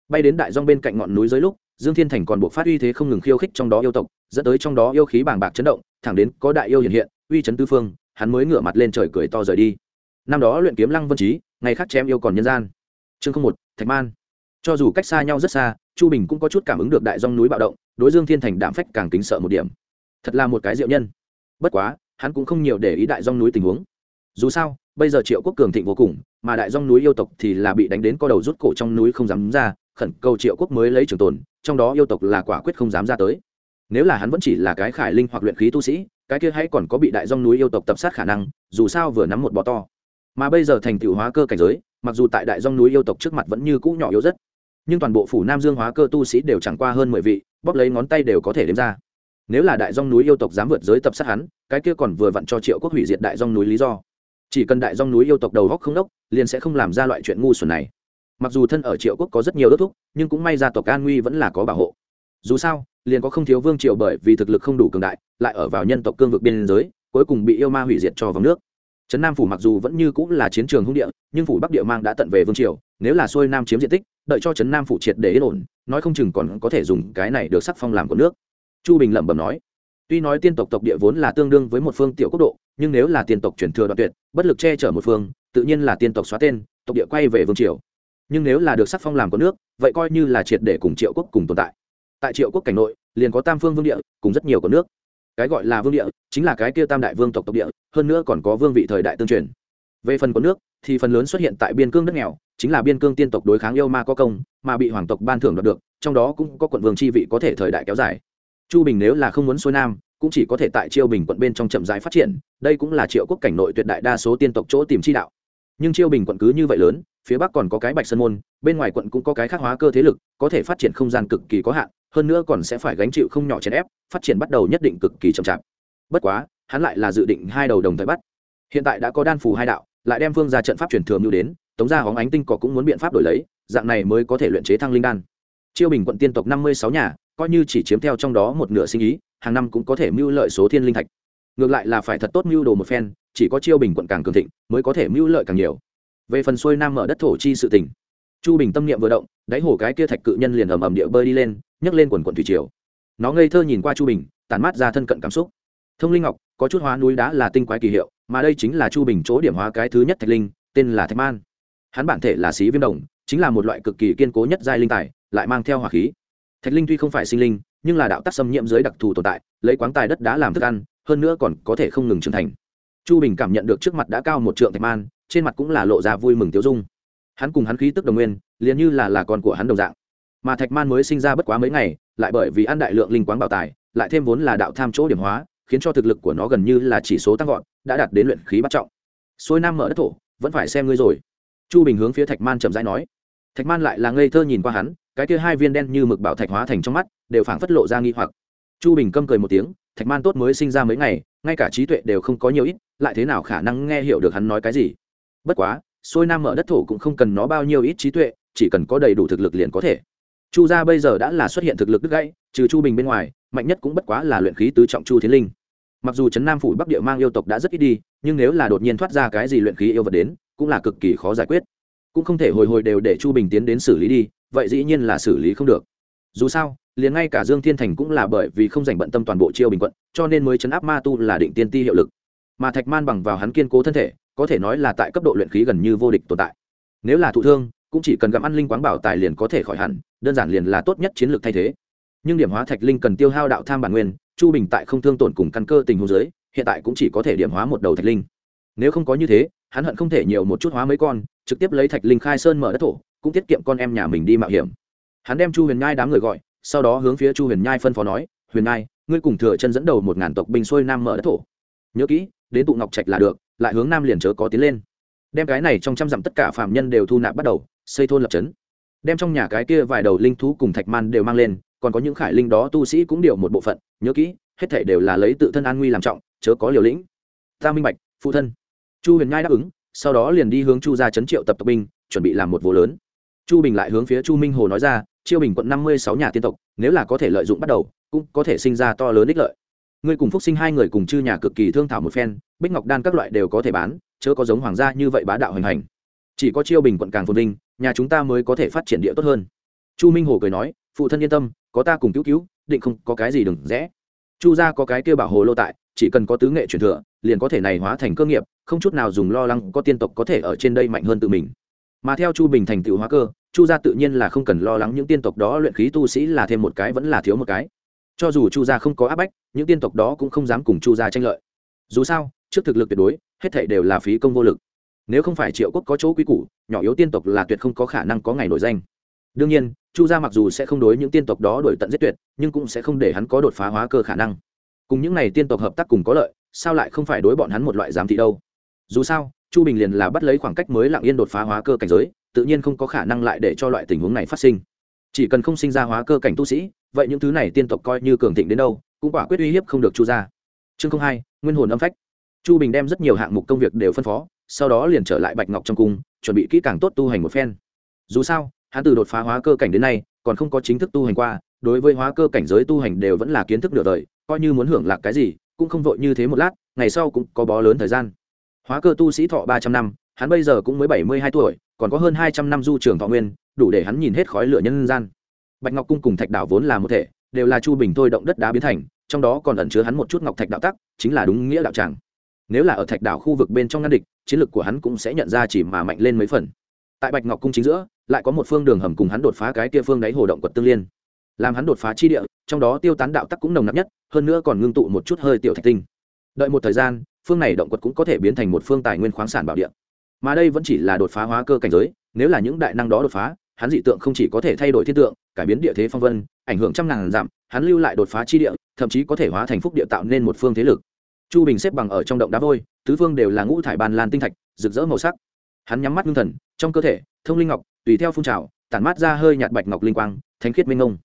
Bay đến đại dong bên cạnh ngọn núi dưới lúc, dương thiên thành còn buộc phát uy thế không ngừng khiêu khích trong đó yêu tộc, dẫn tới trong đó yêu khí bàng bạc chấn động, thẳng đến có đại yêu hiện hiện, uy chấn tư phương, hắn mới ngửa mặt lên trời cười to rời đi. Năm đó luyện kiếm lăng vân trí ngày khác chém yêu còn nhân gian chương không một, thạch man. Cho dù cách xa nhau rất xa, chu bình cũng có chút cảm ứng được đại dòng núi bạo động, đối dương thiên thành đạm phách càng kính sợ một điểm. Thật là một cái diệu nhân. Bất quá, hắn cũng không nhiều để ý đại dòng núi tình huống. Dù sao, bây giờ triệu quốc cường thịnh vô cùng, mà đại dòng núi yêu tộc thì là bị đánh đến co đầu rút cổ trong núi không dám ra, khẩn cầu triệu quốc mới lấy trường tồn, trong đó yêu tộc là quả quyết không dám ra tới. Nếu là hắn vẫn chỉ là cái khải linh hoặc luyện khí tu sĩ, cái kia hãy còn có bị đại dòng núi yêu tộc tập sát khả năng, dù sao vừa nắm một bọ to. Mà bây giờ thành tựu hóa cơ cảnh giới mặc dù tại đại dong núi yêu tộc trước mặt vẫn như cũ nhỏ yếu rất, nhưng toàn bộ phủ nam dương hóa cơ tu sĩ đều chẳng qua hơn mười vị, bóp lấy ngón tay đều có thể đếm ra. Nếu là đại dong núi yêu tộc dám vượt giới tập sát hắn, cái kia còn vừa vặn cho triệu quốc hủy diệt đại dong núi lý do. Chỉ cần đại dong núi yêu tộc đầu góc không đốc, liền sẽ không làm ra loại chuyện ngu xuẩn này. Mặc dù thân ở triệu quốc có rất nhiều đất thúc, nhưng cũng may ra tộc an nguy vẫn là có bảo hộ. Dù sao, liền có không thiếu vương triều bởi vì thực lực không đủ cường đại, lại ở vào nhân tộc cương vực biên giới, cuối cùng bị yêu ma hủy diệt cho vòng nước trấn nam phủ mặc dù vẫn như cũng là chiến trường hung địa, nhưng phủ bắc địa mang đã tận về vương triều, nếu là xuôi nam chiếm diện tích, đợi cho trấn nam phủ triệt để yên ổn, nói không chừng còn có thể dùng cái này được sắc phong làm của nước. Chu bình lẩm bẩm nói, tuy nói tiên tộc tộc địa vốn là tương đương với một phương tiểu quốc độ, nhưng nếu là tiên tộc chuyển thừa đoạn tuyệt, bất lực che chở một phương, tự nhiên là tiên tộc xóa tên, tộc địa quay về vương triều. Nhưng nếu là được sắc phong làm có nước, vậy coi như là triệt để cùng triệu quốc cùng tồn tại. Tại triệu quốc cảnh nội, liền có tam phương vương địa, cùng rất nhiều có nước cái gọi là vương địa, chính là cái kia tam đại vương tộc tộc địa, hơn nữa còn có vương vị thời đại tương truyền. Về phần quân nước, thì phần lớn xuất hiện tại biên cương đất nghèo, chính là biên cương tiên tộc đối kháng yêu ma có công, mà bị hoàng tộc ban thưởng đoạt được, trong đó cũng có quận vương chi vị có thể thời đại kéo dài. Chu bình nếu là không muốn xuôi nam, cũng chỉ có thể tại chiêu bình quận bên trong chậm rãi phát triển, đây cũng là triệu quốc cảnh nội tuyệt đại đa số tiên tộc chỗ tìm chi đạo. Nhưng chiêu bình quận cứ như vậy lớn, phía bắc còn có cái bạch sơn môn, bên ngoài quận cũng có cái khắc hóa cơ thế lực, có thể phát triển không gian cực kỳ có hạn hơn nữa còn sẽ phải gánh chịu không nhỏ chèn ép, phát triển bắt đầu nhất định cực kỳ chậm chạp. Bất quá, hắn lại là dự định hai đầu đồng thời bắt. Hiện tại đã có đan phù hai đạo, lại đem phương ra trận pháp truyền thường như đến, tống gia hóng ánh tinh cỏ cũng muốn biện pháp đổi lấy, dạng này mới có thể luyện chế thăng linh đan. Chiêu bình quận tiên tộc năm mươi sáu nhà, coi như chỉ chiếm theo trong đó một nửa sinh ý, hàng năm cũng có thể mưu lợi số thiên linh thạch. Ngược lại là phải thật tốt mưu đồ một phen, chỉ có chiêu bình quận càng cường thịnh, mới có thể mưu lợi càng nhiều. Về phần xuôi nam mở đất thổ chi sự tỉnh chu bình tâm niệm vừa động, đáy hồ cái kia thạch cự nhân liền ầm ầm địa bơi đi lên nhấc lên quần quần thủy triều. Nó ngây thơ nhìn qua chu bình tàn mát ra thân cận cảm xúc. Thông linh ngọc, có chút hóa núi đá là tinh quái kỳ hiệu, mà đây chính là chu bình chỗ điểm hóa cái thứ nhất thạch linh, tên là thạch man. Hắn bản thể là xí viêm đồng, chính là một loại cực kỳ kiên cố nhất giai linh tài, lại mang theo hỏa khí. Thạch linh tuy không phải sinh linh, nhưng là đạo tắc xâm nhiễm dưới đặc thù tồn tại, lấy quáng tài đất đá làm thức ăn, hơn nữa còn có thể không ngừng trưởng thành. Chu bình cảm nhận được trước mặt đã cao một trượng thạch man, trên mặt cũng là lộ ra vui mừng tiêu dung. Hắn cùng hắn khí tức đồng nguyên, liền như là là con của hắn đồng dạng mà thạch man mới sinh ra bất quá mấy ngày, lại bởi vì ăn đại lượng linh quáng bảo tài, lại thêm vốn là đạo tham chỗ điểm hóa, khiến cho thực lực của nó gần như là chỉ số tăng vọt, đã đạt đến luyện khí bắt trọng. Xuôi nam mở đất thổ, vẫn phải xem ngươi rồi. Chu bình hướng phía thạch man chậm rãi nói. Thạch man lại là ngây thơ nhìn qua hắn, cái kia hai viên đen như mực bảo thạch hóa thành trong mắt, đều phảng phất lộ ra nghi hoặc. Chu bình câm cười một tiếng, thạch man tốt mới sinh ra mấy ngày, ngay cả trí tuệ đều không có nhiều ít, lại thế nào khả năng nghe hiểu được hắn nói cái gì? Bất quá, xuôi nam mở đất thổ cũng không cần nó bao nhiêu ít trí tuệ, chỉ cần có đầy đủ thực lực liền có thể chu gia bây giờ đã là xuất hiện thực lực đứt gãy, trừ chu bình bên ngoài, mạnh nhất cũng bất quá là luyện khí tứ trọng chu thiên linh. Mặc dù trấn nam phủ bắc địa mang yêu tộc đã rất ít đi, nhưng nếu là đột nhiên thoát ra cái gì luyện khí yêu vật đến, cũng là cực kỳ khó giải quyết. Cũng không thể hồi hồi đều để chu bình tiến đến xử lý đi, vậy dĩ nhiên là xử lý không được. Dù sao, liền ngay cả dương thiên thành cũng là bởi vì không dành bận tâm toàn bộ chiêu bình quận, cho nên mới chấn áp ma tu là định tiên ti hiệu lực. Mà thạch man bằng vào hắn kiên cố thân thể, có thể nói là tại cấp độ luyện khí gần như vô địch tồn tại. Nếu là thụ thương, cũng chỉ cần gặm ăn linh quáng bảo tài liền có thể khỏi hẳn đơn giản liền là tốt nhất chiến lược thay thế. Nhưng điểm hóa thạch linh cần tiêu hao đạo tham bản nguyên, chu bình tại không thương tổn cùng căn cơ tình huống giới hiện tại cũng chỉ có thể điểm hóa một đầu thạch linh. Nếu không có như thế, hắn hận không thể nhiều một chút hóa mấy con, trực tiếp lấy thạch linh khai sơn mở đất thổ, cũng tiết kiệm con em nhà mình đi mạo hiểm. Hắn đem chu huyền nhai đám người gọi, sau đó hướng phía chu huyền nhai phân phó nói, huyền nhai, ngươi cùng thừa chân dẫn đầu một ngàn tộc binh xuôi nam mở đất thổ. Nhớ kỹ, đến tụ ngọc trạch là được, lại hướng nam liền chớ có tiến lên. Đem cái này trong trăm dặm tất cả phạm nhân đều thu nạp bắt đầu, xây thôn lập trấn đem trong nhà cái kia vài đầu linh thú cùng thạch man đều mang lên, còn có những khải linh đó tu sĩ cũng điều một bộ phận, nhớ kỹ, hết thể đều là lấy tự thân an nguy làm trọng, chớ có liều lĩnh. Ta minh bạch, phụ thân. Chu huyền nhai đáp ứng, sau đó liền đi hướng chu ra chấn triệu tập tập binh, chuẩn bị làm một vụ lớn. Chu bình lại hướng phía chu minh hồ nói ra chiêu bình quận năm mươi sáu nhà tiên tộc, nếu là có thể lợi dụng bắt đầu, cũng có thể sinh ra to lớn ích lợi. Ngươi cùng phúc sinh hai người cùng chư nhà cực kỳ thương thảo một phen, bích ngọc đan các loại đều có thể bán, chớ có giống hoàng gia như vậy bá đạo hành hành. Chỉ có chiêu bình quận càng phồn vinh nhà chúng ta mới có thể phát triển địa tốt hơn. Chu minh hồ cười nói, phụ thân yên tâm, có ta cùng cứu cứu, định không có cái gì đừng rẽ. Chu gia có cái kêu bảo hồ lô tại, chỉ cần có tứ nghệ truyền thừa, liền có thể này hóa thành cơ nghiệp, không chút nào dùng lo lắng có tiên tộc có thể ở trên đây mạnh hơn tự mình. Mà theo chu bình thành tựu hóa cơ, chu gia tự nhiên là không cần lo lắng những tiên tộc đó luyện khí tu sĩ là thêm một cái vẫn là thiếu một cái. Cho dù chu gia không có áp bách, những tiên tộc đó cũng không dám cùng chu gia tranh lợi. Dù sao, trước thực lực tuyệt đối, hết thảy đều là phí công vô lực nếu không phải triệu quốc có chỗ quý củ, nhỏ yếu tiên tộc là tuyệt không có khả năng có ngày nổi danh. Đương nhiên, chu gia mặc dù sẽ không đối những tiên tộc đó đổi tận giết tuyệt, nhưng cũng sẽ không để hắn có đột phá hóa cơ khả năng. Cùng những n à y tiên tộc hợp tác cùng có lợi, sao lại không phải đối bọn hắn một loại giám thị đâu? Dù sao, chu bình liền là bắt lấy khoảng cách mới lặng yên đột phá hóa cơ cảnh giới, tự nhiên không có khả năng lại để cho loại tình huống này phát sinh. Chỉ cần không sinh ra hóa cơ cảnh tu sĩ, vậy những thứ này tiên tộc coi như cường thịnh đến đâu, cũng quả quyết uy hiếp không được chu ra chương không hai, nguyên hồn âm phách. Chu bình đem rất nhiều hạng mục công việc đều phân phó sau đó liền trở lại bạch ngọc trong cung, chuẩn bị kỹ càng tốt tu hành một phen. Dù sao, hắn từ đột phá hóa cơ cảnh đến nay, còn không có chính thức tu hành qua, đối với hóa cơ cảnh giới tu hành đều vẫn là kiến thức nửa đời, coi như muốn hưởng lạc cái gì, cũng không vội như thế một lát, ngày sau cũng có bó lớn thời gian. Hóa cơ tu sĩ thọ ba trăm năm, hắn bây giờ cũng mới bảy mươi hai tuổi, còn có hơn hai trăm năm du trường thọ nguyên, đủ để hắn nhìn hết khói lửa nhân gian. Bạch ngọc cung cùng thạch đảo vốn là một thể, đều là chu bình thôi động đất đá biến thành, trong đó còn ẩn chứa hắn một chút ngọc thạch đạo tắc, chính là đúng nghĩa đạo tràng nếu là ở thạch đảo khu vực bên trong ngăn địch, chiến lược của hắn cũng sẽ nhận ra chỉ mà mạnh lên mấy phần. Tại bạch ngọc cung chính giữa, lại có một phương đường hầm cùng hắn đột phá cái kia phương đáy hồ động quật tương liên. Làm hắn đột phá chi địa, trong đó tiêu tán đạo tắc cũng nồng nặc nhất, hơn nữa còn ngưng tụ một chút hơi tiểu thạch tinh. Đợi một thời gian, phương này động quật cũng có thể biến thành một phương tài nguyên khoáng sản bảo địa. Mà đây vẫn chỉ là đột phá hóa cơ cảnh giới, nếu là những đại năng đó đột phá, hắn dị tượng không chỉ có thể thay đổi thiên tượng, cải biến địa thế phong vân, ảnh hưởng trăm ngàn giảm hắn lưu lại đột phá chi địa, thậm chí có thể hóa thành phúc địa tạo nên một phương thế lực chu bình xếp bằng ở trong động đá vôi, tứ phương đều là ngũ thải bàn lan tinh thạch, rực rỡ màu sắc. Hắn nhắm mắt ngưng thần, trong cơ thể, thông linh ngọc, tùy theo phun trào, tản mát ra hơi nhạt bạch ngọc linh quang, thánh khiết minh ngông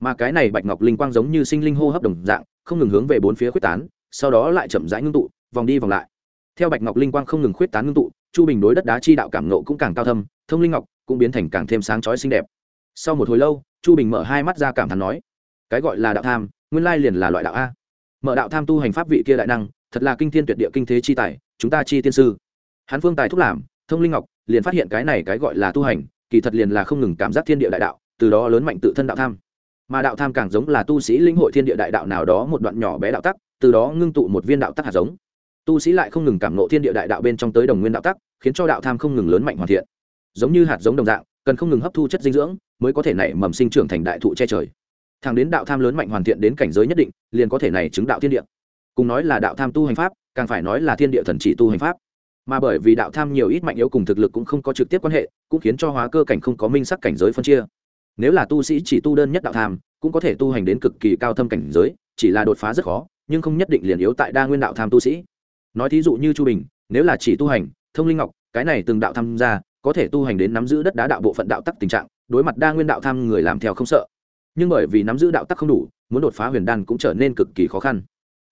mà cái này bạch ngọc linh quang giống như sinh linh hô hấp đồng dạng, không ngừng hướng về bốn phía quyết tán, sau đó lại chậm rãi ngưng tụ, vòng đi vòng lại. Theo bạch ngọc linh quang không ngừng khuyết tán ngưng tụ, chu bình đối đất đá chi đạo cảm nộ cũng càng cao thâm, thông linh ngọc cũng biến thành càng thêm sáng chói xinh đẹp. Sau một hồi lâu, chu bình mở hai mắt ra cảm thán nói, cái gọi là đạo tham, nguyên lai liền là loại đạo a mở đạo tham tu hành pháp vị kia đại năng, thật là kinh thiên tuyệt địa kinh thế chi tài, chúng ta chi tiên sư. Hắn phương tài thúc làm, thông linh ngọc, liền phát hiện cái này cái gọi là tu hành, kỳ thật liền là không ngừng cảm giác thiên địa đại đạo, từ đó lớn mạnh tự thân đạo tham. Mà đạo tham càng giống là tu sĩ linh hội thiên địa đại đạo nào đó một đoạn nhỏ bé đạo tắc, từ đó ngưng tụ một viên đạo tắc hạt giống. Tu sĩ lại không ngừng cảm nộ thiên địa đại đạo bên trong tới đồng nguyên đạo tắc, khiến cho đạo tham không ngừng lớn mạnh hoàn thiện. Giống như hạt giống đồng dạng, cần không ngừng hấp thu chất dinh dưỡng, mới có thể nảy mầm sinh trưởng thành đại thụ che trời thẳng đến đạo tham lớn mạnh hoàn thiện đến cảnh giới nhất định, liền có thể này chứng đạo thiên địa. Cùng nói là đạo tham tu hành pháp, càng phải nói là thiên địa thần chỉ tu hành pháp. Mà bởi vì đạo tham nhiều ít mạnh yếu cùng thực lực cũng không có trực tiếp quan hệ, cũng khiến cho hóa cơ cảnh không có minh sắc cảnh giới phân chia. Nếu là tu sĩ chỉ tu đơn nhất đạo tham, cũng có thể tu hành đến cực kỳ cao thâm cảnh giới, chỉ là đột phá rất khó, nhưng không nhất định liền yếu tại đa nguyên đạo tham tu sĩ. Nói thí dụ như chu bình, nếu là chỉ tu hành, thông linh ngọc, cái này từng đạo tham gia, có thể tu hành đến nắm giữ đất đá đạo bộ phận đạo tắc tình trạng, đối mặt đa nguyên đạo tham người làm theo không sợ nhưng bởi vì nắm giữ đạo tắc không đủ, muốn đột phá huyền đan cũng trở nên cực kỳ khó khăn.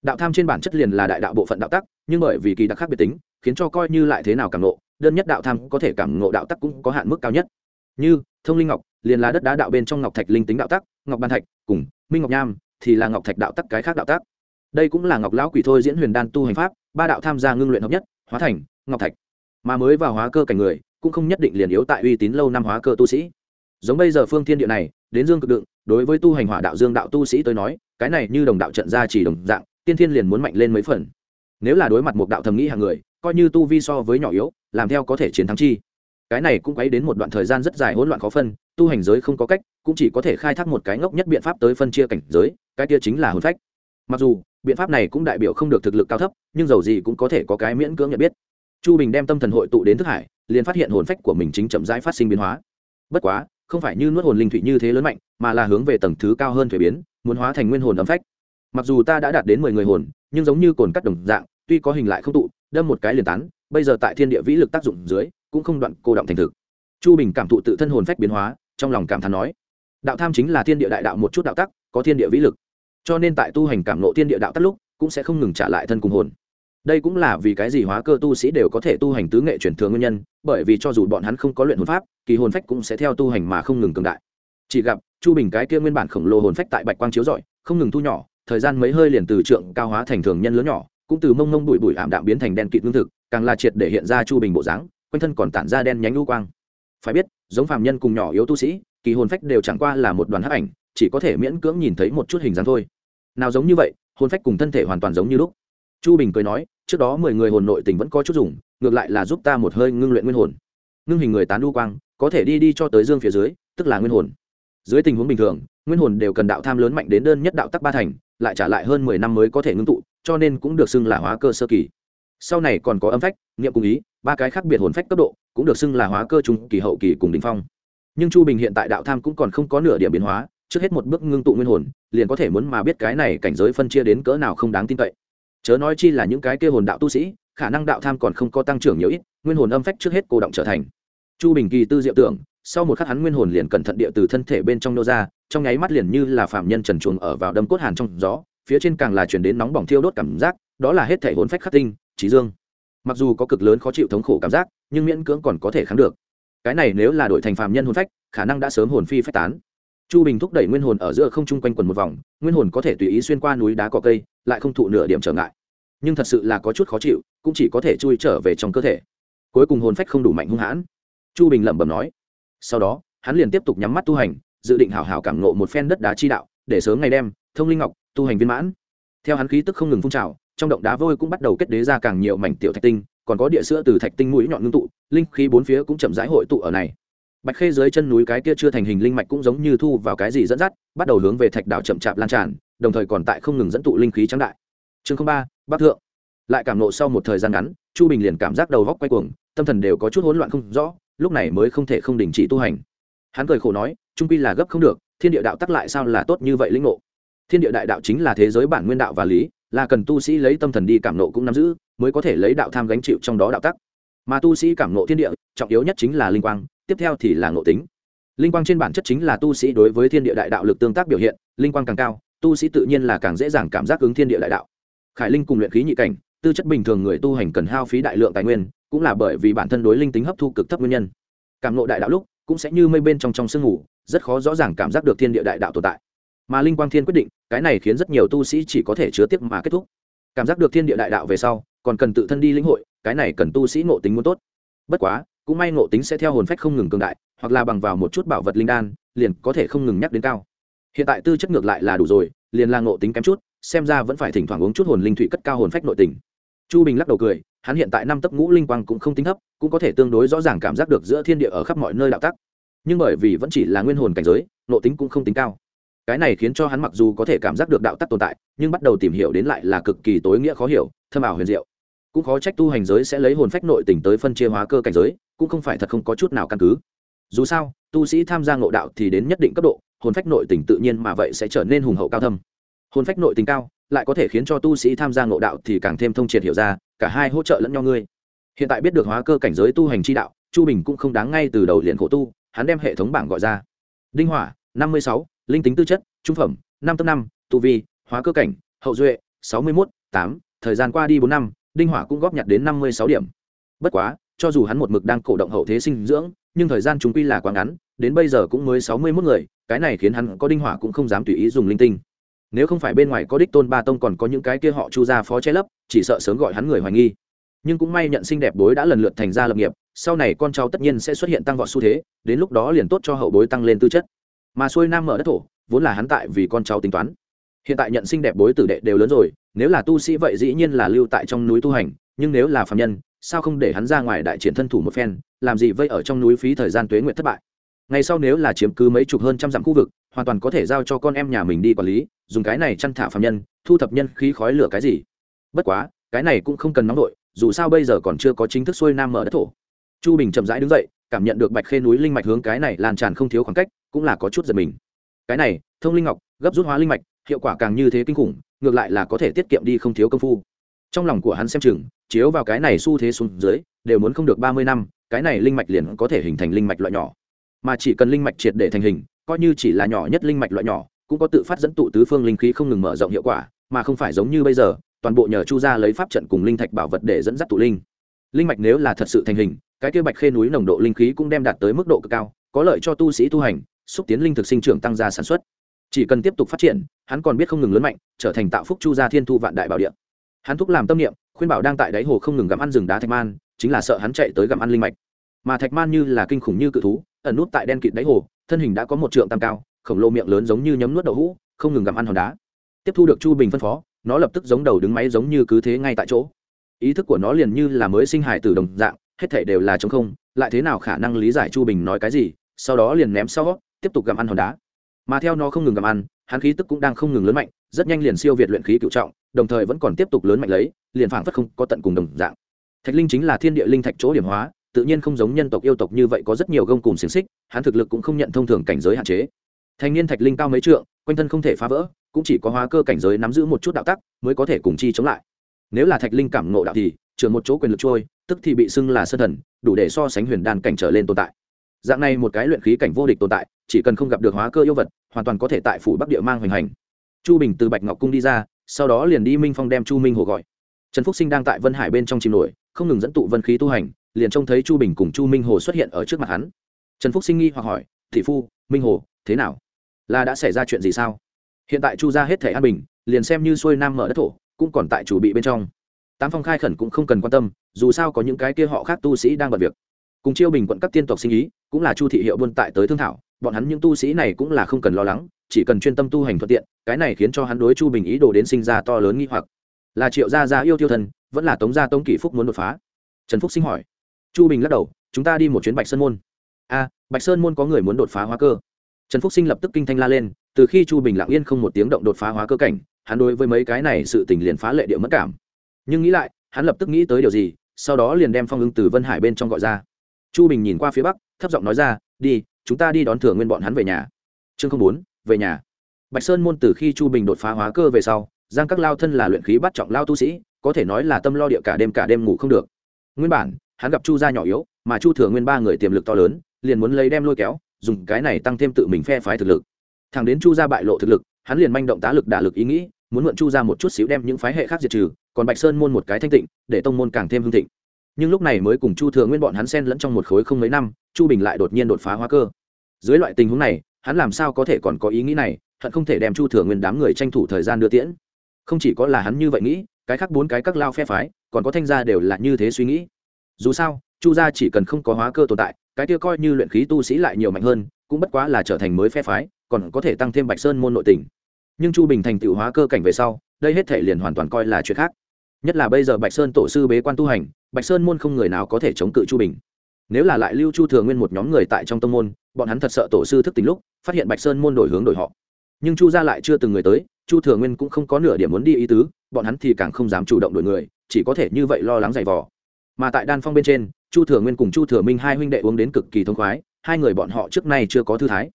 Đạo tham trên bản chất liền là đại đạo bộ phận đạo tắc, nhưng bởi vì kỳ đặc khác biệt tính, khiến cho coi như lại thế nào cảm nộ đơn nhất đạo tham có thể cảm ngộ đạo tắc cũng có hạn mức cao nhất. Như, thông linh ngọc, liền là đất đá đạo bên trong ngọc thạch linh tính đạo tắc, ngọc ban thạch, cùng, minh ngọc nham, thì là ngọc thạch đạo tắc cái khác đạo tắc. Đây cũng là ngọc lão quỷ thôi diễn huyền đan tu hành pháp, ba đạo tham gia ngưng luyện hợp nhất, hóa thành, ngọc thạch. Mà mới vào hóa cơ cảnh người, cũng không nhất định liền yếu tại uy tín lâu năm hóa cơ tu sĩ. Giống bây giờ phương thiên địa này, đến dương cực đựng đối với tu hành hỏa đạo dương đạo tu sĩ tôi nói, cái này như đồng đạo trận ra chỉ đồng dạng, tiên thiên liền muốn mạnh lên mấy phần. Nếu là đối mặt một đạo thầm nghĩ hàng người, coi như tu vi so với nhỏ yếu, làm theo có thể chiến thắng chi. Cái này cũng quấy đến một đoạn thời gian rất dài hỗn loạn khó phân, tu hành giới không có cách, cũng chỉ có thể khai thác một cái ngốc nhất biện pháp tới phân chia cảnh giới, cái kia chính là hồn phách. Mặc dù, biện pháp này cũng đại biểu không được thực lực cao thấp, nhưng dầu gì cũng có thể có cái miễn cưỡng nhận biết. Chu bình đem tâm thần hội tụ đến thức hải, liền phát hiện hồn phách của mình chính chậm rãi phát sinh biến hóa. Bất quá không phải như nuốt hồn linh thủy như thế lớn mạnh, mà là hướng về tầng thứ cao hơn thuế biến, muốn hóa thành nguyên hồn âm phách. Mặc dù ta đã đạt đến mười người hồn, nhưng giống như cồn cắt đồng dạng, tuy có hình lại không tụ, đâm một cái liền tán, bây giờ tại thiên địa vĩ lực tác dụng dưới, cũng không đoạn cô động thành thực. Chu bình cảm thụ tự thân hồn phách biến hóa, trong lòng cảm thán nói, đạo tham chính là thiên địa đại đạo một chút đạo tắc, có thiên địa vĩ lực. Cho nên tại tu hành cảm nộ thiên địa đạo tắc lúc, cũng sẽ không ngừng trả lại thân cùng hồn đây cũng là vì cái gì hóa cơ tu sĩ đều có thể tu hành tứ nghệ truyền thường nguyên nhân, bởi vì cho dù bọn hắn không có luyện hồn pháp, kỳ hồn phách cũng sẽ theo tu hành mà không ngừng cường đại. Chỉ gặp, chu bình cái kia nguyên bản khổng lồ hồn phách tại bạch quang chiếu rọi, không ngừng thu nhỏ, thời gian mấy hơi liền từ trượng cao hóa thành thường nhân lớn nhỏ, cũng từ mông mông bụi bụi ảm đạm biến thành đen kịt lương thực, càng là triệt để hiện ra chu bình bộ dáng, quanh thân còn tản ra đen nhánh lưu quang. Phải biết, giống phàm nhân cùng nhỏ yếu tu sĩ, kỳ hồn phách đều chẳng qua là một đoàn hắc ảnh, chỉ có thể miễn cưỡng nhìn thấy một chút hình dáng thôi. Nào giống như vậy, hồn phách cùng thân thể hoàn toàn giống như lúc chu bình cười nói, trước đó mười người hồn nội tình vẫn có chút dùng, ngược lại là giúp ta một hơi ngưng luyện nguyên hồn. Ngưng hình người tán đu quang, có thể đi đi cho tới dương phía dưới, tức là nguyên hồn. Dưới tình huống bình thường, nguyên hồn đều cần đạo tham lớn mạnh đến đơn nhất đạo tắc ba thành, lại trả lại hơn mười năm mới có thể ngưng tụ, cho nên cũng được xưng là hóa cơ sơ kỳ. Sau này còn có âm phách, niệm cùng ý, ba cái khác biệt hồn phách cấp độ, cũng được xưng là hóa cơ trung kỳ, hậu kỳ cùng đình phong. Nhưng chu bình hiện tại đạo tham cũng còn không có nửa điểm biến hóa, trước hết một bước ngưng tụ nguyên hồn, liền có thể muốn mà biết cái này cảnh giới phân chia đến cỡ nào không đáng tin cậy chớ nói chi là những cái kia hồn đạo tu sĩ, khả năng đạo tham còn không có tăng trưởng nhiều ít, nguyên hồn âm phách trước hết cô động trở thành. Chu bình kỳ tư diệu tưởng, sau một khắc hắn nguyên hồn liền cẩn thận địa từ thân thể bên trong nô ra, trong nháy mắt liền như là phạm nhân trần chuồng ở vào đâm cốt hàn trong gió, phía trên càng là chuyển đến nóng bỏng thiêu đốt cảm giác, đó là hết thể hồn phách khắc tinh, trí dương. Mặc dù có cực lớn khó chịu thống khổ cảm giác, nhưng miễn cưỡng còn có thể kháng được. Cái này nếu là đổi thành phạm nhân hồn phách, khả năng đã sớm hồn phi phách tán. Chu bình thúc đẩy nguyên hồn ở giữa không trung quanh quần một vòng, nguyên hồn có thể tùy ý xuyên qua núi đá cỏ cây lại không thụ nửa điểm trở ngại. Nhưng thật sự là có chút khó chịu, cũng chỉ có thể chui trở về trong cơ thể. Cuối cùng hồn phách không đủ mạnh hung hãn. Chu bình lẩm bẩm nói. Sau đó, hắn liền tiếp tục nhắm mắt tu hành, dự định hảo hảo cảm nộ một phen đất đá chi đạo, để sớm ngày đem thông linh ngọc tu hành viên mãn. Theo hắn khí tức không ngừng phun trào, trong động đá vôi cũng bắt đầu kết đế ra càng nhiều mảnh tiểu thạch tinh, còn có địa sữa từ thạch tinh mũi nhọn ngưng tụ, linh khí bốn phía cũng chậm rãi hội tụ ở này bạch khê dưới chân núi cái kia chưa thành hình linh mạch cũng giống như thu vào cái gì dẫn dắt, bắt đầu hướng về thạch đảo chậm chạp lan tràn, đồng thời còn tại không ngừng dẫn tụ linh khí trắng đại. Chương ba, bắc thượng. Lại cảm nộ sau một thời gian ngắn, chu bình liền cảm giác đầu góc quay cuồng, tâm thần đều có chút hỗn loạn không rõ, lúc này mới không thể không đình chỉ tu hành. Hắn cười khổ nói, trung pi là gấp không được, thiên địa đạo tắc lại sao là tốt như vậy linh ngộ? Thiên địa đại đạo chính là thế giới bản nguyên đạo và lý, là cần tu sĩ lấy tâm thần đi cảm nộ cũng nắm giữ, mới có thể lấy đạo tham gánh chịu trong đó đạo tắc. Mà tu sĩ cảm nộ thiên địa, trọng yếu nhất chính là linh quang tiếp theo thì là ngộ tính. Linh quang trên bản chất chính là tu sĩ đối với thiên địa đại đạo lực tương tác biểu hiện, linh quang càng cao, tu sĩ tự nhiên là càng dễ dàng cảm giác ứng thiên địa đại đạo. Khải linh cùng luyện khí nhị cảnh, tư chất bình thường người tu hành cần hao phí đại lượng tài nguyên, cũng là bởi vì bản thân đối linh tính hấp thu cực thấp nguyên nhân. Cảm nộ đại đạo lúc, cũng sẽ như mây bên trong trong sương ngủ rất khó rõ ràng cảm giác được thiên địa đại đạo tồn tại. Mà linh quang thiên quyết định, cái này khiến rất nhiều tu sĩ chỉ có thể chứa tiếp mà kết thúc. Cảm giác được thiên địa đại đạo về sau, còn cần tự thân đi lĩnh hội, cái này cần tu sĩ ngộ tính muốn tốt. Bất quá cũng may ngộ tính sẽ theo hồn phách không ngừng cường đại, hoặc là bằng vào một chút bảo vật linh đan, liền có thể không ngừng nhắc đến cao. Hiện tại tư chất ngược lại là đủ rồi, liền là ngộ tính kém chút, xem ra vẫn phải thỉnh thoảng uống chút hồn linh thủy cất cao hồn phách nội tình. Chu bình lắc đầu cười, hắn hiện tại năm tấc ngũ linh quang cũng không tính thấp, cũng có thể tương đối rõ ràng cảm giác được giữa thiên địa ở khắp mọi nơi đạo tắc. Nhưng bởi vì vẫn chỉ là nguyên hồn cảnh giới nộ tính cũng không tính cao. Cái này khiến cho hắn mặc dù có thể cảm giác được đạo tắc tồn tại, nhưng bắt đầu tìm hiểu đến lại là cực kỳ tối nghĩa khó hiểu, thâm ảo huyền diệu cũng khó trách tu hành giới sẽ lấy hồn phách nội tình tới phân chia hóa cơ cảnh giới, cũng không phải thật không có chút nào căn cứ. Dù sao, tu sĩ tham gia ngộ đạo thì đến nhất định cấp độ, hồn phách nội tình tự nhiên mà vậy sẽ trở nên hùng hậu cao thâm. Hồn phách nội tình cao, lại có thể khiến cho tu sĩ tham gia ngộ đạo thì càng thêm thông triệt hiểu ra, cả hai hỗ trợ lẫn nhau ngươi. Hiện tại biết được hóa cơ cảnh giới tu hành chi đạo, chu bình cũng không đáng ngay từ đầu liền khổ tu, hắn đem hệ thống bảng gọi ra. Đinh hỏa, năm mươi sáu, linh tính tư chất, trung phẩm, năm tâm năm, tu vi, hóa cơ cảnh, hậu duệ, sáu mươi một tám, thời gian qua đi bốn năm đinh hỏa cũng góp nhặt đến năm mươi sáu điểm. Bất quá, cho dù hắn một mực đang cổ động hậu thế sinh dưỡng, nhưng thời gian chúng quy là quá ngắn, đến bây giờ cũng mới sáu mươi mốt người, cái này khiến hắn có đinh hỏa cũng không dám tùy ý dùng linh tinh. Nếu không phải bên ngoài có đích tôn ba tông còn có những cái kia họ chu ra phó che lấp, chỉ sợ sớm gọi hắn người hoài nghi. Nhưng cũng may nhận sinh đẹp bối đã lần lượt thành ra lập nghiệp, sau này con cháu tất nhiên sẽ xuất hiện tăng vọt xu thế, đến lúc đó liền tốt cho hậu bối tăng lên tư chất. Mà xuôi nam mở đất thổ, vốn là hắn tại vì con cháu tính toán. Hiện tại nhận sinh đẹp bối tử đệ đều lớn rồi nếu là tu sĩ vậy dĩ nhiên là lưu tại trong núi tu hành, nhưng nếu là phạm nhân, sao không để hắn ra ngoài đại triển thân thủ một phen, làm gì vây ở trong núi phí thời gian tuế nguyện thất bại? Ngày sau nếu là chiếm cứ mấy chục hơn trăm dặm khu vực, hoàn toàn có thể giao cho con em nhà mình đi quản lý, dùng cái này chăn thả phạm nhân, thu thập nhân khí khói lửa cái gì? Bất quá, cái này cũng không cần nóng đội dù sao bây giờ còn chưa có chính thức xuôi nam mở đất thổ. Chu bình chậm rãi đứng dậy, cảm nhận được bạch khê núi linh mạch hướng cái này lan tràn không thiếu khoảng cách, cũng là có chút giật mình. Cái này, thông linh ngọc, gấp rút hóa linh mạch, hiệu quả càng như thế kinh khủng ngược lại là có thể tiết kiệm đi không thiếu công phu. Trong lòng của hắn xem chừng, chiếu vào cái này xu thế xuống dưới, đều muốn không được ba mươi năm, cái này linh mạch liền có thể hình thành linh mạch loại nhỏ. Mà chỉ cần linh mạch triệt để thành hình, coi như chỉ là nhỏ nhất linh mạch loại nhỏ, cũng có tự phát dẫn tụ tứ phương linh khí không ngừng mở rộng hiệu quả, mà không phải giống như bây giờ, toàn bộ nhờ chu gia lấy pháp trận cùng linh thạch bảo vật để dẫn dắt tụ linh. Linh mạch nếu là thật sự thành hình, cái kia bạch khê núi nồng độ linh khí cũng đem đạt tới mức độ cực cao, có lợi cho tu sĩ tu hành, xúc tiến linh thực sinh trưởng tăng gia sản xuất chỉ cần tiếp tục phát triển, hắn còn biết không ngừng lớn mạnh, trở thành tạo phúc chu gia thiên thu vạn đại bảo địa. Hắn thúc làm tâm niệm, khuyên bảo đang tại đáy hồ không ngừng gặm ăn rừng đá thạch man, chính là sợ hắn chạy tới gặm ăn linh mạch. Mà thạch man như là kinh khủng như cự thú, ẩn nút tại đen kịt đáy hồ, thân hình đã có một trượng tam cao, khổng lồ miệng lớn giống như nhấm nuốt đậu hũ, không ngừng gặm ăn hòn đá. Tiếp thu được chu bình phân phó, nó lập tức giống đầu đứng máy giống như cứ thế ngay tại chỗ. Ý thức của nó liền như là mới sinh hải từ đồng dạng, hết thể đều là chống không, lại thế nào khả năng lý giải chu bình nói cái gì, sau đó liền ném sau, tiếp tục gặm ăn hòn đá mà theo nó không ngừng gặm ăn, hắn khí tức cũng đang không ngừng lớn mạnh, rất nhanh liền siêu việt luyện khí cựu trọng, đồng thời vẫn còn tiếp tục lớn mạnh lấy, liền phảng phất không có tận cùng đồng dạng. Thạch linh chính là thiên địa linh thạch chỗ điểm hóa, tự nhiên không giống nhân tộc yêu tộc như vậy có rất nhiều gông cùng xiềng xích, hắn thực lực cũng không nhận thông thường cảnh giới hạn chế. Thành niên thạch linh cao mấy trượng, quanh thân không thể phá vỡ, cũng chỉ có hóa cơ cảnh giới nắm giữ một chút đạo tắc mới có thể cùng chi chống lại. Nếu là thạch linh cảm ngộ đạo thì trường một chỗ quyền lực trôi, tức thì bị xưng là sơ thần, đủ để so sánh huyền đan cảnh trở lên tồn tại dạng này một cái luyện khí cảnh vô địch tồn tại, chỉ cần không gặp được hóa cơ yêu vật, hoàn toàn có thể tại phủ bắc địa mang hoành hành. Chu bình từ bạch ngọc cung đi ra, sau đó liền đi minh phong đem chu minh hồ gọi. Trần phúc sinh đang tại vân hải bên trong chìm nổi, không ngừng dẫn tụ vân khí tu hành, liền trông thấy chu bình cùng chu minh hồ xuất hiện ở trước mặt hắn. Trần phúc sinh nghi hoặc hỏi, thị phu, minh hồ, thế nào? Là đã xảy ra chuyện gì sao? Hiện tại chu ra hết thể an bình, liền xem như xuôi nam mở đất thổ, cũng còn tại chủ bị bên trong. Tám phong khai khẩn cũng không cần quan tâm, dù sao có những cái kia họ khác tu sĩ đang bật việc cùng chiêu bình quận các tiên tộc sinh ý, cũng là chu thị hiệu buôn tại tới thương thảo, bọn hắn những tu sĩ này cũng là không cần lo lắng, chỉ cần chuyên tâm tu hành thuận tiện, cái này khiến cho hắn đối chu bình ý đồ đến sinh ra to lớn nghi hoặc. Là triệu gia gia yêu tiêu thần, vẫn là tống gia tống kỷ phúc muốn đột phá? Trần phúc sinh hỏi. Chu bình lắc đầu, chúng ta đi một chuyến bạch sơn môn. A, bạch sơn môn có người muốn đột phá hóa cơ? Trần phúc sinh lập tức kinh thanh la lên, từ khi chu bình lặng yên không một tiếng động đột phá hóa cơ cảnh, hắn đối với mấy cái này sự tình liền phá lệ điệu mất cảm. Nhưng nghĩ lại, hắn lập tức nghĩ tới điều gì, sau đó liền đem phong ưng từ vân hải bên trong gọi ra chu bình nhìn qua phía bắc, thấp giọng nói ra, đi, chúng ta đi đón thừa nguyên bọn hắn về nhà. Chương không bốn, về nhà. Bạch sơn môn từ khi chu bình đột phá hóa cơ về sau, giang các lao thân là luyện khí bắt trọng lao tu sĩ, có thể nói là tâm lo địa cả đêm cả đêm ngủ không được. Nguyên bản, hắn gặp chu gia nhỏ yếu, mà chu thừa nguyên ba người tiềm lực to lớn, liền muốn lấy đem lôi kéo, dùng cái này tăng thêm tự mình phe phái thực lực. Thằng đến chu gia bại lộ thực lực, hắn liền manh động tá lực đả lực ý nghĩ, muốn mượn chu ra một chút xíu đem những phái hệ khác diệt trừ, còn bạch sơn môn một cái thanh tịnh, để tông môn càng thêm hương thịnh nhưng lúc này mới cùng chu thừa nguyên bọn hắn xen lẫn trong một khối không mấy năm, chu bình lại đột nhiên đột phá hóa cơ. Dưới loại tình huống này, hắn làm sao có thể còn có ý nghĩ này, hận không thể đem chu thừa nguyên đám người tranh thủ thời gian đưa tiễn. Không chỉ có là hắn như vậy nghĩ, cái khác bốn cái các lao phe phái, còn có thanh gia đều là như thế suy nghĩ. Dù sao, chu gia chỉ cần không có hóa cơ tồn tại, cái kia coi như luyện khí tu sĩ lại nhiều mạnh hơn, cũng bất quá là trở thành mới phe phái, còn có thể tăng thêm bạch sơn môn nội tình. Nhưng chu bình thành tựu hóa cơ cảnh về sau, đây hết thể liền hoàn toàn coi là chuyện khác nhất là bây giờ bạch sơn tổ sư bế quan tu hành, bạch sơn môn không người nào có thể chống cự chu bình. Nếu là lại lưu chu thừa nguyên một nhóm người tại trong tông môn, bọn hắn thật sợ tổ sư thức tính lúc, phát hiện bạch sơn môn đổi hướng đổi họ. Nhưng chu gia lại chưa từng người tới, chu thừa nguyên cũng không có nửa điểm muốn đi ý tứ, bọn hắn thì càng không dám chủ động đổi người, chỉ có thể như vậy lo lắng giày vò. Mà tại đan phong bên trên, chu thừa nguyên cùng chu thừa minh hai huynh đệ uống đến cực kỳ thông khoái, hai người bọn họ trước nay chưa có thư thái.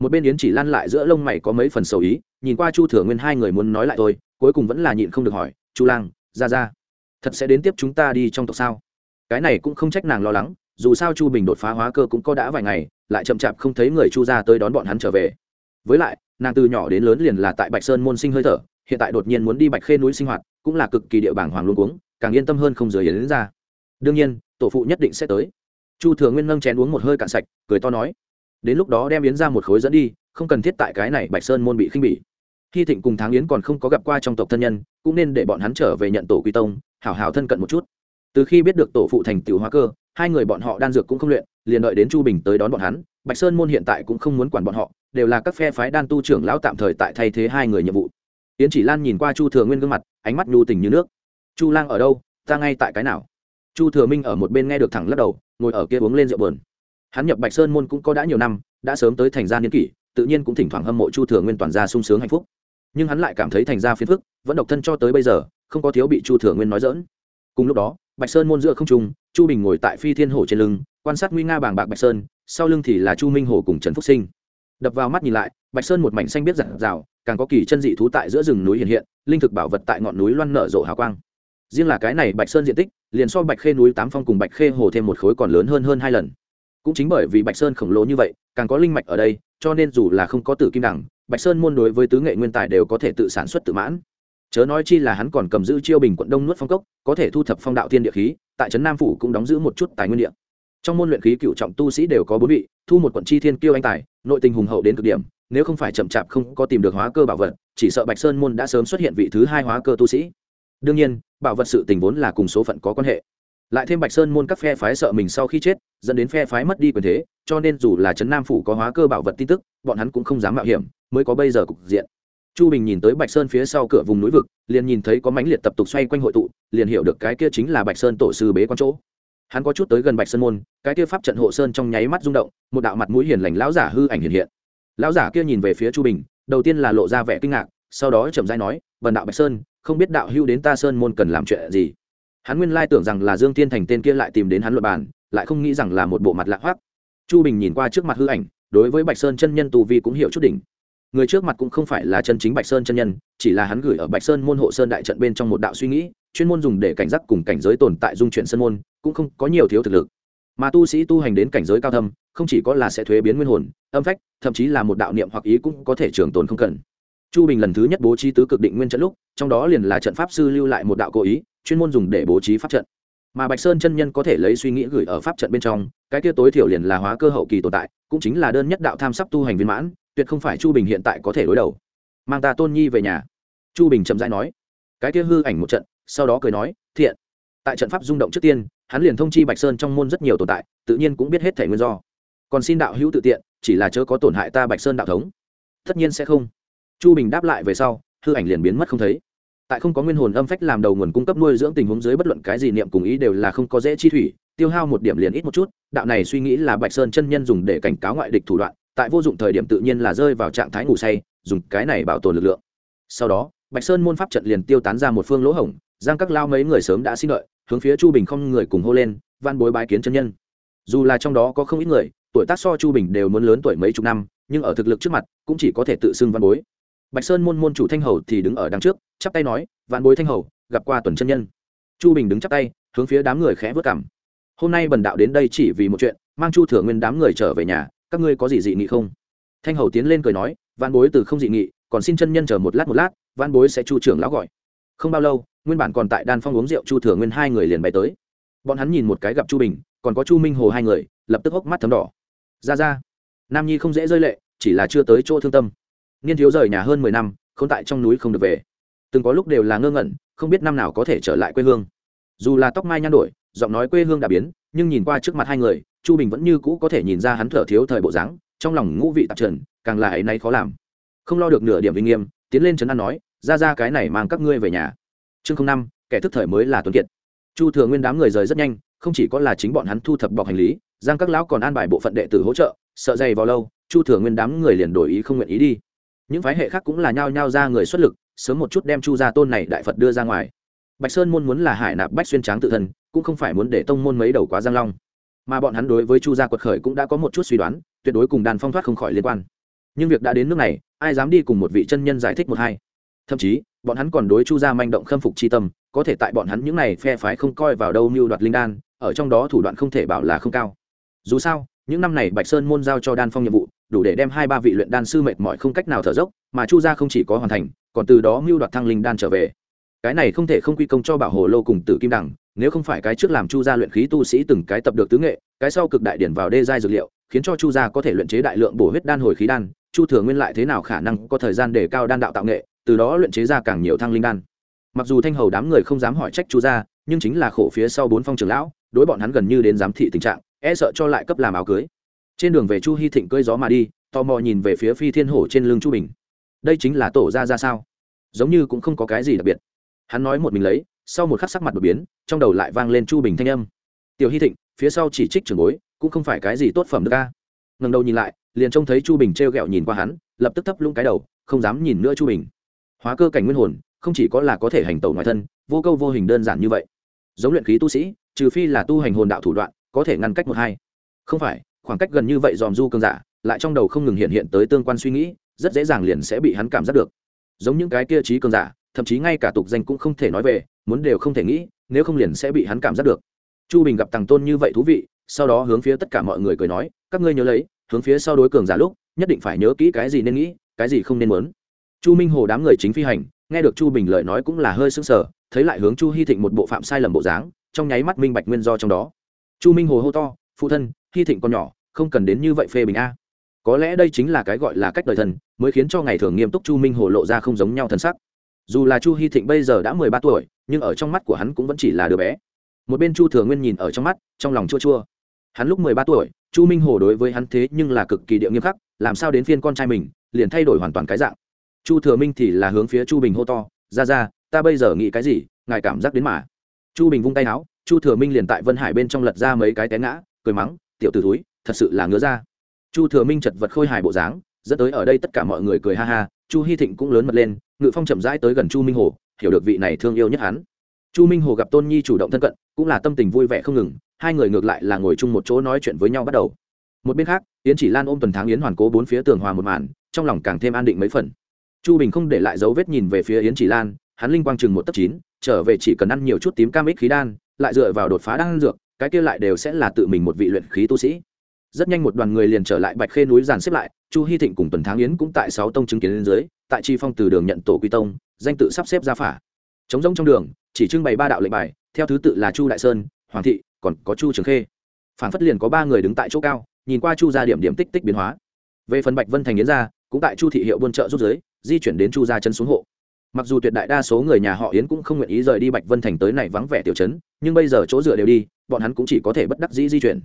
Một bên yến chỉ lan lại giữa lông mày có mấy phần sầu ý, nhìn qua chu thừa nguyên hai người muốn nói lại tôi cuối cùng vẫn là nhịn không được hỏi, chu lang ra ra, thật sẽ đến tiếp chúng ta đi trong tộc sao? Cái này cũng không trách nàng lo lắng, dù sao chu bình đột phá hóa cơ cũng có đã vài ngày, lại chậm chạp không thấy người chu ra tới đón bọn hắn trở về. Với lại, nàng từ nhỏ đến lớn liền là tại bạch sơn môn sinh hơi thở, hiện tại đột nhiên muốn đi bạch khê núi sinh hoạt, cũng là cực kỳ địa bảng hoàng luôn cuống, càng yên tâm hơn không rời yến ra. Đương nhiên, tổ phụ nhất định sẽ tới. Chu thừa nguyên nâng chén uống một hơi cạn sạch, cười to nói, đến lúc đó đem yến ra một khối dẫn đi, không cần thiết tại cái này bạch sơn môn bị khinh bỉ khi thịnh cùng tháng yến còn không có gặp qua trong tộc thân nhân, cũng nên để bọn hắn trở về nhận tổ quy tông, hảo hảo thân cận một chút. Từ khi biết được tổ phụ thành tiểu hóa cơ, hai người bọn họ đan dược cũng không luyện, liền đợi đến chu bình tới đón bọn hắn. Bạch sơn môn hiện tại cũng không muốn quản bọn họ, đều là các phe phái đan tu trưởng lão tạm thời tại thay thế hai người nhiệm vụ. Yến chỉ lan nhìn qua chu thừa nguyên gương mặt, ánh mắt nhu tình như nước. Chu lang ở đâu? Ta ngay tại cái nào? Chu thừa minh ở một bên nghe được thẳng lắc đầu, ngồi ở kia uống lên rượu bờn hắn nhập bạch sơn môn cũng có đã nhiều năm, đã sớm tới thành gia niên kỷ, tự nhiên cũng thỉnh thoảng hâm mộ chu thừa nguyên toàn gia sung sướng hạnh phúc nhưng hắn lại cảm thấy thành ra phiền phức, vẫn độc thân cho tới bây giờ, không có thiếu bị chu thừa nguyên nói dỡn cùng lúc đó, bạch sơn môn giữa không trung, chu bình ngồi tại phi thiên hổ trên lưng, quan sát nguy nga bàng bạc bạch sơn, sau lưng thì là chu minh hổ cùng trần phúc sinh. Đập vào mắt nhìn lại, bạch sơn một mảnh xanh biết rạng rào, càng có kỳ chân dị thú tại giữa rừng núi hiện hiện, linh thực bảo vật tại ngọn núi loan nở rộ hào quang. Riêng là cái này bạch sơn diện tích, liền so bạch khê núi tám phong cùng bạch khê hồ thêm một khối còn lớn hơn hơn hai lần. Cũng chính bởi vì bạch sơn khổng lồ như vậy, càng có linh mạch ở đây, cho nên dù là không có tử kim đẳng bạch sơn môn đối với tứ nghệ nguyên tài đều có thể tự sản xuất tự mãn. Chớ nói chi là hắn còn cầm giữ chiêu bình quận đông nuốt phong cốc, có thể thu thập phong đạo thiên địa khí, tại trấn nam phủ cũng đóng giữ một chút tài nguyên địa. Trong môn luyện khí cựu trọng tu sĩ đều có bốn vị, thu một quận chi thiên kiêu anh tài, nội tình hùng hậu đến cực điểm, nếu không phải chậm chạp không có tìm được hóa cơ bảo vật, chỉ sợ bạch sơn môn đã sớm xuất hiện vị thứ hai hóa cơ tu sĩ. Đương nhiên, bảo vật sự tình vốn là cùng số phận có quan hệ. Lại thêm bạch sơn môn các phe phái sợ mình sau khi chết, dẫn đến phe phái mất đi quyền thế, cho nên dù là trấn nam phủ có hóa cơ bảo vật tin tức, bọn hắn cũng không dám mạo hiểm mới có bây giờ cục diện. Chu bình nhìn tới bạch sơn phía sau cửa vùng núi vực, liền nhìn thấy có mãnh liệt tập tục xoay quanh hội tụ, liền hiểu được cái kia chính là bạch sơn tổ sư bế con chỗ. Hắn có chút tới gần bạch sơn môn, cái kia pháp trận hộ sơn trong nháy mắt rung động, một đạo mặt mũi hiền lành lão giả hư ảnh hiện hiện. Lão giả kia nhìn về phía chu bình, đầu tiên là lộ ra vẻ kinh ngạc, sau đó chậm rãi nói vần đạo bạch sơn, không biết đạo hưu đến ta sơn môn cần làm chuyện gì? Hắn nguyên lai tưởng rằng là dương tiên thành tên kia lại tìm đến hắn luật bàn, lại không nghĩ rằng là một bộ mặt lạ hoắc. Chu bình nhìn qua trước mặt hư ảnh, đối với bạch sơn chân nhân tù vi cũng hiểu chút đỉnh người trước mặt cũng không phải là chân chính bạch sơn chân nhân, chỉ là hắn gửi ở bạch sơn môn hộ sơn đại trận bên trong một đạo suy nghĩ, chuyên môn dùng để cảnh giác cùng cảnh giới tồn tại dung chuyển sơn môn, cũng không có nhiều thiếu thực lực. Mà tu sĩ tu hành đến cảnh giới cao thâm, không chỉ có là sẽ thuế biến nguyên hồn, âm phách, thậm chí là một đạo niệm hoặc ý cũng có thể trường tồn không cần. Chu bình lần thứ nhất bố trí tứ cực định nguyên trận lúc, trong đó liền là trận pháp sư lưu lại một đạo cố ý, chuyên môn dùng để bố trí pháp trận. Mà bạch sơn chân nhân có thể lấy suy nghĩ gửi ở pháp trận bên trong, cái kia tối thiểu liền là hóa cơ hậu kỳ tồn tại, cũng chính là đơn nhất đạo tham sắp tu hành viên mãn tuyệt không phải chu bình hiện tại có thể đối đầu. Mang ta tôn nhi về nhà. Chu bình chậm rãi nói. Cái kia hư ảnh một trận, sau đó cười nói, thiện. Tại trận pháp rung động trước tiên, hắn liền thông chi bạch sơn trong môn rất nhiều tồn tại, tự nhiên cũng biết hết thể nguyên do. Còn xin đạo hữu tự tiện, chỉ là chớ có tổn hại ta bạch sơn đạo thống. Tất nhiên sẽ không. Chu bình đáp lại về sau, hư ảnh liền biến mất không thấy. Tại không có nguyên hồn âm phách làm đầu nguồn cung cấp nuôi dưỡng tình huống dưới bất luận cái gì niệm cùng ý đều là không có dễ chi thủy, tiêu hao một điểm liền ít một chút, đạo này suy nghĩ là bạch sơn chân nhân dùng để cảnh cáo ngoại địch thủ đoạn tại vô dụng thời điểm tự nhiên là rơi vào trạng thái ngủ say, dùng cái này bảo tồn lực lượng. Sau đó, bạch sơn môn pháp trận liền tiêu tán ra một phương lỗ hổng, giang các lao mấy người sớm đã xin lợi hướng phía chu bình không người cùng hô lên van bối bái kiến chân nhân. Dù là trong đó có không ít người, tuổi tác so chu bình đều muốn lớn tuổi mấy chục năm, nhưng ở thực lực trước mặt, cũng chỉ có thể tự xưng văn bối. Bạch sơn môn môn chủ thanh hầu thì đứng ở đằng trước, chắp tay nói, vạn bối thanh hầu, gặp qua tuần chân nhân. Chu bình đứng chắp tay, hướng phía đám người khẽ vớt cảm hôm nay bần đạo đến đây chỉ vì một chuyện, mang chu thừa nguyên đám người trở về nhà các ngươi có gì dị nghị không? Thanh hầu tiến lên cười nói văn bối từ không dị nghị, còn xin chân nhân chờ một lát một lát văn bối sẽ chu trưởng lão gọi. Không bao lâu, nguyên bản còn tại đan phong uống rượu chu thừa nguyên hai người liền bay tới. Bọn hắn nhìn một cái gặp chu bình, còn có chu minh hồ hai người, lập tức hốc mắt thấm đỏ. Ra ra, nam nhi không dễ rơi lệ, chỉ là chưa tới chỗ thương tâm. Niên thiếu rời nhà hơn mười năm không tại trong núi không được về. Từng có lúc đều là ngơ ngẩn, không biết năm nào có thể trở lại quê hương. Dù là tóc mai nhan đổi, giọng nói quê hương đã biến, nhưng nhìn qua trước mặt hai người chu bình vẫn như cũ có thể nhìn ra hắn thở thiếu thời bộ dáng, trong lòng ngũ vị tạp trần, càng là ấy nay khó làm. Không lo được nửa điểm vinh nghiêm, tiến lên trấn an nói, ra ra cái này mang các ngươi về nhà. Chương năm, kẻ thức thời mới là tuấn kiệt. Chu thừa nguyên đám người rời rất nhanh, không chỉ có là chính bọn hắn thu thập bọc hành lý, giang các lão còn an bài bộ phận đệ tử hỗ trợ, sợ dày vào lâu, chu thừa nguyên đám người liền đổi ý không nguyện ý đi. Những phái hệ khác cũng là nhao nhao ra người xuất lực, sớm một chút đem chu gia tôn này đại phật đưa ra ngoài. Bạch sơn môn muốn là hải nạp bách xuyên tráng tự thân, cũng không phải muốn để tông môn mấy đầu quá giang long mà bọn hắn đối với chu gia quật khởi cũng đã có một chút suy đoán, tuyệt đối cùng đàn phong thoát không khỏi liên quan. Nhưng việc đã đến nước này, ai dám đi cùng một vị chân nhân giải thích một hai? Thậm chí, bọn hắn còn đối chu gia manh động khâm phục c tâm, có thể tại bọn hắn những này phe phái không coi vào đâu mưu đoạt linh đan, ở trong đó thủ đoạn không thể bảo là không cao. Dù sao, những năm này bạch sơn môn giao cho đan phong nhiệm vụ, đủ để đem hai ba vị luyện đan sư mệt mỏi không cách nào thở dốc, mà chu gia không chỉ có hoàn thành, còn từ đó mưu đoạt thăng linh đan trở về cái này không thể không quy công cho bảo hồ lô cùng tử kim đẳng nếu không phải cái trước làm chu gia luyện khí tu sĩ từng cái tập được tứ nghệ, cái sau cực đại điển vào đê giai dược liệu, khiến cho chu gia có thể luyện chế đại lượng bổ huyết đan hồi khí đan, chu thừa nguyên lại thế nào khả năng có thời gian để cao đan đạo tạo nghệ, từ đó luyện chế ra càng nhiều thăng linh đan. Mặc dù thanh hầu đám người không dám hỏi trách chu gia, nhưng chính là khổ phía sau bốn phong trường lão, đối bọn hắn gần như đến giám thị tình trạng e sợ cho lại cấp làm áo cưới. Trên đường về chu hy thịnh cưỡi gió mà đi, tò mò nhìn về phía phi thiên hổ trên lưng chu bình. Đây chính là tổ gia ra sao? Giống như cũng không có cái gì đặc biệt hắn nói một mình lấy, sau một khắc sắc mặt đột biến, trong đầu lại vang lên chu bình thanh âm. Tiểu hy thịnh, phía sau chỉ trích trường bối, cũng không phải cái gì tốt phẩm được ca ngần đầu nhìn lại, liền trông thấy chu bình t r e o g ẹ o nhìn qua hắn, lập tức thấp lũng cái đầu, không dám nhìn nữa chu bình. Hóa cơ cảnh nguyên hồn, không chỉ có là có thể hành tẩu ngoài thân, vô câu vô hình đơn giản như vậy. Giống luyện khí tu sĩ, trừ phi là tu hành hồn đạo thủ đoạn, có thể ngăn cách một hai. Không phải, khoảng cách gần như vậy dòm du cơn giả, lại trong đầu không ngừng hiện hiện tới tương quan suy nghĩ, rất dễ dàng liền sẽ bị hắn cảm giác được. Giống những cái kia trí cường giả thậm chí ngay cả tục danh cũng không thể nói về, muốn đều không thể nghĩ, nếu không liền sẽ bị hắn cảm giác được. Chu bình gặp tàng tôn như vậy thú vị, sau đó hướng phía tất cả mọi người cười nói, các ngươi nhớ lấy, hướng phía sau đối cường giả lúc, nhất định phải nhớ kỹ cái gì nên nghĩ, cái gì không nên muốn. Chu minh hồ đám người chính phi hành, nghe được chu bình lời nói cũng là hơi sững sờ, thấy lại hướng chu hy thịnh một bộ phạm sai lầm bộ dáng, trong nháy mắt minh bạch nguyên do trong đó. Chu minh hồ hô to, phụ thân hy thịnh con nhỏ, không cần đến như vậy phê bình a. Có lẽ đây chính là cái gọi là cách đời thần, mới khiến cho ngày thường nghiêm túc chu minh hồ lộ ra không giống nhau thân sắc dù là chu hy thịnh bây giờ đã mười ba tuổi, nhưng ở trong mắt của hắn cũng vẫn chỉ là đứa bé. Một bên chu thừa nguyên nhìn ở trong mắt, trong lòng chua chua. Hắn lúc mười ba tuổi, chu minh hồ đối với hắn thế nhưng là cực kỳ địa nghiêm khắc, làm sao đến phiên con trai mình, liền thay đổi hoàn toàn cái dạng. Chu thừa minh thì là hướng phía chu bình hô to, ra ra, ta bây giờ nghĩ cái gì, ngài cảm giác đến mà. Chu bình vung tay áo, chu thừa minh liền tại vân hải bên trong lật ra mấy cái té ngã, cười mắng, tiểu t ử túi thật sự là ngứa ra chu thừa minh chật vật khôi hài bộ dáng, dẫn tới ở đây tất cả mọi người cười ha ha chu hy thịnh cũng lớn mật lên, ngự phong chậm rãi tới gần chu minh hồ, hiểu được vị này thương yêu nhất hắn. Chu minh hồ gặp tôn nhi chủ động thân cận, cũng là tâm tình vui vẻ không ngừng, hai người ngược lại là ngồi chung một chỗ nói chuyện với nhau bắt đầu. Một bên khác, yến chỉ lan ôm tuần tháng yến hoàn cố bốn phía tường hòa một màn, trong lòng càng thêm an định mấy phần. Chu bình không để lại dấu vết nhìn về phía yến chỉ lan, hắn linh quang chừng một tấc chín, trở về chỉ cần ăn nhiều chút tím cam ích khí đan, lại dựa vào đột phá đan dược, cái kia lại đều sẽ là tự mình một vị luyện khí tu sĩ rất nhanh một đoàn người liền trở lại bạch khê núi giàn xếp lại, chu hy thịnh cùng tuần tháng yến cũng tại sáu tông chứng kiến lên dưới, tại tri phong từ đường nhận tổ quy tông, danh tự sắp xếp ra phả. Chống rỗng trong đường, chỉ trưng bày ba đạo lệnh bài, theo thứ tự là chu đại sơn, hoàng thị, còn có chu trường khê. Phản phất liền có ba người đứng tại chỗ cao, nhìn qua chu ra điểm điểm tích tích biến hóa. Về phần bạch vân thành yến ra cũng tại chu thị hiệu buôn trợ rút giới di chuyển đến chu ra chân xuống hộ. Mặc dù tuyệt đại đa số người nhà họ yến cũng không nguyện ý rời đi bạch vân thành tới này vắng vẻ tiểu trấn, nhưng bây giờ chỗ dựa đều đi, bọn hắn cũng chỉ có thể bất đắc dĩ di chuyển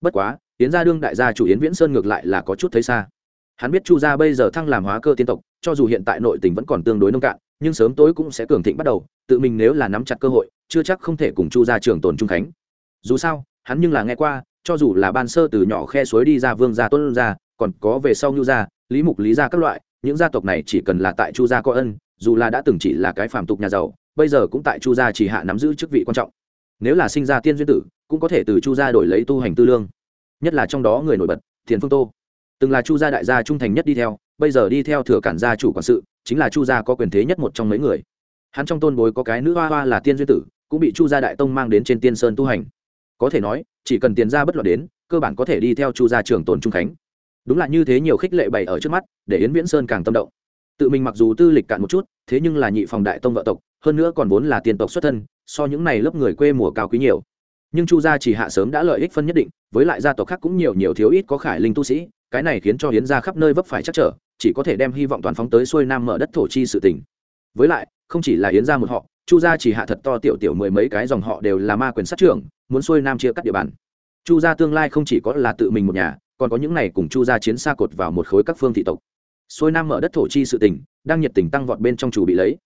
bất quá, yến gia đương đại gia chủ yến viễn sơn ngược lại là có chút thấy xa. Hắn biết chu gia bây giờ thăng làm hóa cơ tiên tộc, cho dù hiện tại nội tình vẫn còn tương đối nông cạn, nhưng sớm tối cũng sẽ cường thịnh bắt đầu, tự mình nếu là nắm chặt cơ hội, chưa chắc không thể cùng chu gia trường tồn trung khánh. Dù sao, hắn nhưng là nghe qua, cho dù là ban sơ từ nhỏ khe suối đi ra vương gia tuân gia, còn có về sau nhu gia, lý mục lý gia các loại, những gia tộc này chỉ cần là tại chu gia có ân, dù là đã từng chỉ là cái phàm tục nhà giàu, bây giờ cũng tại chu gia chỉ hạ nắm giữ chức vị quan trọng. Nếu là sinh ra tiên duyên tử cũng có thể từ chu gia đổi lấy tu hành tư lương. Nhất là trong đó người nổi bật, thiền phương tô. Từng là chu gia đại gia trung thành nhất đi theo, bây giờ đi theo thừa cản gia chủ quản sự, chính là chu gia có quyền thế nhất một trong mấy người. Hắn trong tôn bối có cái nữ hoa hoa là tiên duyên tử, cũng bị chu gia đại tông mang đến trên tiên sơn tu hành. Có thể nói, chỉ cần tiền ra bất luận đến, cơ bản có thể đi theo chu gia trường tồn trung khánh. Đúng là như thế nhiều khích lệ bày ở trước mắt, để yến viễn sơn càng tâm động. Tự mình mặc dù tư lịch cạn một chút, thế nhưng là nhị phòng đại tông vợ tộc, hơn nữa còn vốn là tiền tộc xuất thân, so những này lớp người quê mùa cao quý nhiều nhưng chu gia chỉ hạ sớm đã lợi ích phân nhất định, với lại gia tộc khác cũng nhiều nhiều thiếu ít có khải linh tu sĩ, cái này khiến cho hiến gia khắp nơi vấp phải chắc trở, chỉ có thể đem hy vọng toàn phóng tới xuôi nam mở đất thổ chi sự tình. Với lại, không chỉ là hiến gia một họ, chu gia chỉ hạ thật to tiểu tiểu mười mấy cái dòng họ đều là ma quyền sát trưởng, muốn xuôi nam chia cắt địa bàn. Chu gia tương lai không chỉ có là tự mình một nhà, còn có những này cùng chu gia chiến xa cột vào một khối các phương thị tộc. Xuôi nam mở đất thổ chi sự tình, đang nhiệt tình tăng vọt bên trong chủ bị lấy.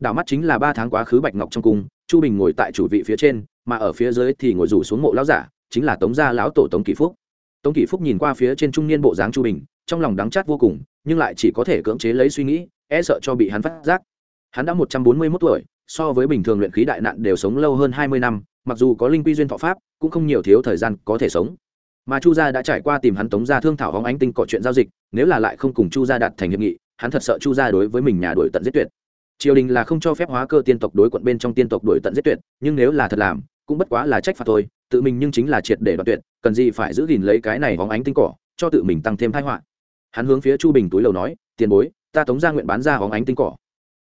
Đảo mắt chính là ba tháng quá khứ bạch ngọc trong cung chu bình ngồi tại chủ vị phía trên, mà ở phía dưới thì ngồi rủ xuống mộ lão giả, chính là tống gia lão tổ tống kỷ phúc. Tống kỷ phúc nhìn qua phía trên trung niên bộ dáng chu bình, trong lòng đắng chát vô cùng, nhưng lại chỉ có thể cưỡng chế lấy suy nghĩ e sợ cho bị hắn phát giác. Hắn đã một trăm bốn mươi mốt tuổi, so với bình thường luyện khí đại nạn đều sống lâu hơn hai mươi năm, mặc dù có linh quy duyên thọ pháp, cũng không nhiều thiếu thời gian có thể sống. Mà chu gia đã trải qua tìm hắn tống gia thương thảo hóng ánh tinh cọ chuyện giao dịch, nếu là lại không cùng chu gia đạt thành hiệp nghị, hắn thật sợ chu gia đối với mình nhà đổi tận giết tuyệt triều đình là không cho phép hóa cơ tiên tộc đối quận bên trong tiên tộc đổi tận giết tuyệt, nhưng nếu là thật làm, cũng bất quá là trách phạt thôi, tự mình nhưng chính là triệt để đoạt tuyệt, cần gì phải giữ gìn lấy cái này hóng ánh tinh cỏ, cho tự mình tăng thêm thái họa. Hắn hướng phía chu bình túi lầu nói, tiền bối, ta tống ra nguyện bán ra hóng ánh tinh cỏ.